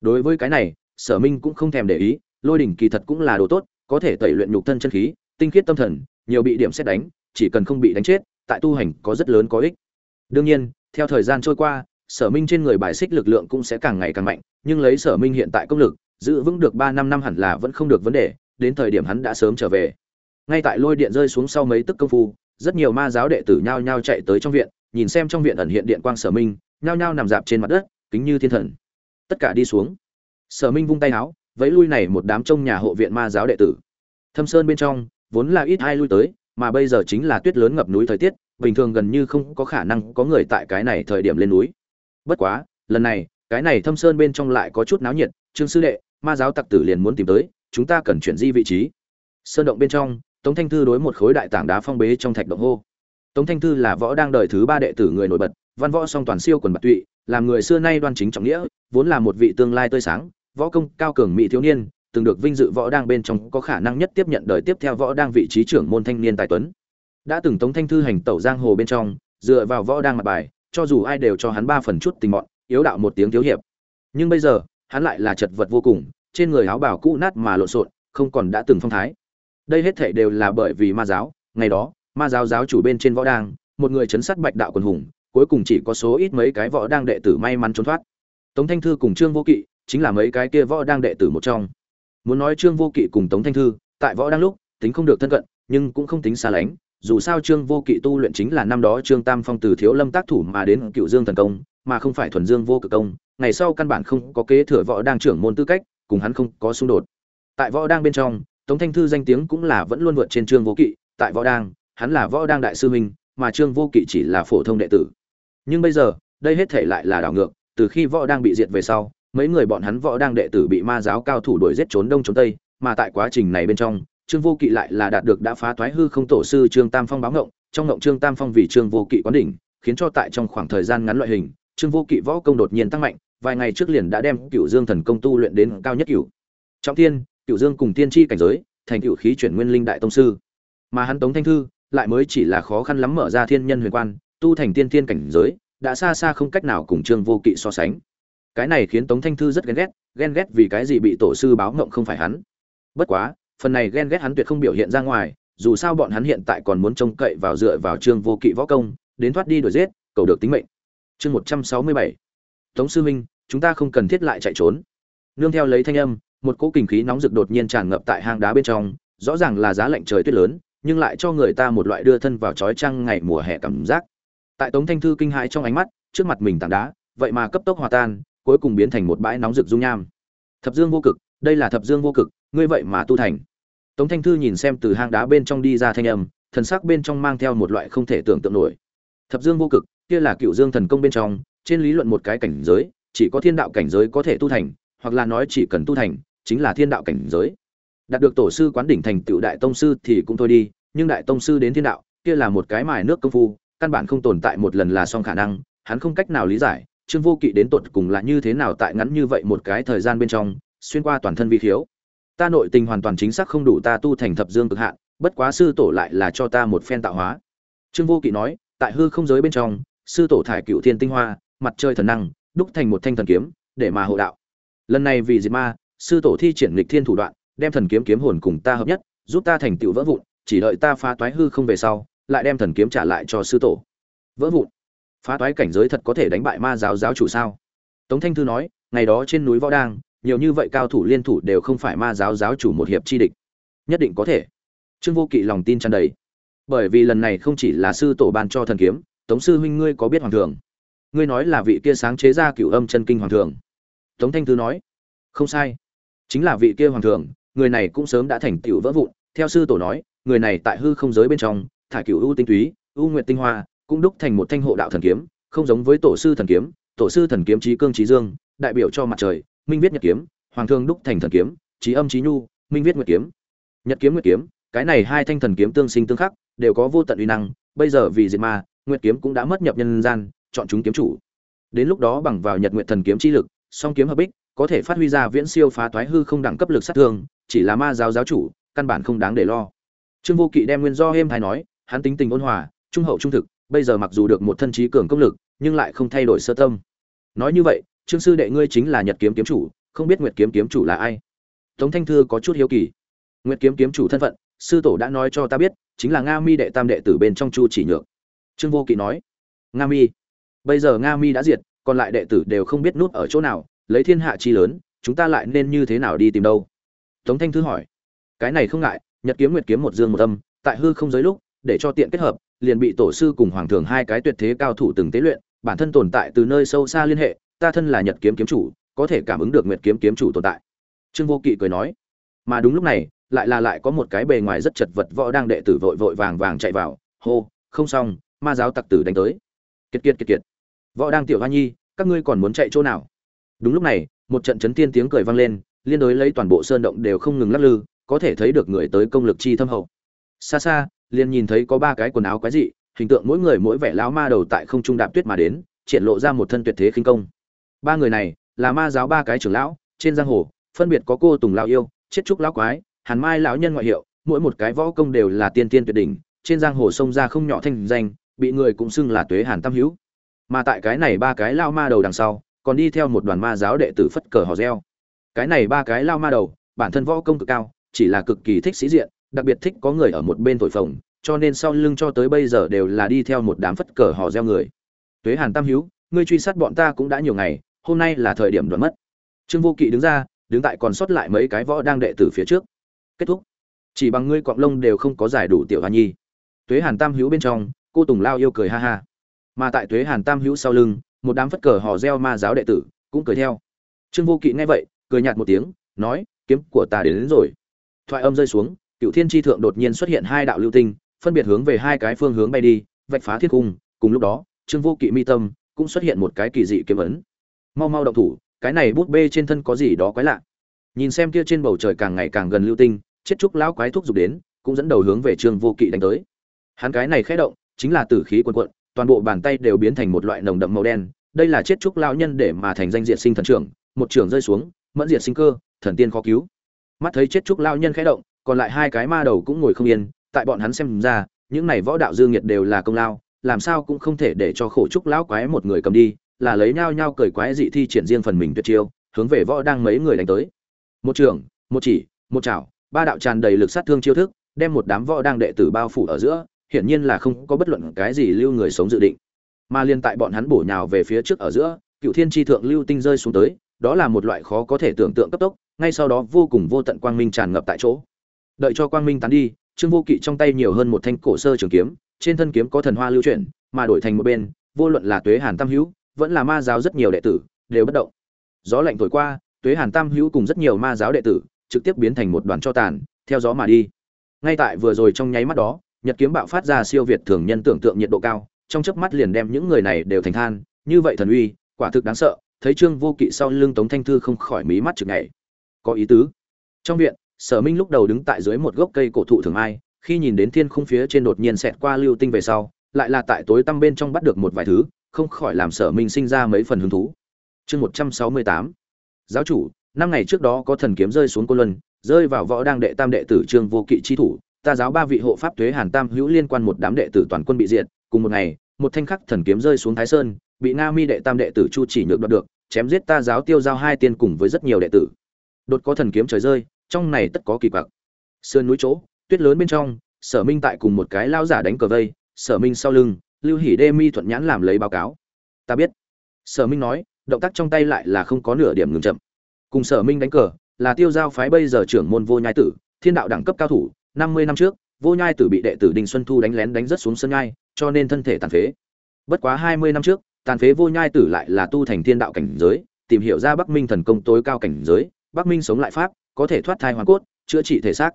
A: Đối với cái này, sở minh cũng không thèm để ý, lôi đỉnh kỳ thật cũng là đồ tốt, có thể tẩy luyện nhục thân chân khí, tinh khiết tâm thần, nhiều bị điểm xét đánh, chỉ cần không bị đánh chết, tại tu hành có rất lớn có ích. Đương nhiên, theo thời gian trôi qua, sở minh trên người bài xích lực lượng cũng sẽ càng ngày càng mạnh, nhưng lấy sở minh hiện tại công lực, giữ vững được ba năm năm hẳn là vẫn không được vấn đề đến thời điểm hắn đã sớm trở về. Ngay tại lôi điện rơi xuống sau mấy tức công phu, rất nhiều ma giáo đệ tử nhao nhao chạy tới trong viện, nhìn xem trong viện ẩn hiện điện quang sở minh, nhao nhao nằm dạp trên mặt đất, kính như thiên thần. Tất cả đi xuống. Sở minh vung tay áo, vẫy lui này một đám trông nhà hộ viện ma giáo đệ tử. Thâm sơn bên trong, vốn là ít ai lui tới, mà bây giờ chính là tuyết lớn ngập núi thời tiết, bình thường gần như không có khả năng có người tại cái này thời điểm lên núi. Bất quá, lần này, cái này thâm sơn bên trong lại có chút náo nhiệt, trương sư đệ, ma giáo tặc tử liền muốn tìm tới chúng ta cần chuyển di vị trí. Sơn động bên trong, tống thanh thư đối một khối đại tảng đá phong bế trong thạch động hô. Tống thanh thư là võ đang đời thứ ba đệ tử người nổi bật, văn võ song toàn siêu quần bạc tụy, làm người xưa nay đoan chính trọng nghĩa, vốn là một vị tương lai tươi sáng, võ công cao cường mỹ thiếu niên, từng được vinh dự võ đang bên trong có khả năng nhất tiếp nhận đời tiếp theo võ đang vị trí trưởng môn thanh niên tài tuấn. Đã từng tống thanh thư hành tẩu giang hồ bên trong, dựa vào võ đang mặt bài, cho dù ai đều cho hắn ba phần chút tình mọn, yếu đạo một tiếng thiếu hiệp. Nhưng bây giờ, hắn lại là chật vật vô cùng trên người áo bào cũ nát mà lộn xộn, không còn đã từng phong thái. Đây hết thể đều là bởi vì ma giáo. Ngày đó, ma giáo giáo chủ bên trên võ đang, một người chấn sát bạch đạo quần hùng, cuối cùng chỉ có số ít mấy cái võ đang đệ tử may mắn trốn thoát. Tống thanh thư cùng trương vô kỵ chính là mấy cái kia võ đang đệ tử một trong. Muốn nói trương vô kỵ cùng tống thanh thư, tại võ đang lúc, tính không được thân cận, nhưng cũng không tính xa lánh. Dù sao trương vô kỵ tu luyện chính là năm đó trương tam phong từ thiếu lâm tác thủ mà đến cựu dương thần công, mà không phải thuần dương vô cực công. Ngày sau căn bản không có kế thừa võ đang trưởng môn tư cách cùng hắn không có xung đột. Tại võ đang bên trong, tống thanh thư danh tiếng cũng là vẫn luôn vượt trên trương vô kỵ. Tại võ đang, hắn là võ đang đại sư huynh, mà trương vô kỵ chỉ là phổ thông đệ tử. Nhưng bây giờ, đây hết thể lại là đảo ngược. Từ khi võ đang bị diệt về sau, mấy người bọn hắn võ đang đệ tử bị ma giáo cao thủ đuổi giết trốn đông trốn tây, mà tại quá trình này bên trong, trương vô kỵ lại là đạt được đã phá thoái hư không tổ sư trương tam phong báo ngộng. Trong ngộng trương tam phong vì trương vô kỵ quán đỉnh, khiến cho tại trong khoảng thời gian ngắn loại hình, trương vô kỵ võ công đột nhiên tăng mạnh vài ngày trước liền đã đem cửu dương thần công tu luyện đến cao nhất cửu. trọng thiên, cửu dương cùng tiên tri cảnh giới, thành cửu khí chuyển nguyên linh đại tông sư. Mà hắn tống thanh thư, lại mới chỉ là khó khăn lắm mở ra thiên nhân huyền quan, tu thành tiên thiên cảnh giới, đã xa xa không cách nào cùng trương vô kỵ so sánh. Cái này khiến tống thanh thư rất ghen ghét ghen ghét vì cái gì bị tổ sư báo ngộng không phải hắn. Bất quá, phần này ghen ghét hắn tuyệt không biểu hiện ra ngoài, dù sao bọn hắn hiện tại còn muốn trông cậy vào dựa vào trương vô kỵ võ công, đến thoát đi đuổi giết, cầu được tính mệnh. Chương một trăm sáu mươi bảy tống sư minh chúng ta không cần thiết lại chạy trốn. Nương theo lấy thanh âm, một cỗ kinh khí nóng rực đột nhiên tràn ngập tại hang đá bên trong, rõ ràng là giá lạnh trời tuyết lớn, nhưng lại cho người ta một loại đưa thân vào trói trăng ngày mùa hè cảm giác. Tại tống thanh thư kinh hãi trong ánh mắt, trước mặt mình tảng đá, vậy mà cấp tốc hòa tan, cuối cùng biến thành một bãi nóng rực dung nham. Thập dương vô cực, đây là thập dương vô cực, ngươi vậy mà tu thành. Tống thanh thư nhìn xem từ hang đá bên trong đi ra thanh âm, thần sắc bên trong mang theo một loại không thể tưởng tượng nổi. Thập dương vô cực, kia là cựu dương thần công bên trong trên lý luận một cái cảnh giới, chỉ có thiên đạo cảnh giới có thể tu thành, hoặc là nói chỉ cần tu thành, chính là thiên đạo cảnh giới. Đạt được tổ sư quán đỉnh thành tựu đại tông sư thì cũng thôi đi, nhưng đại tông sư đến thiên đạo, kia là một cái mài nước công phu, căn bản không tồn tại một lần là xong khả năng, hắn không cách nào lý giải, trương vô kỵ đến tột cùng là như thế nào tại ngắn như vậy một cái thời gian bên trong, xuyên qua toàn thân vi khiếu. Ta nội tình hoàn toàn chính xác không đủ ta tu thành thập dương cực hạn, bất quá sư tổ lại là cho ta một phen tạo hóa. Trương vô kỵ nói, tại hư không giới bên trong, sư tổ thải cựu thiên tinh hoa mặt trời thần năng, đúc thành một thanh thần kiếm, để mà hộ đạo. Lần này vì diệt ma, sư tổ thi triển lịch thiên thủ đoạn, đem thần kiếm kiếm hồn cùng ta hợp nhất, giúp ta thành tựu vỡ vụn, chỉ đợi ta phá toái hư không về sau, lại đem thần kiếm trả lại cho sư tổ. Vỡ vụn. Phá toái cảnh giới thật có thể đánh bại ma giáo giáo chủ sao? Tống thanh thư nói, ngày đó trên núi võ đang, nhiều như vậy cao thủ liên thủ đều không phải ma giáo giáo chủ một hiệp chi địch. Nhất định có thể. Trương vô kỵ lòng tin tràn đầy. Bởi vì lần này không chỉ là sư tổ ban cho thần kiếm, tống sư huynh ngươi có biết hoàng thường ngươi nói là vị kia sáng chế ra cựu âm chân kinh hoàng thượng. tống thanh thư nói, không sai, chính là vị kia hoàng thượng. người này cũng sớm đã thành tựu vỡ vụn theo sư tổ nói, người này tại hư không giới bên trong thả cựu ưu tinh túy, ưu nguyện tinh hoa, cũng đúc thành một thanh hộ đạo thần kiếm, không giống với tổ sư thần kiếm tổ sư thần kiếm trí cương trí dương, đại biểu cho mặt trời, minh viết nhật kiếm, hoàng thương đúc thành thần kiếm trí âm trí nhu, minh viết nguyệt kiếm nhật kiếm, nguyệt kiếm, cái này hai thanh thần kiếm tương sinh tương khắc, đều có vô tận uy năng bây giờ vì diệt ma, nguyệt kiếm cũng đã mất nhập nhân gian chọn chúng kiếm chủ. Đến lúc đó bằng vào nhật nguyệt thần kiếm chi lực, song kiếm hợp bích, có thể phát huy ra viễn siêu phá toái hư không đẳng cấp lực sát thương, chỉ là ma giáo giáo chủ, căn bản không đáng để lo. Trương vô kỵ đem nguyên do êm hay nói, hắn tính tình ôn hòa, trung hậu trung thực, bây giờ mặc dù được một thân trí cường công lực, nhưng lại không thay đổi sơ tâm. Nói như vậy, trương sư đệ ngươi chính là nhật kiếm kiếm chủ, không biết nguyệt kiếm kiếm chủ là ai? Tống thanh thư có chút hiếu kỳ. Nguyệt kiếm kiếm chủ thân phận, sư tổ đã nói cho ta biết, chính là nga mi đệ tam đệ tử bên trong chu chỉ nhược. Trương vô kỵ nói. Nga mi bây giờ nga mi đã diệt, còn lại đệ tử đều không biết nút ở chỗ nào, lấy thiên hạ chi lớn, chúng ta lại nên như thế nào đi tìm đâu? Tống thanh thư hỏi. Cái này không ngại, nhật kiếm nguyệt kiếm một dương một âm, tại hư không giới lúc, để cho tiện kết hợp, liền bị tổ sư cùng hoàng thường hai cái tuyệt thế cao thủ từng tế luyện, bản thân tồn tại từ nơi sâu xa liên hệ, ta thân là nhật kiếm kiếm chủ, có thể cảm ứng được nguyệt kiếm kiếm chủ tồn tại. Trương vô kỵ cười nói. Mà đúng lúc này, lại là lại có một cái bề ngoài rất chật vật võ đang đệ tử vội vội vàng vàng chạy vào. Hô, không xong, ma giáo tặc tử đánh tới kiệt kiệt kiệt kiệt. Võ đang tiểu hoa nhi, các ngươi còn muốn chạy chỗ nào? Đúng lúc này, một trận chấn tiên tiếng cười vang lên, liên đối lấy toàn bộ sơn động đều không ngừng lắc lư, có thể thấy được người tới công lực chi thâm hậu. Xa xa, liền nhìn thấy có ba cái quần áo quái dị, hình tượng mỗi người mỗi vẻ lão ma đầu tại không trung đạp tuyết mà đến, triển lộ ra một thân tuyệt thế khinh công. Ba người này, là ma giáo ba cái trưởng lão, trên giang hồ, phân biệt có cô tùng lão yêu, chết trúc lão quái, hàn mai lão nhân ngoại hiệu, mỗi một cái võ công đều là tiên tiên tuyệt đỉnh, trên giang hồ sông ra không nhỏ thanh danh bị người cũng xưng là tuế hàn tam hữu. Mà tại cái này ba cái lao ma đầu đằng sau, còn đi theo một đoàn ma giáo đệ tử phất cờ hò reo. Cái này ba cái lao ma đầu, bản thân võ công cực cao, chỉ là cực kỳ thích sĩ diện, đặc biệt thích có người ở một bên thổi phồng, cho nên sau lưng cho tới bây giờ đều là đi theo một đám phất cờ hò reo người. Tuế hàn tam hữu, ngươi truy sát bọn ta cũng đã nhiều ngày, hôm nay là thời điểm đoạn mất. Trương vô kỵ đứng ra, đứng tại còn sót lại mấy cái võ đang đệ tử phía trước. Kết thúc. Chỉ bằng ngươi cọng lông đều không có giải đủ tiểu hoa nhi. Tuế hàn tam hữu bên trong cô tùng lao yêu cười ha ha. Mà tại tuế hàn tam hữu sau lưng một đám phất cờ hò reo ma giáo đệ tử cũng cười theo. Trương vô kỵ nghe vậy cười nhạt một tiếng nói kiếm của ta đến, đến rồi. Thoại âm rơi xuống cựu thiên tri thượng đột nhiên xuất hiện hai đạo lưu tinh phân biệt hướng về hai cái phương hướng bay đi vạch phá thiết cung. Cùng lúc đó trương vô kỵ mi tâm cũng xuất hiện một cái kỳ dị kiếm ấn. Mau mau động thủ cái này bút bê trên thân có gì đó quái lạ. Nhìn xem kia trên bầu trời càng ngày càng gần lưu tinh chết trúc lão quái thúc giục đến cũng dẫn đầu hướng về trương vô kỵ đánh tới. Hắn cái này khẽ động chính là tử khí quần quận, toàn bộ bàn tay đều biến thành một loại nồng đậm màu đen. Đây là chết trúc lão nhân để mà thành danh diệt sinh thần trưởng, một trưởng rơi xuống, mẫn diệt sinh cơ, thần tiên khó cứu. Mắt thấy chết trúc lão nhân khẽ động, còn lại hai cái ma đầu cũng ngồi không yên, tại bọn hắn xem ra, những này võ đạo dương nhiệt đều là công lao, làm sao cũng không thể để cho khổ trúc lão quái một người cầm đi, là lấy nhau nhau cởi quái dị thi triển riêng phần mình tuyệt chiêu, hướng về võ đang mấy người đánh tới. Một trường một chỉ, một chảo, ba đạo tràn đầy lực sát thương chiêu thức, đem một đám võ đang đệ tử bao phủ ở giữa hiển nhiên là không có bất luận cái gì lưu người sống dự định. Mà liên tại bọn hắn bổ nhào về phía trước ở giữa cựu thiên tri thượng lưu tinh rơi xuống tới, đó là một loại khó có thể tưởng tượng cấp tốc, ngay sau đó vô cùng vô tận quang minh tràn ngập tại chỗ. Đợi cho quang minh tán đi, trương vô kỵ trong tay nhiều hơn một thanh cổ sơ trường kiếm, trên thân kiếm có thần hoa lưu chuyển, mà đổi thành một bên, vô luận là tuế hàn tam hữu, vẫn là ma giáo rất nhiều đệ tử, đều bất động. Gió lạnh thổi qua, tuế hàn tam hữu cùng rất nhiều ma giáo đệ tử, trực tiếp biến thành một đoàn cho tàn, theo gió mà đi. Ngay tại vừa rồi trong nháy mắt đó nhật kiếm bạo phát ra siêu việt thường nhân tưởng tượng nhiệt độ cao, trong chớp mắt liền đem những người này đều thành than. Như vậy thần uy, quả thực đáng sợ, thấy trương vô kỵ sau lưng tống thanh thư không khỏi mí mắt chực ngày có ý tứ. Trong viện, sở minh lúc đầu đứng tại dưới một gốc cây cổ thụ thường ai, khi nhìn đến thiên khung phía trên đột nhiên xẹt qua lưu tinh về sau, lại là tại tối tăm bên trong bắt được một vài thứ, không khỏi làm sở minh sinh ra mấy phần hứng thú. Chương một trăm sáu mươi tám. Giáo chủ, năm ngày trước đó có thần kiếm rơi xuống cô luân, rơi vào võ đang đệ tam đệ tử trương vô kỵ chi thủ ta giáo ba vị hộ pháp thuế hàn tam hữu liên quan một đám đệ tử toàn quân bị diệt, cùng một ngày, một thanh khắc thần kiếm rơi xuống thái sơn, bị nga mi đệ tam đệ tử chu chỉ nhược đoạt được, chém giết ta giáo tiêu giao hai tiên cùng với rất nhiều đệ tử. Đột có thần kiếm trời rơi, trong này tất có kỳ quặc. Sườn núi chỗ, tuyết lớn bên trong, sở minh tại cùng một cái lao giả đánh cờ vây, sở minh sau lưng, lưu hỉ đê mi thuận nhãn làm lấy báo cáo. Ta biết. Sở minh nói, động tác trong tay lại là không có nửa điểm ngừng chậm. Cùng sở minh đánh cờ, là tiêu giao phái bây giờ trưởng môn vô nhai tử, thiên đạo đẳng cấp cao thủ năm mươi năm trước, vô nhai tử bị đệ tử đinh xuân thu đánh lén đánh rất xuống sân nhai, cho nên thân thể tàn phế. Bất quá hai mươi năm trước, tàn phế vô nhai tử lại là tu thành thiên đạo cảnh giới, tìm hiểu ra bắc minh thần công tối cao cảnh giới, bắc minh sống lại pháp, có thể thoát thai hoàn cốt, chữa trị thể xác.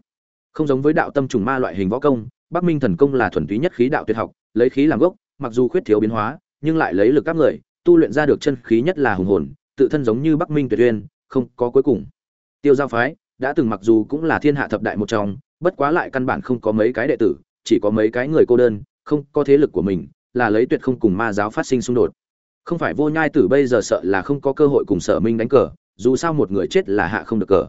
A: Không giống với đạo tâm trùng ma loại hình võ công, bắc minh thần công là thuần túy nhất khí đạo tuyệt học, lấy khí làm gốc, mặc dù khuyết thiếu biến hóa, nhưng lại lấy lực các người, tu luyện ra được chân khí nhất là hùng hồn, tự thân giống như bắc minh tuyệt uyên, không có cuối cùng. Tiêu giao phái đã từng mặc dù cũng là thiên hạ thập đại một trong bất quá lại căn bản không có mấy cái đệ tử, chỉ có mấy cái người cô đơn, không có thế lực của mình, là lấy tuyệt không cùng ma giáo phát sinh xung đột. Không phải vô nhai tử bây giờ sợ là không có cơ hội cùng sở minh đánh cờ, dù sao một người chết là hạ không được cờ.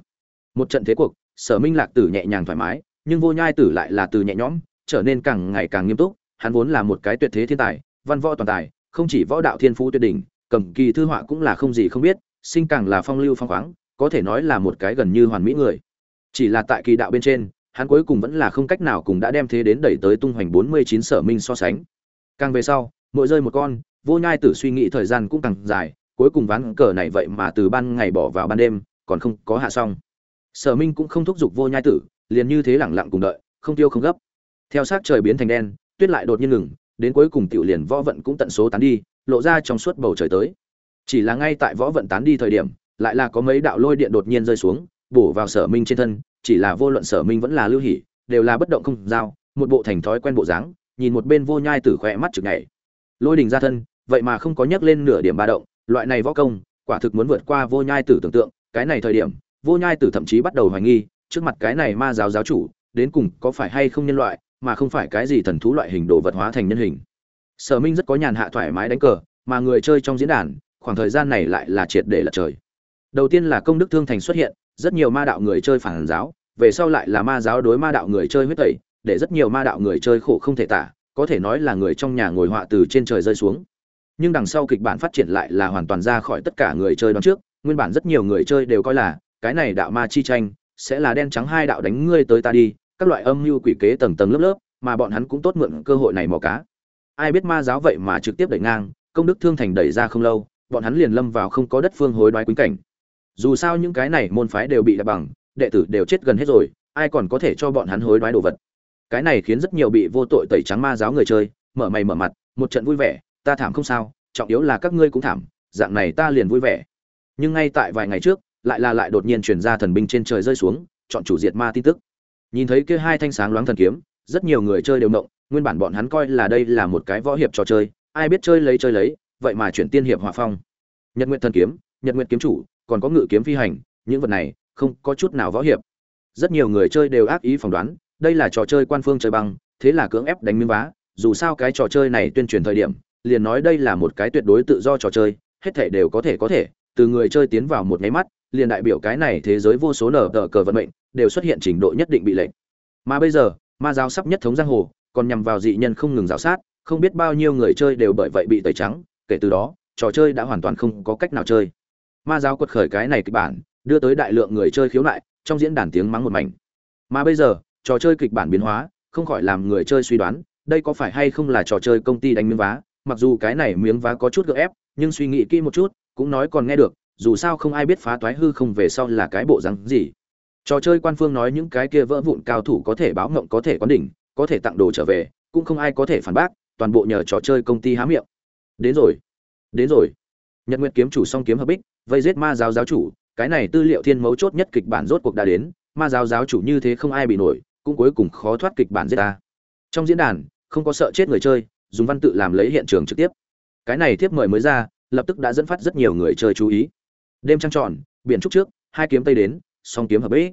A: Một trận thế cuộc, sở minh lạc tử nhẹ nhàng thoải mái, nhưng vô nhai tử lại là từ nhẹ nhõm, trở nên càng ngày càng nghiêm túc, hắn vốn là một cái tuyệt thế thiên tài, văn võ toàn tài, không chỉ võ đạo thiên phú tuyệt đỉnh, cầm kỳ thư họa cũng là không gì không biết, sinh càng là phong lưu phong khoáng, có thể nói là một cái gần như hoàn mỹ người. Chỉ là tại kỳ đạo bên trên hắn cuối cùng vẫn là không cách nào cùng đã đem thế đến đẩy tới tung hoành bốn mươi chín sở minh so sánh. Càng về sau, mỗi rơi một con, vô nhai tử suy nghĩ thời gian cũng càng dài, cuối cùng ván cờ này vậy mà từ ban ngày bỏ vào ban đêm, còn không có hạ xong. Sở minh cũng không thúc giục vô nhai tử, liền như thế lẳng lặng cùng đợi, không tiêu không gấp. Theo sát trời biến thành đen, tuyết lại đột nhiên ngừng, đến cuối cùng tiểu liền võ vận cũng tận số tán đi, lộ ra trong suốt bầu trời tới. Chỉ là ngay tại võ vận tán đi thời điểm, lại là có mấy đạo lôi điện đột nhiên rơi xuống, bổ vào sở minh trên thân chỉ là vô luận sở minh vẫn là lưu hỉ đều là bất động không giao, một bộ thành thói quen bộ dáng, nhìn một bên vô nhai tử khỏe mắt chực nhảy. Lôi đình ra thân, vậy mà không có nhắc lên nửa điểm ba động, loại này võ công, quả thực muốn vượt qua vô nhai tử tưởng tượng, cái này thời điểm, vô nhai tử thậm chí bắt đầu hoài nghi, trước mặt cái này ma giáo giáo chủ, đến cùng có phải hay không nhân loại, mà không phải cái gì thần thú loại hình đồ vật hóa thành nhân hình. Sở minh rất có nhàn hạ thoải mái đánh cờ, mà người chơi trong diễn đàn, khoảng thời gian này lại là triệt để lật trời. Đầu tiên là công đức thương thành xuất hiện rất nhiều ma đạo người chơi phản giáo, về sau lại là ma giáo đối ma đạo người chơi huyết tẩy, để rất nhiều ma đạo người chơi khổ không thể tả, có thể nói là người trong nhà ngồi họa từ trên trời rơi xuống. Nhưng đằng sau kịch bản phát triển lại là hoàn toàn ra khỏi tất cả người chơi đón trước, nguyên bản rất nhiều người chơi đều coi là, cái này đạo ma chi tranh, sẽ là đen trắng hai đạo đánh ngươi tới ta đi, các loại âm mưu quỷ kế tầng tầng lớp lớp, mà bọn hắn cũng tốt mượn cơ hội này mò cá. Ai biết ma giáo vậy mà trực tiếp đẩy ngang, công đức thương thành đẩy ra không lâu, bọn hắn liền lâm vào không có đất phương hối đoái quýnh cảnh dù sao những cái này môn phái đều bị đạp bằng, đệ tử đều chết gần hết rồi, ai còn có thể cho bọn hắn hối đoái đồ vật. Cái này khiến rất nhiều bị vô tội tẩy trắng ma giáo người chơi, mở mày mở mặt, một trận vui vẻ, ta thảm không sao, trọng yếu là các ngươi cũng thảm, dạng này ta liền vui vẻ. Nhưng ngay tại vài ngày trước, lại là lại đột nhiên chuyển ra thần binh trên trời rơi xuống, chọn chủ diệt ma tin tức. Nhìn thấy kia hai thanh sáng loáng thần kiếm, rất nhiều người chơi đều động nguyên bản bọn hắn coi là đây là một cái võ hiệp trò chơi, ai biết chơi lấy chơi lấy, vậy mà chuyển tiên hiệp hòa phong. Nhật nguyện thần kiếm, nhật nguyện kiếm chủ còn có ngự kiếm phi hành, những vật này không có chút nào võ hiệp. Rất nhiều người chơi đều ác ý phỏng đoán, đây là trò chơi quan phương chơi băng, thế là cưỡng ép đánh miếng vá, dù sao cái trò chơi này tuyên truyền thời điểm, liền nói đây là một cái tuyệt đối tự do trò chơi, hết thể đều có thể có thể, từ người chơi tiến vào một cái mắt, liền đại biểu cái này thế giới vô số nở tờ cờ vận mệnh, đều xuất hiện trình độ nhất định bị lệnh mà bây giờ, ma giáo sắp nhất thống giang hồ, còn nhằm vào dị nhân không ngừng rào sát, không biết bao nhiêu người chơi đều bởi vậy bị tẩy trắng, kể từ đó, trò chơi đã hoàn toàn không có cách nào chơi ma giáo quật khởi cái này kịch bản, đưa tới đại lượng người chơi khiếu nại, trong diễn đàn tiếng mắng một mảnh. Mà bây giờ, trò chơi kịch bản biến hóa, không khỏi làm người chơi suy đoán, đây có phải hay không là trò chơi công ty đánh miếng vá? Mặc dù cái này miếng vá có chút gợ ép, nhưng suy nghĩ kỹ một chút, cũng nói còn nghe được, dù sao không ai biết phá toái hư không về sau là cái bộ rắn gì. Trò chơi quan phương nói những cái kia vỡ vụn cao thủ có thể báo ngộng, có thể quán đỉnh, có thể tặng đồ trở về, cũng không ai có thể phản bác, toàn bộ nhờ trò chơi công ty há miệng. Đến rồi đến rồi. Nhật nguyệt kiếm chủ song kiếm hợp bích vây giết ma giáo giáo chủ, cái này tư liệu thiên mấu chốt nhất kịch bản rốt cuộc đã đến, ma giáo giáo chủ như thế không ai bị nổi, cũng cuối cùng khó thoát kịch bản giết ta. Trong diễn đàn, không có sợ chết người chơi, dùng văn tự làm lấy hiện trường trực tiếp. Cái này tiếp mời mới ra, lập tức đã dẫn phát rất nhiều người chơi chú ý. Đêm trăng tròn, biển trúc trước, hai kiếm tây đến, song kiếm hợp bế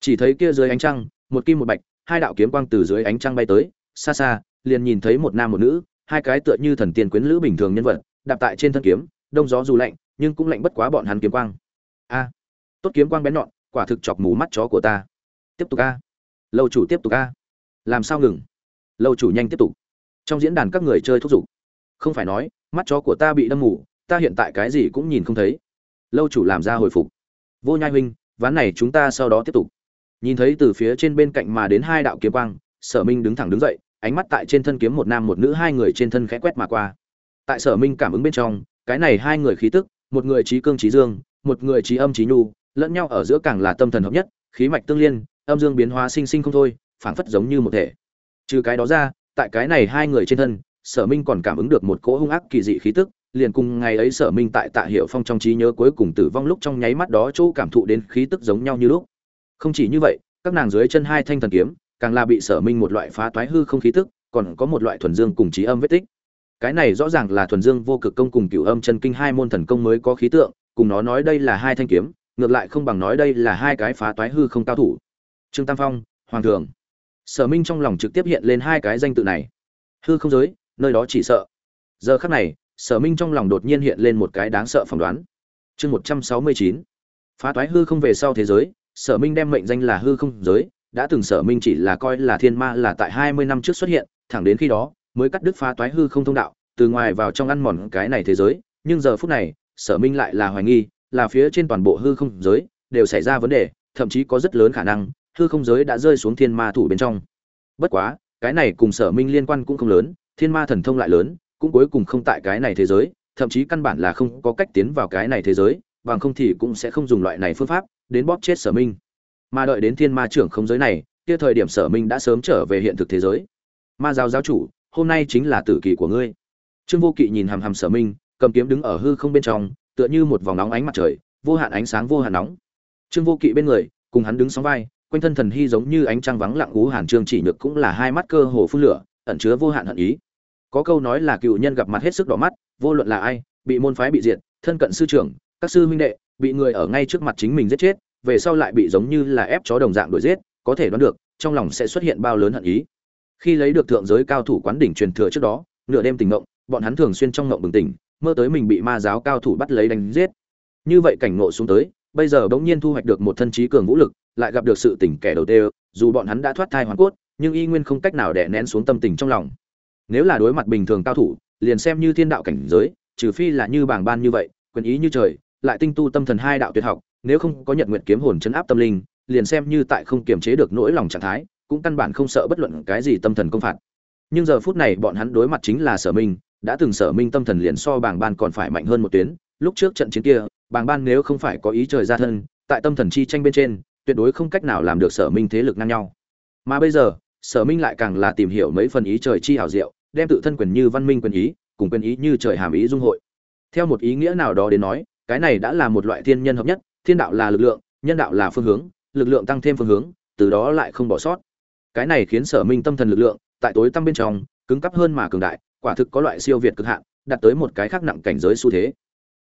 A: chỉ thấy kia dưới ánh trăng, một kim một bạch, hai đạo kiếm quang từ dưới ánh trăng bay tới, xa xa, liền nhìn thấy một nam một nữ, hai cái tựa như thần tiên quyến lữ bình thường nhân vật, đạp tại trên thân kiếm, đông gió dù lạnh nhưng cũng lạnh bất quá bọn hắn kiếm quang. A, tốt kiếm quang bén nhọn, quả thực chọc mù mắt chó của ta. Tiếp tục a. Lâu chủ tiếp tục a. Làm sao ngừng? Lâu chủ nhanh tiếp tục. Trong diễn đàn các người chơi thúc giục. Không phải nói, mắt chó của ta bị đâm mù, ta hiện tại cái gì cũng nhìn không thấy. Lâu chủ làm ra hồi phục. Vô nhai huynh, ván này chúng ta sau đó tiếp tục. Nhìn thấy từ phía trên bên cạnh mà đến hai đạo kiếm quang, sở minh đứng thẳng đứng dậy, ánh mắt tại trên thân kiếm một nam một nữ hai người trên thân khẽ quét mà qua. Tại sở minh cảm ứng bên trong, cái này hai người khí tức một người trí cương trí dương, một người trí âm trí nhu, lẫn nhau ở giữa càng là tâm thần hợp nhất, khí mạch tương liên, âm dương biến hóa sinh sinh không thôi, phảng phất giống như một thể. Trừ cái đó ra, tại cái này hai người trên thân, sở minh còn cảm ứng được một cỗ hung ác kỳ dị khí tức, liền cùng ngày ấy sở minh tại tạ hiệu phong trong trí nhớ cuối cùng tử vong lúc trong nháy mắt đó chỗ cảm thụ đến khí tức giống nhau như lúc. Không chỉ như vậy, các nàng dưới chân hai thanh thần kiếm, càng là bị sở minh một loại phá toái hư không khí tức, còn có một loại thuần dương cùng trí âm vết tích cái này rõ ràng là thuần dương vô cực công cùng cửu âm chân kinh hai môn thần công mới có khí tượng, cùng nó nói đây là hai thanh kiếm, ngược lại không bằng nói đây là hai cái phá toái hư không cao thủ. Trương tam phong, hoàng thường. Sở minh trong lòng trực tiếp hiện lên hai cái danh tự này. Hư không giới, nơi đó chỉ sợ. Giờ khắc này, sở minh trong lòng đột nhiên hiện lên một cái đáng sợ phỏng đoán. Chương một trăm sáu mươi chín. Phá toái hư không về sau thế giới, sở minh đem mệnh danh là hư không giới, đã từng sở minh chỉ là coi là thiên ma là tại hai mươi năm trước xuất hiện, thẳng đến khi đó mới cắt đứt phá toái hư không thông đạo, từ ngoài vào trong ăn mòn cái này thế giới, nhưng giờ phút này, sở minh lại là hoài nghi, là phía trên toàn bộ hư không giới đều xảy ra vấn đề, thậm chí có rất lớn khả năng, hư không giới đã rơi xuống thiên ma thủ bên trong. Bất quá, cái này cùng sở minh liên quan cũng không lớn, thiên ma thần thông lại lớn, cũng cuối cùng không tại cái này thế giới, thậm chí căn bản là không có cách tiến vào cái này thế giới, bằng không thì cũng sẽ không dùng loại này phương pháp đến bóp chết sở minh. Mà đợi đến thiên ma trưởng không giới này, kia thời điểm sở minh đã sớm trở về hiện thực thế giới. Ma giáo giáo chủ hôm nay chính là tử kỳ của ngươi. Trương vô kỵ nhìn hằm hằm sở minh, cầm kiếm đứng ở hư không bên trong, tựa như một vòng nóng ánh mặt trời, vô hạn ánh sáng vô hạn nóng. Trương vô kỵ bên người, cùng hắn đứng sóng vai, quanh thân thần hy giống như ánh trăng vắng lặng ú hàn trương chỉ nhược cũng là hai mắt cơ hồ phun lửa, ẩn chứa vô hạn hận ý. Có câu nói là cựu nhân gặp mặt hết sức đỏ mắt, vô luận là ai, bị môn phái bị diệt, thân cận sư trưởng, các sư huynh đệ, bị người ở ngay trước mặt chính mình giết chết, về sau lại bị giống như là ép chó đồng dạng đuổi giết, có thể đoán được, trong lòng sẽ xuất hiện bao lớn hận ý khi lấy được thượng giới cao thủ quán đỉnh truyền thừa trước đó, nửa đêm tỉnh ngộng, bọn hắn thường xuyên trong ngộng bừng tỉnh, mơ tới mình bị ma giáo cao thủ bắt lấy đánh giết. Như vậy cảnh ngộ xuống tới, bây giờ bỗng nhiên thu hoạch được một thân trí cường vũ lực, lại gặp được sự tỉnh kẻ đầu tê dù bọn hắn đã thoát thai hoàn cốt, nhưng y nguyên không cách nào đè nén xuống tâm tình trong lòng. Nếu là đối mặt bình thường cao thủ, liền xem như thiên đạo cảnh giới, trừ phi là như bảng ban như vậy, quyền ý như trời, lại tinh tu tâm thần hai đạo tuyệt học, nếu không có nhật nguyện kiếm hồn chấn áp tâm linh, liền xem như tại không kiềm chế được nỗi lòng trạng thái cũng căn bản không sợ bất luận cái gì tâm thần công phạt. Nhưng giờ phút này bọn hắn đối mặt chính là sở minh, đã từng sở minh tâm thần liền so bảng ban còn phải mạnh hơn một tuyến, lúc trước trận chiến kia bảng ban nếu không phải có ý trời ra thân, tại tâm thần chi tranh bên trên, tuyệt đối không cách nào làm được sở minh thế lực ngang nhau. Mà bây giờ, sở minh lại càng là tìm hiểu mấy phần ý trời chi hảo diệu, đem tự thân quyền như văn minh quyền ý, cùng quyền ý như trời hàm ý dung hội. Theo một ý nghĩa nào đó đến nói, cái này đã là một loại thiên nhân hợp nhất, thiên đạo là lực lượng, nhân đạo là phương hướng, lực lượng tăng thêm phương hướng, từ đó lại không bỏ sót cái này khiến sở minh tâm thần lực lượng, tại tối tăm bên trong, cứng cắp hơn mà cường đại, quả thực có loại siêu việt cực hạn, đạt tới một cái khác nặng cảnh giới xu thế.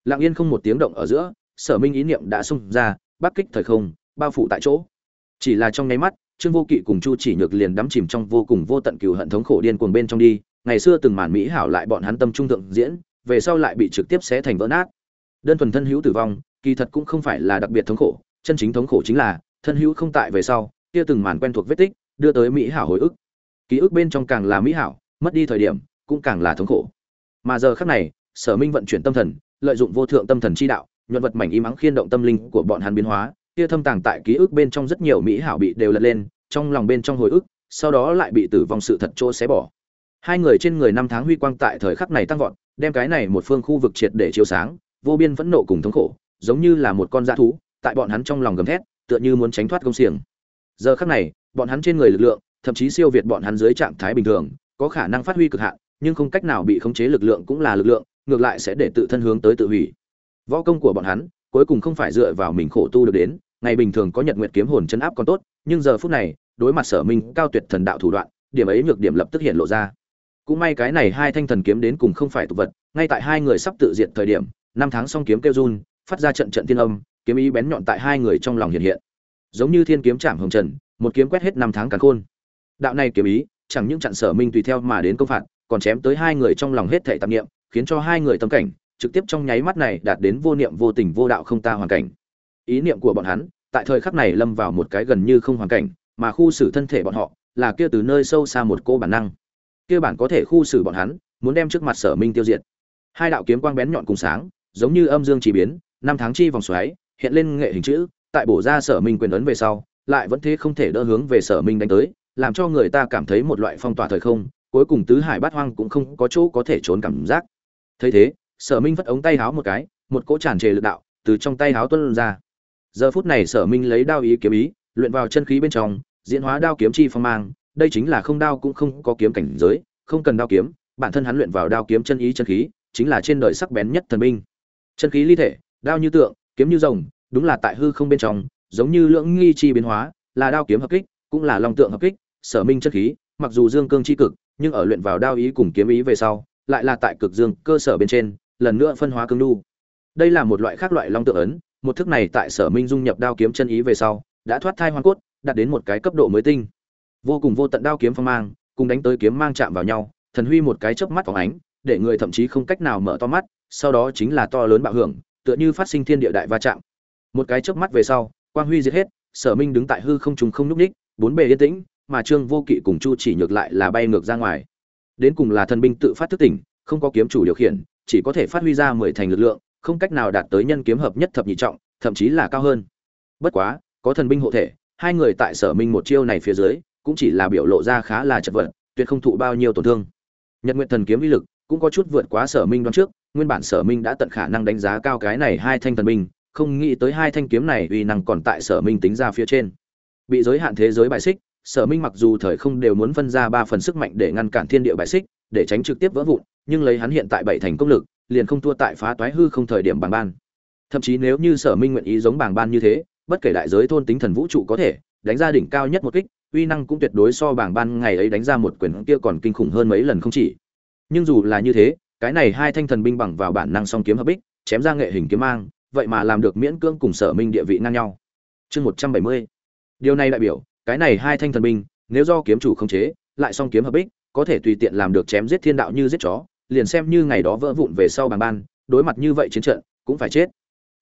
A: Lặng yên không một tiếng động ở giữa, sở minh ý niệm đã xung ra bắc kích thời không, bao phủ tại chỗ. Chỉ là trong nháy mắt, trương vô kỵ cùng chu chỉ nhược liền đắm chìm trong vô cùng vô tận cừu hận thống khổ điên cuồng bên trong đi. Ngày xưa từng màn mỹ hảo lại bọn hắn tâm trung thượng diễn, về sau lại bị trực tiếp xé thành vỡ nát. Đơn thuần thân hữu tử vong, kỳ thật cũng không phải là đặc biệt thống khổ, chân chính thống khổ chính là, thân hữu không tại về sau, kia từng màn quen thuộc vết tích đưa tới mỹ hảo hồi ức. Ký ức bên trong càng là mỹ hảo, mất đi thời điểm, cũng càng là thống khổ. Mà giờ khắc này, sở minh vận chuyển tâm thần, lợi dụng vô thượng tâm thần chi đạo, nhuận vật mảnh y mắng khiên động tâm linh của bọn hắn biến hóa kia thâm tàng tại ký ức bên trong rất nhiều mỹ hảo bị đều lật lên, trong lòng bên trong hồi ức, sau đó lại bị tử vong sự thật chỗ xé bỏ. Hai người trên người năm tháng huy quang tại thời khắc này tăng vọt, đem cái này một phương khu vực triệt để chiếu sáng, vô biên phẫn nộ cùng thống khổ, giống như là một con dã thú, tại bọn hắn trong lòng gầm thét, tựa như muốn tránh thoát công xiềng giờ khắc này, bọn hắn trên người lực lượng, thậm chí siêu việt bọn hắn dưới trạng thái bình thường, có khả năng phát huy cực hạn, nhưng không cách nào bị khống chế lực lượng cũng là lực lượng, ngược lại sẽ để tự thân hướng tới tự hủy. Võ công của bọn hắn, cuối cùng không phải dựa vào mình khổ tu được đến, ngày bình thường có nhật nguyệt kiếm hồn chấn áp còn tốt, nhưng giờ phút này, đối mặt sở minh cao tuyệt thần đạo thủ đoạn, điểm ấy nhược điểm lập tức hiện lộ ra. Cũng may cái này hai thanh thần kiếm đến cùng không phải tục vật, ngay tại hai người sắp tự diện thời điểm, năm tháng song kiếm kêu run, phát ra trận trận tiên âm, kiếm ý bén nhọn tại hai người trong lòng hiện hiện giống như thiên kiếm chạm hồng trần, một kiếm quét hết năm tháng càn khôn. Đạo này kiếm ý, chẳng những chặn sở minh tùy theo mà đến công phạt, còn chém tới hai người trong lòng hết thảy tạp niệm, khiến cho hai người tâm cảnh, trực tiếp trong nháy mắt này đạt đến vô niệm, vô tình, vô đạo không ta hoàn cảnh. Ý niệm của bọn hắn, tại thời khắc này lâm vào một cái gần như không hoàn cảnh, mà khu xử thân thể bọn họ, là kia từ nơi sâu xa một cô bản năng. Kia bản có thể khu xử bọn hắn, muốn đem trước mặt sở minh tiêu diệt. Hai đạo kiếm quang bén nhọn cùng sáng, giống như âm dương chỉ biến, năm tháng chi vòng xoáy, hiện lên nghệ hình chữ tại bổ ra sở minh quyền ấn về sau, lại vẫn thế không thể đỡ hướng về sở minh đánh tới, làm cho người ta cảm thấy một loại phong tỏa thời không, cuối cùng tứ hải bát hoang cũng không có chỗ có thể trốn cảm giác thấy thế, sở minh vất ống tay háo một cái, một cỗ tràn trề lực đạo từ trong tay háo tuân ra giờ phút này sở minh lấy đao ý kiếm ý, luyện vào chân khí bên trong, diễn hóa đao kiếm chi phong mang, đây chính là không đao cũng không có kiếm cảnh giới, không cần đao kiếm, bản thân hắn luyện vào đao kiếm chân ý chân khí, chính là trên đời sắc bén nhất thần minh. chân khí ly thể, đao như tượng, kiếm như rồng đúng là tại hư không bên trong, giống như lưỡng nghi chi biến hóa, là đao kiếm hợp kích, cũng là long tượng hợp kích, sở minh chất khí, mặc dù dương cương chi cực, nhưng ở luyện vào đao ý cùng kiếm ý về sau, lại là tại cực dương cơ sở bên trên, lần nữa phân hóa cương đu. Đây là một loại khác loại long tượng ấn, một thức này tại sở minh dung nhập đao kiếm chân ý về sau, đã thoát thai hoàn cốt, đạt đến một cái cấp độ mới tinh. Vô cùng vô tận đao kiếm phong mang, cùng đánh tới kiếm mang chạm vào nhau, thần huy một cái chớp mắt phóng ánh, để người thậm chí không cách nào mở to mắt, sau đó chính là to lớn bạo hưởng, tựa như phát sinh thiên địa đại va chạm một cái chớp mắt về sau, quang huy diệt hết, sở minh đứng tại hư không trùng không nhúc ních, bốn bề yên tĩnh, mà trương vô kỵ cùng chu chỉ nhược lại là bay ngược ra ngoài. Đến cùng là thần binh tự phát thức tỉnh, không có kiếm chủ điều khiển, chỉ có thể phát huy ra mười thành lực lượng, không cách nào đạt tới nhân kiếm hợp nhất thập nhị trọng, thậm chí là cao hơn. Bất quá, có thần binh hộ thể, hai người tại sở minh một chiêu này phía dưới, cũng chỉ là biểu lộ ra khá là chật vật, tuyệt không thụ bao nhiêu tổn thương. Nhật nguyện thần kiếm uy lực cũng có chút vượt quá sở minh đoán trước, nguyên bản sở minh đã tận khả năng đánh giá cao cái này hai thanh thần binh không nghĩ tới hai thanh kiếm này uy năng còn tại sở minh tính ra phía trên. Bị giới hạn thế giới bài xích, sở minh mặc dù thời không đều muốn phân ra ba phần sức mạnh để ngăn cản thiên địa bài xích, để tránh trực tiếp vỡ vụn, nhưng lấy hắn hiện tại bảy thành công lực, liền không thua tại phá toái hư không thời điểm bàng ban. Thậm chí nếu như sở minh nguyện ý giống bàng ban như thế, bất kể đại giới thôn tính thần vũ trụ có thể, đánh ra đỉnh cao nhất một kích, uy năng cũng tuyệt đối so bảng ban ngày ấy đánh ra một quyền kia còn kinh khủng hơn mấy lần không chỉ. Nhưng dù là như thế, cái này hai thanh thần binh bằng vào bản năng song kiếm hợp bích, chém ra nghệ hình kiếm mang vậy mà làm được miễn cưỡng cùng sở minh địa vị ngang nhau. Chương một trăm bảy mươi. Điều này đại biểu, cái này hai thanh thần binh, nếu do kiếm chủ không chế, lại song kiếm hợp bích, có thể tùy tiện làm được chém giết thiên đạo như giết chó, liền xem như ngày đó vỡ vụn về sau bàng ban, đối mặt như vậy chiến trận, cũng phải chết.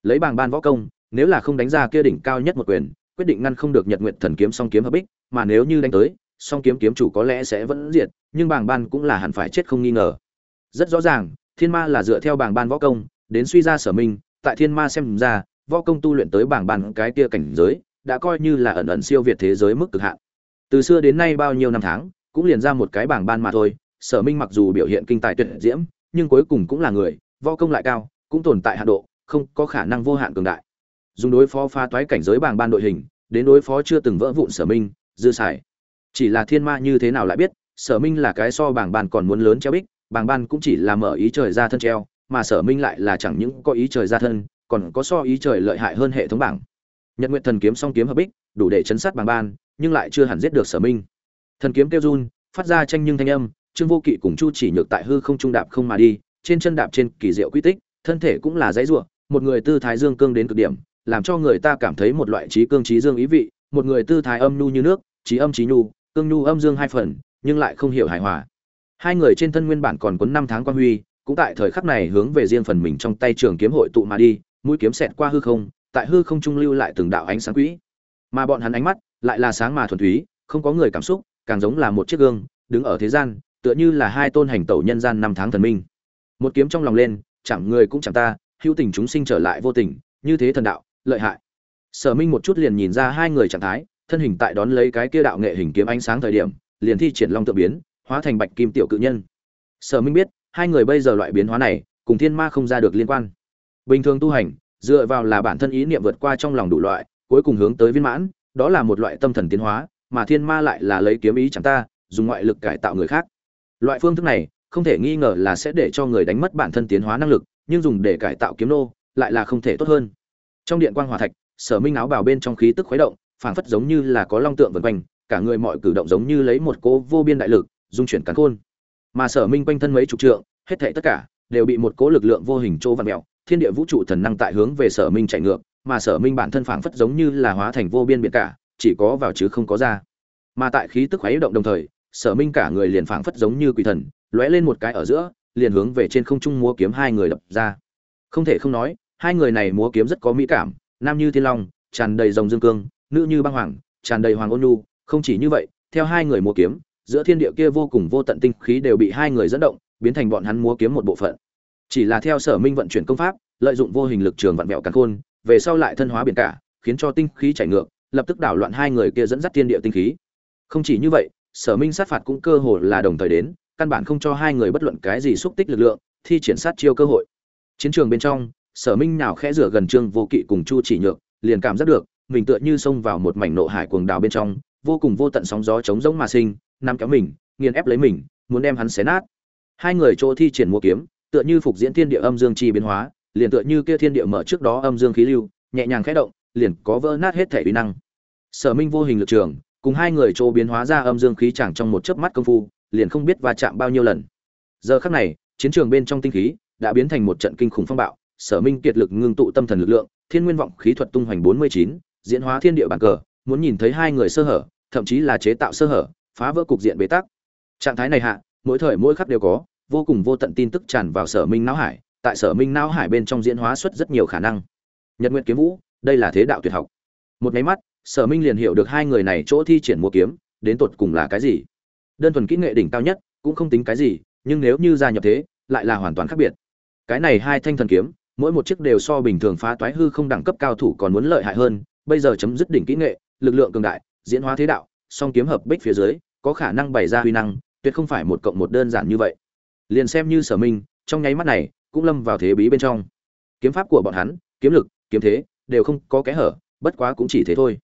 A: Lấy bàng ban võ công, nếu là không đánh ra kia đỉnh cao nhất một quyền, quyết định ngăn không được nhật nguyện thần kiếm song kiếm hợp bích, mà nếu như đánh tới, song kiếm kiếm chủ có lẽ sẽ vẫn diệt, nhưng bàng ban cũng là hẳn phải chết không nghi ngờ. Rất rõ ràng, thiên ma là dựa theo bàng ban võ công, đến suy ra sở minh tại thiên ma xem ra, võ công tu luyện tới bảng bàn cái kia cảnh giới, đã coi như là ẩn ẩn siêu việt thế giới mức cực hạn. Từ xưa đến nay bao nhiêu năm tháng, cũng liền ra một cái bảng ban mà thôi, sở minh mặc dù biểu hiện kinh tài tuyệt diễm, nhưng cuối cùng cũng là người, võ công lại cao, cũng tồn tại hạ độ, không có khả năng vô hạn cường đại. Dùng đối phó phá toái cảnh giới bảng ban đội hình, đến đối phó chưa từng vỡ vụn sở minh, dư sải chỉ là thiên ma như thế nào lại biết, sở minh là cái so bảng ban còn muốn lớn treo bích, bảng ban cũng chỉ là mở ý trời ra thân treo mà sở minh lại là chẳng những có ý trời ra thân, còn có so ý trời lợi hại hơn hệ thống bảng. Nhật nguyện thần kiếm song kiếm hợp bích, đủ để chấn sát bằng ban, nhưng lại chưa hẳn giết được sở minh. Thần kiếm kêu run, phát ra tranh nhưng thanh âm, trương vô kỵ cùng chu chỉ nhược tại hư không trung đạp không mà đi, trên chân đạp trên kỳ diệu quy tích, thân thể cũng là dãy ruộng, một người tư thái dương cương đến cực điểm, làm cho người ta cảm thấy một loại trí cương trí dương ý vị, một người tư thái âm nhu như nước, trí âm trí nhu, cương nhu âm dương hai phần, nhưng lại không hiểu hài hòa. Hai người trên thân nguyên bản còn cuốn năm tháng quan huy cũng tại thời khắc này hướng về riêng phần mình trong tay trường kiếm hội tụ mà đi, mũi kiếm xẹt qua hư không, tại hư không trung lưu lại từng đạo ánh sáng quỹ. Mà bọn hắn ánh mắt lại là sáng mà thuần túy, không có người cảm xúc, càng giống là một chiếc gương, đứng ở thế gian, tựa như là hai tôn hành tẩu nhân gian năm tháng thần minh. Một kiếm trong lòng lên, chẳng người cũng chẳng ta, hữu tình chúng sinh trở lại vô tình, như thế thần đạo, lợi hại. Sở minh một chút liền nhìn ra hai người trạng thái, thân hình tại đón lấy cái kia đạo nghệ hình kiếm ánh sáng thời điểm, liền thi triển long tự biến, hóa thành bạch kim tiểu cự nhân. Sở minh biết hai người bây giờ loại biến hóa này, cùng thiên ma không ra được liên quan. Bình thường tu hành, dựa vào là bản thân ý niệm vượt qua trong lòng đủ loại, cuối cùng hướng tới viên mãn, đó là một loại tâm thần tiến hóa, mà thiên ma lại là lấy kiếm ý chẳng ta, dùng ngoại lực cải tạo người khác. Loại phương thức này, không thể nghi ngờ là sẽ để cho người đánh mất bản thân tiến hóa năng lực, nhưng dùng để cải tạo kiếm nô, lại là không thể tốt hơn. Trong điện quang hỏa thạch, sở minh áo bào bên trong khí tức khuấy động, phảng phất giống như là có long tượng vần quanh, cả người mọi cử động giống như lấy một cố vô biên đại lực, dung chuyển cắn khôn mà sở minh quanh thân mấy chục trượng, hết thảy tất cả đều bị một cố lực lượng vô hình trô vặn mèo thiên địa vũ trụ thần năng tại hướng về sở minh chạy ngược, mà sở minh bản thân phảng phất giống như là hóa thành vô biên biển cả, chỉ có vào chứ không có ra. Mà tại khí tức khuấy động đồng thời, sở minh cả người liền phảng phất giống như quỷ thần, lóe lên một cái ở giữa, liền hướng về trên không trung múa kiếm hai người đập ra. Không thể không nói, hai người này múa kiếm rất có mỹ cảm, nam như thiên long, tràn đầy dòng dương cương, nữ như băng hoàng, tràn đầy hoàng ôn nhu, không chỉ như vậy, theo hai người múa kiếm giữa thiên địa kia vô cùng vô tận tinh khí đều bị hai người dẫn động, biến thành bọn hắn múa kiếm một bộ phận. Chỉ là theo sở minh vận chuyển công pháp, lợi dụng vô hình lực trường vặn vẹo càn khôn, về sau lại thân hóa biển cả, khiến cho tinh khí chảy ngược, lập tức đảo loạn hai người kia dẫn dắt thiên địa tinh khí. Không chỉ như vậy, sở minh sát phạt cũng cơ hồ là đồng thời đến, căn bản không cho hai người bất luận cái gì xúc tích lực lượng, thi triển sát chiêu cơ hội. Chiến trường bên trong, sở minh nào khẽ rửa gần trương vô kỵ cùng chu chỉ nhược, liền cảm giác được, mình tựa như xông vào một mảnh nộ hải cuồng đào bên trong, vô cùng vô tận sóng gió chống rỗng mà sinh nắm kéo mình, nghiền ép lấy mình, muốn đem hắn xé nát. Hai người chỗ thi triển mua kiếm, tựa như phục diễn thiên địa âm dương chi biến hóa, liền tựa như kia thiên địa mở trước đó âm dương khí lưu, nhẹ nhàng khẽ động, liền có vỡ nát hết thể uy năng. Sở minh vô hình lực trường, cùng hai người chỗ biến hóa ra âm dương khí chẳng trong một chớp mắt công phu, liền không biết va chạm bao nhiêu lần. Giờ khắc này, chiến trường bên trong tinh khí đã biến thành một trận kinh khủng phong bạo, sở minh kiệt lực ngưng tụ tâm thần lực lượng, thiên nguyên vọng khí thuật tung hoành bốn mươi chín, diễn hóa thiên địa bản cờ, muốn nhìn thấy hai người sơ hở, thậm chí là chế tạo sơ hở phá vỡ cục diện bế tắc. Trạng thái này hạ, mỗi thời mỗi khắc đều có, vô cùng vô tận tin tức tràn vào sở minh não hải, tại sở minh não hải bên trong diễn hóa xuất rất nhiều khả năng. Nhật nguyện kiếm vũ, đây là thế đạo tuyệt học. Một máy mắt, sở minh liền hiểu được hai người này chỗ thi triển mua kiếm, đến tột cùng là cái gì. Đơn thuần kỹ nghệ đỉnh cao nhất, cũng không tính cái gì, nhưng nếu như gia nhập thế, lại là hoàn toàn khác biệt. Cái này hai thanh thần kiếm, mỗi một chiếc đều so bình thường phá toái hư không đẳng cấp cao thủ còn muốn lợi hại hơn, bây giờ chấm dứt đỉnh kỹ nghệ, lực lượng cường đại, diễn hóa thế đạo song kiếm hợp bích phía dưới, có khả năng bày ra huy năng, tuyệt không phải một cộng một đơn giản như vậy. Liền xem như sở minh, trong nháy mắt này, cũng lâm vào thế bí bên trong. Kiếm pháp của bọn hắn, kiếm lực, kiếm thế, đều không có kẽ hở, bất quá cũng chỉ thế thôi.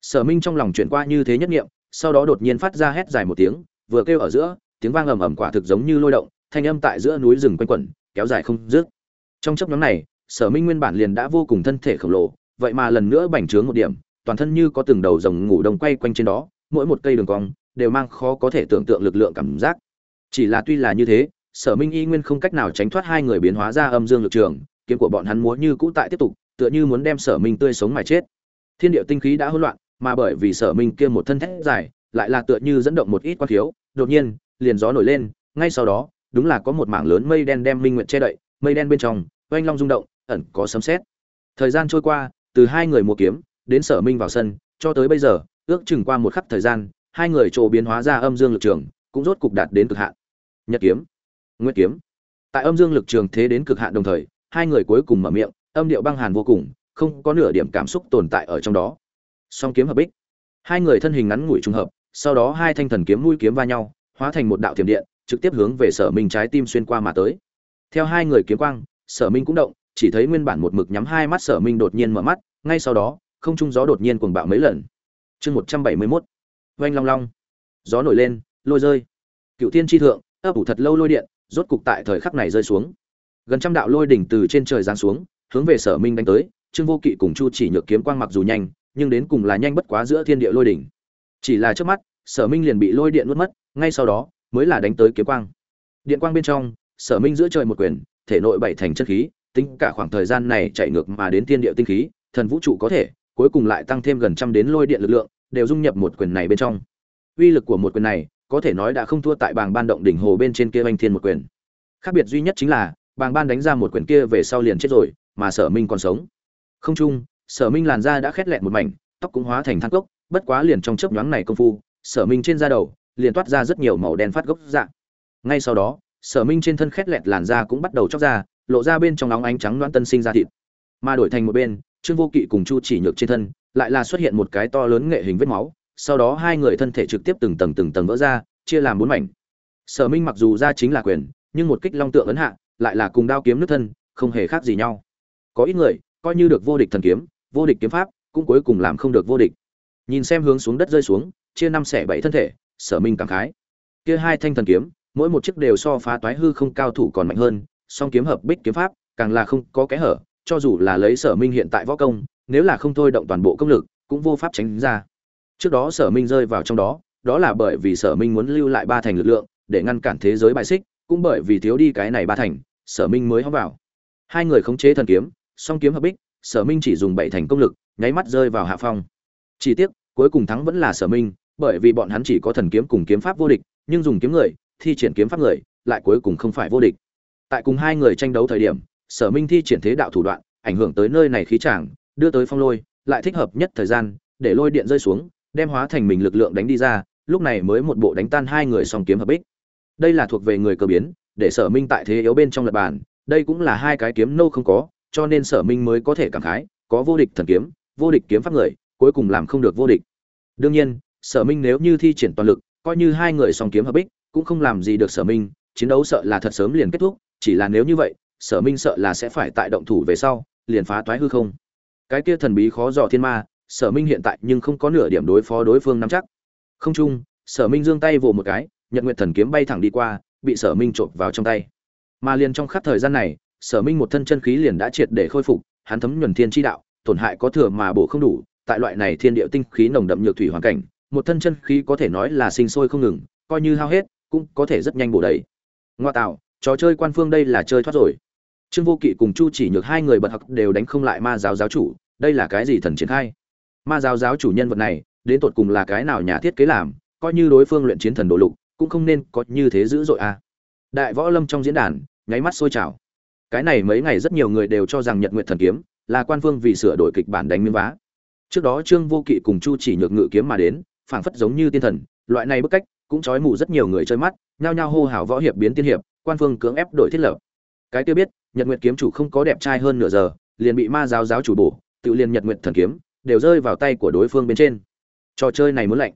A: Sở minh trong lòng chuyển qua như thế nhất nghiệm, sau đó đột nhiên phát ra hét dài một tiếng, vừa kêu ở giữa, tiếng vang ầm ầm quả thực giống như lôi động, thanh âm tại giữa núi rừng quanh quẩn, kéo dài không dứt. Trong chấp nhóm này, sở minh nguyên bản liền đã vô cùng thân thể khổng lồ, vậy mà lần nữa bành trướng một điểm, toàn thân như có từng đầu rồng ngủ đông quay quanh trên đó mỗi một cây đường cong đều mang khó có thể tưởng tượng lực lượng cảm giác. Chỉ là tuy là như thế, sở minh y nguyên không cách nào tránh thoát hai người biến hóa ra âm dương lực trường, kiếm của bọn hắn múa như cũ tại tiếp tục, tựa như muốn đem sở minh tươi sống mà chết. Thiên địa tinh khí đã hỗn loạn, mà bởi vì sở minh kia một thân thét dài, lại là tựa như dẫn động một ít quan thiếu, đột nhiên, liền gió nổi lên, ngay sau đó, đúng là có một mảng lớn mây đen đem minh nguyện che đậy, mây đen bên trong, oanh long rung động, ẩn có sấm sét. Thời gian trôi qua, từ hai người mua kiếm, đến sở minh vào sân, cho tới bây giờ ước chừng qua một khắc thời gian, hai người trổ biến hóa ra âm dương lực trường cũng rốt cục đạt đến cực hạn. Nhật kiếm, nguyệt kiếm. Tại âm dương lực trường thế đến cực hạn đồng thời, hai người cuối cùng mở miệng, âm điệu băng hàn vô cùng, không có nửa điểm cảm xúc tồn tại ở trong đó. Song kiếm hợp bích. Hai người thân hình ngắn ngủi trùng hợp, sau đó hai thanh thần kiếm mũi kiếm va nhau, hóa thành một đạo thiểm điện, trực tiếp hướng về sở minh trái tim xuyên qua mà tới. Theo hai người kiếm quang, sở minh cũng động, chỉ thấy nguyên bản một mực nhắm hai mắt sở minh đột nhiên mở mắt, ngay sau đó, không trung gió đột nhiên cuồng bạo mấy lần chương một trăm bảy mươi mốt. Oanh long long. Gió nổi lên, lôi rơi. Cựu tiên tri thượng, ấp ủ thật lâu lôi điện, rốt cục tại thời khắc này rơi xuống. Gần trăm đạo lôi đỉnh từ trên trời giáng xuống, hướng về sở minh đánh tới, trương vô kỵ cùng chu chỉ nhược kiếm quang mặc dù nhanh, nhưng đến cùng là nhanh bất quá giữa thiên địa lôi đỉnh. Chỉ là trước mắt, sở minh liền bị lôi điện nuốt mất, ngay sau đó mới là đánh tới kiếm quang. Điện quang bên trong, sở minh giữa trời một quyền, thể nội bảy thành chất khí, tính cả khoảng thời gian này chạy ngược mà đến thiên địa tinh khí, thần vũ trụ có thể, cuối cùng lại tăng thêm gần trăm đến lôi điện lực lượng đều dung nhập một quyền này bên trong. Uy lực của một quyền này, có thể nói đã không thua tại bàng ban động đỉnh hồ bên trên kia anh thiên một quyền. Khác biệt duy nhất chính là, bàng ban đánh ra một quyền kia về sau liền chết rồi, mà sở minh còn sống. Không chung, sở minh làn da đã khét lẹn một mảnh, tóc cũng hóa thành than cốc, bất quá liền trong chớp nhoáng này công phu, sở minh trên da đầu liền toát ra rất nhiều màu đen phát gốc dạng ngay sau đó, sở minh trên thân khét lẹt làn da cũng bắt đầu chóc ra, lộ ra bên trong nóng ánh trắng loãng tân sinh ra thịt. Mà đổi thành một bên, trương vô kỵ cùng chu chỉ nhược trên thân lại là xuất hiện một cái to lớn nghệ hình vết máu, sau đó hai người thân thể trực tiếp từng tầng từng tầng vỡ ra, chia làm bốn mảnh. Sở minh mặc dù ra chính là quyền, nhưng một kích long tượng ấn hạ, lại là cùng đao kiếm nước thân, không hề khác gì nhau. Có ít người, coi như được vô địch thần kiếm, vô địch kiếm pháp, cũng cuối cùng làm không được vô địch. Nhìn xem hướng xuống đất rơi xuống, chia năm xẻ bảy thân thể, sở minh cảm khái. Kia hai thanh thần kiếm, mỗi một chiếc đều so phá toái hư không cao thủ còn mạnh hơn, song kiếm hợp bích kiếm pháp, càng là không có kẽ hở, cho dù là lấy sở minh hiện tại võ công nếu là không thôi động toàn bộ công lực, cũng vô pháp tránh ra. Trước đó sở minh rơi vào trong đó đó là bởi vì sở minh muốn lưu lại ba thành lực lượng, để ngăn cản thế giới bại xích, cũng bởi vì thiếu đi cái này ba thành, sở minh mới hóng vào. Hai người khống chế thần kiếm, song kiếm hợp bích, sở minh chỉ dùng bảy thành công lực, nháy mắt rơi vào hạ phong. Chỉ tiếc, cuối cùng thắng vẫn là sở minh, bởi vì bọn hắn chỉ có thần kiếm cùng kiếm pháp vô địch, nhưng dùng kiếm người, thi triển kiếm pháp người, lại cuối cùng không phải vô địch. Tại cùng hai người tranh đấu thời điểm, sở minh thi triển thế đạo thủ đoạn, ảnh hưởng tới nơi này khí tràng đưa tới phong lôi, lại thích hợp nhất thời gian, để lôi điện rơi xuống, đem hóa thành mình lực lượng đánh đi ra, lúc này mới một bộ đánh tan hai người song kiếm hợp bích. Đây là thuộc về người cơ biến, để sở minh tại thế yếu bên trong lập bàn, đây cũng là hai cái kiếm nô không có, cho nên sở minh mới có thể cảm khái, có vô địch thần kiếm, vô địch kiếm pháp người, cuối cùng làm không được vô địch. Đương nhiên, sở minh nếu như thi triển toàn lực, coi như hai người song kiếm hợp bích, cũng không làm gì được sở minh, chiến đấu sợ là thật sớm liền kết thúc, chỉ là nếu như vậy, sở minh sợ là sẽ phải tại động thủ về sau, liền phá toái hư không cái kia thần bí khó dò thiên ma, sở minh hiện tại nhưng không có nửa điểm đối phó đối phương nắm chắc. Không chung, sở minh giương tay vồ một cái, nhật nguyện thần kiếm bay thẳng đi qua, bị sở minh trộm vào trong tay. Mà liền trong khắp thời gian này, sở minh một thân chân khí liền đã triệt để khôi phục, hắn thấm nhuần thiên chi đạo, tổn hại có thừa mà bổ không đủ, tại loại này thiên địa tinh khí nồng đậm nhược thủy hoàn cảnh, một thân chân khí có thể nói là sinh sôi không ngừng, coi như hao hết, cũng có thể rất nhanh bổ đầy. Ngoa tạo, trò chơi quan phương đây là chơi thoát rồi. Trương vô kỵ cùng chu chỉ nhược hai người bật học đều đánh không lại ma giáo giáo chủ đây là cái gì thần triển khai? Ma giáo giáo chủ nhân vật này, đến tột cùng là cái nào nhà thiết kế làm, coi như đối phương luyện chiến thần đồ lục, cũng không nên có như thế dữ dội a à. đại võ lâm trong diễn đàn, nháy mắt sôi trào. Cái này mấy ngày rất nhiều người đều cho rằng nhật nguyện thần kiếm là quan phương vì sửa đổi kịch bản đánh miếng vá. Trước đó trương vô kỵ cùng chu chỉ nhược ngự kiếm mà đến, phảng phất giống như tiên thần, loại này bức cách cũng trói mù rất nhiều người chơi mắt, nhao nhao hô hào võ hiệp biến tiên hiệp, quan phương cưỡng ép đổi thiết lập. Cái kia biết, nhật nguyệt kiếm chủ không có đẹp trai hơn nửa giờ, liền bị ma giáo giáo chủ bổ tự liền nhật nguyện thần kiếm, đều rơi vào tay của đối phương bên trên. Trò chơi này muốn lạnh.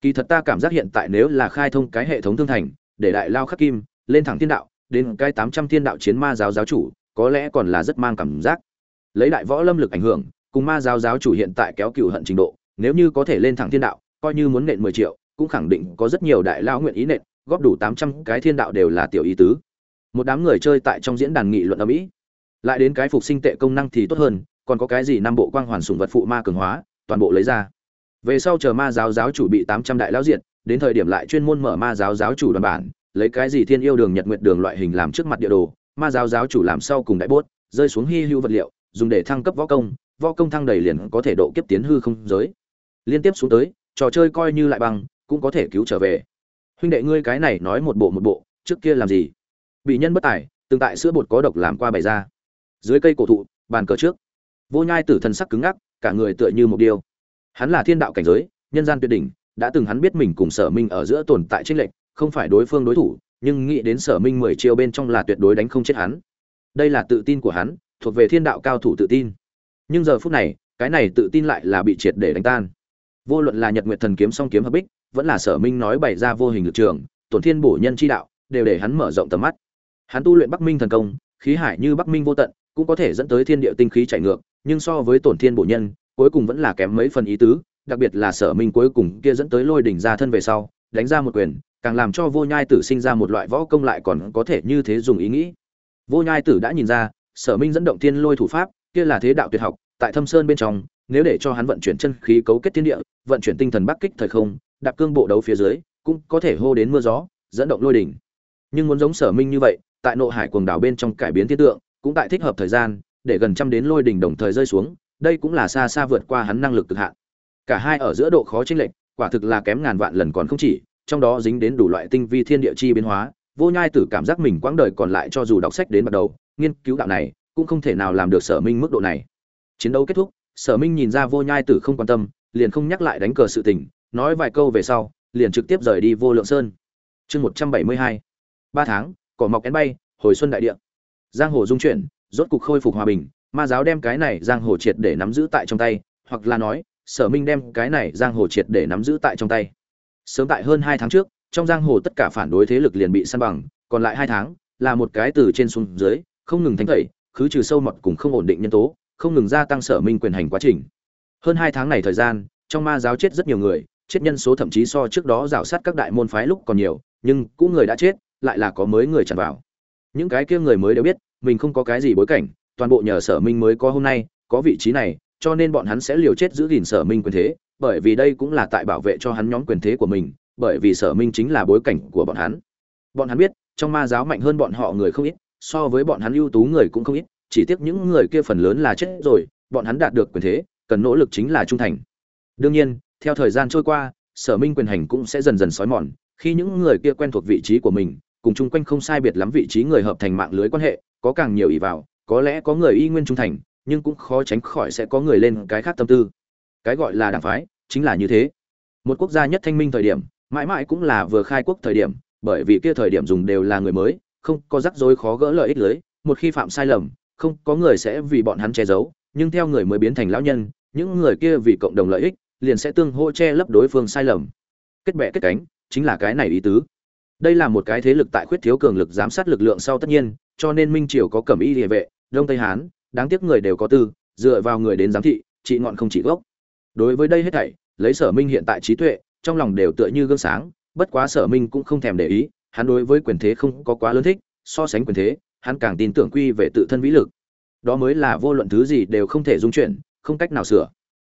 A: Kỳ thật ta cảm giác hiện tại nếu là khai thông cái hệ thống thương thành, để đại lao khắc kim, lên thẳng thiên đạo, đến cái tám trăm thiên đạo chiến ma giáo giáo chủ, có lẽ còn là rất mang cảm giác. Lấy đại võ lâm lực ảnh hưởng, cùng ma giáo giáo chủ hiện tại kéo cựu hận trình độ, nếu như có thể lên thẳng thiên đạo, coi như muốn nện mười triệu, cũng khẳng định có rất nhiều đại lao nguyện ý nện, góp đủ tám trăm cái thiên đạo đều là tiểu ý tứ. Một đám người chơi tại trong diễn đàn nghị luận ở mỹ. Lại đến cái phục sinh tệ công năng thì tốt hơn còn có cái gì năm bộ quang hoàn sùng vật phụ ma cường hóa, toàn bộ lấy ra. Về sau chờ ma giáo giáo chủ bị tám trăm đại lão diện đến thời điểm lại chuyên môn mở ma giáo giáo chủ đoàn bản, lấy cái gì thiên yêu đường, nhật nguyệt đường loại hình làm trước mặt địa đồ, ma giáo giáo chủ làm sau cùng đại bốt, rơi xuống hy hữu vật liệu, dùng để thăng cấp võ công võ công thăng đầy liền có thể độ kiếp tiến hư không giới. Liên tiếp xuống tới, trò chơi coi như lại bằng, cũng có thể cứu trở về. Huynh đệ ngươi cái này nói một bộ một bộ, trước kia làm gì? Bị nhân bất tài, từng tại sữa bột có độc làm qua bày ra. Dưới cây cổ thụ, bàn cờ trước vô nhai tử thần sắc cứng ngắc, cả người tựa như một điêu hắn là thiên đạo cảnh giới, nhân gian tuyệt đỉnh, đã từng hắn biết mình cùng sở minh ở giữa tồn tại tranh lệch, không phải đối phương đối thủ, nhưng nghĩ đến sở minh mười chiêu bên trong là tuyệt đối đánh không chết hắn. Đây là tự tin của hắn, thuộc về thiên đạo cao thủ tự tin. Nhưng giờ phút này, cái này tự tin lại là bị triệt để đánh tan. Vô luận là nhật nguyệt thần kiếm song kiếm hợp bích, vẫn là sở minh nói bày ra vô hình lực trường, tổn thiên bổ nhân chi đạo, đều để hắn mở rộng tầm mắt. Hắn tu luyện bắc minh thần công, khí hải như bắc minh vô tận, cũng có thể dẫn tới thiên địa tinh khí chảy ngược nhưng so với tổn thiên bổ nhân, cuối cùng vẫn là kém mấy phần ý tứ, đặc biệt là sở minh cuối cùng kia dẫn tới lôi đỉnh ra thân về sau, đánh ra một quyền, càng làm cho vô nhai tử sinh ra một loại võ công lại còn có thể như thế dùng ý nghĩ. Vô nhai tử đã nhìn ra, sở minh dẫn động thiên lôi thủ pháp, kia là thế đạo tuyệt học, tại thâm sơn bên trong, nếu để cho hắn vận chuyển chân khí cấu kết thiên địa, vận chuyển tinh thần bắc kích thời không, đạp cương bộ đấu phía dưới, cũng có thể hô đến mưa gió, dẫn động lôi đỉnh. Nhưng muốn giống sở minh như vậy, tại nội hải quần đảo bên trong cải biến thiên tượng, cũng tại thích hợp thời gian để gần trăm đến lôi đỉnh đồng thời rơi xuống, đây cũng là xa xa vượt qua hắn năng lực cực hạn. Cả hai ở giữa độ khó chênh lệch, quả thực là kém ngàn vạn lần còn không chỉ, trong đó dính đến đủ loại tinh vi thiên địa chi biến hóa, vô nhai tử cảm giác mình quãng đời còn lại cho dù đọc sách đến bắt đầu, nghiên cứu đạo này, cũng không thể nào làm được sở minh mức độ này. Chiến đấu kết thúc, sở minh nhìn ra vô nhai tử không quan tâm, liền không nhắc lại đánh cờ sự tình, nói vài câu về sau, liền trực tiếp rời đi vô lượng sơn. Chương một trăm bảy mươi hai, ba tháng, cỏ mọc én bay, hồi xuân đại địa. Giang hồ dung chuyển rốt cục khôi phục hòa bình, ma giáo đem cái này giang hồ triệt để nắm giữ tại trong tay, hoặc là nói, sở minh đem cái này giang hồ triệt để nắm giữ tại trong tay. Sớm tại hơn hai tháng trước, trong giang hồ tất cả phản đối thế lực liền bị săn bằng, còn lại hai tháng, là một cái từ trên xuống dưới, không ngừng thánh tẩy khứ trừ sâu mọt cùng không ổn định nhân tố, không ngừng gia tăng sở minh quyền hành quá trình. Hơn hai tháng này thời gian, trong ma giáo chết rất nhiều người, chết nhân số thậm chí so trước đó rào sát các đại môn phái lúc còn nhiều, nhưng cũ người đã chết, lại là có mới người tràn vào. Những cái kia người mới đều biết mình không có cái gì bối cảnh, toàn bộ nhờ sở minh mới có hôm nay, có vị trí này, cho nên bọn hắn sẽ liều chết giữ gìn sở minh quyền thế, bởi vì đây cũng là tại bảo vệ cho hắn nhóm quyền thế của mình, bởi vì sở minh chính là bối cảnh của bọn hắn. Bọn hắn biết, trong ma giáo mạnh hơn bọn họ người không ít, so với bọn hắn ưu tú người cũng không ít, chỉ tiếc những người kia phần lớn là chết rồi, bọn hắn đạt được quyền thế, cần nỗ lực chính là trung thành. Đương nhiên, theo thời gian trôi qua, sở minh quyền hành cũng sẽ dần dần xói mòn, khi những người kia quen thuộc vị trí của mình cùng chung quanh không sai biệt lắm vị trí người hợp thành mạng lưới quan hệ, có càng nhiều ý vào, có lẽ có người y nguyên trung thành, nhưng cũng khó tránh khỏi sẽ có người lên cái khác tâm tư. Cái gọi là đảng phái, chính là như thế. Một quốc gia nhất thanh minh thời điểm, mãi mãi cũng là vừa khai quốc thời điểm, bởi vì kia thời điểm dùng đều là người mới, không có rắc rối khó gỡ lợi ích lưới, một khi phạm sai lầm, không có người sẽ vì bọn hắn che giấu, nhưng theo người mới biến thành lão nhân, những người kia vì cộng đồng lợi ích, liền sẽ tương hỗ che lấp đối phương sai lầm. Kết bè kết cánh, chính là cái này ý tứ đây là một cái thế lực tại khuyết thiếu cường lực giám sát lực lượng sau tất nhiên, cho nên minh triều có cẩm y địa vệ, đông tây hán, đáng tiếc người đều có tư, dựa vào người đến giám thị trị ngọn không chỉ gốc. Đối với đây hết thảy, lấy sở minh hiện tại trí tuệ, trong lòng đều tựa như gương sáng, bất quá sở minh cũng không thèm để ý, hắn đối với quyền thế không có quá lớn thích, so sánh quyền thế, hắn càng tin tưởng quy về tự thân vĩ lực. Đó mới là vô luận thứ gì đều không thể dung chuyển, không cách nào sửa.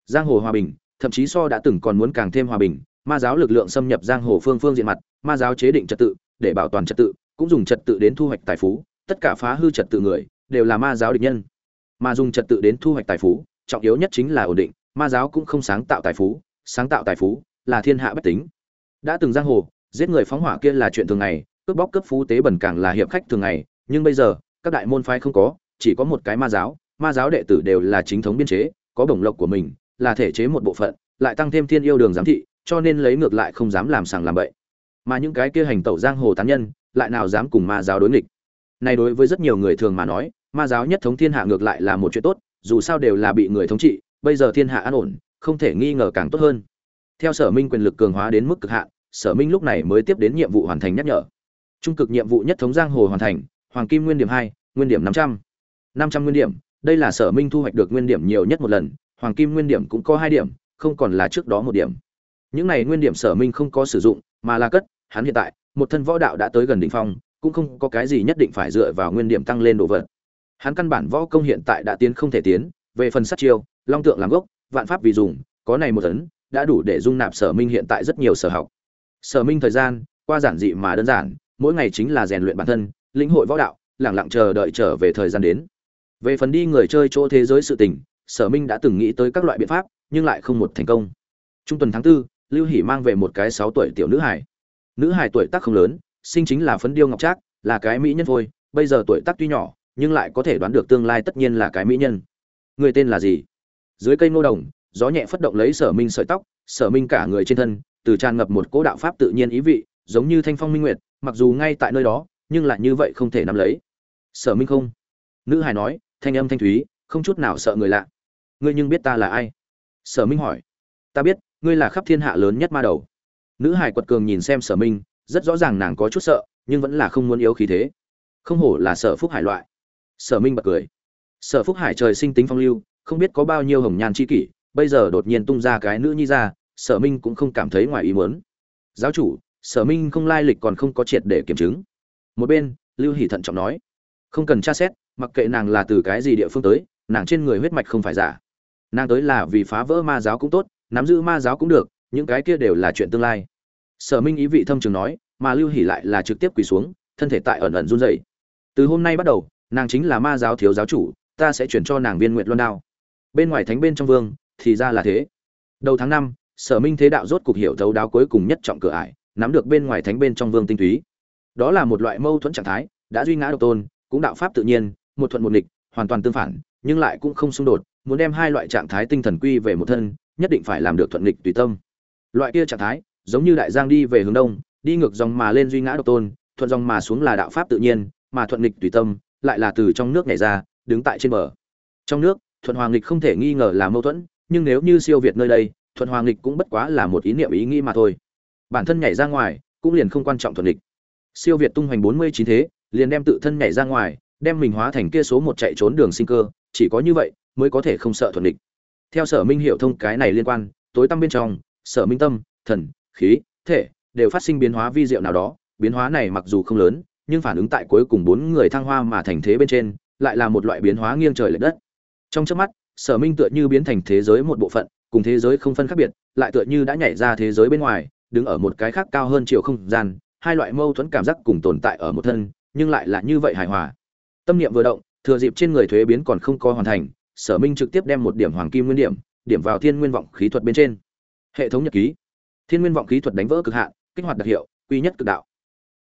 A: Giang hồ hòa bình, thậm chí so đã từng còn muốn càng thêm hòa bình ma giáo lực lượng xâm nhập giang hồ phương phương diện mặt, ma giáo chế định trật tự, để bảo toàn trật tự, cũng dùng trật tự đến thu hoạch tài phú, tất cả phá hư trật tự người, đều là ma giáo địch nhân. Mà dùng trật tự đến thu hoạch tài phú, trọng yếu nhất chính là ổn định, ma giáo cũng không sáng tạo tài phú, sáng tạo tài phú là thiên hạ bất tính. Đã từng giang hồ, giết người phóng hỏa kia là chuyện thường ngày, cướp bóc cướp phú tế bẩn càng là hiệp khách thường ngày, nhưng bây giờ, các đại môn phái không có, chỉ có một cái ma giáo ma giáo đệ tử đều là chính thống biên chế, có bổng lộc của mình, là thể chế một bộ phận, lại tăng thêm thiên yêu đường giám thị cho nên lấy ngược lại không dám làm sàng làm bậy. Mà những cái kia hành tẩu giang hồ tán nhân, lại nào dám cùng ma giáo đối nghịch. Này đối với rất nhiều người thường mà nói, ma giáo nhất thống thiên hạ ngược lại là một chuyện tốt, dù sao đều là bị người thống trị, bây giờ thiên hạ an ổn, không thể nghi ngờ càng tốt hơn. Theo sở minh quyền lực cường hóa đến mức cực hạn, sở minh lúc này mới tiếp đến nhiệm vụ hoàn thành nhắc nhở. Trung cực nhiệm vụ nhất thống giang hồ hoàn thành, hoàng kim nguyên điểm hai, nguyên điểm năm trăm. năm trăm nguyên điểm, đây là sở minh thu hoạch được nguyên điểm nhiều nhất một lần, hoàng kim nguyên điểm cũng có hai điểm, không còn là trước đó một điểm những này nguyên điểm sở minh không có sử dụng, mà là cất, hắn hiện tại, một thân võ đạo đã tới gần đỉnh phong, cũng không có cái gì nhất định phải dựa vào nguyên điểm tăng lên đồ vật. Hắn căn bản võ công hiện tại đã tiến không thể tiến, về phần sát chiêu, long tượng làm gốc, vạn pháp vì dùng, có này một tấn đã đủ để dung nạp sở minh hiện tại rất nhiều sở học. Sở minh thời gian, qua giản dị mà đơn giản, mỗi ngày chính là rèn luyện bản thân, lĩnh hội võ đạo lẳng lặng chờ đợi trở về thời gian đến. Về phần đi người chơi chỗ thế giới sự tình, sở minh đã từng nghĩ tới các loại biện pháp, nhưng lại không một thành công. Trung tuần tháng tư lưu hỷ mang về một cái sáu tuổi tiểu nữ hải nữ hải tuổi tác không lớn, sinh chính là phấn điêu ngọc trác, là cái mỹ nhân thôi. Bây giờ tuổi tác tuy nhỏ, nhưng lại có thể đoán được tương lai tất nhiên là cái mỹ nhân. Người tên là gì? Dưới cây ngô đồng, gió nhẹ phất động lấy sở minh sợi tóc, sở minh cả người trên thân, từ tràn ngập một cỗ đạo pháp tự nhiên ý vị, giống như thanh phong minh nguyệt, mặc dù ngay tại nơi đó, nhưng lại như vậy không thể nắm lấy. Sở minh không. Nữ hải nói, thanh âm thanh thúy, không chút nào sợ người lạ. Ngươi nhưng biết ta là ai? Sở minh hỏi. Ta biết ngươi là khắp thiên hạ lớn nhất ma đầu. Nữ hải quật cường nhìn xem sở minh, rất rõ ràng nàng có chút sợ, nhưng vẫn là không muốn yếu khí thế. Không hổ là sở phúc hải loại. Sở minh bật cười. Sở phúc hải trời sinh tính phong lưu, không biết có bao nhiêu hồng nhan c h i kỷ, bây giờ đột nhiên tung ra cái nữ nhi ra, sở minh cũng không cảm thấy ngoài ý muốn. Giáo chủ, sở minh không lai lịch còn không có triệt để kiểm chứng. Một bên, lưu hỷ thận trọng nói. Không cần tra xét, mặc kệ nàng là từ cái gì địa phương tới, nàng trên người huyết mạch không phải giả. Nàng tới là vì phá vỡ ma giáo cũng tốt nắm giữ ma giáo cũng được, những cái kia đều là chuyện tương lai. Sở minh ý vị thâm trường nói, mà lưu hỷ lại là trực tiếp quỳ xuống, thân thể tại ẩn ẩn run rẩy. Từ hôm nay bắt đầu, nàng chính là ma giáo thiếu giáo chủ, ta sẽ chuyển cho nàng viên nguyện luân đao. Bên ngoài thánh bên trong vương, thì ra là thế. Đầu tháng năm, sở minh thế đạo rốt cục hiểu thấu đáo cuối cùng nhất trọng cửa ải, nắm được bên ngoài thánh bên trong vương tinh túy. Đó là một loại mâu thuẫn trạng thái, đã duy ngã độc tôn, cũng đạo pháp tự nhiên, một thuận một nghịch, hoàn toàn tương phản, nhưng lại cũng không xung đột, muốn đem hai loại trạng thái tinh thần quy về một thân nhất định phải làm được thuận nghịch tùy tâm. Loại kia trạng thái, giống như đại giang đi về hướng đông, đi ngược dòng mà lên duy ngã độc tôn, thuận dòng mà xuống là đạo pháp tự nhiên, mà thuận nghịch tùy tâm, lại là từ trong nước nhảy ra, đứng tại trên bờ. Trong nước, thuận hoàng nghịch không thể nghi ngờ là mâu thuẫn, nhưng nếu như siêu việt nơi đây, thuận hoàng nghịch cũng bất quá là một ý niệm ý nghĩ mà thôi. Bản thân nhảy ra ngoài, cũng liền không quan trọng thuận nghịch. Siêu việt tung hoành bốn mươi chín thế, liền đem tự thân nhảy ra ngoài, đem mình hóa thành kia số một chạy trốn đường sinh cơ, chỉ có như vậy, mới có thể không sợ thuận nghịch theo sở minh hiểu thông cái này liên quan, tối tăm bên trong, sở minh tâm, thần, khí, thể đều phát sinh biến hóa vi diệu nào đó, biến hóa này mặc dù không lớn, nhưng phản ứng tại cuối cùng bốn người thăng hoa mà thành thế bên trên, lại là một loại biến hóa nghiêng trời lệch đất. Trong chớp mắt, sở minh tựa như biến thành thế giới một bộ phận, cùng thế giới không phân khác biệt, lại tựa như đã nhảy ra thế giới bên ngoài, đứng ở một cái khác cao hơn chiều không gian, hai loại mâu thuẫn cảm giác cùng tồn tại ở một thân, nhưng lại là như vậy hài hòa. Tâm niệm vừa động, thừa dịp trên người thuế biến còn không có hoàn thành sở minh trực tiếp đem một điểm hoàng kim nguyên điểm điểm vào thiên nguyên vọng khí thuật bên trên. Hệ thống nhật ký. Thiên nguyên vọng khí thuật đánh vỡ cực hạn, kích hoạt đặc hiệu quy nhất cực đạo.